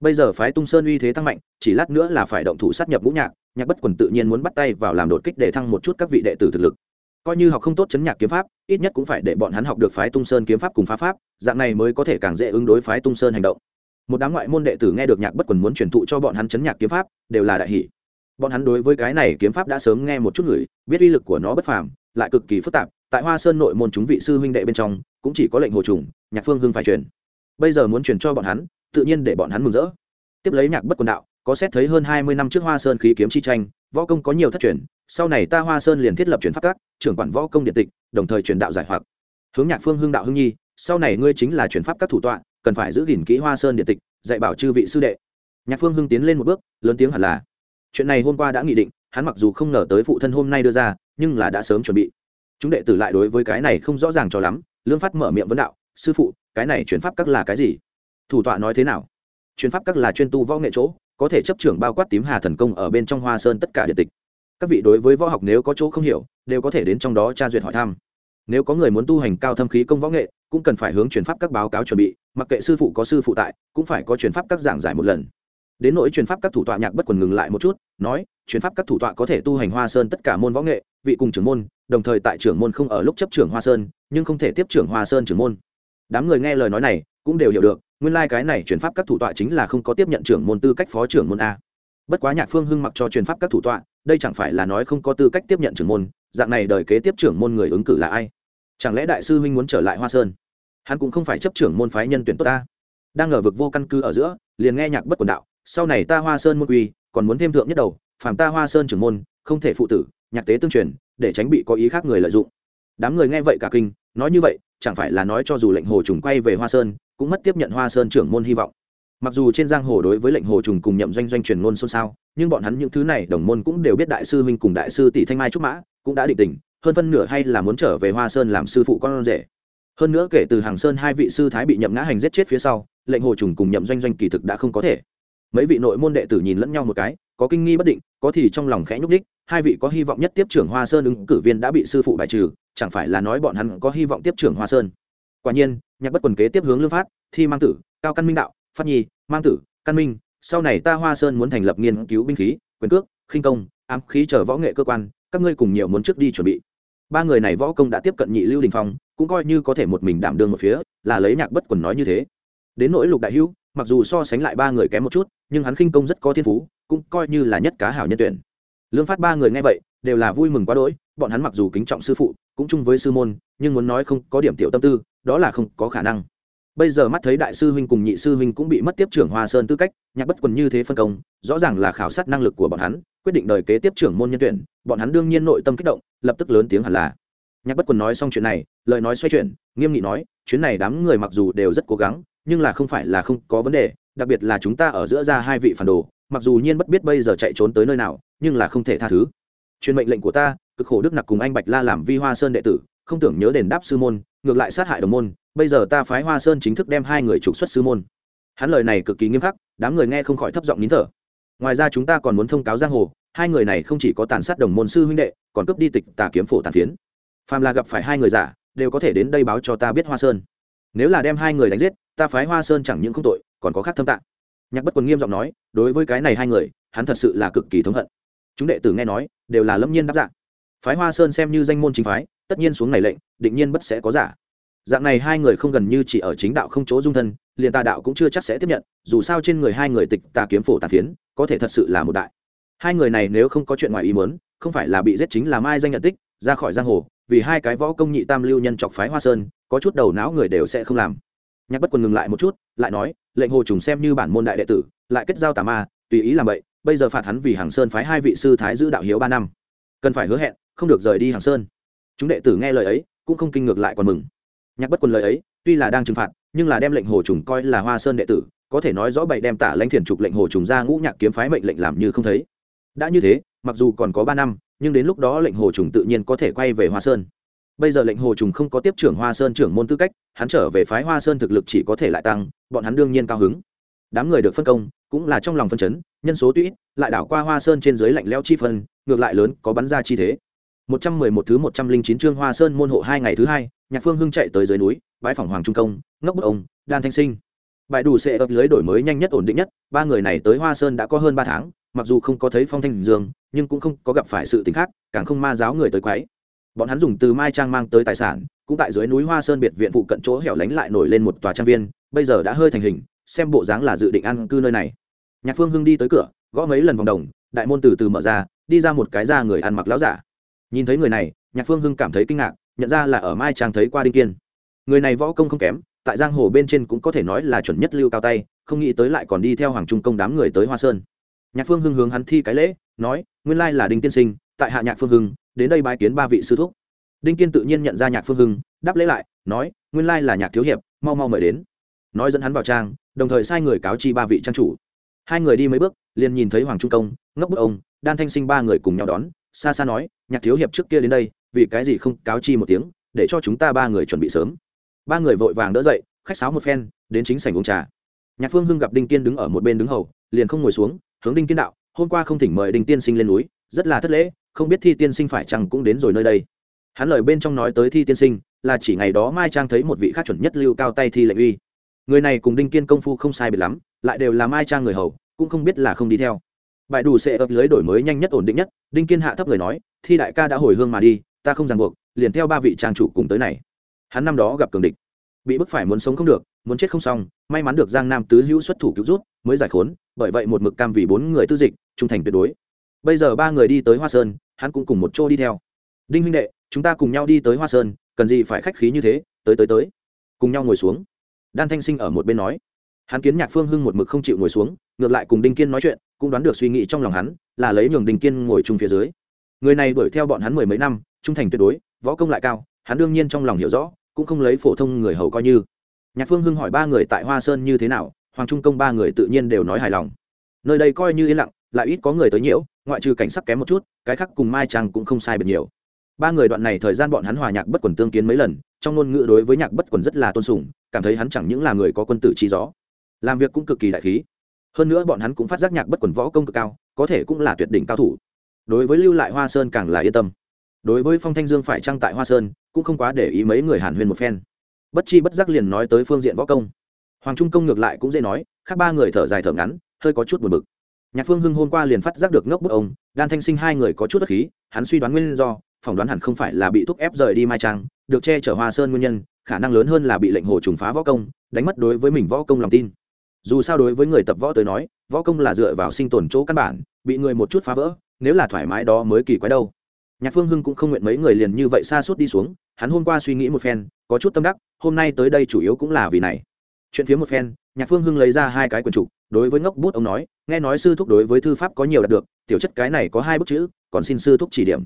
Bây giờ phái tung sơn uy thế tăng mạnh, chỉ lát nữa là phải động thủ sát nhập ngũ nhạc nhạc bất quần tự nhiên muốn bắt tay vào làm đột kích để thăng một chút các vị đệ tử thực lực. Coi như học không tốt chấn nhạc kiếm pháp, ít nhất cũng phải để bọn hắn học được phái tung sơn kiếm pháp cùng phá pháp, dạng này mới có thể càng dễ ứng đối phái tung sơn hành động. Một đám ngoại môn đệ tử nghe được nhạc bất quần muốn truyền thụ cho bọn hắn chấn nhạc kiếm pháp, đều là đại hỷ bọn hắn đối với cái này kiếm pháp đã sớm nghe một chút người, biết uy lực của nó bất phàm, lại cực kỳ phức tạp, tại hoa sơn nội môn chúng vị sư huynh đệ bên trong, cũng chỉ có lệnh hồ trùng, nhạc phương hưng phải truyền. Bây giờ muốn truyền cho bọn hắn tự nhiên để bọn hắn mừng rỡ. Tiếp lấy nhạc bất quần đạo, có xét thấy hơn hai mươi năm trước hoa sơn khí kiếm chi tranh, võ công có nhiều thất truyền, sau này ta hoa sơn liền thiết lập truyền pháp các, trưởng quản võ công điện tịch, đồng thời truyền đạo giải hoặc. Hướng nhạc phương hưng đạo hưng nhi, sau này ngươi chính là truyền pháp các thủ tọa, cần phải giữ gìn kỹ hoa sơn điện tịch, dạy bảo chư vị sư đệ. Nhạc phương hưng tiến lên một bước, lớn tiếng hẳn là. Chuyện này hôm qua đã nghị định, hắn mặc dù không ngờ tới phụ thân hôm nay đưa ra, nhưng là đã sớm chuẩn bị. Chúng đệ tử lại đối với cái này không rõ ràng cho lắm, lương phát mở miệng vấn đạo, sư phụ, cái này chuyển pháp các là cái gì? Thủ tọa nói thế nào? Chuyên pháp các là chuyên tu võ nghệ chỗ, có thể chấp trưởng bao quát tím hà thần công ở bên trong hoa sơn tất cả địa tịch. Các vị đối với võ học nếu có chỗ không hiểu, đều có thể đến trong đó tra duyệt hỏi thăm. Nếu có người muốn tu hành cao thâm khí công võ nghệ, cũng cần phải hướng chuyển pháp các báo cáo chuẩn bị, mặc kệ sư phụ có sư phụ tại, cũng phải có chuyển pháp các giảng giải một lần. Đến nỗi truyền pháp các thủ tọa nhạc bất quần ngừng lại một chút, nói, truyền pháp các thủ tọa có thể tu hành hoa sơn tất cả môn võ nghệ, vị cùng trưởng môn, đồng thời tại trưởng môn không ở lúc chấp trưởng hoa sơn, nhưng không thể tiếp trưởng hoa sơn trưởng môn. Đám người nghe lời nói này, cũng đều hiểu được nguyên lai、like、cái này truyền pháp các thủ tọa chính là không có tiếp nhận trưởng môn tư cách phó trưởng môn a. Bất quá nhạc phương hưng mặc cho truyền pháp các thủ tọa, đây chẳng phải là nói không có tư cách tiếp nhận trưởng môn, dạng này đời kế tiếp trưởng môn người ứng cử là ai? Chẳng lẽ đại sư huynh muốn trở lại hoa sơn? Hắn cũng không phải chấp trưởng môn phái nhân tuyển tốt ta đang ở vực vô căn cứ ở giữa, liền nghe nhạc bất quần đạo, sau này ta hoa sơn môn quy còn muốn thêm thượng nhất đầu, phàm ta hoa sơn trưởng môn, không thể phụ tử, nhạc tế tương truyền, để tránh bị có ý khác người lợi dụng. Đám người nghe vậy cả kinh, nói như vậy chẳng phải là nói cho dù lệnh hồ trùng quay về hoa sơn, cũng mất tiếp nhận hoa sơn trưởng môn hy vọng. Mặc dù trên giang hồ đối với lệnh hồ trùng cùng nhậm doanh doanh truyền ngôn xôn xao, nhưng bọn hắn những thứ này đồng môn cũng đều biết đại sư huynh cùng đại sư tỷ thanh mai trúc mã cũng đã định tình, hơn phân nửa hay là muốn trở về hoa sơn làm sư phụ con rể. Hơn nữa kể từ hàng sơn hai vị sư thái bị nhậm ngã hành giết chết phía sau, lệnh hồ trùng cùng nhậm doanh doanh kỳ thực đã không có thể. Mấy vị nội môn đệ tử nhìn lẫn nhau một cái, có kinh nghi bất định, có thì trong lòng khẽ nhúc đích hai vị có hy vọng nhất tiếp trưởng hoa sơn ứng cử viên đã bị sư phụ bài trừ chẳng phải là nói bọn hắn có hy vọng tiếp trưởng hoa sơn. Quả nhiên, nhạc bất quần kế tiếp hướng lương phát, thi mang tử, cao căn minh đạo, phát nhi, mang tử, căn minh, sau này ta hoa sơn muốn thành lập nghiên cứu binh khí, quyền cước, khinh công, ám khí chờ võ nghệ cơ quan, các ngươi cùng nhiều muốn trước đi chuẩn bị. Ba người này võ công đã tiếp cận nhị lưu đình phong, cũng coi như có thể một mình đảm đương một phía, là lấy nhạc bất quần nói như thế. Đến nỗi lục đại hữu, mặc dù so sánh lại ba người kém một chút, nhưng hắn khinh công rất có thiên phú, cũng coi như là nhất cá hảo nhân tuyển. Lương phát ba người nghe vậy đều là vui mừng quá đỗi, bọn hắn mặc dù kính trọng sư phụ, cũng chung với sư môn, nhưng muốn nói không có điểm tiểu tâm tư, đó là không có khả năng. Bây giờ mắt thấy đại sư huynh cùng nhị sư huynh cũng bị mất tiếp trưởng hoa sơn tư cách, nhạc bất quần như thế phân công, rõ ràng là khảo sát năng lực của bọn hắn, quyết định đời kế tiếp trưởng môn nhân tuyển, bọn hắn đương nhiên nội tâm kích động, lập tức lớn tiếng hẳn là. Nhạc bất quần nói xong chuyện này, lời nói xoay chuyển, nghiêm nghị nói, chuyến này đám người mặc dù đều rất cố gắng, nhưng là không phải là không có vấn đề, đặc biệt là chúng ta ở giữa ra hai vị phản đồ, mặc dù nhiên bất biết bây giờ chạy trốn tới nơi nào, nhưng là không thể tha thứ truyền mệnh lệnh của ta, cực khổ đức nặc cùng anh bạch la làm vi hoa sơn đệ tử, không tưởng nhớ đền đáp sư môn, ngược lại sát hại đồng môn, bây giờ ta phái hoa sơn chính thức đem hai người trục xuất sư môn. Hắn lời này cực kỳ nghiêm khắc, đám người nghe không khỏi thấp giọng nín thở. Ngoài ra chúng ta còn muốn thông cáo giang hồ, hai người này không chỉ có tàn sát đồng môn sư huynh đệ, còn cướp đi tịch tà kiếm phổ tàn phiến. Phàm là gặp phải hai người giả, đều có thể đến đây báo cho ta biết hoa sơn. Nếu là đem hai người đánh giết, ta phái hoa sơn chẳng những không tội, còn có khác thâm tạng. Nhạc bất quần nghiêm giọng nói, đối với cái này hai người, hắn thật sự là cực kỳ thống hận chúng đệ tử nghe nói, đều là lâm nhiên đáp dạng. Phái hoa sơn xem như danh môn chính phái, tất nhiên xuống này lệnh, định nhiên bất sẽ có giả. Dạng này hai người không gần như chỉ ở chính đạo không chỗ dung thân, liền tà đạo cũng chưa chắc sẽ tiếp nhận, dù sao trên người hai người tịch tà kiếm phổ tà phiến, có thể thật sự là một đại. Hai người này nếu không có chuyện ngoài ý muốn, không phải là bị giết chính là mai danh nhận tích, ra khỏi giang hồ, vì hai cái võ công nhị tam lưu nhân chọc phái hoa sơn, có chút đầu não người đều sẽ không làm. Nhạc bất quần ngừng lại một chút, lại nói, lệnh hồ trùng xem như bản môn đại đệ tử, lại kết giao tà ma, tùy ý làm vậy bây giờ phạt hắn vì hàng sơn phái hai vị sư thái giữ đạo hiếu ba năm. Cần phải hứa hẹn, không được rời đi hàng sơn. Chúng đệ tử nghe lời ấy, cũng không kinh ngược lại còn mừng. Nhạc bất quần lời ấy, tuy là đang trừng phạt, nhưng là đem lệnh hồ trùng coi là hoa sơn đệ tử, có thể nói rõ bậy đem tả lãnh thiền trục lệnh hồ trùng ra ngũ nhạc kiếm phái mệnh lệnh làm như không thấy. Đã như thế, mặc dù còn có ba năm, nhưng đến lúc đó lệnh hồ trùng tự nhiên có thể quay về hoa sơn. Bây giờ lệnh hồ trùng không có tiếp trưởng hoa sơn trưởng môn tư cách, hắn trở về phái hoa sơn thực lực chỉ có thể lại tăng, bọn hắn đương nhiên cao hứng đám người được phân công, cũng là trong lòng phân chấn, nhân số tuy lại đảo qua hoa sơn trên dưới lạnh leo chi phân, ngược lại lớn, có bắn ra chi thế. Một trăm mười một thứ một trăm linh chín chương hoa sơn môn hộ hai ngày thứ hai, nhạc phương hưng chạy tới dưới núi, bãi phòng hoàng trung công, ngốc bức ông, đan thanh sinh. Bãi đủ sẽ ấp lưới đổi mới nhanh nhất ổn định nhất, ba người này tới hoa sơn đã có hơn ba tháng, mặc dù không có thấy phong thanh dương, nhưng cũng không có gặp phải sự t khác, càng không ma giáo người tới quấy. Bọn hắn dùng từ mai trang mang tới tài sản, cũng tại dưới núi hoa sơn biệt viện phụ cận chỗ hẻo lánh lại nổi lên một tòa trang viên, bây giờ đã hơi thành hình xem bộ dáng là dự định ăn cư nơi này. Nhạc phương hưng đi tới cửa, gõ mấy lần vòng đồng, đại môn từ từ mở ra, đi ra một cái da người ăn mặc láo giả. Nhìn thấy người này, nhạc phương hưng cảm thấy kinh ngạc, nhận ra là ở mai trang thấy qua đinh kiên. Người này võ công không kém, tại giang hồ bên trên cũng có thể nói là chuẩn nhất lưu cao tay, không nghĩ tới lại còn đi theo hoàng trung công đám người tới hoa sơn. Nhạc phương hưng hướng hắn thi cái lễ, nói, nguyên lai là đinh tiên sinh, tại hạ nhạc phương hưng, đến đây bái kiến ba vị sư thúc. Đinh kiên tự nhiên nhận ra nhạc phương hưng, đáp lễ lại, nói, nguyên lai là nhạc thiếu hiệp, mau mau mời đến. Nói dẫn hắn vào trang đồng thời sai người cáo chi ba vị trang chủ. Hai người đi mấy bước, liền nhìn thấy hoàng trung công, ngốc bức ông, đan thanh sinh ba người cùng nhau đón. Xa xa nói, nhạc thiếu hiệp trước kia đến đây, vì cái gì không cáo chi một tiếng, để cho chúng ta ba người chuẩn bị sớm. Ba người vội vàng đỡ dậy, khách sáo một phen, đến chính sảnh uống trà. Nhạc phương hưng gặp đinh kiên đứng ở một bên đứng hầu, liền không ngồi xuống, hướng đinh kiên đạo, hôm qua không thỉnh mời đinh tiên sinh lên núi, rất là thất lễ, không biết thi tiên sinh phải chăng cũng đến rồi nơi đây. Hắn lời bên trong nói tới thi tiên sinh, là chỉ ngày đó mai trang thấy một vị khác chuẩn nhất lưu cao tay thi lệnh uy người này cùng đinh kiên công phu không sai biệt lắm, lại đều là mai trang người hầu, cũng không biết là không đi theo. Bài đủ sẽ ập lưới đổi mới nhanh nhất ổn định nhất, đinh kiên hạ thấp người nói, thi đại ca đã hồi hương mà đi, ta không ràng buộc, liền theo ba vị trang chủ cùng tới này. Hắn năm đó gặp cường địch, bị bức phải muốn sống không được, muốn chết không xong, may mắn được giang nam tứ hữu xuất thủ cứu rút mới giải khốn, bởi vậy một mực cam vì bốn người tư dịch, trung thành tuyệt đối. Bây giờ ba người đi tới hoa sơn, hắn cũng cùng một chỗ đi theo. Đinh huynh đệ, chúng ta cùng nhau đi tới hoa sơn, cần gì phải khách khí như thế, tới tới tới. Cùng nhau ngồi xuống đan thanh sinh ở một bên nói. Hắn kiến nhạc phương hưng một mực không chịu ngồi xuống, ngược lại cùng đinh kiên nói chuyện, cũng đoán được suy nghĩ trong lòng hắn, là lấy nhường đinh kiên ngồi chung phía dưới. Người này đuổi theo bọn hắn mười mấy năm, trung thành tuyệt đối, võ công lại cao, hắn đương nhiên trong lòng hiểu rõ, cũng không lấy phổ thông người hầu coi như. Nhạc phương hưng hỏi ba người tại hoa sơn như thế nào, hoàng trung công ba người tự nhiên đều nói hài lòng. Nơi đây coi như yên lặng, lại ít có người tới nhiễu, ngoại trừ cảnh sắc kém một chút, cái khác cùng mai trang cũng không sai biệt nhiều. Ba người đoạn này thời gian bọn hắn hòa nhạc bất quần tương kiến mấy lần, trong ngôn ngữ đối với nhạc bất quần rất là tôn sùng cảm thấy hắn chẳng những là người có quân tử trí gió, làm việc cũng cực kỳ đại khí. Hơn nữa bọn hắn cũng phát giác nhạc bất quần võ công cực cao, có thể cũng là tuyệt đỉnh cao thủ. Đối với lưu lại hoa sơn càng là yên tâm. Đối với phong thanh dương phải trăng tại hoa sơn, cũng không quá để ý mấy người hàn huyên một phen. Bất chi bất giác liền nói tới phương diện võ công. Hoàng trung công ngược lại cũng dễ nói, khác ba người thở dài thở ngắn, hơi có chút buồn bực. Nhạc phương hưng hôm qua liền phát giác được ngốc bức ông, đan thanh sinh hai người có chút đất khí, hắn suy đoán nguyên do phỏng đoán hẳn không phải là bị thúc ép rời đi mai trang, được che chở hoa sơn nguyên nhân, khả năng lớn hơn là bị lệnh hồ trùng phá võ công, đánh mất đối với mình võ công lòng tin. Dù sao đối với người tập võ tới nói, võ công là dựa vào sinh tồn chỗ căn bản, bị người một chút phá vỡ, nếu là thoải mái đó mới kỳ quái đâu. Nhạc phương hưng cũng không nguyện mấy người liền như vậy xa suốt đi xuống, hắn hôm qua suy nghĩ một phen, có chút tâm đắc, hôm nay tới đây chủ yếu cũng là vì này. Chuyện phía một phen, nhạc phương hưng lấy ra hai cái quần trục, đối với ngốc bút ông nói, nghe nói sư thúc đối với thư pháp có nhiều đạt được, tiểu chất cái này có hai bức chữ, còn xin sư thúc chỉ điểm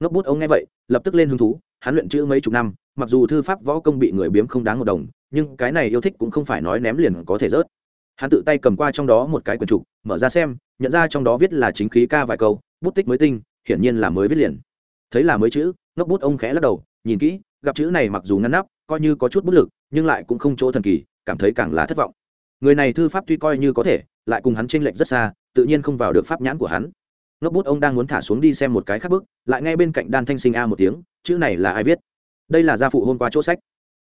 ngốc bút ông nghe vậy, lập tức lên hứng thú, hắn luyện chữ mấy chục năm, mặc dù thư pháp võ công bị người biếm không đáng một đồng, nhưng cái này yêu thích cũng không phải nói ném liền có thể rớt. Hắn tự tay cầm qua trong đó một cái quyển trục, mở ra xem, nhận ra trong đó viết là chính khí ca vài câu, bút tích mới tinh, hiển nhiên là mới viết liền. Thấy là mới chữ, ngốc bút ông khẽ lắc đầu, nhìn kỹ, gặp chữ này mặc dù ngăn nắp, coi như có chút bút lực, nhưng lại cũng không chỗ thần kỳ, cảm thấy càng là thất vọng. Người này thư pháp tuy coi như có thể, lại cùng hắn tranh lệch rất xa, tự nhiên không vào được pháp nhãn của hắn ngốc bút ông đang muốn thả xuống đi xem một cái khác bức, lại nghe bên cạnh đan thanh sinh a một tiếng, chữ này là ai viết? Đây là gia phụ hôm qua chỗ sách.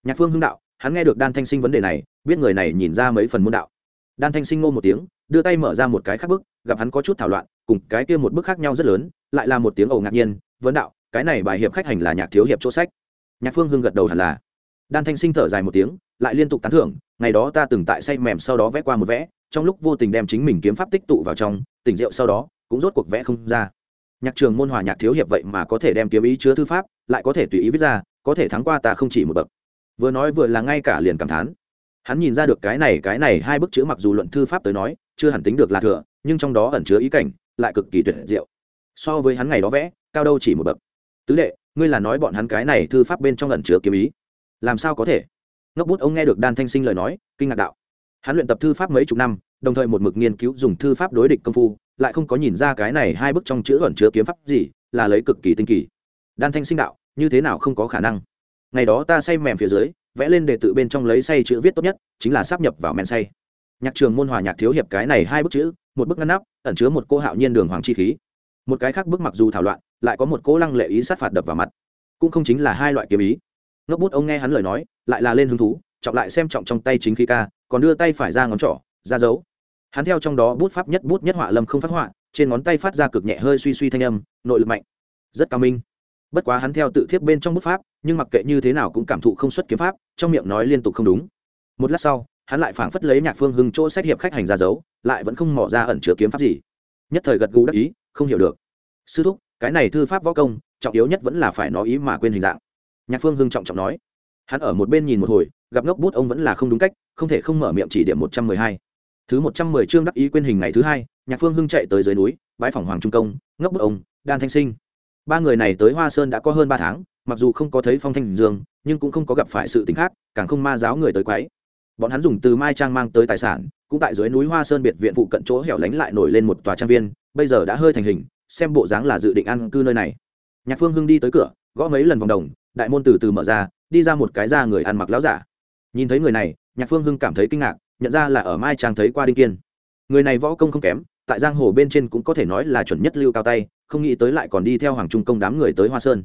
Nhạc phương hưng đạo, hắn nghe được đan thanh sinh vấn đề này, biết người này nhìn ra mấy phần môn đạo. Đan thanh sinh ngô một tiếng, đưa tay mở ra một cái khác bức, gặp hắn có chút thảo loạn, cùng cái kia một bức khác nhau rất lớn, lại là một tiếng ầu ngạc nhiên, vấn đạo, cái này bài hiệp khách hành là nhạc thiếu hiệp chỗ sách. Nhạc phương hưng gật đầu hẳn là. Đan thanh sinh thở dài một tiếng, lại liên tục tán thưởng, ngày đó ta từng tại say mềm sau đó vẽ qua một vẽ, trong lúc vô tình đem chính mình kiếm pháp tích tụ vào trong, tỉnh rượu sau đó cũng rốt cuộc vẽ không ra. Nhạc trường môn hòa nhạc thiếu hiệp vậy mà có thể đem kiếm ý chứa thư pháp, lại có thể tùy ý viết ra, có thể thắng qua ta không chỉ một bậc. Vừa nói vừa là ngay cả liền cảm thán. Hắn nhìn ra được cái này cái này hai bức chữ mặc dù luận thư pháp tới nói, chưa hẳn tính được là thừa, nhưng trong đó ẩn chứa ý cảnh, lại cực kỳ tuyệt diệu. So với hắn ngày đó vẽ, cao đâu chỉ một bậc. Tứ đệ, ngươi là nói bọn hắn cái này thư pháp bên trong ẩn chứa kiếm ý. Làm sao có thể? Ngốc bút ông nghe được đan thanh sinh lời nói, kinh ngạc đạo. Hắn luyện tập thư pháp mấy chục năm, đồng thời một mực nghiên cứu dùng thư pháp đối địch công phu lại không có nhìn ra cái này hai bức trong chữ ẩn chứa kiếm pháp gì, là lấy cực kỳ tinh kỳ. Đan thanh sinh đạo, như thế nào không có khả năng? Ngày đó ta say mềm phía dưới, vẽ lên đề tự bên trong lấy say chữ viết tốt nhất, chính là sắp nhập vào men say. Nhạc trường môn hòa nhạc thiếu hiệp cái này hai bức chữ, một bức ngăn nắp, ẩn chứa một cô hạo nhiên đường hoàng chi khí. Một cái khác bức mặc dù thảo loạn, lại có một cô lăng lệ ý sát phạt đập vào mặt. Cũng không chính là hai loại kiếm ý. Ngốc bút ông nghe hắn lời nói, lại là lên hứng thú trọng lại xem trọng trong tay chính khí ca, còn đưa tay phải ra ngón trỏ, ra dấu hắn theo trong đó bút pháp nhất bút nhất họa lâm không phát họa trên ngón tay phát ra cực nhẹ hơi suy suy thanh âm nội lực mạnh rất cao minh. Bất quá hắn theo tự thiếp bên trong bút pháp nhưng mặc kệ như thế nào cũng cảm thụ không xuất kiếm pháp trong miệng nói liên tục không đúng. Một lát sau hắn lại phảng phất lấy nhạc phương hưng chỗ xét hiệp khách hành ra giấu, lại vẫn không mỏ ra ẩn chứa kiếm pháp gì. Nhất thời gật gù đắc ý không hiểu được. Sư thúc cái này thư pháp võ công trọng yếu nhất vẫn là phải nói ý mà quên hình dạng. Nhạc phương hưng trọng trọng nói. Hắn ở một bên nhìn một hồi gặp ngốc bút ông vẫn là không đúng cách không thể không mở miệng chỉ điểm một trăm mười hai thứ một trăm mười chương đắc ý quên hình ngày thứ hai, nhạc phương hưng chạy tới dưới núi bãi phòng hoàng trung công, ngốc bút ông, đan thanh sinh. Ba người này tới hoa sơn đã có hơn ba tháng, mặc dù không có thấy phong thanh dương, nhưng cũng không có gặp phải sự t khác, càng không ma giáo người tới quấy. Bọn hắn dùng từ mai trang mang tới tài sản, cũng tại dưới núi hoa sơn biệt viện phụ cận chỗ hẻo lánh lại nổi lên một tòa trang viên, bây giờ đã hơi thành hình, xem bộ dáng là dự định ăn cư nơi này. Nhạc phương hưng đi tới cửa, gõ mấy lần vòng đồng, đại môn từ từ mở ra, đi ra một cái da người ăn mặc láo giả. Nhìn thấy người này, nhạc phương hưng cảm thấy kinh ngạc nhận ra là ở mai trang thấy qua đinh kiên. Người này võ công không kém, tại giang hồ bên trên cũng có thể nói là chuẩn nhất lưu cao tay, không nghĩ tới lại còn đi theo hoàng trung công đám người tới hoa sơn.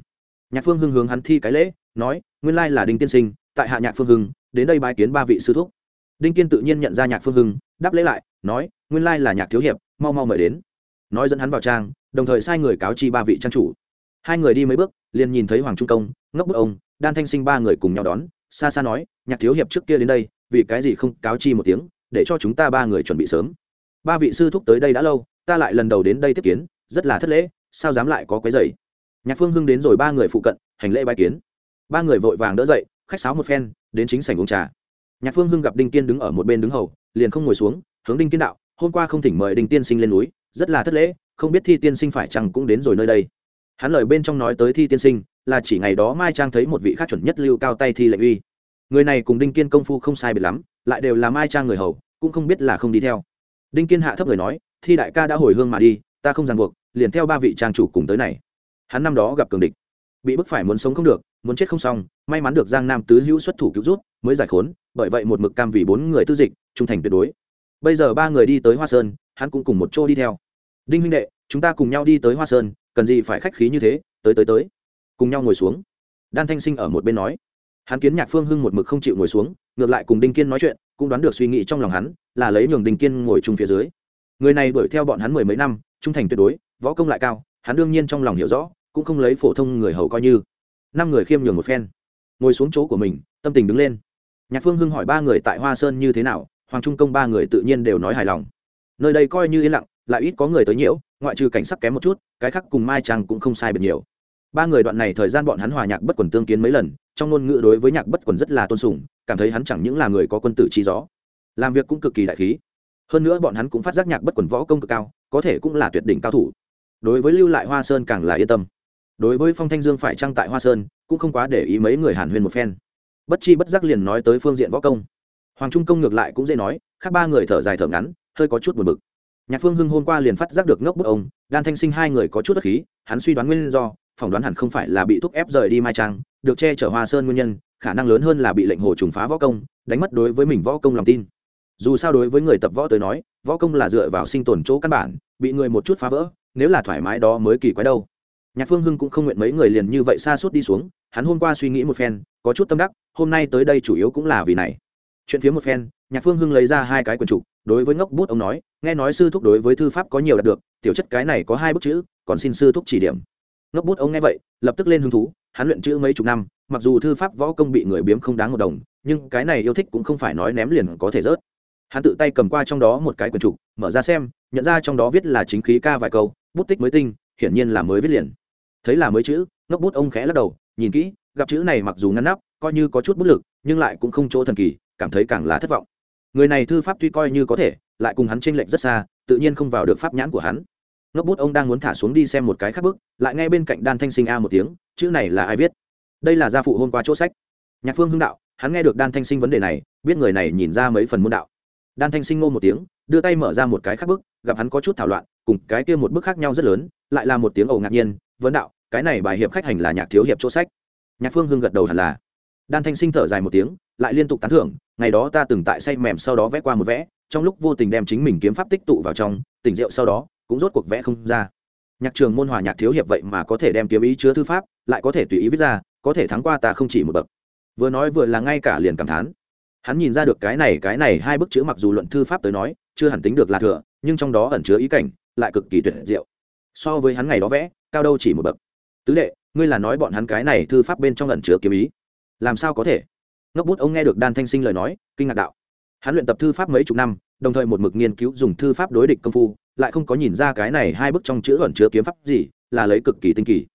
Nhạc phương hưng hướng hắn thi cái lễ, nói, nguyên lai là đinh tiên sinh, tại hạ nhạc phương hưng, đến đây bái kiến ba vị sư thúc. Đinh kiên tự nhiên nhận ra nhạc phương hưng, đáp lễ lại, nói, nguyên lai là nhạc thiếu hiệp, mau mau mời đến. Nói dẫn hắn vào trang, đồng thời sai người cáo chi ba vị trang chủ. Hai người đi mấy bước, liền nhìn thấy hoàng trung công, ngốc bức ông, đan thanh sinh ba người cùng nhau đón, xa xa nói, nhạc thiếu hiệp trước kia đến đây vì cái gì không cáo chi một tiếng, để cho chúng ta ba người chuẩn bị sớm. Ba vị sư thúc tới đây đã lâu, ta lại lần đầu đến đây tiếp kiến, rất là thất lễ, sao dám lại có quấy dày nhạc phương hưng đến rồi ba người phụ cận, hành lễ bài kiến. Ba người vội vàng đỡ dậy, khách sáo một phen, đến chính sảnh uống trà. Nhạc phương hưng gặp đinh kiên đứng ở một bên đứng hầu, liền không ngồi xuống, hướng đinh kiên đạo, hôm qua không thỉnh mời đinh tiên sinh lên núi, rất là thất lễ, không biết thi tiên sinh phải chăng cũng đến rồi nơi đây. Hắn lời bên trong nói tới thi tiên sinh, là chỉ ngày đó mai trang thấy một vị khác chuẩn nhất lưu cao tay thi lệnh uy người này cùng đinh kiên công phu không sai biệt lắm, lại đều là mai trang người hầu, cũng không biết là không đi theo. Đinh kiên hạ thấp người nói, thi đại ca đã hồi hương mà đi, ta không ràng buộc, liền theo ba vị trang chủ cùng tới này. Hắn năm đó gặp cường địch, bị bức phải muốn sống không được, muốn chết không xong, may mắn được giang nam tứ hữu xuất thủ cứu rút mới giải khốn, bởi vậy một mực cam vì bốn người tư dịch, trung thành tuyệt đối. Bây giờ ba người đi tới hoa sơn, hắn cũng cùng một chỗ đi theo. Đinh huynh đệ, chúng ta cùng nhau đi tới hoa sơn, cần gì phải khách khí như thế, tới tới tới. Cùng nhau ngồi xuống. Đan thanh sinh ở một bên nói hắn kiến nhạc phương hưng một mực không chịu ngồi xuống, ngược lại cùng đinh kiên nói chuyện, cũng đoán được suy nghĩ trong lòng hắn, là lấy nhường đinh kiên ngồi chung phía dưới. Người này đuổi theo bọn hắn mười mấy năm, trung thành tuyệt đối, võ công lại cao, hắn đương nhiên trong lòng hiểu rõ, cũng không lấy phổ thông người hầu coi như. Năm người khiêm nhường một phen. Ngồi xuống chỗ của mình, tâm tình đứng lên. Nhạc phương hưng hỏi ba người tại hoa sơn như thế nào, hoàng trung công ba người tự nhiên đều nói hài lòng. Nơi đây coi như yên lặng, lại ít có người tới nhiễu, ngoại trừ cảnh sắc kém một chút, cái khác cùng mai trang cũng không sai biệt nhiều. Ba người đoạn này thời gian bọn hắn hòa nhạc bất quần tương kiến mấy lần trong ngôn ngữ đối với nhạc bất quần rất là tôn sùng, cảm thấy hắn chẳng những là người có quân tử trí gió, làm việc cũng cực kỳ đại khí. Hơn nữa bọn hắn cũng phát giác nhạc bất quần võ công cực cao, có thể cũng là tuyệt đỉnh cao thủ. Đối với lưu lại hoa sơn càng là yên tâm. Đối với phong thanh dương phải trăng tại hoa sơn, cũng không quá để ý mấy người hàn huyên một phen. Bất chi bất giác liền nói tới phương diện võ công. Hoàng trung công ngược lại cũng dễ nói, khác ba người thở dài thở ngắn, hơi có chút buồn bực. Nhạc phương hưng hôm qua liền phát giác được ngốc bức ông, đan thanh sinh hai người có chút đất khí, hắn suy đoán nguyên do, phỏng đoán hẳn không phải là bị thúc ép rời đi mai trang được che chở hoa sơn nguyên nhân, khả năng lớn hơn là bị lệnh hồ trùng phá võ công, đánh mất đối với mình võ công lòng tin. Dù sao đối với người tập võ tới nói, võ công là dựa vào sinh tồn chỗ căn bản, bị người một chút phá vỡ, nếu là thoải mái đó mới kỳ quái đâu. Nhạc phương hưng cũng không nguyện mấy người liền như vậy xa suốt đi xuống, hắn hôm qua suy nghĩ một phen, có chút tâm đắc, hôm nay tới đây chủ yếu cũng là vì này. Chuyện phía một phen, nhạc phương hưng lấy ra hai cái quần trục, đối với ngốc bút ông nói, nghe nói sư thúc đối với thư pháp có nhiều đạt được, tiểu chất cái này có hai bức chữ, còn xin sư thúc chỉ điểm ngốc bút ông nghe vậy, lập tức lên hứng thú, hắn luyện chữ mấy chục năm, mặc dù thư pháp võ công bị người biếm không đáng một đồng, nhưng cái này yêu thích cũng không phải nói ném liền có thể rớt. Hắn tự tay cầm qua trong đó một cái quyển trục, mở ra xem, nhận ra trong đó viết là chính khí ca vài câu, bút tích mới tinh, hiển nhiên là mới viết liền. Thấy là mới chữ, ngốc bút ông khẽ lắc đầu, nhìn kỹ, gặp chữ này mặc dù ngăn nắp, coi như có chút bút lực, nhưng lại cũng không chỗ thần kỳ, cảm thấy càng là thất vọng. Người này thư pháp tuy coi như có thể, lại cùng hắn tranh lệch rất xa, tự nhiên không vào được pháp nhãn của hắn ngốc bút ông đang muốn thả xuống đi xem một cái khác bức, lại ngay bên cạnh đan thanh sinh a một tiếng, chữ này là ai viết? Đây là gia phụ hôm qua chỗ sách. Nhạc phương hưng đạo, hắn nghe được đan thanh sinh vấn đề này, biết người này nhìn ra mấy phần môn đạo. Đan thanh sinh ngô một tiếng, đưa tay mở ra một cái khác bức, gặp hắn có chút thảo loạn, cùng cái kia một bức khác nhau rất lớn, lại là một tiếng ầu ngạc nhiên, vấn đạo, cái này bài hiệp khách hành là nhạc thiếu hiệp chỗ sách. Nhạc phương hưng gật đầu hẳn là. Đan thanh sinh thở dài một tiếng, lại liên tục tán thưởng, ngày đó ta từng tại say mềm sau đó vẽ qua một vẽ, trong lúc vô tình đem chính mình kiếm pháp tích tụ vào trong, tỉnh rượu sau đó cũng rốt cuộc vẽ không ra. Nhạc trường môn hòa nhạc thiếu hiệp vậy mà có thể đem kiếm ý chứa thư pháp, lại có thể tùy ý viết ra, có thể thắng qua ta không chỉ một bậc. Vừa nói vừa là ngay cả liền cảm thán. Hắn nhìn ra được cái này cái này, hai bức chữ mặc dù luận thư pháp tới nói, chưa hẳn tính được là thừa, nhưng trong đó ẩn chứa ý cảnh, lại cực kỳ tuyệt diệu. So với hắn ngày đó vẽ, cao đâu chỉ một bậc. Tứ đệ, ngươi là nói bọn hắn cái này thư pháp bên trong ẩn chứa kiếm ý. Làm sao có thể? Ngốc bút ông nghe được đan thanh sinh lời nói, kinh ngạc đạo. Hắn luyện tập thư pháp mấy chục năm đồng thời một mực nghiên cứu dùng thư pháp đối địch công phu, lại không có nhìn ra cái này hai bức trong chữ ẩn chứa kiếm pháp gì, là lấy cực kỳ tinh kỳ.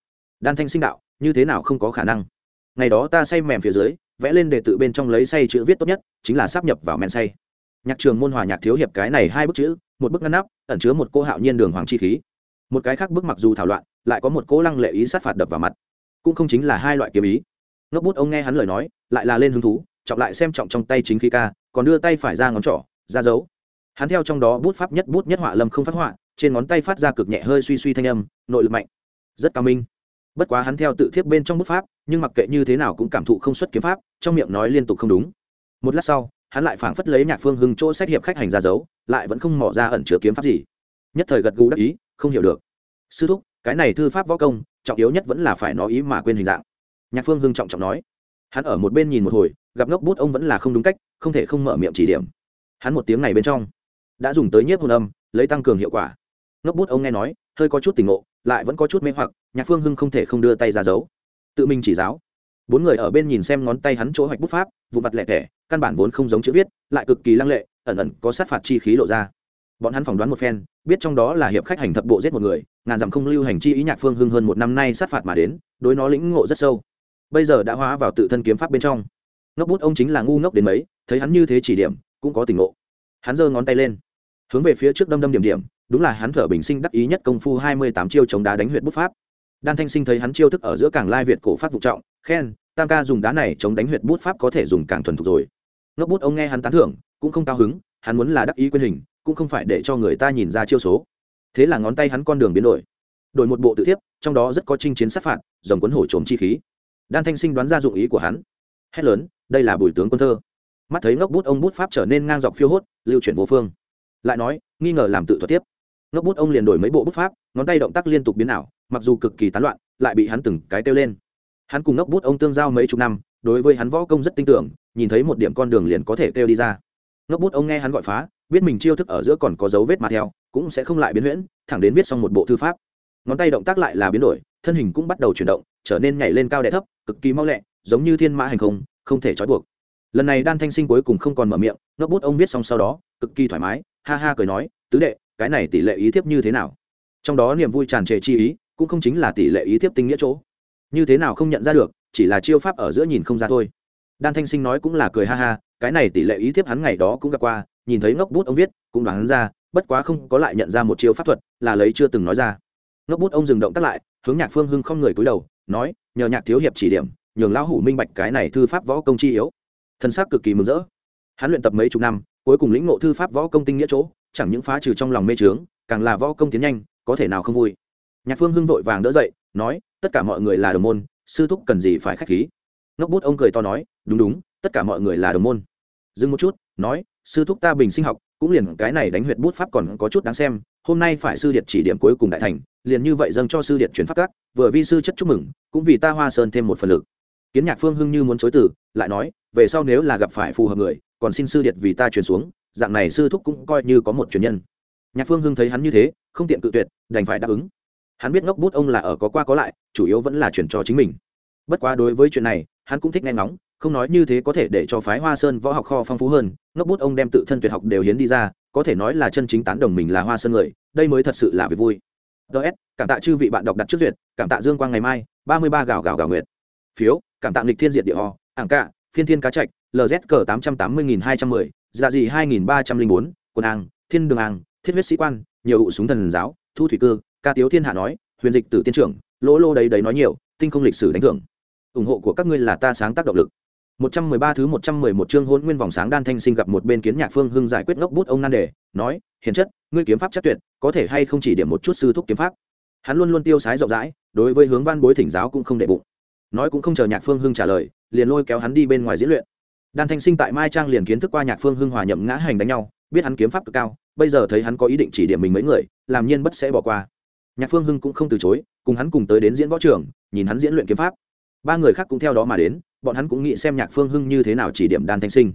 Đan thanh sinh đạo, như thế nào không có khả năng? Ngày đó ta say mềm phía dưới, vẽ lên đề tự bên trong lấy say chữ viết tốt nhất, chính là sắp nhập vào men say. Nhạc trường môn hòa nhạc thiếu hiệp cái này hai bức chữ, một bức ngăn nắp, ẩn chứa một cô hạo nhiên đường hoàng chi khí. Một cái khác bức mặc dù thảo loạn, lại có một cố lăng lệ ý sát phạt đập vào mặt. Cũng không chính là hai loại kiếm ý. Ngốc bút ông nghe hắn lời nói, lại là lên hứng thú trọng lại xem trọng trong tay chính khí ca, còn đưa tay phải ra ngón trỏ, ra dấu hắn theo trong đó bút pháp nhất bút nhất họa lâm không phát họa, trên ngón tay phát ra cực nhẹ hơi suy suy thanh âm, nội lực mạnh. Rất cao minh. Bất quá hắn theo tự thiếp bên trong bút pháp, nhưng mặc kệ như thế nào cũng cảm thụ không xuất kiếm pháp, trong miệng nói liên tục không đúng. Một lát sau, hắn lại phảng phất lấy nhạc phương hưng chỗ xét hiệp khách hành ra giấu lại vẫn không mỏ ra ẩn chứa kiếm pháp gì. Nhất thời gật gù đắc ý, không hiểu được. Sư thúc, cái này thư pháp võ công, trọng yếu nhất vẫn là phải nói ý mà quên hình dạng. Nhạc phương hưng trọng trọng nói. Hắn ở một bên nhìn một hồi, gặp ngốc bút ông vẫn là không đúng cách, không thể không mở miệng chỉ điểm. Hắn một tiếng này bên trong đã dùng tới nhiếp hồn âm, lấy tăng cường hiệu quả. Ngốc bút ông nghe nói, hơi có chút tỉnh ngộ, lại vẫn có chút mê hoặc, nhạc phương hưng không thể không đưa tay ra giấu. Tự mình chỉ giáo. Bốn người ở bên nhìn xem ngón tay hắn chỗ hoạch bút pháp, vụ mặt lẻ tẻ, căn bản vốn không giống chữ viết, lại cực kỳ lăng lệ, ẩn ẩn có sát phạt chi khí lộ ra. Bọn hắn phỏng đoán một phen, biết trong đó là hiệp khách hành thập bộ giết một người, ngàn dặm không lưu hành chi ý nhạc phương hưng hơn một năm nay sát phạt mà đến, đối nó lĩnh ngộ rất sâu. Bây giờ đã hóa vào tự thân kiếm pháp bên trong. Ngốc bút ông chính là ngu ngốc đến mấy, thấy hắn như thế chỉ điểm, cũng có tình ngộ. Hắn giơ ngón tay lên hướng về phía trước đâm đâm điểm điểm, đúng là hắn thở bình sinh đắc ý nhất công phu hai mươi tám chiêu chống đá đánh huyện bút pháp. Đan thanh sinh thấy hắn chiêu thức ở giữa cảng lai việt cổ phát vụ trọng, khen, tam ca dùng đá này chống đánh huyện bút pháp có thể dùng càng thuần thục rồi. Ngốc bút ông nghe hắn tán thưởng, cũng không cao hứng, hắn muốn là đắc ý quyền hình, cũng không phải để cho người ta nhìn ra chiêu số. Thế là ngón tay hắn con đường biến đổi. Đổi một bộ tự thiếp, trong đó rất có chinh chiến sát phạt, dòng cuốn hổ trồm chi khí. Đan thanh sinh đoán ra dụng ý của hắn. Hét lớn, đây là bùi tướng quân thơ. Mắt thấy ngốc bút ông bút pháp trở nên ngang dọc phiêu hốt, lưu chuyển vô phương lại nói, nghi ngờ làm tự thuật tiếp. Ngốc bút ông liền đổi mấy bộ bút pháp, ngón tay động tác liên tục biến ảo, mặc dù cực kỳ tán loạn, lại bị hắn từng cái kêu lên. Hắn cùng ngốc bút ông tương giao mấy chục năm, đối với hắn võ công rất tin tưởng, nhìn thấy một điểm con đường liền có thể kêu đi ra. Ngốc bút ông nghe hắn gọi phá, biết mình chiêu thức ở giữa còn có dấu vết mà theo, cũng sẽ không lại biến huyễn, thẳng đến viết xong một bộ thư pháp. Ngón tay động tác lại là biến đổi, thân hình cũng bắt đầu chuyển động, trở nên nhảy lên cao đẻ thấp, cực kỳ mau lẹ, giống như thiên mã hành không không thể trói buộc. Lần này đan thanh sinh cuối cùng không còn mở miệng, ngốc bút ông viết xong sau đó, cực kỳ thoải mái ha ha cười nói, tứ đệ, cái này tỷ lệ ý thiếp như thế nào? Trong đó niềm vui tràn trề chi ý, cũng không chính là tỷ lệ ý thiếp tinh nghĩa chỗ. Như thế nào không nhận ra được, chỉ là chiêu pháp ở giữa nhìn không ra thôi. Đan thanh sinh nói cũng là cười ha ha, cái này tỷ lệ ý thiếp hắn ngày đó cũng gặp qua, nhìn thấy ngốc bút ông viết, cũng đoán ra, bất quá không có lại nhận ra một chiêu pháp thuật, là lấy chưa từng nói ra. Ngốc bút ông dừng động tác lại, hướng nhạc phương hưng không người cúi đầu, nói, nhờ nhạc thiếu hiệp chỉ điểm, nhường lão hủ minh bạch cái này thư pháp võ công chi yếu. Thân xác cực kỳ mừng rỡ. Hắn luyện tập mấy chục năm cuối cùng lĩnh ngộ thư pháp võ công tinh nghĩa chỗ, chẳng những phá trừ trong lòng mê trướng càng là võ công tiến nhanh, có thể nào không vui. Nhạc phương hưng vội vàng đỡ dậy, nói, tất cả mọi người là đồng môn, sư thúc cần gì phải k h á c h khí? Ngốc bút ông cười to nói, đúng đúng, tất cả mọi người là đồng môn. Dừng một chút, nói, sư thúc ta bình sinh học, cũng liền cái này đánh huyệt bút pháp còn có chút đáng xem, hôm nay phải sư điện chỉ điểm cuối cùng đại thành, liền như vậy dâng cho sư điện chuyển pháp các, vừa vi sư chất chúc mừng, cũng vì ta hoa sơn thêm một phần lực. Kiến nhạc phương hưng như muốn chối từ, lại nói, về sau nếu là gặp phải phù hợp người còn xin sư điện vì ta truyền xuống, dạng này sư thúc cũng coi như có một truyền nhân. Nhạc phương hưng thấy hắn như thế, không tiện cự tuyệt, đành phải đáp ứng. Hắn biết ngốc bút ông là ở có qua có lại, chủ yếu vẫn là chuyển cho chính mình. Bất quá đối với chuyện này, hắn cũng thích nghe ngóng, không nói như thế có thể để cho phái hoa sơn võ học kho phong phú hơn, ngốc bút ông đem tự thân tuyệt học đều hiến đi ra, có thể nói là chân chính tán đồng mình là hoa sơn người, đây mới thật sự là việc vui. Ts cảm tạ chư vị bạn đọc đặt trước duyệt, cảm tạ dương quang ngày mai, ba mươi ba gạo gạo gạo nguyệt. Phiếu, cảm tạ lịch thiên diệt địa ho, ảng cạ, phiên thiên cá trạch lz cờ tám trăm tám mươi nghìn hai trăm mười dạ dị hai nghìn ba trăm linh bốn quân ang thiên đường ang thiết huyết sĩ quan nhiều hụ súng thần giáo thu thủy cơ ca tiếu thiên hạ nói huyền dịch tử tiên trưởng lỗ lô đấy đấy nói nhiều tinh không lịch sử đánh thưởng ủng hộ của các ngươi là ta sáng tác động lực 113 thứ 111 chương hôn nguyên vòng sáng đan thanh sinh gặp một bên kiến nhạc phương hưng giải quyết ngốc bút ông nan đề, nói, hiền chất, ngươi kiếm pháp chắc tuyệt, có thể hay không chỉ điểm một chút sư thúc kiếm pháp. Hắn luôn luôn tiêu sái rộng rãi, đối với hướng văn bối thỉnh giáo cũng không để bụng. Nói cũng không chờ nhạc phương hưng trả lời, liền lôi kéo hắn đi bên ngoài diễn luyện. Đan thanh sinh tại Mai Trang liền kiến thức qua nhạc phương hưng hòa nhậm ngã hành đánh nhau, biết hắn kiếm pháp cực cao, bây giờ thấy hắn có ý định chỉ điểm mình mấy người, làm nhiên bất sẽ bỏ qua. Nhạc phương hưng cũng không từ chối, cùng hắn cùng tới đến diễn võ trường, nhìn hắn diễn luyện kiếm pháp. Ba người khác cũng theo đó mà đến, bọn hắn cũng nghĩ xem nhạc phương hưng như thế nào chỉ điểm đan thanh sinh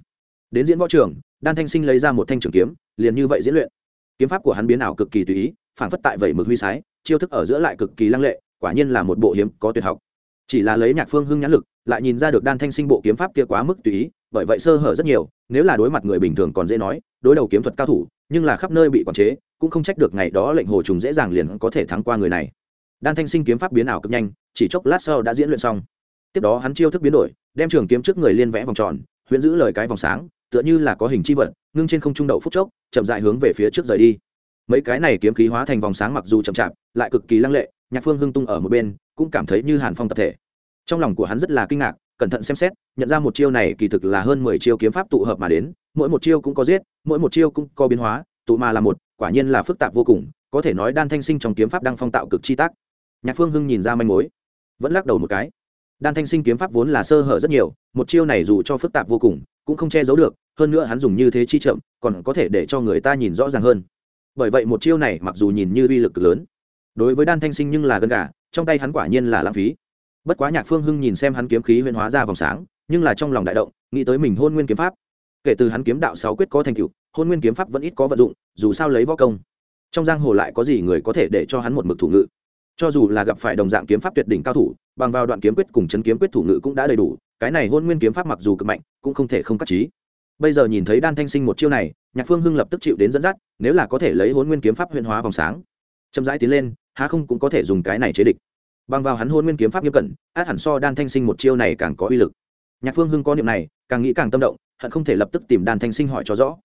đến diễn võ trường đan thanh sinh lấy ra một thanh trường kiếm liền như vậy diễn luyện kiếm pháp của hắn biến ảo cực kỳ tùy ý phản phất tại vẩy mực huy sái chiêu thức ở giữa lại cực kỳ lăng lệ quả nhiên là một bộ hiếm có tuyệt học chỉ là lấy nhạc phương hưng nhãn lực lại nhìn ra được đan thanh sinh bộ kiếm pháp kia quá mức tùy ý, bởi vậy sơ hở rất nhiều, nếu là đối mặt người bình thường còn dễ nói, đối đầu kiếm thuật cao thủ, nhưng là khắp nơi bị quản chế, cũng không trách được ngày đó lệnh hồ trùng dễ dàng liền có thể thắng qua người này. Đan thanh sinh kiếm pháp biến ảo cực nhanh, chỉ chốc lát sau đã diễn luyện xong. Tiếp đó hắn chiêu thức biến đổi, đem trường kiếm trước người liên vẽ vòng tròn, huyễn giữ lời cái vòng sáng, tựa như là có hình chi vật, ngưng trên không trung đậu phút chốc, chậm dại hướng về phía trước rời đi. Mấy cái này kiếm khí hóa thành vòng sáng mặc dù chậm chạp, lại cực kỳ lăng lệ, nhạc phương hưng tung ở một bên, cũng cảm thấy như hàn phong tập thể trong lòng của hắn rất là kinh ngạc, cẩn thận xem xét, nhận ra một chiêu này kỳ thực là hơn mười chiêu kiếm pháp tụ hợp mà đến, mỗi một chiêu cũng có giết, mỗi một chiêu cũng có biến hóa, tụ mà là một, quả nhiên là phức tạp vô cùng, có thể nói đan thanh sinh trong kiếm pháp đang phong tạo cực chi tác. Nhạc phương hưng nhìn ra manh mối, vẫn lắc đầu một cái. Đan thanh sinh kiếm pháp vốn là sơ hở rất nhiều, một chiêu này dù cho phức tạp vô cùng, cũng không che giấu được, hơn nữa hắn dùng như thế chi chậm, còn có thể để cho người ta nhìn rõ ràng hơn. Bởi vậy một chiêu này mặc dù nhìn như uy lực cực lớn, đối với đan thanh sinh nhưng là gần cả trong tay hắn quả nhiên là lãng phí bất quá nhạc phương hưng nhìn xem hắn kiếm khí huyễn hóa ra vòng sáng, nhưng là trong lòng đại động, nghĩ tới mình hôn nguyên kiếm pháp. Kể từ hắn kiếm đạo sáu quyết có thành tựu, hôn nguyên kiếm pháp vẫn ít có vận dụng, dù sao lấy võ công. Trong giang hồ lại có gì người có thể để cho hắn một mực thủ ngự? Cho dù là gặp phải đồng dạng kiếm pháp tuyệt đỉnh cao thủ, bằng vào đoạn kiếm quyết cùng chấn kiếm quyết thủ ngự cũng đã đầy đủ, cái này hôn nguyên kiếm pháp mặc dù cực mạnh, cũng không thể không cắt trí bây giờ nhìn thấy đan thanh sinh một chiêu này, nhạc phương hưng lập tức chịu đến dẫn dắt, nếu là có thể lấy hôn nguyên kiếm pháp huyền hóa vòng sáng, chậm rãi tiến lên, há không cũng có thể dùng cái này chế địch bằng vào hắn hôn nguyên kiếm pháp nghiêm cẩn, át hẳn so đan thanh sinh một chiêu này càng có uy lực. Nhạc phương hưng có niệm này, càng nghĩ càng tâm động, hận không thể lập tức tìm đan thanh sinh hỏi cho rõ.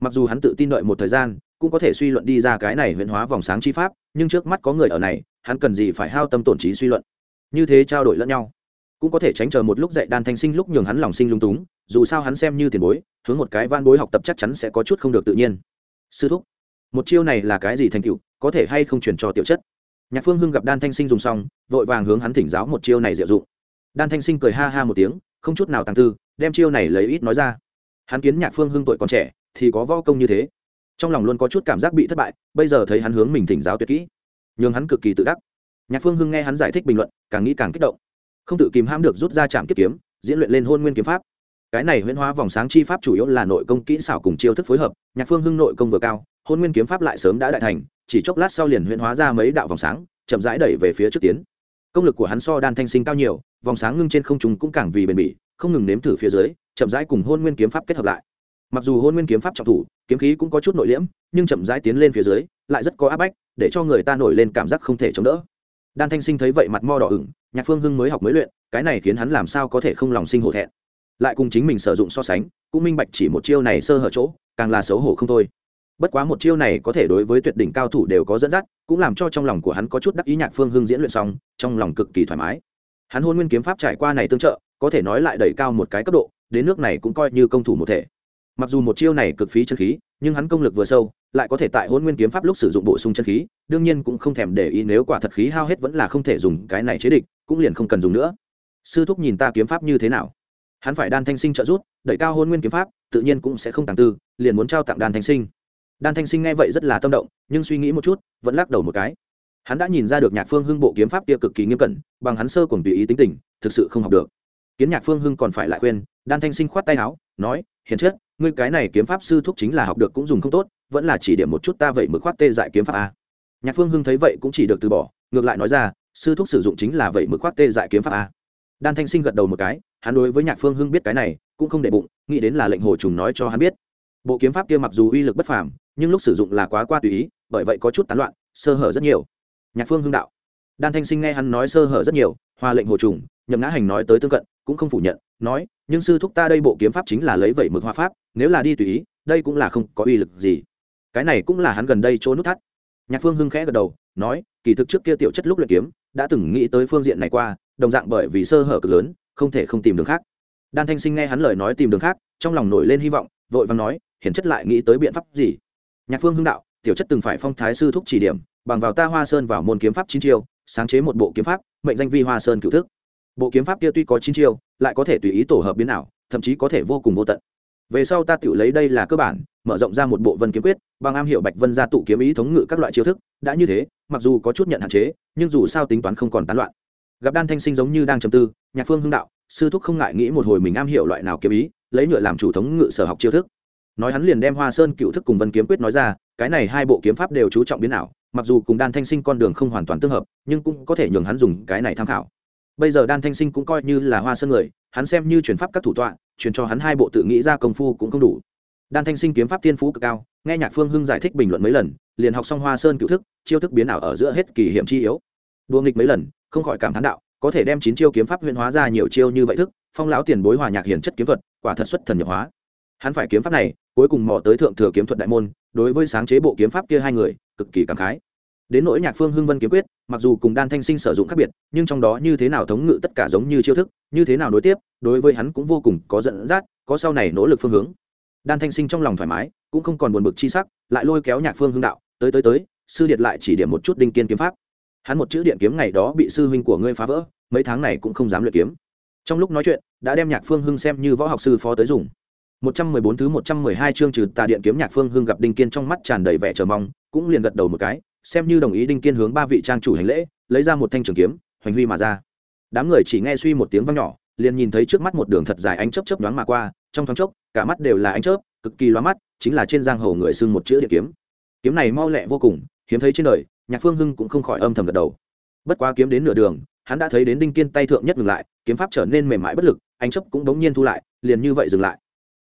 Mặc dù hắn tự tin đợi một thời gian, cũng có thể suy luận đi ra cái này huyền hóa vòng sáng chi pháp, nhưng trước mắt có người ở này, hắn cần gì phải hao tâm tổn trí suy luận. Như thế trao đổi lẫn nhau, cũng có thể tránh chờ một lúc dạy đan thanh sinh lúc nhường hắn lòng sinh lung túng, dù sao hắn xem như tiền bối, hướng một cái van bối học tập chắc chắn sẽ có chút không được tự nhiên. Sư thúc, một chiêu này là cái gì thành tựu, có thể hay không truyền cho tiểu chất? Nhạc phương hưng gặp đan thanh sinh dùng xong, vội vàng hướng hắn thỉnh giáo một chiêu này diệu dụng. Đan thanh sinh cười ha ha một tiếng, không chút nào tàng tư, đem chiêu này lấy ít nói ra. Hắn kiến nhạc phương hưng tuổi còn trẻ, thì có võ công như thế. Trong lòng luôn có chút cảm giác bị thất bại, bây giờ thấy hắn hướng mình thỉnh giáo tuyệt kỹ. Nhưng hắn cực kỳ tự đắc. Nhạc phương hưng nghe hắn giải thích bình luận, càng nghĩ càng kích động. Không tự kìm hãm được rút ra trạm kiếp kiếm, diễn luyện lên hôn nguyên kiếm pháp. Cái này huyễn hóa vòng sáng chi pháp chủ yếu là nội công kỹ xảo cùng chiêu thức phối hợp, nhạc phương hưng nội công vừa cao, hôn nguyên kiếm pháp lại sớm đã đại thành chỉ chốc lát sau liền huyễn hóa ra mấy đạo vòng sáng, chậm rãi đẩy về phía trước tiến. Công lực của hắn so đan thanh sinh cao nhiều, vòng sáng ngưng trên không trung cũng càng vì bền bỉ, không ngừng nếm thử phía dưới, chậm rãi cùng hôn nguyên kiếm pháp kết hợp lại. Mặc dù hôn nguyên kiếm pháp trọng thủ, kiếm khí cũng có chút nội liễm, nhưng chậm rãi tiến lên phía dưới, lại rất có áp bách, để cho người ta nổi lên cảm giác không thể chống đỡ. Đan thanh sinh thấy vậy mặt mo đỏ ửng, nhạc phương hưng mới học mới luyện, cái này khiến hắn làm sao có thể không lòng sinh hổ thẹn. Lại cùng chính mình sử dụng so sánh, cũng minh bạch chỉ một chiêu này sơ hở chỗ, càng là xấu hổ không thôi bất quá một chiêu này có thể đối với tuyệt đỉnh cao thủ đều có dẫn dắt, cũng làm cho trong lòng của hắn có chút đắc ý nhạc phương hưng diễn luyện xong, trong lòng cực kỳ thoải mái. Hắn hôn nguyên kiếm pháp trải qua này tương trợ, có thể nói lại đẩy cao một cái cấp độ, đến nước này cũng coi như công thủ một thể. Mặc dù một chiêu này cực phí chân khí, nhưng hắn công lực vừa sâu, lại có thể tại hôn nguyên kiếm pháp lúc sử dụng bổ sung chân khí, đương nhiên cũng không thèm để ý nếu quả thật khí hao hết vẫn là không thể dùng cái này chế địch, cũng liền không cần dùng nữa. Sư thúc nhìn ta kiếm pháp như thế nào? Hắn phải đan thanh sinh trợ rút đẩy cao hôn nguyên kiếm pháp, tự nhiên cũng sẽ không tàng tư, liền muốn trao tặng đan thanh sinh đan thanh sinh nghe vậy rất là tâm động, nhưng suy nghĩ một chút, vẫn lắc đầu một cái. Hắn đã nhìn ra được nhạc phương hưng bộ kiếm pháp kia cực kỳ nghiêm cẩn, bằng hắn sơ cùng tùy ý tính tình, thực sự không học được. Kiến nhạc phương hưng còn phải lại khuyên, đan thanh sinh khoát tay áo, nói, hiền chết ngươi cái này kiếm pháp sư thúc chính là học được cũng dùng không tốt, vẫn là chỉ điểm một chút ta vậy mới khoát tê dại kiếm pháp a. Nhạc phương hưng thấy vậy cũng chỉ được từ bỏ, ngược lại nói ra, sư thúc sử dụng chính là vậy mới khoát tê dại kiếm pháp a. Đan thanh sinh gật đầu một cái, hắn đối với nhạc phương hưng biết cái này, cũng không để bụng, nghĩ đến là lệnh hồ trùng nói cho hắn biết bộ kiếm pháp kia mặc dù uy lực bất phàm, nhưng lúc sử dụng là quá qua tùy ý, bởi vậy có chút tán loạn, sơ hở rất nhiều. Nhạc phương hưng đạo. Đan thanh sinh nghe hắn nói sơ hở rất nhiều, hoa lệnh hồ trùng, nhậm ngã hành nói tới tương cận, cũng không phủ nhận, nói, nhưng sư thúc ta đây bộ kiếm pháp chính là lấy vậy mực hoa pháp, nếu là đi tùy ý, đây cũng là không có uy lực gì. Cái này cũng là hắn gần đây chỗ nút thắt. Nhạc phương hưng khẽ gật đầu, nói, kỳ thực trước kia tiểu chất lúc luyện kiếm, đã từng nghĩ tới phương diện này qua, đồng dạng bởi vì sơ hở cực lớn, không thể không tìm đường khác. Đan thanh sinh nghe hắn lời nói tìm đường khác, trong lòng nổi lên hy vọng, vội vàng nói hiển chất lại nghĩ tới biện pháp gì? Nhạc phương hưng đạo, tiểu chất từng phải phong thái sư thúc chỉ điểm, bằng vào ta hoa sơn vào môn kiếm pháp chín chiêu, sáng chế một bộ kiếm pháp, mệnh danh vi hoa sơn cựu thức. Bộ kiếm pháp kia tuy có chín chiêu, lại có thể tùy ý tổ hợp biến ảo, thậm chí có thể vô cùng vô tận. Về sau ta tự lấy đây là cơ bản, mở rộng ra một bộ vân kiếm quyết, bằng am hiểu bạch vân gia tụ kiếm ý thống ngự các loại chiêu thức, đã như thế, mặc dù có chút nhận hạn chế, nhưng dù sao tính toán không còn tán loạn. Gặp đan thanh sinh giống như đang trầm tư, nhạc phương hưng đạo, sư thúc không ngại nghĩ một hồi mình am hiểu loại nào kiếm ý, lấy nhựa làm chủ thống ngự sở học chiêu thức nói hắn liền đem hoa sơn cựu thức cùng vân kiếm quyết nói ra, cái này hai bộ kiếm pháp đều chú trọng biến ảo, mặc dù cùng đan thanh sinh con đường không hoàn toàn tương hợp, nhưng cũng có thể nhường hắn dùng cái này tham khảo. Bây giờ đan thanh sinh cũng coi như là hoa sơn người, hắn xem như chuyển pháp các thủ tọa truyền cho hắn hai bộ tự nghĩ ra công phu cũng không đủ. Đan thanh sinh kiếm pháp tiên phú cực cao, nghe nhạc phương hưng giải thích bình luận mấy lần, liền học xong hoa sơn cựu thức, chiêu thức biến ảo ở giữa hết kỳ hiểm chi yếu. Đua nghịch mấy lần, không khỏi cảm thán đạo, có thể đem chín chiêu kiếm pháp huyễn hóa ra nhiều chiêu như vậy thức, phong lão tiền bối hòa nhạc hiển chất kiếm thuật, quả thật xuất thần nhập hóa. Hắn phải kiếm pháp này cuối cùng mò tới thượng thừa kiếm thuật đại môn, đối với sáng chế bộ kiếm pháp kia hai người, cực kỳ cảm khái. Đến nỗi nhạc phương hưng vân kiếm quyết, mặc dù cùng đan thanh sinh sử dụng khác biệt, nhưng trong đó như thế nào thống ngự tất cả giống như chiêu thức, như thế nào nối tiếp, đối với hắn cũng vô cùng có dẫn dắt, có sau này nỗ lực phương hướng. Đan thanh sinh trong lòng thoải mái, cũng không còn buồn bực chi sắc, lại lôi kéo nhạc phương hưng đạo, tới tới tới, sư điệt lại chỉ điểm một chút đinh kiên kiếm pháp. Hắn một chữ điện kiếm ngày đó bị sư huynh của ngươi phá vỡ, mấy tháng này cũng không dám luyện kiếm. Trong lúc nói chuyện, đã đem nhạc phương hưng xem như võ học sư phó tới dùng. 114 thứ 112 chương trừ tà điện kiếm nhạc phương hưng gặp đinh kiên trong mắt tràn đầy vẻ chờ mong, cũng liền gật đầu một cái, xem như đồng ý đinh kiên hướng ba vị trang chủ hành lễ, lấy ra một thanh trường kiếm, hoành huy mà ra. Đám người chỉ nghe suy một tiếng vang nhỏ, liền nhìn thấy trước mắt một đường thật dài ánh chớp chớp nhoáng mà qua, trong thoáng chốc, cả mắt đều là ánh chớp, cực kỳ lóa mắt, chính là trên giang hồ người xưng một chữ điện kiếm. Kiếm này mau lẹ vô cùng, hiếm thấy trên đời, nhạc phương hưng cũng không khỏi âm thầm gật đầu. Bất quá kiếm đến nửa đường, hắn đã thấy đến đinh kiên tay thượng nhất ngừng lại, kiếm pháp trở nên mềm mại bất lực, ánh chớp cũng bỗng nhiên thu lại, liền như vậy dừng lại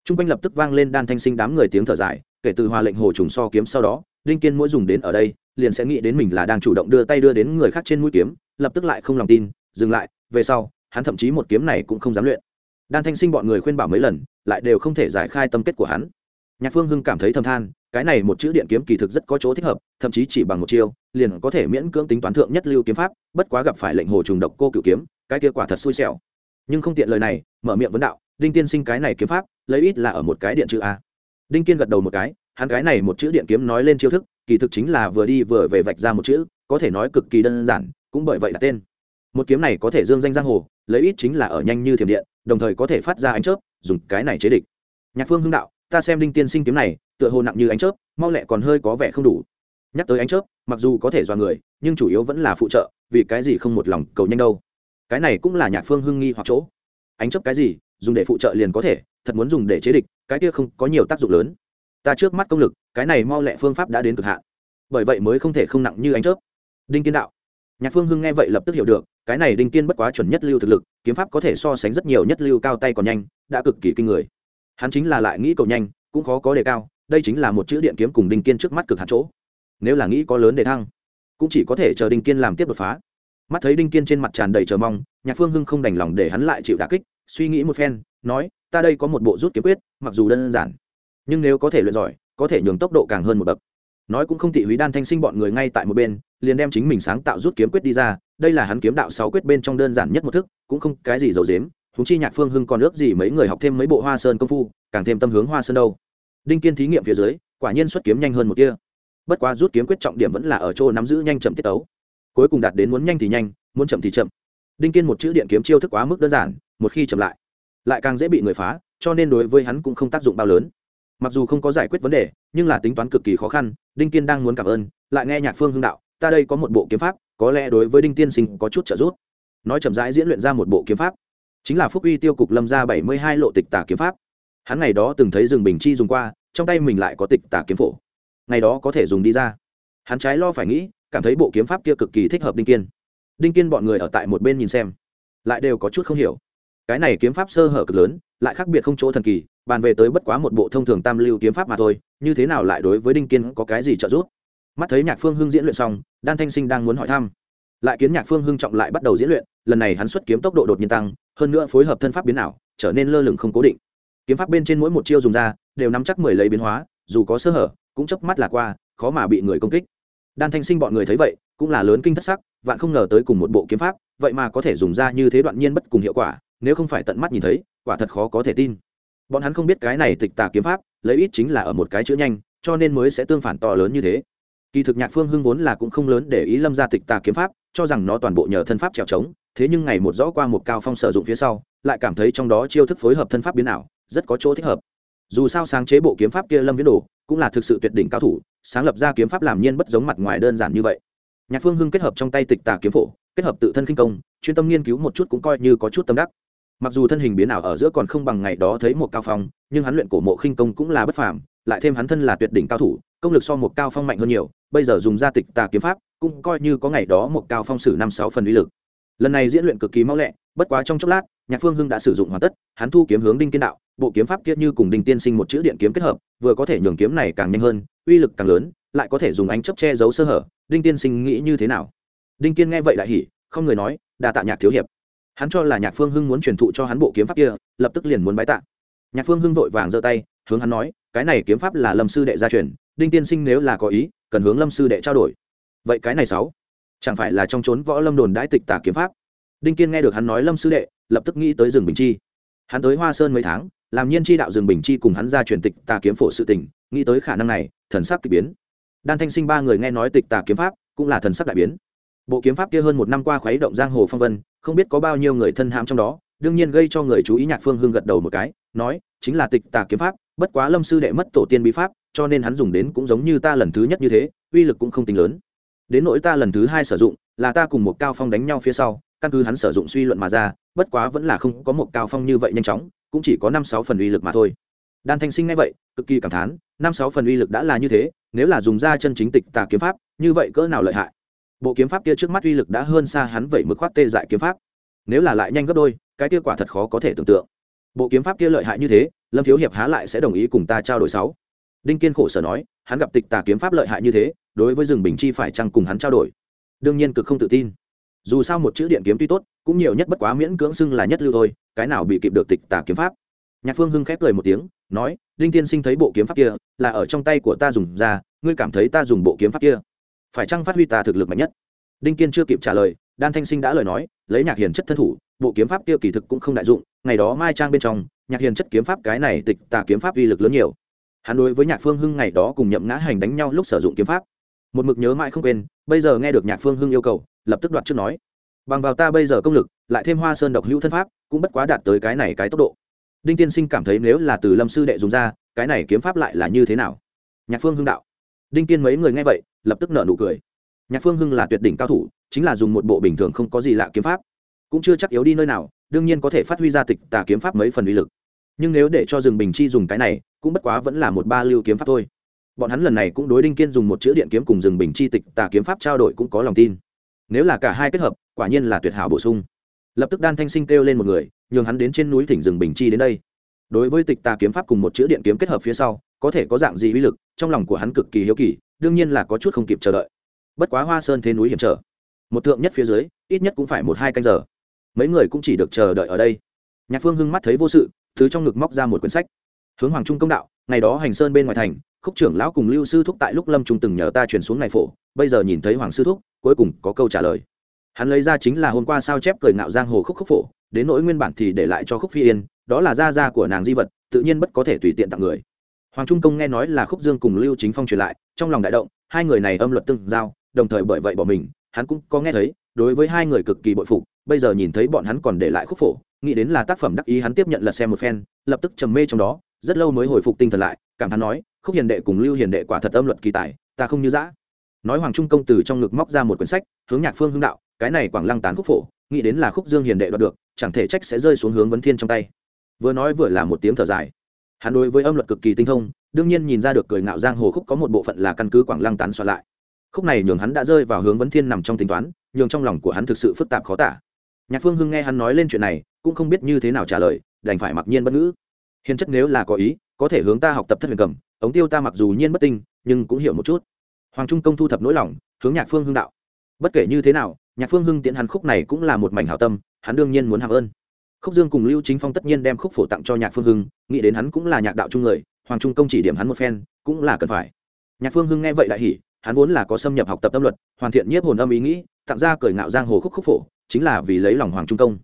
t r u n g quanh lập tức vang lên đan thanh sinh đám người tiếng thở dài, kể từ hòa lệnh hồ trùng so kiếm sau đó đinh kiên mỗi dùng đến ở đây, liền sẽ nghĩ đến mình là đang chủ động đưa tay đưa đến người khác trên mũi kiếm, lập tức lại không lòng tin, dừng lại, về sau, hắn thậm chí một kiếm này cũng không dám luyện. Đan thanh sinh bọn người khuyên bảo mấy lần, lại đều không thể giải khai tâm kết của hắn. Nhạc phương hưng cảm thấy thầm than, cái này một chữ điện kiếm kỳ thực rất có chỗ thích hợp, thậm chí chỉ bằng một chiêu, liền có thể miễn cưỡng tính toán thượng nhất lưu kiếm pháp, bất quá gặp phải lệnh hồ trùng độc cô cựu kiếm, cái kia quả thật xui xẻo. Nhưng không tiện lời này, mở miệng vấn đạo đinh tiên sinh cái này kiếm pháp, lấy ít là ở một cái điện chữ a. Đinh kiên gật đầu một cái, hắn cái này một chữ điện kiếm nói lên chiêu thức, kỳ thực chính là vừa đi vừa về vạch ra một chữ, có thể nói cực kỳ đơn giản, cũng bởi vậy là tên. Một kiếm này có thể dương danh giang hồ, lấy ít chính là ở nhanh như thiểm điện, đồng thời có thể phát ra ánh chớp, dùng cái này chế địch. Nhạc phương hưng đạo, ta xem đinh tiên sinh kiếm này, tựa hồ nặng như ánh chớp, mau lẹ còn hơi có vẻ không đủ. Nhắc tới ánh chớp, mặc dù có thể do người, nhưng chủ yếu vẫn là phụ trợ, vì cái gì không một lòng cầu nhanh đâu. Cái này cũng là nhạc phương hưng nghi hoặc chỗ. Ánh chớp cái gì dùng để phụ trợ liền có thể, thật muốn dùng để chế địch, cái kia không có nhiều tác dụng lớn. Ta trước mắt công lực, cái này mau lẹ phương pháp đã đến cực hạn. Bởi vậy mới không thể không nặng như ánh chớp. Đinh kiên đạo. Nhạc phương hưng nghe vậy lập tức hiểu được, cái này đinh kiên bất quá chuẩn nhất lưu thực lực, kiếm pháp có thể so sánh rất nhiều nhất lưu cao tay còn nhanh, đã cực kỳ kinh người. Hắn chính là lại nghĩ cầu nhanh, cũng khó có đề cao, đây chính là một chữ điện kiếm cùng đinh kiên trước mắt cực hạt chỗ. Nếu là nghĩ có lớn đề thăng, cũng chỉ có thể chờ đinh kiên làm tiếp đột phá. Mắt thấy đinh kiên trên mặt tràn đầy chờ mong nhạc phương hưng không đành lòng để hắn lại chịu đà kích, suy nghĩ một phen, nói, ta đây có một bộ rút kiếm quyết, mặc dù đơn giản, nhưng nếu có thể luyện giỏi, có thể nhường tốc độ càng hơn một bậc. Nói cũng không tị húy đan thanh sinh bọn người ngay tại một bên, liền đem chính mình sáng tạo rút kiếm quyết đi ra, đây là hắn kiếm đạo sáu quyết bên trong đơn giản nhất một thức, cũng không cái gì giấu dếm thúng chi nhạc phương hưng còn ước gì mấy người học thêm mấy bộ hoa sơn công phu, càng thêm tâm hướng hoa sơn đâu. Đinh kiên thí nghiệm phía dưới, quả nhiên xuất kiếm nhanh hơn một kia bất quá rút kiếm quyết trọng điểm vẫn là ở chỗ nắm giữ nhanh chậm tiết tấu. Cuối cùng đạt đến muốn nhanh thì nhanh, muốn chậm thì chậm đinh kiên một chữ điện kiếm chiêu thức quá mức đơn giản, một khi chậm lại lại càng dễ bị người phá, cho nên đối với hắn cũng không tác dụng bao lớn. Mặc dù không có giải quyết vấn đề, nhưng là tính toán cực kỳ khó khăn, đinh kiên đang muốn cảm ơn, lại nghe nhạc phương hưng đạo, ta đây có một bộ kiếm pháp, có lẽ đối với đinh tiên sinh có chút trợ giúp. Nói chậm rãi diễn luyện ra một bộ kiếm pháp. Chính là phúc uy tiêu cục lâm ra bảy mươi hai lộ tịch tả kiếm pháp. Hắn ngày đó từng thấy rừng bình chi dùng qua, trong tay mình lại có tịch tả kiếm phổ. Ngày đó có thể dùng đi ra. Hắn trái lo phải nghĩ, cảm thấy bộ kiếm pháp kia cực kỳ thích hợp đinh kiên đinh kiên bọn người ở tại một bên nhìn xem, lại đều có chút không hiểu. Cái này kiếm pháp sơ hở cực lớn, lại khác biệt không chỗ thần kỳ, bàn về tới bất quá một bộ thông thường tam lưu kiếm pháp mà thôi, như thế nào lại đối với đinh kiên có cái gì trợ giúp? Mắt thấy nhạc phương hưng diễn luyện xong, đan thanh sinh đang muốn hỏi thăm. Lại kiến nhạc phương hưng trọng lại bắt đầu diễn luyện, lần này hắn xuất kiếm tốc độ đột nhiên tăng, hơn nữa phối hợp thân pháp biến ảo, trở nên lơ lửng không cố định. Kiếm pháp bên trên mỗi một chiêu dùng ra, đều nắm chắc mười lấy biến hóa, dù có sơ hở, cũng chớp mắt là qua, khó mà bị người công kích đan thanh sinh bọn người thấy vậy, cũng là lớn kinh thất sắc, vạn không ngờ tới cùng một bộ kiếm pháp, vậy mà có thể dùng ra như thế đoạn nhiên bất cùng hiệu quả, nếu không phải tận mắt nhìn thấy, quả thật khó có thể tin. Bọn hắn không biết cái này tịch tà kiếm pháp, lấy ít chính là ở một cái chữ nhanh, cho nên mới sẽ tương phản to lớn như thế. Kỳ thực nhạc phương hưng vốn là cũng không lớn để ý lâm ra tịch tà kiếm pháp, cho rằng nó toàn bộ nhờ thân pháp trèo trống, thế nhưng ngày một rõ qua một cao phong sử dụng phía sau, lại cảm thấy trong đó chiêu thức phối hợp thân pháp biến ảo, rất có chỗ thích hợp. Dù sao sáng chế bộ kiếm pháp kia lâm viễn đồ, cũng là thực sự tuyệt đỉnh cao thủ sáng lập ra kiếm pháp làm nhiên bất giống mặt ngoài đơn giản như vậy. Nhạc phương hưng kết hợp trong tay tịch tà kiếm phổ, kết hợp tự thân kinh công, chuyên tâm nghiên cứu một chút cũng coi như có chút tâm đắc. Mặc dù thân hình biến ảo ở giữa còn không bằng ngày đó thấy một cao phong, nhưng hắn luyện cổ mộ khinh công cũng là bất phàm, lại thêm hắn thân là tuyệt đỉnh cao thủ, công lực so một cao phong mạnh hơn nhiều, bây giờ dùng ra tịch tà kiếm pháp, cũng coi như có ngày đó một cao phong sử năm sáu phần uy lực. Lần này diễn luyện cực kỳ mau lẹ, bất quá trong chốc lát, nhạc phương hưng đã sử dụng hoàn tất, hắn thu kiếm hướng đinh kiên đạo, bộ kiếm pháp kia như cùng đinh tiên sinh một chữ điện kiếm kết hợp, vừa có thể nhường kiếm này càng nhanh hơn uy lực càng lớn, lại có thể dùng ánh chấp che giấu sơ hở, đinh tiên sinh nghĩ như thế nào? Đinh kiên nghe vậy đại hỉ, không người nói đà tạ nhạc thiếu hiệp. Hắn cho là nhạc phương hưng muốn truyền thụ cho hắn bộ kiếm pháp kia, lập tức liền muốn bái tạ. Nhạc phương hưng vội vàng giơ tay, hướng hắn nói, cái này kiếm pháp là lâm sư đệ gia truyền, đinh tiên sinh nếu là có ý, cần hướng lâm sư đệ trao đổi. Vậy cái này sáu, chẳng phải là trong trốn võ lâm đồn đãi tịch tả kiếm pháp? Đinh kiên nghe được hắn nói lâm sư đệ, lập tức nghĩ tới rừng bình chi. Hắn tới hoa sơn mấy tháng, làm nhiên chi đạo rừng bình chi cùng hắn ra truyền tịch tà kiếm phổ sự tình, nghĩ tới khả năng này thần sắc kỳ biến. Đan thanh sinh ba người nghe nói tịch tà kiếm pháp, cũng là thần sắc đại biến. Bộ kiếm pháp kia hơn một năm qua khuấy động giang hồ phong vân, không biết có bao nhiêu người thân hãm trong đó, đương nhiên gây cho người chú ý nhạc phương hương gật đầu một cái, nói, chính là tịch tà kiếm pháp, bất quá lâm sư đệ mất tổ tiên bí pháp, cho nên hắn dùng đến cũng giống như ta lần thứ nhất như thế, uy lực cũng không tính lớn. Đến nỗi ta lần thứ hai sử dụng, là ta cùng một cao phong đánh nhau phía sau, căn cứ hắn sử dụng suy luận mà ra, bất quá vẫn là không có một cao phong như vậy nhanh chóng, cũng chỉ có năm sáu phần uy lực mà thôi đan thanh sinh ngay vậy, cực kỳ cảm thán, năm sáu phần uy lực đã là như thế, nếu là dùng ra chân chính tịch tà kiếm pháp, như vậy cỡ nào lợi hại? Bộ kiếm pháp kia trước mắt uy lực đã hơn xa hắn vậy mức khoát tê dại kiếm pháp. Nếu là lại nhanh gấp đôi, cái kia quả thật khó có thể tưởng tượng. Bộ kiếm pháp kia lợi hại như thế, lâm thiếu hiệp há lại sẽ đồng ý cùng ta trao đổi sáu. Đinh kiên khổ sở nói, hắn gặp tịch tà kiếm pháp lợi hại như thế, đối với rừng bình chi phải chăng cùng hắn trao đổi? Đương nhiên cực không tự tin. Dù sao một chữ điện kiếm tuy tốt, cũng nhiều nhất bất quá miễn cưỡng xưng là nhất lưu thôi, cái nào bị kịp được tịch tà kiếm pháp? Nhạc phương hưng khép cười một tiếng nói, đinh tiên sinh thấy bộ kiếm pháp kia là ở trong tay của ta dùng ra, ngươi cảm thấy ta dùng bộ kiếm pháp kia phải chăng phát huy ta thực lực mạnh nhất? Đinh kiên chưa kịp trả lời, đan thanh sinh đã lời nói, lấy nhạc hiền chất thân thủ, bộ kiếm pháp kia kỳ thực cũng không đại dụng, ngày đó mai trang bên trong, nhạc hiền chất kiếm pháp cái này tịch tà kiếm pháp uy lực lớn nhiều. Hắn đối với nhạc phương hưng ngày đó cùng nhậm ngã hành đánh nhau lúc sử dụng kiếm pháp, một mực nhớ mãi không quên, bây giờ nghe được nhạc phương hưng yêu cầu, lập tức đoạt trước nói, bằng vào ta bây giờ công lực, lại thêm hoa sơn độc hữu thân pháp, cũng bất quá đạt tới cái này cái tốc độ đinh tiên sinh cảm thấy nếu là từ lâm sư đệ dùng ra, cái này kiếm pháp lại là như thế nào? Nhạc phương hưng đạo. Đinh tiên mấy người nghe vậy, lập tức nợ nụ cười. Nhạc phương hưng là tuyệt đỉnh cao thủ, chính là dùng một bộ bình thường không có gì lạ kiếm pháp. Cũng chưa chắc yếu đi nơi nào, đương nhiên có thể phát huy ra tịch tà kiếm pháp mấy phần uy lực. Nhưng nếu để cho rừng bình chi dùng cái này, cũng bất quá vẫn là một ba lưu kiếm pháp thôi. Bọn hắn lần này cũng đối đinh kiên dùng một chữ điện kiếm cùng rừng bình chi tịch tà kiếm pháp trao đổi cũng có lòng tin. Nếu là cả hai kết hợp, quả nhiên là tuyệt hảo bổ sung lập tức đan thanh sinh kêu lên một người, nhường hắn đến trên núi thỉnh rừng bình chi đến đây. Đối với tịch tà kiếm pháp cùng một chữ điện kiếm kết hợp phía sau, có thể có dạng gì uy lực, trong lòng của hắn cực kỳ hiếu kỳ, đương nhiên là có chút không kịp chờ đợi. Bất quá hoa sơn thế núi hiểm trở. Một thượng nhất phía dưới, ít nhất cũng phải một hai canh giờ. Mấy người cũng chỉ được chờ đợi ở đây. Nhạc phương hưng mắt thấy vô sự thứ trong ngực móc ra một quyển sách. Hướng hoàng trung công đạo, ngày đó hành sơn bên ngoài thành, khúc trưởng lão cùng lưu sư thúc tại lúc lâm trung từng nhờ ta truyền xuống này phổ, bây giờ nhìn thấy hoàng sư thúc, cuối cùng có câu trả lời hắn lấy ra chính là hôm qua sao chép cười ngạo giang hồ khúc khúc phổ, đến nỗi nguyên bản thì để lại cho khúc phi yên, đó là gia gia của nàng di vật, tự nhiên bất có thể tùy tiện tặng người. Hoàng trung công nghe nói là khúc dương cùng lưu chính phong truyền lại, trong lòng đại động, hai người này âm luật tương giao, đồng thời bởi vậy bỏ mình, hắn cũng có nghe thấy, đối với hai người cực kỳ bội phục, bây giờ nhìn thấy bọn hắn còn để lại khúc phổ, nghĩ đến là tác phẩm đắc ý hắn tiếp nhận lật xem một phen, lập tức trầm mê trong đó, rất lâu mới hồi phục tinh thần lại, cảm thán nói, khúc hiền đệ cùng lưu hiền đệ quả thật âm luật kỳ tài, ta không như dã nói hoàng trung công từ trong ngực móc ra một quyển sách, hướng nhạc phương hưng đạo, cái này quảng lăng tán khúc phổ, nghĩ đến là khúc dương hiền đệ đoạt được, chẳng thể trách sẽ rơi xuống hướng vấn thiên trong tay. Vừa nói vừa là một tiếng thở dài. Hắn đối với âm luật cực kỳ tinh thông, đương nhiên nhìn ra được cười ngạo giang hồ khúc có một bộ phận là căn cứ quảng lăng tán soạn lại. Khúc này nhường hắn đã rơi vào hướng vấn thiên nằm trong tính toán, nhường trong lòng của hắn thực sự phức tạp khó tả. Nhạc phương hưng nghe hắn nói lên chuyện này, cũng không biết như thế nào trả lời, đành phải mặc nhiên bất ngữ. Hiền chất nếu là có ý, có thể hướng ta học tập thất huyền cầm, ống tiêu ta mặc dù nhiên bất tinh, nhưng cũng hiểu một chút hoàng trung công thu thập nỗi lòng, hướng nhạc phương hưng đạo. Bất kể như thế nào, nhạc phương hưng tiễn hắn khúc này cũng là một mảnh hảo tâm, hắn đương nhiên muốn hàm ơn. Khúc dương cùng lưu chính phong tất nhiên đem khúc phổ tặng cho nhạc phương hưng, nghĩ đến hắn cũng là nhạc đạo trung người, hoàng trung công chỉ điểm hắn một phen, cũng là cần phải. Nhạc phương hưng nghe vậy đại hỉ, hắn vốn là có xâm nhập học tập tâm luật, hoàn thiện nhiếp hồn âm ý nghĩ, tặng ra cởi ngạo giang hồ khúc khúc phổ, chính là vì lấy lòng hoàng trung công.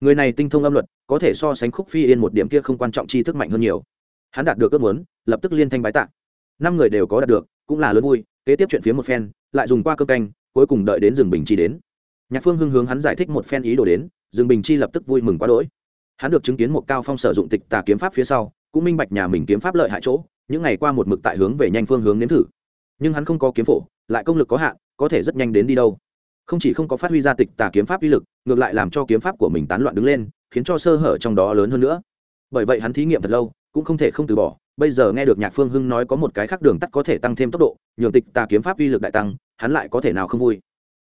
Người này tinh thông âm luật, có thể so sánh khúc phi yên một điểm kia không quan trọng chi thức mạnh hơn nhiều. Hắn đạt được ước muốn, lập tức liên thanh bái tạ. Năm người đều có đạt được, cũng là lớn vui kế tiếp chuyện phía một phen, lại dùng qua cơ canh, cuối cùng đợi đến rừng bình chi đến. Nhạc phương hưng hướng hắn giải thích một phen ý đồ đến rừng bình chi lập tức vui mừng quá đỗi. Hắn được chứng kiến một cao phong sử dụng tịch tà kiếm pháp phía sau, cũng minh bạch nhà mình kiếm pháp lợi hại chỗ, những ngày qua một mực tại hướng về nhanh phương hướng nếm thử. Nhưng hắn không có kiếm phổ, lại công lực có hạn, có thể rất nhanh đến đi đâu. Không chỉ không có phát huy ra tịch tà kiếm pháp uy lực, ngược lại làm cho kiếm pháp của mình tán loạn đứng lên, khiến cho sơ hở trong đó lớn hơn nữa. Bởi vậy hắn thí nghiệm thật lâu, cũng không thể không từ bỏ bây giờ nghe được nhạc phương hưng nói có một cái khác đường tắt có thể tăng thêm tốc độ, nhường tịch tà kiếm pháp uy lực đại tăng, hắn lại có thể nào không vui?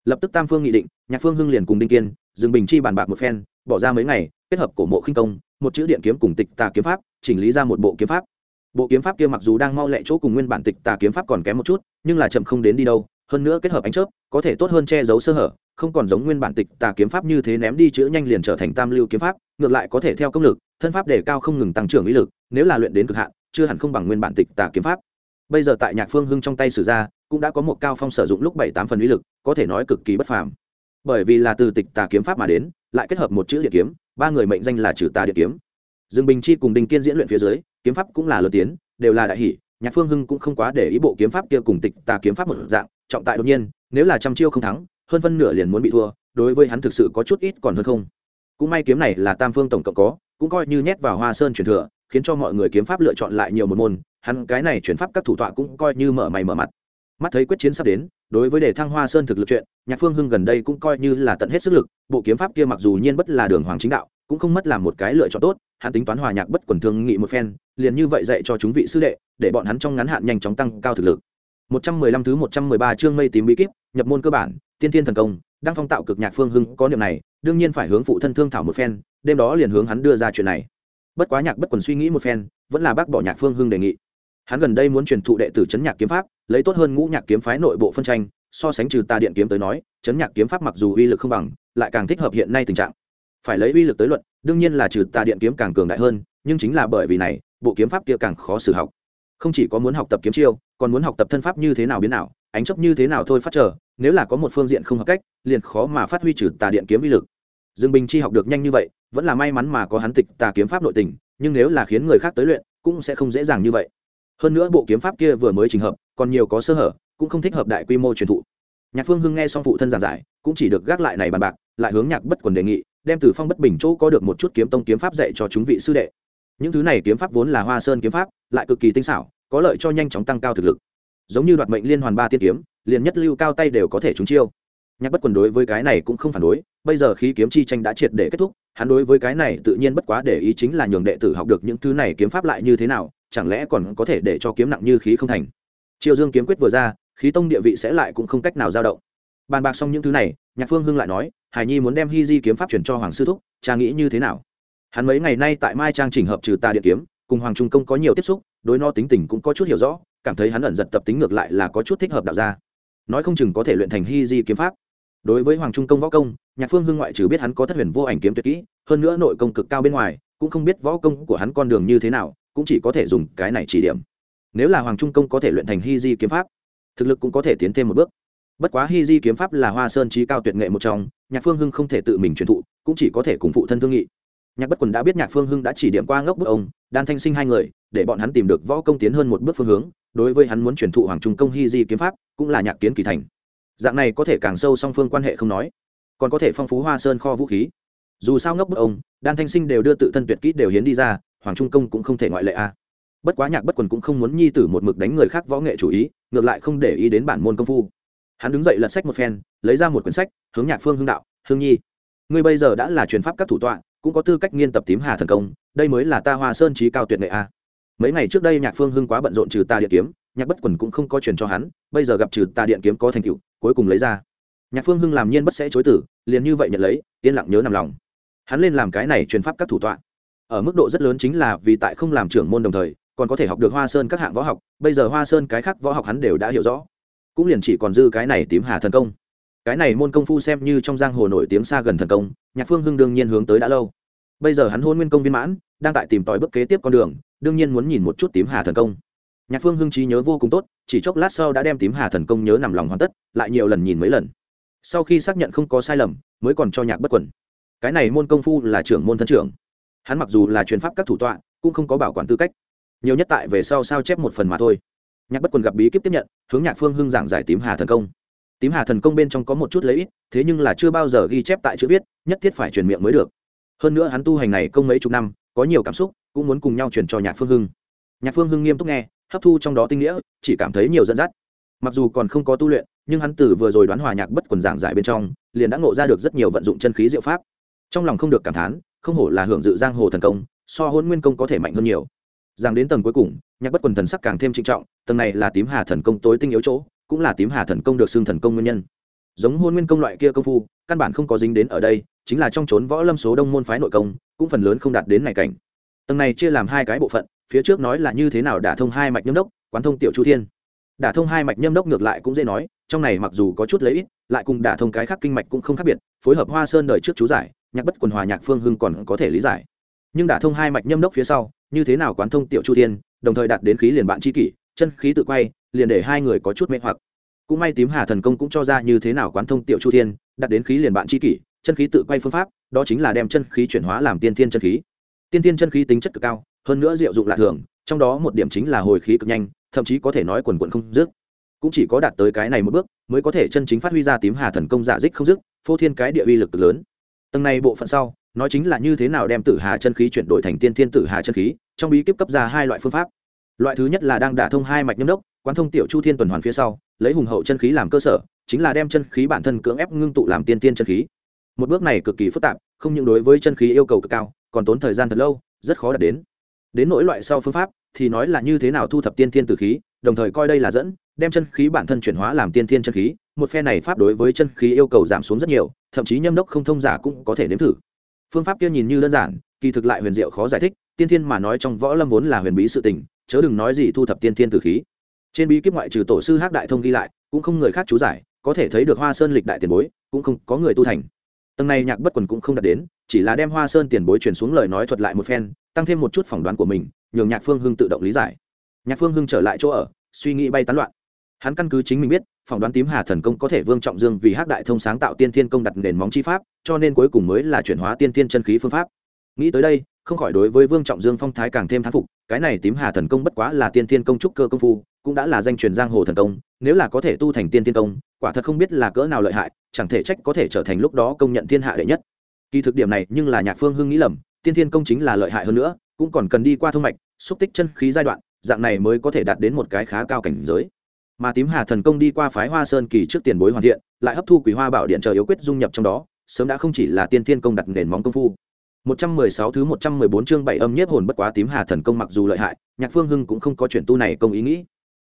Lập tức tam phương nghị định, nhạc phương hưng liền cùng đinh kiên dừng bình chi bàn bạc một phen, bỏ ra mấy ngày, kết hợp cổ mộ khinh công, một chữ điện kiếm cùng tịch tà kiếm pháp, chỉnh lý ra một bộ kiếm pháp. Bộ kiếm pháp kia mặc dù đang mau lẹ chỗ cùng nguyên bản tịch tà kiếm pháp còn kém một chút, nhưng là chậm không đến đi đâu, hơn nữa kết hợp ánh chớp, có thể tốt hơn che giấu sơ hở, không còn giống nguyên bản tịch tà kiếm pháp như thế ném đi chữ nhanh liền trở thành tam lưu kiếm pháp, ngược lại có thể theo công lực, thân pháp đề cao không ngừng tăng trưởng ý lực, nếu là luyện đến cực hạn chưa hẳn không bằng nguyên bản tịch tà kiếm pháp. Bây giờ tại nhạc phương hưng trong tay sử ra, cũng đã có một cao phong sử dụng lúc bảy tám phần uy lực, có thể nói cực kỳ bất phàm. Bởi vì là từ tịch tà kiếm pháp mà đến, lại kết hợp một chữ địa kiếm, ba người mệnh danh là trừ tà địa kiếm. Dương bình chi cùng đình kiên diễn luyện phía dưới, kiếm pháp cũng là lớn tiến, đều là đại hỷ, nhạc phương hưng cũng không quá để ý bộ kiếm pháp kia cùng tịch tà kiếm pháp một dạng, trọng tại đột nhiên, nếu là trăm chiêu không thắng, hơn phân nửa liền muốn bị thua, đối với hắn thực sự có chút ít còn hơn không. Cũng may kiếm này là tam phương tổng cộng có, cũng coi như nhét vào hoa sơn truyền thừa khiến cho mọi người kiếm pháp lựa chọn lại nhiều một môn, hắn cái này chuyển pháp các thủ tọa cũng coi như mở mày mở mặt. Mắt thấy quyết chiến sắp đến, đối với đề thăng hoa sơn thực lực chuyện, nhạc phương hưng gần đây cũng coi như là tận hết sức lực, bộ kiếm pháp kia mặc dù nhiên bất là đường hoàng chính đạo, cũng không mất làm một cái lựa chọn tốt, hắn tính toán hòa nhạc bất quần thương nghị một phen, liền như vậy dạy cho chúng vị sư đệ, để bọn hắn trong ngắn hạn nhanh chóng tăng cao thực lực. 115 thứ 113 chương mây tím bí kíp, nhập môn cơ bản, tiên thiên thần công, đang phong tạo cực nhạc phương hưng có niệm này, đương nhiên phải hướng phụ thân thương thảo một phen, đêm đó liền hướng hắn đưa ra chuyện này bất quá nhạc bất quần suy nghĩ một phen, vẫn là bác bỏ nhạc phương hưng đề nghị. Hắn gần đây muốn truyền thụ đệ tử chấn nhạc kiếm pháp, lấy tốt hơn ngũ nhạc kiếm phái nội bộ phân tranh, so sánh trừ tà điện kiếm tới nói, chấn nhạc kiếm pháp mặc dù uy lực không bằng, lại càng thích hợp hiện nay tình trạng. Phải lấy uy lực tới luận, đương nhiên là trừ tà điện kiếm càng cường đại hơn, nhưng chính là bởi vì này, bộ kiếm pháp kia càng khó xử học. Không chỉ có muốn học tập kiếm chiêu, còn muốn học tập thân pháp như thế nào biến nào ánh chấp như thế nào thôi phát trở, nếu là có một phương diện không hợp cách, liền khó mà phát huy trừ tà điện kiếm uy lực dương bình chi học được nhanh như vậy, vẫn là may mắn mà có hắn tịch tà kiếm pháp nội tình, nhưng nếu là khiến người khác tới luyện, cũng sẽ không dễ dàng như vậy. Hơn nữa bộ kiếm pháp kia vừa mới trình hợp, còn nhiều có sơ hở, cũng không thích hợp đại quy mô truyền thụ. Nhạc phương hưng nghe xong phụ thân giảng giải, cũng chỉ được gác lại này bàn bạc, lại hướng nhạc bất quần đề nghị, đem từ phong bất bình chỗ có được một chút kiếm tông kiếm pháp dạy cho chúng vị sư đệ. Những thứ này kiếm pháp vốn là hoa sơn kiếm pháp, lại cực kỳ tinh xảo, có lợi cho nhanh chóng tăng cao thực lực. Giống như đoạt mệnh liên hoàn ba tiên kiếm, liền nhất lưu cao tay đều có thể trúng chiêu nhạc bất quần đối với cái này cũng không phản đối, bây giờ khi kiếm chi tranh đã triệt để kết thúc, hắn đối với cái này tự nhiên bất quá để ý chính là nhường đệ tử học được những thứ này kiếm pháp lại như thế nào, chẳng lẽ còn có thể để cho kiếm nặng như khí không thành. Triều dương kiếm quyết vừa ra, khí tông địa vị sẽ lại cũng không cách nào dao động. Bàn bạc xong những thứ này, nhạc phương hưng lại nói, hải nhi muốn đem hy di kiếm pháp chuyển cho hoàng sư thúc, cha nghĩ như thế nào? Hắn mấy ngày nay tại mai trang trình hợp trừ tà địa kiếm, cùng hoàng trung công có nhiều tiếp xúc, đối no tính tình cũng có chút hiểu rõ, cảm thấy hắn ẩn giật tập tính ngược lại là có chút thích hợp đạo ra. nói không chừng có thể luyện thành hy di kiếm pháp đối với hoàng trung công võ công, nhạc phương hưng ngoại trừ biết hắn có thất huyền vô ảnh kiếm tuyệt kỹ, hơn nữa nội công cực cao bên ngoài, cũng không biết võ công của hắn con đường như thế nào, cũng chỉ có thể dùng cái này chỉ điểm. Nếu là hoàng trung công có thể luyện thành hy di kiếm pháp, thực lực cũng có thể tiến thêm một bước. Bất quá hy di kiếm pháp là hoa sơn trí cao tuyệt nghệ một trong, nhạc phương hưng không thể tự mình truyền thụ, cũng chỉ có thể cùng phụ thân thương nghị. Nhạc bất quần đã biết nhạc phương hưng đã chỉ điểm qua ngốc bức ông, đan thanh sinh hai người, để bọn hắn tìm được võ công tiến hơn một bước phương hướng. Đối với hắn muốn truyền thụ hoàng trung công hy di kiếm pháp, cũng là nhạc kiến kỳ thành dạng này có thể càng sâu song phương quan hệ không nói, còn có thể phong phú hoa sơn kho vũ khí. Dù sao ngốc bức ông, đan thanh sinh đều đưa tự thân tuyệt kỹ đều hiến đi ra, hoàng trung công cũng không thể ngoại lệ a. Bất quá nhạc bất quần cũng không muốn nhi tử một mực đánh người khác võ nghệ chủ ý, ngược lại không để ý đến bản môn công phu. Hắn đứng dậy lật sách một phen, lấy ra một quyển sách, hướng nhạc phương hưng đạo hương nhi, ngươi bây giờ đã là truyền pháp các thủ tọa, cũng có tư cách nghiên tập tím hà thần công, đây mới là ta hoa sơn trí cao tuyệt nghệ a. Mấy ngày trước đây nhạc phương hưng quá bận rộn trừ ta điện kiếm, nhạc bất quần cũng không có truyền cho hắn, bây giờ gặp trừ ta điện kiếm có thành tựu cuối cùng lấy ra. Nhạc phương hưng làm nhiên bất sẽ chối tử liền như vậy nhận lấy, yên lặng nhớ nằm lòng. Hắn lên làm cái này truyền pháp các thủ tọa. Ở mức độ rất lớn chính là vì tại không làm trưởng môn đồng thời, còn có thể học được hoa sơn các hạng võ học, bây giờ hoa sơn cái khác võ học hắn đều đã hiểu rõ. Cũng liền chỉ còn dư cái này tím hà thần công. Cái này môn công phu xem như trong giang hồ nổi tiếng xa gần thần công, nhạc phương hưng đương nhiên hướng tới đã lâu. Bây giờ hắn hôn nguyên công viên mãn, đang tại tìm tòi bước kế tiếp con đường, đương nhiên muốn nhìn một chút tím hà thần công nhạc phương hưng trí nhớ vô cùng tốt, chỉ chốc lát sau đã đem tím hà thần công nhớ nằm lòng hoàn tất, lại nhiều lần nhìn mấy lần. Sau khi xác nhận không có sai lầm, mới còn cho nhạc bất quẩn cái này môn công phu là trưởng môn thân trưởng. Hắn mặc dù là truyền pháp các thủ tọa, cũng không có bảo quản tư cách. Nhiều nhất tại về sau sao chép một phần mà thôi. Nhạc bất quần gặp bí kíp tiếp nhận, hướng nhạc phương hưng giảng giải tím hà thần công. Tím hà thần công bên trong có một chút lấy ít, thế nhưng là chưa bao giờ ghi chép tại chữ viết, nhất thiết phải truyền miệng mới được. Hơn nữa hắn tu hành này công mấy chục năm, có nhiều cảm xúc, cũng muốn cùng nhau truyền cho nhạc phương hưng. Nhạc phương hưng nghiêm túc nghe hấp thu trong đó tinh nghĩa, chỉ cảm thấy nhiều dẫn dắt. Mặc dù còn không có tu luyện, nhưng hắn từ vừa rồi đoán hòa nhạc bất quần giảng giải bên trong, liền đã ngộ ra được rất nhiều vận dụng chân khí diệu pháp. Trong lòng không được cảm thán, không hổ là hưởng dự giang hồ thần công, so hôn nguyên công có thể mạnh hơn nhiều. Giang đến tầng cuối cùng, nhạc bất quần thần sắc càng thêm trinh trọng, tầng này là tím hà thần công tối tinh yếu chỗ, cũng là tím hà thần công được xưng thần công nguyên nhân. Giống hôn nguyên công loại kia công phu, căn bản không có dính đến ở đây, chính là trong trốn võ lâm số đông môn phái nội công, cũng phần lớn không đạt đến này cảnh. Tầng này chia làm hai cái bộ phận phía trước nói là như thế nào đả thông hai mạch nhâm đốc, quán thông tiểu chu thiên. Đả thông hai mạch nhâm đốc ngược lại cũng dễ nói, trong này mặc dù có chút lấy ít, lại cùng đả thông cái khác kinh mạch cũng không khác biệt, phối hợp hoa sơn đời trước chú giải, nhạc bất quần hòa nhạc phương hưng còn có thể lý giải. Nhưng đả thông hai mạch nhâm đốc phía sau, như thế nào quán thông tiểu chu thiên, đồng thời đạt đến khí liền bạn chi kỷ, chân khí tự quay, liền để hai người có chút mê hoặc. Cũng may tím hà thần công cũng cho ra như thế nào quán thông tiểu chu thiên, đạt đến khí liền bạn chi kỷ, chân khí tự quay phương pháp, đó chính là đem chân khí chuyển hóa làm tiên thiên chân khí. Tiên thiên chân khí tính chất cực cao hơn nữa diệu dụng lạ thường, trong đó một điểm chính là hồi khí cực nhanh, thậm chí có thể nói quần quần không dứt. Cũng chỉ có đạt tới cái này một bước, mới có thể chân chính phát huy ra tím hà thần công giả dích không dứt, phô thiên cái địa uy lực lớn. Tầng này bộ phận sau, nói chính là như thế nào đem tử hà chân khí chuyển đổi thành tiên thiên tử hà chân khí, trong bí kíp cấp ra hai loại phương pháp. Loại thứ nhất là đang đả thông hai mạch nhâm đốc, quán thông tiểu chu thiên tuần hoàn phía sau, lấy hùng hậu chân khí làm cơ sở, chính là đem chân khí bản thân cưỡng ép ngưng tụ làm tiên tiên chân khí. Một bước này cực kỳ phức tạp, không những đối với chân khí yêu cầu cực cao, còn tốn thời gian thật lâu, rất khó đạt đến đến nỗi loại sau phương pháp thì nói là như thế nào thu thập tiên thiên tử khí, đồng thời coi đây là dẫn, đem chân khí bản thân chuyển hóa làm tiên thiên chân khí, một phe này pháp đối với chân khí yêu cầu giảm xuống rất nhiều, thậm chí nhâm đốc không thông giả cũng có thể nếm thử. Phương pháp kia nhìn như đơn giản, kỳ thực lại huyền diệu khó giải thích, tiên thiên mà nói trong võ lâm vốn là huyền bí sự tình, chớ đừng nói gì thu thập tiên thiên tử khí. Trên bí kíp ngoại trừ tổ sư hắc đại thông ghi lại, cũng không người khác chú giải, có thể thấy được hoa sơn lịch đại tiền bối, cũng không có người tu thành. Tầng này nhạc bất quần cũng không đạt đến, chỉ là đem hoa sơn tiền bối truyền xuống lời nói thuật lại một phen tăng thêm một chút phỏng đoán của mình, nhường nhạc phương hưng tự động lý giải. Nhạc phương hưng trở lại chỗ ở, suy nghĩ bay tán loạn. Hắn căn cứ chính mình biết, phỏng đoán tím hà thần công có thể vương trọng dương vì hắc đại thông sáng tạo tiên thiên công đặt nền móng chi pháp, cho nên cuối cùng mới là chuyển hóa tiên thiên chân khí phương pháp. Nghĩ tới đây, không khỏi đối với vương trọng dương phong thái càng thêm thán phục, cái này tím hà thần công bất quá là tiên thiên công trúc cơ công phu, cũng đã là danh truyền giang hồ thần công, nếu là có thể tu thành tiên thiên công, quả thật không biết là cỡ nào lợi hại, chẳng thể trách có thể trở thành lúc đó công nhận thiên hạ đệ nhất. Kỳ thực điểm này nhưng là nhạc phương hưng nghĩ lầm tiên thiên công chính là lợi hại hơn nữa cũng còn cần đi qua thông mạch xúc tích chân khí giai đoạn dạng này mới có thể đạt đến một cái khá cao cảnh giới mà tím hà thần công đi qua phái hoa sơn kỳ trước tiền bối hoàn thiện lại hấp thu Quỷ hoa bảo điện chờ yếu quyết dung nhập trong đó sớm đã không chỉ là tiên thiên công đặt nền móng công phu 116 thứ 114 chương bảy âm nhiếp hồn bất quá tím hà thần công mặc dù lợi hại, Nhạc Phương Hưng cũng không có chuyển tu này công ý nghĩ.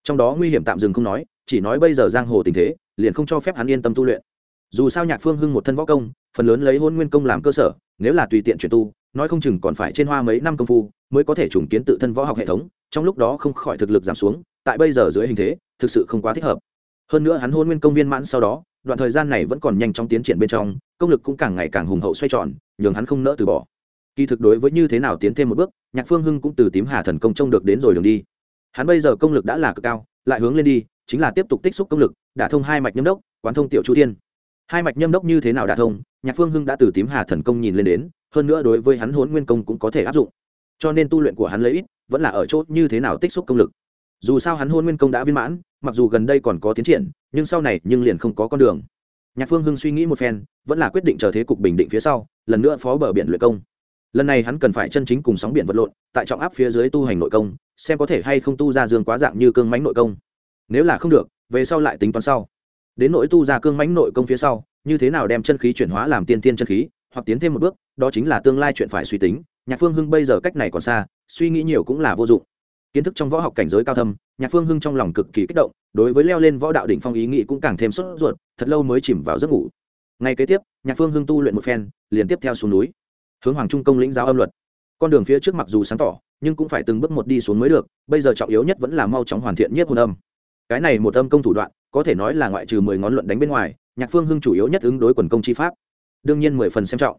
Trong đó nguy hiểm tạm dừng không nói, chỉ nói bây giờ giang hồ tình thế, liền không cho phép hắn yên tâm tu luyện. Dù sao Nhạc Phương Hưng một thân võ công, phần lớn lấy Hôn Nguyên công làm cơ sở, nếu là tùy tiện chuyển tu, nói không chừng còn phải trên hoa mấy năm công phu, mới có thể trùng kiến tự thân võ học hệ thống, trong lúc đó không khỏi thực lực giảm xuống, tại bây giờ dưới hình thế, thực sự không quá thích hợp. Hơn nữa hắn Hôn Nguyên công viên mãn sau đó, đoạn thời gian này vẫn còn nhanh chóng tiến triển bên trong, công lực cũng càng ngày càng hùng hậu xoay tròn, nhường hắn không nỡ từ bỏ. Kỳ thực đối với như thế nào tiến thêm một bước nhạc phương hưng cũng từ tím hà thần công trông được đến rồi đường đi. Hắn bây giờ công lực đã là cực cao lại hướng lên đi chính là tiếp tục tích xúc công lực đả thông hai mạch nhâm đốc quán thông tiểu chu thiên hai mạch nhâm đốc như thế nào đả thông, nhạc phương hưng đã từ tím hà thần công nhìn lên đến, hơn nữa đối với hắn hốn nguyên công cũng có thể áp dụng. Cho nên tu luyện của hắn lấy ít, vẫn là ở chỗ như thế nào tích xúc công lực. Dù sao hắn hôn nguyên công đã viên mãn, mặc dù gần đây còn có tiến triển, nhưng sau này nhưng liền không có con đường. Nhạc phương hưng suy nghĩ một phen, vẫn là quyết định chờ thế cục bình định phía sau, lần nữa phó bờ biển luyện công. Lần này hắn cần phải chân chính cùng sóng biển vật lộn, tại trọng áp phía dưới tu hành nội công, xem có thể hay không tu ra dương quá dạng như cương mánh nội công. Nếu là không được, về sau lại tính toán sau đến nỗi tu ra cương mãnh nội công phía sau, như thế nào đem chân khí chuyển hóa làm tiên tiên chân khí, hoặc tiến thêm một bước, đó chính là tương lai chuyện phải suy tính. Nhạc phương hưng bây giờ cách này còn xa, suy nghĩ nhiều cũng là vô dụng. Kiến thức trong võ học cảnh giới cao thâm, nhạc phương hưng trong lòng cực kỳ kích động, đối với leo lên võ đạo đỉnh phong ý nghĩ cũng càng thêm sốt ruột, thật lâu mới chìm vào giấc ngủ. Ngay kế tiếp, nhạc phương hưng tu luyện một phen, liền tiếp theo xuống núi. Hướng hoàng trung công lĩnh giáo âm luật. Con đường phía trước mặc dù sáng tỏ, nhưng cũng phải từng bước một đi xuống mới được, bây giờ trọng yếu nhất vẫn là mau chóng hoàn thiện nhất hồn âm. Cái này một âm công thủ đoạn có thể nói là ngoại trừ mười ngón luận đánh bên ngoài, nhạc phương hưng chủ yếu nhất ứng đối quần công chi pháp. Đương nhiên mười phần xem trọng.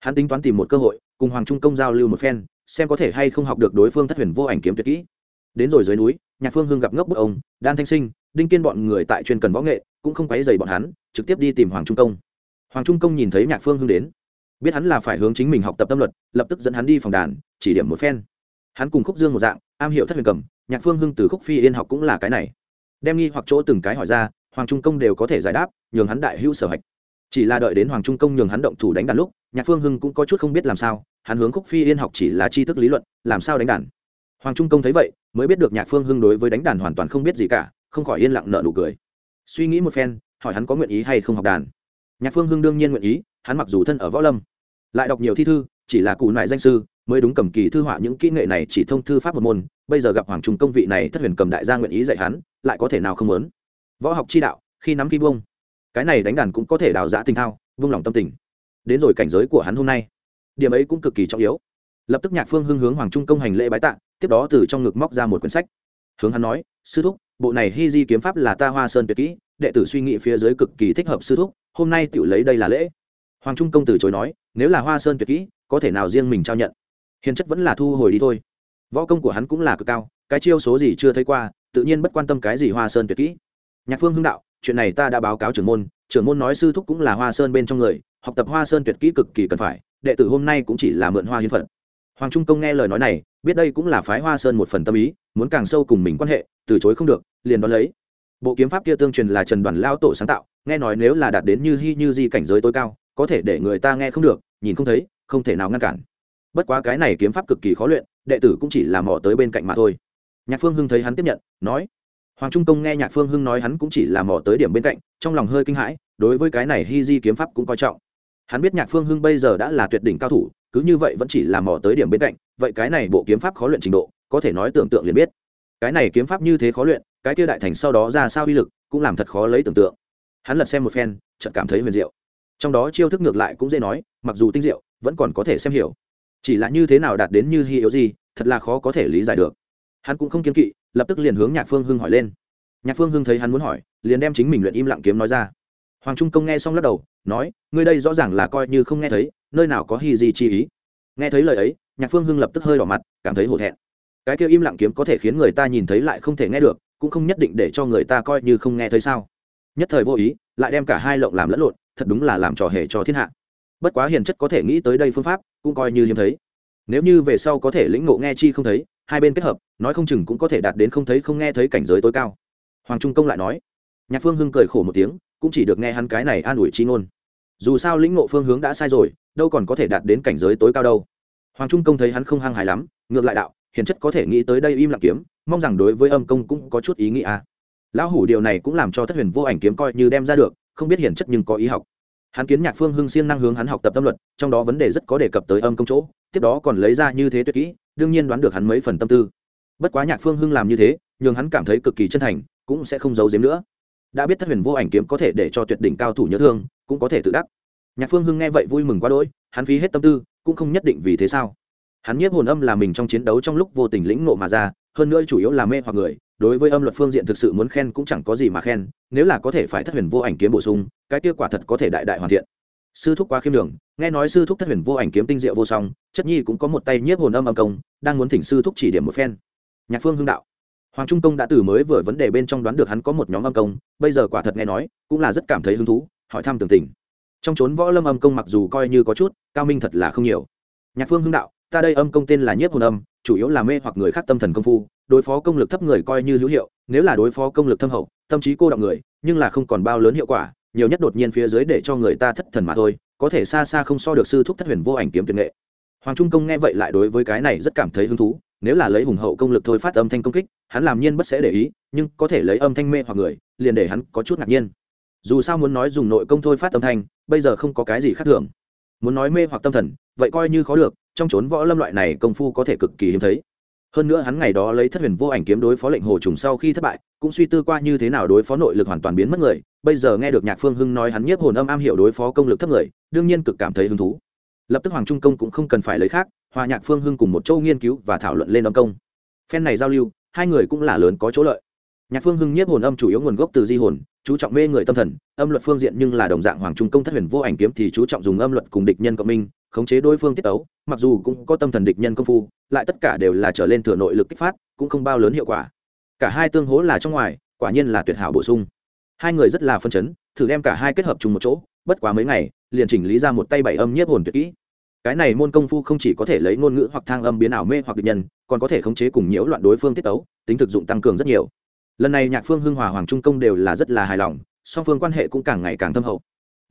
Hắn tính toán tìm một cơ hội, cùng hoàng trung công giao lưu một phen, xem có thể hay không học được đối phương thất huyền vô ảnh kiếm tuyệt kỹ. Đến rồi dưới núi, nhạc phương hưng gặp ngốc bức ông, đan thanh sinh, đinh kiên bọn người tại chuyên cần võ nghệ, cũng không quấy dày bọn hắn, trực tiếp đi tìm hoàng trung công. Hoàng trung công nhìn thấy nhạc phương hưng đến, biết hắn là phải hướng chính mình học tập tâm luật, lập tức dẫn hắn đi phòng đàn, chỉ điểm một phen. Hắn cùng khúc dương một dạng, am hiểu thất huyền cầm, nhạc phương hưng từ khúc phi yên học cũng là cái này đem nghi hoặc chỗ từng cái hỏi ra, hoàng trung công đều có thể giải đáp, nhường hắn đại hữu sở hạch. Chỉ là đợi đến hoàng trung công nhường hắn động thủ đánh đàn lúc, nhạc phương hưng cũng có chút không biết làm sao, hắn hướng khúc phi yên học chỉ là tri thức lý luận, làm sao đánh đàn. Hoàng trung công thấy vậy, mới biết được nhạc phương hưng đối với đánh đàn hoàn toàn không biết gì cả, không khỏi yên lặng nợ nụ cười. Suy nghĩ một phen, hỏi hắn có nguyện ý hay không học đàn. Nhạc phương hưng đương nhiên nguyện ý, hắn mặc dù thân ở võ lâm, lại đọc nhiều thi thư, chỉ là cụ nại danh sư, mới đúng cầm kỳ thư họa những kỹ nghệ này chỉ thông thư pháp một môn bây giờ gặp hoàng trung công vị này thất huyền cầm đại gia nguyện ý dạy hắn, lại có thể nào không muốn? Võ học chi đạo, khi nắm khi bông, cái này đánh đàn cũng có thể đào giã tinh thao, vung lòng tâm tình. Đến rồi cảnh giới của hắn hôm nay, điểm ấy cũng cực kỳ trọng yếu. Lập tức nhạc phương hưng hướng hoàng trung công hành lễ bái tạ, tiếp đó từ trong ngực móc ra một quyển sách. Hướng hắn nói, sư thúc, bộ này hy di kiếm pháp là ta hoa sơn tuyệt kỹ, đệ tử suy nghĩ phía dưới cực kỳ thích hợp sư thúc, hôm nay tự lấy đây là lễ. Hoàng trung công từ chối nói, nếu là hoa sơn tuyệt kỹ, có thể nào riêng mình trao nhận? Hiền chất vẫn là thu hồi đi thôi võ công của hắn cũng là cực cao, cái chiêu số gì chưa thấy qua, tự nhiên bất quan tâm cái gì hoa sơn tuyệt kỹ. Nhạc phương hưng đạo, chuyện này ta đã báo cáo trưởng môn trưởng môn nói sư thúc cũng là hoa sơn bên trong người, học tập hoa sơn tuyệt kỹ cực kỳ cần phải, đệ tử hôm nay cũng chỉ là mượn hoa hiến phật. Hoàng trung công nghe lời nói này, biết đây cũng là phái hoa sơn một phần tâm ý, muốn càng sâu cùng mình quan hệ, từ chối không được, liền đón lấy. Bộ kiếm pháp kia tương truyền là trần đoàn lao tổ sáng tạo, nghe nói nếu là đạt đến như hy như di cảnh giới tối cao, có thể để người ta nghe không được, nhìn không thấy, không thể nào ngăn cản. Bất quá cái này kiếm pháp cực kỳ khó luyện đệ tử cũng chỉ là mò tới bên cạnh mà thôi. Nhạc phương hưng thấy hắn tiếp nhận, nói, hoàng trung công nghe nhạc phương hưng nói hắn cũng chỉ là mò tới điểm bên cạnh, trong lòng hơi kinh hãi, đối với cái này hy di kiếm pháp cũng coi trọng. Hắn biết nhạc phương hưng bây giờ đã là tuyệt đỉnh cao thủ, cứ như vậy vẫn chỉ là mò tới điểm bên cạnh, vậy cái này bộ kiếm pháp khó luyện trình độ, có thể nói tưởng tượng liền biết. Cái này kiếm pháp như thế khó luyện, cái kia đại thành sau đó ra sao uy lực, cũng làm thật khó lấy tưởng tượng. Hắn lật xem một phen, chợt cảm thấy huyền diệu. Trong đó chiêu thức ngược lại cũng dễ nói, mặc dù tinh diệu, vẫn còn có thể xem hiểu chỉ là như thế nào đạt đến như hy yếu gì, thật là khó có thể lý giải được. Hắn cũng không kiên kỵ, lập tức liền hướng nhạc phương hưng hỏi lên. Nhạc phương hưng thấy hắn muốn hỏi, liền đem chính mình luyện im lặng kiếm nói ra. Hoàng trung công nghe xong lắc đầu, nói, ngươi đây rõ ràng là coi như không nghe thấy, nơi nào có hy gì chi ý? Nghe thấy lời ấy, nhạc phương hưng lập tức hơi đỏ mặt, cảm thấy hổ thẹn. Cái kêu im lặng kiếm có thể khiến người ta nhìn thấy lại không thể nghe được, cũng không nhất định để cho người ta coi như không nghe thấy sao? Nhất thời vô ý, lại đem cả hai lộng làm lẫn lộn, thật đúng là làm trò hề cho thiên hạ bất quá hiền chất có thể nghĩ tới đây phương pháp, cũng coi như hiếm thấy. Nếu như về sau có thể lĩnh ngộ nghe chi không thấy, hai bên kết hợp, nói không chừng cũng có thể đạt đến không thấy không nghe thấy cảnh giới tối cao. Hoàng trung công lại nói. Nhạc phương hưng cười khổ một tiếng, cũng chỉ được nghe hắn cái này an ủi chi ngôn. Dù sao lĩnh ngộ phương hướng đã sai rồi, đâu còn có thể đạt đến cảnh giới tối cao đâu. Hoàng trung công thấy hắn không hăng hài lắm, ngược lại đạo, hiền chất có thể nghĩ tới đây im lặng kiếm, mong rằng đối với âm công cũng có chút ý nghĩa à. lão hủ điều này cũng làm cho thất huyền vô ảnh kiếm coi như đem ra được, không biết hiền chất nhưng có ý học hắn kiến nhạc phương hưng siêng năng hướng hắn học tập tâm luật, trong đó vấn đề rất có đề cập tới âm công chỗ, tiếp đó còn lấy ra như thế tuyệt kỹ, đương nhiên đoán được hắn mấy phần tâm tư. Bất quá nhạc phương hưng làm như thế, nhường hắn cảm thấy cực kỳ chân thành, cũng sẽ không giấu giếm nữa. Đã biết thất huyền vô ảnh kiếm có thể để cho tuyệt đỉnh cao thủ nhớ thương, cũng có thể tự đắc. Nhạc phương hưng nghe vậy vui mừng quá đỗi, hắn phí hết tâm tư, cũng không nhất định vì thế sao. Hắn nhiếp hồn âm là mình trong chiến đấu trong lúc vô tình lĩnh nộ mà ra, hơn nữa chủ yếu là mê hoặc người đối với âm luật phương diện thực sự muốn khen cũng chẳng có gì mà khen, nếu là có thể phải thất huyền vô ảnh kiếm bổ sung, cái kết quả thật có thể đại đại hoàn thiện. Sư thúc quá khiêm đường nghe nói sư thúc thất huyền vô ảnh kiếm tinh diệu vô song, chất nhi cũng có một tay nhiếp hồn âm âm công, đang muốn thỉnh sư thúc chỉ điểm một phen. Nhạc phương hưng đạo, hoàng trung công đã từ mới vừa vấn đề bên trong đoán được hắn có một nhóm âm công, bây giờ quả thật nghe nói, cũng là rất cảm thấy hứng thú, hỏi thăm tường tình. Trong chốn võ lâm âm công mặc dù coi như có chút, cao minh thật là không nhiều. Nhạc phương hưng đạo, ta đây âm công tên là nhiếp hồn âm, chủ yếu là mê hoặc người khác tâm thần công phu đối phó công lực thấp người coi như hữu hiệu, nếu là đối phó công lực thâm hậu, tâm trí cô động người, nhưng là không còn bao lớn hiệu quả, nhiều nhất đột nhiên phía dưới để cho người ta thất thần mà thôi, có thể xa xa không so được sư thúc thất huyền vô ảnh kiếm tuyệt nghệ. Hoàng trung công nghe vậy lại đối với cái này rất cảm thấy hứng thú, nếu là lấy hùng hậu công lực thôi phát âm thanh công kích, hắn làm nhiên bất sẽ để ý, nhưng có thể lấy âm thanh mê hoặc người, liền để hắn có chút ngạc nhiên. Dù sao muốn nói dùng nội công thôi phát âm thanh, bây giờ không có cái gì khác thường. Muốn nói mê hoặc tâm thần, vậy coi như khó được, trong chốn võ lâm loại này công phu có thể cực kỳ hiếm thấy hơn nữa hắn ngày đó lấy thất huyền vô ảnh kiếm đối phó lệnh hồ trùng sau khi thất bại, cũng suy tư qua như thế nào đối phó nội lực hoàn toàn biến mất người. Bây giờ nghe được nhạc phương hưng nói hắn nhiếp hồn âm am hiểu đối phó công lực thấp người, đương nhiên cực cảm thấy hứng thú. Lập tức hoàng trung công cũng không cần phải lấy khác, hòa nhạc phương hưng cùng một châu nghiên cứu và thảo luận lên âm công. Phen này giao lưu, hai người cũng là lớn có chỗ lợi. Nhạc phương hưng nhiếp hồn âm chủ yếu nguồn gốc từ di hồn, chú trọng mê người tâm thần, âm luật phương diện nhưng là đồng dạng hoàng trung công thất huyền vô ảnh kiếm thì chú trọng dùng âm luật cùng địch nhân cộng minh khống chế đối phương tiết tấu, mặc dù cũng có tâm thần địch nhân công phu, lại tất cả đều là trở lên thừa nội lực kích phát, cũng không bao lớn hiệu quả. Cả hai tương hố là trong ngoài, quả nhiên là tuyệt hảo bổ sung. Hai người rất là phân chấn, thử đem cả hai kết hợp chung một chỗ, bất quá mấy ngày, liền chỉnh lý ra một tay bảy âm nhiếp hồn tuyệt kỹ. Cái này môn công phu không chỉ có thể lấy ngôn ngữ hoặc thang âm biến ảo mê hoặc địch nhân, còn có thể khống chế cùng nhiễu loạn đối phương tiết tấu, tính thực dụng tăng cường rất nhiều. Lần này nhạc phương hưng hòa hoàng trung công đều là rất là hài lòng, song phương quan hệ cũng càng ngày càng thâm hậu.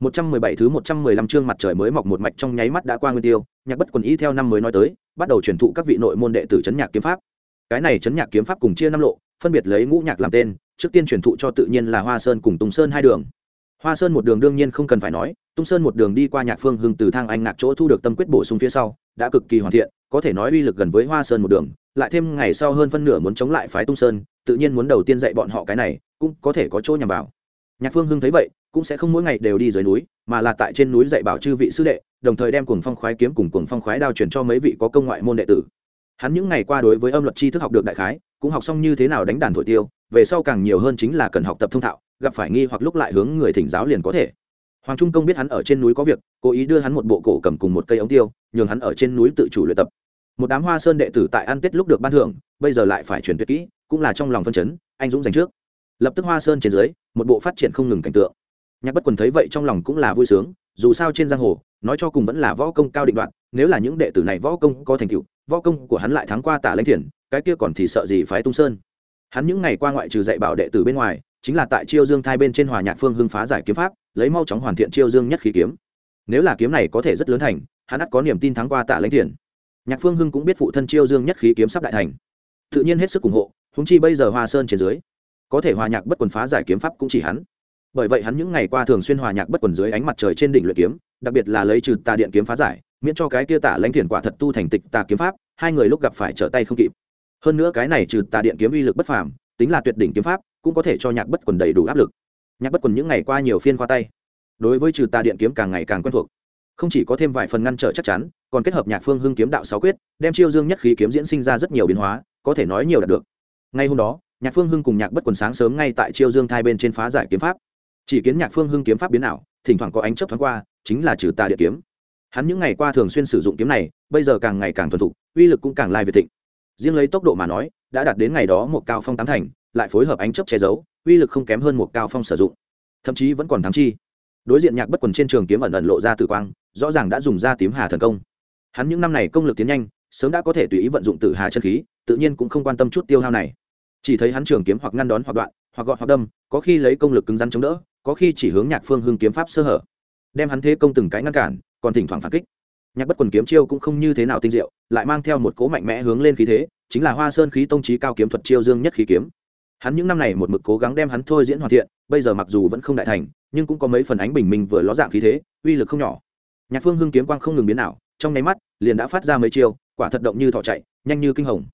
117 thứ 115 chương mặt trời mới mọc một mạch trong nháy mắt đã qua nguyên tiêu, nhạc bất quần ý theo năm mới nói tới, bắt đầu truyền thụ các vị nội môn đệ tử chấn nhạc kiếm pháp. Cái này chấn nhạc kiếm pháp cùng chia năm lộ, phân biệt lấy ngũ nhạc làm tên, trước tiên truyền thụ cho tự nhiên là Hoa Sơn cùng Tùng Sơn hai đường. Hoa Sơn một đường đương nhiên không cần phải nói, Tung Sơn một đường đi qua nhạc phương hưng từ thang anh ngạc chỗ thu được tâm quyết bổ sung phía sau, đã cực kỳ hoàn thiện, có thể nói uy lực gần với Hoa Sơn một đường, lại thêm ngày sau hơn phân nửa muốn chống lại phái Tung Sơn, tự nhiên muốn đầu tiên dạy bọn họ cái này, cũng có thể có chỗ nhằm vào. Nhạc Phương Hưng thấy vậy, cũng sẽ không mỗi ngày đều đi dưới núi, mà là tại trên núi dạy bảo chư vị sư đệ, đồng thời đem cuồng phong khoái kiếm cùng cuồng phong khoái đao truyền cho mấy vị có công ngoại môn đệ tử. Hắn những ngày qua đối với âm luật tri thức học được đại khái, cũng học xong như thế nào đánh đàn thổi tiêu, về sau càng nhiều hơn chính là cần học tập thông thạo, gặp phải nghi hoặc lúc lại hướng người thỉnh giáo liền có thể. Hoàng trung công biết hắn ở trên núi có việc, cố ý đưa hắn một bộ cổ cầm cùng một cây ống tiêu, nhường hắn ở trên núi tự chủ luyện tập. Một đám hoa sơn đệ tử tại ăn tết lúc được ban thưởng, bây giờ lại phải truyền tuyệt kỹ, cũng là trong lòng phân chấn, anh dũng dành trước. Lập tức hoa sơn trên dưới, một bộ phát triển không ngừng cảnh tượng nhạc bất quần thấy vậy trong lòng cũng là vui sướng, dù sao trên giang hồ, nói cho cùng vẫn là võ công cao định đoạn nếu là những đệ tử này võ công có thành tựu, võ công của hắn lại thắng qua tả lãnh thiền cái kia còn thì sợ gì phái tung sơn. Hắn những ngày qua ngoại trừ dạy bảo đệ tử bên ngoài, chính là tại chiêu dương thai bên trên hòa nhạc phương hưng phá giải kiếm pháp, lấy mau chóng hoàn thiện chiêu dương nhất khí kiếm. Nếu là kiếm này có thể rất lớn thành, hắn ắt có niềm tin thắng qua tạ lãnh thiền nhạc phương hưng cũng biết phụ thân chiêu dương nhất khí kiếm sắp đại thành. Tự nhiên hết sức ủng hộ húng chi bây giờ hoa sơn trên dưới, có thể hòa nhạc bất quần phá giải kiếm pháp cũng chỉ hắn bởi vậy hắn những ngày qua thường xuyên hòa nhạc bất quần dưới ánh mặt trời trên đỉnh luyện kiếm, đặc biệt là lấy trừ tà điện kiếm phá giải, miễn cho cái kia tả lãnh thiền quả thật tu thành tịch tà kiếm pháp, hai người lúc gặp phải trở tay không kịp. Hơn nữa cái này trừ tà điện kiếm uy lực bất phàm, tính là tuyệt đỉnh kiếm pháp, cũng có thể cho nhạc bất quần đầy đủ áp lực. Nhạc bất quần những ngày qua nhiều phiên qua tay. Đối với trừ tà điện kiếm càng ngày càng quen thuộc. Không chỉ có thêm vài phần ngăn trở chắc chắn, còn kết hợp nhạc phương hưng kiếm đạo sáu quyết, đem chiêu dương nhất khí kiếm diễn sinh ra rất nhiều biến hóa, có thể nói nhiều đạt được. Ngay hôm đó, nhạc phương hưng cùng nhạc bất quần sáng sớm ngay tại chiêu dương thai bên trên phá giải kiếm pháp chỉ kiến nhạc phương hưng kiếm pháp biến ảo, thỉnh thoảng có ánh chấp thoáng qua, chính là trừ tà địa kiếm. Hắn những ngày qua thường xuyên sử dụng kiếm này, bây giờ càng ngày càng thuần thục, uy lực cũng càng lai việt thịnh. Riêng lấy tốc độ mà nói, đã đạt đến ngày đó một cao phong tám thành, lại phối hợp ánh chấp che giấu, uy lực không kém hơn một cao phong sử dụng. Thậm chí vẫn còn thắng chi. Đối diện nhạc bất quần trên trường kiếm ẩn ẩn lộ ra tử quang, rõ ràng đã dùng ra tím hà thần công. Hắn những năm này công lực tiến nhanh, sớm đã có thể tùy ý vận dụng tử hà chân khí, tự nhiên cũng không quan tâm chút tiêu hao này. Chỉ thấy hắn trường kiếm hoặc ngăn đón hoặc đoạn, hoặc gọn hoặc đâm, có khi lấy công lực cứng rắn chống đỡ có khi chỉ hướng nhạc phương hưng kiếm pháp sơ hở, đem hắn thế công từng cái ngăn cản, còn thỉnh thoảng phản kích. Nhạc bất quần kiếm chiêu cũng không như thế nào tinh diệu, lại mang theo một cố mạnh mẽ hướng lên khí thế, chính là hoa sơn khí tông trí cao kiếm thuật chiêu dương nhất khí kiếm. Hắn những năm này một mực cố gắng đem hắn thôi diễn hoàn thiện, bây giờ mặc dù vẫn không đại thành, nhưng cũng có mấy phần ánh bình minh vừa ló dạng khí thế, uy lực không nhỏ. Nhạc phương hưng kiếm quang không ngừng biến nào trong nháy mắt, liền đã phát ra mấy chiêu, quả thật động như thọ chạy, nhanh như kinh hồng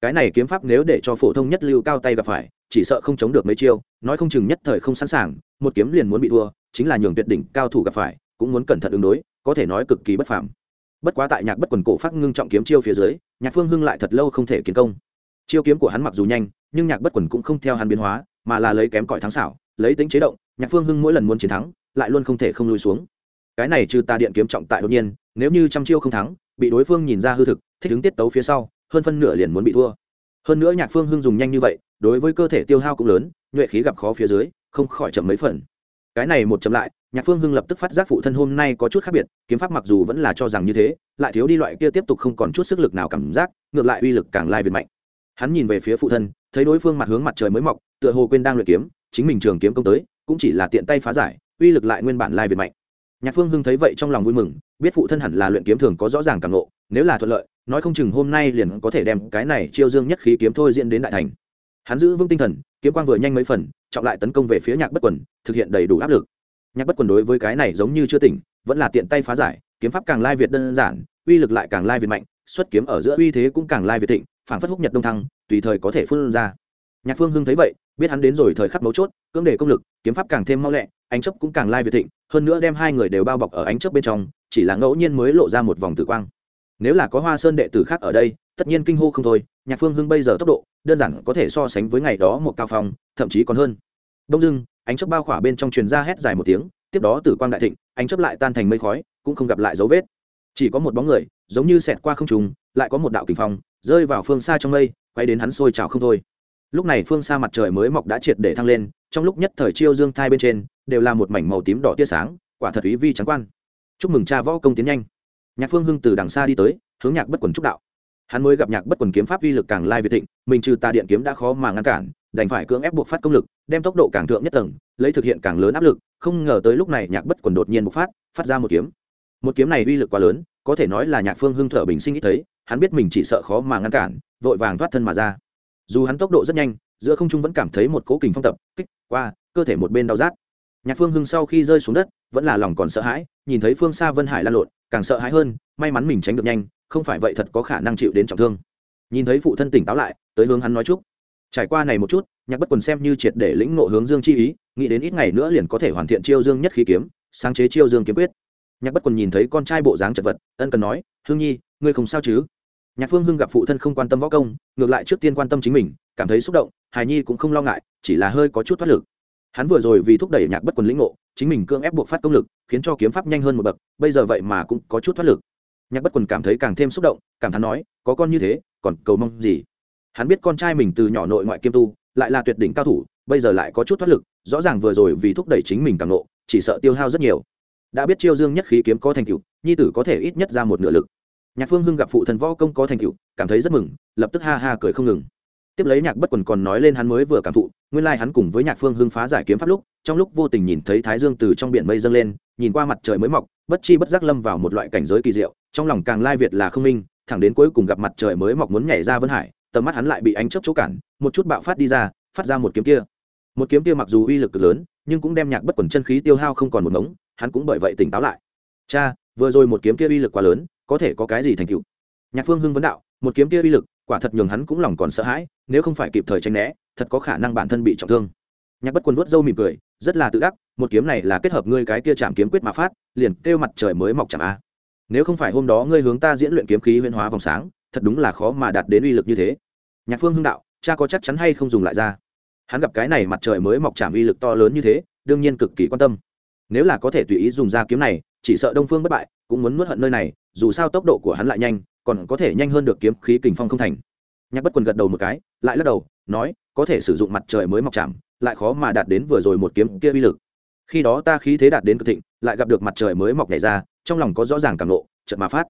cái này kiếm pháp nếu để cho phổ thông nhất lưu cao tay gặp phải, chỉ sợ không chống được mấy chiêu, nói không chừng nhất thời không sẵn sàng, một kiếm liền muốn bị thua, chính là nhường tuyệt đỉnh cao thủ gặp phải, cũng muốn cẩn thận ứng đối, có thể nói cực kỳ bất phàm. Bất quá tại nhạc bất quần cổ phát ngưng trọng kiếm chiêu phía dưới, nhạc phương hưng lại thật lâu không thể kiến công. Chiêu kiếm của hắn mặc dù nhanh, nhưng nhạc bất quần cũng không theo hắn biến hóa, mà là lấy kém cỏi thắng xảo, lấy tính chế động, nhạc phương hưng mỗi lần muốn chiến thắng, lại luôn không thể không lùi xuống. Cái này trừ ta điện kiếm trọng tại đột nhiên, nếu như trăm chiêu không thắng, bị đối phương nhìn ra hư thực, thích ứng tiết tấu phía sau hơn phân nửa liền muốn bị thua. Hơn nữa nhạc phương hưng dùng nhanh như vậy đối với cơ thể tiêu hao cũng lớn nhuệ khí gặp khó phía dưới không khỏi chậm mấy phần. Cái này một chậm lại nhạc phương hưng lập tức phát giác phụ thân hôm nay có chút khác biệt kiếm pháp mặc dù vẫn là cho rằng như thế lại thiếu đi loại kia tiếp tục không còn chút sức lực nào cảm giác ngược lại uy lực càng lai việt mạnh. Hắn nhìn về phía phụ thân thấy đối phương mặt hướng mặt trời mới mọc tựa hồ quên đang luyện kiếm chính mình trường kiếm công tới cũng chỉ là tiện tay phá giải uy lực lại nguyên bản lai việt mạnh. Nhạc phương hưng thấy vậy trong lòng vui mừng biết phụ thân hẳn là luyện kiếm thường có rõ ràng cảm ngộ, nếu là thuận lợi nói không chừng hôm nay liền có thể đem cái này chiêu dương nhất khí kiếm thôi diễn đến đại thành. Hắn giữ vững tinh thần, kiếm quang vừa nhanh mấy phần, trọng lại tấn công về phía nhạc bất quần, thực hiện đầy đủ áp lực. Nhạc bất quần đối với cái này giống như chưa tỉnh, vẫn là tiện tay phá giải, kiếm pháp càng lai việt đơn giản, uy lực lại càng lai việt mạnh, xuất kiếm ở giữa uy thế cũng càng lai việt thịnh, phản phất húc nhật đông thăng, tùy thời có thể phun ra. Nhạc phương hưng thấy vậy, biết hắn đến rồi thời khắc mấu chốt, cưỡng đề công lực, kiếm pháp càng thêm mau lẹ, ánh chấp cũng càng lai việt thịnh, hơn nữa đem hai người đều bao bọc ở ánh chấp bên trong, chỉ là ngẫu nhiên mới lộ ra một vòng tử quang nếu là có hoa sơn đệ tử khác ở đây, tất nhiên kinh hô không thôi, nhạc phương hưng bây giờ tốc độ, đơn giản có thể so sánh với ngày đó một cao phong, thậm chí còn hơn. Đông dưng ánh chấp bao khỏa bên trong truyền ra hét dài một tiếng, tiếp đó tử quang đại thịnh, ánh chấp lại tan thành mây khói, cũng không gặp lại dấu vết. Chỉ có một bóng người, giống như xẹt qua không trùng, lại có một đạo kình phong, rơi vào phương xa trong mây, quay đến hắn sôi trào không thôi. Lúc này phương xa mặt trời mới mọc đã triệt để thăng lên, trong lúc nhất thời chiêu dương thai bên trên, đều là một mảnh màu tím đỏ tia sáng, quả thật ý vi trắng quan. Chúc mừng cha võ công tiến nhanh nhạc phương hưng từ đằng xa đi tới, hướng nhạc bất quần trúc đạo. Hắn mới gặp nhạc bất quần kiếm pháp uy lực càng lai việt thịnh, mình trừ tà điện kiếm đã khó mà ngăn cản, đành phải cưỡng ép buộc phát công lực, đem tốc độ càng thượng nhất tầng, lấy thực hiện càng lớn áp lực, không ngờ tới lúc này nhạc bất quần đột nhiên bộc phát phát ra một kiếm. Một kiếm này uy lực quá lớn, có thể nói là nhạc phương hưng thở bình sinh ít thấy, hắn biết mình chỉ sợ khó mà ngăn cản, vội vàng thoát thân mà ra. Dù hắn tốc độ rất nhanh, giữa không trung vẫn cảm thấy một cố kình phong tập, kích, qua, cơ thể một bên đau rát nhạc phương hưng sau khi rơi xuống đất, vẫn là lòng còn sợ hãi, nhìn thấy phương xa vân hải lan lộn, càng sợ hãi hơn, may mắn mình tránh được nhanh, không phải vậy thật có khả năng chịu đến trọng thương. Nhìn thấy phụ thân tỉnh táo lại, tới hướng hắn nói chúc. Trải qua này một chút, nhạc bất quần xem như triệt để lĩnh ngộ hướng dương chi ý, nghĩ đến ít ngày nữa liền có thể hoàn thiện chiêu dương nhất khí kiếm, sáng chế chiêu dương kiếm quyết. Nhạc bất quần nhìn thấy con trai bộ dáng chật vật, ân cần nói hương nhi, ngươi không sao chứ? Nhạc phương hưng gặp phụ thân không quan tâm võ công, ngược lại trước tiên quan tâm chính mình, cảm thấy xúc động hài nhi cũng không lo ngại, chỉ là hơi có chút thoát lực hắn vừa rồi vì thúc đẩy nhạc bất quần lĩnh ngộ, chính mình cưỡng ép buộc phát công lực, khiến cho kiếm pháp nhanh hơn một bậc, bây giờ vậy mà cũng có chút thoát lực. Nhạc bất quần cảm thấy càng thêm xúc động, cảm thán nói, có con như thế, còn cầu mong gì? Hắn biết con trai mình từ nhỏ nội ngoại kiêm tu, lại là tuyệt đỉnh cao thủ, bây giờ lại có chút thoát lực, rõ ràng vừa rồi vì thúc đẩy chính mình càng nộ chỉ sợ tiêu hao rất nhiều. Đã biết chiêu dương nhất khí kiếm có thành tựu, nhi tử có thể ít nhất ra một nửa lực. Nhạc phương hưng gặp phụ thần võ công có thành tựu, cảm thấy rất mừng, lập tức ha ha cười không ngừng tiếp lấy nhạc bất quần còn nói lên hắn mới vừa cảm thụ, nguyên lai、like、hắn cùng với nhạc phương hưng phá giải kiếm pháp lúc, trong lúc vô tình nhìn thấy thái dương từ trong biển mây dâng lên, nhìn qua mặt trời mới mọc, bất chi bất giác lâm vào một loại cảnh giới kỳ diệu, trong lòng càng lai việt là không minh, thẳng đến cuối cùng gặp mặt trời mới mọc muốn nhảy ra vân hải, tầm mắt hắn lại bị ánh chớp chỗ cản, một chút bạo phát đi ra, phát ra một kiếm kia. Một kiếm kia mặc dù uy lực cực lớn, nhưng cũng đem nhạc bất quần chân khí tiêu hao không còn một ngống, hắn cũng bởi vậy tỉnh táo lại. Cha, vừa rồi một kiếm kia uy lực quá lớn, có thể có cái gì thành tựu? Nhạc phương hưng vấn đạo, một kiếm kia uy lực quả thật nhường hắn cũng lòng còn sợ hãi, nếu không phải kịp thời tránh né, thật có khả năng bản thân bị trọng thương. Nhạc bất quân vuốt râu mỉm cười, rất là tự đắc, một kiếm này là kết hợp ngươi cái kia chạm kiếm quyết mà phát, liền kêu mặt trời mới mọc chạm a. Nếu không phải hôm đó ngươi hướng ta diễn luyện kiếm khí huyễn hóa vòng sáng, thật đúng là khó mà đạt đến uy lực như thế. Nhạc phương hưng đạo, cha có chắc chắn hay không dùng lại ra? Hắn gặp cái này mặt trời mới mọc chạm uy lực to lớn như thế, đương nhiên cực kỳ quan tâm. Nếu là có thể tùy ý dùng ra kiếm này, chỉ sợ đông phương bất bại, cũng muốn nuốt hận nơi này, dù sao tốc độ của hắn lại nhanh còn có thể nhanh hơn được kiếm khí kình phong không thành. Nhạc bất quần gật đầu một cái, lại lắc đầu, nói, có thể sử dụng mặt trời mới mọc chạm, lại khó mà đạt đến vừa rồi một kiếm kia uy lực. Khi đó ta khí thế đạt đến cực thịnh, lại gặp được mặt trời mới mọc nhảy ra, trong lòng có rõ ràng cảm nộ chợt mà phát.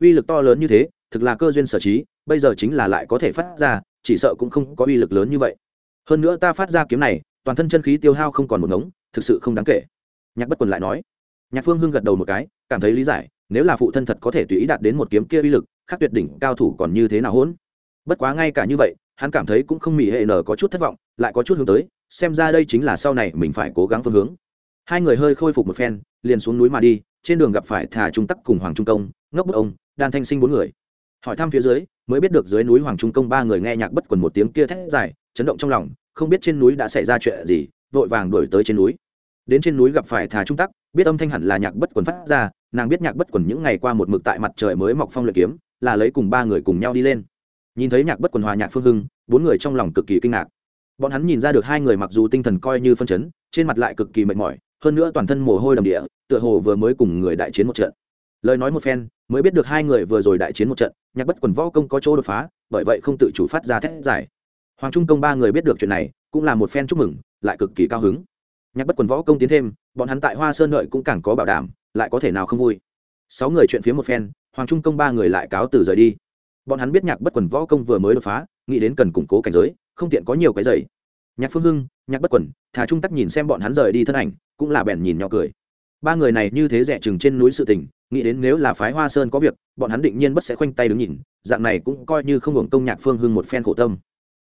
Uy lực to lớn như thế, thực là cơ duyên sở trí, bây giờ chính là lại có thể phát ra, chỉ sợ cũng không có uy lực lớn như vậy. Hơn nữa ta phát ra kiếm này, toàn thân chân khí tiêu hao không còn một ngống, thực sự không đáng kể. Nhạc bất quần lại nói. Nhạc phương hưng gật đầu một cái, cảm thấy lý giải, nếu là phụ thân thật có thể tùy ý đạt đến một kiếm kia uy lực khác tuyệt đỉnh cao thủ còn như thế nào hỗn? Bất quá ngay cả như vậy, hắn cảm thấy cũng không mỹ hệ nở có chút thất vọng, lại có chút hướng tới, xem ra đây chính là sau này mình phải cố gắng phương hướng. Hai người hơi khôi phục một phen, liền xuống núi mà đi, trên đường gặp phải thả trung tắc cùng hoàng trung công, ngốc bức ông, đan thanh sinh bốn người. Hỏi thăm phía dưới, mới biết được dưới núi hoàng trung công ba người nghe nhạc bất quần một tiếng kia thét dài, chấn động trong lòng, không biết trên núi đã xảy ra chuyện gì, vội vàng đuổi tới trên núi. Đến trên núi gặp phải thả trung tắc, biết âm thanh hẳn là nhạc bất quần phát ra, nàng biết nhạc bất quần những ngày qua một mực tại mặt trời mới mọc phong luyện kiếm là lấy cùng ba người cùng nhau đi lên. Nhìn thấy nhạc bất quần hòa, nhạc phương hưng, bốn người trong lòng cực kỳ kinh ngạc. Bọn hắn nhìn ra được hai người mặc dù tinh thần coi như phân chấn, trên mặt lại cực kỳ mệt mỏi, hơn nữa toàn thân mồ hôi đầm địa, tựa hồ vừa mới cùng người đại chiến một trận. Lời nói một phen, mới biết được hai người vừa rồi đại chiến một trận, nhạc bất quần võ công có chỗ đột phá, bởi vậy không tự chủ phát ra thét giải hoàng trung công ba người biết được chuyện này, cũng là một phen chúc mừng, lại cực kỳ cao hứng. Nhạc bất quần võ công tiến thêm, bọn hắn tại hoa sơn lợi cũng càng có bảo đảm, lại có thể nào không vui. Sáu người chuyện phía một phen hoàng trung công ba người lại cáo từ rời đi. Bọn hắn biết nhạc bất quần võ công vừa mới đột phá, nghĩ đến cần củng cố cảnh giới, không tiện có nhiều cái giày. Nhạc phương hưng, nhạc bất quần, thà trung tắc nhìn xem bọn hắn rời đi thân ảnh, cũng là bèn nhìn nhỏ cười. Ba người này như thế rẻ chừng trên núi sự tình, nghĩ đến nếu là phái hoa sơn có việc, bọn hắn định nhiên bất sẽ khoanh tay đứng nhìn, dạng này cũng coi như không hưởng công nhạc phương hưng một phen khổ tâm.